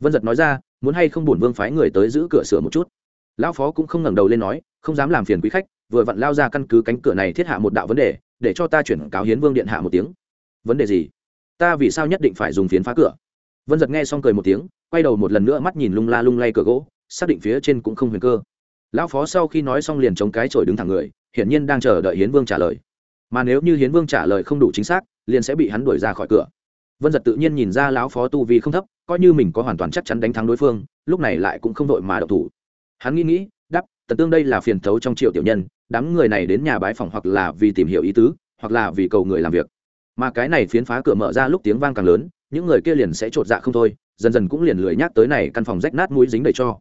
Vân giật nói ra, muốn hay không bổn vương phái người tới giữ cửa sửa một chút? Lão phó cũng không ngẩng đầu lên nói, không dám làm phiền quý khách, vừa vặn lao ra căn cứ cánh cửa này thiết hạ một đạo vấn đề, để cho ta chuyển cáo hiến vương điện hạ một tiếng. Vấn đề gì? Ta vì sao nhất định phải dùng phiến phá cửa? Vân giật nghe xong cười một tiếng, quay đầu một lần nữa mắt nhìn lung la lung lay cửa gỗ, xác định phía trên cũng không huyền cơ. Lão phó sau khi nói xong liền chống cái chổi đứng thẳng người, hiển nhiên đang chờ đợi hiến vương trả lời. Mà nếu như hiến vương trả lời không đủ chính xác, liền sẽ bị hắn đuổi ra khỏi cửa. Vân giật tự nhiên nhìn ra lão phó tu vi không thấp, coi như mình có hoàn toàn chắc chắn đánh thắng đối phương, lúc này lại cũng không đội mà đậu thủ. Hắn nghĩ nghĩ đắp tần tương đây là phiền thấu trong triệu tiểu nhân, đám người này đến nhà bái phòng hoặc là vì tìm hiểu ý tứ, hoặc là vì cầu người làm việc. Mà cái này phiến phá cửa mở ra lúc tiếng vang càng lớn những người kia liền sẽ t dạ không thôi, dần dần cũng liền lười nhắc tới này căn phòng rách nát mũi dính đầy cho.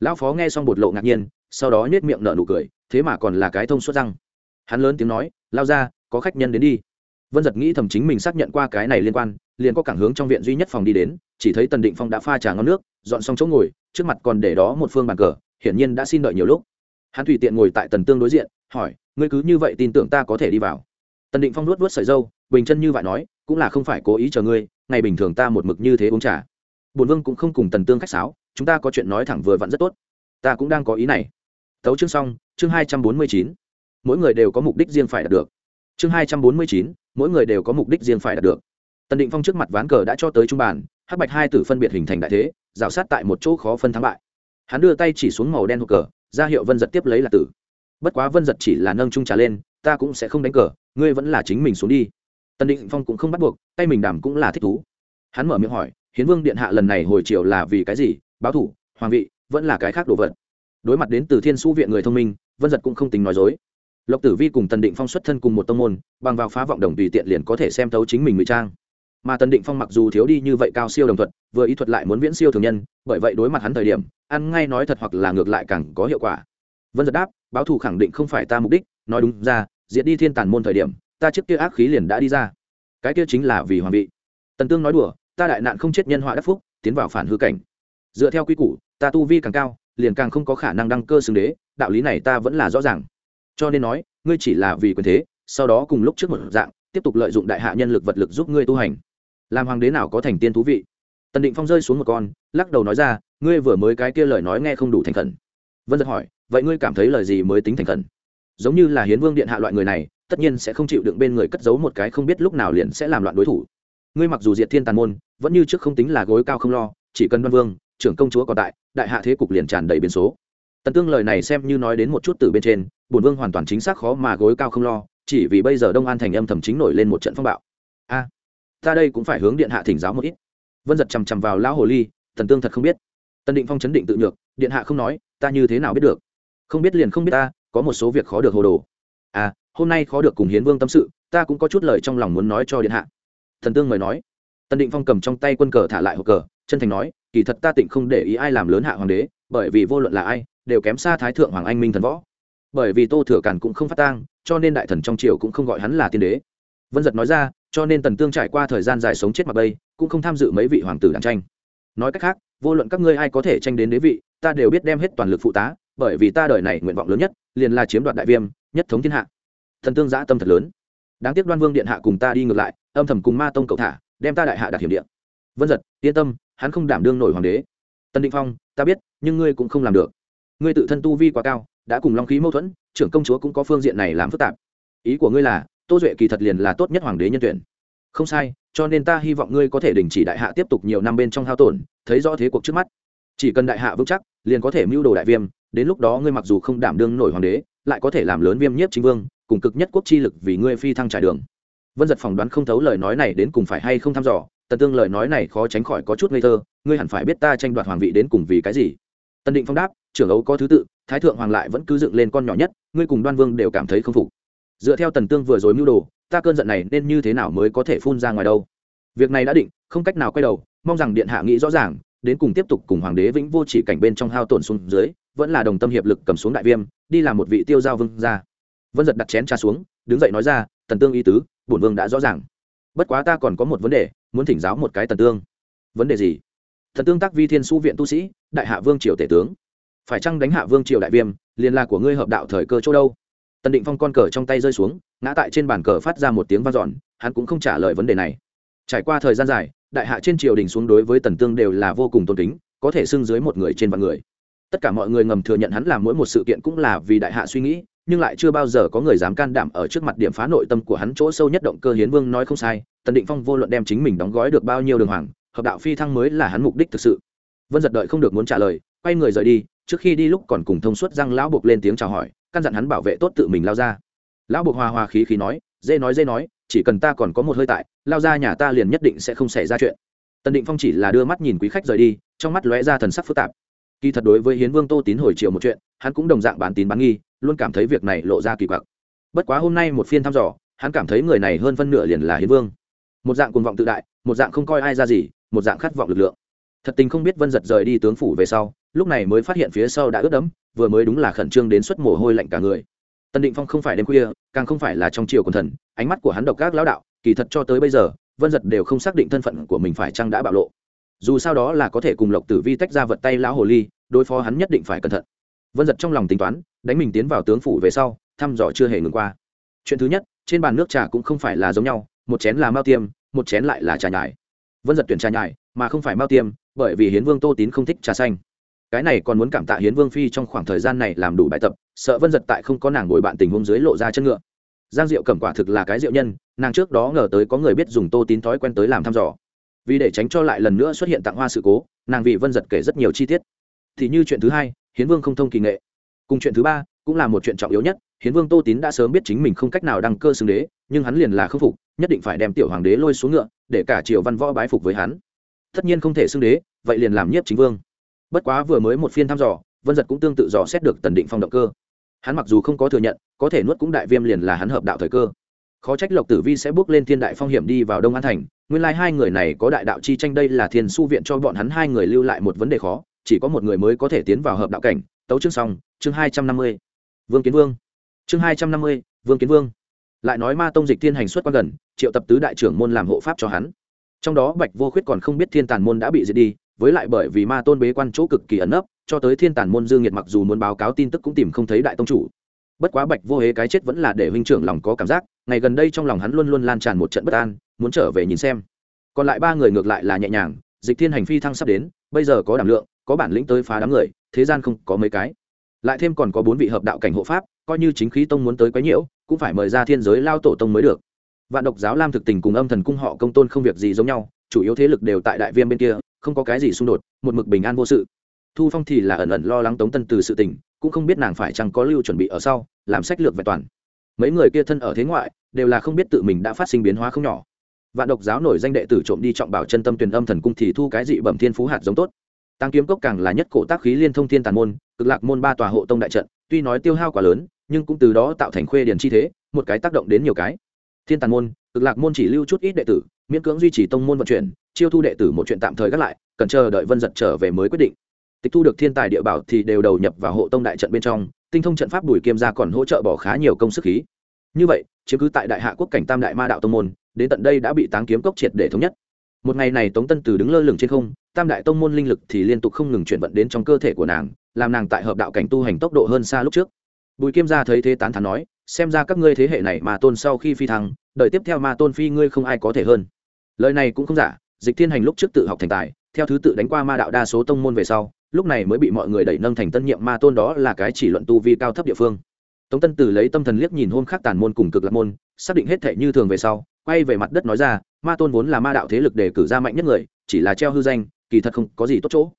Lão phó nghe xong bột lộ ngạc nhiên, sau đó nhét miệng nở nụ cười, thế mà còn là cái thông suốt răng. Hắn lớn tiếng nói, lao ra, có khách nhân đến đi. Vân giật nghĩ thầm chính mình xác nhận qua cái này liên quan, liền có cảng hướng trong viện duy nhất phòng đi đến, chỉ thấy tần định phong đã pha trà ngon nước, dọn xong chỗ ngồi, trước mặt còn để đó một phương bàn cờ, hiển nhiên đã xin đợi nhiều lúc. Hắn tùy tiện ngồi tại tần tương đối diện, hỏi, ngươi cứ như vậy tin tưởng ta có thể đi vào? Tần định phong nuốt vớt sợi dâu, bình chân như vậy nói, cũng là không phải cố ý chờ ngươi ngày bình thường ta một mực như thế uống trà. Bổn vương cũng không cùng tần tương khách sáo, chúng ta có chuyện nói thẳng vừa vặn rất tốt. Ta cũng đang có ý này. Tấu chương xong, chương hai trăm bốn mươi chín. Mỗi người đều có mục đích riêng phải đạt được. Chương hai trăm bốn mươi chín, mỗi người đều có mục đích riêng phải đạt được. Tần định phong trước mặt ván cờ đã cho tới trung bàn, hắc bạch hai tử phân biệt hình thành đại thế, rào sát tại một chỗ khó phân thắng bại. Hắn đưa tay chỉ xuống màu đen hộp cờ, ra hiệu vân giật tiếp lấy là tử. Bất quá vân giật chỉ là nâng trung trà lên, ta cũng sẽ không đánh cờ, ngươi vẫn là chính mình xuống đi tần định phong cũng không bắt buộc, tay mình đảm cũng là thích thú. Hắn mở miệng hỏi, hiến vương điện hạ lần này hồi chiều là vì cái gì? Báo thủ, hoàng vị, vẫn là cái khác đồ vật? Đối mặt đến từ thiên su viện người thông minh, vân giật cũng không tính nói dối. Lộc tử vi cùng tần định phong xuất thân cùng một tông môn, bằng vào phá vọng đồng tùy tiện liền có thể xem thấu chính mình ngụy trang. Mà tần định phong mặc dù thiếu đi như vậy cao siêu đồng thuật, vừa ý thuật lại muốn viễn siêu thường nhân, bởi vậy đối mặt hắn thời điểm, ăn ngay nói thật hoặc là ngược lại càng có hiệu quả. Vân giật đáp, báo thù khẳng định không phải ta mục đích, nói đúng ra, diệt đi thiên tàn môn thời điểm ta trước kia ác khí liền đã đi ra. Cái kia chính là vì hoàng vị. Tần tương nói đùa, ta đại nạn không chết nhân họa đắc phúc, tiến vào phản hư cảnh. Dựa theo quy củ, ta tu vi càng cao, liền càng không có khả năng đăng cơ xưng đế, đạo lý này ta vẫn là rõ ràng. Cho nên nói, ngươi chỉ là vì quyền thế, sau đó cùng lúc trước một dạng, tiếp tục lợi dụng đại hạ nhân lực vật lực giúp ngươi tu hành. Làm hoàng đế nào có thành tiên thú vị? Tần định phong rơi xuống một con, lắc đầu nói ra, ngươi vừa mới cái kia lời nói nghe không đủ thành khẩn. Vân giật hỏi, vậy ngươi cảm thấy lời gì mới tính thành khẩn? Giống như là hiến vương điện hạ loại người này tất nhiên sẽ không chịu đựng bên người cất giấu một cái không biết lúc nào liền sẽ làm loạn đối thủ. Ngươi mặc dù diệt thiên tàn môn, vẫn như trước không tính là gối cao không lo, chỉ cần văn vương, trưởng công chúa còn tại, đại hạ thế cục liền tràn đầy biến số. Tần tương lời này xem như nói đến một chút từ bên trên, bổn vương hoàn toàn chính xác khó mà gối cao không lo, chỉ vì bây giờ đông an thành âm thầm chính nổi lên một trận phong bạo. A, ta đây cũng phải hướng điện hạ thỉnh giáo một ít. Vân giật chằm chằm vào lão hồ ly, tần tương thật không biết. Tần định phong chấn định tự nhược, điện hạ không nói, ta như thế nào biết được? Không biết liền không biết ta, có một số việc khó được hồ đồ. À hôm nay khó được cùng hiến vương tâm sự, ta cũng có chút lời trong lòng muốn nói cho điện hạ. Thần tương mời nói. Tần định phong cầm trong tay quân cờ thả lại hộp cờ, chân thành nói, kỳ thật ta tịnh không để ý ai làm lớn hạ hoàng đế, bởi vì vô luận là ai, đều kém xa thái thượng hoàng anh minh thần võ. Bởi vì tô thừa càn cũng không phát tang, cho nên đại thần trong triều cũng không gọi hắn là tiên đế. Vân giật nói ra, cho nên tần tương trải qua thời gian dài sống chết mặc bây, cũng không tham dự mấy vị hoàng tử đàn tranh. Nói cách khác, vô luận các ngươi ai có thể tranh đến đế vị, ta đều biết đem hết toàn lực phụ tá, bởi vì ta đời này nguyện vọng lớn nhất, liền là chiếm đoạt đại viêm, nhất thống thiên hạ thần tương giã tâm thật lớn. Đáng tiếc đoan vương điện hạ cùng ta đi ngược lại, âm thầm cùng ma tông cậu thả, đem ta đại hạ đạt hiểm điện vân giật, yên tâm, hắn không đảm đương nổi hoàng đế. Tân định phong, ta biết, nhưng ngươi cũng không làm được. Ngươi tự thân tu vi quá cao, đã cùng long khí mâu thuẫn, trưởng công chúa cũng có phương diện này làm phức tạp. Ý của ngươi là, tô duệ kỳ thật liền là tốt nhất hoàng đế nhân tuyển. Không sai, cho nên ta hy vọng ngươi có thể đình chỉ đại hạ tiếp tục nhiều năm bên trong hao tổn, thấy rõ thế cuộc trước mắt. Chỉ cần đại hạ vững chắc, liền có thể mưu đồ đại viêm, đến lúc đó ngươi mặc dù không đảm đương nổi hoàng đế, lại có thể làm lớn viêm nhiếp chính vương cùng cực nhất quốc chi lực vì ngươi phi thăng trải đường. Vân giật phỏng đoán không thấu lời nói này đến cùng phải hay không thăm dò, tần tương lời nói này khó tránh khỏi có chút ngây thơ, ngươi hẳn phải biết ta tranh đoạt hoàng vị đến cùng vì cái gì. Tần định phong đáp, trưởng ấu có thứ tự, thái thượng hoàng lại vẫn cứ dựng lên con nhỏ nhất, ngươi cùng đoan vương đều cảm thấy không phục. Dựa theo tần tương vừa rồi mưu đồ, ta cơn giận này nên như thế nào mới có thể phun ra ngoài đâu? Việc này đã định, không cách nào quay đầu, mong rằng điện hạ nghĩ rõ ràng, đến cùng tiếp tục cùng hoàng đế vĩnh vô chỉ cảnh bên trong hao tổn xuống dưới, vẫn là đồng tâm hiệp lực cầm xuống đại viêm, đi làm một vị tiêu giao vương ra vân giật đặt chén trà xuống, đứng dậy nói ra, tần tương y tứ, bổn vương đã rõ ràng. Bất quá ta còn có một vấn đề, muốn thỉnh giáo một cái tần tương. Vấn đề gì? Thần tương tác vi thiên su viện tu sĩ, đại hạ vương triều tể tướng. Phải chăng đánh hạ vương triều đại viêm liên la của ngươi hợp đạo thời cơ chỗ đâu? Tần định phong con cờ trong tay rơi xuống, ngã tại trên bàn cờ phát ra một tiếng vang dọn, hắn cũng không trả lời vấn đề này. Trải qua thời gian dài, đại hạ trên triều đình xuống đối với tần tương đều là vô cùng tôn kính, có thể xưng dưới một người trên vạn người. Tất cả mọi người ngầm thừa nhận hắn làm mỗi một sự kiện cũng là vì đại hạ suy nghĩ nhưng lại chưa bao giờ có người dám can đảm ở trước mặt điểm phá nội tâm của hắn chỗ sâu nhất động cơ hiến vương nói không sai, tần định phong vô luận đem chính mình đóng gói được bao nhiêu đường hoàng, hợp đạo phi thăng mới là hắn mục đích thực sự. Vân giật đợi không được muốn trả lời, quay người rời đi, trước khi đi lúc còn cùng thông suốt răng lão buộc lên tiếng chào hỏi, căn dặn hắn bảo vệ tốt tự mình lao ra. Lão buộc hòa hòa khí khí nói, dễ nói dễ nói, chỉ cần ta còn có một hơi tại, lao ra nhà ta liền nhất định sẽ không xảy ra chuyện. Tần định phong chỉ là đưa mắt nhìn quý khách rời đi, trong mắt lóe ra thần sắc phức tạp. Kỳ thật đối với hiến vương tô tín hồi chiều một chuyện, hắn cũng đồng dạng bán tín bán nghi luôn cảm thấy việc này lộ ra kỳ quặc. Bất quá hôm nay một phiên thăm dò, hắn cảm thấy người này hơn phân nửa liền là hiến vương. Một dạng cuồng vọng tự đại, một dạng không coi ai ra gì, một dạng khát vọng lực lượng. Thật tình không biết vân giật rời đi tướng phủ về sau, lúc này mới phát hiện phía sau đã ướt đẫm, vừa mới đúng là khẩn trương đến suất mồ hôi lạnh cả người. Tần định phong không phải đêm khuya, càng không phải là trong chiều quần thần, ánh mắt của hắn độc các lão đạo, kỳ thật cho tới bây giờ, vân giật đều không xác định thân phận của mình phải chăng đã bạo lộ. Dù sao đó là có thể cùng lộc tử vi tách ra vật tay lão hồ ly, đối phó hắn nhất định phải cẩn thận vân giật trong lòng tính toán, đánh mình tiến vào tướng phủ về sau, thăm dò chưa hề ngừng qua. Chuyện thứ nhất, trên bàn nước trà cũng không phải là giống nhau, một chén là mao tiêm, một chén lại là trà nhải. Vân giật tuyển trà nhải, mà không phải mao tiêm, bởi vì hiến vương tô tín không thích trà xanh. Cái này còn muốn cảm tạ hiến vương phi trong khoảng thời gian này làm đủ bài tập, sợ vân giật tại không có nàng ngồi bạn tình huống dưới lộ ra chân ngựa. Giang diệu cẩm quả thực là cái diệu nhân, nàng trước đó ngờ tới có người biết dùng tô tín thói quen tới làm thăm dò. Vì để tránh cho lại lần nữa xuất hiện tặng hoa sự cố, nàng vì vân giật kể rất nhiều chi tiết. Thì như chuyện thứ hai hiến vương không thông kỳ nghệ. Cùng chuyện thứ ba, cũng là một chuyện trọng yếu nhất, hiến vương tô tín đã sớm biết chính mình không cách nào đăng cơ xưng đế, nhưng hắn liền là khâm phục, nhất định phải đem tiểu hoàng đế lôi xuống ngựa, để cả triều văn võ bái phục với hắn. Tất nhiên không thể xưng đế, vậy liền làm nhiếp chính vương. Bất quá vừa mới một phiên thăm dò, vân giật cũng tương tự dò xét được tần định phong động cơ. Hắn mặc dù không có thừa nhận, có thể nuốt cũng đại viêm liền là hắn hợp đạo thời cơ. Khó trách lộc tử vi sẽ bước lên thiên đại phong hiểm đi vào đông an thành, nguyên lai、like、hai người này có đại đạo chi tranh đây là thiên su viện cho bọn hắn hai người lưu lại một vấn đề khó chỉ có một người mới có thể tiến vào hợp đạo cảnh, tấu chương xong, chương hai trăm năm mươi, vương kiến vương. Chương hai trăm năm mươi, vương kiến vương. Lại nói ma tông dịch thiên hành xuất quan gần, triệu tập tứ đại trưởng môn làm hộ pháp cho hắn. Trong đó bạch vô khuyết còn không biết thiên tàn môn đã bị diệt đi, với lại bởi vì ma tôn bế quan chỗ cực kỳ ẩn nấp, cho tới thiên tàn môn dương nhiệt mặc dù muốn báo cáo tin tức cũng tìm không thấy đại tông chủ. Bất quá bạch vô hế cái chết vẫn là để huynh trưởng lòng có cảm giác, ngày gần đây trong lòng hắn luôn luôn lan tràn một trận bất an, muốn trở về nhìn xem. Còn lại ba người ngược lại là nhẹ nhàng, dịch thiên hành phi thăng sắp đến, bây giờ có đảm lượng có bản lĩnh tới phá đám người, thế gian không có mấy cái. Lại thêm còn có bốn vị hợp đạo cảnh hộ pháp, coi như chính khí tông muốn tới quấy nhiễu, cũng phải mời ra thiên giới lao tổ tông mới được. Vạn độc giáo lam thực tình cùng âm thần cung họ công tôn không việc gì giống nhau, chủ yếu thế lực đều tại đại viêm bên kia, không có cái gì xung đột, một mực bình an vô sự. Thu phong thì là ẩn ẩn lo lắng tống tân từ sự tình, cũng không biết nàng phải chăng có lưu chuẩn bị ở sau, làm sách lược vẹn toàn. Mấy người kia thân ở thế ngoại, đều là không biết tự mình đã phát sinh biến hóa không nhỏ. Vạn độc giáo nổi danh đệ tử trộm đi trọng bảo chân tâm tuyển âm thần cung thì thu cái dị bẩm thiên phú hạt giống tốt tăng kiếm cốc càng là nhất cổ tác khí liên thông thiên tàn môn, cực lạc môn ba tòa hộ tông đại trận, tuy nói tiêu hao quá lớn, nhưng cũng từ đó tạo thành khuê điển chi thế, một cái tác động đến nhiều cái. Thiên tàn môn, cực lạc môn chỉ lưu chút ít đệ tử, miễn cưỡng duy trì tông môn vận chuyển, chiêu thu đệ tử một chuyện tạm thời gác lại, cần chờ đợi vân giật trở về mới quyết định. Tịch thu được thiên tài địa bảo thì đều đầu nhập vào hộ tông đại trận bên trong, tinh thông trận pháp bùi kiêm gia còn hỗ trợ bỏ khá nhiều công sức khí. Như vậy, chiếm cứ tại đại hạ quốc cảnh tam đại ma đạo tông môn, đến tận đây đã bị táng kiếm cốc triệt để thống nhất một ngày này tống tân từ đứng lơ lửng trên không, tam đại tông môn linh lực thì liên tục không ngừng chuyển vận đến trong cơ thể của nàng, làm nàng tại hợp đạo cảnh tu hành tốc độ hơn xa lúc trước. Bùi kiêm gia thấy thế tán thán nói, xem ra các ngươi thế hệ này mà tôn sau khi phi thăng đợi tiếp theo mà tôn phi ngươi không ai có thể hơn. Lời này cũng không giả, dịch thiên hành lúc trước tự học thành tài, theo thứ tự đánh qua ma đạo đa số tông môn về sau, lúc này mới bị mọi người đẩy nâng thành tân nhiệm ma tôn đó là cái chỉ luận tu vi cao thấp địa phương. Tống tân tử lấy tâm thần liếc nhìn hôn khắc tàn môn cùng cực lạc môn, xác định hết thể như thường về sau quay về mặt đất nói ra, ma tôn vốn là ma đạo thế lực để cử ra mạnh nhất người, chỉ là treo hư danh, kỳ thật không có gì tốt chỗ.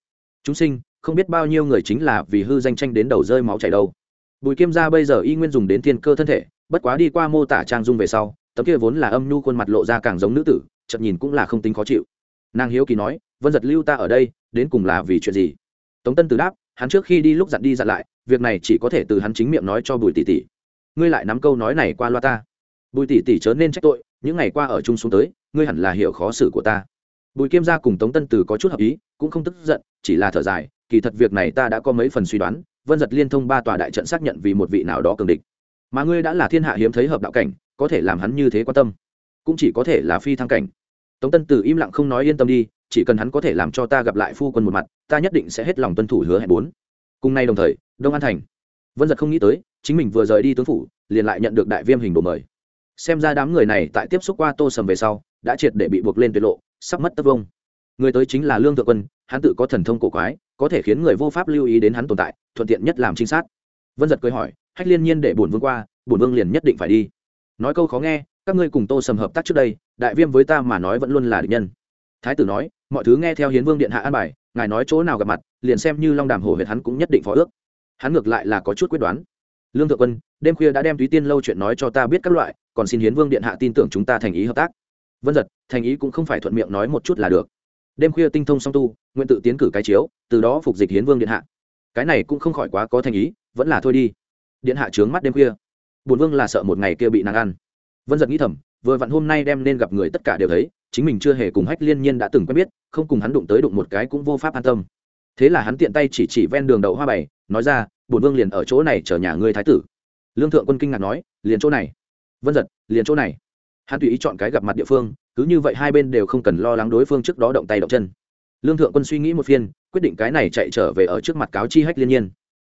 Chúng sinh, không biết bao nhiêu người chính là vì hư danh tranh đến đầu rơi máu chảy đâu. Bùi kim gia bây giờ y nguyên dùng đến thiên cơ thân thể, bất quá đi qua mô tả trang dung về sau, tấm kia vốn là âm nhu khuôn mặt lộ ra càng giống nữ tử, chợt nhìn cũng là không tính khó chịu. Nàng hiếu kỳ nói, vân giật lưu ta ở đây, đến cùng là vì chuyện gì? Tống tân từ đáp, hắn trước khi đi lúc dặn đi dặn lại, việc này chỉ có thể từ hắn chính miệng nói cho bùi tỷ tỷ. Ngươi lại nắm câu nói này qua loa ta. Bùi tỷ tỷ chớ nên trách tội những ngày qua ở chung xuống tới, ngươi hẳn là hiểu khó xử của ta. Bùi kiêm gia cùng tống tân từ có chút hợp ý, cũng không tức giận, chỉ là thở dài, kỳ thật việc này ta đã có mấy phần suy đoán, vân giật liên thông ba tòa đại trận xác nhận vì một vị nào đó cường địch. Mà ngươi đã là thiên hạ hiếm thấy hợp đạo cảnh, có thể làm hắn như thế quan tâm, cũng chỉ có thể là phi thăng cảnh. Tống tân tử im lặng không nói yên tâm đi, chỉ cần hắn có thể làm cho ta gặp lại phu quân một mặt, ta nhất định sẽ hết lòng tuân thủ hứa hẹn bốn. Cùng nay đồng thời, đông an thành, vân giật không nghĩ tới, chính mình vừa rời đi tướng phủ, liền lại nhận được đại viêm hình đồ mời xem ra đám người này tại tiếp xúc qua tô sầm về sau, đã triệt để bị buộc lên tuyệt lộ, sắp mất tất vông. Người tới chính là lương thượng quân, hắn tự có thần thông cổ quái, có thể khiến người vô pháp lưu ý đến hắn tồn tại, thuận tiện nhất làm trinh sát. Vân giật cười hỏi, hách liên nhiên để bổn vương qua, bổn vương liền nhất định phải đi. Nói câu khó nghe, các ngươi cùng tô sầm hợp tác trước đây, đại viêm với ta mà nói vẫn luôn là địch nhân. Thái tử nói, mọi thứ nghe theo hiến vương điện hạ an bài, ngài nói chỗ nào gặp mặt, liền xem như long đàm hổ huyệt hắn cũng nhất định phó ước. Hắn ngược lại là có chút quyết đoán lương thượng quân, đêm khuya đã đem túy tiên lâu chuyện nói cho ta biết các loại, còn xin hiến vương điện hạ tin tưởng chúng ta thành ý hợp tác. Vân giật thành ý cũng không phải thuận miệng nói một chút là được. Đêm khuya tinh thông song tu, nguyện tự tiến cử cái chiếu, từ đó phục dịch hiến vương điện hạ. Cái này cũng không khỏi quá có thành ý, vẫn là thôi đi. Điện hạ trướng mắt đêm khuya. Bùn vương là sợ một ngày kia bị nàng ăn. Vân giật nghĩ thầm, vừa vặn hôm nay đem nên gặp người tất cả đều thấy, chính mình chưa hề cùng hách liên nhiên đã từng quen biết, không cùng hắn đụng tới đụng một cái cũng vô pháp an tâm. Thế là hắn tiện tay chỉ chỉ ven đường đậu hoa bày nói ra bùn vương liền ở chỗ này chờ nhà ngươi thái tử. Lương thượng quân kinh ngạc nói, liền chỗ này? Vân giật, liền chỗ này. Hắn tùy ý chọn cái gặp mặt địa phương, cứ như vậy hai bên đều không cần lo lắng đối phương trước đó động tay động chân. Lương thượng quân suy nghĩ một phiên, quyết định cái này chạy trở về ở trước mặt cáo chi hách liên nhiên.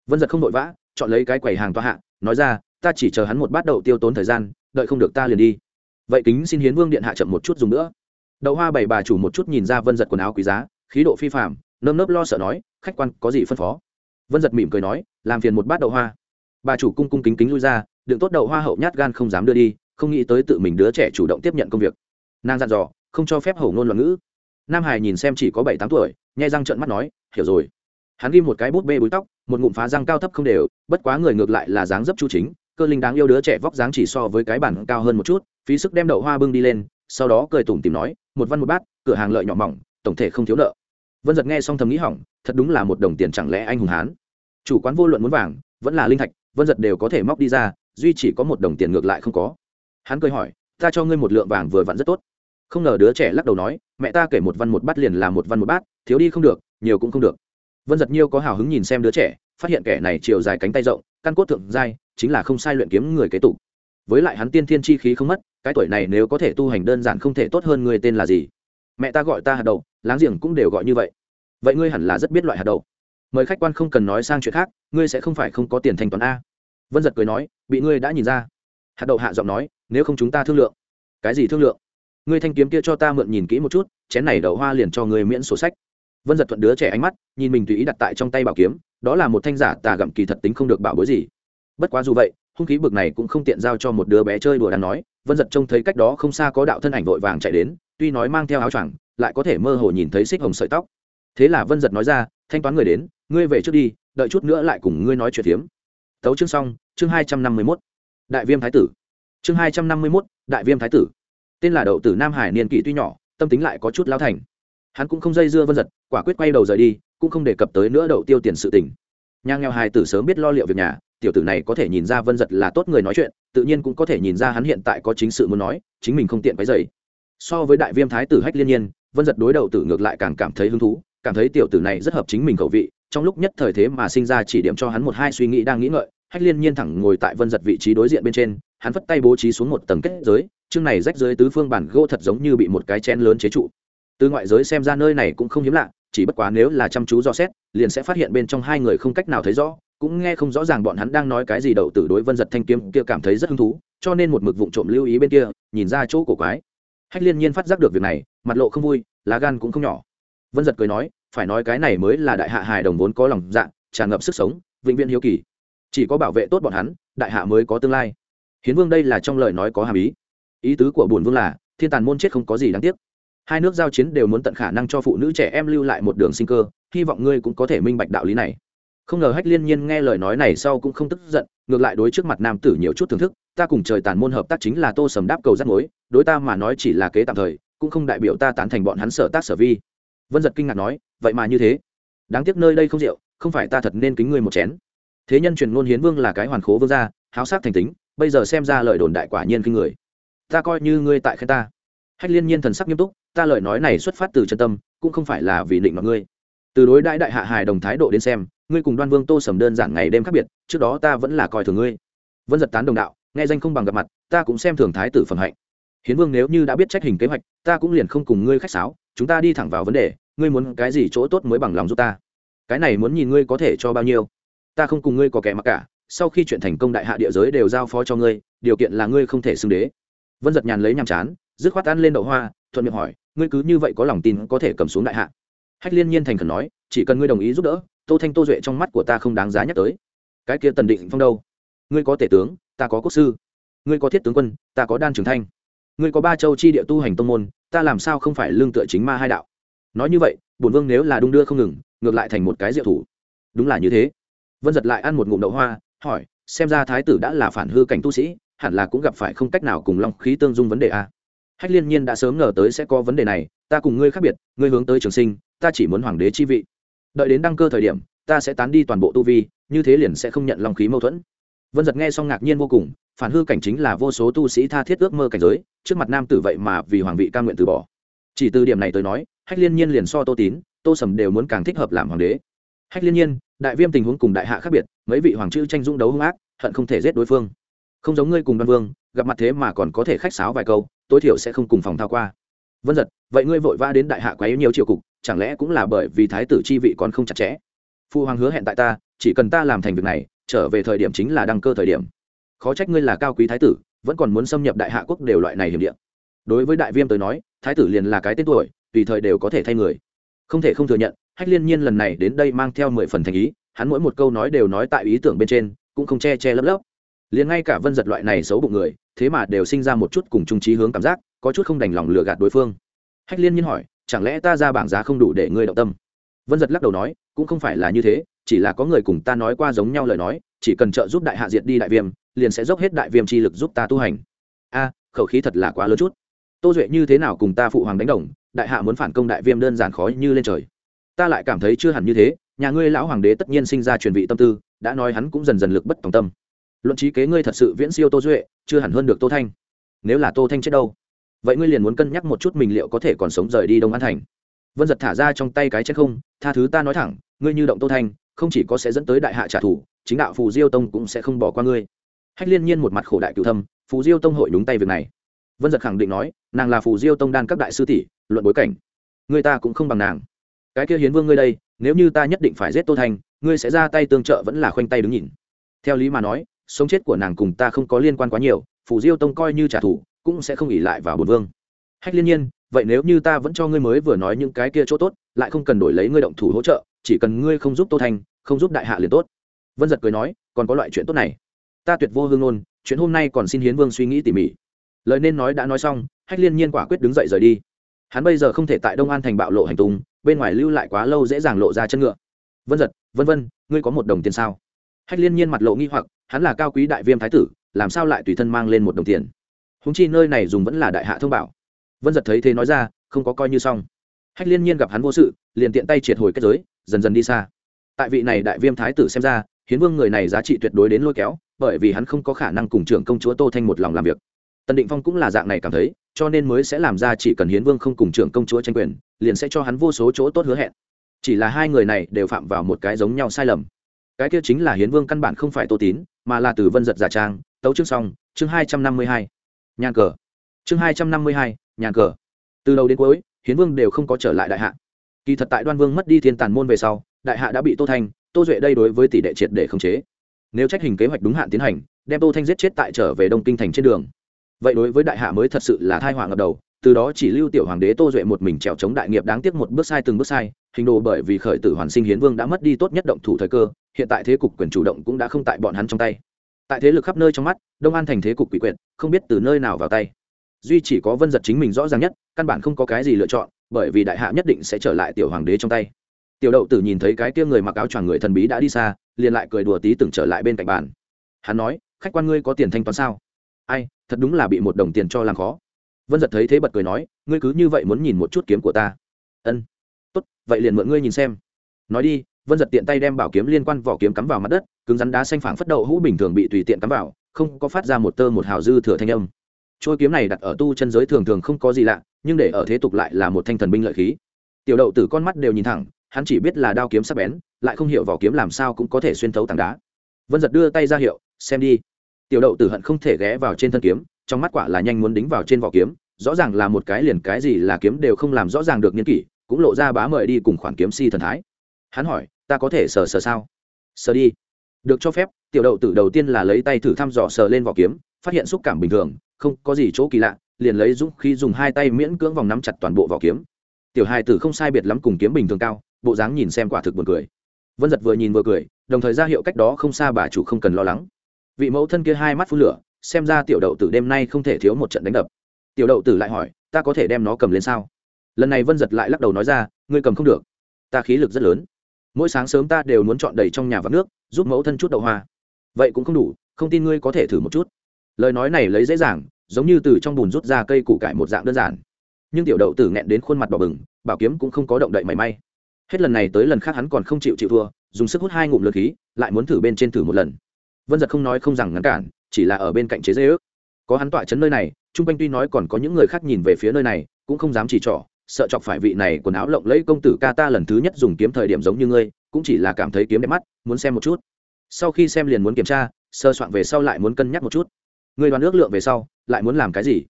Vân giật không vội vã, chọn lấy cái quầy hàng toa hạ, nói ra, ta chỉ chờ hắn một bát đậu tiêu tốn thời gian, đợi không được ta liền đi. Vậy kính xin hiến vương điện hạ chậm một chút dùng nữa. Đậu hoa bảy bà chủ một chút nhìn ra vân giật quần áo quý giá, khí độ phi phạm nơm nớp lo sợ nói, khách quan, có gì phân phó? Vân giật mỉm cười nói, làm phiền một bát đậu hoa. Bà chủ cung cung kính kính lui ra, đựng tốt đậu hoa hậu nhát gan không dám đưa đi, không nghĩ tới tự mình đứa trẻ chủ động tiếp nhận công việc. Nàng dặn dò, không cho phép hầu ngôn loạn ngữ. Nam hải nhìn xem chỉ có bảy tám tuổi nhai răng trợn mắt nói, hiểu rồi. Hắn ghi một cái bút bê búi tóc, một ngụm phá răng cao thấp không đều, bất quá người ngược lại là dáng dấp chu chính, cơ linh đáng yêu đứa trẻ vóc dáng chỉ so với cái bản cao hơn một chút, phí sức đem đậu hoa bưng đi lên, sau đó cười tủm tìm nói, một văn một bát, cửa hàng lợi nhỏ mỏng, tổng thể không thiếu nợ vân giật nghe xong thầm nghĩ hỏng, thật đúng là một đồng tiền chẳng lẽ anh hùng hán. Chủ quán vô luận muốn vàng, vẫn là linh thạch, vân giật đều có thể móc đi ra, duy chỉ có một đồng tiền ngược lại không có. Hắn cười hỏi, ta cho ngươi một lượng vàng vừa vặn rất tốt. Không ngờ đứa trẻ lắc đầu nói, mẹ ta kể một văn một bát liền là một văn một bát, thiếu đi không được, nhiều cũng không được. Vân giật nhiêu có hào hứng nhìn xem đứa trẻ, phát hiện kẻ này chiều dài cánh tay rộng, căn cốt thượng giai, chính là không sai luyện kiếm người kế tục. Với lại hắn tiên thiên chi khí không mất, cái tuổi này nếu có thể tu hành đơn giản không thể tốt hơn người tên là gì. Mẹ ta gọi ta hạt đậu, láng giềng cũng đều gọi như vậy vậy ngươi hẳn là rất biết loại hạt đậu. Mời khách quan không cần nói sang chuyện khác, ngươi sẽ không phải không có tiền thanh toán a. Vân giật cười nói, bị ngươi đã nhìn ra. Hạt đậu hạ giọng nói, nếu không chúng ta thương lượng. Cái gì thương lượng? Ngươi thanh kiếm kia cho ta mượn nhìn kỹ một chút, chén này đậu hoa liền cho ngươi miễn sổ sách. Vân giật thuận đứa trẻ ánh mắt, nhìn mình tùy ý đặt tại trong tay bảo kiếm, đó là một thanh giả tà gặm kỳ thật tính không được bảo bối gì. Bất quá dù vậy, hung khí bực này cũng không tiện giao cho một đứa bé chơi đùa đang nói, vân giật trông thấy cách đó không xa có đạo thân ảnh vội vàng chạy đến, tuy nói mang theo áo choàng, lại có thể mơ hồ nhìn thấy xích hồng sợi tóc thế là vân giật nói ra, thanh toán người đến, ngươi về trước đi, đợi chút nữa lại cùng ngươi nói chuyện phiếm. Tấu chương xong, chương hai trăm năm mươi mốt, đại viêm thái tử. Chương hai trăm năm mươi mốt, đại viêm thái tử. Tên là đậu tử nam hải niên kỷ tuy nhỏ, tâm tính lại có chút lao thành. Hắn cũng không dây dưa vân giật, quả quyết quay đầu rời đi, cũng không đề cập tới nữa đậu tiêu tiền sự tình. Nhà nghèo hài tử sớm biết lo liệu việc nhà, tiểu tử này có thể nhìn ra vân giật là tốt người nói chuyện, tự nhiên cũng có thể nhìn ra hắn hiện tại có chính sự muốn nói, chính mình không tiện váy dày so với đại viêm thái tử hách liên nhiên, vân giật đối đầu tử ngược lại càng cảm thấy hứng thú cảm thấy tiểu tử này rất hợp chính mình khẩu vị, trong lúc nhất thời thế mà sinh ra chỉ điểm cho hắn một hai suy nghĩ đang nghĩ ngợi, hách liên nhiên thẳng ngồi tại vân giật vị trí đối diện bên trên, hắn vất tay bố trí xuống một tầng kết giới, chương này rách dưới tứ phương bản gỗ thật giống như bị một cái chén lớn chế trụ. Từ ngoại giới xem ra nơi này cũng không hiếm lạ, chỉ bất quá nếu là chăm chú do xét, liền sẽ phát hiện bên trong hai người không cách nào thấy rõ, cũng nghe không rõ ràng bọn hắn đang nói cái gì đậu tử đối vân giật thanh kiếm kia cảm thấy rất hứng thú, cho nên một mực vụng trộm lưu ý bên kia, nhìn ra chỗ cổ quái. Hách liên nhiên phát giác được việc này, mặt lộ không vui, lá gan cũng không nhỏ vân giật cười nói, phải nói cái này mới là đại hạ hài đồng vốn có lòng dạ tràn ngập sức sống, vĩnh viễn hiếu kỳ. Chỉ có bảo vệ tốt bọn hắn, đại hạ mới có tương lai. Hiến vương đây là trong lời nói có hàm ý. Ý tứ của bổn vương là, thiên tàn môn chết không có gì đáng tiếc. Hai nước giao chiến đều muốn tận khả năng cho phụ nữ trẻ em lưu lại một đường sinh cơ, hy vọng ngươi cũng có thể minh bạch đạo lý này. Không ngờ hách liên nhiên nghe lời nói này sau cũng không tức giận, ngược lại đối trước mặt nam tử nhiều chút thưởng thức, ta cùng trời tàn môn hợp tác chính là tô sầm đáp cầu rắt mối, đối ta mà nói chỉ là kế tạm thời, cũng không đại biểu ta tán thành bọn hắn sở tác sở vi vân giật kinh ngạc nói, vậy mà như thế. Đáng tiếc nơi đây không rượu, không phải ta thật nên kính người một chén. Thế nhân truyền ngôn hiến vương là cái hoàn khố vương gia, háo sắc thành tính, bây giờ xem ra lời đồn đại quả nhiên kinh người. Ta coi như ngươi tại khen ta. Hách liên nhiên thần sắc nghiêm túc, ta lời nói này xuất phát từ chân tâm, cũng không phải là vì định mọi ngươi. Từ đối đãi đại hạ hài đồng thái độ đến xem, ngươi cùng đoan vương tô sầm đơn giản ngày đêm khác biệt, trước đó ta vẫn là coi thường ngươi. Vân giật tán đồng đạo, nghe danh không bằng gặp mặt, ta cũng xem thường thái tử phần hạnh. Hiến vương nếu như đã biết trách hình kế hoạch, ta cũng liền không cùng ngươi khách sáo chúng ta đi thẳng vào vấn đề, ngươi muốn cái gì chỗ tốt mới bằng lòng giúp ta? Cái này muốn nhìn ngươi có thể cho bao nhiêu. Ta không cùng ngươi có kẻ mặc cả, sau khi chuyện thành công đại hạ địa giới đều giao phó cho ngươi, điều kiện là ngươi không thể xưng đế. Vân giật nhàn lấy nhàm chán, dứt khoát ăn lên đậu hoa, thuận miệng hỏi, ngươi cứ như vậy có lòng tin có thể cầm xuống đại hạ? Hách liên nhiên thành khẩn nói, chỉ cần ngươi đồng ý giúp đỡ, tô thanh tô duệ trong mắt của ta không đáng giá nhắc tới. Cái kia tần định phong đâu? Ngươi có tể tướng, ta có quốc sư. Ngươi có thiết tướng quân, ta có đan trường thanh. Ngươi có ba châu chi địa tu hành tông môn ta làm sao không phải lương tựa chính ma hai đạo? Nói như vậy, bổn vương nếu là đung đưa không ngừng, ngược lại thành một cái diệu thủ. Đúng là như thế. Vân giật lại ăn một ngụm đậu hoa, hỏi, xem ra thái tử đã là phản hư cảnh tu sĩ, hẳn là cũng gặp phải không cách nào cùng long khí tương dung vấn đề a hách liên nhiên đã sớm ngờ tới sẽ có vấn đề này, ta cùng ngươi khác biệt, ngươi hướng tới trường sinh, ta chỉ muốn hoàng đế chi vị. Đợi đến đăng cơ thời điểm, ta sẽ tán đi toàn bộ tu vi, như thế liền sẽ không nhận long khí mâu thuẫn. Vân giật nghe xong ngạc nhiên vô cùng phản hư cảnh chính là vô số tu sĩ tha thiết ước mơ cảnh giới, trước mặt nam tử vậy mà vì hoàng vị ca nguyện từ bỏ. Chỉ từ điểm này tới nói, hách liên nhiên liền so tô tín, tô sầm đều muốn càng thích hợp làm hoàng đế. Hách liên nhiên, đại viêm tình huống cùng đại hạ khác biệt, mấy vị hoàng chữ tranh dũng đấu hung ác, hận không thể giết đối phương. Không giống ngươi cùng đoan vương, gặp mặt thế mà còn có thể khách sáo vài câu, tối thiểu sẽ không cùng phòng thao qua. Vân giật vậy ngươi vội vã đến đại hạ quá yếu nhiều triều cục, chẳng lẽ cũng là bởi vì thái tử chi vị còn không chặt chẽ? Phu hoàng hứa hẹn tại ta, chỉ cần ta làm thành việc này, trở về thời điểm chính là đăng cơ thời điểm khó trách ngươi là cao quý thái tử, vẫn còn muốn xâm nhập đại hạ quốc đều loại này hiểm địa. Đối với đại viêm tới nói, thái tử liền là cái tên tuổi, tùy thời đều có thể thay người. Không thể không thừa nhận, hách liên nhiên lần này đến đây mang theo mười phần thành ý, hắn mỗi một câu nói đều nói tại ý tưởng bên trên, cũng không che che lấp lấp. Liền ngay cả vân giật loại này xấu bụng người, thế mà đều sinh ra một chút cùng trung trí hướng cảm giác, có chút không đành lòng lừa gạt đối phương. Hách liên nhiên hỏi, chẳng lẽ ta ra bảng giá không đủ để ngươi động tâm? Vân giật lắc đầu nói, cũng không phải là như thế, chỉ là có người cùng ta nói qua giống nhau lời nói, chỉ cần trợ giúp đại hạ diệt đi đại viêm liền sẽ dốc hết đại viêm chi lực giúp ta tu hành. A, khẩu khí thật là quá lớn chút. Tô duệ như thế nào cùng ta phụ hoàng đánh đồng, đại hạ muốn phản công đại viêm đơn giản khó như lên trời. Ta lại cảm thấy chưa hẳn như thế, nhà ngươi lão hoàng đế tất nhiên sinh ra truyền vị tâm tư, đã nói hắn cũng dần dần lực bất tòng tâm. Luận trí kế ngươi thật sự viễn siêu tô duệ, chưa hẳn hơn được tô thanh. Nếu là tô thanh chết đâu? Vậy ngươi liền muốn cân nhắc một chút mình liệu có thể còn sống rời đi đông an thành. Vân giật thả ra trong tay cái chết không, tha thứ ta nói thẳng, ngươi như động tô thanh, không chỉ có sẽ dẫn tới đại hạ trả thù, chính đạo phù diêu tông cũng sẽ không bỏ qua ngươi hách liên nhiên một mặt khổ đại cựu thâm, phù diêu tông hội đúng tay việc này. Vân giật khẳng định nói, nàng là phù diêu tông đan các đại sư tỷ, luận bối cảnh. Người ta cũng không bằng nàng. Cái kia hiến vương ngươi đây, nếu như ta nhất định phải giết tô thanh ngươi sẽ ra tay tương trợ vẫn là khoanh tay đứng nhìn. Theo lý mà nói, sống chết của nàng cùng ta không có liên quan quá nhiều, phù diêu tông coi như trả thù, cũng sẽ không ỉ lại vào bồn vương. Hách liên nhiên, vậy nếu như ta vẫn cho ngươi mới vừa nói những cái kia chỗ tốt, lại không cần đổi lấy ngươi động thủ hỗ trợ, chỉ cần ngươi không giúp tô thanh không giúp đại hạ liền tốt. Vân giật cười nói, còn có loại chuyện tốt này ta tuyệt vô hương ngôn, chuyện hôm nay còn xin hiến vương suy nghĩ tỉ mỉ. Lời nên nói đã nói xong, hách liên nhiên quả quyết đứng dậy rời đi. Hắn bây giờ không thể tại đông an thành bạo lộ hành tùng bên ngoài lưu lại quá lâu dễ dàng lộ ra chân ngựa. Vân giật vân vân, ngươi có một đồng tiền sao? Hách liên nhiên mặt lộ nghi hoặc, hắn là cao quý đại viêm thái tử, làm sao lại tùy thân mang lên một đồng tiền? Húng chi nơi này dùng vẫn là đại hạ thông bảo. Vân giật thấy thế nói ra, không có coi như xong. Hách liên nhiên gặp hắn vô sự, liền tiện tay triệt hồi kết giới, dần dần đi xa. Tại vị này đại viêm thái tử xem ra, hiến vương người này giá trị tuyệt đối đến lôi kéo bởi vì hắn không có khả năng cùng trưởng công chúa tô thanh một lòng làm việc. Tần định phong cũng là dạng này cảm thấy, cho nên mới sẽ làm ra chỉ cần hiến vương không cùng trưởng công chúa tranh quyền, liền sẽ cho hắn vô số chỗ tốt hứa hẹn. Chỉ là hai người này đều phạm vào một cái giống nhau sai lầm. Cái kia chính là hiến vương căn bản không phải tô tín, mà là từ vân giật giả trang, tấu chương xong chương hai trăm năm mươi hai. Nhàn cờ. Chương hai trăm năm mươi hai, nhàn cờ. Từ đầu đến cuối, hiến vương đều không có trở lại đại hạ. Kỳ thật tại đoan vương mất đi thiên tàn môn về sau, đại hạ đã bị tô thanh, tô duệ đây đối với tỷ đệ triệt để khống chế nếu trách hình kế hoạch đúng hạn tiến hành, đem tô thanh giết chết tại trở về đông kinh thành trên đường. Vậy đối với đại hạ mới thật sự là thai họa ngập đầu, từ đó chỉ lưu tiểu hoàng đế tô duệ một mình trèo chống đại nghiệp đáng tiếc một bước sai từng bước sai, hình đồ bởi vì khởi tử hoàn sinh hiến vương đã mất đi tốt nhất động thủ thời cơ, hiện tại thế cục quyền chủ động cũng đã không tại bọn hắn trong tay. Tại thế lực khắp nơi trong mắt, đông an thành thế cục quỷ quyệt, không biết từ nơi nào vào tay. Duy chỉ có vân giật chính mình rõ ràng nhất, căn bản không có cái gì lựa chọn, bởi vì đại hạ nhất định sẽ trở lại tiểu hoàng đế trong tay. Tiểu đậu tử nhìn thấy cái kia người mặc áo choàng người thần bí đã đi xa liền lại cười đùa tí từng trở lại bên cạnh bàn. Hắn nói, khách quan ngươi có tiền thanh toán sao? Ai, thật đúng là bị một đồng tiền cho làm khó. Vân giật thấy thế bật cười nói, ngươi cứ như vậy muốn nhìn một chút kiếm của ta. Ân, tốt, vậy liền mượn ngươi nhìn xem. Nói đi, vân giật tiện tay đem bảo kiếm liên quan vỏ kiếm cắm vào mặt đất, cứng rắn đá xanh phẳng phất đậu hũ bình thường bị tùy tiện cắm vào, không có phát ra một tơ một hào dư thừa thanh âm. Trôi kiếm này đặt ở tu chân giới thường thường không có gì lạ, nhưng để ở thế tục lại là một thanh thần binh lợi khí. Tiểu đậu tử con mắt đều nhìn thẳng hắn chỉ biết là đao kiếm sắc bén, lại không hiểu vỏ kiếm làm sao cũng có thể xuyên thấu tảng đá. Vân giật đưa tay ra hiệu, xem đi. Tiểu đậu tử hận không thể ghé vào trên thân kiếm, trong mắt quả là nhanh muốn đính vào trên vỏ kiếm, rõ ràng là một cái liền cái gì là kiếm đều không làm rõ ràng được nghiên kỷ, cũng lộ ra bá mời đi cùng khoản kiếm si thần thái. Hắn hỏi, ta có thể sờ sờ sao? Sờ đi. Được cho phép. Tiểu đậu tử đầu tiên là lấy tay thử thăm dò sờ lên vỏ kiếm, phát hiện xúc cảm bình thường, không có gì chỗ kỳ lạ, liền lấy dũng khi dùng hai tay miễn cưỡng vòng nắm chặt toàn bộ vỏ kiếm. Tiểu hai tử không sai biệt lắm cùng kiếm bình thường cao bộ dáng nhìn xem quả thực buồn cười. Vân giật vừa nhìn vừa cười, đồng thời ra hiệu cách đó không xa bà chủ không cần lo lắng. Vị mẫu thân kia hai mắt phun lửa, xem ra tiểu đậu tử đêm nay không thể thiếu một trận đánh đập. Tiểu đậu tử lại hỏi, ta có thể đem nó cầm lên sao? Lần này vân giật lại lắc đầu nói ra, ngươi cầm không được. Ta khí lực rất lớn. Mỗi sáng sớm ta đều muốn chọn đầy trong nhà vắt nước, giúp mẫu thân chút đậu hoa. Vậy cũng không đủ, không tin ngươi có thể thử một chút. Lời nói này lấy dễ dàng, giống như từ trong bùn rút ra cây củ cải một dạng đơn giản. Nhưng tiểu đậu tử nghẹn đến khuôn mặt đỏ bừng, bảo kiếm cũng không có động đậy mảy may hết lần này tới lần khác hắn còn không chịu chịu thua, dùng sức hút hai ngụm lượt khí, lại muốn thử bên trên thử một lần. Vân giật không nói không rằng ngắn cản, chỉ là ở bên cạnh chế dây ước. Có hắn tọa chấn nơi này chung quanh tuy nói còn có những người khác nhìn về phía nơi này, cũng không dám chỉ trỏ, sợ chọc phải vị này quần áo lộng lẫy công tử ca ta lần thứ nhất dùng kiếm thời điểm giống như ngươi, cũng chỉ là cảm thấy kiếm đẹp mắt, muốn xem một chút. Sau khi xem liền muốn kiểm tra, sơ soạn về sau lại muốn cân nhắc một chút. Ngươi đoàn ước lượng về sau, lại muốn làm cái gì?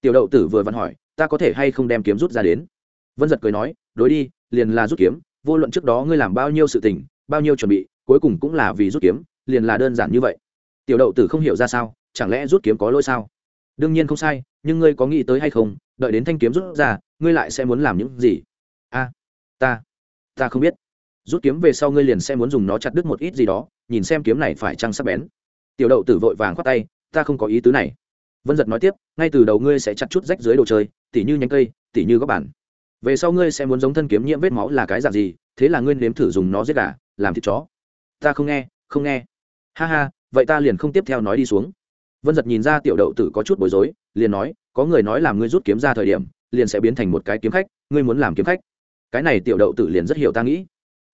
Tiểu đậu tử vừa văn hỏi, ta có thể hay không đem kiếm rút ra đến? Vân giật cười nói, đối đi liền là rút kiếm, vô luận trước đó ngươi làm bao nhiêu sự tình, bao nhiêu chuẩn bị, cuối cùng cũng là vì rút kiếm, liền là đơn giản như vậy. Tiểu đậu tử không hiểu ra sao, chẳng lẽ rút kiếm có lỗi sao? Đương nhiên không sai, nhưng ngươi có nghĩ tới hay không, đợi đến thanh kiếm rút ra, ngươi lại sẽ muốn làm những gì? A, ta ta không biết. Rút kiếm về sau ngươi liền sẽ muốn dùng nó chặt đứt một ít gì đó, nhìn xem kiếm này phải trăng sắc bén. Tiểu đậu tử vội vàng khoát tay, ta không có ý tứ này. Vân giật nói tiếp, ngay từ đầu ngươi sẽ chặt chút rách dưới đồ chơi, tỉ như nhánh cây, tỉ như góc bản về sau ngươi sẽ muốn giống thân kiếm nhiễm vết máu là cái dạng gì, thế là ngươi nếm thử dùng nó giết gà, làm thịt chó. Ta không nghe không nghe. Ha ha, vậy ta liền không tiếp theo nói đi xuống. Vân giật nhìn ra tiểu đậu tử có chút bối rối, liền nói, có người nói làm ngươi rút kiếm ra thời điểm, liền sẽ biến thành một cái kiếm khách, ngươi muốn làm kiếm khách. Cái này tiểu đậu tử liền rất hiểu ta nghĩ.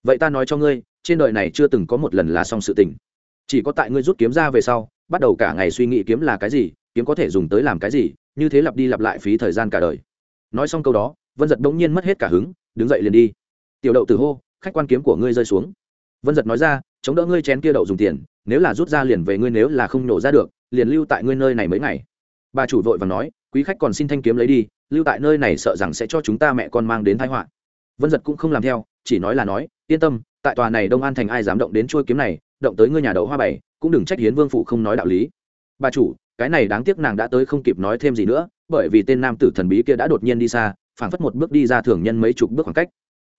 Vậy ta nói cho ngươi, trên đời này chưa từng có một lần là xong sự tình. Chỉ có tại ngươi rút kiếm ra về sau, bắt đầu cả ngày suy nghĩ kiếm là cái gì, kiếm có thể dùng tới làm cái gì, như thế lặp đi lặp lại phí thời gian cả đời. Nói xong câu đó vân giật bỗng nhiên mất hết cả hứng, đứng dậy liền đi. Tiểu đậu từ hô, khách quan kiếm của ngươi rơi xuống. Vân giật nói ra, chống đỡ ngươi chén kia đậu dùng tiền, nếu là rút ra liền về ngươi nếu là không nổ ra được, liền lưu tại ngươi nơi này mấy ngày. Bà chủ vội và nói, quý khách còn xin thanh kiếm lấy đi, lưu tại nơi này sợ rằng sẽ cho chúng ta mẹ con mang đến thái họa. Vân giật cũng không làm theo, chỉ nói là nói, yên tâm, tại tòa này đông an thành ai dám động đến trôi kiếm này, động tới ngươi nhà đậu hoa bảy, cũng đừng trách hiến vương phụ không nói đạo lý. Bà chủ, cái này đáng tiếc nàng đã tới không kịp nói thêm gì nữa, bởi vì tên nam tử thần bí kia đã đột nhiên đi xa phảng phất một bước đi ra thường nhân mấy chục bước khoảng cách.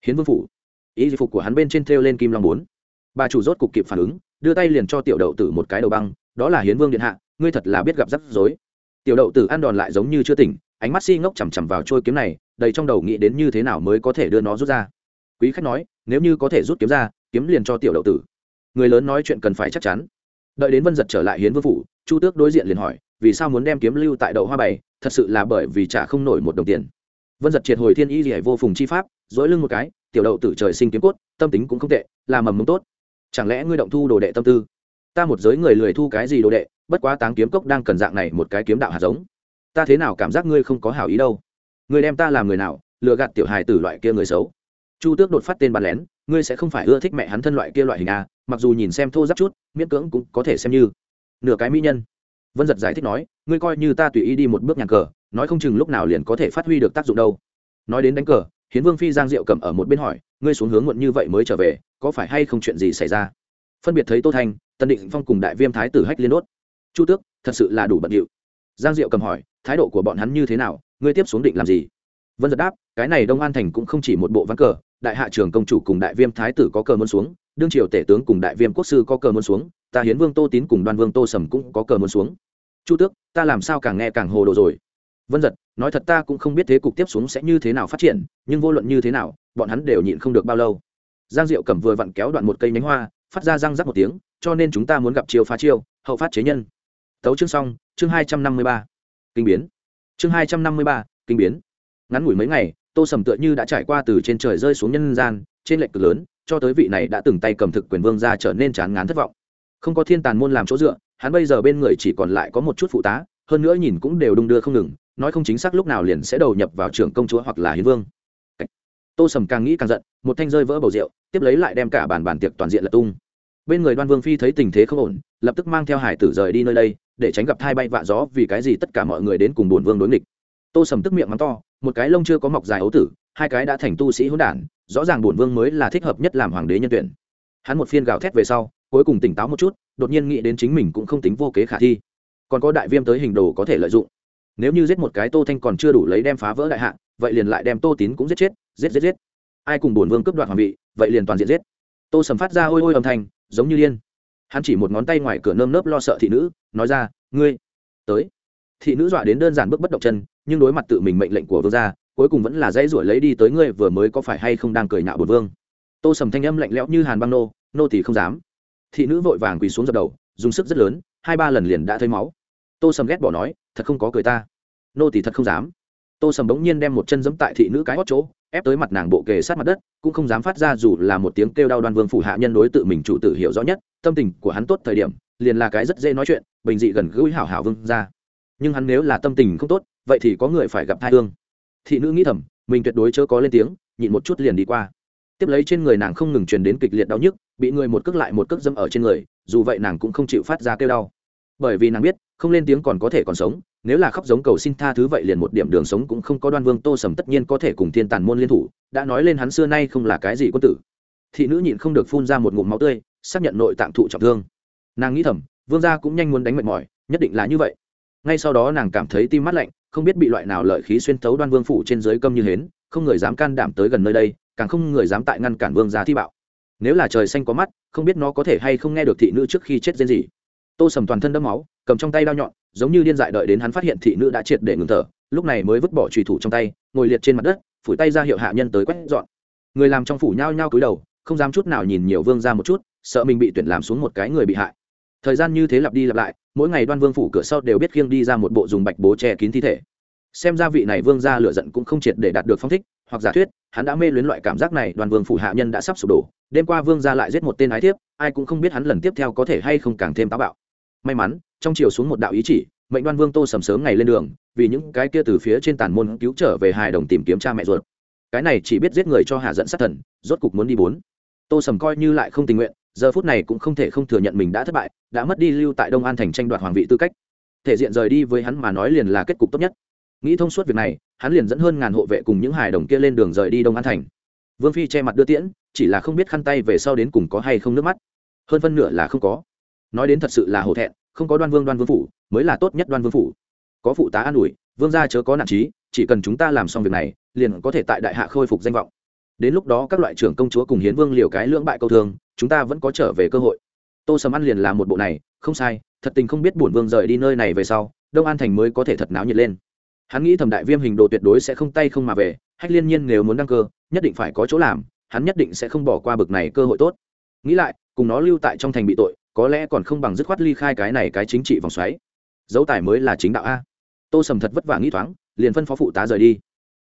Hiến vương phủ. Ý phục của hắn bên trên thêu lên kim long bốn. Bà chủ rốt cục kịp phản ứng, đưa tay liền cho tiểu đậu tử một cái đầu băng, đó là hiến vương điện hạ, ngươi thật là biết gặp rắc rối. Tiểu đậu tử ăn đòn lại giống như chưa tỉnh, ánh mắt si ngốc chằm chằm vào trôi kiếm này, đầy trong đầu nghĩ đến như thế nào mới có thể đưa nó rút ra. Quý khách nói, nếu như có thể rút kiếm ra, kiếm liền cho tiểu đậu tử. Người lớn nói chuyện cần phải chắc chắn. Đợi đến vân giật trở lại hiến vương phủ, chu tước đối diện liền hỏi, vì sao muốn đem kiếm lưu tại đậu hoa bày thật sự là bởi vì trả không nổi một đồng tiền vân giật triệt hồi thiên y rỉa vô phùng chi pháp, dỗi lưng một cái, tiểu đậu tử trời sinh kiếm cốt, tâm tính cũng không tệ, là mầm mống tốt. Chẳng lẽ ngươi động thu đồ đệ tâm tư? Ta một giới người lười thu cái gì đồ đệ, bất quá táng kiếm cốc đang cần dạng này một cái kiếm đạo hạt giống. Ta thế nào cảm giác ngươi không có hảo ý đâu? Ngươi đem ta làm người nào, lừa gạt tiểu hài tử loại kia người xấu? Chu tước đột phát tên bàn lén, ngươi sẽ không phải ưa thích mẹ hắn thân loại kia loại hình a mặc dù nhìn xem thô giáp chút, miễn cưỡng cũng có thể xem như. Nửa cái mỹ nhân. Vân giật giải thích nói, ngươi coi như ta tùy ý đi một bước nhà cờ nói không chừng lúc nào liền có thể phát huy được tác dụng đâu. Nói đến đánh cờ, hiến vương phi giang diệu cầm ở một bên hỏi, ngươi xuống hướng muộn như vậy mới trở về, có phải hay không chuyện gì xảy ra? Phân biệt thấy tô thanh tân định phong cùng đại viêm thái tử hách liên đốt. Chu tước, thật sự là đủ bận điệu. Giang diệu cầm hỏi, thái độ của bọn hắn như thế nào? Ngươi tiếp xuống định làm gì? Vân giật đáp, cái này đông an thành cũng không chỉ một bộ ván cờ, đại hạ trường công chủ cùng đại viêm thái tử có cờ muốn xuống, đương triều tể tướng cùng đại viêm quốc sư có cờ muốn xuống, ta hiến vương tô tín cùng đoan vương tô sầm cũng có cờ muốn xuống. Chu tước, ta làm sao càng nghe càng hồ đồ rồi? Vân giật, nói thật ta cũng không biết thế cục tiếp xuống sẽ như thế nào phát triển, nhưng vô luận như thế nào, bọn hắn đều nhịn không được bao lâu. Giang diệu cầm vừa vặn kéo đoạn một cây nhánh hoa, phát ra răng rắc một tiếng, cho nên chúng ta muốn gặp chiêu phá chiêu, hậu phát chế nhân. Tấu chương xong, chương hai trăm năm mươi ba. Kinh biến. Chương hai trăm năm mươi ba, kinh biến. Ngắn ngủi mấy ngày, tô sầm tựa như đã trải qua từ trên trời rơi xuống nhân gian, trên lệnh cực lớn, cho tới vị này đã từng tay cầm thực quyền vương ra trở nên chán ngán thất vọng. Không có thiên tàn môn làm chỗ dựa, hắn bây giờ bên người chỉ còn lại có một chút phụ tá, hơn nữa nhìn cũng đều đung đưa không ngừng nói không chính xác lúc nào liền sẽ đầu nhập vào trưởng công chúa hoặc là hiến vương. Tô sầm càng nghĩ càng giận, một thanh rơi vỡ bầu rượu, tiếp lấy lại đem cả bàn bàn tiệc toàn diện lật tung. Bên người đoan vương phi thấy tình thế không ổn, lập tức mang theo hải tử rời đi nơi đây, để tránh gặp thai bay vạ gió vì cái gì tất cả mọi người đến cùng bổn vương đối nghịch. Tô sầm tức miệng mắng to, một cái lông chưa có mọc dài ấu tử, hai cái đã thành tu sĩ hỗn đản, rõ ràng bổn vương mới là thích hợp nhất làm hoàng đế nhân tuyển. Hắn một phiên gào thét về sau, cuối cùng tỉnh táo một chút, đột nhiên nghĩ đến chính mình cũng không tính vô kế khả thi. Còn có đại viêm tới hình đồ có thể lợi dụng nếu như giết một cái tô thanh còn chưa đủ lấy đem phá vỡ đại hạ, vậy liền lại đem tô tín cũng giết chết, giết giết giết. Ai cùng bổn vương cướp đoạt hoàng vị, vậy liền toàn diện giết. Tô sầm phát ra ôi ôi âm thanh, giống như điên. Hắn chỉ một ngón tay ngoài cửa nơm nớp lo sợ thị nữ, nói ra, ngươi, tới. Thị nữ dọa đến đơn giản bước bất động chân, nhưng đối mặt tự mình mệnh lệnh của vương gia, cuối cùng vẫn là dãy ruổi lấy đi tới ngươi vừa mới có phải hay không đang cười nhạo bổn vương. Tô sầm thanh âm lạnh lẽo như hàn băng nô nô thì không dám. Thị nữ vội vàng quỳ xuống dập đầu, dùng sức rất lớn, hai ba lần liền đã thấy máu. Tô sầm ghét bỏ nói, thật không có cười ta nô thì thật không dám. Tô sầm bỗng nhiên đem một chân giẫm tại thị nữ cái hót chỗ, ép tới mặt nàng bộ kề sát mặt đất, cũng không dám phát ra dù là một tiếng kêu đau đoan vương phủ hạ nhân đối tự mình chủ tử hiểu rõ nhất, tâm tình của hắn tốt thời điểm, liền là cái rất dễ nói chuyện, bình dị gần gũi hảo hảo vương ra. Nhưng hắn nếu là tâm tình không tốt, vậy thì có người phải gặp thai hương. Thị nữ nghĩ thầm, mình tuyệt đối chớ có lên tiếng, nhịn một chút liền đi qua. Tiếp lấy trên người nàng không ngừng truyền đến kịch liệt đau nhức, bị người một cước lại một cước dâm ở trên người, dù vậy nàng cũng không chịu phát ra kêu đau bởi vì nàng biết, không lên tiếng còn có thể còn sống, nếu là khóc giống cầu xin tha thứ vậy liền một điểm đường sống cũng không có đoan vương tô sầm tất nhiên có thể cùng thiên tàn môn liên thủ, đã nói lên hắn xưa nay không là cái gì quân tử. Thị nữ nhịn không được phun ra một ngụm máu tươi, xác nhận nội tạng thụ trọng thương. Nàng nghĩ thầm, vương gia cũng nhanh muốn đánh mệt mỏi, nhất định là như vậy. Ngay sau đó nàng cảm thấy tim mắt lạnh, không biết bị loại nào lợi khí xuyên thấu đoan vương phủ trên dưới câm như hến, không người dám can đảm tới gần nơi đây, càng không người dám tại ngăn cản vương gia thi bạo. Nếu là trời xanh có mắt, không biết nó có thể hay không nghe được thị nữ trước khi chết rên gì tô sầm toàn thân đẫm máu, cầm trong tay đao nhọn, giống như điên dại đợi đến hắn phát hiện thị nữ đã triệt để ngừng thở, lúc này mới vứt bỏ trùy thủ trong tay, ngồi liệt trên mặt đất, phủi tay ra hiệu hạ nhân tới quét dọn. Người làm trong phủ nhao nhao cúi đầu, không dám chút nào nhìn nhiều vương ra một chút, sợ mình bị tuyển làm xuống một cái người bị hại. Thời gian như thế lặp đi lặp lại, mỗi ngày đoan vương phủ cửa sau đều biết khiêng đi ra một bộ dùng bạch bố che kín thi thể. Xem ra vị này vương ra lựa giận cũng không triệt để đạt được phong thích, hoặc giả thuyết, hắn đã mê luyến loại cảm giác này đoàn vương phủ hạ nhân đã sắp sụp đổ, đêm qua vương ra lại giết một tên ái thiếp, ai cũng không biết hắn lần tiếp theo có thể hay không càng thêm táo bạo may mắn, trong chiều xuống một đạo ý chỉ, mệnh đoan vương tô sầm sớm ngày lên đường, vì những cái kia từ phía trên tàn môn cứu trở về hài đồng tìm kiếm cha mẹ ruột. Cái này chỉ biết giết người cho hạ dẫn sát thần, rốt cục muốn đi bốn. Tô sầm coi như lại không tình nguyện, giờ phút này cũng không thể không thừa nhận mình đã thất bại, đã mất đi lưu tại đông an thành tranh đoạt hoàng vị tư cách. Thể diện rời đi với hắn mà nói liền là kết cục tốt nhất. Nghĩ thông suốt việc này, hắn liền dẫn hơn ngàn hộ vệ cùng những hài đồng kia lên đường rời đi đông an thành. Vương phi che mặt đưa tiễn, chỉ là không biết khăn tay về sau đến cùng có hay không nước mắt. Hơn phân nửa là không có nói đến thật sự là hổ thẹn, không có đoan vương đoan vương phủ, mới là tốt nhất đoan vương phủ. Có phụ tá an ủi, vương gia chớ có nản trí chỉ cần chúng ta làm xong việc này, liền có thể tại đại hạ khôi phục danh vọng. Đến lúc đó các loại trưởng công chúa cùng hiến vương liều cái lưỡng bại câu thương, chúng ta vẫn có trở về cơ hội. Tô sầm ăn liền làm một bộ này, không sai, thật tình không biết bổn vương rời đi nơi này về sau, đông an thành mới có thể thật náo nhiệt lên. Hắn nghĩ thẩm đại viêm hình đồ tuyệt đối sẽ không tay không mà về, hách liên nhiên nếu muốn đăng cơ, nhất định phải có chỗ làm, hắn nhất định sẽ không bỏ qua bực này cơ hội tốt. Nghĩ lại, cùng nó lưu tại trong thành bị tội có lẽ còn không bằng dứt khoát ly khai cái này cái chính trị vòng xoáy. Dấu tài mới là chính đạo a. Tô sầm thật vất vả nghĩ thoáng, liền phân phó phụ tá rời đi.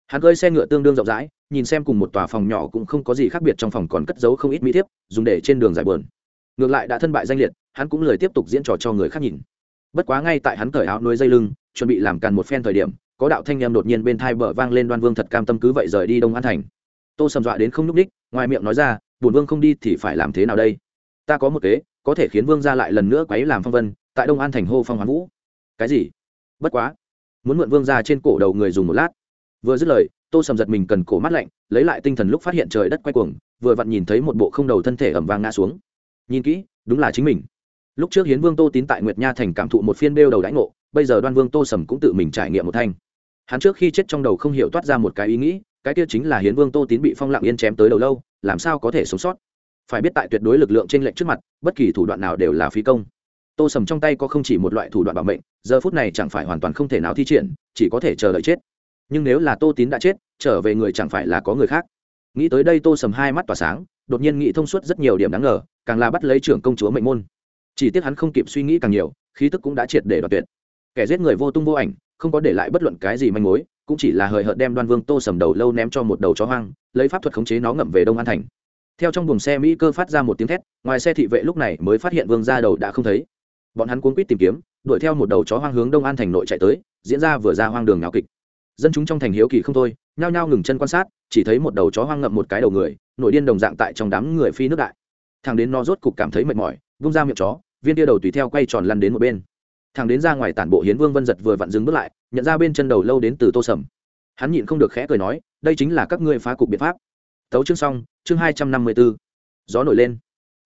Hắn cơi xe ngựa tương đương rộng rãi, nhìn xem cùng một tòa phòng nhỏ cũng không có gì khác biệt trong phòng còn cất giấu không ít mỹ thiếp, dùng để trên đường giải bờn ngược lại đã thân bại danh liệt, hắn cũng lời tiếp tục diễn trò cho người khác nhìn. Bất quá ngay tại hắn cởi áo nuôi dây lưng, chuẩn bị làm càn một phen thời điểm, có đạo thanh em đột nhiên bên thai bờ vang lên đoan vương thật cam tâm cứ vậy rời đi đông an thành. Tô sầm dọa đến không nhúc ních ngoài miệng nói ra bùn vương không đi thì phải làm thế nào đây? Ta có một kế có thể khiến vương gia lại lần nữa quấy làm phong vân, tại đông an thành hô phong hoán vũ. Cái gì? Bất quá, muốn mượn vương gia trên cổ đầu người dùng một lát. Vừa dứt lời, tô sầm giật mình cần cổ mắt lạnh, lấy lại tinh thần lúc phát hiện trời đất quay cuồng, vừa vặn nhìn thấy một bộ không đầu thân thể ẩm vang ngã xuống. Nhìn kỹ, đúng là chính mình. Lúc trước hiến vương tô tín tại nguyệt nha thành cảm thụ một phiên bêu đầu đãi ngộ, bây giờ đoan vương tô sầm cũng tự mình trải nghiệm một thanh. Hắn trước khi chết trong đầu không hiểu toát ra một cái ý nghĩ, cái kia chính là hiến vương tô tín bị phong lặng yên chém tới đầu lâu, làm sao có thể sống sót? Phải biết tại tuyệt đối lực lượng trên lệnh trước mặt, bất kỳ thủ đoạn nào đều là phí công. Tô sầm trong tay có không chỉ một loại thủ đoạn bảo mệnh, giờ phút này chẳng phải hoàn toàn không thể nào thi triển, chỉ có thể chờ đợi chết. Nhưng nếu là tô tín đã chết, trở về người chẳng phải là có người khác. Nghĩ tới đây tô sầm hai mắt tỏa sáng, đột nhiên nghĩ thông suốt rất nhiều điểm đáng ngờ, càng là bắt lấy trưởng công chúa mệnh môn. Chỉ tiếc hắn không kịp suy nghĩ càng nhiều, khí tức cũng đã triệt để đoạt tuyệt. Kẻ giết người vô tung vô ảnh, không có để lại bất luận cái gì manh mối, cũng chỉ là hời hợt đem đoan vương tô sầm đầu lâu ném cho một đầu chó hoang, lấy pháp thuật khống chế nó ngậm về đông an thành theo trong buồng xe mỹ cơ phát ra một tiếng thét, ngoài xe thị vệ lúc này mới phát hiện vương ra đầu đã không thấy. Bọn hắn cuốn quýt tìm kiếm, đuổi theo một đầu chó hoang hướng đông an thành nội chạy tới, diễn ra vừa ra hoang đường nào kịch. Dân chúng trong thành hiếu kỳ không thôi, nhao nhao ngừng chân quan sát, chỉ thấy một đầu chó hoang ngậm một cái đầu người, nội điên đồng dạng tại trong đám người phi nước đại. Thằng đến nó rốt cục cảm thấy mệt mỏi, vung ra miệng chó, viên tia đầu tùy theo quay tròn lăn đến một bên. Thằng đến ra ngoài tản bộ hiến vương vân giật vừa vặn dừng bước lại, nhận ra bên chân đầu lâu đến từ tô sầm. Hắn nhịn không được khẽ cười nói, đây chính là các ngươi phá cục biện pháp tấu chương xong, chương hai trăm năm mươi b ố gió nổi lên.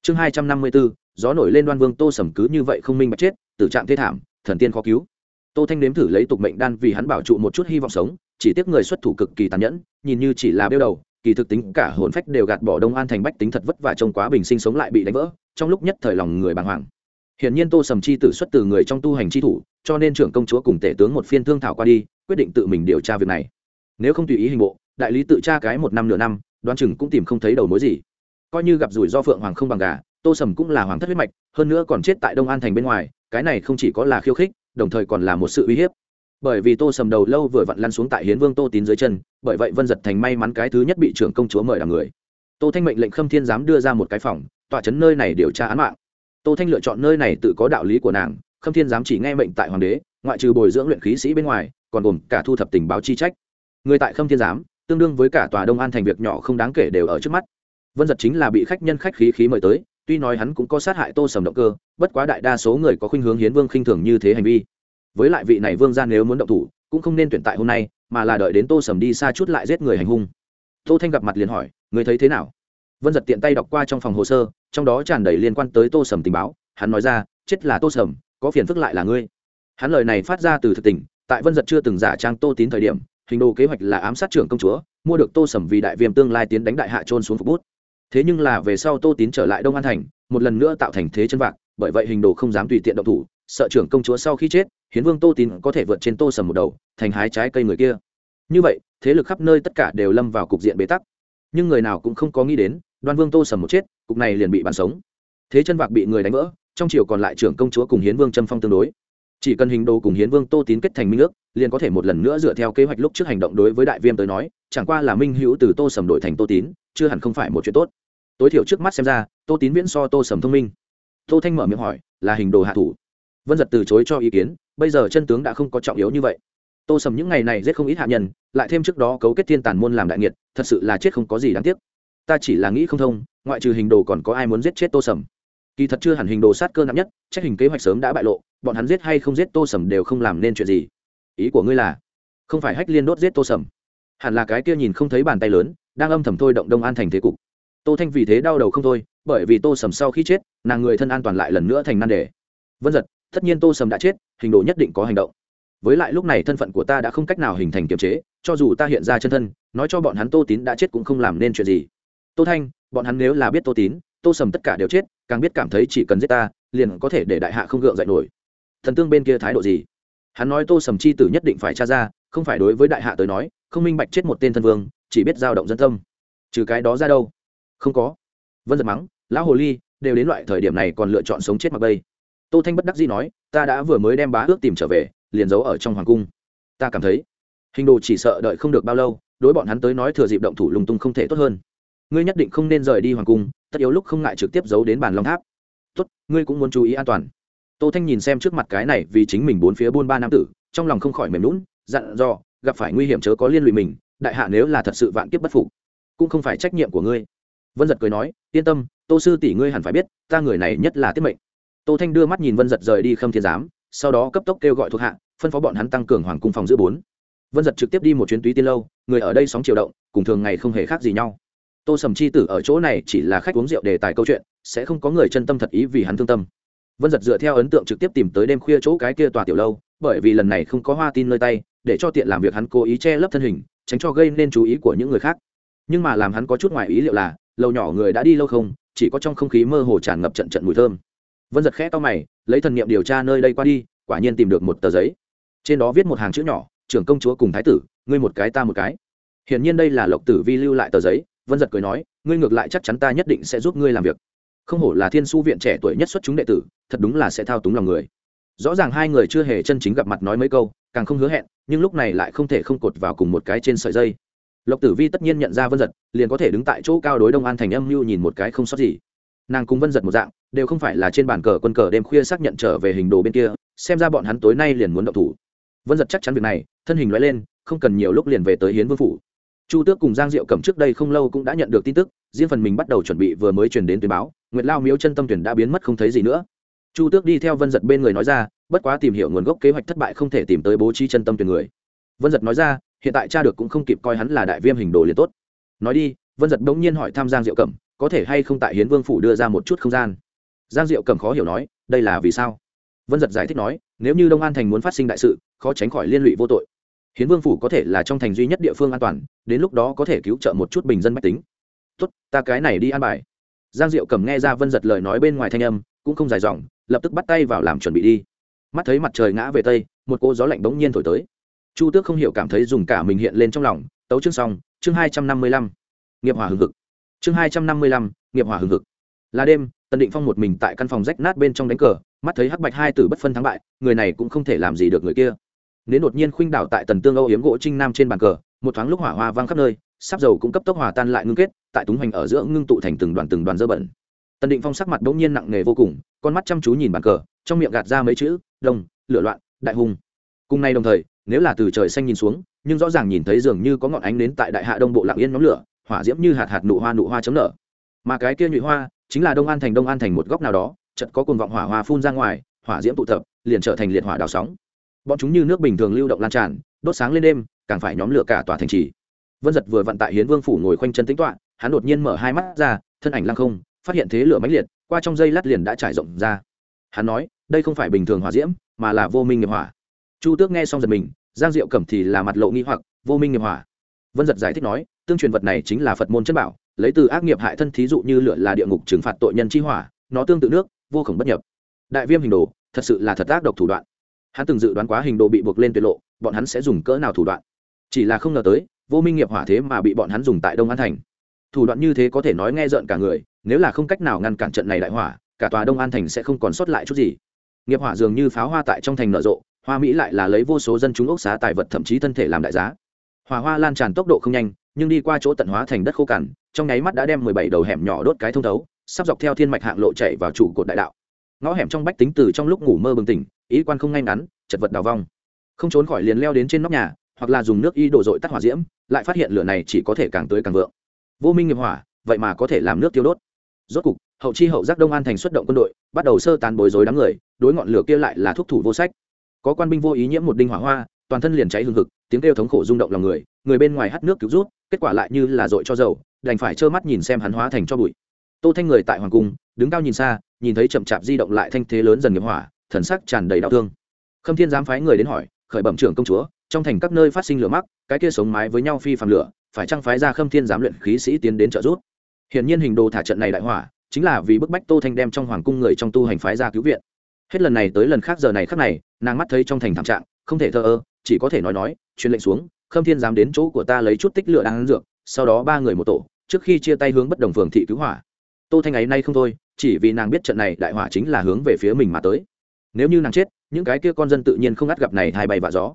Chương hai trăm năm mươi b ố gió nổi lên đoan vương tô sầm cứ như vậy không minh bạch chết, tử trạng thê thảm, thần tiên khó cứu. Tô thanh nếm thử lấy tục mệnh đan vì hắn bảo trụ một chút hy vọng sống, chỉ tiếc người xuất thủ cực kỳ tàn nhẫn, nhìn như chỉ là bêu đầu, kỳ thực tính cả hồn phách đều gạt bỏ đông an thành bách tính thật vất vả trông quá bình sinh sống lại bị đánh vỡ, trong lúc nhất thời lòng người bàng hoàng. Hiển nhiên tô sầm chi tử xuất từ người trong tu hành chi thủ, cho nên trưởng công chúa cùng tể tướng một phiên thương thảo qua đi, quyết định tự mình điều tra việc này. Nếu không tùy ý hình bộ, đại lý tự tra cái một năm nửa năm đoán chừng cũng tìm không thấy đầu mối gì. Coi như gặp rủi do phượng hoàng không bằng gà, tô sầm cũng là hoàng thất huyết mạch, hơn nữa còn chết tại đông an thành bên ngoài, cái này không chỉ có là khiêu khích, đồng thời còn là một sự uy hiếp. Bởi vì tô sầm đầu lâu vừa vặn lăn xuống tại hiến vương tô tín dưới chân, bởi vậy vân giật thành may mắn cái thứ nhất bị trưởng công chúa mời làm người. Tô thanh mệnh lệnh khâm thiên giám đưa ra một cái phòng, tọa chấn nơi này điều tra án mạng. Tô thanh lựa chọn nơi này tự có đạo lý của nàng, khâm thiên giám chỉ nghe mệnh tại hoàng đế, ngoại trừ bồi dưỡng luyện khí sĩ bên ngoài, còn gồm cả thu thập tình báo chi trách. Người tại khâm thiên giám tương đương với cả tòa đông an thành việc nhỏ không đáng kể đều ở trước mắt. Vân giật chính là bị khách nhân khách khí khí mời tới, tuy nói hắn cũng có sát hại tô sầm động cơ, bất quá đại đa số người có khuynh hướng hiến vương khinh thường như thế hành vi. Với lại vị này vương ra nếu muốn động thủ, cũng không nên tuyển tại hôm nay, mà là đợi đến tô sầm đi xa chút lại giết người hành hung. Tô thanh gặp mặt liền hỏi người thấy thế nào? Vân giật tiện tay đọc qua trong phòng hồ sơ, trong đó tràn đầy liên quan tới tô sầm tình báo. Hắn nói ra, chết là tô sầm, có phiền phức lại là ngươi. Hắn lời này phát ra từ thực tình, tại vân giật chưa từng giả trang tô tín thời điểm hình đồ kế hoạch là ám sát trưởng công chúa, mua được tô sầm vì đại viêm tương lai tiến đánh đại hạ trôn xuống phục bút. Thế nhưng là về sau tô tín trở lại đông an thành, một lần nữa tạo thành thế chân vạc, bởi vậy hình đồ không dám tùy tiện động thủ, sợ trưởng công chúa sau khi chết, hiến vương tô tín có thể vượt trên tô sầm một đầu, thành hái trái cây người kia. Như vậy, thế lực khắp nơi tất cả đều lâm vào cục diện bế tắc. Nhưng người nào cũng không có nghĩ đến, đoan vương tô sầm một chết, cục này liền bị bắn sống. Thế chân vạc bị người đánh vỡ, trong chiều còn lại trưởng công chúa cùng hiến vương châm phong tương đối chỉ cần hình đồ cùng hiến vương tô tín kết thành minh ước, liền có thể một lần nữa dựa theo kế hoạch lúc trước hành động đối với đại viêm tới nói, chẳng qua là minh hữu từ tô sầm đổi thành tô tín, chưa hẳn không phải một chuyện tốt. Tối thiểu trước mắt xem ra, tô tín viễn so tô sầm thông minh. Tô thanh mở miệng hỏi, là hình đồ hạ thủ? Vân giật từ chối cho ý kiến, bây giờ chân tướng đã không có trọng yếu như vậy. Tô sầm những ngày này giết không ít hạ nhân, lại thêm trước đó cấu kết thiên tàn môn làm đại nghiệt, thật sự là chết không có gì đáng tiếc. Ta chỉ là nghĩ không thông, ngoại trừ hình đồ còn có ai muốn giết chết tô sầm? Kỳ thật chưa hẳn hình đồ sát cơ nặng nhất trách hình kế hoạch sớm đã bại lộ, bọn hắn giết hay không giết tô sầm đều không làm nên chuyện gì. Ý của ngươi là, không phải hách liên đốt giết tô sầm. Hẳn là cái kia nhìn không thấy bàn tay lớn, đang âm thầm thôi động đông an thành thế cục. Tô thanh vì thế đau đầu không thôi, bởi vì tô sầm sau khi chết, nàng người thân an toàn lại lần nữa thành nan đề. Vân giật, tất nhiên tô sầm đã chết, hình đồ nhất định có hành động. Với lại lúc này thân phận của ta đã không cách nào hình thành kiềm chế, cho dù ta hiện ra chân thân, nói cho bọn hắn tô tín đã chết cũng không làm nên chuyện gì. Tô thanh, bọn hắn nếu là biết tô tín tô sầm tất cả đều chết, càng biết cảm thấy chỉ cần giết ta, liền có thể để đại hạ không gượng dậy nổi. Thần tương bên kia thái độ gì? Hắn nói tô sầm chi tử nhất định phải tra ra, không phải đối với đại hạ tới nói, không minh bạch chết một tên thân vương, chỉ biết giao động dân tâm. Trừ cái đó ra đâu? Không có. Vân giật mắng, lão hồ ly, đều đến loại thời điểm này còn lựa chọn sống chết mặc bây. Tô thanh bất đắc dĩ nói, ta đã vừa mới đem bá ước tìm trở về, liền giấu ở trong hoàng cung. Ta cảm thấy, hình đồ chỉ sợ đợi không được bao lâu, đối bọn hắn tới nói thừa dịp động thủ lung tung không thể tốt hơn ngươi nhất định không nên rời đi hoàng cung, tất yếu lúc không ngại trực tiếp giấu đến bàn long tháp. Tốt, ngươi cũng muốn chú ý an toàn. Tô thanh nhìn xem trước mặt cái này vì chính mình bốn phía buôn ba nam tử, trong lòng không khỏi mềm lún dặn dò, gặp phải nguy hiểm chớ có liên lụy mình, đại hạ nếu là thật sự vạn kiếp bất phục, cũng không phải trách nhiệm của ngươi. Vân giật cười nói, yên tâm, tô sư tỷ ngươi hẳn phải biết, ta người này nhất là tiết mệnh. Tô thanh đưa mắt nhìn vân giật rời đi khâm thiên giám, sau đó cấp tốc kêu gọi thuộc hạ, phân phó bọn hắn tăng cường hoàng cung phòng giữa bốn. Vân giật trực tiếp đi một chuyến túy tiên lâu, người ở đây sóng chiều động, cùng thường ngày không hề khác gì nhau tô sầm chi tử ở chỗ này chỉ là khách uống rượu đề tài câu chuyện, sẽ không có người chân tâm thật ý vì hắn thương tâm. Vân giật dựa theo ấn tượng trực tiếp tìm tới đêm khuya chỗ cái kia tòa tiểu lâu, bởi vì lần này không có hoa tin nơi tay, để cho tiện làm việc hắn cố ý che lấp thân hình, tránh cho gây nên chú ý của những người khác. Nhưng mà làm hắn có chút ngoài ý liệu là, lâu nhỏ người đã đi lâu không, chỉ có trong không khí mơ hồ tràn ngập trận trận mùi thơm. Vân giật khẽ to mày, lấy thần nghiệm điều tra nơi đây qua đi, quả nhiên tìm được một tờ giấy. Trên đó viết một hàng chữ nhỏ, trưởng công chúa cùng thái tử, ngươi một cái ta một cái. Hiển nhiên đây là lộc tử vi lưu lại tờ giấy vân giật cười nói, ngươi ngược lại chắc chắn ta nhất định sẽ giúp ngươi làm việc. Không hổ là thiên su viện trẻ tuổi nhất xuất chúng đệ tử, thật đúng là sẽ thao túng lòng người. Rõ ràng hai người chưa hề chân chính gặp mặt nói mấy câu, càng không hứa hẹn, nhưng lúc này lại không thể không cột vào cùng một cái trên sợi dây. Lộc tử vi tất nhiên nhận ra vân giật, liền có thể đứng tại chỗ cao đối đông an thành âm mưu nhìn một cái không sót gì. Nàng cùng vân giật một dạng, đều không phải là trên bàn cờ quân cờ đêm khuya xác nhận trở về hình đồ bên kia, xem ra bọn hắn tối nay liền muốn động thủ. Vân giật chắc chắn việc này, thân hình loại lên, không cần nhiều lúc liền về tới hiến vương phủ chu tước cùng giang diệu cẩm trước đây không lâu cũng đã nhận được tin tức, riêng phần mình bắt đầu chuẩn bị vừa mới truyền đến tuyến báo, nguyệt lao miếu chân tâm tuyển đã biến mất không thấy gì nữa. Chu tước đi theo vân giật bên người nói ra, bất quá tìm hiểu nguồn gốc kế hoạch thất bại không thể tìm tới bố trí chân tâm tuyển người. Vân giật nói ra, hiện tại cha được cũng không kịp coi hắn là đại viêm hình đồ liền tốt. Nói đi, vân giật bỗng nhiên hỏi Tham giang diệu cẩm, có thể hay không tại hiến vương phủ đưa ra một chút không gian? Giang diệu cẩm khó hiểu nói, đây là vì sao? Vân giật giải thích nói, nếu như đông an thành muốn phát sinh đại sự, khó tránh khỏi liên lụy vô tội hiến vương phủ có thể là trong thành duy nhất địa phương an toàn, đến lúc đó có thể cứu trợ một chút bình dân mách tính. Tốt, ta cái này đi an bài. Giang diệu cầm nghe ra vân giật lời nói bên ngoài thanh âm, cũng không dài dòng, lập tức bắt tay vào làm chuẩn bị đi. Mắt thấy mặt trời ngã về tây, một cô gió lạnh bỗng nhiên thổi tới. Chu tước không hiểu cảm thấy dùng cả mình hiện lên trong lòng, tấu chương xong, chương hai trăm năm mươi lăm. Nghiệp hỏa hừng hực. Chương hai trăm năm mươi lăm, nghiệp hỏa hừng hực. Là đêm, tần định phong một mình tại căn phòng rách nát bên trong đánh cờ, mắt thấy hắc bạch hai tử bất phân thắng bại, người này cũng không thể làm gì được người kia nếu đột nhiên khuynh đảo tại tần tương âu yếm gỗ trinh nam trên bàn cờ, một thoáng lúc hỏa hoa vang khắp nơi, sắp dầu cũng cấp tốc hòa tan lại ngưng kết, tại túng hoành ở giữa ngưng tụ thành từng đoàn từng đoàn dơ bẩn. Tần định phong sắc mặt bỗng nhiên nặng nề vô cùng, con mắt chăm chú nhìn bàn cờ, trong miệng gạt ra mấy chữ, đông, lửa loạn, đại hùng cùng nay đồng thời, nếu là từ trời xanh nhìn xuống, nhưng rõ ràng nhìn thấy dường như có ngọn ánh đến tại đại hạ đông bộ lạng yên nhóm lửa, hỏa diễm như hạt hạt nụ hoa nụ hoa chấm nở. Mà cái kia nhụy hoa, chính là đông an thành, đông an thành một góc nào đó chật có cuồng vọng hỏa hoa phun ra ngoài, hỏa diễm tụ tập, liền trở thành liệt hỏa đào sóng bọn chúng như nước bình thường lưu động lan tràn, đốt sáng lên đêm, càng phải nhóm lửa cả tòa thành trì. Vân giật vừa vận tại hiến vương phủ ngồi khoanh chân tính toạ hắn đột nhiên mở hai mắt ra, thân ảnh lăng không, phát hiện thế lửa mãnh liệt, qua trong dây lát liền đã trải rộng ra. Hắn nói, đây không phải bình thường hỏa diễm, mà là vô minh nghiệp hỏa. Chu tước nghe xong giật mình, giang diệu cẩm thì là mặt lộ nghi hoặc, vô minh nghiệp hỏa. Vân giật giải thích nói, tương truyền vật này chính là phật môn chất bảo, lấy từ ác nghiệp hại thân thí dụ như lửa là địa ngục trừng phạt tội nhân chi hỏa, nó tương tự nước, vô khổng bất nhập. Đại viêm hình đồ, thật sự là thật ác độc thủ đoạn hắn từng dự đoán quá hình đồ bị buộc lên tuyệt lộ, bọn hắn sẽ dùng cỡ nào thủ đoạn? Chỉ là không ngờ tới, vô minh nghiệp hỏa thế mà bị bọn hắn dùng tại đông an thành. Thủ đoạn như thế có thể nói nghe rợn cả người, nếu là không cách nào ngăn cản trận này đại hỏa, cả tòa đông an thành sẽ không còn sót lại chút gì. Nghiệp hỏa dường như pháo hoa tại trong thành nở rộ, hoa mỹ lại là lấy vô số dân chúng ốc xá tài vật thậm chí thân thể làm đại giá. Hỏa hoa lan tràn tốc độ không nhanh, nhưng đi qua chỗ tận hóa thành đất khô cằn, trong nháy mắt đã đem mười bảy đầu hẻm nhỏ đốt cái thông thấu, sắp dọc theo thiên mạch hạng lộ chạy vào trụ cột đại đạo. Ngõ hẻm trong bách tính từ trong lúc ngủ mơ bừng tỉnh ý quan không ngay ngắn, chật vật đào vong. Không trốn khỏi liền leo đến trên nóc nhà, hoặc là dùng nước y đổ dội tắt hỏa diễm, lại phát hiện lửa này chỉ có thể càng tới càng vượng. Vô minh nghiệp hỏa, vậy mà có thể làm nước tiêu đốt. Rốt cục, hậu chi hậu giác đông an thành xuất động quân đội, bắt đầu sơ tán bối rối đám người, đối ngọn lửa kia lại là thuốc thủ vô sách. Có quan binh vô ý nhiễm một đinh hỏa hoa, toàn thân liền cháy hừng hực, tiếng kêu thống khổ rung động lòng người người bên ngoài hắt nước cứu rút, kết quả lại như là dội cho dầu, đành phải trơ mắt nhìn xem hắn hóa thành cho bụi. Tô thanh người tại hoàng cung, đứng cao nhìn xa, nhìn thấy chậm chạp di động lại thanh thế lớn dần nghiệp hỏa thần sắc tràn đầy đau thương. Khâm thiên dám phái người đến hỏi, khởi bẩm trưởng công chúa, trong thành các nơi phát sinh lửa mắc, cái kia sống mái với nhau phi phàm lửa, phải chăng phái ra khâm thiên giám luyện khí sĩ tiến đến trợ giúp? Hiển nhiên hình đồ thả trận này đại hỏa, chính là vì bức bách tô thanh đem trong hoàng cung người trong tu hành phái ra cứu viện. Hết lần này tới lần khác giờ này khác này, nàng mắt thấy trong thành thảm trạng, không thể thờ ơ, chỉ có thể nói nói, truyền lệnh xuống, khâm thiên dám đến chỗ của ta lấy chút tích lửa đang dược, sau đó ba người một tổ, trước khi chia tay hướng bất đồng phường thị cứu hỏa. Tô thanh ấy nay không thôi, chỉ vì nàng biết trận này đại hỏa chính là hướng về phía mình mà tới nếu như nàng chết, những cái kia con dân tự nhiên không ngắt gặp này hai bay vạ gió.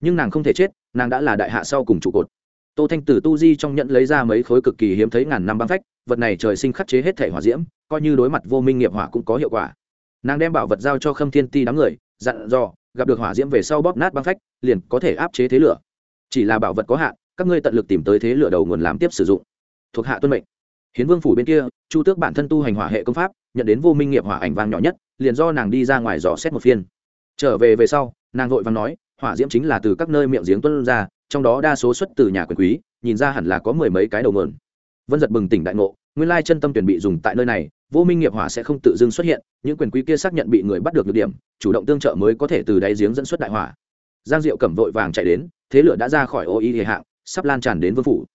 Nhưng nàng không thể chết, nàng đã là đại hạ sau cùng trụ cột. Tô thanh tử tu di trong nhận lấy ra mấy khối cực kỳ hiếm thấy ngàn năm băng phách, vật này trời sinh khắc chế hết thể hỏa diễm, coi như đối mặt vô minh nghiệp hỏa cũng có hiệu quả. Nàng đem bảo vật giao cho khâm thiên ti đám người, dặn dò, gặp được hỏa diễm về sau bóp nát băng phách, liền có thể áp chế thế lửa. Chỉ là bảo vật có hạn, các ngươi tận lực tìm tới thế lửa đầu nguồn làm tiếp sử dụng. Thuộc hạ tuân mệnh hiến vương phủ bên kia, chu tước bản thân tu hành hỏa hệ công pháp, nhận đến vô minh nghiệp hỏa ảnh vang nhỏ nhất, liền do nàng đi ra ngoài dò xét một phiên. Trở về về sau, nàng vội vàng nói, hỏa diễm chính là từ các nơi miệng giếng tuân ra, trong đó đa số xuất từ nhà quyền quý, nhìn ra hẳn là có mười mấy cái đầu mượn. Vân giật bừng tỉnh đại ngộ, nguyên lai chân tâm tuyển bị dùng tại nơi này, vô minh nghiệp hỏa sẽ không tự dưng xuất hiện, những quyền quý kia xác nhận bị người bắt được được điểm, chủ động tương trợ mới có thể từ đáy giếng dẫn xuất đại hỏa. Giang diệu cẩm vội vàng chạy đến, thế lửa đã ra khỏi ô y hệ hạng, sắp lan tràn đến vương phủ.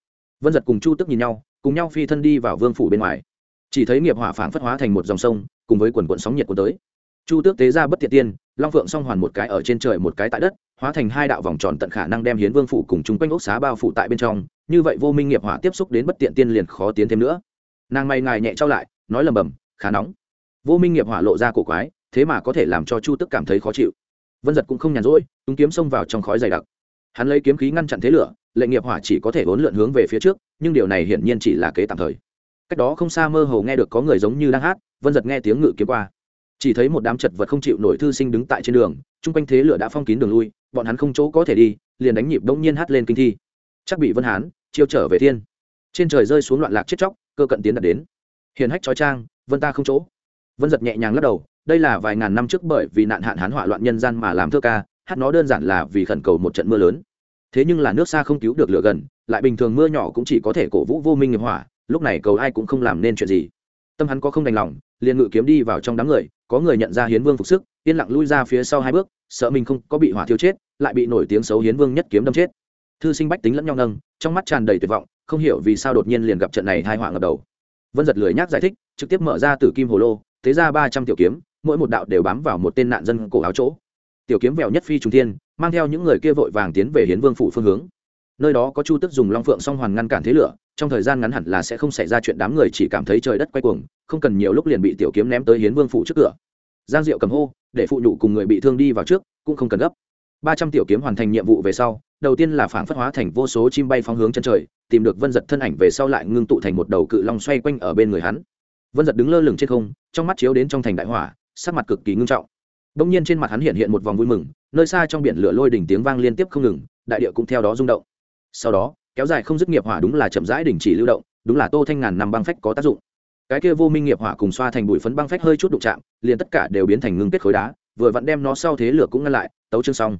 Vân giật cùng chu tức nhìn nhau cùng nhau phi thân đi vào vương phủ bên ngoài. Chỉ thấy nghiệp hỏa phảng phất hóa thành một dòng sông, cùng với quần quận sóng nhiệt của tới. Chu tước tế ra bất thiện tiên, long phượng song hoàn một cái ở trên trời một cái tại đất, hóa thành hai đạo vòng tròn tận khả năng đem hiến vương phủ cùng chung quanh ốc xá bao phủ tại bên trong, như vậy vô minh nghiệp hỏa tiếp xúc đến bất tiện tiên liền khó tiến thêm nữa. Nàng may ngài nhẹ trao lại, nói lầm bầm, khá nóng. Vô minh nghiệp hỏa lộ ra cổ quái, thế mà có thể làm cho chu tức cảm thấy khó chịu. Vân giật cũng không nhàn rỗi, tung kiếm xông vào trong khói dày đặc. Hắn lấy kiếm khí ngăn chặn thế lửa lệnh nghiệp hỏa chỉ có thể vốn lượn hướng về phía trước, nhưng điều này hiển nhiên chỉ là kế tạm thời. Cách đó không xa mơ hồ nghe được có người giống như đang hát, vân giật nghe tiếng ngự kiếm qua. Chỉ thấy một đám chật vật không chịu nổi thư sinh đứng tại trên đường, chung quanh thế lửa đã phong kín đường lui, bọn hắn không chỗ có thể đi, liền đánh nhịp đông nhiên hát lên kinh thi. Chắc bị vân hán, chiêu trở về thiên. Trên trời rơi xuống loạn lạc chết chóc, cơ cận tiến đạt đến. Hiền hách trói trang, vân ta không chỗ. Vân giật nhẹ nhàng lắc đầu, đây là vài ngàn năm trước bởi vì nạn hạn hán hỏa loạn nhân gian mà làm thơ ca, hát nó đơn giản là vì khẩn cầu một trận mưa lớn thế nhưng là nước xa không cứu được lửa gần, lại bình thường mưa nhỏ cũng chỉ có thể cổ vũ vô minh nghiệp hỏa, lúc này cầu ai cũng không làm nên chuyện gì. Tâm hắn có không đành lòng, liền ngự kiếm đi vào trong đám người, có người nhận ra hiến vương phục sức, yên lặng lui ra phía sau hai bước, sợ mình không có bị hỏa thiêu chết, lại bị nổi tiếng xấu hiến vương nhất kiếm đâm chết. Thư sinh bách tính lẫn nhau nâng, trong mắt tràn đầy tuyệt vọng, không hiểu vì sao đột nhiên liền gặp trận này hai hỏa ngập đầu. Vân giật lười nhác giải thích, trực tiếp mở ra từ kim hồ lô, thế ra ba trăm tiểu kiếm, mỗi một đạo đều bám vào một tên nạn dân cổ áo chỗ. Tiểu kiếm vèo nhất phi trung thiên mang theo những người kia vội vàng tiến về hiến vương phủ phương hướng. Nơi đó có chu tức dùng long phượng song hoàn ngăn cản thế lửa, trong thời gian ngắn hẳn là sẽ không xảy ra chuyện đám người chỉ cảm thấy trời đất quay cuồng, không cần nhiều lúc liền bị tiểu kiếm ném tới hiến vương phủ trước cửa. Giang diệu cầm hô, để phụ nhụ cùng người bị thương đi vào trước, cũng không cần gấp. Ba trăm tiểu kiếm hoàn thành nhiệm vụ về sau, đầu tiên là phản phất hóa thành vô số chim bay phóng hướng chân trời, tìm được vân giật thân ảnh về sau lại ngưng tụ thành một đầu cự long xoay quanh ở bên người hắn. Vân giật đứng lơ lửng trên không, trong mắt chiếu đến trong thành đại hỏa, sắc mặt cực kỳ ngưng trọng. Đông nhiên trên mặt hắn hiện hiện một vòng vui mừng nơi xa trong biển lửa lôi đỉnh tiếng vang liên tiếp không ngừng, đại địa cũng theo đó rung động. Sau đó, kéo dài không dứt nghiệp hỏa đúng là chậm rãi đình chỉ lưu động, đúng là tô thanh ngàn năm băng phách có tác dụng. Cái kia vô minh nghiệp hỏa cùng xoa thành bụi phấn băng phách hơi chút đụng chạm, liền tất cả đều biến thành ngưng kết khối đá, vừa vặn đem nó sau thế lửa cũng ngăn lại, tấu chương xong.